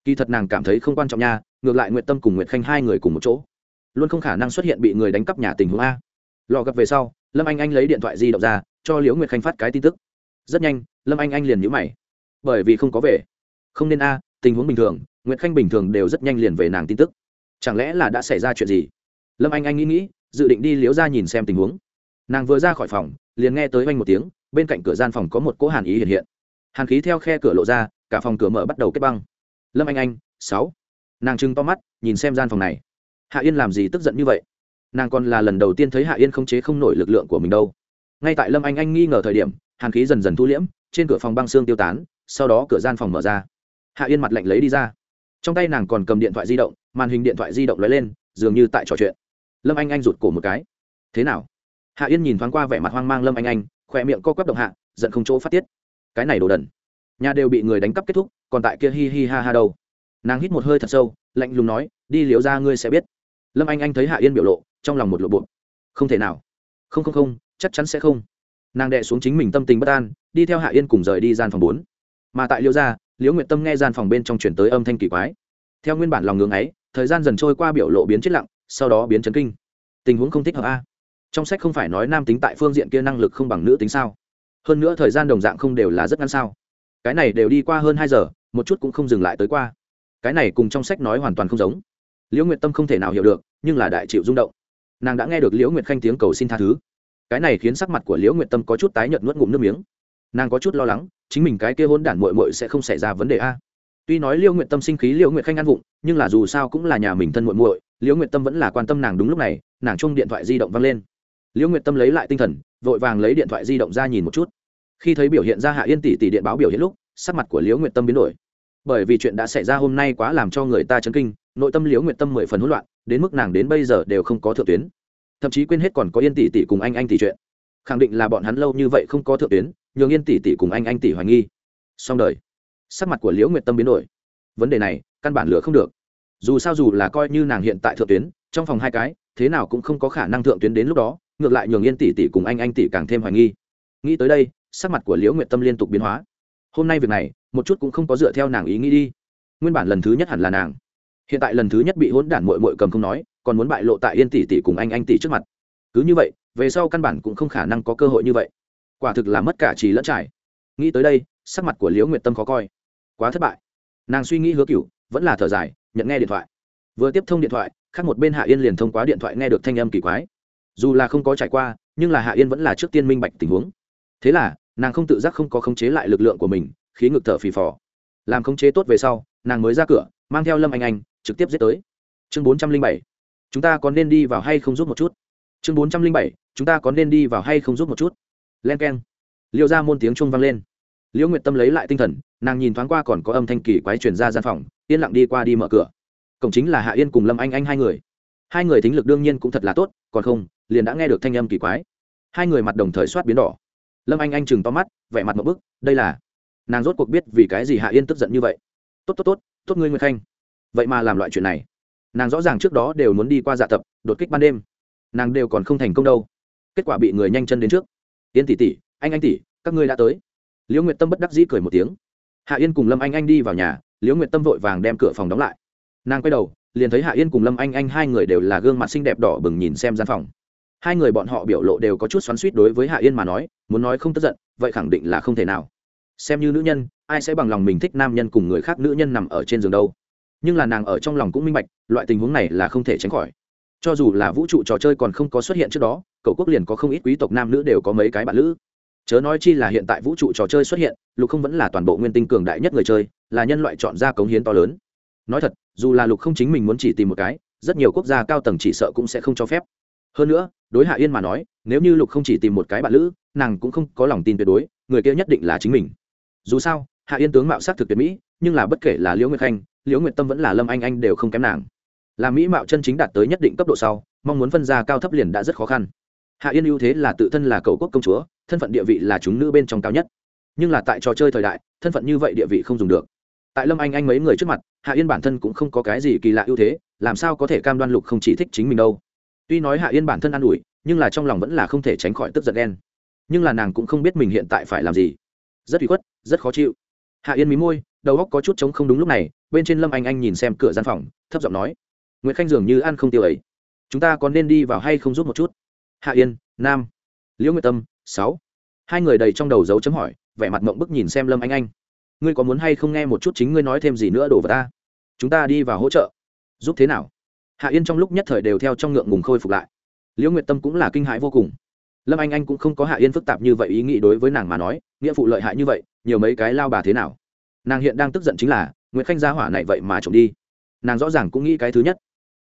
Kỳ thật nàng cảm thấy không quan trọng nha, ngược lại nguyện tâm cùng nguyệt khanh hai người cùng một chỗ. Luôn không khả năng xuất hiện bị người đánh cắp nhà tình huống a. Lò gặp về sau, lâm anh anh lấy điện thoại di động ra, cho liễu nguyệt khanh phát cái tin tức. Rất nhanh, lâm anh anh liền nhữ mày bởi vì không có về. Không nên a, tình huống bình thường nguyễn khanh bình thường đều rất nhanh liền về nàng tin tức. Chẳng lẽ là đã xảy ra chuyện gì? Lâm anh anh nghĩ nghĩ, dự định đi liễu ra nhìn xem tình huống. Nàng vừa ra khỏi phòng, liền nghe tới oanh một tiếng, bên cạnh cửa gian phòng có một cỗ hàn ý hiện hiện. Hàn khí theo khe cửa lộ ra, cả phòng cửa mở bắt đầu kết băng. Lâm anh anh, sáu. Nàng trưng to mắt, nhìn xem gian phòng này. Hạ yên làm gì tức giận như vậy? Nàng còn là lần đầu tiên thấy hạ yên không chế không nổi lực lượng của mình đâu. Ngay tại lâm anh anh nghi ngờ thời điểm, hàn khí dần dần thu liễm, trên cửa phòng băng xương tiêu tán sau đó cửa gian phòng mở ra. Hạ yên mặt lạnh lấy đi ra. Trong tay nàng còn cầm điện thoại di động, màn hình điện thoại di động lóe lên, dường như tại trò chuyện. Lâm anh anh rụt cổ một cái. Thế nào? Hạ yên nhìn thoáng qua vẻ mặt hoang mang lâm anh anh khỏe miệng co quắp động hạ, giận không chỗ phát tiết. Cái này đồ đần. Nhà đều bị người đánh cắp kết thúc, còn tại kia hi hi ha ha đâu. Nàng hít một hơi thật sâu, lạnh lùng nói, đi liếu ra ngươi sẽ biết. Lâm anh anh thấy hạ yên biểu lộ, trong lòng một lộ bộ không thể nào. Không không không, chắc chắn sẽ không. Nàng đệ xuống chính mình tâm tình bất an, đi theo hạ yên cùng rời đi gian phòng bốn mà tại liễu gia, liễu nguyệt tâm nghe gian phòng bên trong chuyển tới âm thanh kỳ quái. Theo nguyên bản lòng ngưỡng ấy, thời gian dần trôi qua biểu lộ biến chết lặng, sau đó biến chấn kinh. Tình huống không thích hợp a. Trong sách không phải nói nam tính tại phương diện kia năng lực không bằng nữ tính sao? Hơn nữa thời gian đồng dạng không đều là rất ngắn sao? Cái này đều đi qua hơn hai giờ, một chút cũng không dừng lại tới qua. Cái này cùng trong sách nói hoàn toàn không giống. Liễu nguyệt tâm không thể nào hiểu được, nhưng là đại chịu rung động. Nàng đã nghe được liễu nguyệt khanh tiếng cầu xin tha thứ. Cái này khiến sắc mặt của liễu nguyệt tâm có chút tái nhợt nuốt ngụm nước miếng. Nàng có chút lo lắng chính mình cái kia hôn đản mội mội sẽ không xảy ra vấn đề a. Tuy nói liễu nguyệt tâm sinh khí liễu nguyệt khanh ăn vụng, nhưng là dù sao cũng là nhà mình thân muội muội liễu nguyệt tâm vẫn là quan tâm nàng đúng lúc này, nàng chung điện thoại di động văng lên. Liễu nguyệt tâm lấy lại tinh thần, vội vàng lấy điện thoại di động ra nhìn một chút. Khi thấy biểu hiện ra hạ yên tỷ tỷ điện báo biểu hiện lúc, sắc mặt của liễu nguyệt tâm biến đổi. Bởi vì chuyện đã xảy ra hôm nay quá làm cho người ta chấn kinh, nội tâm liễu nguyệt tâm mười phần hỗn loạn, đến mức nàng đến bây giờ đều không có thượng tuyến. Thậm chí quên hết còn có yên tỷ tỷ cùng anh anh tỷ chuyện. Khẳng định là bọn hắn lâu như vậy không có thượng tuyến nhường yên tỷ tỷ cùng anh anh tỷ hoài nghi. Xong đời. Sắc mặt của liễu nguyệt tâm biến đổi. Vấn đề này, căn bản lửa không được. Dù sao dù là coi như nàng hiện tại thượng tuyến, trong phòng hai cái, thế nào cũng không có khả năng thượng tuyến đến lúc đó, ngược lại nhường yên tỷ tỷ cùng anh anh tỷ càng thêm hoài nghi. Nghĩ tới đây, sắc mặt của liễu nguyệt tâm liên tục biến hóa. Hôm nay việc này, một chút cũng không có dựa theo nàng ý nghĩ đi. Nguyên bản lần thứ nhất hẳn là nàng. Hiện tại lần thứ nhất bị hỗn đản mội mội cầm không nói, còn muốn bại lộ tại yên tỷ tỷ cùng anh anh tỷ trước mặt. Cứ như vậy, về sau căn bản cũng không khả năng có cơ hội như vậy quả thực là mất cả trí lẫn trải. Nghĩ tới đây, sắc mặt của liễu nguyệt tâm khó coi. Quá thất bại. Nàng suy nghĩ hứa cựu vẫn là thở dài, nhận nghe điện thoại. Vừa tiếp thông điện thoại, khác một bên hạ yên liền thông qua điện thoại nghe được thanh âm kỳ quái. Dù là không có trải qua, nhưng là hạ yên vẫn là trước tiên minh bạch tình huống. Thế là, nàng không tự giác không có khống chế lại lực lượng của mình, khí ngực thở phì phò. Làm khống chế tốt về sau, nàng mới ra cửa, mang theo lâm anh anh, trực tiếp giết tới. Chương bốn trăm linh bảy. Chúng ta có nên đi vào hay không giúp một chút? Chương bốn trăm linh bảy. Chúng ta có nên đi vào hay không giúp một chút? Len k e n liêu ra môn tiếng trung vang lên. Liễu nguyệt tâm lấy lại tinh thần, nàng nhìn thoáng qua còn có âm thanh kỳ quái truyền ra gian phòng, yên lặng đi qua đi mở cửa. Cổng chính là hạ yên cùng lâm anh anh hai người. Hai người thính lực đương nhiên cũng thật là tốt, còn không, liền đã nghe được thanh âm kỳ quái. Hai người mặt đồng thời soát biến đỏ. Lâm anh anh chừng to mắt, vẻ mặt một bức, đây là. Nàng rốt cuộc biết vì cái gì hạ yên tức giận như vậy. Tốt tốt tốt tốt ngươi nguyệt khanh. Vậy mà làm loại chuyện này. Nàng rõ ràng trước đó đều muốn đi qua dạ tập, đột kích ban đêm. Nàng đều còn không thành công đâu. Kết quả bị người nhanh chân đến trước yên tỷ tỷ, anh anh tỷ, các ngươi đã tới. Liễu nguyệt tâm bất đắc dĩ cười một tiếng. Hạ yên cùng lâm anh anh đi vào nhà, liễu nguyệt tâm vội vàng đem cửa phòng đóng lại. Nàng quay đầu, liền thấy hạ yên cùng lâm anh anh hai người đều là gương mặt xinh đẹp đỏ bừng nhìn xem gian phòng. Hai người bọn họ biểu lộ đều có chút xoắn suýt đối với hạ yên mà nói, muốn nói không tức giận, vậy khẳng định là không thể nào. Xem như nữ nhân, ai sẽ bằng lòng mình thích nam nhân cùng người khác nữ nhân nằm ở trên giường đâu. Nhưng là nàng ở trong lòng cũng minh bạch, loại tình huống này là không thể tránh khỏi. Cho dù là vũ trụ trò chơi còn không có xuất hiện trước đó cậu quốc liền có không ít quý tộc nam nữ đều có mấy cái bạn nữ chớ nói chi là hiện tại vũ trụ trò chơi xuất hiện, lục không vẫn là toàn bộ nguyên tinh cường đại nhất người chơi, là nhân loại chọn ra cống hiến to lớn. Nói thật, dù là lục không chính mình muốn chỉ tìm một cái, rất nhiều quốc gia cao tầng chỉ sợ cũng sẽ không cho phép. Hơn nữa, đối hạ yên mà nói, nếu như lục không chỉ tìm một cái bạn nữ nàng cũng không có lòng tin tuyệt đối, người kia nhất định là chính mình. Dù sao, hạ yên tướng mạo s á c thực tuyệt mỹ, nhưng là bất kể là liễu nguyệt khanh, liễu nguyệt tâm vẫn là lâm anh anh đều không kém nàng. Là mỹ mạo chân chính đạt tới nhất định cấp độ sau, mong muốn phân ra cao thấp liền đã rất khó khăn hạ yên ưu thế là tự thân là cầu quốc công chúa, thân phận địa vị là chúng nữ bên trong cao nhất. Nhưng là tại trò chơi thời đại, thân phận như vậy địa vị không dùng được. Tại lâm anh anh mấy người trước mặt, hạ yên bản thân cũng không có cái gì kỳ lạ ưu thế, làm sao có thể cam đoan lục không chỉ thích chính mình đâu. Tuy nói hạ yên bản thân an ủi, nhưng là trong lòng vẫn là không thể tránh khỏi tức giận đen nhưng là nàng cũng không biết mình hiện tại phải làm gì. Rất uy khuất, rất khó chịu. Hạ yên mí môi, đầu góc có chút trống không đúng lúc này, bên trên lâm anh anh nhìn xem cửa gian phòng, thấp giọng nói nguyễn khanh dường như ăn không tiêu ấy. Chúng ta có nên đi vào hay không giúp một chút? Hạ yên, nam. Liễu nguyệt tâm, sáu. Hai người đầy trong đầu dấu chấm hỏi, vẻ mặt mộng bức nhìn xem lâm anh anh. Ngươi có muốn hay không nghe một chút chính ngươi nói thêm gì nữa đổ vào ta? Chúng ta đi vào hỗ trợ. Giúp thế nào? Hạ yên trong lúc nhất thời đều theo trong ngượng ngùng khôi phục lại. Liễu nguyệt tâm cũng là kinh hãi vô cùng. Lâm anh anh cũng không có hạ yên phức tạp như vậy ý nghĩ đối với nàng mà nói, nghĩa phụ lợi hại như vậy, nhiều mấy cái lao bà thế nào? Nàng hiện đang tức giận chính là nguyễn khanh gia hỏa này vậy mà trộm đi. Nàng rõ ràng cũng nghĩ cái thứ nhất.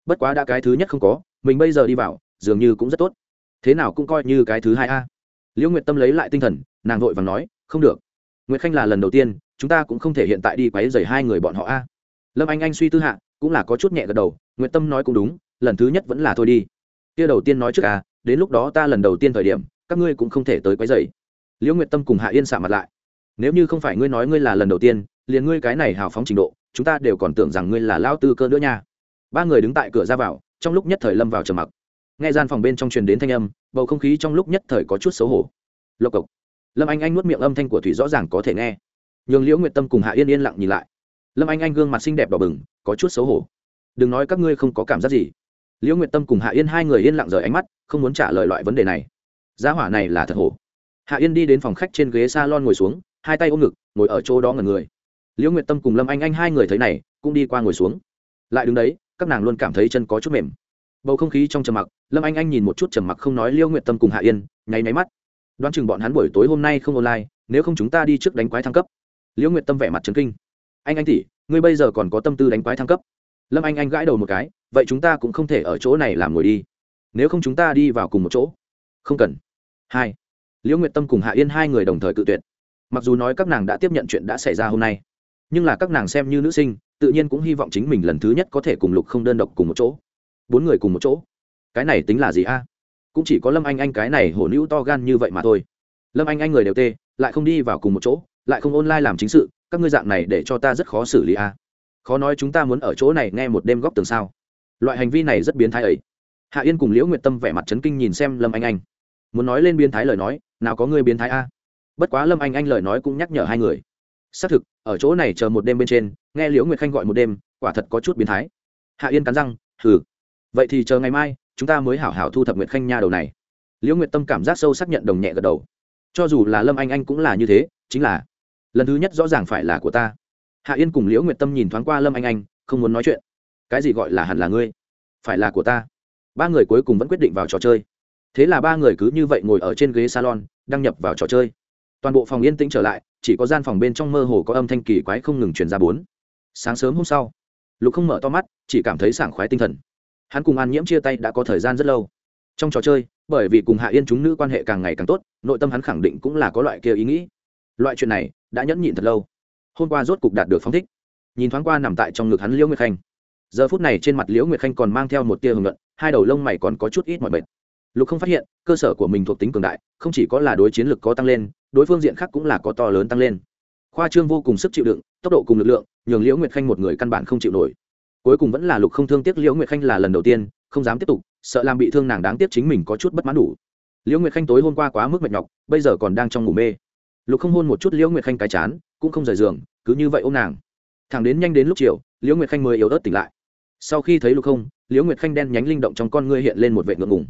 Bất quá đã cái thứ nhất không có, mình bây giờ đi vào, dường như cũng rất tốt thế nào cũng coi như cái thứ hai a. Liễu nguyệt tâm lấy lại tinh thần, nàng vội và nói, không được. Nguyệt khanh là lần đầu tiên, chúng ta cũng không thể hiện tại đi quấy dày hai người bọn họ a. Lâm anh anh suy tư hạ, cũng là có chút nhẹ gật đầu, nguyệt tâm nói cũng đúng, lần thứ nhất vẫn là thôi đi. Kia đầu tiên nói trước à đến lúc đó ta lần đầu tiên thời điểm, các ngươi cũng không thể tới quấy dày liễu nguyệt tâm cùng hạ yên xả mặt lại. Nếu như không phải ngươi nói ngươi là lần đầu tiên, liền ngươi cái này hào phóng trình độ, chúng ta đều còn tưởng rằng ngươi là lao tư cơ nữa nha. Ba người đứng tại cửa ra vào, trong lúc nhất thời lâm vào trầm mặc nghe gian phòng bên trong truyền đến thanh âm, bầu không khí trong lúc nhất thời có chút xấu hổ. Lộc cộc. Lâm anh anh nuốt miệng âm thanh của thủy rõ ràng có thể nghe. Nhường liễu nguyệt tâm cùng hạ yên yên lặng nhìn lại. Lâm anh anh gương mặt xinh đẹp đỏ bừng, có chút xấu hổ. Đừng nói các ngươi không có cảm giác gì. Liễu nguyệt tâm cùng hạ yên hai người yên lặng rời ánh mắt, không muốn trả lời loại vấn đề này. Giá hỏa này là thật hổ. Hạ yên đi đến phòng khách trên ghế s a lon ngồi xuống, hai tay ôm ngực, ngồi ở chỗ đó ngần người. Liễu nguyệt tâm cùng lâm anh anh hai người thấy này, cũng đi qua ngồi xuống. Lại đứng đấy, các nàng luôn cảm thấy chân có chút mềm bầu không khí trong trầm mặc, lâm anh anh nhìn một chút trầm mặc không nói liêu nguyện tâm cùng hạ yên, nháy máy mắt. Đoán chừng bọn hắn buổi tối hôm nay không online, nếu không chúng ta đi trước đánh quái thăng cấp. Liễu nguyện tâm vẻ mặt trấn kinh. Anh anh tỷ, ngươi bây giờ còn có tâm tư đánh quái thăng cấp? Lâm anh anh gãi đầu một cái, vậy chúng ta cũng không thể ở chỗ này làm ngồi đi. Nếu không chúng ta đi vào cùng một chỗ. Không cần. Hai. Liễu nguyệt tâm cùng hạ yên hai người đồng thời cự tuyệt. Mặc dù nói các nàng đã tiếp nhận chuyện đã xảy ra hôm nay, nhưng là các nàng xem như nữ sinh, tự nhiên cũng hy vọng chính mình lần thứ nhất có thể cùng lục không đơn độc cùng một chỗ bốn người cùng một chỗ. Cái này tính là gì a? Cũng chỉ có lâm anh anh cái này hổ nữ to gan như vậy mà thôi. Lâm anh anh người đều tê, lại không đi vào cùng một chỗ, lại không online làm chính sự, các ngươi dạng này để cho ta rất khó xử lý a. Khó nói chúng ta muốn ở chỗ này nghe một đêm góc tường sao. Loại hành vi này rất biến thái ấy. Hạ yên cùng liễu nguyệt tâm vẻ mặt chấn kinh nhìn xem lâm anh anh. Muốn nói lên biến thái lời nói, nào có người biến thái a? Bất quá lâm anh anh lời nói cũng nhắc nhở hai người. Xác thực, ở chỗ này chờ một đêm bên trên, nghe liễu nguyệt khanh gọi một đêm, quả thật có chút biến thái. Hạ yên cắn răng, hừ vậy thì chờ ngày mai, chúng ta mới hảo hảo thu thập nguyệt khanh nha đầu này. Liễu nguyệt tâm cảm giác sâu xác nhận đồng nhẹ gật đầu. Cho dù là lâm anh anh cũng là như thế, chính là lần thứ nhất rõ ràng phải là của ta. Hạ yên cùng liễu nguyệt tâm nhìn thoáng qua lâm anh anh, không muốn nói chuyện. Cái gì gọi là hẳn là ngươi? Phải là của ta. Ba người cuối cùng vẫn quyết định vào trò chơi. Thế là ba người cứ như vậy ngồi ở trên ghế salon, đăng nhập vào trò chơi. Toàn bộ phòng yên tĩnh trở lại, chỉ có gian phòng bên trong mơ hồ có âm thanh kỳ quái không ngừng truyền ra bốn. Sáng sớm hôm sau, lục không mở to mắt, chỉ cảm thấy sảng khoái tinh thần hắn cùng an nhiễm chia tay đã có thời gian rất lâu. Trong trò chơi, bởi vì cùng hạ yên chúng nữ quan hệ càng ngày càng tốt, nội tâm hắn khẳng định cũng là có loại kia ý nghĩ. Loại chuyện này đã nhẫn nhịn thật lâu. Hôm qua rốt cục đạt được phong thích. Nhìn thoáng qua nằm tại trong ngực hắn liễu nguyệt khanh. Giờ phút này trên mặt liễu nguyệt khanh còn mang theo một tia hưởng luận hai đầu lông mày còn có chút ít mọi bệnh lục không phát hiện, cơ sở của mình thuộc tính cường đại, không chỉ có là đối chiến lực có tăng lên, đối phương diện khác cũng là có to lớn tăng lên. Khoa trương vô cùng sức chịu đựng, tốc độ cùng lực lượng, nhường liễu nguyệt khanh một người căn bản không chịu nổi cuối cùng vẫn là lục không thương tiếc liễu nguyệt khanh là lần đầu tiên, không dám tiếp tục, sợ làm bị thương nàng đáng tiếc chính mình có chút bất mãn đủ. Liễu nguyệt khanh tối hôm qua quá mức mệt nhọc, bây giờ còn đang trong ngủ mê. Lục không hôn một chút liễu nguyệt khanh cái chán, cũng không rời giường, cứ như vậy ôm nàng. Thẳng đến nhanh đến lúc chiều, liễu nguyệt khanh mới yếu ớt tỉnh lại. Sau khi thấy lục không, liễu nguyệt khanh đen nhánh linh động trong con ngươi hiện lên một vệ ngượng ngùng.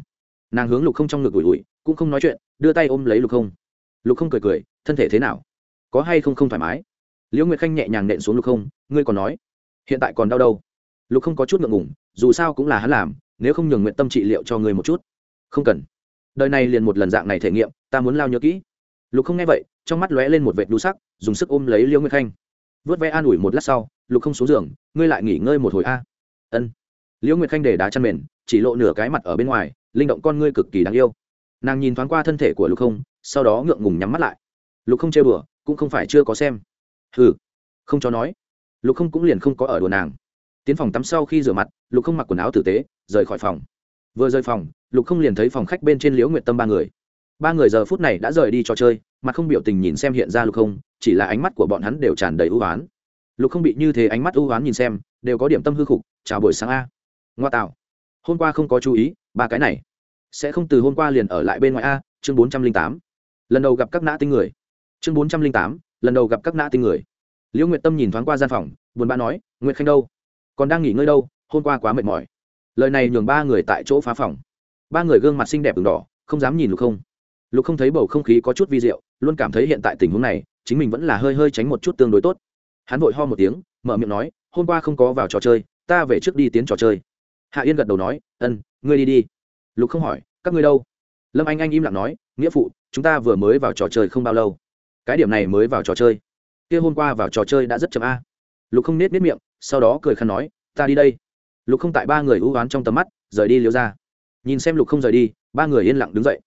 Nàng hướng lục không trong ngực ủi ủi, cũng không nói chuyện, đưa tay ôm lấy lục không. Lục không cười cười, thân thể thế nào? Có hay không không thoải mái? Liễu nguyệt khanh nhẹ nhàng nện xuống lục không, ngươi còn nói, hiện tại còn đau đâu lục không có chút ngượng ngùng, dù sao cũng là hắn làm, nếu không nhường nguyện tâm trị liệu cho ngươi một chút. Không cần. Đời này liền một lần dạng này thể nghiệm, ta muốn lao nhớ kỹ. Lục không nghe vậy, trong mắt lóe lên một vệt đu sắc, dùng sức ôm lấy liễu nguyệt khanh. Vớt vẽ an ủi một lát sau, lục không xuống giường, ngươi lại nghỉ ngơi một hồi a. Ân. Liễu nguyệt khanh để đá chăn mền, chỉ lộ nửa cái mặt ở bên ngoài, linh động con ngươi cực kỳ đáng yêu. Nàng nhìn thoáng qua thân thể của lục không, sau đó ngượng ngùng nhắm mắt lại. Lục không chơi bừa, cũng không phải chưa có xem. Ừ không cho nói. Lục không cũng liền không có ở đùa nàng tiến phòng tắm sau khi rửa mặt, lục không mặc quần áo tử tế, rời khỏi phòng. Vừa rời phòng, lục không liền thấy phòng khách bên trên liễu nguyệt tâm ba người. Ba người giờ phút này đã rời đi trò chơi, mà không biểu tình nhìn xem hiện ra lục không, chỉ là ánh mắt của bọn hắn đều tràn đầy ưu oán. Lục không bị như thế ánh mắt ưu oán nhìn xem, đều có điểm tâm hư khục, chào buổi sáng a. Ngoa tạo. Hôm qua không có chú ý, ba cái này. Sẽ không từ hôm qua liền ở lại bên ngoài a, chương bốn trăm linh tám. Lần đầu gặp các nã tinh người. Chương bốn trăm linh tám, lần đầu gặp các nã tinh người. Liễu nguyệt tâm nhìn thoáng qua gian phòng, buồn bã nói, nguyệt khanh đâu? Còn đang nghỉ ngơi đâu, hôm qua quá mệt mỏi. Lời này nhường ba người tại chỗ phá phòng. Ba người gương mặt xinh đẹp v đỏ, không dám nhìn lục không. Lục không thấy bầu không khí có chút vi diệu, luôn cảm thấy hiện tại tình huống này, chính mình vẫn là hơi hơi tránh một chút tương đối tốt. Hắn vội ho một tiếng, mở miệng nói, hôm qua không có vào trò chơi, ta về trước đi tiến trò chơi. Hạ yên gật đầu nói, ân, ngươi đi đi. Lục không hỏi, các ngươi đâu? Lâm anh anh im lặng nói, nghĩa phụ, chúng ta vừa mới vào trò chơi không bao lâu. Cái điểm này mới vào trò chơi. Kia hôm qua vào trò chơi đã rất chậm a lục không nết nết miệng, sau đó cười khăn nói, ta đi đây. Lục không tại ba người hữu oán trong tầm mắt, rời đi liễu ra nhìn xem lục không rời đi, ba người yên lặng đứng dậy.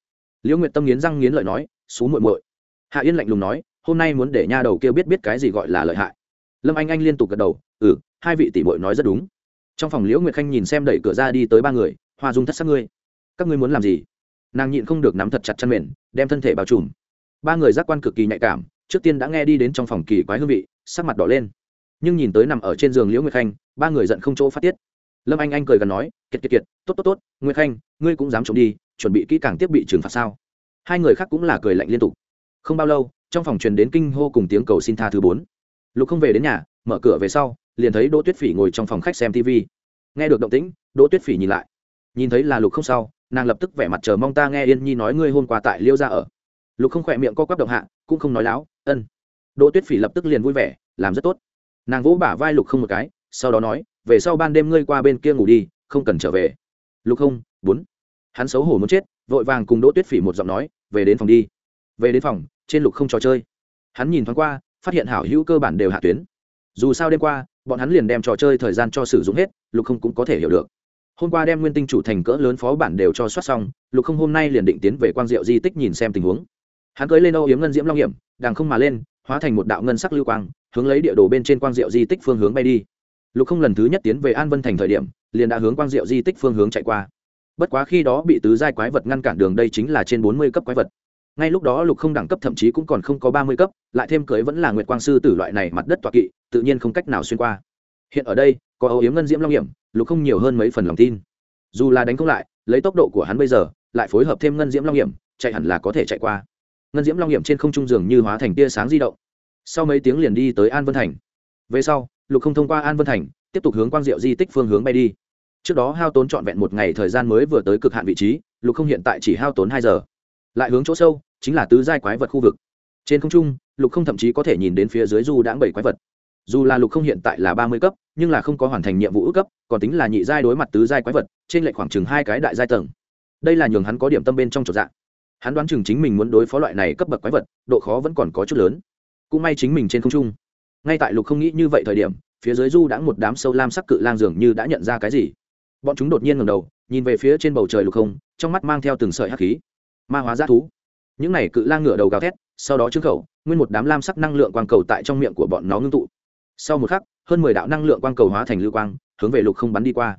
Liễu nguyệt tâm nghiến răng nghiến lợi nói, xú muội muội. Hạ yên lạnh lùng nói, hôm nay muốn để nha đầu kia biết biết cái gì gọi là lợi hại. Lâm anh anh liên tục gật đầu ừ hai vị tỷ muội nói rất đúng. Trong phòng liễu nguyệt khanh nhìn xem đẩy cửa ra đi tới ba người, hoa dung thất sắc ngươi, các ngươi muốn làm gì? Nàng nhịn không được nắm thật chặt chăn mền, đem thân thể bao trùm. Ba người giác quan cực kỳ nhạy cảm, trước tiên đã nghe đi đến trong phòng kỳ quái hương vị, sắc mặt đỏ lên nhưng nhìn tới nằm ở trên giường liễu nguyệt khanh, ba người giận không chỗ phát tiết. Lâm anh anh cười gần nói, kiệt kiệt kiệt, tốt tốt tốt, nguyệt khanh, ngươi cũng dám trộm đi, chuẩn bị kỹ càng tiếp bị trừng phạt sao? Hai người khác cũng là cười lạnh liên tục. Không bao lâu, trong phòng truyền đến kinh hô cùng tiếng cầu xin tha thứ bốn. Lục không về đến nhà, mở cửa về sau, liền thấy đỗ tuyết phỉ ngồi trong phòng khách xem tv nghe được động tĩnh, đỗ tuyết phỉ nhìn lại. Nhìn thấy là lục không sau, nàng lập tức vẻ mặt chờ mong ta nghe yên nhi nói ngươi hôm qua tại liêu ra ở. Lục không khỏe miệng co quắp động hạ, cũng không nói láo, ân. Đỗ tuyết phỉ lập tức liền vui vẻ, làm rất tốt nàng vỗ bả vai lục không một cái, sau đó nói, về sau ban đêm ngươi qua bên kia ngủ đi, không cần trở về. Lục không, bốn. Hắn xấu hổ muốn chết, vội vàng cùng đỗ tuyết phỉ một giọng nói, về đến phòng đi. Về đến phòng, trên lục không trò chơi. Hắn nhìn thoáng qua, phát hiện hảo hữu cơ bản đều hạ tuyến. Dù sao đêm qua, bọn hắn liền đem trò chơi thời gian cho sử dụng hết, lục không cũng có thể hiểu được. Hôm qua đem nguyên tinh chủ thành cỡ lớn phó bản đều cho soát xong, lục không hôm nay liền định tiến về quang diệu di tích nhìn xem tình huống. Hắn cưới lên âu yếm ngân diễm long hiểm đàng không mà lên, hóa thành một đạo ngân sắc lưu quang hướng lấy địa đồ bên trên quang diệu di tích phương hướng bay đi. Lục không lần thứ nhất tiến về an vân thành thời điểm, liền đã hướng quang diệu di tích phương hướng chạy qua. Bất quá khi đó bị tứ giai quái vật ngăn cản đường đây chính là trên bốn mươi cấp quái vật. Ngay lúc đó lục không đẳng cấp thậm chí cũng còn không có ba mươi cấp, lại thêm cưới vẫn là nguyệt quang sư tử loại này mặt đất toạc kỵ, tự nhiên không cách nào xuyên qua. Hiện ở đây, có âu yếm ngân diễm long hiểm, lục không nhiều hơn mấy phần lòng tin. Dù là đánh không lại, lấy tốc độ của hắn bây giờ, lại phối hợp thêm ngân diễm long hiểm, chạy hẳn là có thể chạy qua. Ngân diễm long hiểm trên không trung dường như hóa thành tia sáng di động sau mấy tiếng liền đi tới an vân thành. Về sau, lục không thông qua an vân thành, tiếp tục hướng quang diệu di tích phương hướng bay đi. Trước đó hao tốn trọn vẹn một ngày thời gian mới vừa tới cực hạn vị trí, lục không hiện tại chỉ hao tốn hai giờ. Lại hướng chỗ sâu, chính là tứ giai quái vật khu vực. Trên không trung, lục không thậm chí có thể nhìn đến phía dưới du đãng bảy quái vật. Dù là lục không hiện tại là ba mươi cấp, nhưng là không có hoàn thành nhiệm vụ ước cấp, còn tính là nhị giai đối mặt tứ giai quái vật, trên lệch khoảng chừng hai cái đại giai tầng. Đây là nhường hắn có điểm tâm bên trong trọn dạng. Hắn đoán chừng chính mình muốn đối phó loại này cấp bậc quái vật, độ khó vẫn còn có chút lớn cũng may chính mình trên không trung. Ngay tại lục không nghĩ như vậy thời điểm, phía dưới du đã một đám sâu lam sắc cự lang dường như đã nhận ra cái gì. Bọn chúng đột nhiên ngầm đầu, nhìn về phía trên bầu trời lục không, trong mắt mang theo từng sợi hắc khí. Ma hóa g thú. Những này cự lang ngửa đầu gào thét, sau đó trứng khẩu, nguyên một đám lam sắc năng lượng quang cầu tại trong miệng của bọn nó ngưng tụ. Sau một khắc, hơn mười đạo năng lượng quang cầu hóa thành lưu quang, hướng về lục không bắn đi qua.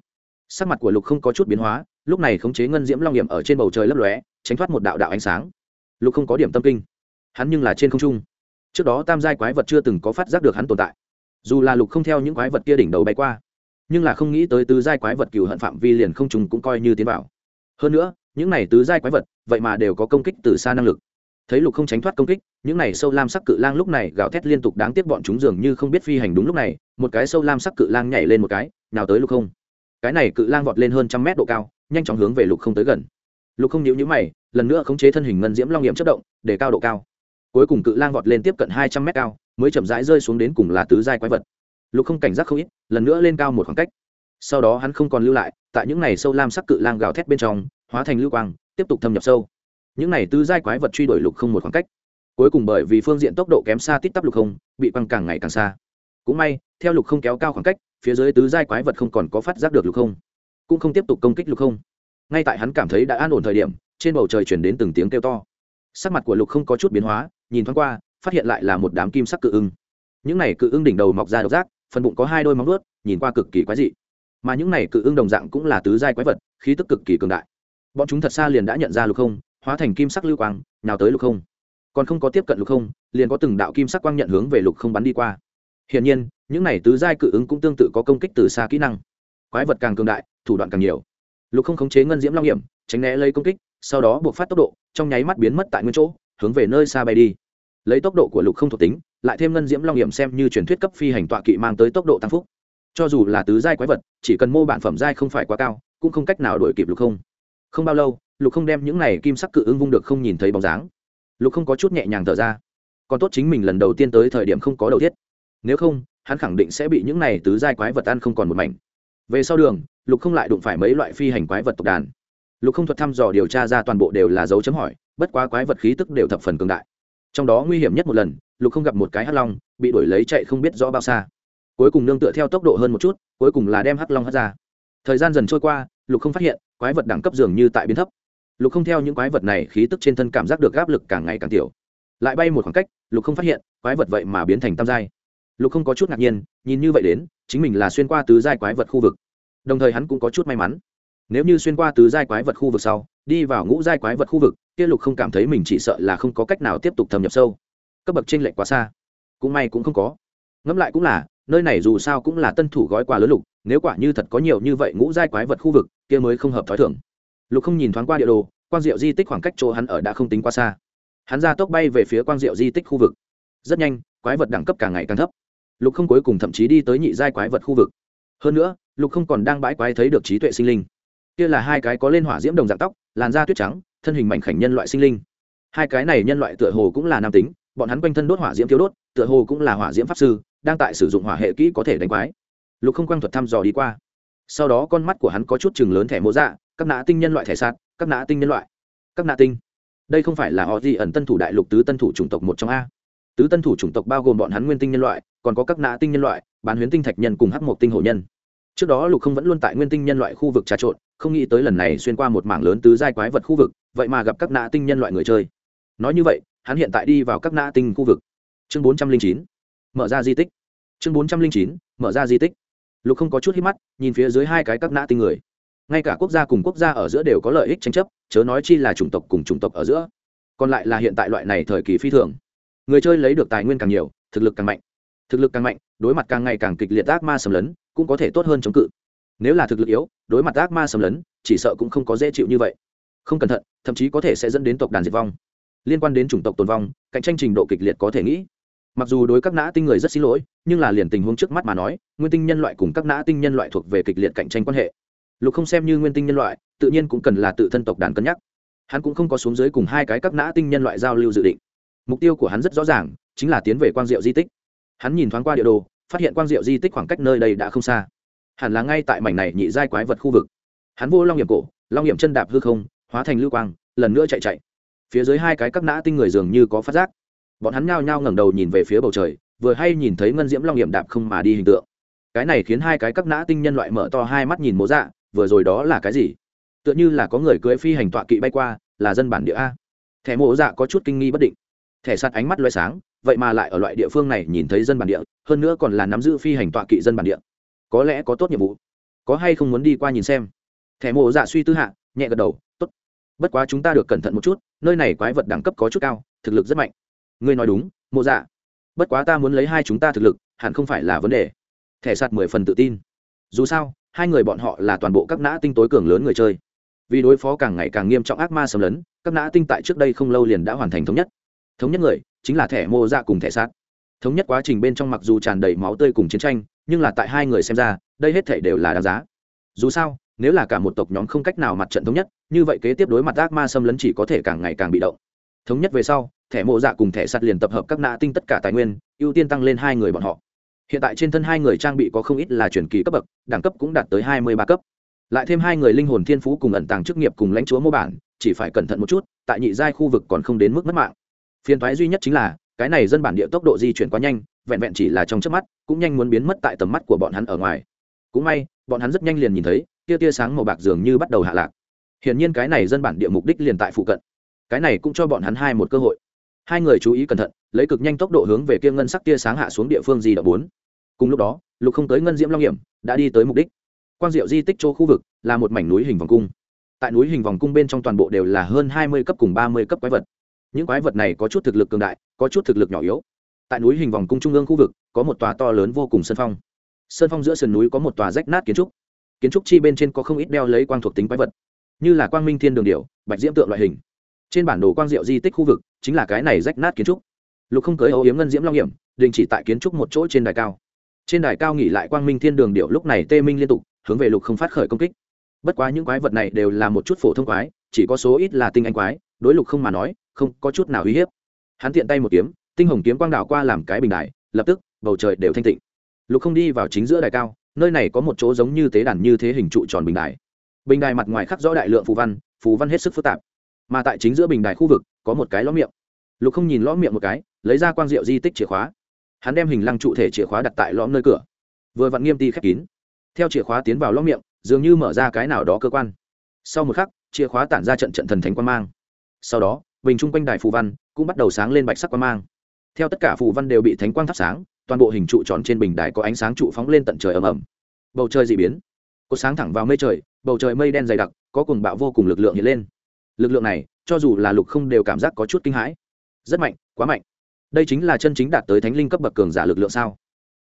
Sắc mặt của lục không có chút biến hóa, lúc này khống chế ngân diễm long hiểm ở trên bầu trời lấp lóe, tránh thoát một đạo đạo ánh sáng. Lục không có điểm tâm kinh. Hắn nhưng là trên không trung trước đó tam giai quái vật chưa từng có phát giác được hắn tồn tại. Dù là lục không theo những quái vật kia đỉnh đầu bay qua, nhưng là không nghĩ tới tứ giai quái vật cừu hận phạm vi liền không trùng cũng coi như tiến vào. Hơn nữa, những này tứ giai quái vật, vậy mà đều có công kích từ xa năng lực. Thấy lục không tránh thoát công kích, những này sâu lam sắc cự lang lúc này gào thét liên tục đáng tiếc bọn chúng dường như không biết phi hành đúng lúc này, một cái sâu lam sắc cự lang nhảy lên một cái, nào tới lục không. Cái này cự lang vọt lên hơn trăm mét độ cao, nhanh chóng hướng về lục không tới gần. Lục không nhíu nhíu mày, lần nữa khống chế thân hình ngân diễm long nghiệm chất động, để cao độ cao cuối cùng cự lang vọt lên tiếp cận hai trăm mét cao, mới chậm rãi rơi xuống đến cùng là tứ giai quái vật. Lục không cảnh giác không ít, lần nữa lên cao một khoảng cách. Sau đó hắn không còn lưu lại, tại những này sâu lam sắc cự lang gào thét bên trong, hóa thành lưu quang, tiếp tục thâm nhập sâu. Những này tứ giai quái vật truy đuổi lục không một khoảng cách. Cuối cùng bởi vì phương diện tốc độ kém xa tít tắp lục không, bị băng càng ngày càng xa. Cũng may, theo lục không kéo cao khoảng cách, phía dưới tứ giai quái vật không còn có phát giác được lục không, cũng không tiếp tục công kích lục không. Ngay tại hắn cảm thấy đã an ổn thời điểm, trên bầu trời chuyển đến từng tiếng kêu to. Sắc mặt của lục không có chút biến hóa nhìn thoáng qua, phát hiện lại là một đám kim sắc cự ưng. Những này cự ưng đỉnh đầu mọc ra độc giác, phần bụng có hai đôi móng vuốt, nhìn qua cực kỳ quái dị. Mà những này cự ưng đồng dạng cũng là tứ giai quái vật, khí tức cực kỳ cường đại. Bọn chúng thật xa liền đã nhận ra lục không, hóa thành kim sắc lưu quang, nào tới lục không. Còn không có tiếp cận lục không, liền có từng đạo kim sắc quang nhận hướng về lục không bắn đi qua. Hiển nhiên, những này tứ giai cự ứng cũng tương tự có công kích từ xa kỹ năng. Quái vật càng cường đại, thủ đoạn càng nhiều. Lục không khống chế ngân diễm long hiểm, tránh né lấy công kích, sau đó buộc phát tốc độ, trong nháy mắt biến mất tại nguyên chỗ hướng về nơi xa bay đi. Lấy tốc độ của lục không thuộc tính, lại thêm ngân diễm long hiểm xem như truyền thuyết cấp phi hành tọa kỵ mang tới tốc độ tăng phúc. Cho dù là tứ giai quái vật, chỉ cần mô bản phẩm giai không phải quá cao, cũng không cách nào đuổi kịp lục không. Không bao lâu, lục không đem những này kim sắc cự ưng vung được không nhìn thấy bóng dáng. Lục không có chút nhẹ nhàng thở ra. Còn tốt chính mình lần đầu tiên tới thời điểm không có đầu thiết. nếu không, hắn khẳng định sẽ bị những này tứ giai quái vật ăn không còn một mảnh. Về sau đường, lục không lại đụng phải mấy loại phi hành quái vật tộc đàn. Lục không thuật thăm dò điều tra ra toàn bộ đều là dấu chấm hỏi bất quá quái vật khí tức đều thập phần cường đại. Trong đó nguy hiểm nhất một lần, lục không gặp một cái hắc long, bị đuổi lấy chạy không biết rõ bao xa. Cuối cùng nương tựa theo tốc độ hơn một chút, cuối cùng là đem hắc long hất ra. Thời gian dần trôi qua, lục không phát hiện, quái vật đẳng cấp dường như tại biến thấp. Lục không theo những quái vật này khí tức trên thân cảm giác được áp lực càng ngày càng tiểu. Lại bay một khoảng cách, lục không phát hiện, quái vật vậy mà biến thành tam giai. Lục không có chút ngạc nhiên, nhìn như vậy đến, chính mình là xuyên qua tứ giai quái vật khu vực. Đồng thời hắn cũng có chút may mắn. Nếu như xuyên qua tứ giai quái vật khu vực sau, đi vào ngũ giai quái vật khu vực kia lục không cảm thấy mình chỉ sợ là không có cách nào tiếp tục thâm nhập sâu. Cấp bậc trên lệch quá xa. Cũng may cũng không có. Ngẫm lại cũng là, nơi này dù sao cũng là tân thủ gói quà lớn lục, nếu quả như thật có nhiều như vậy ngũ giai quái vật khu vực, kia mới không hợp t h ó i thưởng lục không nhìn thoáng qua địa đồ, quang diệu di tích khoảng cách chỗ hắn ở đã không tính quá xa. Hắn ra tốc bay về phía quang diệu di tích khu vực. Rất nhanh, quái vật đẳng cấp càng ngày càng thấp. Lục không cuối cùng thậm chí đi tới nhị giai quái vật khu vực. Hơn nữa, lục không còn đang bãi quái thấy được trí tuệ sinh linh kia là hai cái có lên hỏa diễm đồng dạng tóc, làn da tuyết trắng, thân hình mảnh khảnh nhân loại sinh linh. Hai cái này nhân loại tựa hồ cũng là nam tính, bọn hắn quanh thân đốt hỏa diễm thiếu đốt, tựa hồ cũng là hỏa diễm pháp sư, đang tại sử dụng hỏa hệ kỹ có thể đánh quái. Lục không quang thuật thăm dò đi qua. Sau đó con mắt của hắn có chút chừng lớn thẻ mô dạ các nã tinh nhân loại thẻ sạt, các nã tinh nhân loại, các nã tinh. Đây không phải là họ gì ẩn tân thủ đại lục tứ tân thủ chủng tộc một trong a. Tứ tân thủ chủng tộc bao gồm bọn hắn nguyên tinh nhân loại, còn có các nã tinh nhân loại, bán huyến tinh thạch nhân cùng hắc một tinh hổ nhân. Trước đó lục không vẫn luôn tại nguyên tinh nhân loại khu vực trà trộn không nghĩ tới lần này xuyên qua một mảng lớn tứ giai quái vật khu vực, vậy mà gặp các nã tinh nhân loại người chơi. Nói như vậy, hắn hiện tại đi vào các nã tinh khu vực. Chương bốn trăm linh chín, mở ra di tích. Chương bốn trăm linh chín, mở ra di tích. Lục không có chút hít mắt, nhìn phía dưới hai cái các nã tinh người. Ngay cả quốc gia cùng quốc gia ở giữa đều có lợi ích tranh chấp, chớ nói chi là chủng tộc cùng chủng tộc ở giữa. Còn lại là hiện tại loại này thời kỳ phi thường. Người chơi lấy được tài nguyên càng nhiều, thực lực càng mạnh. Thực lực càng mạnh, đối mặt càng ngày càng kịch liệt ác ma sầm lấn, cũng có thể tốt hơn chống cự nếu là thực lực yếu, đối mặt ác ma sầm lấn, chỉ sợ cũng không có dễ chịu như vậy. Không cẩn thận, thậm chí có thể sẽ dẫn đến tộc đàn diệt vong. Liên quan đến chủng tộc tồn vong, cạnh tranh trình độ kịch liệt có thể nghĩ. Mặc dù đối các nã tinh người rất xin lỗi, nhưng là liền tình huống trước mắt mà nói, nguyên tinh nhân loại cùng các nã tinh nhân loại thuộc về kịch liệt cạnh tranh quan hệ. Lục không xem như nguyên tinh nhân loại, tự nhiên cũng cần là tự thân tộc đàn cân nhắc. Hắn cũng không có xuống dưới cùng hai cái các nã tinh nhân loại giao lưu dự định. Mục tiêu của hắn rất rõ ràng, chính là tiến về quang diệu di tích. Hắn nhìn thoáng qua địa đồ, phát hiện quang diệu di tích khoảng cách nơi đây đã không xa hẳn là ngay tại mảnh này nhị giai quái vật khu vực. Hắn vô long nghiệm cổ, long nghiệm chân đạp hư không, hóa thành lưu quang, lần nữa chạy chạy. Phía dưới hai cái các nã tinh người dường như có phát giác. Bọn hắn nhao nhao ngẩng đầu nhìn về phía bầu trời, vừa hay nhìn thấy ngân diễm long nghiệm đạp không mà đi hình tượng. Cái này khiến hai cái các nã tinh nhân loại mở to hai mắt nhìn mố dạ vừa rồi đó là cái gì? Tựa như là có người cưỡi phi hành tọa kỵ bay qua, là dân bản địa a. Thẻ mộ dạ có chút kinh nghi bất định. Thẻ sắt ánh mắt loay sáng, vậy mà lại ở loại địa phương này nhìn thấy dân bản địa, hơn nữa còn là nắm giữ phi hành tọa kỵ dân bản địa có lẽ có tốt nhiệm vụ. Có hay không muốn đi qua nhìn xem? Thẻ mộ dạ suy tư hạ, nhẹ gật đầu, tốt. Bất quá chúng ta được cẩn thận một chút, nơi này quái vật đẳng cấp có chút cao, thực lực rất mạnh. Ngươi nói đúng, mộ dạ. Bất quá ta muốn lấy hai chúng ta thực lực, hẳn không phải là vấn đề. Thẻ sạt mười phần tự tin. Dù sao, hai người bọn họ là toàn bộ các nã tinh tối cường lớn người chơi. Vì đối phó càng ngày càng nghiêm trọng ác ma xâm lấn, các nã tinh tại trước đây không lâu liền đã hoàn thành thống nhất. Thống nhất người, chính là thẻ mô dạ cùng thẻ sát thống nhất quá trình bên trong mặc dù tràn đầy máu tươi cùng chiến tranh nhưng là tại hai người xem ra, đây hết thể đều là đáng giá. Dù sao, nếu là cả một tộc nhóm không cách nào mặt trận thống nhất, như vậy kế tiếp đối mặt ác ma xâm lấn chỉ có thể càng ngày càng bị động. Thống nhất về sau, thẻ mộ dạ cùng thẻ sắt liền tập hợp các nạ tinh tất cả tài nguyên, ưu tiên tăng lên hai người bọn họ. Hiện tại trên thân hai người trang bị có không ít là chuyển kỳ cấp bậc, đẳng cấp cũng đạt tới hai mươi ba cấp. Lại thêm hai người linh hồn thiên phú cùng ẩn tàng chức nghiệp cùng lãnh chúa mô bản, chỉ phải cẩn thận một chút, tại nhị giai khu vực còn không đến mức mất mạng. Phiền thoái duy nhất chính là cái này dân bản địa tốc độ di chuyển quá nhanh, vẹn vẹn chỉ là trong trước mắt, cũng nhanh muốn biến mất tại tầm mắt của bọn hắn ở ngoài. Cũng may, bọn hắn rất nhanh liền nhìn thấy, tia tia sáng màu bạc dường như bắt đầu hạ lạc. Hiển nhiên cái này dân bản địa mục đích liền tại phụ cận. Cái này cũng cho bọn hắn hai một cơ hội. Hai người chú ý cẩn thận, lấy cực nhanh tốc độ hướng về kia ngân sắc tia sáng hạ xuống địa phương gì đ bốn. Cùng lúc đó, lục không tới ngân diễm long hiểm, đã đi tới mục đích. Quang diệu di tích chỗ khu vực là một mảnh núi hình vòng cung. Tại núi hình vòng cung bên trong toàn bộ đều là hơn hai mươi cấp cùng ba mươi cấp quái vật những quái vật này có chút thực lực cường đại, có chút thực lực nhỏ yếu. Tại núi hình vòng cung trung ương khu vực, có một tòa to lớn vô cùng sân phong. Sơn phong giữa sườn núi có một tòa rách nát kiến trúc. Kiến trúc chi bên trên có không ít đeo lấy quang thuộc tính quái vật, như là quang minh thiên đường điệu bạch diễm tượng loại hình. Trên bản đồ quang diệu di tích khu vực chính là cái này rách nát kiến trúc. Lục không cưới ấu yếm ngân diễm long hiểm, đình chỉ tại kiến trúc một chỗ trên đài cao. Trên đài cao nghỉ lại quang minh thiên đường điệu lúc này tê minh liên tục, hướng về lục không phát khởi công kích. Bất quá những quái vật này đều là một chút phổ thông quái, chỉ có số ít là tinh anh quái, đối lục không mà nói không có chút nào uy hiếp. Hắn tiện tay một kiếm, tinh hồng kiếm quang đảo qua làm cái bình đài, lập tức, bầu trời đều thanh tịnh. Lục không đi vào chính giữa đài cao, nơi này có một chỗ giống như tế đàn như thế hình trụ tròn bình đài. Bình đài mặt ngoài khắc rõ đại lượng phù văn phù văn hết sức phức tạp. Mà tại chính giữa bình đài khu vực, có một cái lõ miệng. Lục không nhìn lõ miệng một cái, lấy ra quang diệu di tích chìa khóa. Hắn đem hình lăng trụ thể chìa khóa đặt tại lõm nơi cửa. Vừa vặn nghiêm ti khép kín. Theo chìa khóa tiến vào lõm miệng, dường như mở ra cái nào đó cơ quan. Sau một khắc, chìa khóa tản ra trận trận thần thánh quan mang. Sau đó bình chung quanh đài phù văn cũng bắt đầu sáng lên bạch sắc quang mang. Theo tất cả phù văn đều bị thánh quang thắp sáng, toàn bộ hình trụ tròn trên bình đài có ánh sáng trụ phóng lên tận trời ầm ầm. Bầu trời dị biến. Có sáng thẳng vào mây trời, bầu trời mây đen dày đặc, có cùng bạo vô cùng lực lượng hiện lên. Lực lượng này, cho dù là lục không đều cảm giác có chút kinh hãi. Rất mạnh, quá mạnh. Đây chính là chân chính đạt tới thánh linh cấp bậc cường giả lực lượng sao?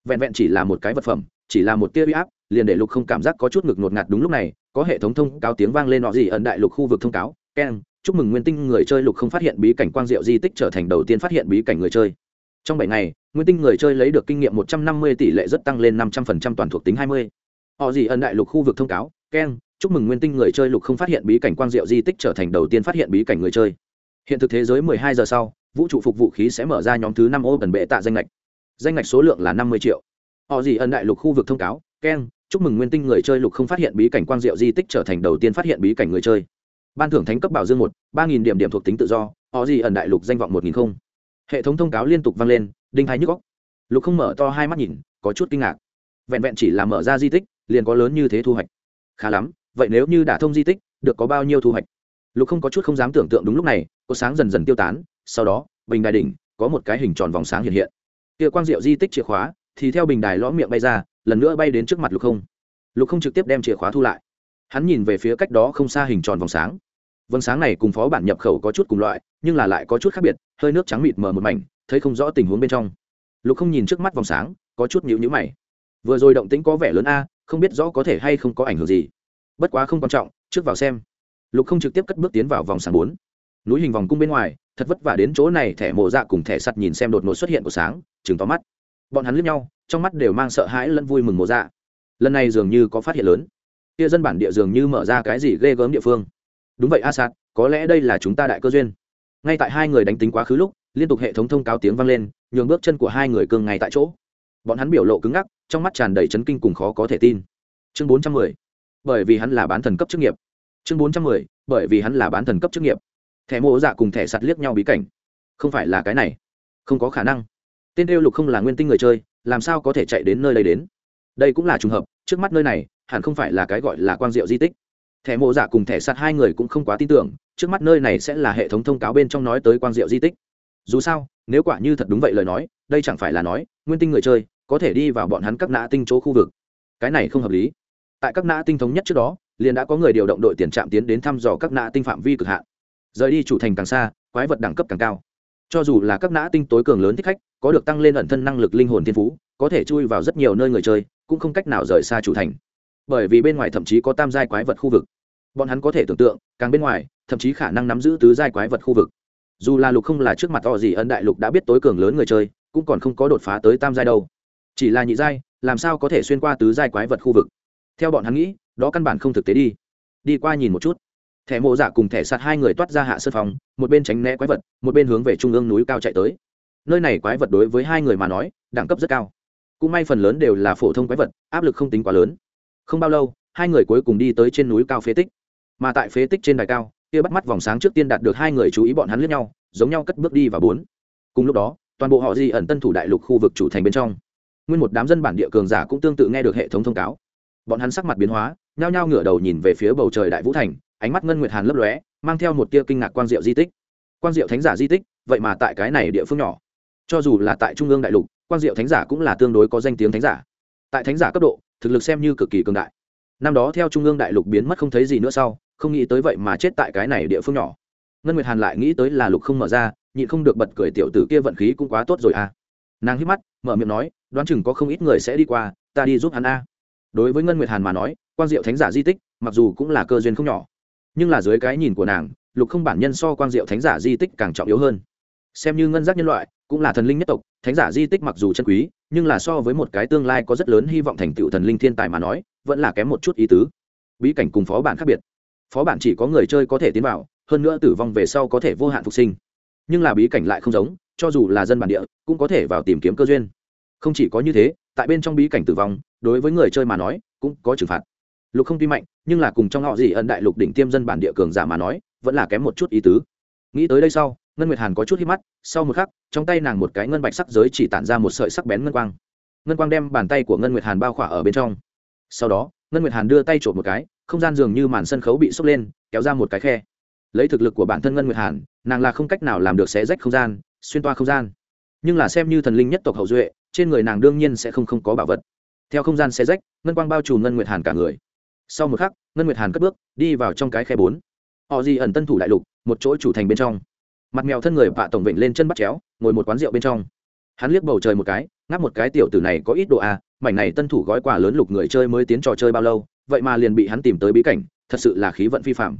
Vẹn vẹn chỉ là một cái vật phẩm, chỉ là một tia uy áp, liền để lục không cảm giác có chút ngực ngột ngạt đúng lúc này, có hệ thống thông cáo tiếng vang lên nọ gì ẩn đại lục khu vực thông cáo, keng chúc mừng nguyên tinh người chơi lục không phát hiện bí cảnh quang diệu di tích trở thành đầu tiên phát hiện bí cảnh người chơi. Trong bảy ngày, nguyên tinh người chơi lấy được kinh nghiệm một trăm năm mươi tỷ lệ rất tăng lên năm trăm phần trăm toàn thuộc tính hai mươi. Họ gì ẩn đại lục khu vực thông cáo keng chúc mừng nguyên tinh người chơi lục không phát hiện bí cảnh quang diệu di tích trở thành đầu tiên phát hiện bí cảnh người chơi. Hiện thực thế giới mười hai giờ sau, vũ trụ phục vũ khí sẽ mở ra nhóm thứ năm ô bẩn bệ tạ danh lệch danh lệch số lượng là năm mươi triệu. Họ gì ẩn đại lục khu vực thông cáo keng chúc mừng nguyên tinh người chơi lục không phát hiện bí cảnh quang diệu di tích trở thành đầu tiên phát hiện bí cảnh người chơi ban thưởng thánh cấp bảo dương một, ba nghìn điểm điểm thuộc tính tự do, họ gì ẩn đại lục danh vọng một nghìn không. Hệ thống thông cáo liên tục vang lên, đinh thái nhức góc lục không mở to hai mắt nhìn, có chút kinh ngạc. Vẹn vẹn chỉ là mở ra di tích, liền có lớn như thế thu hoạch. Khá lắm, vậy nếu như đả thông di tích, được có bao nhiêu thu hoạch? Lục không có chút không dám tưởng tượng đúng lúc này, có sáng dần dần tiêu tán, sau đó, bình đài đỉnh, có một cái hình tròn vòng sáng hiện hiện. Kia quang diệu di tích chìa khóa, thì theo bình đài lõm miệng bay ra, lần nữa bay đến trước mặt lục không. Lục không trực tiếp đem chìa khóa thu lại. Hắn nhìn về phía cách đó không xa hình tròn vòng sáng vâng sáng này cùng phó bản nhập khẩu có chút cùng loại, nhưng là lại có chút khác biệt, hơi nước trắng mịt mờ một mảnh, thấy không rõ tình huống bên trong. Lục không nhìn trước mắt vòng sáng, có chút nhịu nhữ mày. Vừa rồi động tĩnh có vẻ lớn a, không biết rõ có thể hay không có ảnh hưởng gì. Bất quá không quan trọng, trước vào xem. Lục không trực tiếp cất bước tiến vào vòng sáng bốn. Núi hình vòng cung bên ngoài, thật vất vả đến chỗ này, thẻ mộ dạ cùng thẻ sắt nhìn xem đột ngột xuất hiện của sáng chừng tóm mắt. Bọn hắn liếc nhau, trong mắt đều mang sợ hãi lẫn vui mừng mồ dạ. Lần này dường như có phát hiện lớn. Kia dân bản địa dường như mở ra cái gì ghê gớm địa phương đúng vậy a sạt có lẽ đây là chúng ta đại cơ duyên. Ngay tại hai người đánh tính quá khứ lúc, liên tục hệ thống thông cáo tiếng vang lên, nhường bước chân của hai người cương ngay tại chỗ. Bọn hắn biểu lộ cứng ngắc, trong mắt tràn đầy chấn kinh cùng khó có thể tin. Chương bốn trăm mười, bởi vì hắn là bán thần cấp chức nghiệp. Chương bốn trăm mười, bởi vì hắn là bán thần cấp chức nghiệp. Thẻ mộ dạ cùng thẻ sạt liếc nhau bí cảnh. Không phải là cái này. Không có khả năng. Tên đeo lục không là nguyên tinh người chơi, làm sao có thể chạy đến nơi đây đến? Đây cũng là trùng hợp, trước mắt nơi này, hẳn không phải là cái gọi là quang diệu di tích thẻ mộ giả cùng thẻ sạt hai người cũng không quá tin tưởng, trước mắt nơi này sẽ là hệ thống thông cáo bên trong nói tới quang diệu di tích. Dù sao, nếu quả như thật đúng vậy lời nói, đây chẳng phải là nói, nguyên tinh người chơi, có thể đi vào bọn hắn các nã tinh chỗ khu vực. Cái này không hợp lý. Tại các nã tinh thống nhất trước đó, liền đã có người điều động đội tiền trạm tiến đến thăm dò các nã tinh phạm vi cực hạn. Rời đi chủ thành càng xa, quái vật đẳng cấp càng cao. Cho dù là các nã tinh tối cường lớn thích khách, có được tăng lên ẩn thân năng lực linh hồn thiên phú, có thể chui vào rất nhiều nơi người chơi, cũng không cách nào rời xa chủ thành bởi vì bên ngoài thậm chí có tam giai quái vật khu vực. Bọn hắn có thể tưởng tượng, càng bên ngoài, thậm chí khả năng nắm giữ tứ giai quái vật khu vực. Dù là lục không là trước mặt to gì ân đại lục đã biết tối cường lớn người chơi, cũng còn không có đột phá tới tam giai đâu. Chỉ là nhị giai, làm sao có thể xuyên qua tứ giai quái vật khu vực? Theo bọn hắn nghĩ, đó căn bản không thực tế đi. Đi qua nhìn một chút. Thẻ mộ giả cùng thẻ sạt hai người toát ra hạ sân phòng, một bên tránh né quái vật, một bên hướng về trung ương núi cao chạy tới. Nơi này quái vật đối với hai người mà nói, đẳng cấp rất cao. Cũng may phần lớn đều là phổ thông quái vật, áp lực không tính quá lớn không bao lâu, hai người cuối cùng đi tới trên núi cao phế tích. Mà tại phế tích trên đài cao, kia bắt mắt vòng sáng trước tiên đạt được hai người chú ý bọn hắn lướt nhau, giống nhau cất bước đi và bốn. Cùng lúc đó, toàn bộ họ di ẩn tân thủ đại lục khu vực chủ thành bên trong. Nguyên một đám dân bản địa cường giả cũng tương tự nghe được hệ thống thông cáo. Bọn hắn sắc mặt biến hóa, nhao nhao ngửa đầu nhìn về phía bầu trời đại vũ thành, ánh mắt ngân nguyệt hàn lấp lóe, mang theo một tia kinh ngạc quang diệu di tích. Quang diệu thánh giả di tích, vậy mà tại cái này địa phương nhỏ. Cho dù là tại trung ương đại lục, quang diệu thánh giả cũng là tương đối có danh tiếng thánh giả. Tại thánh giả cấp độ thực lực xem như cực kỳ cường đại. Năm đó theo trung ương đại lục biến mất không thấy gì nữa sau, không nghĩ tới vậy mà chết tại cái này địa phương nhỏ. Ngân nguyệt hàn lại nghĩ tới là lục không mở ra, nhịn không được bật cười, tiểu tử kia vận khí cũng quá tốt rồi à. Nàng hít mắt, mở miệng nói, đoán chừng có không ít người sẽ đi qua, ta đi giúp hắn a. Đối với ngân nguyệt hàn mà nói quan diệu thánh giả di tích, mặc dù cũng là cơ duyên không nhỏ, nhưng là dưới cái nhìn của nàng, lục không bản nhân so quan diệu thánh giả di tích càng trọng yếu hơn. Xem như ngân giác nhân loại cũng là thần linh nhất tộc, thánh giả di tích mặc dù chân quý, nhưng là so với một cái tương lai có rất lớn hy vọng thành tựu thần linh thiên tài mà nói, vẫn là kém một chút ý tứ. Bí cảnh cùng phó bản khác biệt. Phó bản chỉ có người chơi có thể tiến vào, hơn nữa tử vong về sau có thể vô hạn phục sinh. Nhưng là bí cảnh lại không giống, cho dù là dân bản địa, cũng có thể vào tìm kiếm cơ duyên. Không chỉ có như thế, tại bên trong bí cảnh tử vong, đối với người chơi mà nói, cũng có trừng phạt. Lục không tuy mạnh, nhưng là cùng trong họ gì ẩn đại lục đỉnh tiêm dân bản địa cường giả mà nói, vẫn là kém một chút ý tứ. Nghĩ tới đây sau ngân nguyệt hàn có chút hít mắt, sau một khắc, trong tay nàng một cái ngân bạch sắc giới chỉ tản ra một sợi sắc bén ngân quang. Ngân quang đem bàn tay của ngân nguyệt hàn bao khỏa ở bên trong. Sau đó, ngân nguyệt hàn đưa tay trộm một cái, không gian dường như màn sân khấu bị sốc lên, kéo ra một cái khe. Lấy thực lực của bản thân ngân nguyệt hàn, nàng là không cách nào làm được xé rách không gian, xuyên toa không gian. Nhưng là xem như thần linh nhất tộc hậu duệ, trên người nàng đương nhiên sẽ không không có bảo vật. Theo không gian xé rách, ngân quang bao trùm ngân nguyệt hàn cả người. Sau một khắc, ngân nguyệt hàn cất bước, đi vào trong cái khe bốn. Họ di ẩn tân thủ đại lục, một chỗ chủ thành bên trong mặt mèo thân người vạ tổng vịnh lên chân bắt chéo, ngồi một quán rượu bên trong. Hắn liếc bầu trời một cái, ngáp một cái, tiểu tử này có ít độ a à, mảnh này tân thủ gói quà lớn lục người chơi mới tiến trò chơi bao lâu, vậy mà liền bị hắn tìm tới bí cảnh, thật sự là khí vận phi phạm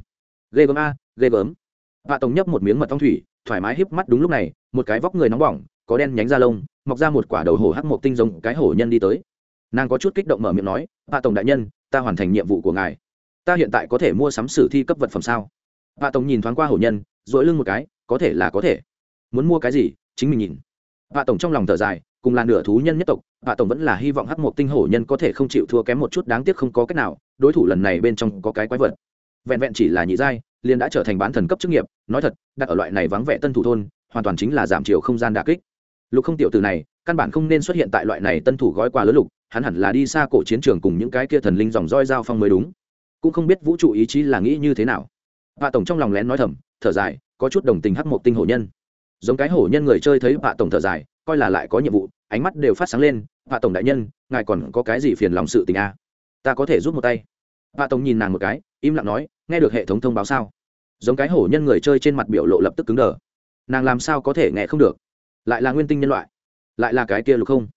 ghê gớm a, ghê gớm. Vạ tổng nhấp một miếng mật ong thủy, thoải mái híp mắt đúng lúc này, một cái vóc người nóng bỏng, có đen nhánh da lông, mọc ra một quả đầu hổ hắc một tinh giống cái hổ nhân đi tới. Nàng có chút kích động mở miệng nói, vạ tổng đại nhân, ta hoàn thành nhiệm vụ của ngài. Ta hiện tại có thể mua sắm sử thi cấp vật phẩm sao? Vạ tổng nhìn thoáng qua hổ nhân dỗi lưng một cái có thể là có thể. Muốn mua cái gì, chính mình nhìn. Vạ tổng trong lòng thở dài, cùng là nửa thú nhân nhất tộc, vạ tổng vẫn là hy vọng hắc một tinh hổ nhân có thể không chịu thua kém một chút, đáng tiếc không có cách nào, đối thủ lần này bên trong có cái quái vật. Vẹn vẹn chỉ là nhị giai, liền đã trở thành bán thần cấp chức nghiệp, nói thật, đặt ở loại này vắng vẻ tân thủ thôn, hoàn toàn chính là giảm chiều không gian đà kích. Lục không tiểu từ này, căn bản không nên xuất hiện tại loại này tân thủ gói quà lớn lục, hắn hẳn là đi xa cổ chiến trường cùng những cái kia thần linh dòng roi giao phong mới đúng. Cũng không biết vũ trụ ý chí là nghĩ như thế nào. Vạ tổng trong lòng lén nói thầm, thở dài có chút đồng tình hắc một tinh hổ nhân. Giống cái hổ nhân người chơi thấy vạ tổng thở dài, coi là lại có nhiệm vụ, ánh mắt đều phát sáng lên, vạ tổng đại nhân, ngài còn có cái gì phiền lòng sự tình a à? ta có thể giúp một tay. Vạ tổng nhìn nàng một cái, im lặng nói, nghe được hệ thống thông báo sao? Giống cái hổ nhân người chơi trên mặt biểu lộ lập tức cứng đờ. Nàng làm sao có thể nghe không được? Lại là nguyên tinh nhân loại, lại là cái kia lục không?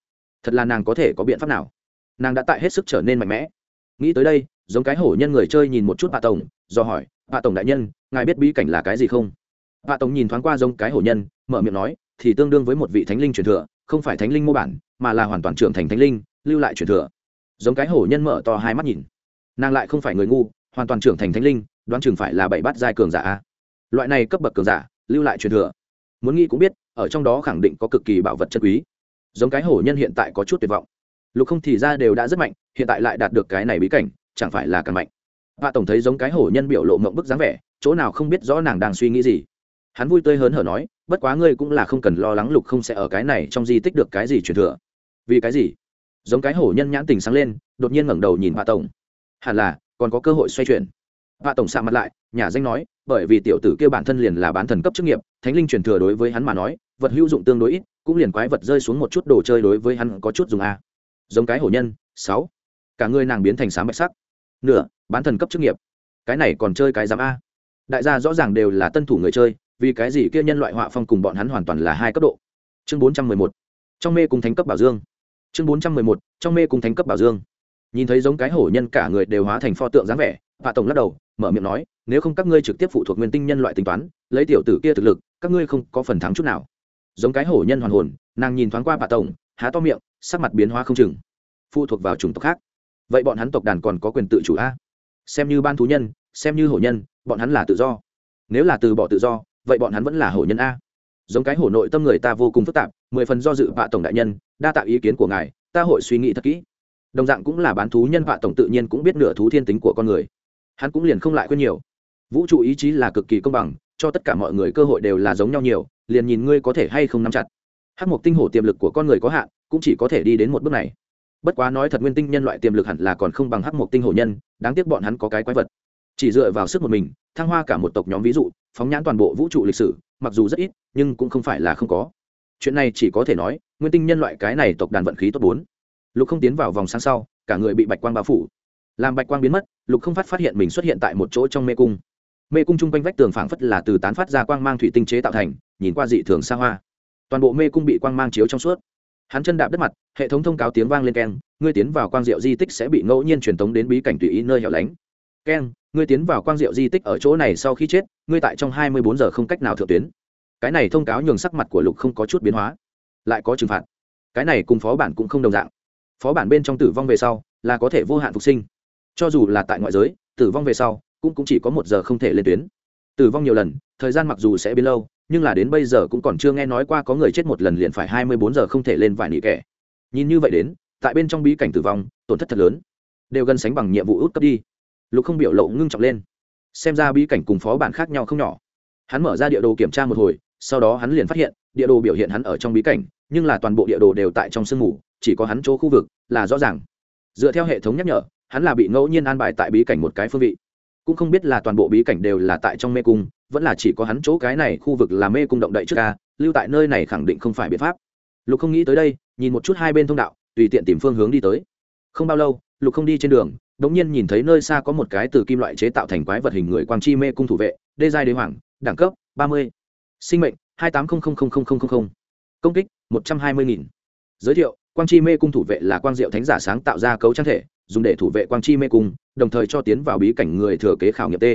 Thật là nàng có thể có biện pháp nào? Nàng đã tại hết sức trở nên mạnh mẽ. Nghĩ tới đây, giống cái hổ nhân người chơi nhìn một chút bà tổng, do hỏi bà tổng đại nhân, ngài biết bí cảnh là cái gì không? Vạ tổng nhìn thoáng qua giống cái hổ nhân, mở miệng nói, thì tương đương với một vị thánh linh truyền thừa, không phải thánh linh mô bản, mà là hoàn toàn trưởng thành thánh linh, lưu lại truyền thừa. Giống cái hổ nhân mở to hai mắt nhìn. Nàng lại không phải người ngu, hoàn toàn trưởng thành thánh linh, đoán chừng phải là bảy bát giai cường giả loại này cấp bậc cường giả, lưu lại truyền thừa. Muốn nghĩ cũng biết, ở trong đó khẳng định có cực kỳ bảo vật chân quý. Giống cái hổ nhân hiện tại có chút tuyệt vọng. Lục không thì ra đều đã rất mạnh, hiện tại lại đạt được cái này bí cảnh, chẳng phải là càng mạnh. Vạ tổng thấy giống cái hổ nhân biểu lộ mộng bức dáng vẻ, chỗ nào không biết rõ nàng đang suy nghĩ gì hắn vui tươi hớn hở nói, bất quá ngươi cũng là không cần lo lắng lục không sẽ ở cái này trong di tích được cái gì truyền thừa. Vì cái gì? Giống cái hổ nhân nhãn tình sáng lên, đột nhiên ngẩng đầu nhìn vạ tổng. Hẳn là, còn có cơ hội xoay chuyển. Vạ tổng xạ mặt lại, nhà danh nói, bởi vì tiểu tử kia bản thân liền là bán thần cấp chức nghiệp, thánh linh truyền thừa đối với hắn mà nói, vật hữu dụng tương đối ít, cũng liền quái vật rơi xuống một chút đồ chơi đối với hắn có chút dùng a. Giống cái hổ nhân, sáu. Cả người nàng biến thành sáng bạch sắc. Nửa, bán thần cấp chức nghiệp. Cái này còn chơi cái giám a. Đại gia rõ ràng đều là tân thủ người chơi vì cái gì kia nhân loại họa phong cùng bọn hắn hoàn toàn là hai cấp độ? Chương bốn trăm mười một, trong mê cùng thánh cấp bảo dương. Chương bốn trăm mười một, trong mê cùng thánh cấp bảo dương. Nhìn thấy giống cái hổ nhân cả người đều hóa thành pho tượng dáng vẻ vạ tổng lắc đầu, mở miệng nói, nếu không các ngươi trực tiếp phụ thuộc nguyên tinh nhân loại tính toán, lấy tiểu tử kia thực lực, các ngươi không có phần thắng chút nào. Giống cái hổ nhân hoàn hồn, nàng nhìn thoáng qua vạ tổng, há to miệng, sắc mặt biến hóa không chừng. Phụ thuộc vào chủng tộc khác. Vậy bọn hắn tộc đàn còn có quyền tự chủ a? Xem như ban thú nhân, xem như hổ nhân, bọn hắn là tự do. Nếu là từ bỏ tự do vậy bọn hắn vẫn là hổ nhân a. Giống cái hổ nội tâm người ta vô cùng phức tạp, mười phần do dự vạ tổng đại nhân, đa tạo ý kiến của ngài, ta hội suy nghĩ thật kỹ. Đồng dạng cũng là bán thú nhân vạ tổng tự nhiên cũng biết nửa thú thiên tính của con người. Hắn cũng liền không lại quên nhiều. Vũ trụ ý chí là cực kỳ công bằng, cho tất cả mọi người cơ hội đều là giống nhau nhiều, liền nhìn ngươi có thể hay không nắm chặt. Hát mục tinh hổ tiềm lực của con người có hạn, cũng chỉ có thể đi đến một bước này. Bất quá nói thật nguyên tinh nhân loại tiềm lực hẳn là còn không bằng hắc mục tinh hổ nhân, đáng tiếc bọn hắn có cái quái vật. Chỉ dựa vào sức một mình, thăng hoa cả một tộc nhóm ví dụ phóng nhãn toàn bộ vũ trụ lịch sử, mặc dù rất ít, nhưng cũng không phải là không có. Chuyện này chỉ có thể nói, nguyên tinh nhân loại cái này tộc đàn vận khí tốt bốn. Lục không tiến vào vòng sáng sau, cả người bị bạch quang bao phủ. Làm bạch quang biến mất, lục không phát phát hiện mình xuất hiện tại một chỗ trong mê cung. Mê cung chung quanh vách tường phảng phất là từ tán phát ra quang mang thủy tinh chế tạo thành, nhìn qua dị thường xa hoa. Toàn bộ mê cung bị quang mang chiếu trong suốt. Hắn chân đạp đất mặt, hệ thống thông cáo tiếng vang lên keng, ngươi tiến vào quang diệu di tích sẽ bị ngẫu nhiên truyền tống đến bí cảnh tùy ý nơi hẻo lánh keng ngươi tiến vào quang diệu di tích ở chỗ này sau khi chết ngươi tại trong hai mươi bốn giờ không cách nào thượng tuyến. Cái này thông cáo nhường sắc mặt của lục không có chút biến hóa lại có trừng phạt. Cái này cùng phó bản cũng không đồng dạng. Phó bản bên trong tử vong về sau là có thể vô hạn phục sinh. Cho dù là tại ngoại giới tử vong về sau cũng, cũng chỉ có một giờ không thể lên tuyến. Tử vong nhiều lần thời gian mặc dù sẽ biến lâu nhưng là đến bây giờ cũng còn chưa nghe nói qua có người chết một lần liền phải hai mươi bốn giờ không thể lên vài nỉ kẻ. Nhìn như vậy đến tại bên trong bí cảnh tử vong tổn thất thật lớn. Đều gần sánh bằng nhiệm vụ út cấp đi lục không biểu lộ ngưng trọng lên. Xem ra bí cảnh cùng phó bản khác nhau không nhỏ. Hắn mở ra địa đồ kiểm tra một hồi, sau đó hắn liền phát hiện, địa đồ biểu hiện hắn ở trong bí cảnh, nhưng là toàn bộ địa đồ đều tại trong sương mù, chỉ có hắn chỗ khu vực là rõ ràng. Dựa theo hệ thống nhắc nhở, hắn là bị ngẫu nhiên an bài tại bí cảnh một cái phương vị. Cũng không biết là toàn bộ bí cảnh đều là tại trong mê cung, vẫn là chỉ có hắn chỗ cái này khu vực là mê cung động đậy trước ca, lưu tại nơi này khẳng định không phải biện pháp. Lục không nghĩ tới đây, nhìn một chút hai bên thông đạo, tùy tiện tìm phương hướng đi tới. Không bao lâu, lục không đi trên đường đ ỗ n g nhiên nhìn thấy nơi xa có một cái từ kim loại chế tạo thành quái vật hình người quang chi mê cung thủ vệ, đê giai đế hoàng, đẳng cấp ba mươi. Sinh mệnh, hai tám công kích, một trăm hai mươi nghìn. Giới thiệu, quang chi mê cung thủ vệ là quang diệu thánh giả sáng tạo ra cấu trang thể, dùng để thủ vệ quang chi mê cung, đồng thời cho tiến vào bí cảnh người thừa kế khảo nghiệm t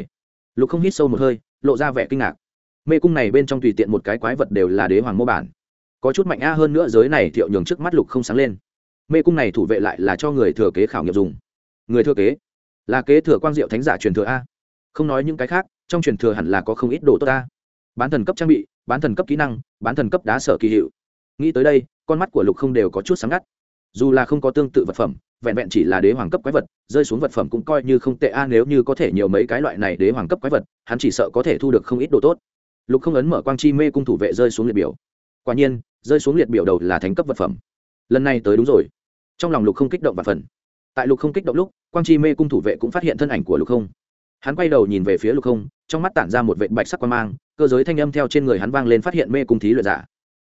lục không hít sâu một hơi, lộ ra vẻ kinh ngạc. Mê cung này bên trong tùy tiện một cái quái vật đều là đế hoàng mô bản. Có chút mạnh a hơn nữa, giới này thiệu nhường trước mắt lục không sáng lên. Mê cung này thủ vệ lại là cho người thừa kế khảo nghiệm dùng người thừa kế. Là kế thừa quang diệu thánh giả truyền thừa a. Không nói những cái khác, trong truyền thừa hẳn là có không ít đồ tốt a. Bán thần cấp trang bị, bán thần cấp kỹ năng, bán thần cấp đá sở kỳ hiệu. Nghĩ tới đây, con mắt của lục không đều có chút sáng ngắt. Dù là không có tương tự vật phẩm, vẹn vẹn chỉ là đế hoàng cấp quái vật, rơi xuống vật phẩm cũng coi như không tệ a, nếu như có thể nhiều mấy cái loại này đế hoàng cấp quái vật, hắn chỉ sợ có thể thu được không ít đồ tốt. Lục không ấn mở quang chi mê cung thủ vệ rơi xuống liệt biểu. Quả nhiên, rơi xuống liệt biểu đầu là thánh cấp vật phẩm. Lần này tới đúng rồi. Trong lòng lục không kích động và phần tại lục không kích động lúc, quang chi mê cung thủ vệ cũng phát hiện thân ảnh của lục không. Hắn quay đầu nhìn về phía lục không, trong mắt tản ra một vệ bạch sắc quan mang, cơ giới thanh âm theo trên người hắn vang lên phát hiện mê cung thí luyện giả.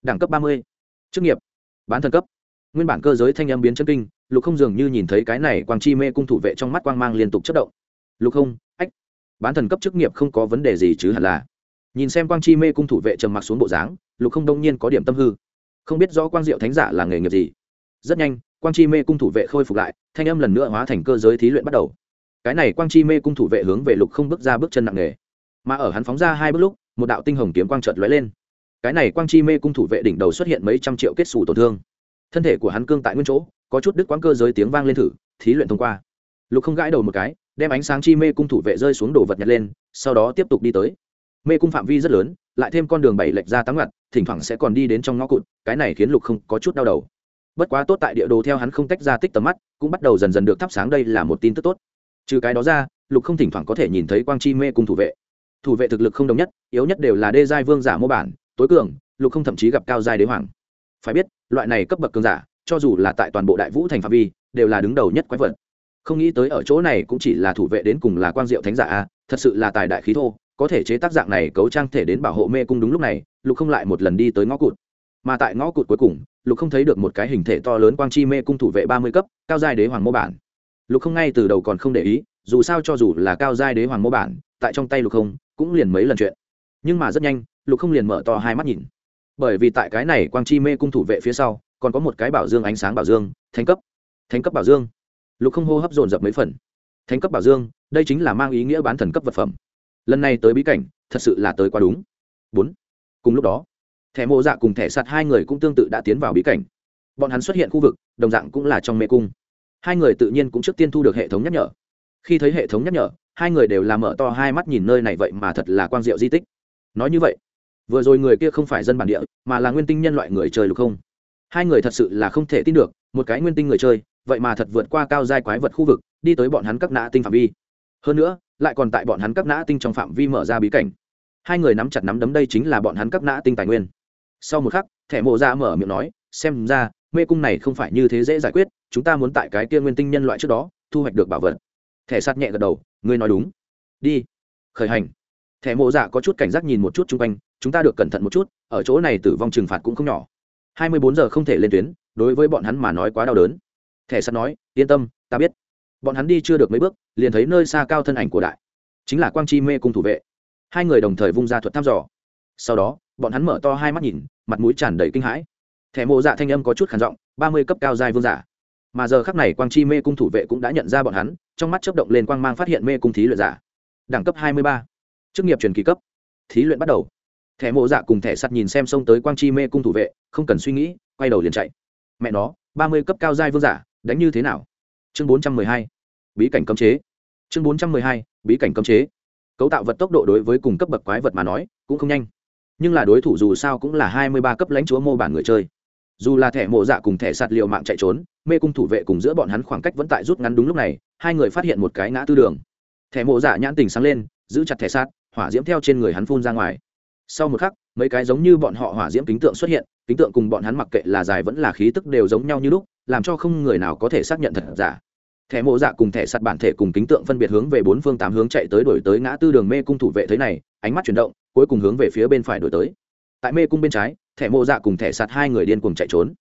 Đẳng cấp ba mươi. Chức nghiệp. Bán thần cấp. Nguyên bản cơ giới thanh âm biến chân kinh, lục không dường như nhìn thấy cái này quang chi mê cung thủ vệ trong mắt quang mang liên tục chất động. Lục không, ách. Bán thần cấp chức nghiệp không có vấn đề gì chứ hẳn là. Nhìn xem quang chi mê cung thủ vệ trầm mặc xuống bộ dáng, lục không đông nhiên có điểm tâm hư. Không biết rõ quang diệu thánh giả là nghề nghiệp gì. Rất nhanh quang chi mê cung thủ vệ khôi phục lại, thanh âm lần nữa hóa thành cơ giới thí luyện bắt đầu. Cái này quang chi mê cung thủ vệ hướng về lục không bước ra bước chân nặng nề. Mà ở hắn phóng ra hai bước lúc, một đạo tinh hồng kiếm quang trợt lóe lên. Cái này quang chi mê cung thủ vệ đỉnh đầu xuất hiện mấy trăm triệu kết xù tổn thương. Thân thể của hắn cương tại nguyên chỗ, có chút đứt quãng cơ giới tiếng vang lên thử, thí luyện thông qua. Lục không gãi đầu một cái, đem ánh sáng chi mê cung thủ vệ rơi xuống đồ vật nhặt lên, sau đó tiếp tục đi tới. Mê cung phạm vi rất lớn, lại thêm con đường bảy lệch ra tám ngặt, thỉnh thoảng sẽ còn đi đến trong ngõ cụt, cái này khiến lục không có chút đau đầu bất quá tốt tại địa đồ theo hắn không tách ra tích tầm mắt, cũng bắt đầu dần dần được thắp sáng đây là một tin tức tốt. Trừ cái đó ra, lục không thỉnh thoảng có thể nhìn thấy quang chi mê cung thủ vệ. Thủ vệ thực lực không đồng nhất, yếu nhất đều là đê giai vương giả mô bản, tối cường, lục không thậm chí gặp cao giai đế hoàng. Phải biết, loại này cấp bậc cường giả, cho dù là tại toàn bộ đại vũ thành phạm vi, đều là đứng đầu nhất quái vật. Không nghĩ tới ở chỗ này cũng chỉ là thủ vệ đến cùng là quang diệu thánh giả a, thật sự là tài đại khí thô, có thể chế tác dạng này cấu trang thể đến bảo hộ mê cung đúng lúc này, lục không lại một lần đi tới ngõ cụt mà tại ngõ cụt cuối cùng, lục không thấy được một cái hình thể to lớn quang chi mê cung thủ vệ ba mươi cấp, cao giai đế hoàng mô bản. Lục không ngay từ đầu còn không để ý, dù sao cho dù là cao giai đế hoàng mô bản, tại trong tay lục không, cũng liền mấy lần chuyện. Nhưng mà rất nhanh, lục không liền mở to hai mắt nhìn. Bởi vì tại cái này quang chi mê cung thủ vệ phía sau, còn có một cái bảo dương ánh sáng bảo dương, thánh cấp. Thánh cấp bảo dương. Lục không hô hấp dồn dập mấy phần. Thánh cấp bảo dương, đây chính là mang ý nghĩa bán thần cấp vật phẩm. Lần này tới bí cảnh, thật sự là tới quá đúng. Bốn. Cùng lúc đó thẻ mộ dạ cùng thẻ sạt hai người cũng tương tự đã tiến vào bí cảnh. Bọn hắn xuất hiện khu vực, đồng dạng cũng là trong mê cung. Hai người tự nhiên cũng trước tiên thu được hệ thống nhắc nhở. Khi thấy hệ thống nhắc nhở, hai người đều làm mở to hai mắt nhìn nơi này vậy mà thật là quang diệu di tích. Nói như vậy, vừa rồi người kia không phải dân bản địa, mà là nguyên tinh nhân loại người chơi lục không? Hai người thật sự là không thể tin được, một cái nguyên tinh người chơi, vậy mà thật vượt qua cao giai quái vật khu vực, đi tới bọn hắn các nã tinh phạm vi. Hơn nữa, lại còn tại bọn hắn các nã tinh trong phạm vi mở ra bí cảnh. Hai người nắm chặt nắm đấm đây chính là bọn hắn các nã tinh tài nguyên sau một khắc, thẻ mộ ra mở miệng nói, xem ra, mê cung này không phải như thế dễ giải quyết, chúng ta muốn tại cái kia nguyên tinh nhân loại trước đó, thu hoạch được bảo vật. Thẻ sát nhẹ gật đầu, ngươi nói đúng. Đi. Khởi hành. Thẻ mộ dạ có chút cảnh giác nhìn một chút chung quanh, chúng ta được cẩn thận một chút, ở chỗ này tử vong trừng phạt cũng không nhỏ. Hai mươi bốn giờ không thể lên tuyến, đối với bọn hắn mà nói quá đau đớn. Thẻ sắt nói, yên tâm, ta biết. Bọn hắn đi chưa được mấy bước, liền thấy nơi xa cao thân ảnh của đại, chính là quang chi mê cung thủ vệ. Hai người đồng thời vung ra thuật thăm dò. Sau đó, bọn hắn mở to hai mắt nhìn mặt mũi tràn đầy kinh hãi. Thẻ mộ dạ thanh âm có chút khản giọng, ba mươi cấp cao dài vương giả. Mà giờ khắc này quang chi mê cung thủ vệ cũng đã nhận ra bọn hắn, trong mắt chấp động lên quang mang phát hiện mê cung thí luyện giả. Đẳng cấp hai mươi ba. Chức nghiệp truyền kỳ cấp. Thí luyện bắt đầu. Thẻ mộ dạ cùng thẻ sắt nhìn xem xông tới quang chi mê cung thủ vệ, không cần suy nghĩ, quay đầu liền chạy. Mẹ nó, ba mươi cấp cao giai vương giả, đánh như thế nào? Chương bốn trăm mười hai. Bí cảnh cấm chế. Chương bốn trăm mười hai. Bí cảnh cấm chế. Cấu tạo vật tốc độ đối với cùng cấp bậc quái vật mà nói, cũng không nhanh nhưng là đối thủ dù sao cũng là hai mươi ba cấp lãnh chúa mô bản người chơi. Dù là thẻ mộ dạ cùng thẻ sạt liệu mạng chạy trốn, mê cung thủ vệ cùng giữa bọn hắn khoảng cách vẫn tại rút ngắn đúng lúc này, hai người phát hiện một cái ngã tư đường. Thẻ mộ dạ nhãn tình sáng lên, giữ chặt thẻ sát hỏa diễm theo trên người hắn phun ra ngoài. Sau một khắc, mấy cái giống như bọn họ hỏa diễm kính tượng xuất hiện, kính tượng cùng bọn hắn mặc kệ là dài vẫn là khí tức đều giống nhau như lúc, làm cho không người nào có thể xác nhận thật giả. Thẻ mộ dạ cùng thẻ sạt bản thể cùng kính tượng phân biệt hướng về bốn phương tám hướng chạy tới đổi tới ngã tư đường mê cung thủ vệ thế này ánh mắt chuyển động, cuối cùng hướng về phía bên phải đổi tới. Tại mê cung bên trái, thẻ mộ dạ cùng thẻ sạt hai người điên cùng chạy trốn.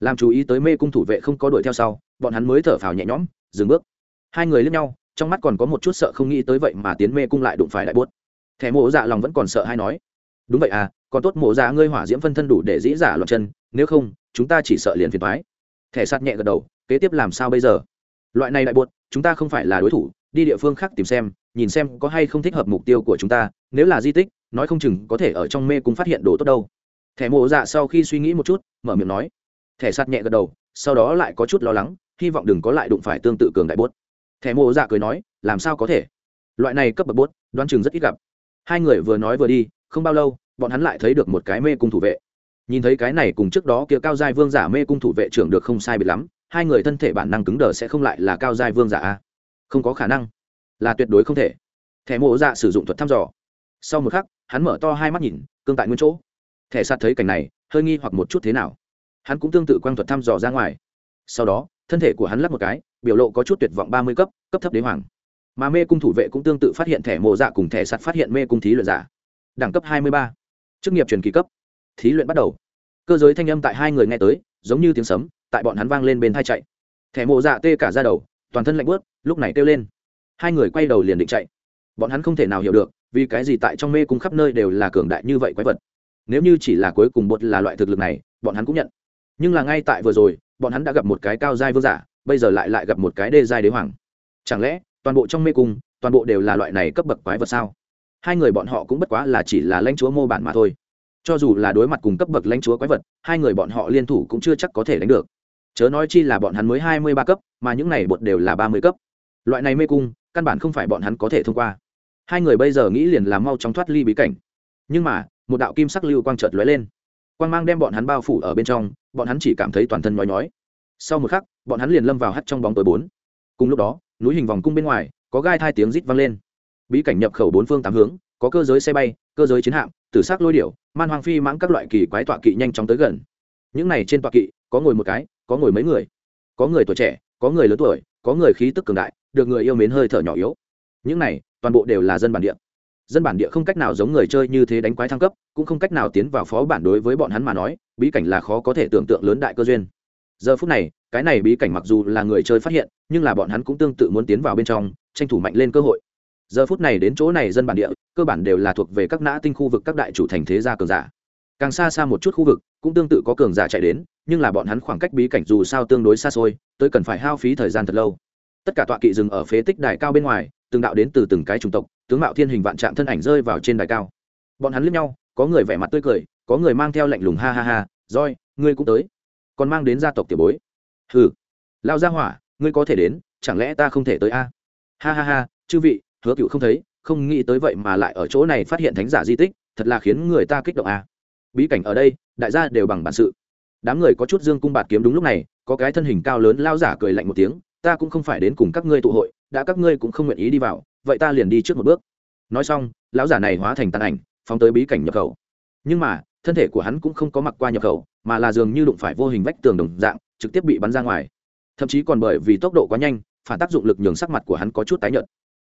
Làm chú ý tới mê cung thủ vệ không có đuổi theo sau, bọn hắn mới thở phào nhẹ nhõm, dừng bước. Hai người lướt nhau, trong mắt còn có một chút sợ không nghĩ tới vậy mà tiến mê cung lại đụng phải đại buốt. Thẻ mộ dạ lòng vẫn còn sợ hay nói, đúng vậy à còn tốt mộ dạ ngươi hỏa diễm phân thân đủ để dĩ giả loạn chân, nếu không, chúng ta chỉ sợ liền phiền thoái thẻ sạt nhẹ gật đầu, kế tiếp làm sao bây giờ? Loại này đại buốt, chúng ta không phải là đối thủ đi địa phương khác tìm xem, nhìn xem có hay không thích hợp mục tiêu của chúng ta, nếu là di tích, nói không chừng có thể ở trong mê cung phát hiện đồ tốt đâu. Thẻ mộ dạ sau khi suy nghĩ một chút, mở miệng nói. Thẻ sạt nhẹ gật đầu, sau đó lại có chút lo lắng, hy vọng đừng có lại đụng phải tương tự cường đại bốt. Thẻ mộ dạ cười nói, làm sao có thể? Loại này cấp bậc bốt, đoán chừng rất ít gặp. Hai người vừa nói vừa đi, không bao lâu, bọn hắn lại thấy được một cái mê cung thủ vệ. Nhìn thấy cái này cùng trước đó kia cao giai vương giả mê cung thủ vệ trưởng được không sai biệt lắm, hai người thân thể bản năng cứng đờ sẽ không lại là cao giai vương giả a không có khả năng. Là tuyệt đối không thể. Thẻ mộ dạ sử dụng thuật thăm dò. Sau một khắc, hắn mở to hai mắt nhìn, cương tại nguyên chỗ. Thẻ sạt thấy cảnh này, hơi nghi hoặc một chút thế nào. Hắn cũng tương tự quang thuật thăm dò ra ngoài. Sau đó, thân thể của hắn lắp một cái, biểu lộ có chút tuyệt vọng ba mươi cấp cấp thấp đế hoàng. Mà mê cung thủ vệ cũng tương tự phát hiện thẻ mộ dạ cùng thẻ sạt phát hiện mê cung thí luyện giả. Đẳng cấp hai mươi ba. Chức nghiệp truyền kỳ cấp. Thí luyện bắt đầu. Cơ giới thanh âm tại hai người nghe tới, giống như tiếng sấm, tại bọn hắn vang lên bên thai chạy. Thẻ mộ dạ tê cả ra đầu toàn thân lạnh bớt lúc này kêu lên. Hai người quay đầu liền định chạy. Bọn hắn không thể nào hiểu được, vì cái gì tại trong mê cung khắp nơi đều là cường đại như vậy quái vật. Nếu như chỉ là cuối cùng bột là loại thực lực này, bọn hắn cũng nhận. Nhưng là ngay tại vừa rồi, bọn hắn đã gặp một cái cao giai vương giả, bây giờ lại lại gặp một cái đê giai đế hoàng. Chẳng lẽ, toàn bộ trong mê cung, toàn bộ đều là loại này cấp bậc quái vật sao? Hai người bọn họ cũng bất quá là chỉ là lãnh chúa mô bản mà thôi. Cho dù là đối mặt cùng cấp bậc lãnh chúa quái vật, hai người bọn họ liên thủ cũng chưa chắc có thể đánh được chớ nói chi là bọn hắn mới hai mươi ba cấp, mà những này bột đều là ba mươi cấp. Loại này mê cung, căn bản không phải bọn hắn có thể thông qua. Hai người bây giờ nghĩ liền làm mau chóng thoát ly bí cảnh. Nhưng mà, một đạo kim sắc lưu quang chợt lóe lên. Quang mang đem bọn hắn bao phủ ở bên trong, bọn hắn chỉ cảm thấy toàn thân nhói nhói. Sau một khắc, bọn hắn liền lâm vào hắt trong bóng tối bốn. Cùng lúc đó, núi hình vòng cung bên ngoài, có gai thai tiếng rít vang lên. Bí cảnh nhập khẩu bốn phương tám hướng, có cơ giới xe bay, cơ giới chiến hạm, tử s ắ c lôi điểu, man hoang phi mãng các loại kỳ quái tọa kỵ nhanh chóng tới gần. Những này trên tọa kỵ, có ngồi một cái có ngồi mấy người. Có người tuổi trẻ, có người lớn tuổi, có người khí tức cường đại, được người yêu mến hơi thở nhỏ yếu. Những này, toàn bộ đều là dân bản địa. Dân bản địa không cách nào giống người chơi như thế đánh quái thăng cấp, cũng không cách nào tiến vào phó bản đối với bọn hắn mà nói, bí cảnh là khó có thể tưởng tượng lớn đại cơ duyên. Giờ phút này, cái này bí cảnh mặc dù là người chơi phát hiện, nhưng là bọn hắn cũng tương tự muốn tiến vào bên trong, tranh thủ mạnh lên cơ hội. Giờ phút này đến chỗ này dân bản địa, cơ bản đều là thuộc về các nã tinh khu vực các đại chủ thành thế gia cường giả càng xa xa một chút khu vực, cũng tương tự có cường giả chạy đến, nhưng là bọn hắn khoảng cách bí cảnh dù sao tương đối xa xôi, tới cần phải hao phí thời gian thật lâu. Tất cả tọa kỵ dừng ở phế tích đài cao bên ngoài, từng đạo đến từ từng cái chủng tộc, tướng mạo thiên hình vạn trạng thân ảnh rơi vào trên đài cao. Bọn hắn liếc nhau, có người vẻ mặt tươi cười, có người mang theo lạnh lùng ha ha ha roi ngươi cũng tới. Còn mang đến gia tộc tiểu bối. Hừ lao gia hỏa, ngươi có thể đến, chẳng lẽ ta không thể tới a? Ha ha ha, chư vị, hứa cựu không thấy, không nghĩ tới vậy mà lại ở chỗ này phát hiện thánh giả di tích, thật là khiến người ta kích động a bí cảnh ở đây, đại gia đều bằng bản sự. Đám người có chút dương cung bạt kiếm đúng lúc này, có cái thân hình cao lớn lao giả cười lạnh một tiếng, ta cũng không phải đến cùng các ngươi tụ hội, đã các ngươi cũng không nguyện ý đi vào, vậy ta liền đi trước một bước. Nói xong, lão giả này hóa thành tàn ảnh, phóng tới bí cảnh nhập khẩu. Nhưng mà, thân thể của hắn cũng không có mặc qua nhập khẩu, mà là dường như đụng phải vô hình vách tường đồng dạng, trực tiếp bị bắn ra ngoài. Thậm chí còn bởi vì tốc độ quá nhanh, phản tác dụng lực nhường sắc mặt của hắn có chút tái nhợt.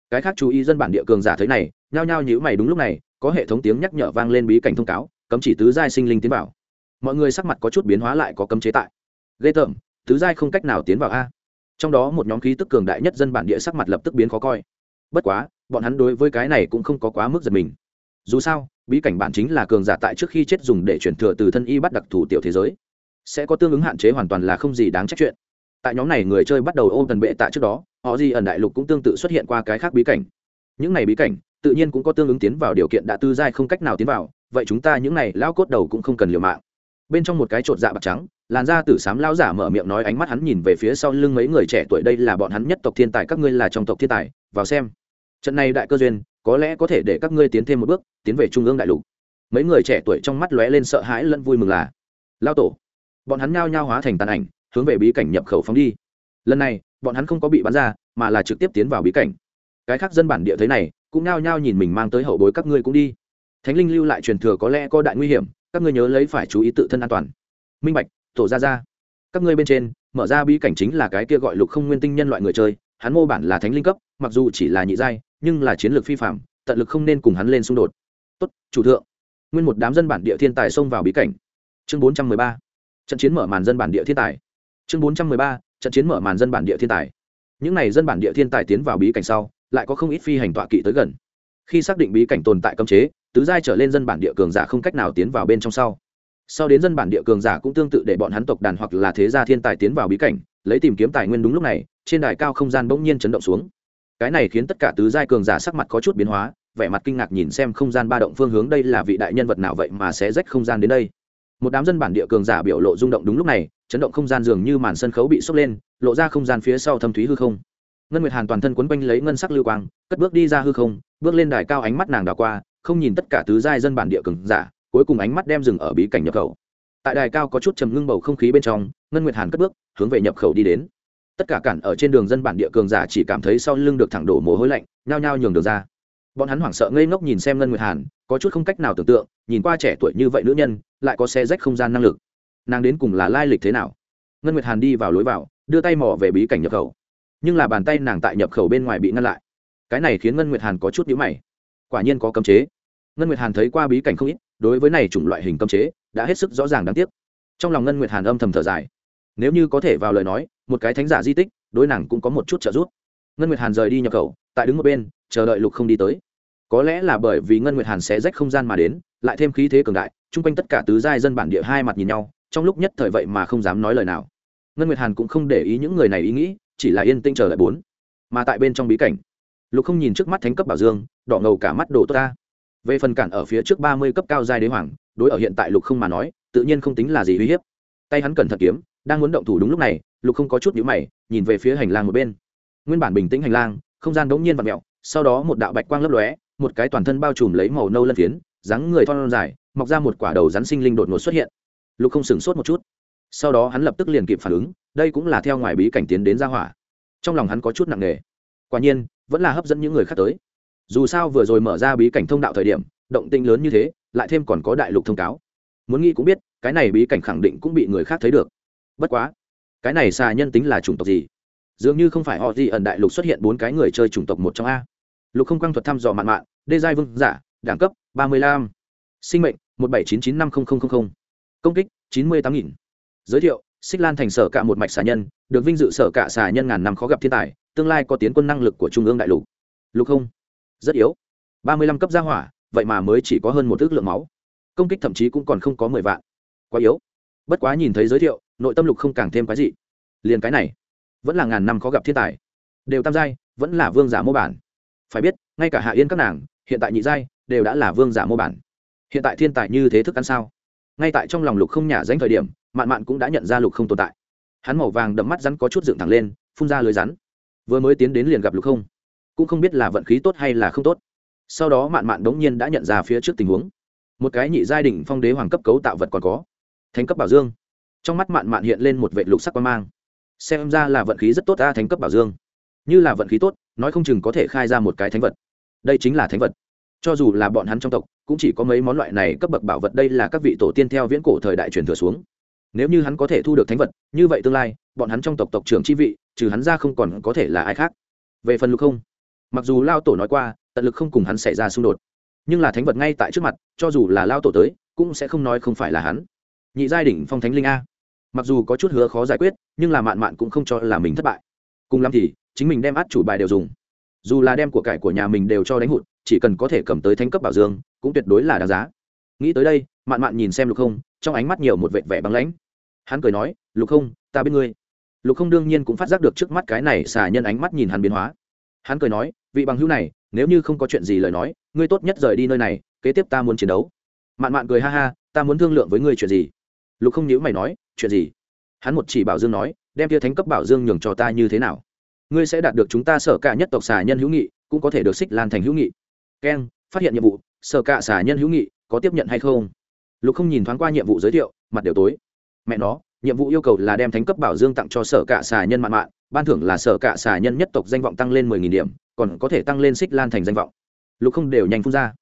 Cái khác chú ý dân bản địa cường giả thấy này, nhao nhao nhữ mày đúng lúc này, có hệ thống tiếng nhắc nhở vang lên bí cảnh thông cáo cấm chỉ tứ giai sinh linh tiến vào. Mọi người sắc mặt có chút biến hóa lại có cấm chế tại. Ghê tởm, tứ giai không cách nào tiến vào a. Trong đó một nhóm khí tức cường đại nhất dân bản địa sắc mặt lập tức biến khó coi. Bất quá, bọn hắn đối với cái này cũng không có quá mức giật mình. Dù sao, bí cảnh bản chính là cường giả tại trước khi chết dùng để chuyển thừa từ thân y bắt đặc thù tiểu thế giới. Sẽ có tương ứng hạn chế hoàn toàn là không gì đáng trách chuyện. Tại nhóm này người chơi bắt đầu ôm tần bệ tạ trước đó, họ gì ẩn đại lục cũng tương tự xuất hiện qua cái khác bí cảnh. Những này bí cảnh tự nhiên cũng có tương ứng tiến vào điều kiện đã tư giai không cách nào tiến vào, vậy chúng ta những này lao cốt đầu cũng không cần liều mạng. Bên trong một cái chột dạ bạc trắng, làn da tử sám lao giả mở miệng nói ánh mắt hắn nhìn về phía sau lưng mấy người trẻ tuổi, đây là bọn hắn nhất tộc thiên tài, các ngươi là trong tộc thiên tài, vào xem. Trận này đại cơ duyên, có lẽ có thể để các ngươi tiến thêm một bước, tiến về trung ương đại lục. Mấy người trẻ tuổi trong mắt lóe lên sợ hãi lẫn vui mừng là lao tổ. Bọn hắn nhao nhao hóa thành tàn ảnh, hướng về bí cảnh nhập khẩu phóng đi. Lần này, bọn hắn không có bị bắn ra, mà là trực tiếp tiến vào bí cảnh. Cái khác dân bản địa thế này cũng nao nhao nhìn mình mang tới hậu bối các ngươi cũng đi. Thánh linh lưu lại truyền thừa có lẽ có đại nguy hiểm, các ngươi nhớ lấy phải chú ý tự thân an toàn. Minh bạch, tổ ra ra các ngươi bên trên, mở ra bí cảnh chính là cái kia gọi lục không nguyên tinh nhân loại người chơi, hắn mô bản là thánh linh cấp, mặc dù chỉ là nhị giai, nhưng là chiến lược phi phạm tận lực không nên cùng hắn lên xung đột. Tốt, chủ thượng. Nguyên một đám dân bản địa thiên tài xông vào bí cảnh. Chương bốn trăm mười ba. Trận chiến mở màn dân bản địa thiên tài. Chương bốn trăm mười ba. Trận chiến mở màn dân bản địa thiên tài. Những n à y dân bản địa thiên tài tiến vào bí cảnh sau lại có không ít phi hành tọa kỵ tới gần. Khi xác định bí cảnh tồn tại cấm chế, tứ giai trở lên dân bản địa cường giả không cách nào tiến vào bên trong sau. Sau đến dân bản địa cường giả cũng tương tự để bọn hắn tộc đàn hoặc là thế gia thiên tài tiến vào bí cảnh, lấy tìm kiếm tài nguyên đúng lúc này, trên đài cao không gian bỗng nhiên chấn động xuống. Cái này khiến tất cả tứ giai cường giả sắc mặt có chút biến hóa, vẻ mặt kinh ngạc nhìn xem không gian ba động phương hướng đây là vị đại nhân vật nào vậy mà sẽ rách không gian đến đây. Một đám dân bản địa cường giả biểu lộ rung động đúng lúc này, chấn động không gian dường như màn sân khấu bị sốc lên, lộ ra không gian phía sau thâm thúy hư không ngân nguyệt hàn toàn thân quấn quanh lấy ngân sắc lưu quang, cất bước đi ra hư không, bước lên đài cao ánh mắt nàng đào qua, không nhìn tất cả tứ giai dân bản địa cường giả, cuối cùng ánh mắt đem dừng ở bí cảnh nhập khẩu. Tại đài cao có chút trầm ngưng bầu không khí bên trong, ngân nguyệt hàn cất bước, hướng về nhập khẩu đi đến. Tất cả cản ở trên đường dân bản địa cường giả chỉ cảm thấy sau lưng được thẳng đổ mồ hôi lạnh, nhao nhao nhường đường ra. Bọn hắn hoảng sợ ngây ngốc nhìn xem ngân nguyệt hàn, có chút không cách nào tưởng tượng, nhìn qua trẻ tuổi như vậy nữ nhân, lại có xe rách không gian năng lực. Nàng đến cùng là lai lịch thế nào? Ngân nguyệt hàn đi vào lối vào, đưa tay mò về bí cảnh nhập khẩu nhưng là bàn tay nàng tại nhập khẩu bên ngoài bị ngăn lại. Cái này khiến ngân nguyệt hàn có chút nhữ mày. Quả nhiên có cấm chế. Ngân nguyệt hàn thấy qua bí cảnh không ít, đối với này chủng loại hình cấm chế, đã hết sức rõ ràng đáng tiếc. Trong lòng ngân nguyệt hàn âm thầm thở dài. Nếu như có thể vào lời nói, một cái thánh giả di tích, đối nàng cũng có một chút trợ giúp. Ngân nguyệt hàn rời đi nhập khẩu, tại đứng một bên, chờ đợi lục không đi tới. Có lẽ là bởi vì ngân nguyệt hàn sẽ rách không gian mà đến, lại thêm khí thế cường đại, chung quanh tất cả tứ giai dân bản địa hai mặt nhìn nhau, trong lúc nhất thời vậy mà không dám nói lời nào. Ngân nguyệt hàn cũng không để ý những người này ý nghĩ chỉ là yên tĩnh chờ đợi bốn. Mà tại bên trong bí cảnh, lục không nhìn trước mắt thánh cấp bảo dương, đỏ ngầu cả mắt đồ tốt ta. Về phần cản ở phía trước ba mươi cấp cao giai đế hoàng, đối ở hiện tại lục không mà nói, tự nhiên không tính là gì uy hiếp. Tay hắn cẩn thận kiếm, đang muốn động thủ đúng lúc này, lục không có chút nhữ mày, nhìn về phía hành lang một bên. Nguyên bản bình tĩnh hành lang, không gian đống nhiên và mẹo sau đó một đạo bạch quang lấp lóe, một cái toàn thân bao trùm lấy màu nâu lân phiến, dáng người thon dài, mọc ra một quả đầu rắn sinh linh đột ngột xuất hiện. Lục không sửng sốt một chút sau đó hắn lập tức liền kịp phản ứng, đây cũng là theo ngoài bí cảnh tiến đến ra hỏa. Trong lòng hắn có chút nặng nề. Quả nhiên, vẫn là hấp dẫn những người khác tới. Dù sao vừa rồi mở ra bí cảnh thông đạo thời điểm, động tinh lớn như thế, lại thêm còn có đại lục thông cáo. Muốn nghĩ cũng biết, cái này bí cảnh khẳng định cũng bị người khác thấy được. Bất quá, cái này xà nhân tính là chủng tộc gì? Dường như không phải họ gì ẩn đại lục xuất hiện bốn cái người chơi chủng tộc một trong a. Lục không quang thuật thăm dò mạn mạn, đê giai vương, giả, đẳng cấp ba mươi lăm. Sinh mệnh, một bảy chín chín năm công kích, chín mươi tám nghìn giới thiệu, xích lan thành sở cả một mạch xà nhân, được vinh dự sở cả xà nhân ngàn năm khó gặp thiên tài, tương lai có tiến quân năng lực của trung ương đại lục. Lục không? Rất yếu. Ba mươi lăm cấp gia hỏa, vậy mà mới chỉ có hơn một ước lượng máu. Công kích thậm chí cũng còn không có mười vạn. Quá yếu. Bất quá nhìn thấy giới thiệu, nội tâm lục không càng thêm cái gì liền cái này, vẫn là ngàn năm khó gặp thiên tài. Đều tam giai, vẫn là vương giả mô bản. Phải biết, ngay cả hạ yên các nàng, hiện tại nhị giai, đều đã là vương giả mô bản. Hiện tại thiên tài như thế thức ăn sao? Ngay tại trong lòng lục không nhả danh thời điểm mạn mạn cũng đã nhận ra lục không tồn tại. Hắn màu vàng đậm mắt rắn có chút dựng thẳng lên, phun ra lưới rắn. Vừa mới tiến đến liền gặp lục không. Cũng không biết là vận khí tốt hay là không tốt. Sau đó mạn mạn đống nhiên đã nhận ra phía trước tình huống. Một cái nhị giai đình phong đế hoàng cấp cấu tạo vật còn có. Thánh cấp bảo dương. Trong mắt mạn mạn hiện lên một vệ lục sắc quan mang. Xem ra là vận khí rất tốt ta thánh cấp bảo dương. Như là vận khí tốt, nói không chừng có thể khai ra một cái thánh vật. Đây chính là thánh vật. Cho dù là bọn hắn trong tộc, cũng chỉ có mấy món loại này cấp bậc bảo vật đây là các vị tổ tiên theo viễn cổ thời đại truyền thừa xuống nếu như hắn có thể thu được thánh vật, như vậy tương lai, bọn hắn trong tộc tộc trưởng chi vị, trừ hắn ra không còn có thể là ai khác. Về phần lục không, mặc dù lao tổ nói qua, tận lực không cùng hắn xảy ra xung đột, nhưng là thánh vật ngay tại trước mặt, cho dù là lao tổ tới, cũng sẽ không nói không phải là hắn. Nhị giai đỉnh phong thánh linh a. Mặc dù có chút hứa khó giải quyết, nhưng là mạn mạn cũng không cho là mình thất bại. Cùng lắm thì, chính mình đem át chủ bài đều dùng. Dù là đem của cải của nhà mình đều cho đánh hụt, chỉ cần có thể cầm tới thánh cấp bảo dương, cũng tuyệt đối là đáng giá. Nghĩ tới đây mạn mạn nhìn xem lục không, trong ánh mắt nhiều một vệt vẻ băng lãnh. Hắn cười nói, lục không, ta biết ngươi. Lục không đương nhiên cũng phát giác được trước mắt cái này xà nhân ánh mắt nhìn hắn biến hóa. Hắn cười nói, vị bằng hữu này, nếu như không có chuyện gì lời nói, ngươi tốt nhất rời đi nơi này, kế tiếp ta muốn chiến đấu. Mạn mạn cười ha ha, ta muốn thương lượng với ngươi chuyện gì? Lục không nhữ mày nói, chuyện gì? Hắn một chỉ bảo dương nói, đem tia thánh cấp bảo dương nhường cho ta như thế nào? Ngươi sẽ đạt được chúng ta sở cả nhất tộc xà nhân hữu nghị, cũng có thể được xích lan thành hữu nghị. Keng, phát hiện nhiệm vụ, sở cả xà nhân hữu nghị, có tiếp nhận hay không? Lục không nhìn thoáng qua nhiệm vụ giới thiệu, mặt đều tối. Mẹ nó, nhiệm vụ yêu cầu là đem thánh cấp bảo dương tặng cho sở cả xà nhân mạn mạn, ban thưởng là sở cả xà nhân nhất tộc danh vọng tăng lên mười nghìn điểm, còn có thể tăng lên xích lan thành danh vọng. Lục không đều nhanh phun ra.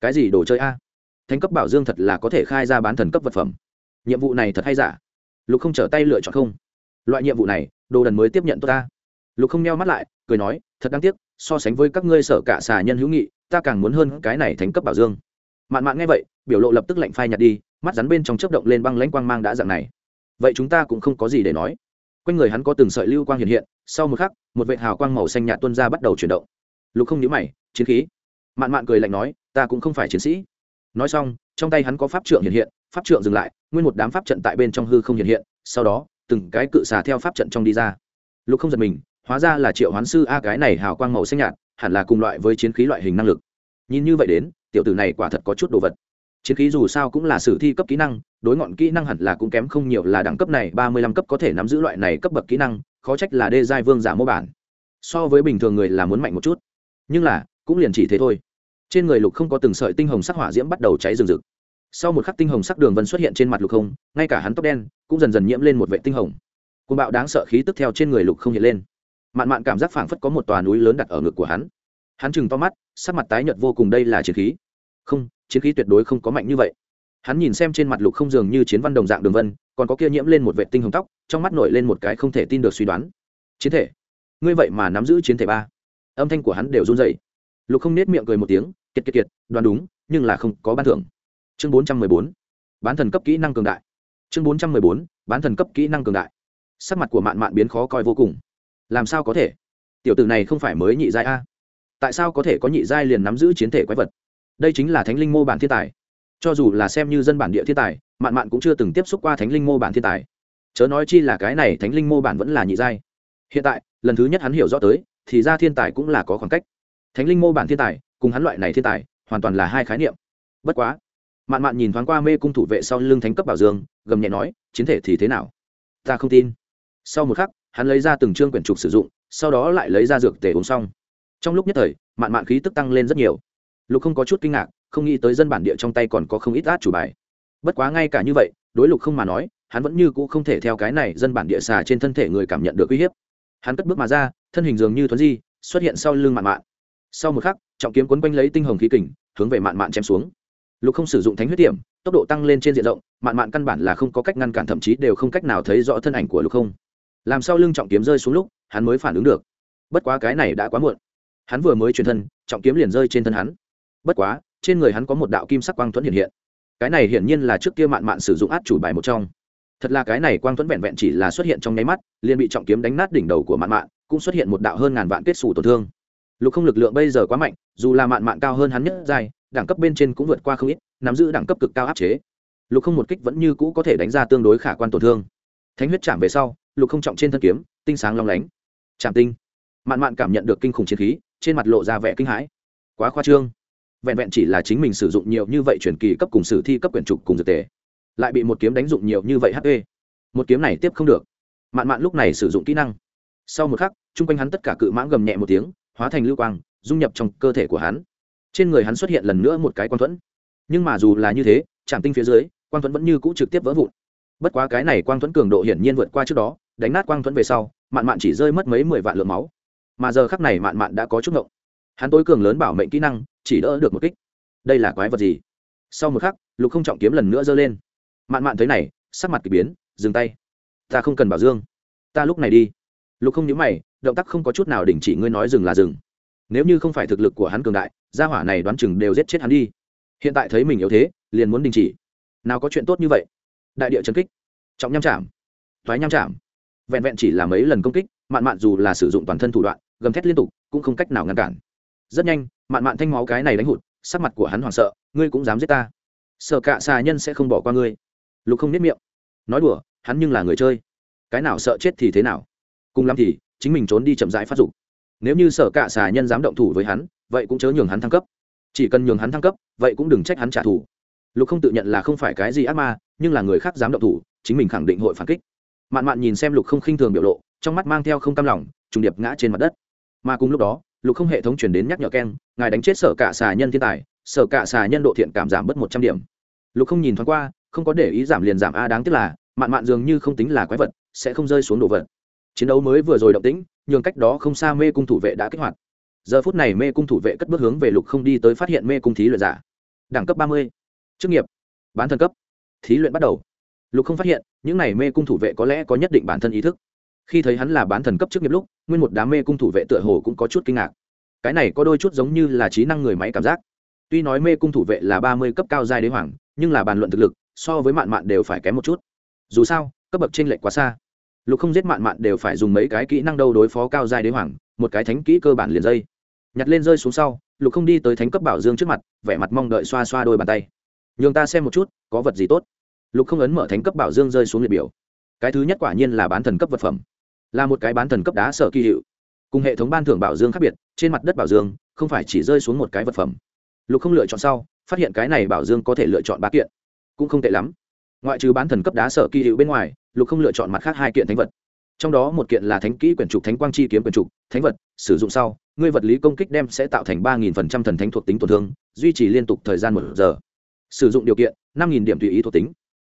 Cái gì đồ chơi a? Thánh cấp bảo dương thật là có thể khai ra bán thần cấp vật phẩm. Nhiệm vụ này thật hay giả? Lục không trở tay lựa chọn không. Loại nhiệm vụ này, đồ đần mới tiếp nhận tôi ta. Lục không neo mắt lại, cười nói, thật đáng tiếc, so sánh với các ngươi sở cả xà nhân hữu nghị, ta càng muốn hơn cái này thánh cấp bảo dương mạn mạn nghe vậy, biểu lộ lập tức lạnh phai nhạt đi, mắt rắn bên trong chớp động lên băng lãnh quang mang đã dạng này. Vậy chúng ta cũng không có gì để nói. Quanh người hắn có từng sợi lưu quang hiện hiện, sau một khắc, một vệ hào quang màu xanh nhạt tuân ra bắt đầu chuyển động. Lục không nhớ mày, chiến khí. Mạn mạn cười lạnh nói, ta cũng không phải chiến sĩ. Nói xong, trong tay hắn có pháp trượng hiện hiện, pháp trượng dừng lại, nguyên một đám pháp trận tại bên trong hư không hiện hiện, sau đó, từng cái cự xà theo pháp trận trong đi ra. Lục không giật mình, hóa ra là triệu hoán sư a cái này hào quang màu xanh nhạt, hẳn là cùng loại với chiến khí loại hình năng lực. Nhìn như vậy đến tiểu tử này quả thật có chút đồ vật. Chiến khí dù sao cũng là sử thi cấp kỹ năng, đối ngọn kỹ năng hẳn là cũng kém không nhiều là đẳng cấp này, ba mươi lăm cấp có thể nắm giữ loại này cấp bậc kỹ năng, khó trách là đê giai vương giả mô bản. So với bình thường người là muốn mạnh một chút. Nhưng là, cũng liền chỉ thế thôi. Trên người lục không có từng sợi tinh hồng sắc hỏa diễm bắt đầu cháy rừng rực. Sau một khắc tinh hồng sắc đường vân xuất hiện trên mặt lục không, ngay cả hắn tóc đen cũng dần dần nhiễm lên một vệ tinh hồng. Côn bạo đáng sợ khí tức theo trên người lục không hiện lên. Mạn mạn cảm giác phảng phất có một tòa núi lớn đặt ở ngực của hắn. Hắn chừng to mắt, sắc mặt tái nhợt vô cùng, đây là chiến khí không, chiến khí tuyệt đối không có mạnh như vậy. Hắn nhìn xem trên mặt lục không dường như chiến văn đồng dạng đường vân, còn có kia nhiễm lên một vệ tinh hồng tóc, trong mắt nổi lên một cái không thể tin được suy đoán. Chiến thể. Ngươi vậy mà nắm giữ chiến thể ba. Âm thanh của hắn đều run dậy lục không nết miệng cười một tiếng, kiệt kiệt kiệt, đoán đúng, nhưng là không có ban thưởng. Chương bốn trăm mười bốn. Bán thần cấp kỹ năng cường đại. Chương bốn trăm mười bốn. Bán thần cấp kỹ năng cường đại. Sắc mặt của mạn mạn biến khó coi vô cùng. Làm sao có thể? Tiểu tử này không phải mới nhị giai a? Tại sao có thể có nhị giai liền nắm giữ chiến thể quái vật? Đây chính là thánh linh mô bản thiên tài. Cho dù là xem như dân bản địa thiên tài, mạn mạn cũng chưa từng tiếp xúc qua thánh linh mô bản thiên tài. Chớ nói chi là cái này thánh linh mô bản vẫn là nhị giai. Hiện tại, lần thứ nhất hắn hiểu rõ tới, thì ra thiên tài cũng là có khoảng cách. Thánh linh mô bản thiên tài, cùng hắn loại này thiên tài, hoàn toàn là hai khái niệm. Bất quá, mạn mạn nhìn thoáng qua mê cung thủ vệ sau lưng thánh cấp bảo dương, gầm nhẹ nói, chiến thể thì thế nào? Ta không tin. Sau một khắc, hắn lấy ra từng chương quyển trục sử dụng, sau đó lại lấy ra dược tể uống xong. Trong lúc nhất thời, mạn mạn khí tức tăng lên rất nhiều lục không có chút kinh ngạc, không nghĩ tới dân bản địa trong tay còn có không ít át chủ bài. Bất quá ngay cả như vậy, đối lục không mà nói, hắn vẫn như cũ không thể theo cái này dân bản địa xà trên thân thể người cảm nhận được uy hiếp. Hắn cất bước mà ra, thân hình dường như thuấn di, xuất hiện sau lưng mạn mạn. Sau một khắc, trọng kiếm quấn quanh lấy tinh hồng khí kình, hướng về mạn mạn chém xuống. Lục không sử dụng thánh huyết điểm tốc độ tăng lên trên diện rộng, mạn mạn căn bản là không có cách ngăn cản, thậm chí đều không cách nào thấy rõ thân ảnh của lục không. Làm sao lưng trọng kiếm rơi xuống lúc, hắn mới phản ứng được. Bất quá cái này đã quá muộn. Hắn vừa mới truyền thân, trọng kiếm liền rơi trên thân hắn bất quá, trên người hắn có một đạo kim sắc quang thuẫn hiện hiện. Cái này hiển nhiên là trước kia mạn mạn sử dụng át chủ bài một trong. Thật là cái này quang thuẫn vẹn vẹn chỉ là xuất hiện trong nháy mắt, liền bị trọng kiếm đánh nát đỉnh đầu của mạn mạn, cũng xuất hiện một đạo hơn ngàn vạn kết xù tổn thương. Lục không lực lượng bây giờ quá mạnh, dù là mạn mạn cao hơn hắn nhất dài đẳng cấp bên trên cũng vượt qua không ít, nắm giữ đẳng cấp cực cao áp chế. Lục không một kích vẫn như cũ có thể đánh ra tương đối khả quan tổn thương. Thánh huyết chạm về sau, lục không trọng trên thân kiếm, tinh sáng long lánh. Chạm tinh. Mạn mạn cảm nhận được kinh khủng chiến khí, trên mặt lộ ra vẻ kinh hãi. Quá khoa trương vẹn vẹn chỉ là chính mình sử dụng nhiều như vậy truyền kỳ cấp cùng sử thi cấp quyển trục cùng dược tề, lại bị một kiếm đánh dụng nhiều như vậy hp một kiếm này tiếp không được. Mạn mạn lúc này sử dụng kỹ năng. Sau một khắc, chung quanh hắn tất cả cự mãng gầm nhẹ một tiếng, hóa thành lưu quang, dung nhập trong cơ thể của hắn. Trên người hắn xuất hiện lần nữa một cái quang thuẫn. Nhưng mà dù là như thế, trạm tinh phía dưới, quang thuẫn vẫn như cũ trực tiếp vỡ vụn. Bất quá cái này quang thuẫn cường độ hiển nhiên vượt qua trước đó, đánh nát quang thuẫn về sau, mạn mạn chỉ rơi mất mấy mười vạn lượng máu. Mà giờ khắc này mạn mạn đã có chút ngộng hắn tối cường lớn bảo mệnh kỹ năng, chỉ đỡ được một kích. Đây là quái vật gì? Sau một khắc, lục không trọng kiếm lần nữa giơ lên. Mạn mạn thấy này, sắc mặt k ỳ biến, dừng tay. Ta không cần bảo dương. Ta lúc này đi. Lục không nhớ mày, động tác không có chút nào đình chỉ, ngươi nói dừng là dừng. Nếu như không phải thực lực của hắn cường đại, gia hỏa này đoán chừng đều giết chết hắn đi. Hiện tại thấy mình yếu thế, liền muốn đình chỉ. Nào có chuyện tốt như vậy? Đại địa trấn kích. Trọng nham chạm. Thoái nham chạm. Vẹn vẹn chỉ là mấy lần công kích, mạn mạn dù là sử dụng toàn thân thủ đoạn, gầm thét liên tục, cũng không cách nào ngăn cản rất nhanh, mạn mạn thanh máu cái này đánh hụt, sắc mặt của hắn hoảng sợ, ngươi cũng dám giết ta? Sợ cạ xà nhân sẽ không bỏ qua ngươi. Lục không nếp miệng. Nói đùa, hắn nhưng là người chơi. Cái nào sợ chết thì thế nào? Cùng lắm thì, chính mình trốn đi chậm rãi phát dục. Nếu như sở cạ xà nhân dám động thủ với hắn, vậy cũng chớ nhường hắn thăng cấp. Chỉ cần nhường hắn thăng cấp, vậy cũng đừng trách hắn trả thù. Lục không tự nhận là không phải cái gì ác ma, nhưng là người khác dám động thủ, chính mình khẳng định hội phản kích. Mạn mạn nhìn xem lục không khinh thường biểu lộ, trong mắt mang theo không cam lòng, trùng điệp ngã trên mặt đất. Mà cùng lúc đó lục không hệ thống chuyển đến nhắc nhở keng, ngài đánh chết sở cạ xà nhân thiên tài, sở cạ xà nhân độ thiện cảm giảm bớt một trăm điểm. Lục không nhìn thoáng qua, không có để ý giảm liền giảm a đáng tiếc là, mạn mạn dường như không tính là quái vật, sẽ không rơi xuống đồ vật. Chiến đấu mới vừa rồi động tĩnh, nhường cách đó không xa mê cung thủ vệ đã kích hoạt. Giờ phút này mê cung thủ vệ cất bước hướng về lục không đi tới phát hiện mê cung thí luyện giả. Đẳng cấp ba mươi. Chức nghiệp. Bán thân cấp. Thí luyện bắt đầu. Lục không phát hiện, những này mê cung thủ vệ có lẽ có nhất định bản thân ý thức khi thấy hắn là bán thần cấp trước nghiệp lúc, nguyên một đám mê cung thủ vệ tựa hồ cũng có chút kinh ngạc. Cái này có đôi chút giống như là trí năng người máy cảm giác. Tuy nói mê cung thủ vệ là ba mươi cấp cao giai đế hoàng, nhưng là bàn luận thực lực, so với mạn mạn đều phải kém một chút. Dù sao, cấp bậc t r ê n lệch quá xa. Lục không giết mạn mạn đều phải dùng mấy cái kỹ năng đâu đối phó cao giai đế hoàng, một cái thánh kỹ cơ bản liền dây. Nhặt lên rơi xuống sau, lục không đi tới thánh cấp bảo dương trước mặt, vẻ mặt mong đợi xoa xoa đôi bàn tay. Nhường ta xem một chút, có vật gì tốt. Lục không ấn mở thánh cấp bảo dương rơi xuống liệt biểu. Cái thứ nhất quả nhiên là bán thần cấp vật phẩm là một cái bán thần cấp đá sở kỳ hiệu. Cùng hệ thống ban thưởng bảo dương khác biệt, trên mặt đất bảo dương không phải chỉ rơi xuống một cái vật phẩm. Lục không lựa chọn sau, phát hiện cái này bảo dương có thể lựa chọn ba kiện. Cũng không tệ lắm. Ngoại trừ bán thần cấp đá sở kỳ hiệu bên ngoài, lục không lựa chọn mặt khác hai kiện thánh vật. Trong đó một kiện là thánh kỹ quyển trục thánh quang chi kiếm quyển trục, thánh vật, sử dụng sau, ngươi vật lý công kích đem sẽ tạo thành ba nghìn phần trăm thần thánh thuộc tính tổn thương, duy trì liên tục thời gian một giờ. Sử dụng điều kiện, năm nghìn điểm tùy ý thuộc tính.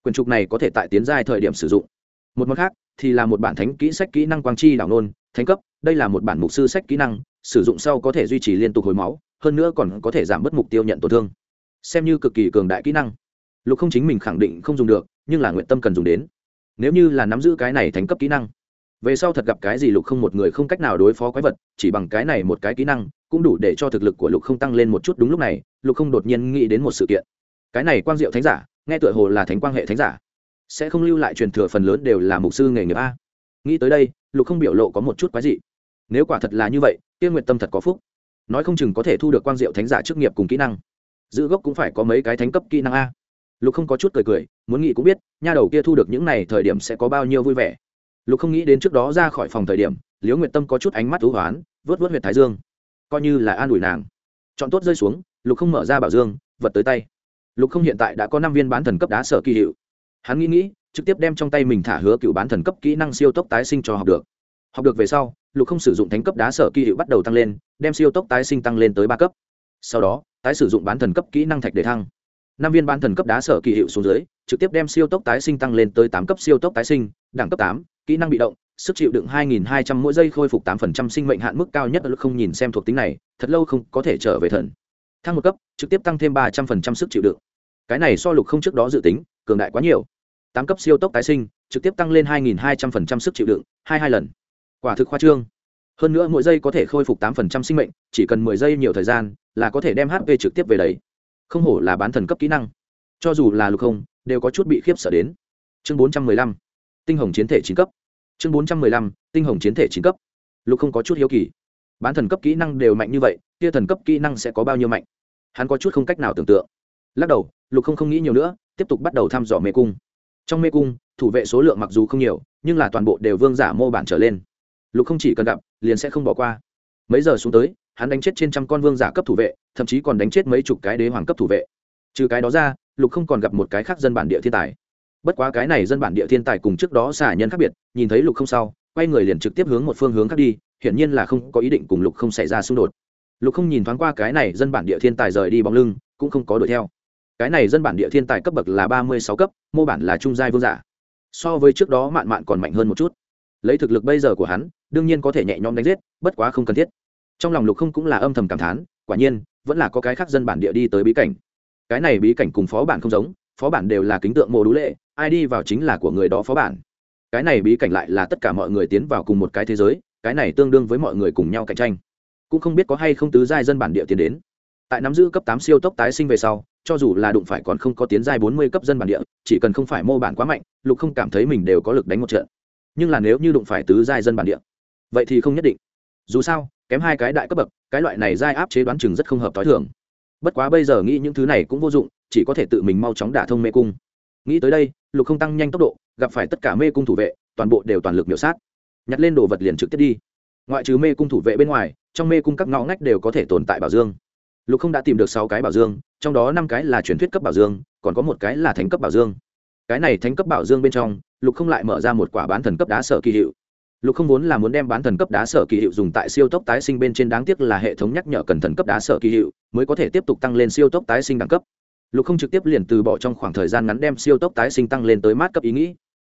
Quyển trục này có thể tại tiến giai thời điểm sử dụng. Một món khác thì là một bản thánh kỹ sách kỹ năng quang chi đảo nôn, thánh cấp, đây là một bản mục sư sách kỹ năng, sử dụng sau có thể duy trì liên tục hồi máu, hơn nữa còn có thể giảm bớt mục tiêu nhận tổn thương. Xem như cực kỳ cường đại kỹ năng. Lục không chính mình khẳng định không dùng được, nhưng là nguyện tâm cần dùng đến. Nếu như là nắm giữ cái này thành cấp kỹ năng, về sau thật gặp cái gì lục không một người không cách nào đối phó quái vật, chỉ bằng cái này một cái kỹ năng, cũng đủ để cho thực lực của lục không tăng lên một chút đúng lúc này, lục không đột nhiên nghĩ đến một sự kiện. Cái này quang diệu thánh giả, nghe tựa hồ là thánh quang hệ thánh giả sẽ không lưu lại truyền thừa phần lớn đều là mục sư nghề nghiệp a. Nghĩ tới đây, lục không biểu lộ có một chút quái dị. Nếu quả thật là như vậy tiên nguyện tâm thật có phúc. Nói không chừng có thể thu được quang diệu thánh giả chức nghiệp cùng kỹ năng. Giữ gốc cũng phải có mấy cái thánh cấp kỹ năng a. Lục không có chút cười cười, muốn nghĩ cũng biết, nha đầu kia thu được những này thời điểm sẽ có bao nhiêu vui vẻ. Lục không nghĩ đến trước đó ra khỏi phòng thời điểm, liễu nguyệt tâm có chút ánh mắt thú hoán, vớt vớt huyệt thái dương. Coi như là an ủi nàng. Chọn tốt rơi xuống, lục không mở ra bảo dương, vật tới tay. Lục không hiện tại đã có năm viên bán thần cấp đá sở kỳ hiệu hắn nghĩ nghĩ, trực tiếp đem trong tay mình thả hứa cựu bán thần cấp kỹ năng siêu tốc tái sinh cho học được. Học được về sau, lục không sử dụng thánh cấp đá sở kỳ hiệu bắt đầu tăng lên, đem siêu tốc tái sinh tăng lên tới ba cấp. Sau đó, tái sử dụng bán thần cấp kỹ năng thạch để thăng. Năm viên bán thần cấp đá sở kỳ hiệu xuống dưới, trực tiếp đem siêu tốc tái sinh tăng lên tới tám cấp siêu tốc tái sinh, đẳng cấp tám, kỹ năng bị động, sức chịu đựng 2.200 mỗi giây khôi phục 8% sinh mệnh hạn mức cao nhất lúc không nhìn xem thuộc tính này, thật lâu không có thể trở về thần. Thăng một cấp, trực tiếp tăng thêm 300% sức chịu đựng. Cái này so lục không trước đó dự tính, cường đại quá nhiều tám cấp siêu tốc tái sinh, trực tiếp tăng lên 2.200% sức chịu đựng, hai hai lần. Quả thực khoa trương. Hơn nữa mỗi giây có thể khôi phục 8% sinh mệnh, chỉ cần 10 giây nhiều thời gian là có thể đem hp trực tiếp về đấy. Không hổ là bán thần cấp kỹ năng. Cho dù là lục không, đều có chút bị khiếp sợ đến. Chương 415 tinh hồng chiến thể chín cấp. Chương 415 tinh hồng chiến thể chín cấp. Lục không có chút hiếu kỳ. Bán thần cấp kỹ năng đều mạnh như vậy kia thần cấp kỹ năng sẽ có bao nhiêu mạnh? Hắn có chút không cách nào tưởng tượng. Lắc đầu, lục không không nghĩ nhiều nữa, tiếp tục bắt đầu thăm dò mê cung trong mê cung, thủ vệ số lượng mặc dù không nhiều, nhưng là toàn bộ đều vương giả mô bản trở lên. Lục không chỉ cần gặp, liền sẽ không bỏ qua. Mấy giờ xuống tới, hắn đánh chết trên trăm con vương giả cấp thủ vệ, thậm chí còn đánh chết mấy chục cái đế hoàng cấp thủ vệ. Trừ cái đó ra, lục không còn gặp một cái khác dân bản địa thiên tài. Bất quá cái này dân bản địa thiên tài cùng trước đó xả nhân khác biệt, nhìn thấy lục không sau, quay người liền trực tiếp hướng một phương hướng khác đi, hiển nhiên là không có ý định cùng lục không xảy ra xung đột. Lục không nhìn thoáng qua cái này dân bản địa thiên tài rời đi bóng lưng, cũng không có đuổi theo cái này dân bản địa thiên tài cấp bậc là ba mươi sáu cấp, mô bản là trung giai vương giả. So với trước đó mạn mạn còn mạnh hơn một chút. Lấy thực lực bây giờ của hắn, đương nhiên có thể nhẹ nhõm đánh giết, bất quá không cần thiết. Trong lòng lục không cũng là âm thầm cảm thán, quả nhiên, vẫn là có cái khác dân bản địa đi tới bí cảnh. Cái này bí cảnh cùng phó bản không giống, phó bản đều là kính tượng mô đũ lệ, ai đi vào chính là của người đó phó bản. Cái này bí cảnh lại là tất cả mọi người tiến vào cùng một cái thế giới, cái này tương đương với mọi người cùng nhau cạnh tranh. Cũng không biết có hay không tứ giai dân bản địa tiến đến tại nắm giữ cấp tám siêu tốc tái sinh về sau, cho dù là đụng phải còn không có tiến giai bốn mươi cấp dân bản địa, chỉ cần không phải mô bản quá mạnh, lục không cảm thấy mình đều có lực đánh một trận. Nhưng là nếu như đụng phải tứ giai dân bản địa, vậy thì không nhất định. Dù sao, kém hai cái đại cấp bậc, cái loại này giai áp chế đoán chừng rất không hợp t h i thường. Bất quá bây giờ nghĩ những thứ này cũng vô dụng, chỉ có thể tự mình mau chóng đả thông mê cung. Nghĩ tới đây, lục không tăng nhanh tốc độ, gặp phải tất cả mê cung thủ vệ, toàn bộ đều toàn lực miểu sát. Nhặt lên đồ vật liền trực tiếp đi. Ngoại trừ mê cung thủ vệ bên ngoài, trong mê cung các ngõ ngách đều có thể tồn tại bảo dương lục không đã tìm được sáu cái bảo dương, trong đó năm cái là truyền thuyết cấp bảo dương, còn có một cái là thánh cấp bảo dương. Cái này thánh cấp bảo dương bên trong, lục không lại mở ra một quả bán thần cấp đá sở kỳ hiệu. Lục không vốn là muốn đem bán thần cấp đá sở kỳ hiệu dùng tại siêu tốc tái sinh bên trên, đáng tiếc là hệ thống nhắc nhở cần thần cấp đá sở kỳ hiệu mới có thể tiếp tục tăng lên siêu tốc tái sinh đẳng cấp. Lục không trực tiếp liền từ bỏ trong khoảng thời gian ngắn đem siêu tốc tái sinh tăng lên tới mát cấp ý nghĩ.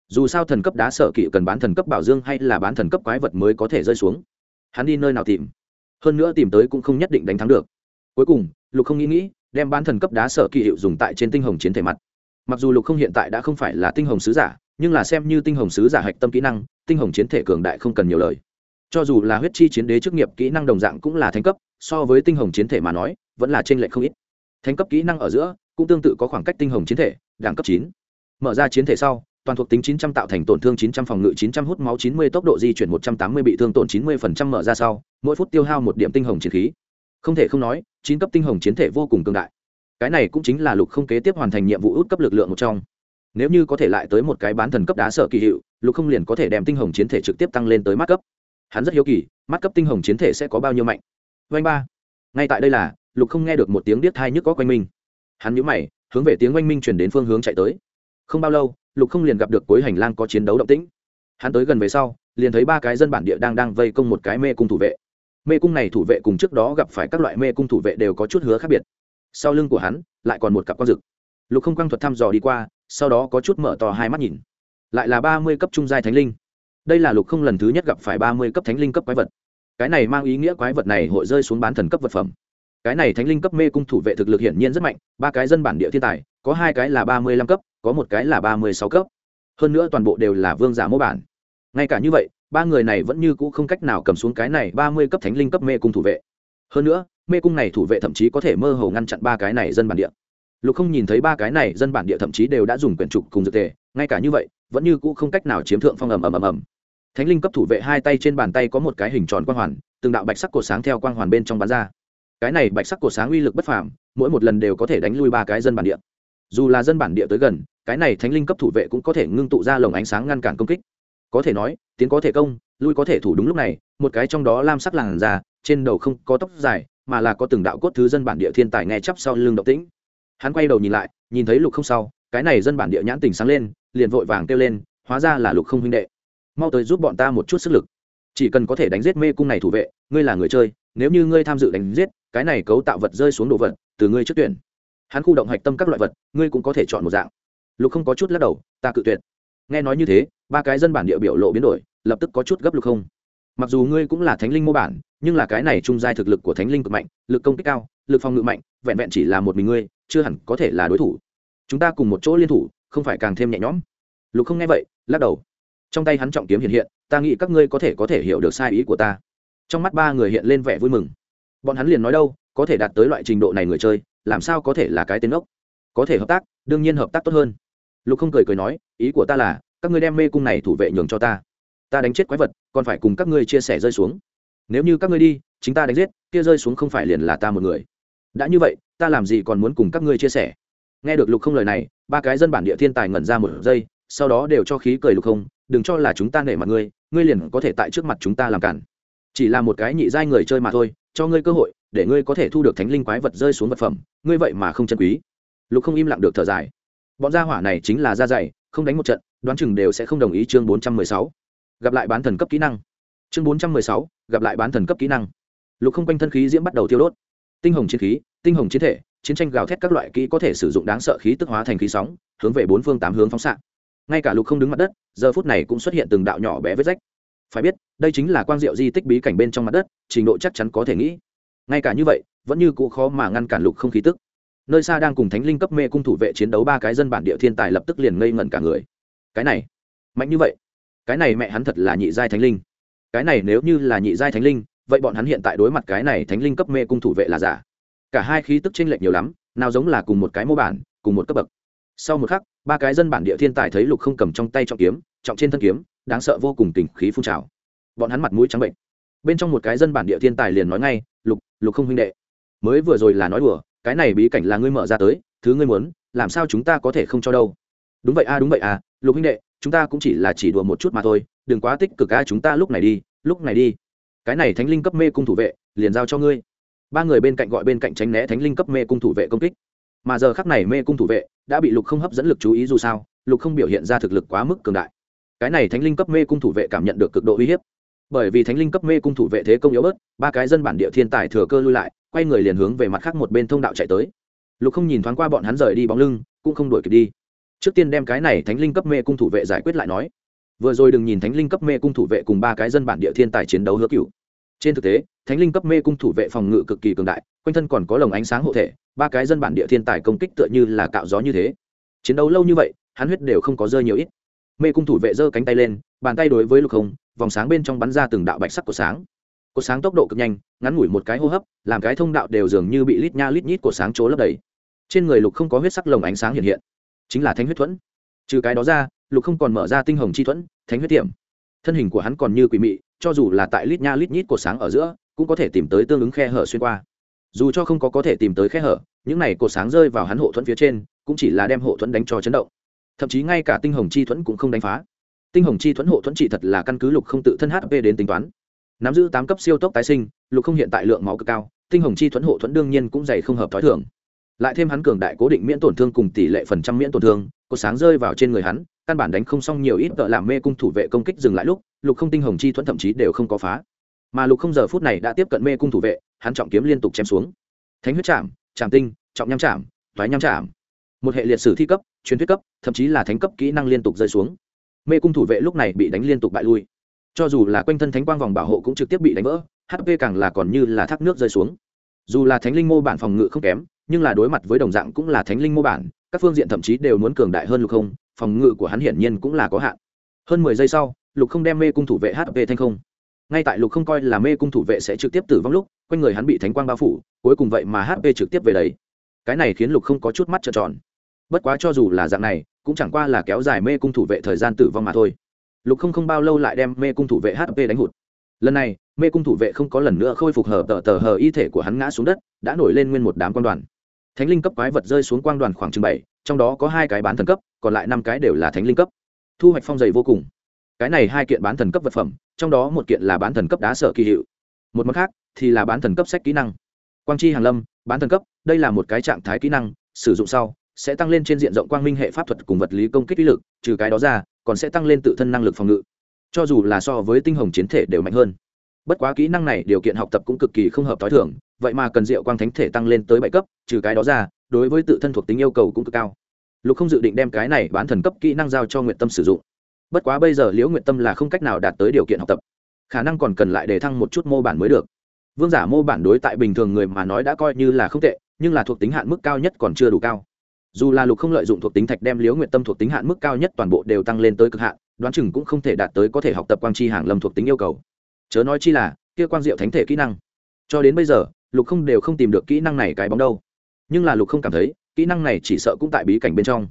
Dù sao thần cấp đá sở kỵ cần bán thần cấp bảo dương hay là bán thần cấp quái vật mới có thể rơi xuống. Hắn đi nơi nào tìm? Hơn nữa tìm tới cũng không nhất định đánh thắng được cuối cùng, lục không nghĩ nghĩ, đem bán thần cấp đá sở kỳ hiệu dùng tại trên tinh hồng chiến thể mặt. Mặc dù lục không hiện tại đã không phải là tinh hồng sứ giả, nhưng là xem như tinh hồng sứ giả hạch tâm kỹ năng, tinh hồng chiến thể cường đại không cần nhiều lời. Cho dù là huyết chi chiến đế chức nghiệp kỹ năng đồng dạng cũng là thánh cấp, so với tinh hồng chiến thể mà nói, vẫn là t r ê n lệch không ít. Thánh cấp kỹ năng ở giữa, cũng tương tự có khoảng cách tinh hồng chiến thể, đẳng cấp chín. Mở ra chiến thể sau, toàn thuộc tính 900 tạo thành tổn thương 900 phòng ngự 900 hút máu 90 tốc độ di chuyển 180 bị thương tổn 90% mở ra sau, mỗi phút tiêu hao một điểm tinh hồng chiến khí. Không thể không nói chín cấp tinh hồng chiến thể vô cùng cường đại. Cái này cũng chính là lục không kế tiếp hoàn thành nhiệm vụ út cấp lực lượng một trong. Nếu như có thể lại tới một cái bán thần cấp đá sở kỳ hiệu, lục không liền có thể đem tinh hồng chiến thể trực tiếp tăng lên tới mắt cấp. Hắn rất hiếu kỳ, mắt cấp tinh hồng chiến thể sẽ có bao nhiêu mạnh. Vanh ba. Ngay tại đây là, lục không nghe được một tiếng điếc thai nhức có quanh minh. hắn nhíu mày, hướng về tiếng oanh minh chuyển đến phương hướng chạy tới. Không bao lâu, lục không liền gặp được cuối hành lang có chiến đấu động tĩnh. Hắn tới gần về sau, liền thấy ba cái dân bản địa đang đang vây công một cái mê cung thủ vệ mê cung này thủ vệ cùng trước đó gặp phải các loại mê cung thủ vệ đều có chút hứa khác biệt. Sau lưng của hắn, lại còn một cặp quang rực lục không quang thuật thăm dò đi qua, sau đó có chút mở to hai mắt nhìn. Lại là ba mươi cấp trung giai thánh linh. Đây là lục không lần thứ nhất gặp phải ba mươi cấp thánh linh cấp quái vật. Cái này mang ý nghĩa quái vật này hội rơi xuống bán thần cấp vật phẩm. Cái này thánh linh cấp mê cung thủ vệ thực lực hiển nhiên rất mạnh, ba cái dân bản địa thiên tài, có hai cái là ba mươi lăm cấp, có một cái là ba mươi sáu cấp. Hơn nữa toàn bộ đều là vương giả mô bản. Ngay cả như vậy ba người này vẫn như cũ không cách nào cầm xuống cái này ba mươi cấp thánh linh cấp mê cung thủ vệ. Hơn nữa, mê cung này thủ vệ thậm chí có thể mơ hồ ngăn chặn ba cái này dân bản địa. Lục không nhìn thấy ba cái này dân bản địa thậm chí đều đã dùng quyển trục cùng dược tề, ngay cả như vậy, vẫn như cũ không cách nào chiếm thượng phong ầm ầm ầm ầm. Thánh linh cấp thủ vệ hai tay trên bàn tay có một cái hình tròn quang hoàn, từng đạo bạch sắc cổ sáng theo quang hoàn bên trong bán ra. Cái này bạch sắc cổ sáng uy lực bất phàm, mỗi một lần đều có thể đánh lui ba cái dân bản địa. Dù là dân bản địa tới gần, cái này thánh linh cấp thủ vệ cũng có thể ngưng tụ ra lồng ánh sáng ngăn cản công kích có thể nói, tiến có thể công, lui có thể thủ đúng lúc này, một cái trong đó lam sắc làn già trên đầu không có tóc dài, mà là có từng đạo cốt thứ dân bản địa thiên tài nghe chắp sau lưng động tĩnh. Hắn quay đầu nhìn lại, nhìn thấy lục không sau, cái này dân bản địa nhãn tình sáng lên, liền vội vàng kêu lên, hóa ra là lục không huynh đệ. Mau tới giúp bọn ta một chút sức lực. Chỉ cần có thể đánh giết mê cung này thủ vệ, ngươi là người chơi, nếu như ngươi tham dự đánh giết, cái này cấu tạo vật rơi xuống đồ vật, từ ngươi trước tuyển. Hắn khu động hạch tâm các loại vật, ngươi cũng có thể chọn một dạng. Lục không có chút lắc đầu, ta cự tuyệt nghe nói như thế, ba cái dân bản địa biểu lộ biến đổi, lập tức có chút gấp lục không? Mặc dù ngươi cũng là thánh linh mô bản, nhưng là cái này trung giai thực lực của thánh linh cực mạnh, lực công kích cao, lực phòng ngự mạnh, vẹn vẹn chỉ là một mình ngươi, chưa hẳn có thể là đối thủ. Chúng ta cùng một chỗ liên thủ, không phải càng thêm nhẹ nhõm. Lục không nghe vậy, lắc đầu. Trong tay hắn trọng kiếm hiện hiện, ta nghĩ các ngươi có thể có thể hiểu được sai ý của ta. Trong mắt ba người hiện lên vẻ vui mừng. Bọn hắn liền nói đâu, có thể đạt tới loại trình độ này người chơi, làm sao có thể là cái tên ốc có thể hợp tác, đương nhiên hợp tác tốt hơn lục không cười cười nói, ý của ta là, các ngươi đem mê cung này thủ vệ nhường cho ta. Ta đánh chết quái vật, còn phải cùng các ngươi chia sẻ rơi xuống. Nếu như các ngươi đi, chính ta đánh giết, kia rơi xuống không phải liền là ta một người. Đã như vậy, ta làm gì còn muốn cùng các ngươi chia sẻ? Nghe được lục không lời này, ba cái dân bản địa thiên tài ngẩn ra một giây, sau đó đều cho khí cười lục không, đừng cho là chúng ta nể mặt ngươi ngươi liền có thể tại trước mặt chúng ta làm cản. Chỉ là một cái nhị giai người chơi mà thôi, cho ngươi cơ hội, để ngươi có thể thu được thánh linh quái vật rơi xuống vật phẩm, ngươi vậy mà không chân quý. Lục không im lặng được thở dài bọn gia hỏa này chính là da dày không đánh một trận, đoán chừng đều sẽ không đồng ý chương bốn trăm mười sáu. Gặp lại bán thần cấp kỹ năng. Chương bốn trăm mười sáu, gặp lại bán thần cấp kỹ năng. Lục không quanh thân khí diễm bắt đầu tiêu đốt. Tinh hồng chiến khí, tinh hồng chiến thể, chiến tranh gào thét các loại kỹ có thể sử dụng đáng sợ khí tức hóa thành khí sóng, hướng về bốn phương tám hướng phóng xạ. Ngay cả lục không đứng mặt đất, giờ phút này cũng xuất hiện từng đạo nhỏ bé vết rách. Phải biết, đây chính là quang diệu di tích bí cảnh bên trong mặt đất, trình độ chắc chắn có thể nghĩ. Ngay cả như vậy, vẫn như cũ khó mà ngăn cản lục không khí tức nơi xa đang cùng thánh linh cấp mê cung thủ vệ chiến đấu ba cái dân bản địa thiên tài lập tức liền ngây ngẩn cả người. Cái này, mạnh như vậy. Cái này mẹ hắn thật là nhị giai thánh linh. Cái này nếu như là nhị giai thánh linh, vậy bọn hắn hiện tại đối mặt cái này thánh linh cấp mê cung thủ vệ là giả. Cả hai khí tức chênh lệch nhiều lắm, nào giống là cùng một cái mô bản, cùng một cấp bậc. Sau một khắc, ba cái dân bản địa thiên tài thấy lục không cầm trong tay trọng kiếm, trọng trên thân kiếm, đáng sợ vô cùng tình khí phun trào. Bọn hắn mặt mũi trắng bệnh. Bên trong một cái dân bản địa thiên tài liền nói ngay, lục lục không huynh đệ, mới vừa rồi là nói đùa cái này bí cảnh là ngươi mở ra tới, thứ ngươi muốn, làm sao chúng ta có thể không cho đâu? Đúng vậy a, đúng vậy à lục huynh đệ, chúng ta cũng chỉ là chỉ đùa một chút mà thôi, đừng quá tích cực a, chúng ta lúc này đi, lúc này đi. Cái này thánh linh cấp mê cung thủ vệ, liền giao cho ngươi. Ba người bên cạnh gọi bên cạnh tránh né thánh linh cấp mê cung thủ vệ công kích. Mà giờ khắc này mê cung thủ vệ đã bị lục không hấp dẫn lực chú ý dù sao, lục không biểu hiện ra thực lực quá mức cường đại. Cái này thánh linh cấp mê cung thủ vệ cảm nhận được cực độ uy hiếp. Bởi vì thánh linh cấp mê cung thủ vệ thế công yếu bớt, ba cái dân bản địa thiên tài thừa cơ lui lại quay người liền hướng về mặt khác một bên thông đạo chạy tới. Lục không nhìn thoáng qua bọn hắn rời đi bóng lưng, cũng không đuổi kịp đi. Trước tiên đem cái này thánh linh cấp mê cung thủ vệ giải quyết lại nói. Vừa rồi đừng nhìn thánh linh cấp mê cung thủ vệ cùng ba cái dân bản địa thiên tài chiến đấu hứa cựu trên thực tế, thánh linh cấp mê cung thủ vệ phòng ngự cực kỳ cường đại, quanh thân còn có lồng ánh sáng hộ thể, ba cái dân bản địa thiên tài công kích tựa như là cạo gió như thế. Chiến đấu lâu như vậy, hắn huyết đều không có rơi nhiều ít. Mê cung thủ vệ giơ cánh tay lên, bàn tay đối với lục không, vòng sáng bên trong bắn ra từng đạo bạch sắc của sáng cột sáng tốc độ cực nhanh, ngắn ngủi một cái hô hấp, làm cái thông đạo đều dường như bị lít nha lít nhít của sáng chỗ lấp đầy. Trên người lục không có huyết sắc lồng ánh sáng hiện hiện, chính là thánh huyết thuẫn. Trừ cái đó ra, lục không còn mở ra tinh hồng chi thuẫn, thánh huyết tiệm. Thân hình của hắn còn như quỷ mị, cho dù là tại lít nha lít nhít của sáng ở giữa, cũng có thể tìm tới tương ứng khe hở xuyên qua. Dù cho không có có thể tìm tới khe hở, những này cột sáng rơi vào hắn hộ thuẫn phía trên, cũng chỉ là đem hộ thuẫn đánh cho chấn động. Thậm chí ngay cả tinh hồng chi thuẫn cũng không đánh phá. Tinh hồng chi thuẫn hộ thuẫn chỉ thật là căn cứ lục không tự thân hp đến tính toán nắm giữ tám cấp siêu tốc tái sinh, lục không hiện tại lượng máu cực cao, tinh hồng chi thuẫn hộ thuẫn đương nhiên cũng dày không hợp t h ó i thường. Lại thêm hắn cường đại cố định miễn tổn thương cùng tỷ lệ phần trăm miễn tổn thương, có sáng rơi vào trên người hắn, căn bản đánh không xong nhiều ít tợ làm mê cung thủ vệ công kích dừng lại lúc, lục không tinh hồng chi thuẫn thậm chí đều không có phá. Mà lục không giờ phút này đã tiếp cận mê cung thủ vệ, hắn trọng kiếm liên tục chém xuống. Thánh huyết chạm chạm tinh, trọng nham chạm thoái nham chạm. Một hệ liệt sử thi cấp, truyền thuyết cấp, thậm chí là thánh cấp kỹ năng liên tục rơi xuống. Mê cung thủ vệ lúc này bị đánh liên tục bại lui cho dù là quanh thân thánh quang vòng bảo hộ cũng trực tiếp bị đánh vỡ hp càng là còn như là thác nước rơi xuống. Dù là thánh linh mô bản phòng ngự không kém, nhưng là đối mặt với đồng dạng cũng là thánh linh mô bản, các phương diện thậm chí đều muốn cường đại hơn lục không, phòng ngự của hắn hiển nhiên cũng là có hạn. Hơn mười giây sau, lục không đem mê cung thủ vệ hp thanh không. Ngay tại lục không coi là mê cung thủ vệ sẽ trực tiếp tử vong lúc, quanh người hắn bị thánh quang bao phủ, cuối cùng vậy mà hp trực tiếp về đấy. Cái này khiến lục không có chút mắt trợn tròn. Bất quá cho dù là dạng này, cũng chẳng qua là kéo dài mê cung thủ vệ thời gian tử vong mà thôi lục không không bao lâu lại đem mê cung thủ vệ hp đánh hụt. Lần này, mê cung thủ vệ không có lần nữa khôi phục hở tờ tờ hờ y thể của hắn ngã xuống đất, đã nổi lên nguyên một đám quan đoàn. Thánh linh cấp quái vật rơi xuống quang đoàn khoảng chừng bảy, trong đó có hai cái bán thần cấp, còn lại năm cái đều là thánh linh cấp. Thu hoạch phong dày vô cùng. Cái này hai kiện bán thần cấp vật phẩm, trong đó một kiện là bán thần cấp đá sợ kỳ hiệu, một mặt khác thì là bán thần cấp sách kỹ năng. Quang chi hàng lâm, bán thần cấp, đây là một cái trạng thái kỹ năng, sử dụng sau sẽ tăng lên trên diện rộng quang minh hệ pháp thuật cùng vật lý công kích uy lực, trừ cái đó ra còn sẽ tăng lên tự thân năng lực phòng ngự. Cho dù là so với tinh hồng chiến thể đều mạnh hơn. Bất quá kỹ năng này điều kiện học tập cũng cực kỳ không hợp t h o i thưởng vậy mà cần diệu quang thánh thể tăng lên tới bảy cấp, trừ cái đó ra, đối với tự thân thuộc tính yêu cầu cũng cực cao. Lục không dự định đem cái này bán thần cấp kỹ năng giao cho nguyện tâm sử dụng. Bất quá bây giờ liễu nguyện tâm là không cách nào đạt tới điều kiện học tập. Khả năng còn cần lại để thăng một chút mô bản mới được. Vương giả mô bản đối tại bình thường người mà nói đã coi như là không tệ, nhưng là thuộc tính hạn mức cao nhất còn chưa đủ cao dù là lục không lợi dụng thuộc tính thạch đem liễu nguyện tâm thuộc tính hạn mức cao nhất toàn bộ đều tăng lên tới cực hạn, đoán chừng cũng không thể đạt tới có thể học tập quang chi hàng lâm thuộc tính yêu cầu. Chớ nói chi là, kia quang diệu thánh thể kỹ năng. Cho đến bây giờ, lục không đều không tìm được kỹ năng này cái bóng đâu. Nhưng là lục không cảm thấy, kỹ năng này chỉ sợ cũng tại bí cảnh bên trong.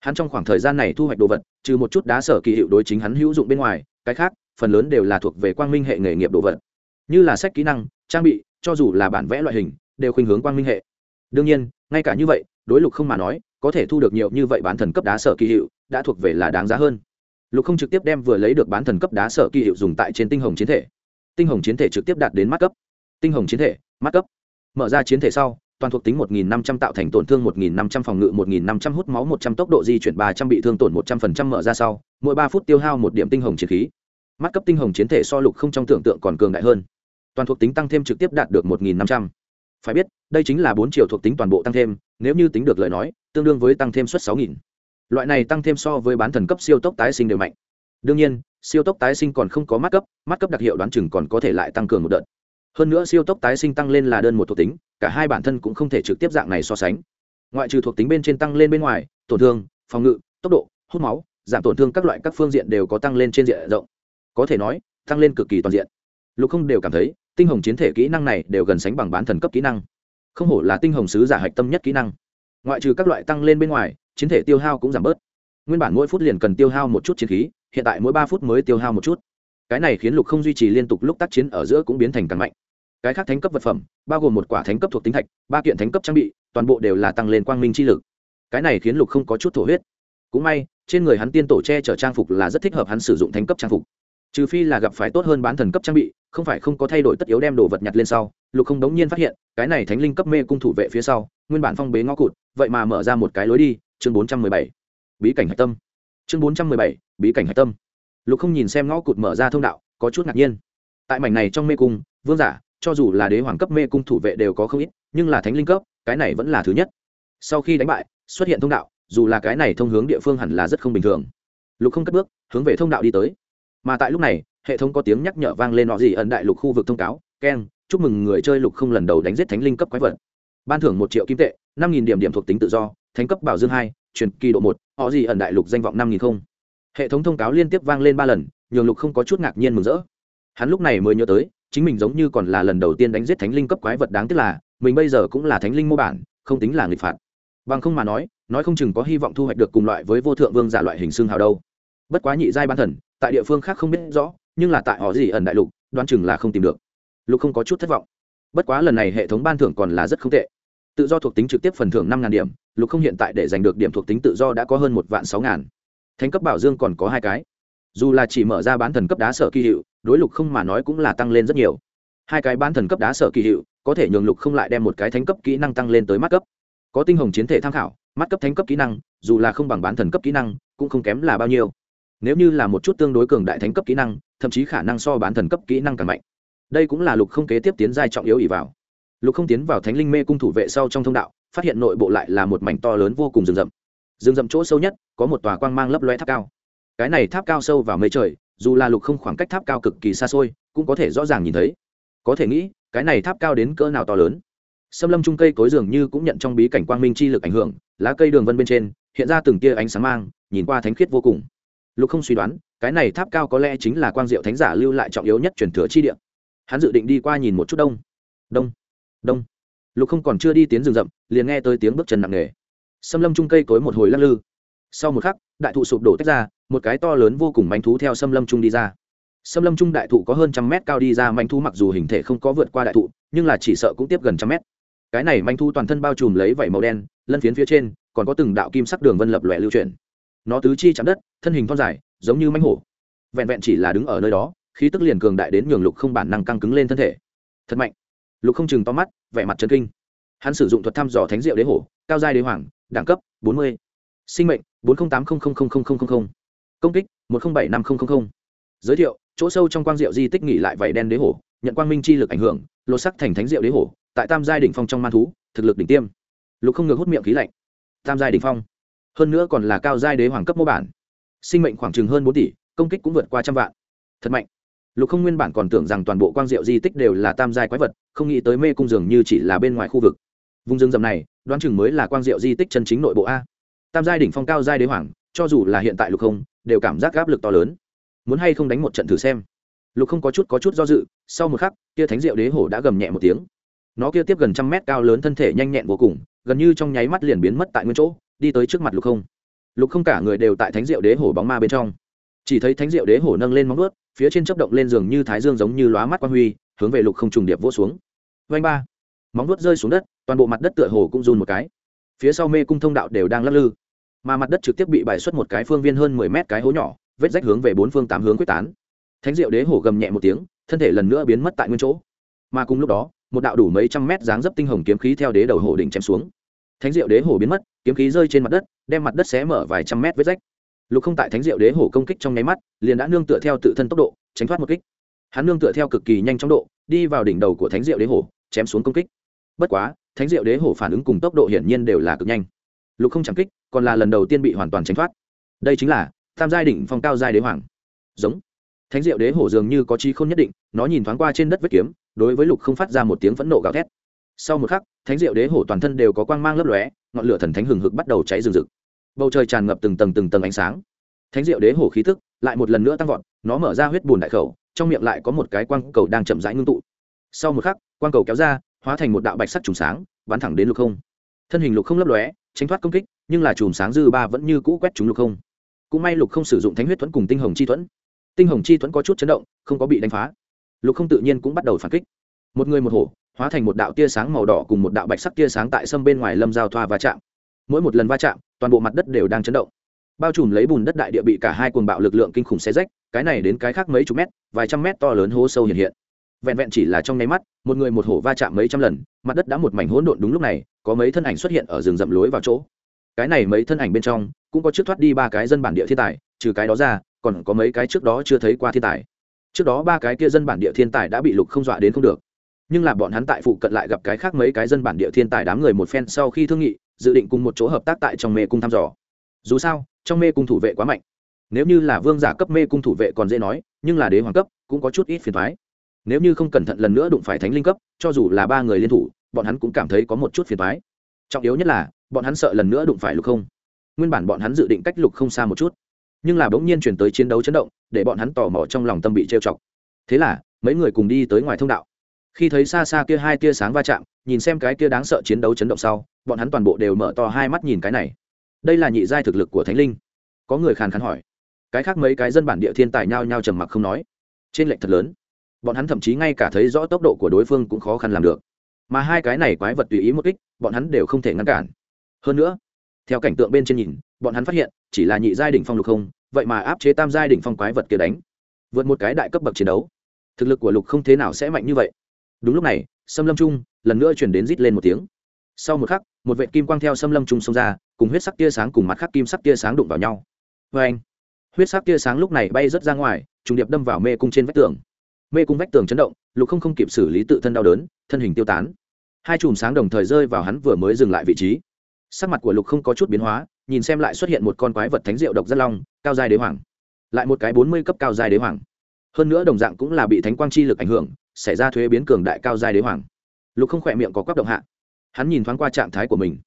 Hắn trong khoảng thời gian này thu hoạch đồ vật, trừ một chút đá sở kỳ hiệu đối chính hắn hữu dụng bên ngoài, cái khác, phần lớn đều là thuộc về quang minh hệ nghề nghiệp đồ vật. Như là sách kỹ năng, trang bị, cho dù là bản vẽ loại hình, đều khuynh hướng quang minh hệ. Đương nhiên, ngay cả như vậy đối lục không mà nói, có thể thu được nhiều như vậy bán thần cấp đá sở kỳ hiệu, đã thuộc về là đáng giá hơn. Lục không trực tiếp đem vừa lấy được bán thần cấp đá sở kỳ hiệu dùng tại trên tinh hồng chiến thể. Tinh hồng chiến thể trực tiếp đạt đến mắt cấp. Tinh hồng chiến thể, mắt cấp. Mở ra chiến thể sau, toàn thuộc tính 1.500 tạo thành tổn thương 1.500 phòng ngự 1.500 hút máu 100 tốc độ di chuyển 300 bị thương tổn 100% mở ra sau, mỗi ba phút tiêu hao một điểm tinh hồng chiến khí. Mắt cấp tinh hồng chiến thể so lục không trong tưởng tượng còn cường đại hơn. Toàn thuộc tính tăng thêm trực tiếp đạt được 1.500 phải biết, đây chính là bốn triệu thuộc tính toàn bộ tăng thêm, nếu như tính được lời nói, tương đương với tăng thêm suất sáu nghìn. Loại này tăng thêm so với bán thần cấp siêu tốc tái sinh đều mạnh. Đương nhiên, siêu tốc tái sinh còn không có mắt cấp mắt cấp đặc hiệu đoán chừng còn có thể lại tăng cường một đợt. Hơn nữa siêu tốc tái sinh tăng lên là đơn một thuộc tính, cả hai bản thân cũng không thể trực tiếp dạng này so sánh. Ngoại trừ thuộc tính bên trên tăng lên bên ngoài, tổn thương, phòng ngự, tốc độ, hút máu, giảm tổn thương các loại các phương diện đều có tăng lên trên diện rộng. Có thể nói, tăng lên cực kỳ toàn diện lục không đều cảm thấy, tinh hồng chiến thể kỹ năng này đều gần sánh bằng bán thần cấp kỹ năng. Không hổ là tinh hồng sứ giả hạch tâm nhất kỹ năng. Ngoại trừ các loại tăng lên bên ngoài, chiến thể tiêu hao cũng giảm bớt. Nguyên bản mỗi phút liền cần tiêu hao một chút chiến khí, hiện tại mỗi ba phút mới tiêu hao một chút. Cái này khiến lục không duy trì liên tục lúc tác chiến ở giữa cũng biến thành càng mạnh. Cái khác thánh cấp vật phẩm, bao gồm một quả thánh cấp thuộc tính thạch ba kiện thánh cấp trang bị, toàn bộ đều là tăng lên quang minh chi lực. Cái này khiến lục không có chút thổ huyết. Cũng may, trên người hắn tiên tổ che chở trang phục là rất thích hợp hắn sử dụng thánh cấp trang phục. Trừ phi là gặp phải tốt hơn bán thần cấp trang bị không phải không có thay đổi tất yếu đem đồ vật nhặt lên sau, lục không đống nhiên phát hiện, cái này thánh linh cấp mê cung thủ vệ phía sau, nguyên bản phong bế ngõ cụt, vậy mà mở ra một cái lối đi, chương bốn trăm mười bảy. Bí cảnh hạch tâm. Chương bốn trăm mười bảy, bí cảnh hạch tâm. Lục không nhìn xem ngõ cụt mở ra thông đạo, có chút ngạc nhiên. Tại mảnh này trong mê cung, vương giả, cho dù là đế hoàng cấp mê cung thủ vệ đều có không ít, nhưng là thánh linh cấp, cái này vẫn là thứ nhất. Sau khi đánh bại, xuất hiện thông đạo, dù là cái này thông hướng địa phương hẳn là rất không bình thường. Lục không cất bước, hướng về thông đạo đi tới. Mà tại lúc này hệ thống có tiếng nhắc nhở vang lên nọ gì ẩn đại lục khu vực thông cáo keng chúc mừng người chơi lục không lần đầu đánh giết thánh linh cấp quái vật. Ban thưởng một triệu kim tệ, năm nghìn điểm điểm thuộc tính tự do, thánh cấp bảo dương hai, truyền kỳ độ một họ gì ẩn đại lục danh vọng năm nghìn không. Hệ thống thông cáo liên tiếp vang lên ba lần, nhường lục không có chút ngạc nhiên mừng rỡ. Hắn lúc này mới nhớ tới, chính mình giống như còn là lần đầu tiên đánh giết thánh linh cấp quái vật đáng tiếc là, mình bây giờ cũng là thánh linh mô bản, không tính là nghịch phạt. Bằng không mà nói nói không chừng có hy vọng thu hoạch được cùng loại với vô thượng vương giả loại hình xương hào đâu. Bất quá nhị giai ban thần, tại địa phương khác không biết rõ nhưng là tại họ gì ẩn đại lục, đoán chừng là không tìm được. Lục không có chút thất vọng. Bất quá lần này hệ thống ban thưởng còn là rất không tệ. Tự do thuộc tính trực tiếp phần thưởng năm ngàn điểm, lục không hiện tại để giành được điểm thuộc tính tự do đã có hơn một vạn sáu ngàn. Thánh cấp bảo dương còn có hai cái. Dù là chỉ mở ra bán thần cấp đá sở kỳ hiệu, đối lục không mà nói cũng là tăng lên rất nhiều. Hai cái bán thần cấp đá sở kỳ hiệu, có thể nhường lục không lại đem một cái thánh cấp kỹ năng tăng lên tới mắt cấp. Có tinh hồng chiến thể tham khảo, mắt cấp thánh cấp kỹ năng, dù là không bằng bán thần cấp kỹ năng, cũng không kém là bao nhiêu. Nếu như là một chút tương đối cường đại thánh cấp kỹ năng thậm chí khả năng so bán thần cấp kỹ năng càng mạnh. Đây cũng là lục không kế tiếp tiến giai trọng yếu ỉ vào. Lục không tiến vào thánh linh mê cung thủ vệ sau trong thông đạo, phát hiện nội bộ lại là một mảnh to lớn vô cùng rừng rậm. Rừng rậm chỗ sâu nhất, có một tòa quang mang lấp loe tháp cao. Cái này tháp cao sâu vào mây trời, dù là lục không khoảng cách tháp cao cực kỳ xa xôi, cũng có thể rõ ràng nhìn thấy. Có thể nghĩ, cái này tháp cao đến cỡ nào to lớn. Xâm lâm trung cây cối dường như cũng nhận trong bí cảnh quang minh chi lực ảnh hưởng, lá cây đường vân bên trên, hiện ra từng tia ánh sáng mang, nhìn qua thánh khiết vô cùng. Lục không suy đoán cái này tháp cao có lẽ chính là quang diệu thánh giả lưu lại trọng yếu nhất truyền thừa chi địa. Hắn dự định đi qua nhìn một chút đông. Đông đông. Lục không còn chưa đi tiến rừng rậm, liền nghe tới tiếng bước chân nặng nề. Xâm lâm trung cây cối một hồi lắc lư. Sau một khắc, đại thụ sụp đổ tách ra, một cái to lớn vô cùng manh thú theo xâm lâm trung đi ra. Xâm lâm trung đại thụ có hơn trăm mét cao đi ra, manh thú mặc dù hình thể không có vượt qua đại thụ, nhưng là chỉ sợ cũng tiếp gần trăm mét. Cái này manh thú toàn thân bao trùm lấy vảy màu đen, lân phiến phía trên, còn có từng đạo kim sắc đường vân lập lòe lưu chuyển. Nó tứ chi chạm đất, thân hình thon dài giống như mãnh hổ. Vẹn vẹn chỉ là đứng ở nơi đó, khí tức liền cường đại đến nhường lục không bản năng căng cứng lên thân thể. Thật mạnh. Lục không chừng to mắt, vẻ mặt chân kinh. Hắn sử dụng thuật thăm dò thánh diệu đế hổ, cao giai đế hoàng, đẳng cấp bốn mươi. Sinh mệnh bốn trăm tám mươi công kích một trăm bảy năm nghìn giới thiệu, chỗ sâu trong quang diệu di tích nghỉ lại vảy đen đế hổ, nhận quang minh chi lực ảnh hưởng, lột sắc thành thánh diệu đế hổ, tại tam giai đỉnh phong trong man thú, thực lực đỉnh tiêm. Lục không ngược hút miệng khí lạnh. Tam giai đỉnh phong. Hơn nữa còn là cao giai đế hoàng cấp mô bản sinh mệnh khoảng chừng hơn bốn tỷ, công kích cũng vượt qua trăm vạn. Thật mạnh. Lục không nguyên bản còn tưởng rằng toàn bộ quang diệu di tích đều là tam giai quái vật, không nghĩ tới mê cung dường như chỉ là bên ngoài khu vực. Vùng rừng rậm này, đoán chừng mới là quang diệu di tích chân chính nội bộ a. Tam giai đỉnh phong, cao giai đế hoàng, cho dù là hiện tại lục không, đều cảm giác áp lực to lớn. Muốn hay không đánh một trận thử xem. Lục không có chút có chút do dự, sau một khắc, kia thánh diệu đế hổ đã gầm nhẹ một tiếng. Nó kia tiếp gần trăm mét cao lớn thân thể nhanh nhẹn vô cùng, gần như trong nháy mắt liền biến mất tại nguyên chỗ, đi tới trước mặt lục không lục không cả người đều tại thánh diệu đế hổ bóng ma bên trong. Chỉ thấy thánh diệu đế hổ nâng lên móng ướt phía trên chấp động lên giường như thái dương giống như lóa mắt quang huy, hướng về lục không trùng điệp vỗ xuống. Vanh ba. Móng ướt rơi xuống đất, toàn bộ mặt đất tựa hồ cũng run một cái. Phía sau mê cung thông đạo đều đang lắc lư. Mà mặt đất trực tiếp bị bài xuất một cái phương viên hơn mười mét cái hố nhỏ, vết rách hướng về bốn phương tám hướng quyết tán. Thánh diệu đế hổ gầm nhẹ một tiếng, thân thể lần nữa biến mất tại nguyên chỗ. Mà cùng lúc đó, một đạo đủ mấy trăm mét dáng dấp tinh hồng kiếm khí theo đế đầu hổ đỉnh chém xuống. Thánh diệu đế hổ biến mất kiếm khí rơi trên mặt đất, đem mặt đất xé mở vài trăm mét vết rách. Lục không tại thánh diệu đế hổ công kích trong nháy mắt, liền đã nương tựa theo tự thân tốc độ, tránh thoát một kích. Hắn nương tựa theo cực kỳ nhanh chóng độ, đi vào đỉnh đầu của thánh diệu đế hổ, chém xuống công kích. Bất quá, thánh diệu đế hổ phản ứng cùng tốc độ hiển nhiên đều là cực nhanh. Lục không chẳng kích, còn là lần đầu tiên bị hoàn toàn tránh thoát. Đây chính là tam giai đỉnh phong cao giai đế hoàng. Giống. Thánh diệu đế hổ dường như có chi không nhất định, nó nhìn thoáng qua trên đất vết kiếm, đối với lục không phát ra một tiếng phẫn nộ gào thét. Sau một khắc, thánh diệu đế hổ toàn thân đều có quang mang lấp lóe ngọn lửa thần thánh hừng hực bắt đầu cháy rừng rực. Bầu trời tràn ngập từng tầng từng tầng ánh sáng. Thánh diệu đế hổ khí thức lại một lần nữa tăng vọt, nó mở ra huyết bùn đại khẩu, trong miệng lại có một cái quang cầu đang chậm rãi ngưng tụ. Sau một khắc, quang cầu kéo ra, hóa thành một đạo bạch sắc trùng sáng, bắn thẳng đến lục không. Thân hình lục không lấp lóe, tránh thoát công kích, nhưng là chùm sáng dư ba vẫn như cũ quét trúng lục không. Cũng may lục không sử dụng thánh huyết thuẫn cùng tinh hồng chi thuẫn. Tinh hồng chi thuẫn có chút chấn động, không có bị đánh phá. Lục không tự nhiên cũng bắt đầu phản kích. Một người một hổ hóa thành một đạo tia sáng màu đỏ cùng một đạo bạch sắc tia sáng tại sâm bên ngoài lâm giao thoa va chạm. Mỗi một lần va chạm, toàn bộ mặt đất đều đang chấn động. Bao trùm lấy bùn đất đại địa bị cả hai cuồng bạo lực lượng kinh khủng xé rách, cái này đến cái khác mấy chục mét, vài trăm mét to lớn hố sâu hiện hiện. Vẹn vẹn chỉ là trong nháy mắt, một người một hổ va chạm mấy trăm lần, mặt đất đã một mảnh hỗn độn đúng lúc này, có mấy thân ảnh xuất hiện ở rừng rậm lối vào chỗ. Cái này mấy thân ảnh bên trong, cũng có trước thoát đi ba cái dân bản địa thiên tài, trừ cái đó ra, còn có mấy cái trước đó chưa thấy qua thiên tài. Trước đó ba cái kia dân bản địa thiên tài đã bị lục không dọa đến không được nhưng là bọn hắn tại phụ cận lại gặp cái khác mấy cái dân bản địa thiên tài đám người một phen sau khi thương nghị, dự định cùng một chỗ hợp tác tại trong mê cung thăm dò. Dù sao, trong mê cung thủ vệ quá mạnh. Nếu như là vương giả cấp mê cung thủ vệ còn dễ nói, nhưng là đế hoàng cấp cũng có chút ít phiền thoái nếu như không cẩn thận lần nữa đụng phải thánh linh cấp, cho dù là ba người liên thủ, bọn hắn cũng cảm thấy có một chút phiền thoái trọng yếu nhất là, bọn hắn sợ lần nữa đụng phải lục không. Nguyên bản bọn hắn dự định cách lục không xa một chút, nhưng là bỗng nhiên chuyển tới chiến đấu chấn động, để bọn hắn tò mò trong lòng tâm bị trêu chọc. Thế là, mấy người cùng đi tới ngoài thông đạo khi thấy xa xa kia hai tia sáng va chạm, nhìn xem cái kia đáng sợ chiến đấu chấn động sau, bọn hắn toàn bộ đều mở to hai mắt nhìn cái này. Đây là nhị giai thực lực của thánh linh. Có người khàn khàn hỏi. Cái khác mấy cái dân bản địa thiên tài nhao nhao trầm mặc không nói. Trên lệnh thật lớn. Bọn hắn thậm chí ngay cả thấy rõ tốc độ của đối phương cũng khó khăn làm được. Mà hai cái này quái vật tùy ý một kích, bọn hắn đều không thể ngăn cản. Hơn nữa, theo cảnh tượng bên trên nhìn, bọn hắn phát hiện, chỉ là nhị giai đỉnh phong lục không, vậy mà áp chế tam giai đỉnh phong quái vật kia đánh. Vượt một cái đại cấp bậc chiến đấu. Thực lực của lục không thế nào sẽ mạnh như vậy đúng lúc này xâm lâm trung lần nữa chuyển đến rít lên một tiếng. Sau một khắc, một vệ kim quang theo xâm lâm trung xông ra, cùng huyết sắc tia sáng cùng mặt khắc kim sắc tia sáng đụng vào nhau. Vê anh, huyết sắc tia sáng lúc này bay rớt ra ngoài, trùng điệp đâm vào mê cung trên vách tường. Mê cung vách tường chấn động, lục không không kịp xử lý tự thân đau đớn, thân hình tiêu tán. Hai chùm sáng đồng thời rơi vào hắn vừa mới dừng lại vị trí. Sắc mặt của lục không có chút biến hóa, nhìn xem lại xuất hiện một con quái vật thánh diệu độc rất long, cao dài đế hoàng. Lại một cái bốn mươi cấp cao dài đế hoàng. Hơn nữa đồng dạng cũng là bị thánh quang chi lực ảnh hưởng xảy ra thuế biến cường đại cao giai đế hoàng. Lục không khỏe miệng có quắc động hạ. Hắn nhìn thoáng qua trạng thái của mình.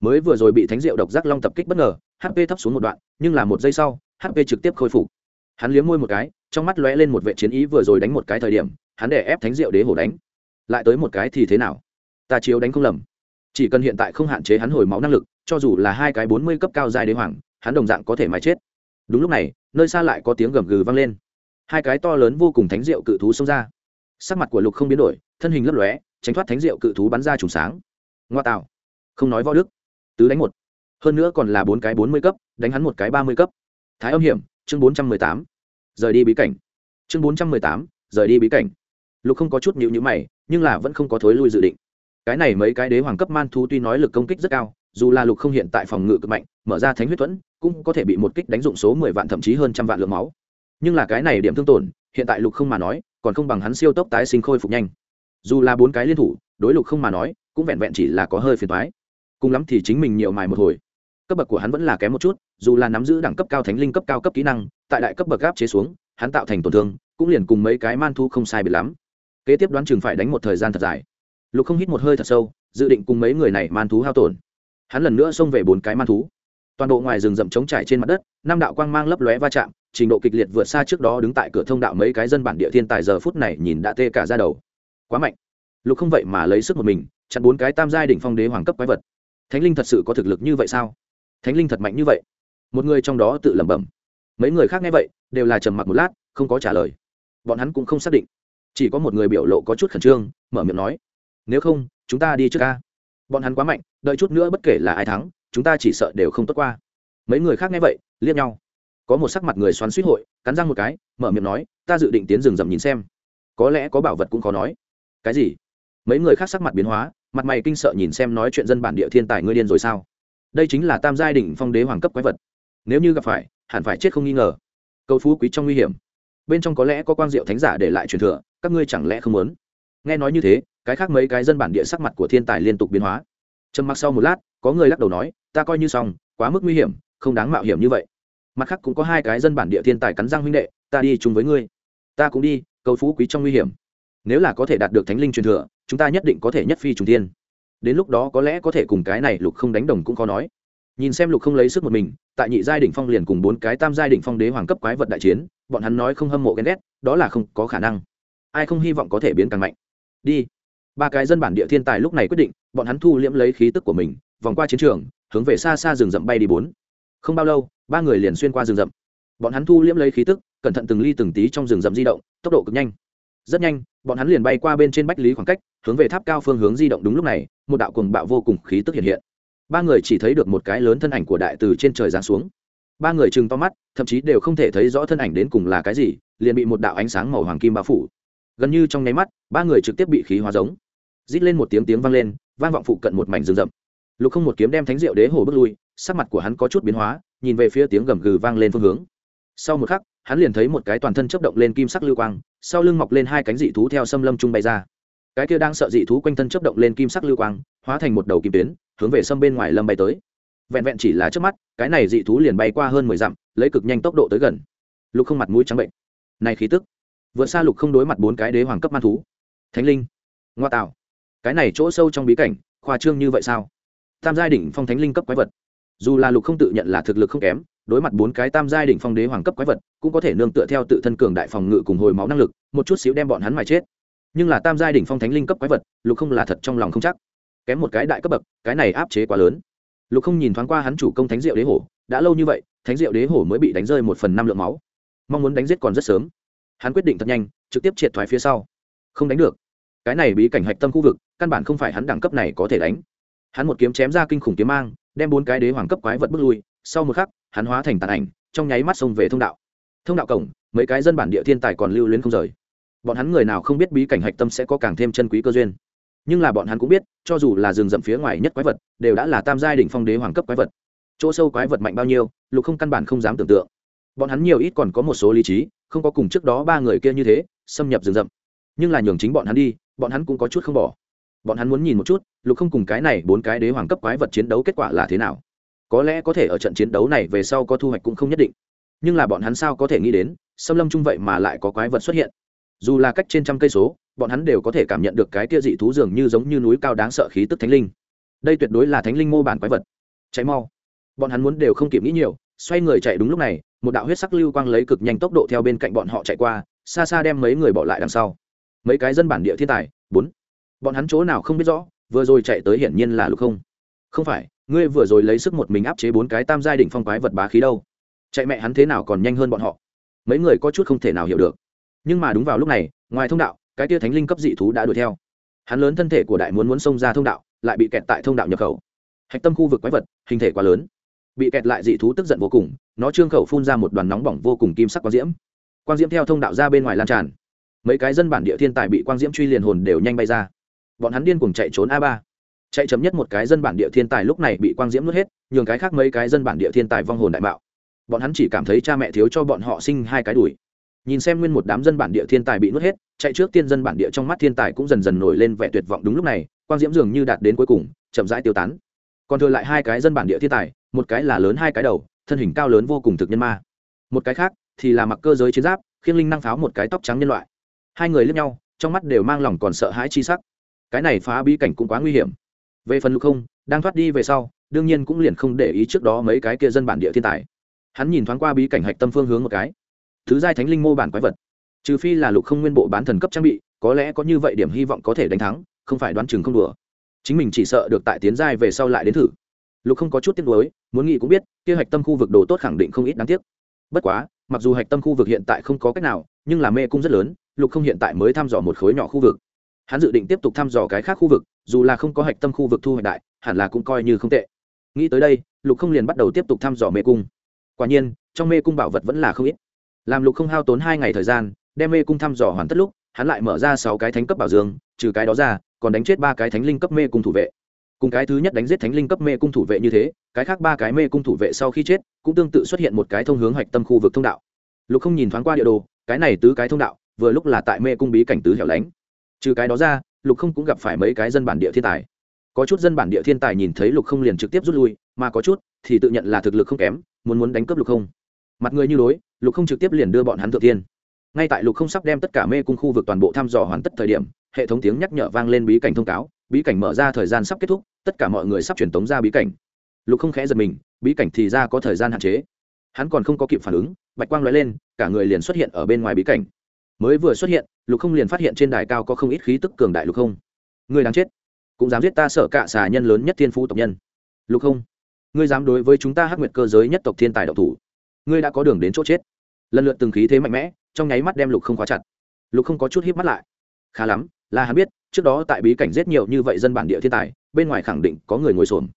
Mới vừa rồi bị thánh diệu độc giác long tập kích bất ngờ hp thấp xuống một đoạn, nhưng là một giây sau hp trực tiếp khôi phục. Hắn liếm môi một cái, trong mắt lóe lên một vệ chiến ý vừa rồi đánh một cái thời điểm, hắn để ép thánh diệu đế hổ đánh. Lại tới một cái thì thế nào? Ta chiếu đánh không lầm. Chỉ cần hiện tại không hạn chế hắn hồi máu năng lực, cho dù là hai cái bốn mươi cấp cao dài đế hoàng, hắn đồng dạng có thể mà chết. Đúng lúc này, nơi xa lại có tiếng gầm gừ vang lên. Hai cái to lớn vô cùng thánh diệu cự thú xông ra sắc mặt của lục không biến đổi, thân hình lấp lóe, tránh thoát thánh diệu cự thú bắn ra trùng sáng. Ngoa tạo. Không nói võ đức. Tứ đánh một. Hơn nữa còn là bốn cái bốn mươi cấp, đánh hắn một cái ba mươi cấp. Thái âm hiểm, chương bốn trăm mười tám. Rời đi bí cảnh. Chương bốn trăm mười tám, rời đi bí cảnh. Lục không có chút nhịu nhữ mày, nhưng là vẫn không có thối lui dự định. Cái này mấy cái đế hoàng cấp man thú tuy nói lực công kích rất cao, dù là lục không hiện tại phòng ngự cực mạnh, mở ra thánh huyết thuẫn, cũng có thể bị một kích đánh dụng số mười vạn thậm chí hơn trăm vạn lượng máu. Nhưng là cái này điểm thương tổn, hiện tại lục không mà nói còn không bằng hắn siêu tốc tái sinh khôi phục nhanh. Dù là bốn cái liên thủ, đối lục không mà nói, cũng vẹn vẹn chỉ là có hơi phiền thoái cùng lắm thì chính mình nhiều mài một hồi. Cấp bậc của hắn vẫn là kém một chút, dù là nắm giữ đẳng cấp cao thánh linh cấp cao cấp kỹ năng, tại đại cấp bậc gáp chế xuống, hắn tạo thành tổn thương, cũng liền cùng mấy cái man thu không sai biệt lắm. Kế tiếp đoán chừng phải đánh một thời gian thật dài. Lục không hít một hơi thật sâu, dự định cùng mấy người này man thú hao tổn. Hắn lần nữa xông về bốn cái man thú. Toàn bộ ngoài rừng rậm trống trải trên mặt đất, năm đạo quang mang lấp lóe va chạm trình độ kịch liệt vượt xa trước đó đứng tại cửa thông đạo mấy cái dân bản địa thiên tài giờ phút này nhìn đã tê cả ra đầu. Quá mạnh. Lục không vậy mà lấy sức một mình, chặn bốn cái tam giai đỉnh phong đế hoàng cấp quái vật. Thánh linh thật sự có thực lực như vậy sao? Thánh linh thật mạnh như vậy? Một người trong đó tự lẩm bẩm. Mấy người khác nghe vậy, đều là trầm mặc một lát, không có trả lời. Bọn hắn cũng không xác định. Chỉ có một người biểu lộ có chút khẩn trương, mở miệng nói, nếu không, chúng ta đi trước ca. Bọn hắn quá mạnh, đợi chút nữa bất kể là ai thắng, chúng ta chỉ sợ đều không tốt qua. Mấy người khác nghe vậy, liếc nhau có một sắc mặt người xoắn suýt hội, cắn răng một cái, mở miệng nói, ta dự định tiến rừng rậm nhìn xem. Có lẽ có bảo vật cũng khó nói. Cái gì? Mấy người khác sắc mặt biến hóa, mặt mày kinh sợ nhìn xem nói chuyện dân bản địa thiên tài ngươi điên rồi sao? Đây chính là tam giai đỉnh phong đế hoàng cấp quái vật. Nếu như gặp phải, hẳn phải chết không nghi ngờ. Cầu phú quý trong nguy hiểm. Bên trong có lẽ có quang diệu thánh giả để lại truyền thừa, các ngươi chẳng lẽ không muốn? Nghe nói như thế, cái khác mấy cái dân bản địa sắc mặt của thiên tài liên tục biến hóa. Trầm mặc sau một lát, có người lắc đầu nói, ta coi như xong, quá mức nguy hiểm, không đáng mạo hiểm như vậy mặt khác cũng có hai cái dân bản địa thiên tài cắn răng huynh đệ, ta đi chung với ngươi. Ta cũng đi, cầu phú quý trong nguy hiểm. Nếu là có thể đạt được thánh linh truyền thừa, chúng ta nhất định có thể nhất phi trùng thiên. Đến lúc đó có lẽ có thể cùng cái này lục không đánh đồng cũng khó nói. Nhìn xem lục không lấy sức một mình, tại nhị giai đỉnh phong liền cùng bốn cái tam giai đỉnh phong đế hoàng cấp quái vật đại chiến, bọn hắn nói không hâm mộ ghen ghét, đó là không có khả năng. Ai không hy vọng có thể biến càng mạnh? Đi. Ba cái dân bản địa thiên tài lúc này quyết định, bọn hắn thu liễm lấy khí tức của mình, vòng qua chiến trường, hướng về xa xa rừng rậm bay đi bốn không bao lâu, ba người liền xuyên qua rừng rậm. Bọn hắn thu liễm lấy khí tức, cẩn thận từng ly từng tí trong rừng rậm di động, tốc độ cực nhanh. Rất nhanh, bọn hắn liền bay qua bên trên bách lý khoảng cách, hướng về tháp cao phương hướng di động đúng lúc này, một đạo cuồng bạo vô cùng khí tức hiện hiện. Ba người chỉ thấy được một cái lớn thân ảnh của đại từ trên trời giáng xuống. Ba người chừng to mắt, thậm chí đều không thể thấy rõ thân ảnh đến cùng là cái gì, liền bị một đạo ánh sáng màu hoàng kim bao phủ. Gần như trong nháy mắt, ba người trực tiếp bị khí hóa giống. Rít lên một tiếng tiếng vang lên, vang vọng phụ cận một mảnh rừng rậm. Lục không một kiếm đem thánh diệu đế hồ bước lui sắc mặt của hắn có chút biến hóa, nhìn về phía tiếng gầm gừ vang lên phương hướng. Sau một khắc, hắn liền thấy một cái toàn thân chấp động lên kim sắc lưu quang, sau lưng mọc lên hai cánh dị thú theo xâm lâm trung bay ra. Cái kia đang sợ dị thú quanh thân chấp động lên kim sắc lưu quang, hóa thành một đầu kim tuyến, hướng về sâm bên ngoài lâm bay tới. Vẹn vẹn chỉ là trước mắt, cái này dị thú liền bay qua hơn mười dặm, lấy cực nhanh tốc độ tới gần. Lục không mặt mũi trắng bệnh. Này khí tức. Vượt xa lục không đối mặt bốn cái đế hoàng cấp man thú. Thánh linh. Ngoa tạo. Cái này chỗ sâu trong bí cảnh, khoa trương như vậy sao? Tam giai đỉnh phong thánh linh cấp quái vật dù là lục không tự nhận là thực lực không kém, đối mặt bốn cái tam giai đỉnh phong đế hoàng cấp quái vật, cũng có thể nương tựa theo tự thân cường đại phòng ngự cùng hồi máu năng lực, một chút xíu đem bọn hắn mà chết. Nhưng là tam giai đỉnh phong thánh linh cấp quái vật, lục không là thật trong lòng không chắc. Kém một cái đại cấp bậc, cái này áp chế quá lớn. Lục không nhìn thoáng qua hắn chủ công thánh diệu đế hổ, đã lâu như vậy, thánh diệu đế hổ mới bị đánh rơi một phần năm lượng máu. Mong muốn đánh giết còn rất sớm. Hắn quyết định thật nhanh, trực tiếp triệt thoái phía sau. Không đánh được. Cái này bí cảnh hạch tâm khu vực, căn bản không phải hắn đẳng cấp này có thể đánh. Hắn một kiếm chém ra kinh khủng kiếm mang đem bốn cái đế hoàng cấp quái vật bước lui, sau một khắc, hắn hóa thành tàn ảnh, trong nháy mắt xông về thông đạo. Thông đạo cổng, mấy cái dân bản địa thiên tài còn lưu luyến không rời. Bọn hắn người nào không biết bí cảnh hạch tâm sẽ có càng thêm chân quý cơ duyên. Nhưng là bọn hắn cũng biết, cho dù là rừng rậm phía ngoài nhất quái vật, đều đã là tam giai đỉnh phong đế hoàng cấp quái vật. Chỗ sâu quái vật mạnh bao nhiêu, lục không căn bản không dám tưởng tượng. Bọn hắn nhiều ít còn có một số lý trí, không có cùng trước đó ba người kia như thế, xâm nhập rừng rậm. Nhưng là nhường chính bọn hắn đi, bọn hắn cũng có chút không bỏ bọn hắn muốn nhìn một chút, lục không cùng cái này bốn cái đế hoàng cấp quái vật chiến đấu kết quả là thế nào. Có lẽ có thể ở trận chiến đấu này về sau có thu hoạch cũng không nhất định. Nhưng là bọn hắn sao có thể nghĩ đến xâm lâm chung vậy mà lại có quái vật xuất hiện. Dù là cách trên trăm cây số, bọn hắn đều có thể cảm nhận được cái kia dị thú dường như giống như núi cao đáng sợ khí tức thánh linh. Đây tuyệt đối là thánh linh mô bản quái vật. Cháy mau. Bọn hắn muốn đều không kịp nghĩ nhiều, xoay người chạy đúng lúc này, một đạo huyết sắc lưu quang lấy cực nhanh tốc độ theo bên cạnh bọn họ chạy qua, xa xa đem mấy người bỏ lại đằng sau. Mấy cái dân bản địa thiên tài, bốn bọn hắn chỗ nào không biết rõ, vừa rồi chạy tới hiển nhiên là lục không. Không phải, ngươi vừa rồi lấy sức một mình áp chế bốn cái tam giai đỉnh phong quái vật bá khí đâu. Chạy mẹ hắn thế nào còn nhanh hơn bọn họ? Mấy người có chút không thể nào hiểu được. Nhưng mà đúng vào lúc này, ngoài thông đạo, cái tia thánh linh cấp dị thú đã đuổi theo. Hắn lớn thân thể của đại muốn muốn xông ra thông đạo, lại bị kẹt tại thông đạo nhập khẩu. Hạch tâm khu vực quái vật, hình thể quá lớn. Bị kẹt lại dị thú tức giận vô cùng, nó trương khẩu phun ra một đoàn nóng bỏng vô cùng kim sắc quang diễm. Quang diễm theo thông đạo ra bên ngoài lan tràn. Mấy cái dân bản địa thiên tài bị quang diễm truy liền hồn đều nhanh bay ra bọn hắn điên cuồng chạy trốn a ba. Chạy chấm nhất một cái dân bản địa thiên tài lúc này bị quang diễm nuốt hết, nhường cái khác mấy cái dân bản địa thiên tài vong hồn đại bạo bọn hắn chỉ cảm thấy cha mẹ thiếu cho bọn họ sinh hai cái đùi. Nhìn xem nguyên một đám dân bản địa thiên tài bị nuốt hết, chạy trước tiên dân bản địa trong mắt thiên tài cũng dần dần nổi lên vẻ tuyệt vọng đúng lúc này, quang diễm dường như đạt đến cuối cùng, chậm rãi tiêu tán. Còn thừa lại hai cái dân bản địa thiên tài, một cái là lớn hai cái đầu, thân hình cao lớn vô cùng thực nhân ma. Một cái khác thì là mặc cơ giới chiến giáp, khiêng linh năng pháo một cái tóc trắng nhân loại. Hai người lướt nhau, trong mắt đều mang lòng còn sợ hãi chi sắc cái này phá bí cảnh cũng quá nguy hiểm. Về phần lục không, đang thoát đi về sau, đương nhiên cũng liền không để ý trước đó mấy cái kia dân bản địa thiên tài. Hắn nhìn thoáng qua bí cảnh hạch tâm phương hướng một cái. Thứ giai thánh linh mô bản quái vật. Trừ phi là lục không nguyên bộ bán thần cấp trang bị, có lẽ có như vậy điểm hy vọng có thể đánh thắng, không phải đoán chừng không đùa. Chính mình chỉ sợ được tại tiến giai về sau lại đến thử. Lục không có chút tiếc nuối, muốn nghĩ cũng biết, kia hạch tâm khu vực đồ tốt khẳng định không ít đáng tiếc. Bất quá, mặc dù hạch tâm khu vực hiện tại không có cách nào, nhưng là mê cung rất lớn, lục không hiện tại mới thăm dò một khối nhỏ khu vực hắn dự định tiếp tục thăm dò cái khác khu vực, dù là không có hạch tâm khu vực thu hoạch đại, hẳn là cũng coi như không tệ. Nghĩ tới đây, lục không liền bắt đầu tiếp tục thăm dò mê cung. Quả nhiên, trong mê cung bảo vật vẫn là không ít. Làm lục không hao tốn hai ngày thời gian, đem mê cung thăm dò hoàn tất lúc, hắn lại mở ra sáu cái thánh cấp bảo dương, trừ cái đó ra, còn đánh chết ba cái thánh linh cấp mê cung thủ vệ. Cùng cái thứ nhất đánh giết thánh linh cấp mê cung thủ vệ như thế, cái khác ba cái mê cung thủ vệ sau khi chết, cũng tương tự xuất hiện một cái thông hướng hạch tâm khu vực thông đạo. Lục không nhìn thoáng qua địa đồ, cái này tứ cái thông đạo, vừa lúc là tại mê cung bí cảnh tứ hẻo lánh trừ cái đó ra, lục không cũng gặp phải mấy cái dân bản địa thiên tài. Có chút dân bản địa thiên tài nhìn thấy lục không liền trực tiếp rút lui, mà có chút thì tự nhận là thực lực không kém, muốn muốn đánh cướp lục không. Mặt người như đối, lục không trực tiếp liền đưa bọn hắn thượng tiên ngay tại lục không sắp đem tất cả mê cung khu vực toàn bộ thăm dò hoàn tất thời điểm, hệ thống tiếng nhắc nhở vang lên bí cảnh thông cáo, bí cảnh mở ra thời gian sắp kết thúc, tất cả mọi người sắp truyền tống ra bí cảnh. Lục không khẽ giật mình, bí cảnh thì ra có thời gian hạn chế. Hắn còn không có kịp phản ứng, bạch quang l ó e lên, cả người liền xuất hiện ở bên ngoài bí cảnh mới vừa xuất hiện, lục không liền phát hiện trên đài cao có không ít khí tức cường đại lục không. Người đáng chết, cũng dám giết ta sợ cạ xà nhân lớn nhất thiên phú tộc nhân. Lục không, ngươi dám đối với chúng ta hắc nguyệt cơ giới nhất tộc thiên tài độc thủ. Ngươi đã có đường đến chỗ chết. Lần lượt từng khí thế mạnh mẽ, trong nháy mắt đem lục không khóa chặt. Lục không có chút híp mắt lại. Khá lắm, là hắn biết, trước đó tại bí cảnh giết nhiều như vậy dân bản địa thiên tài, bên ngoài khẳng định có người ngồi xổm.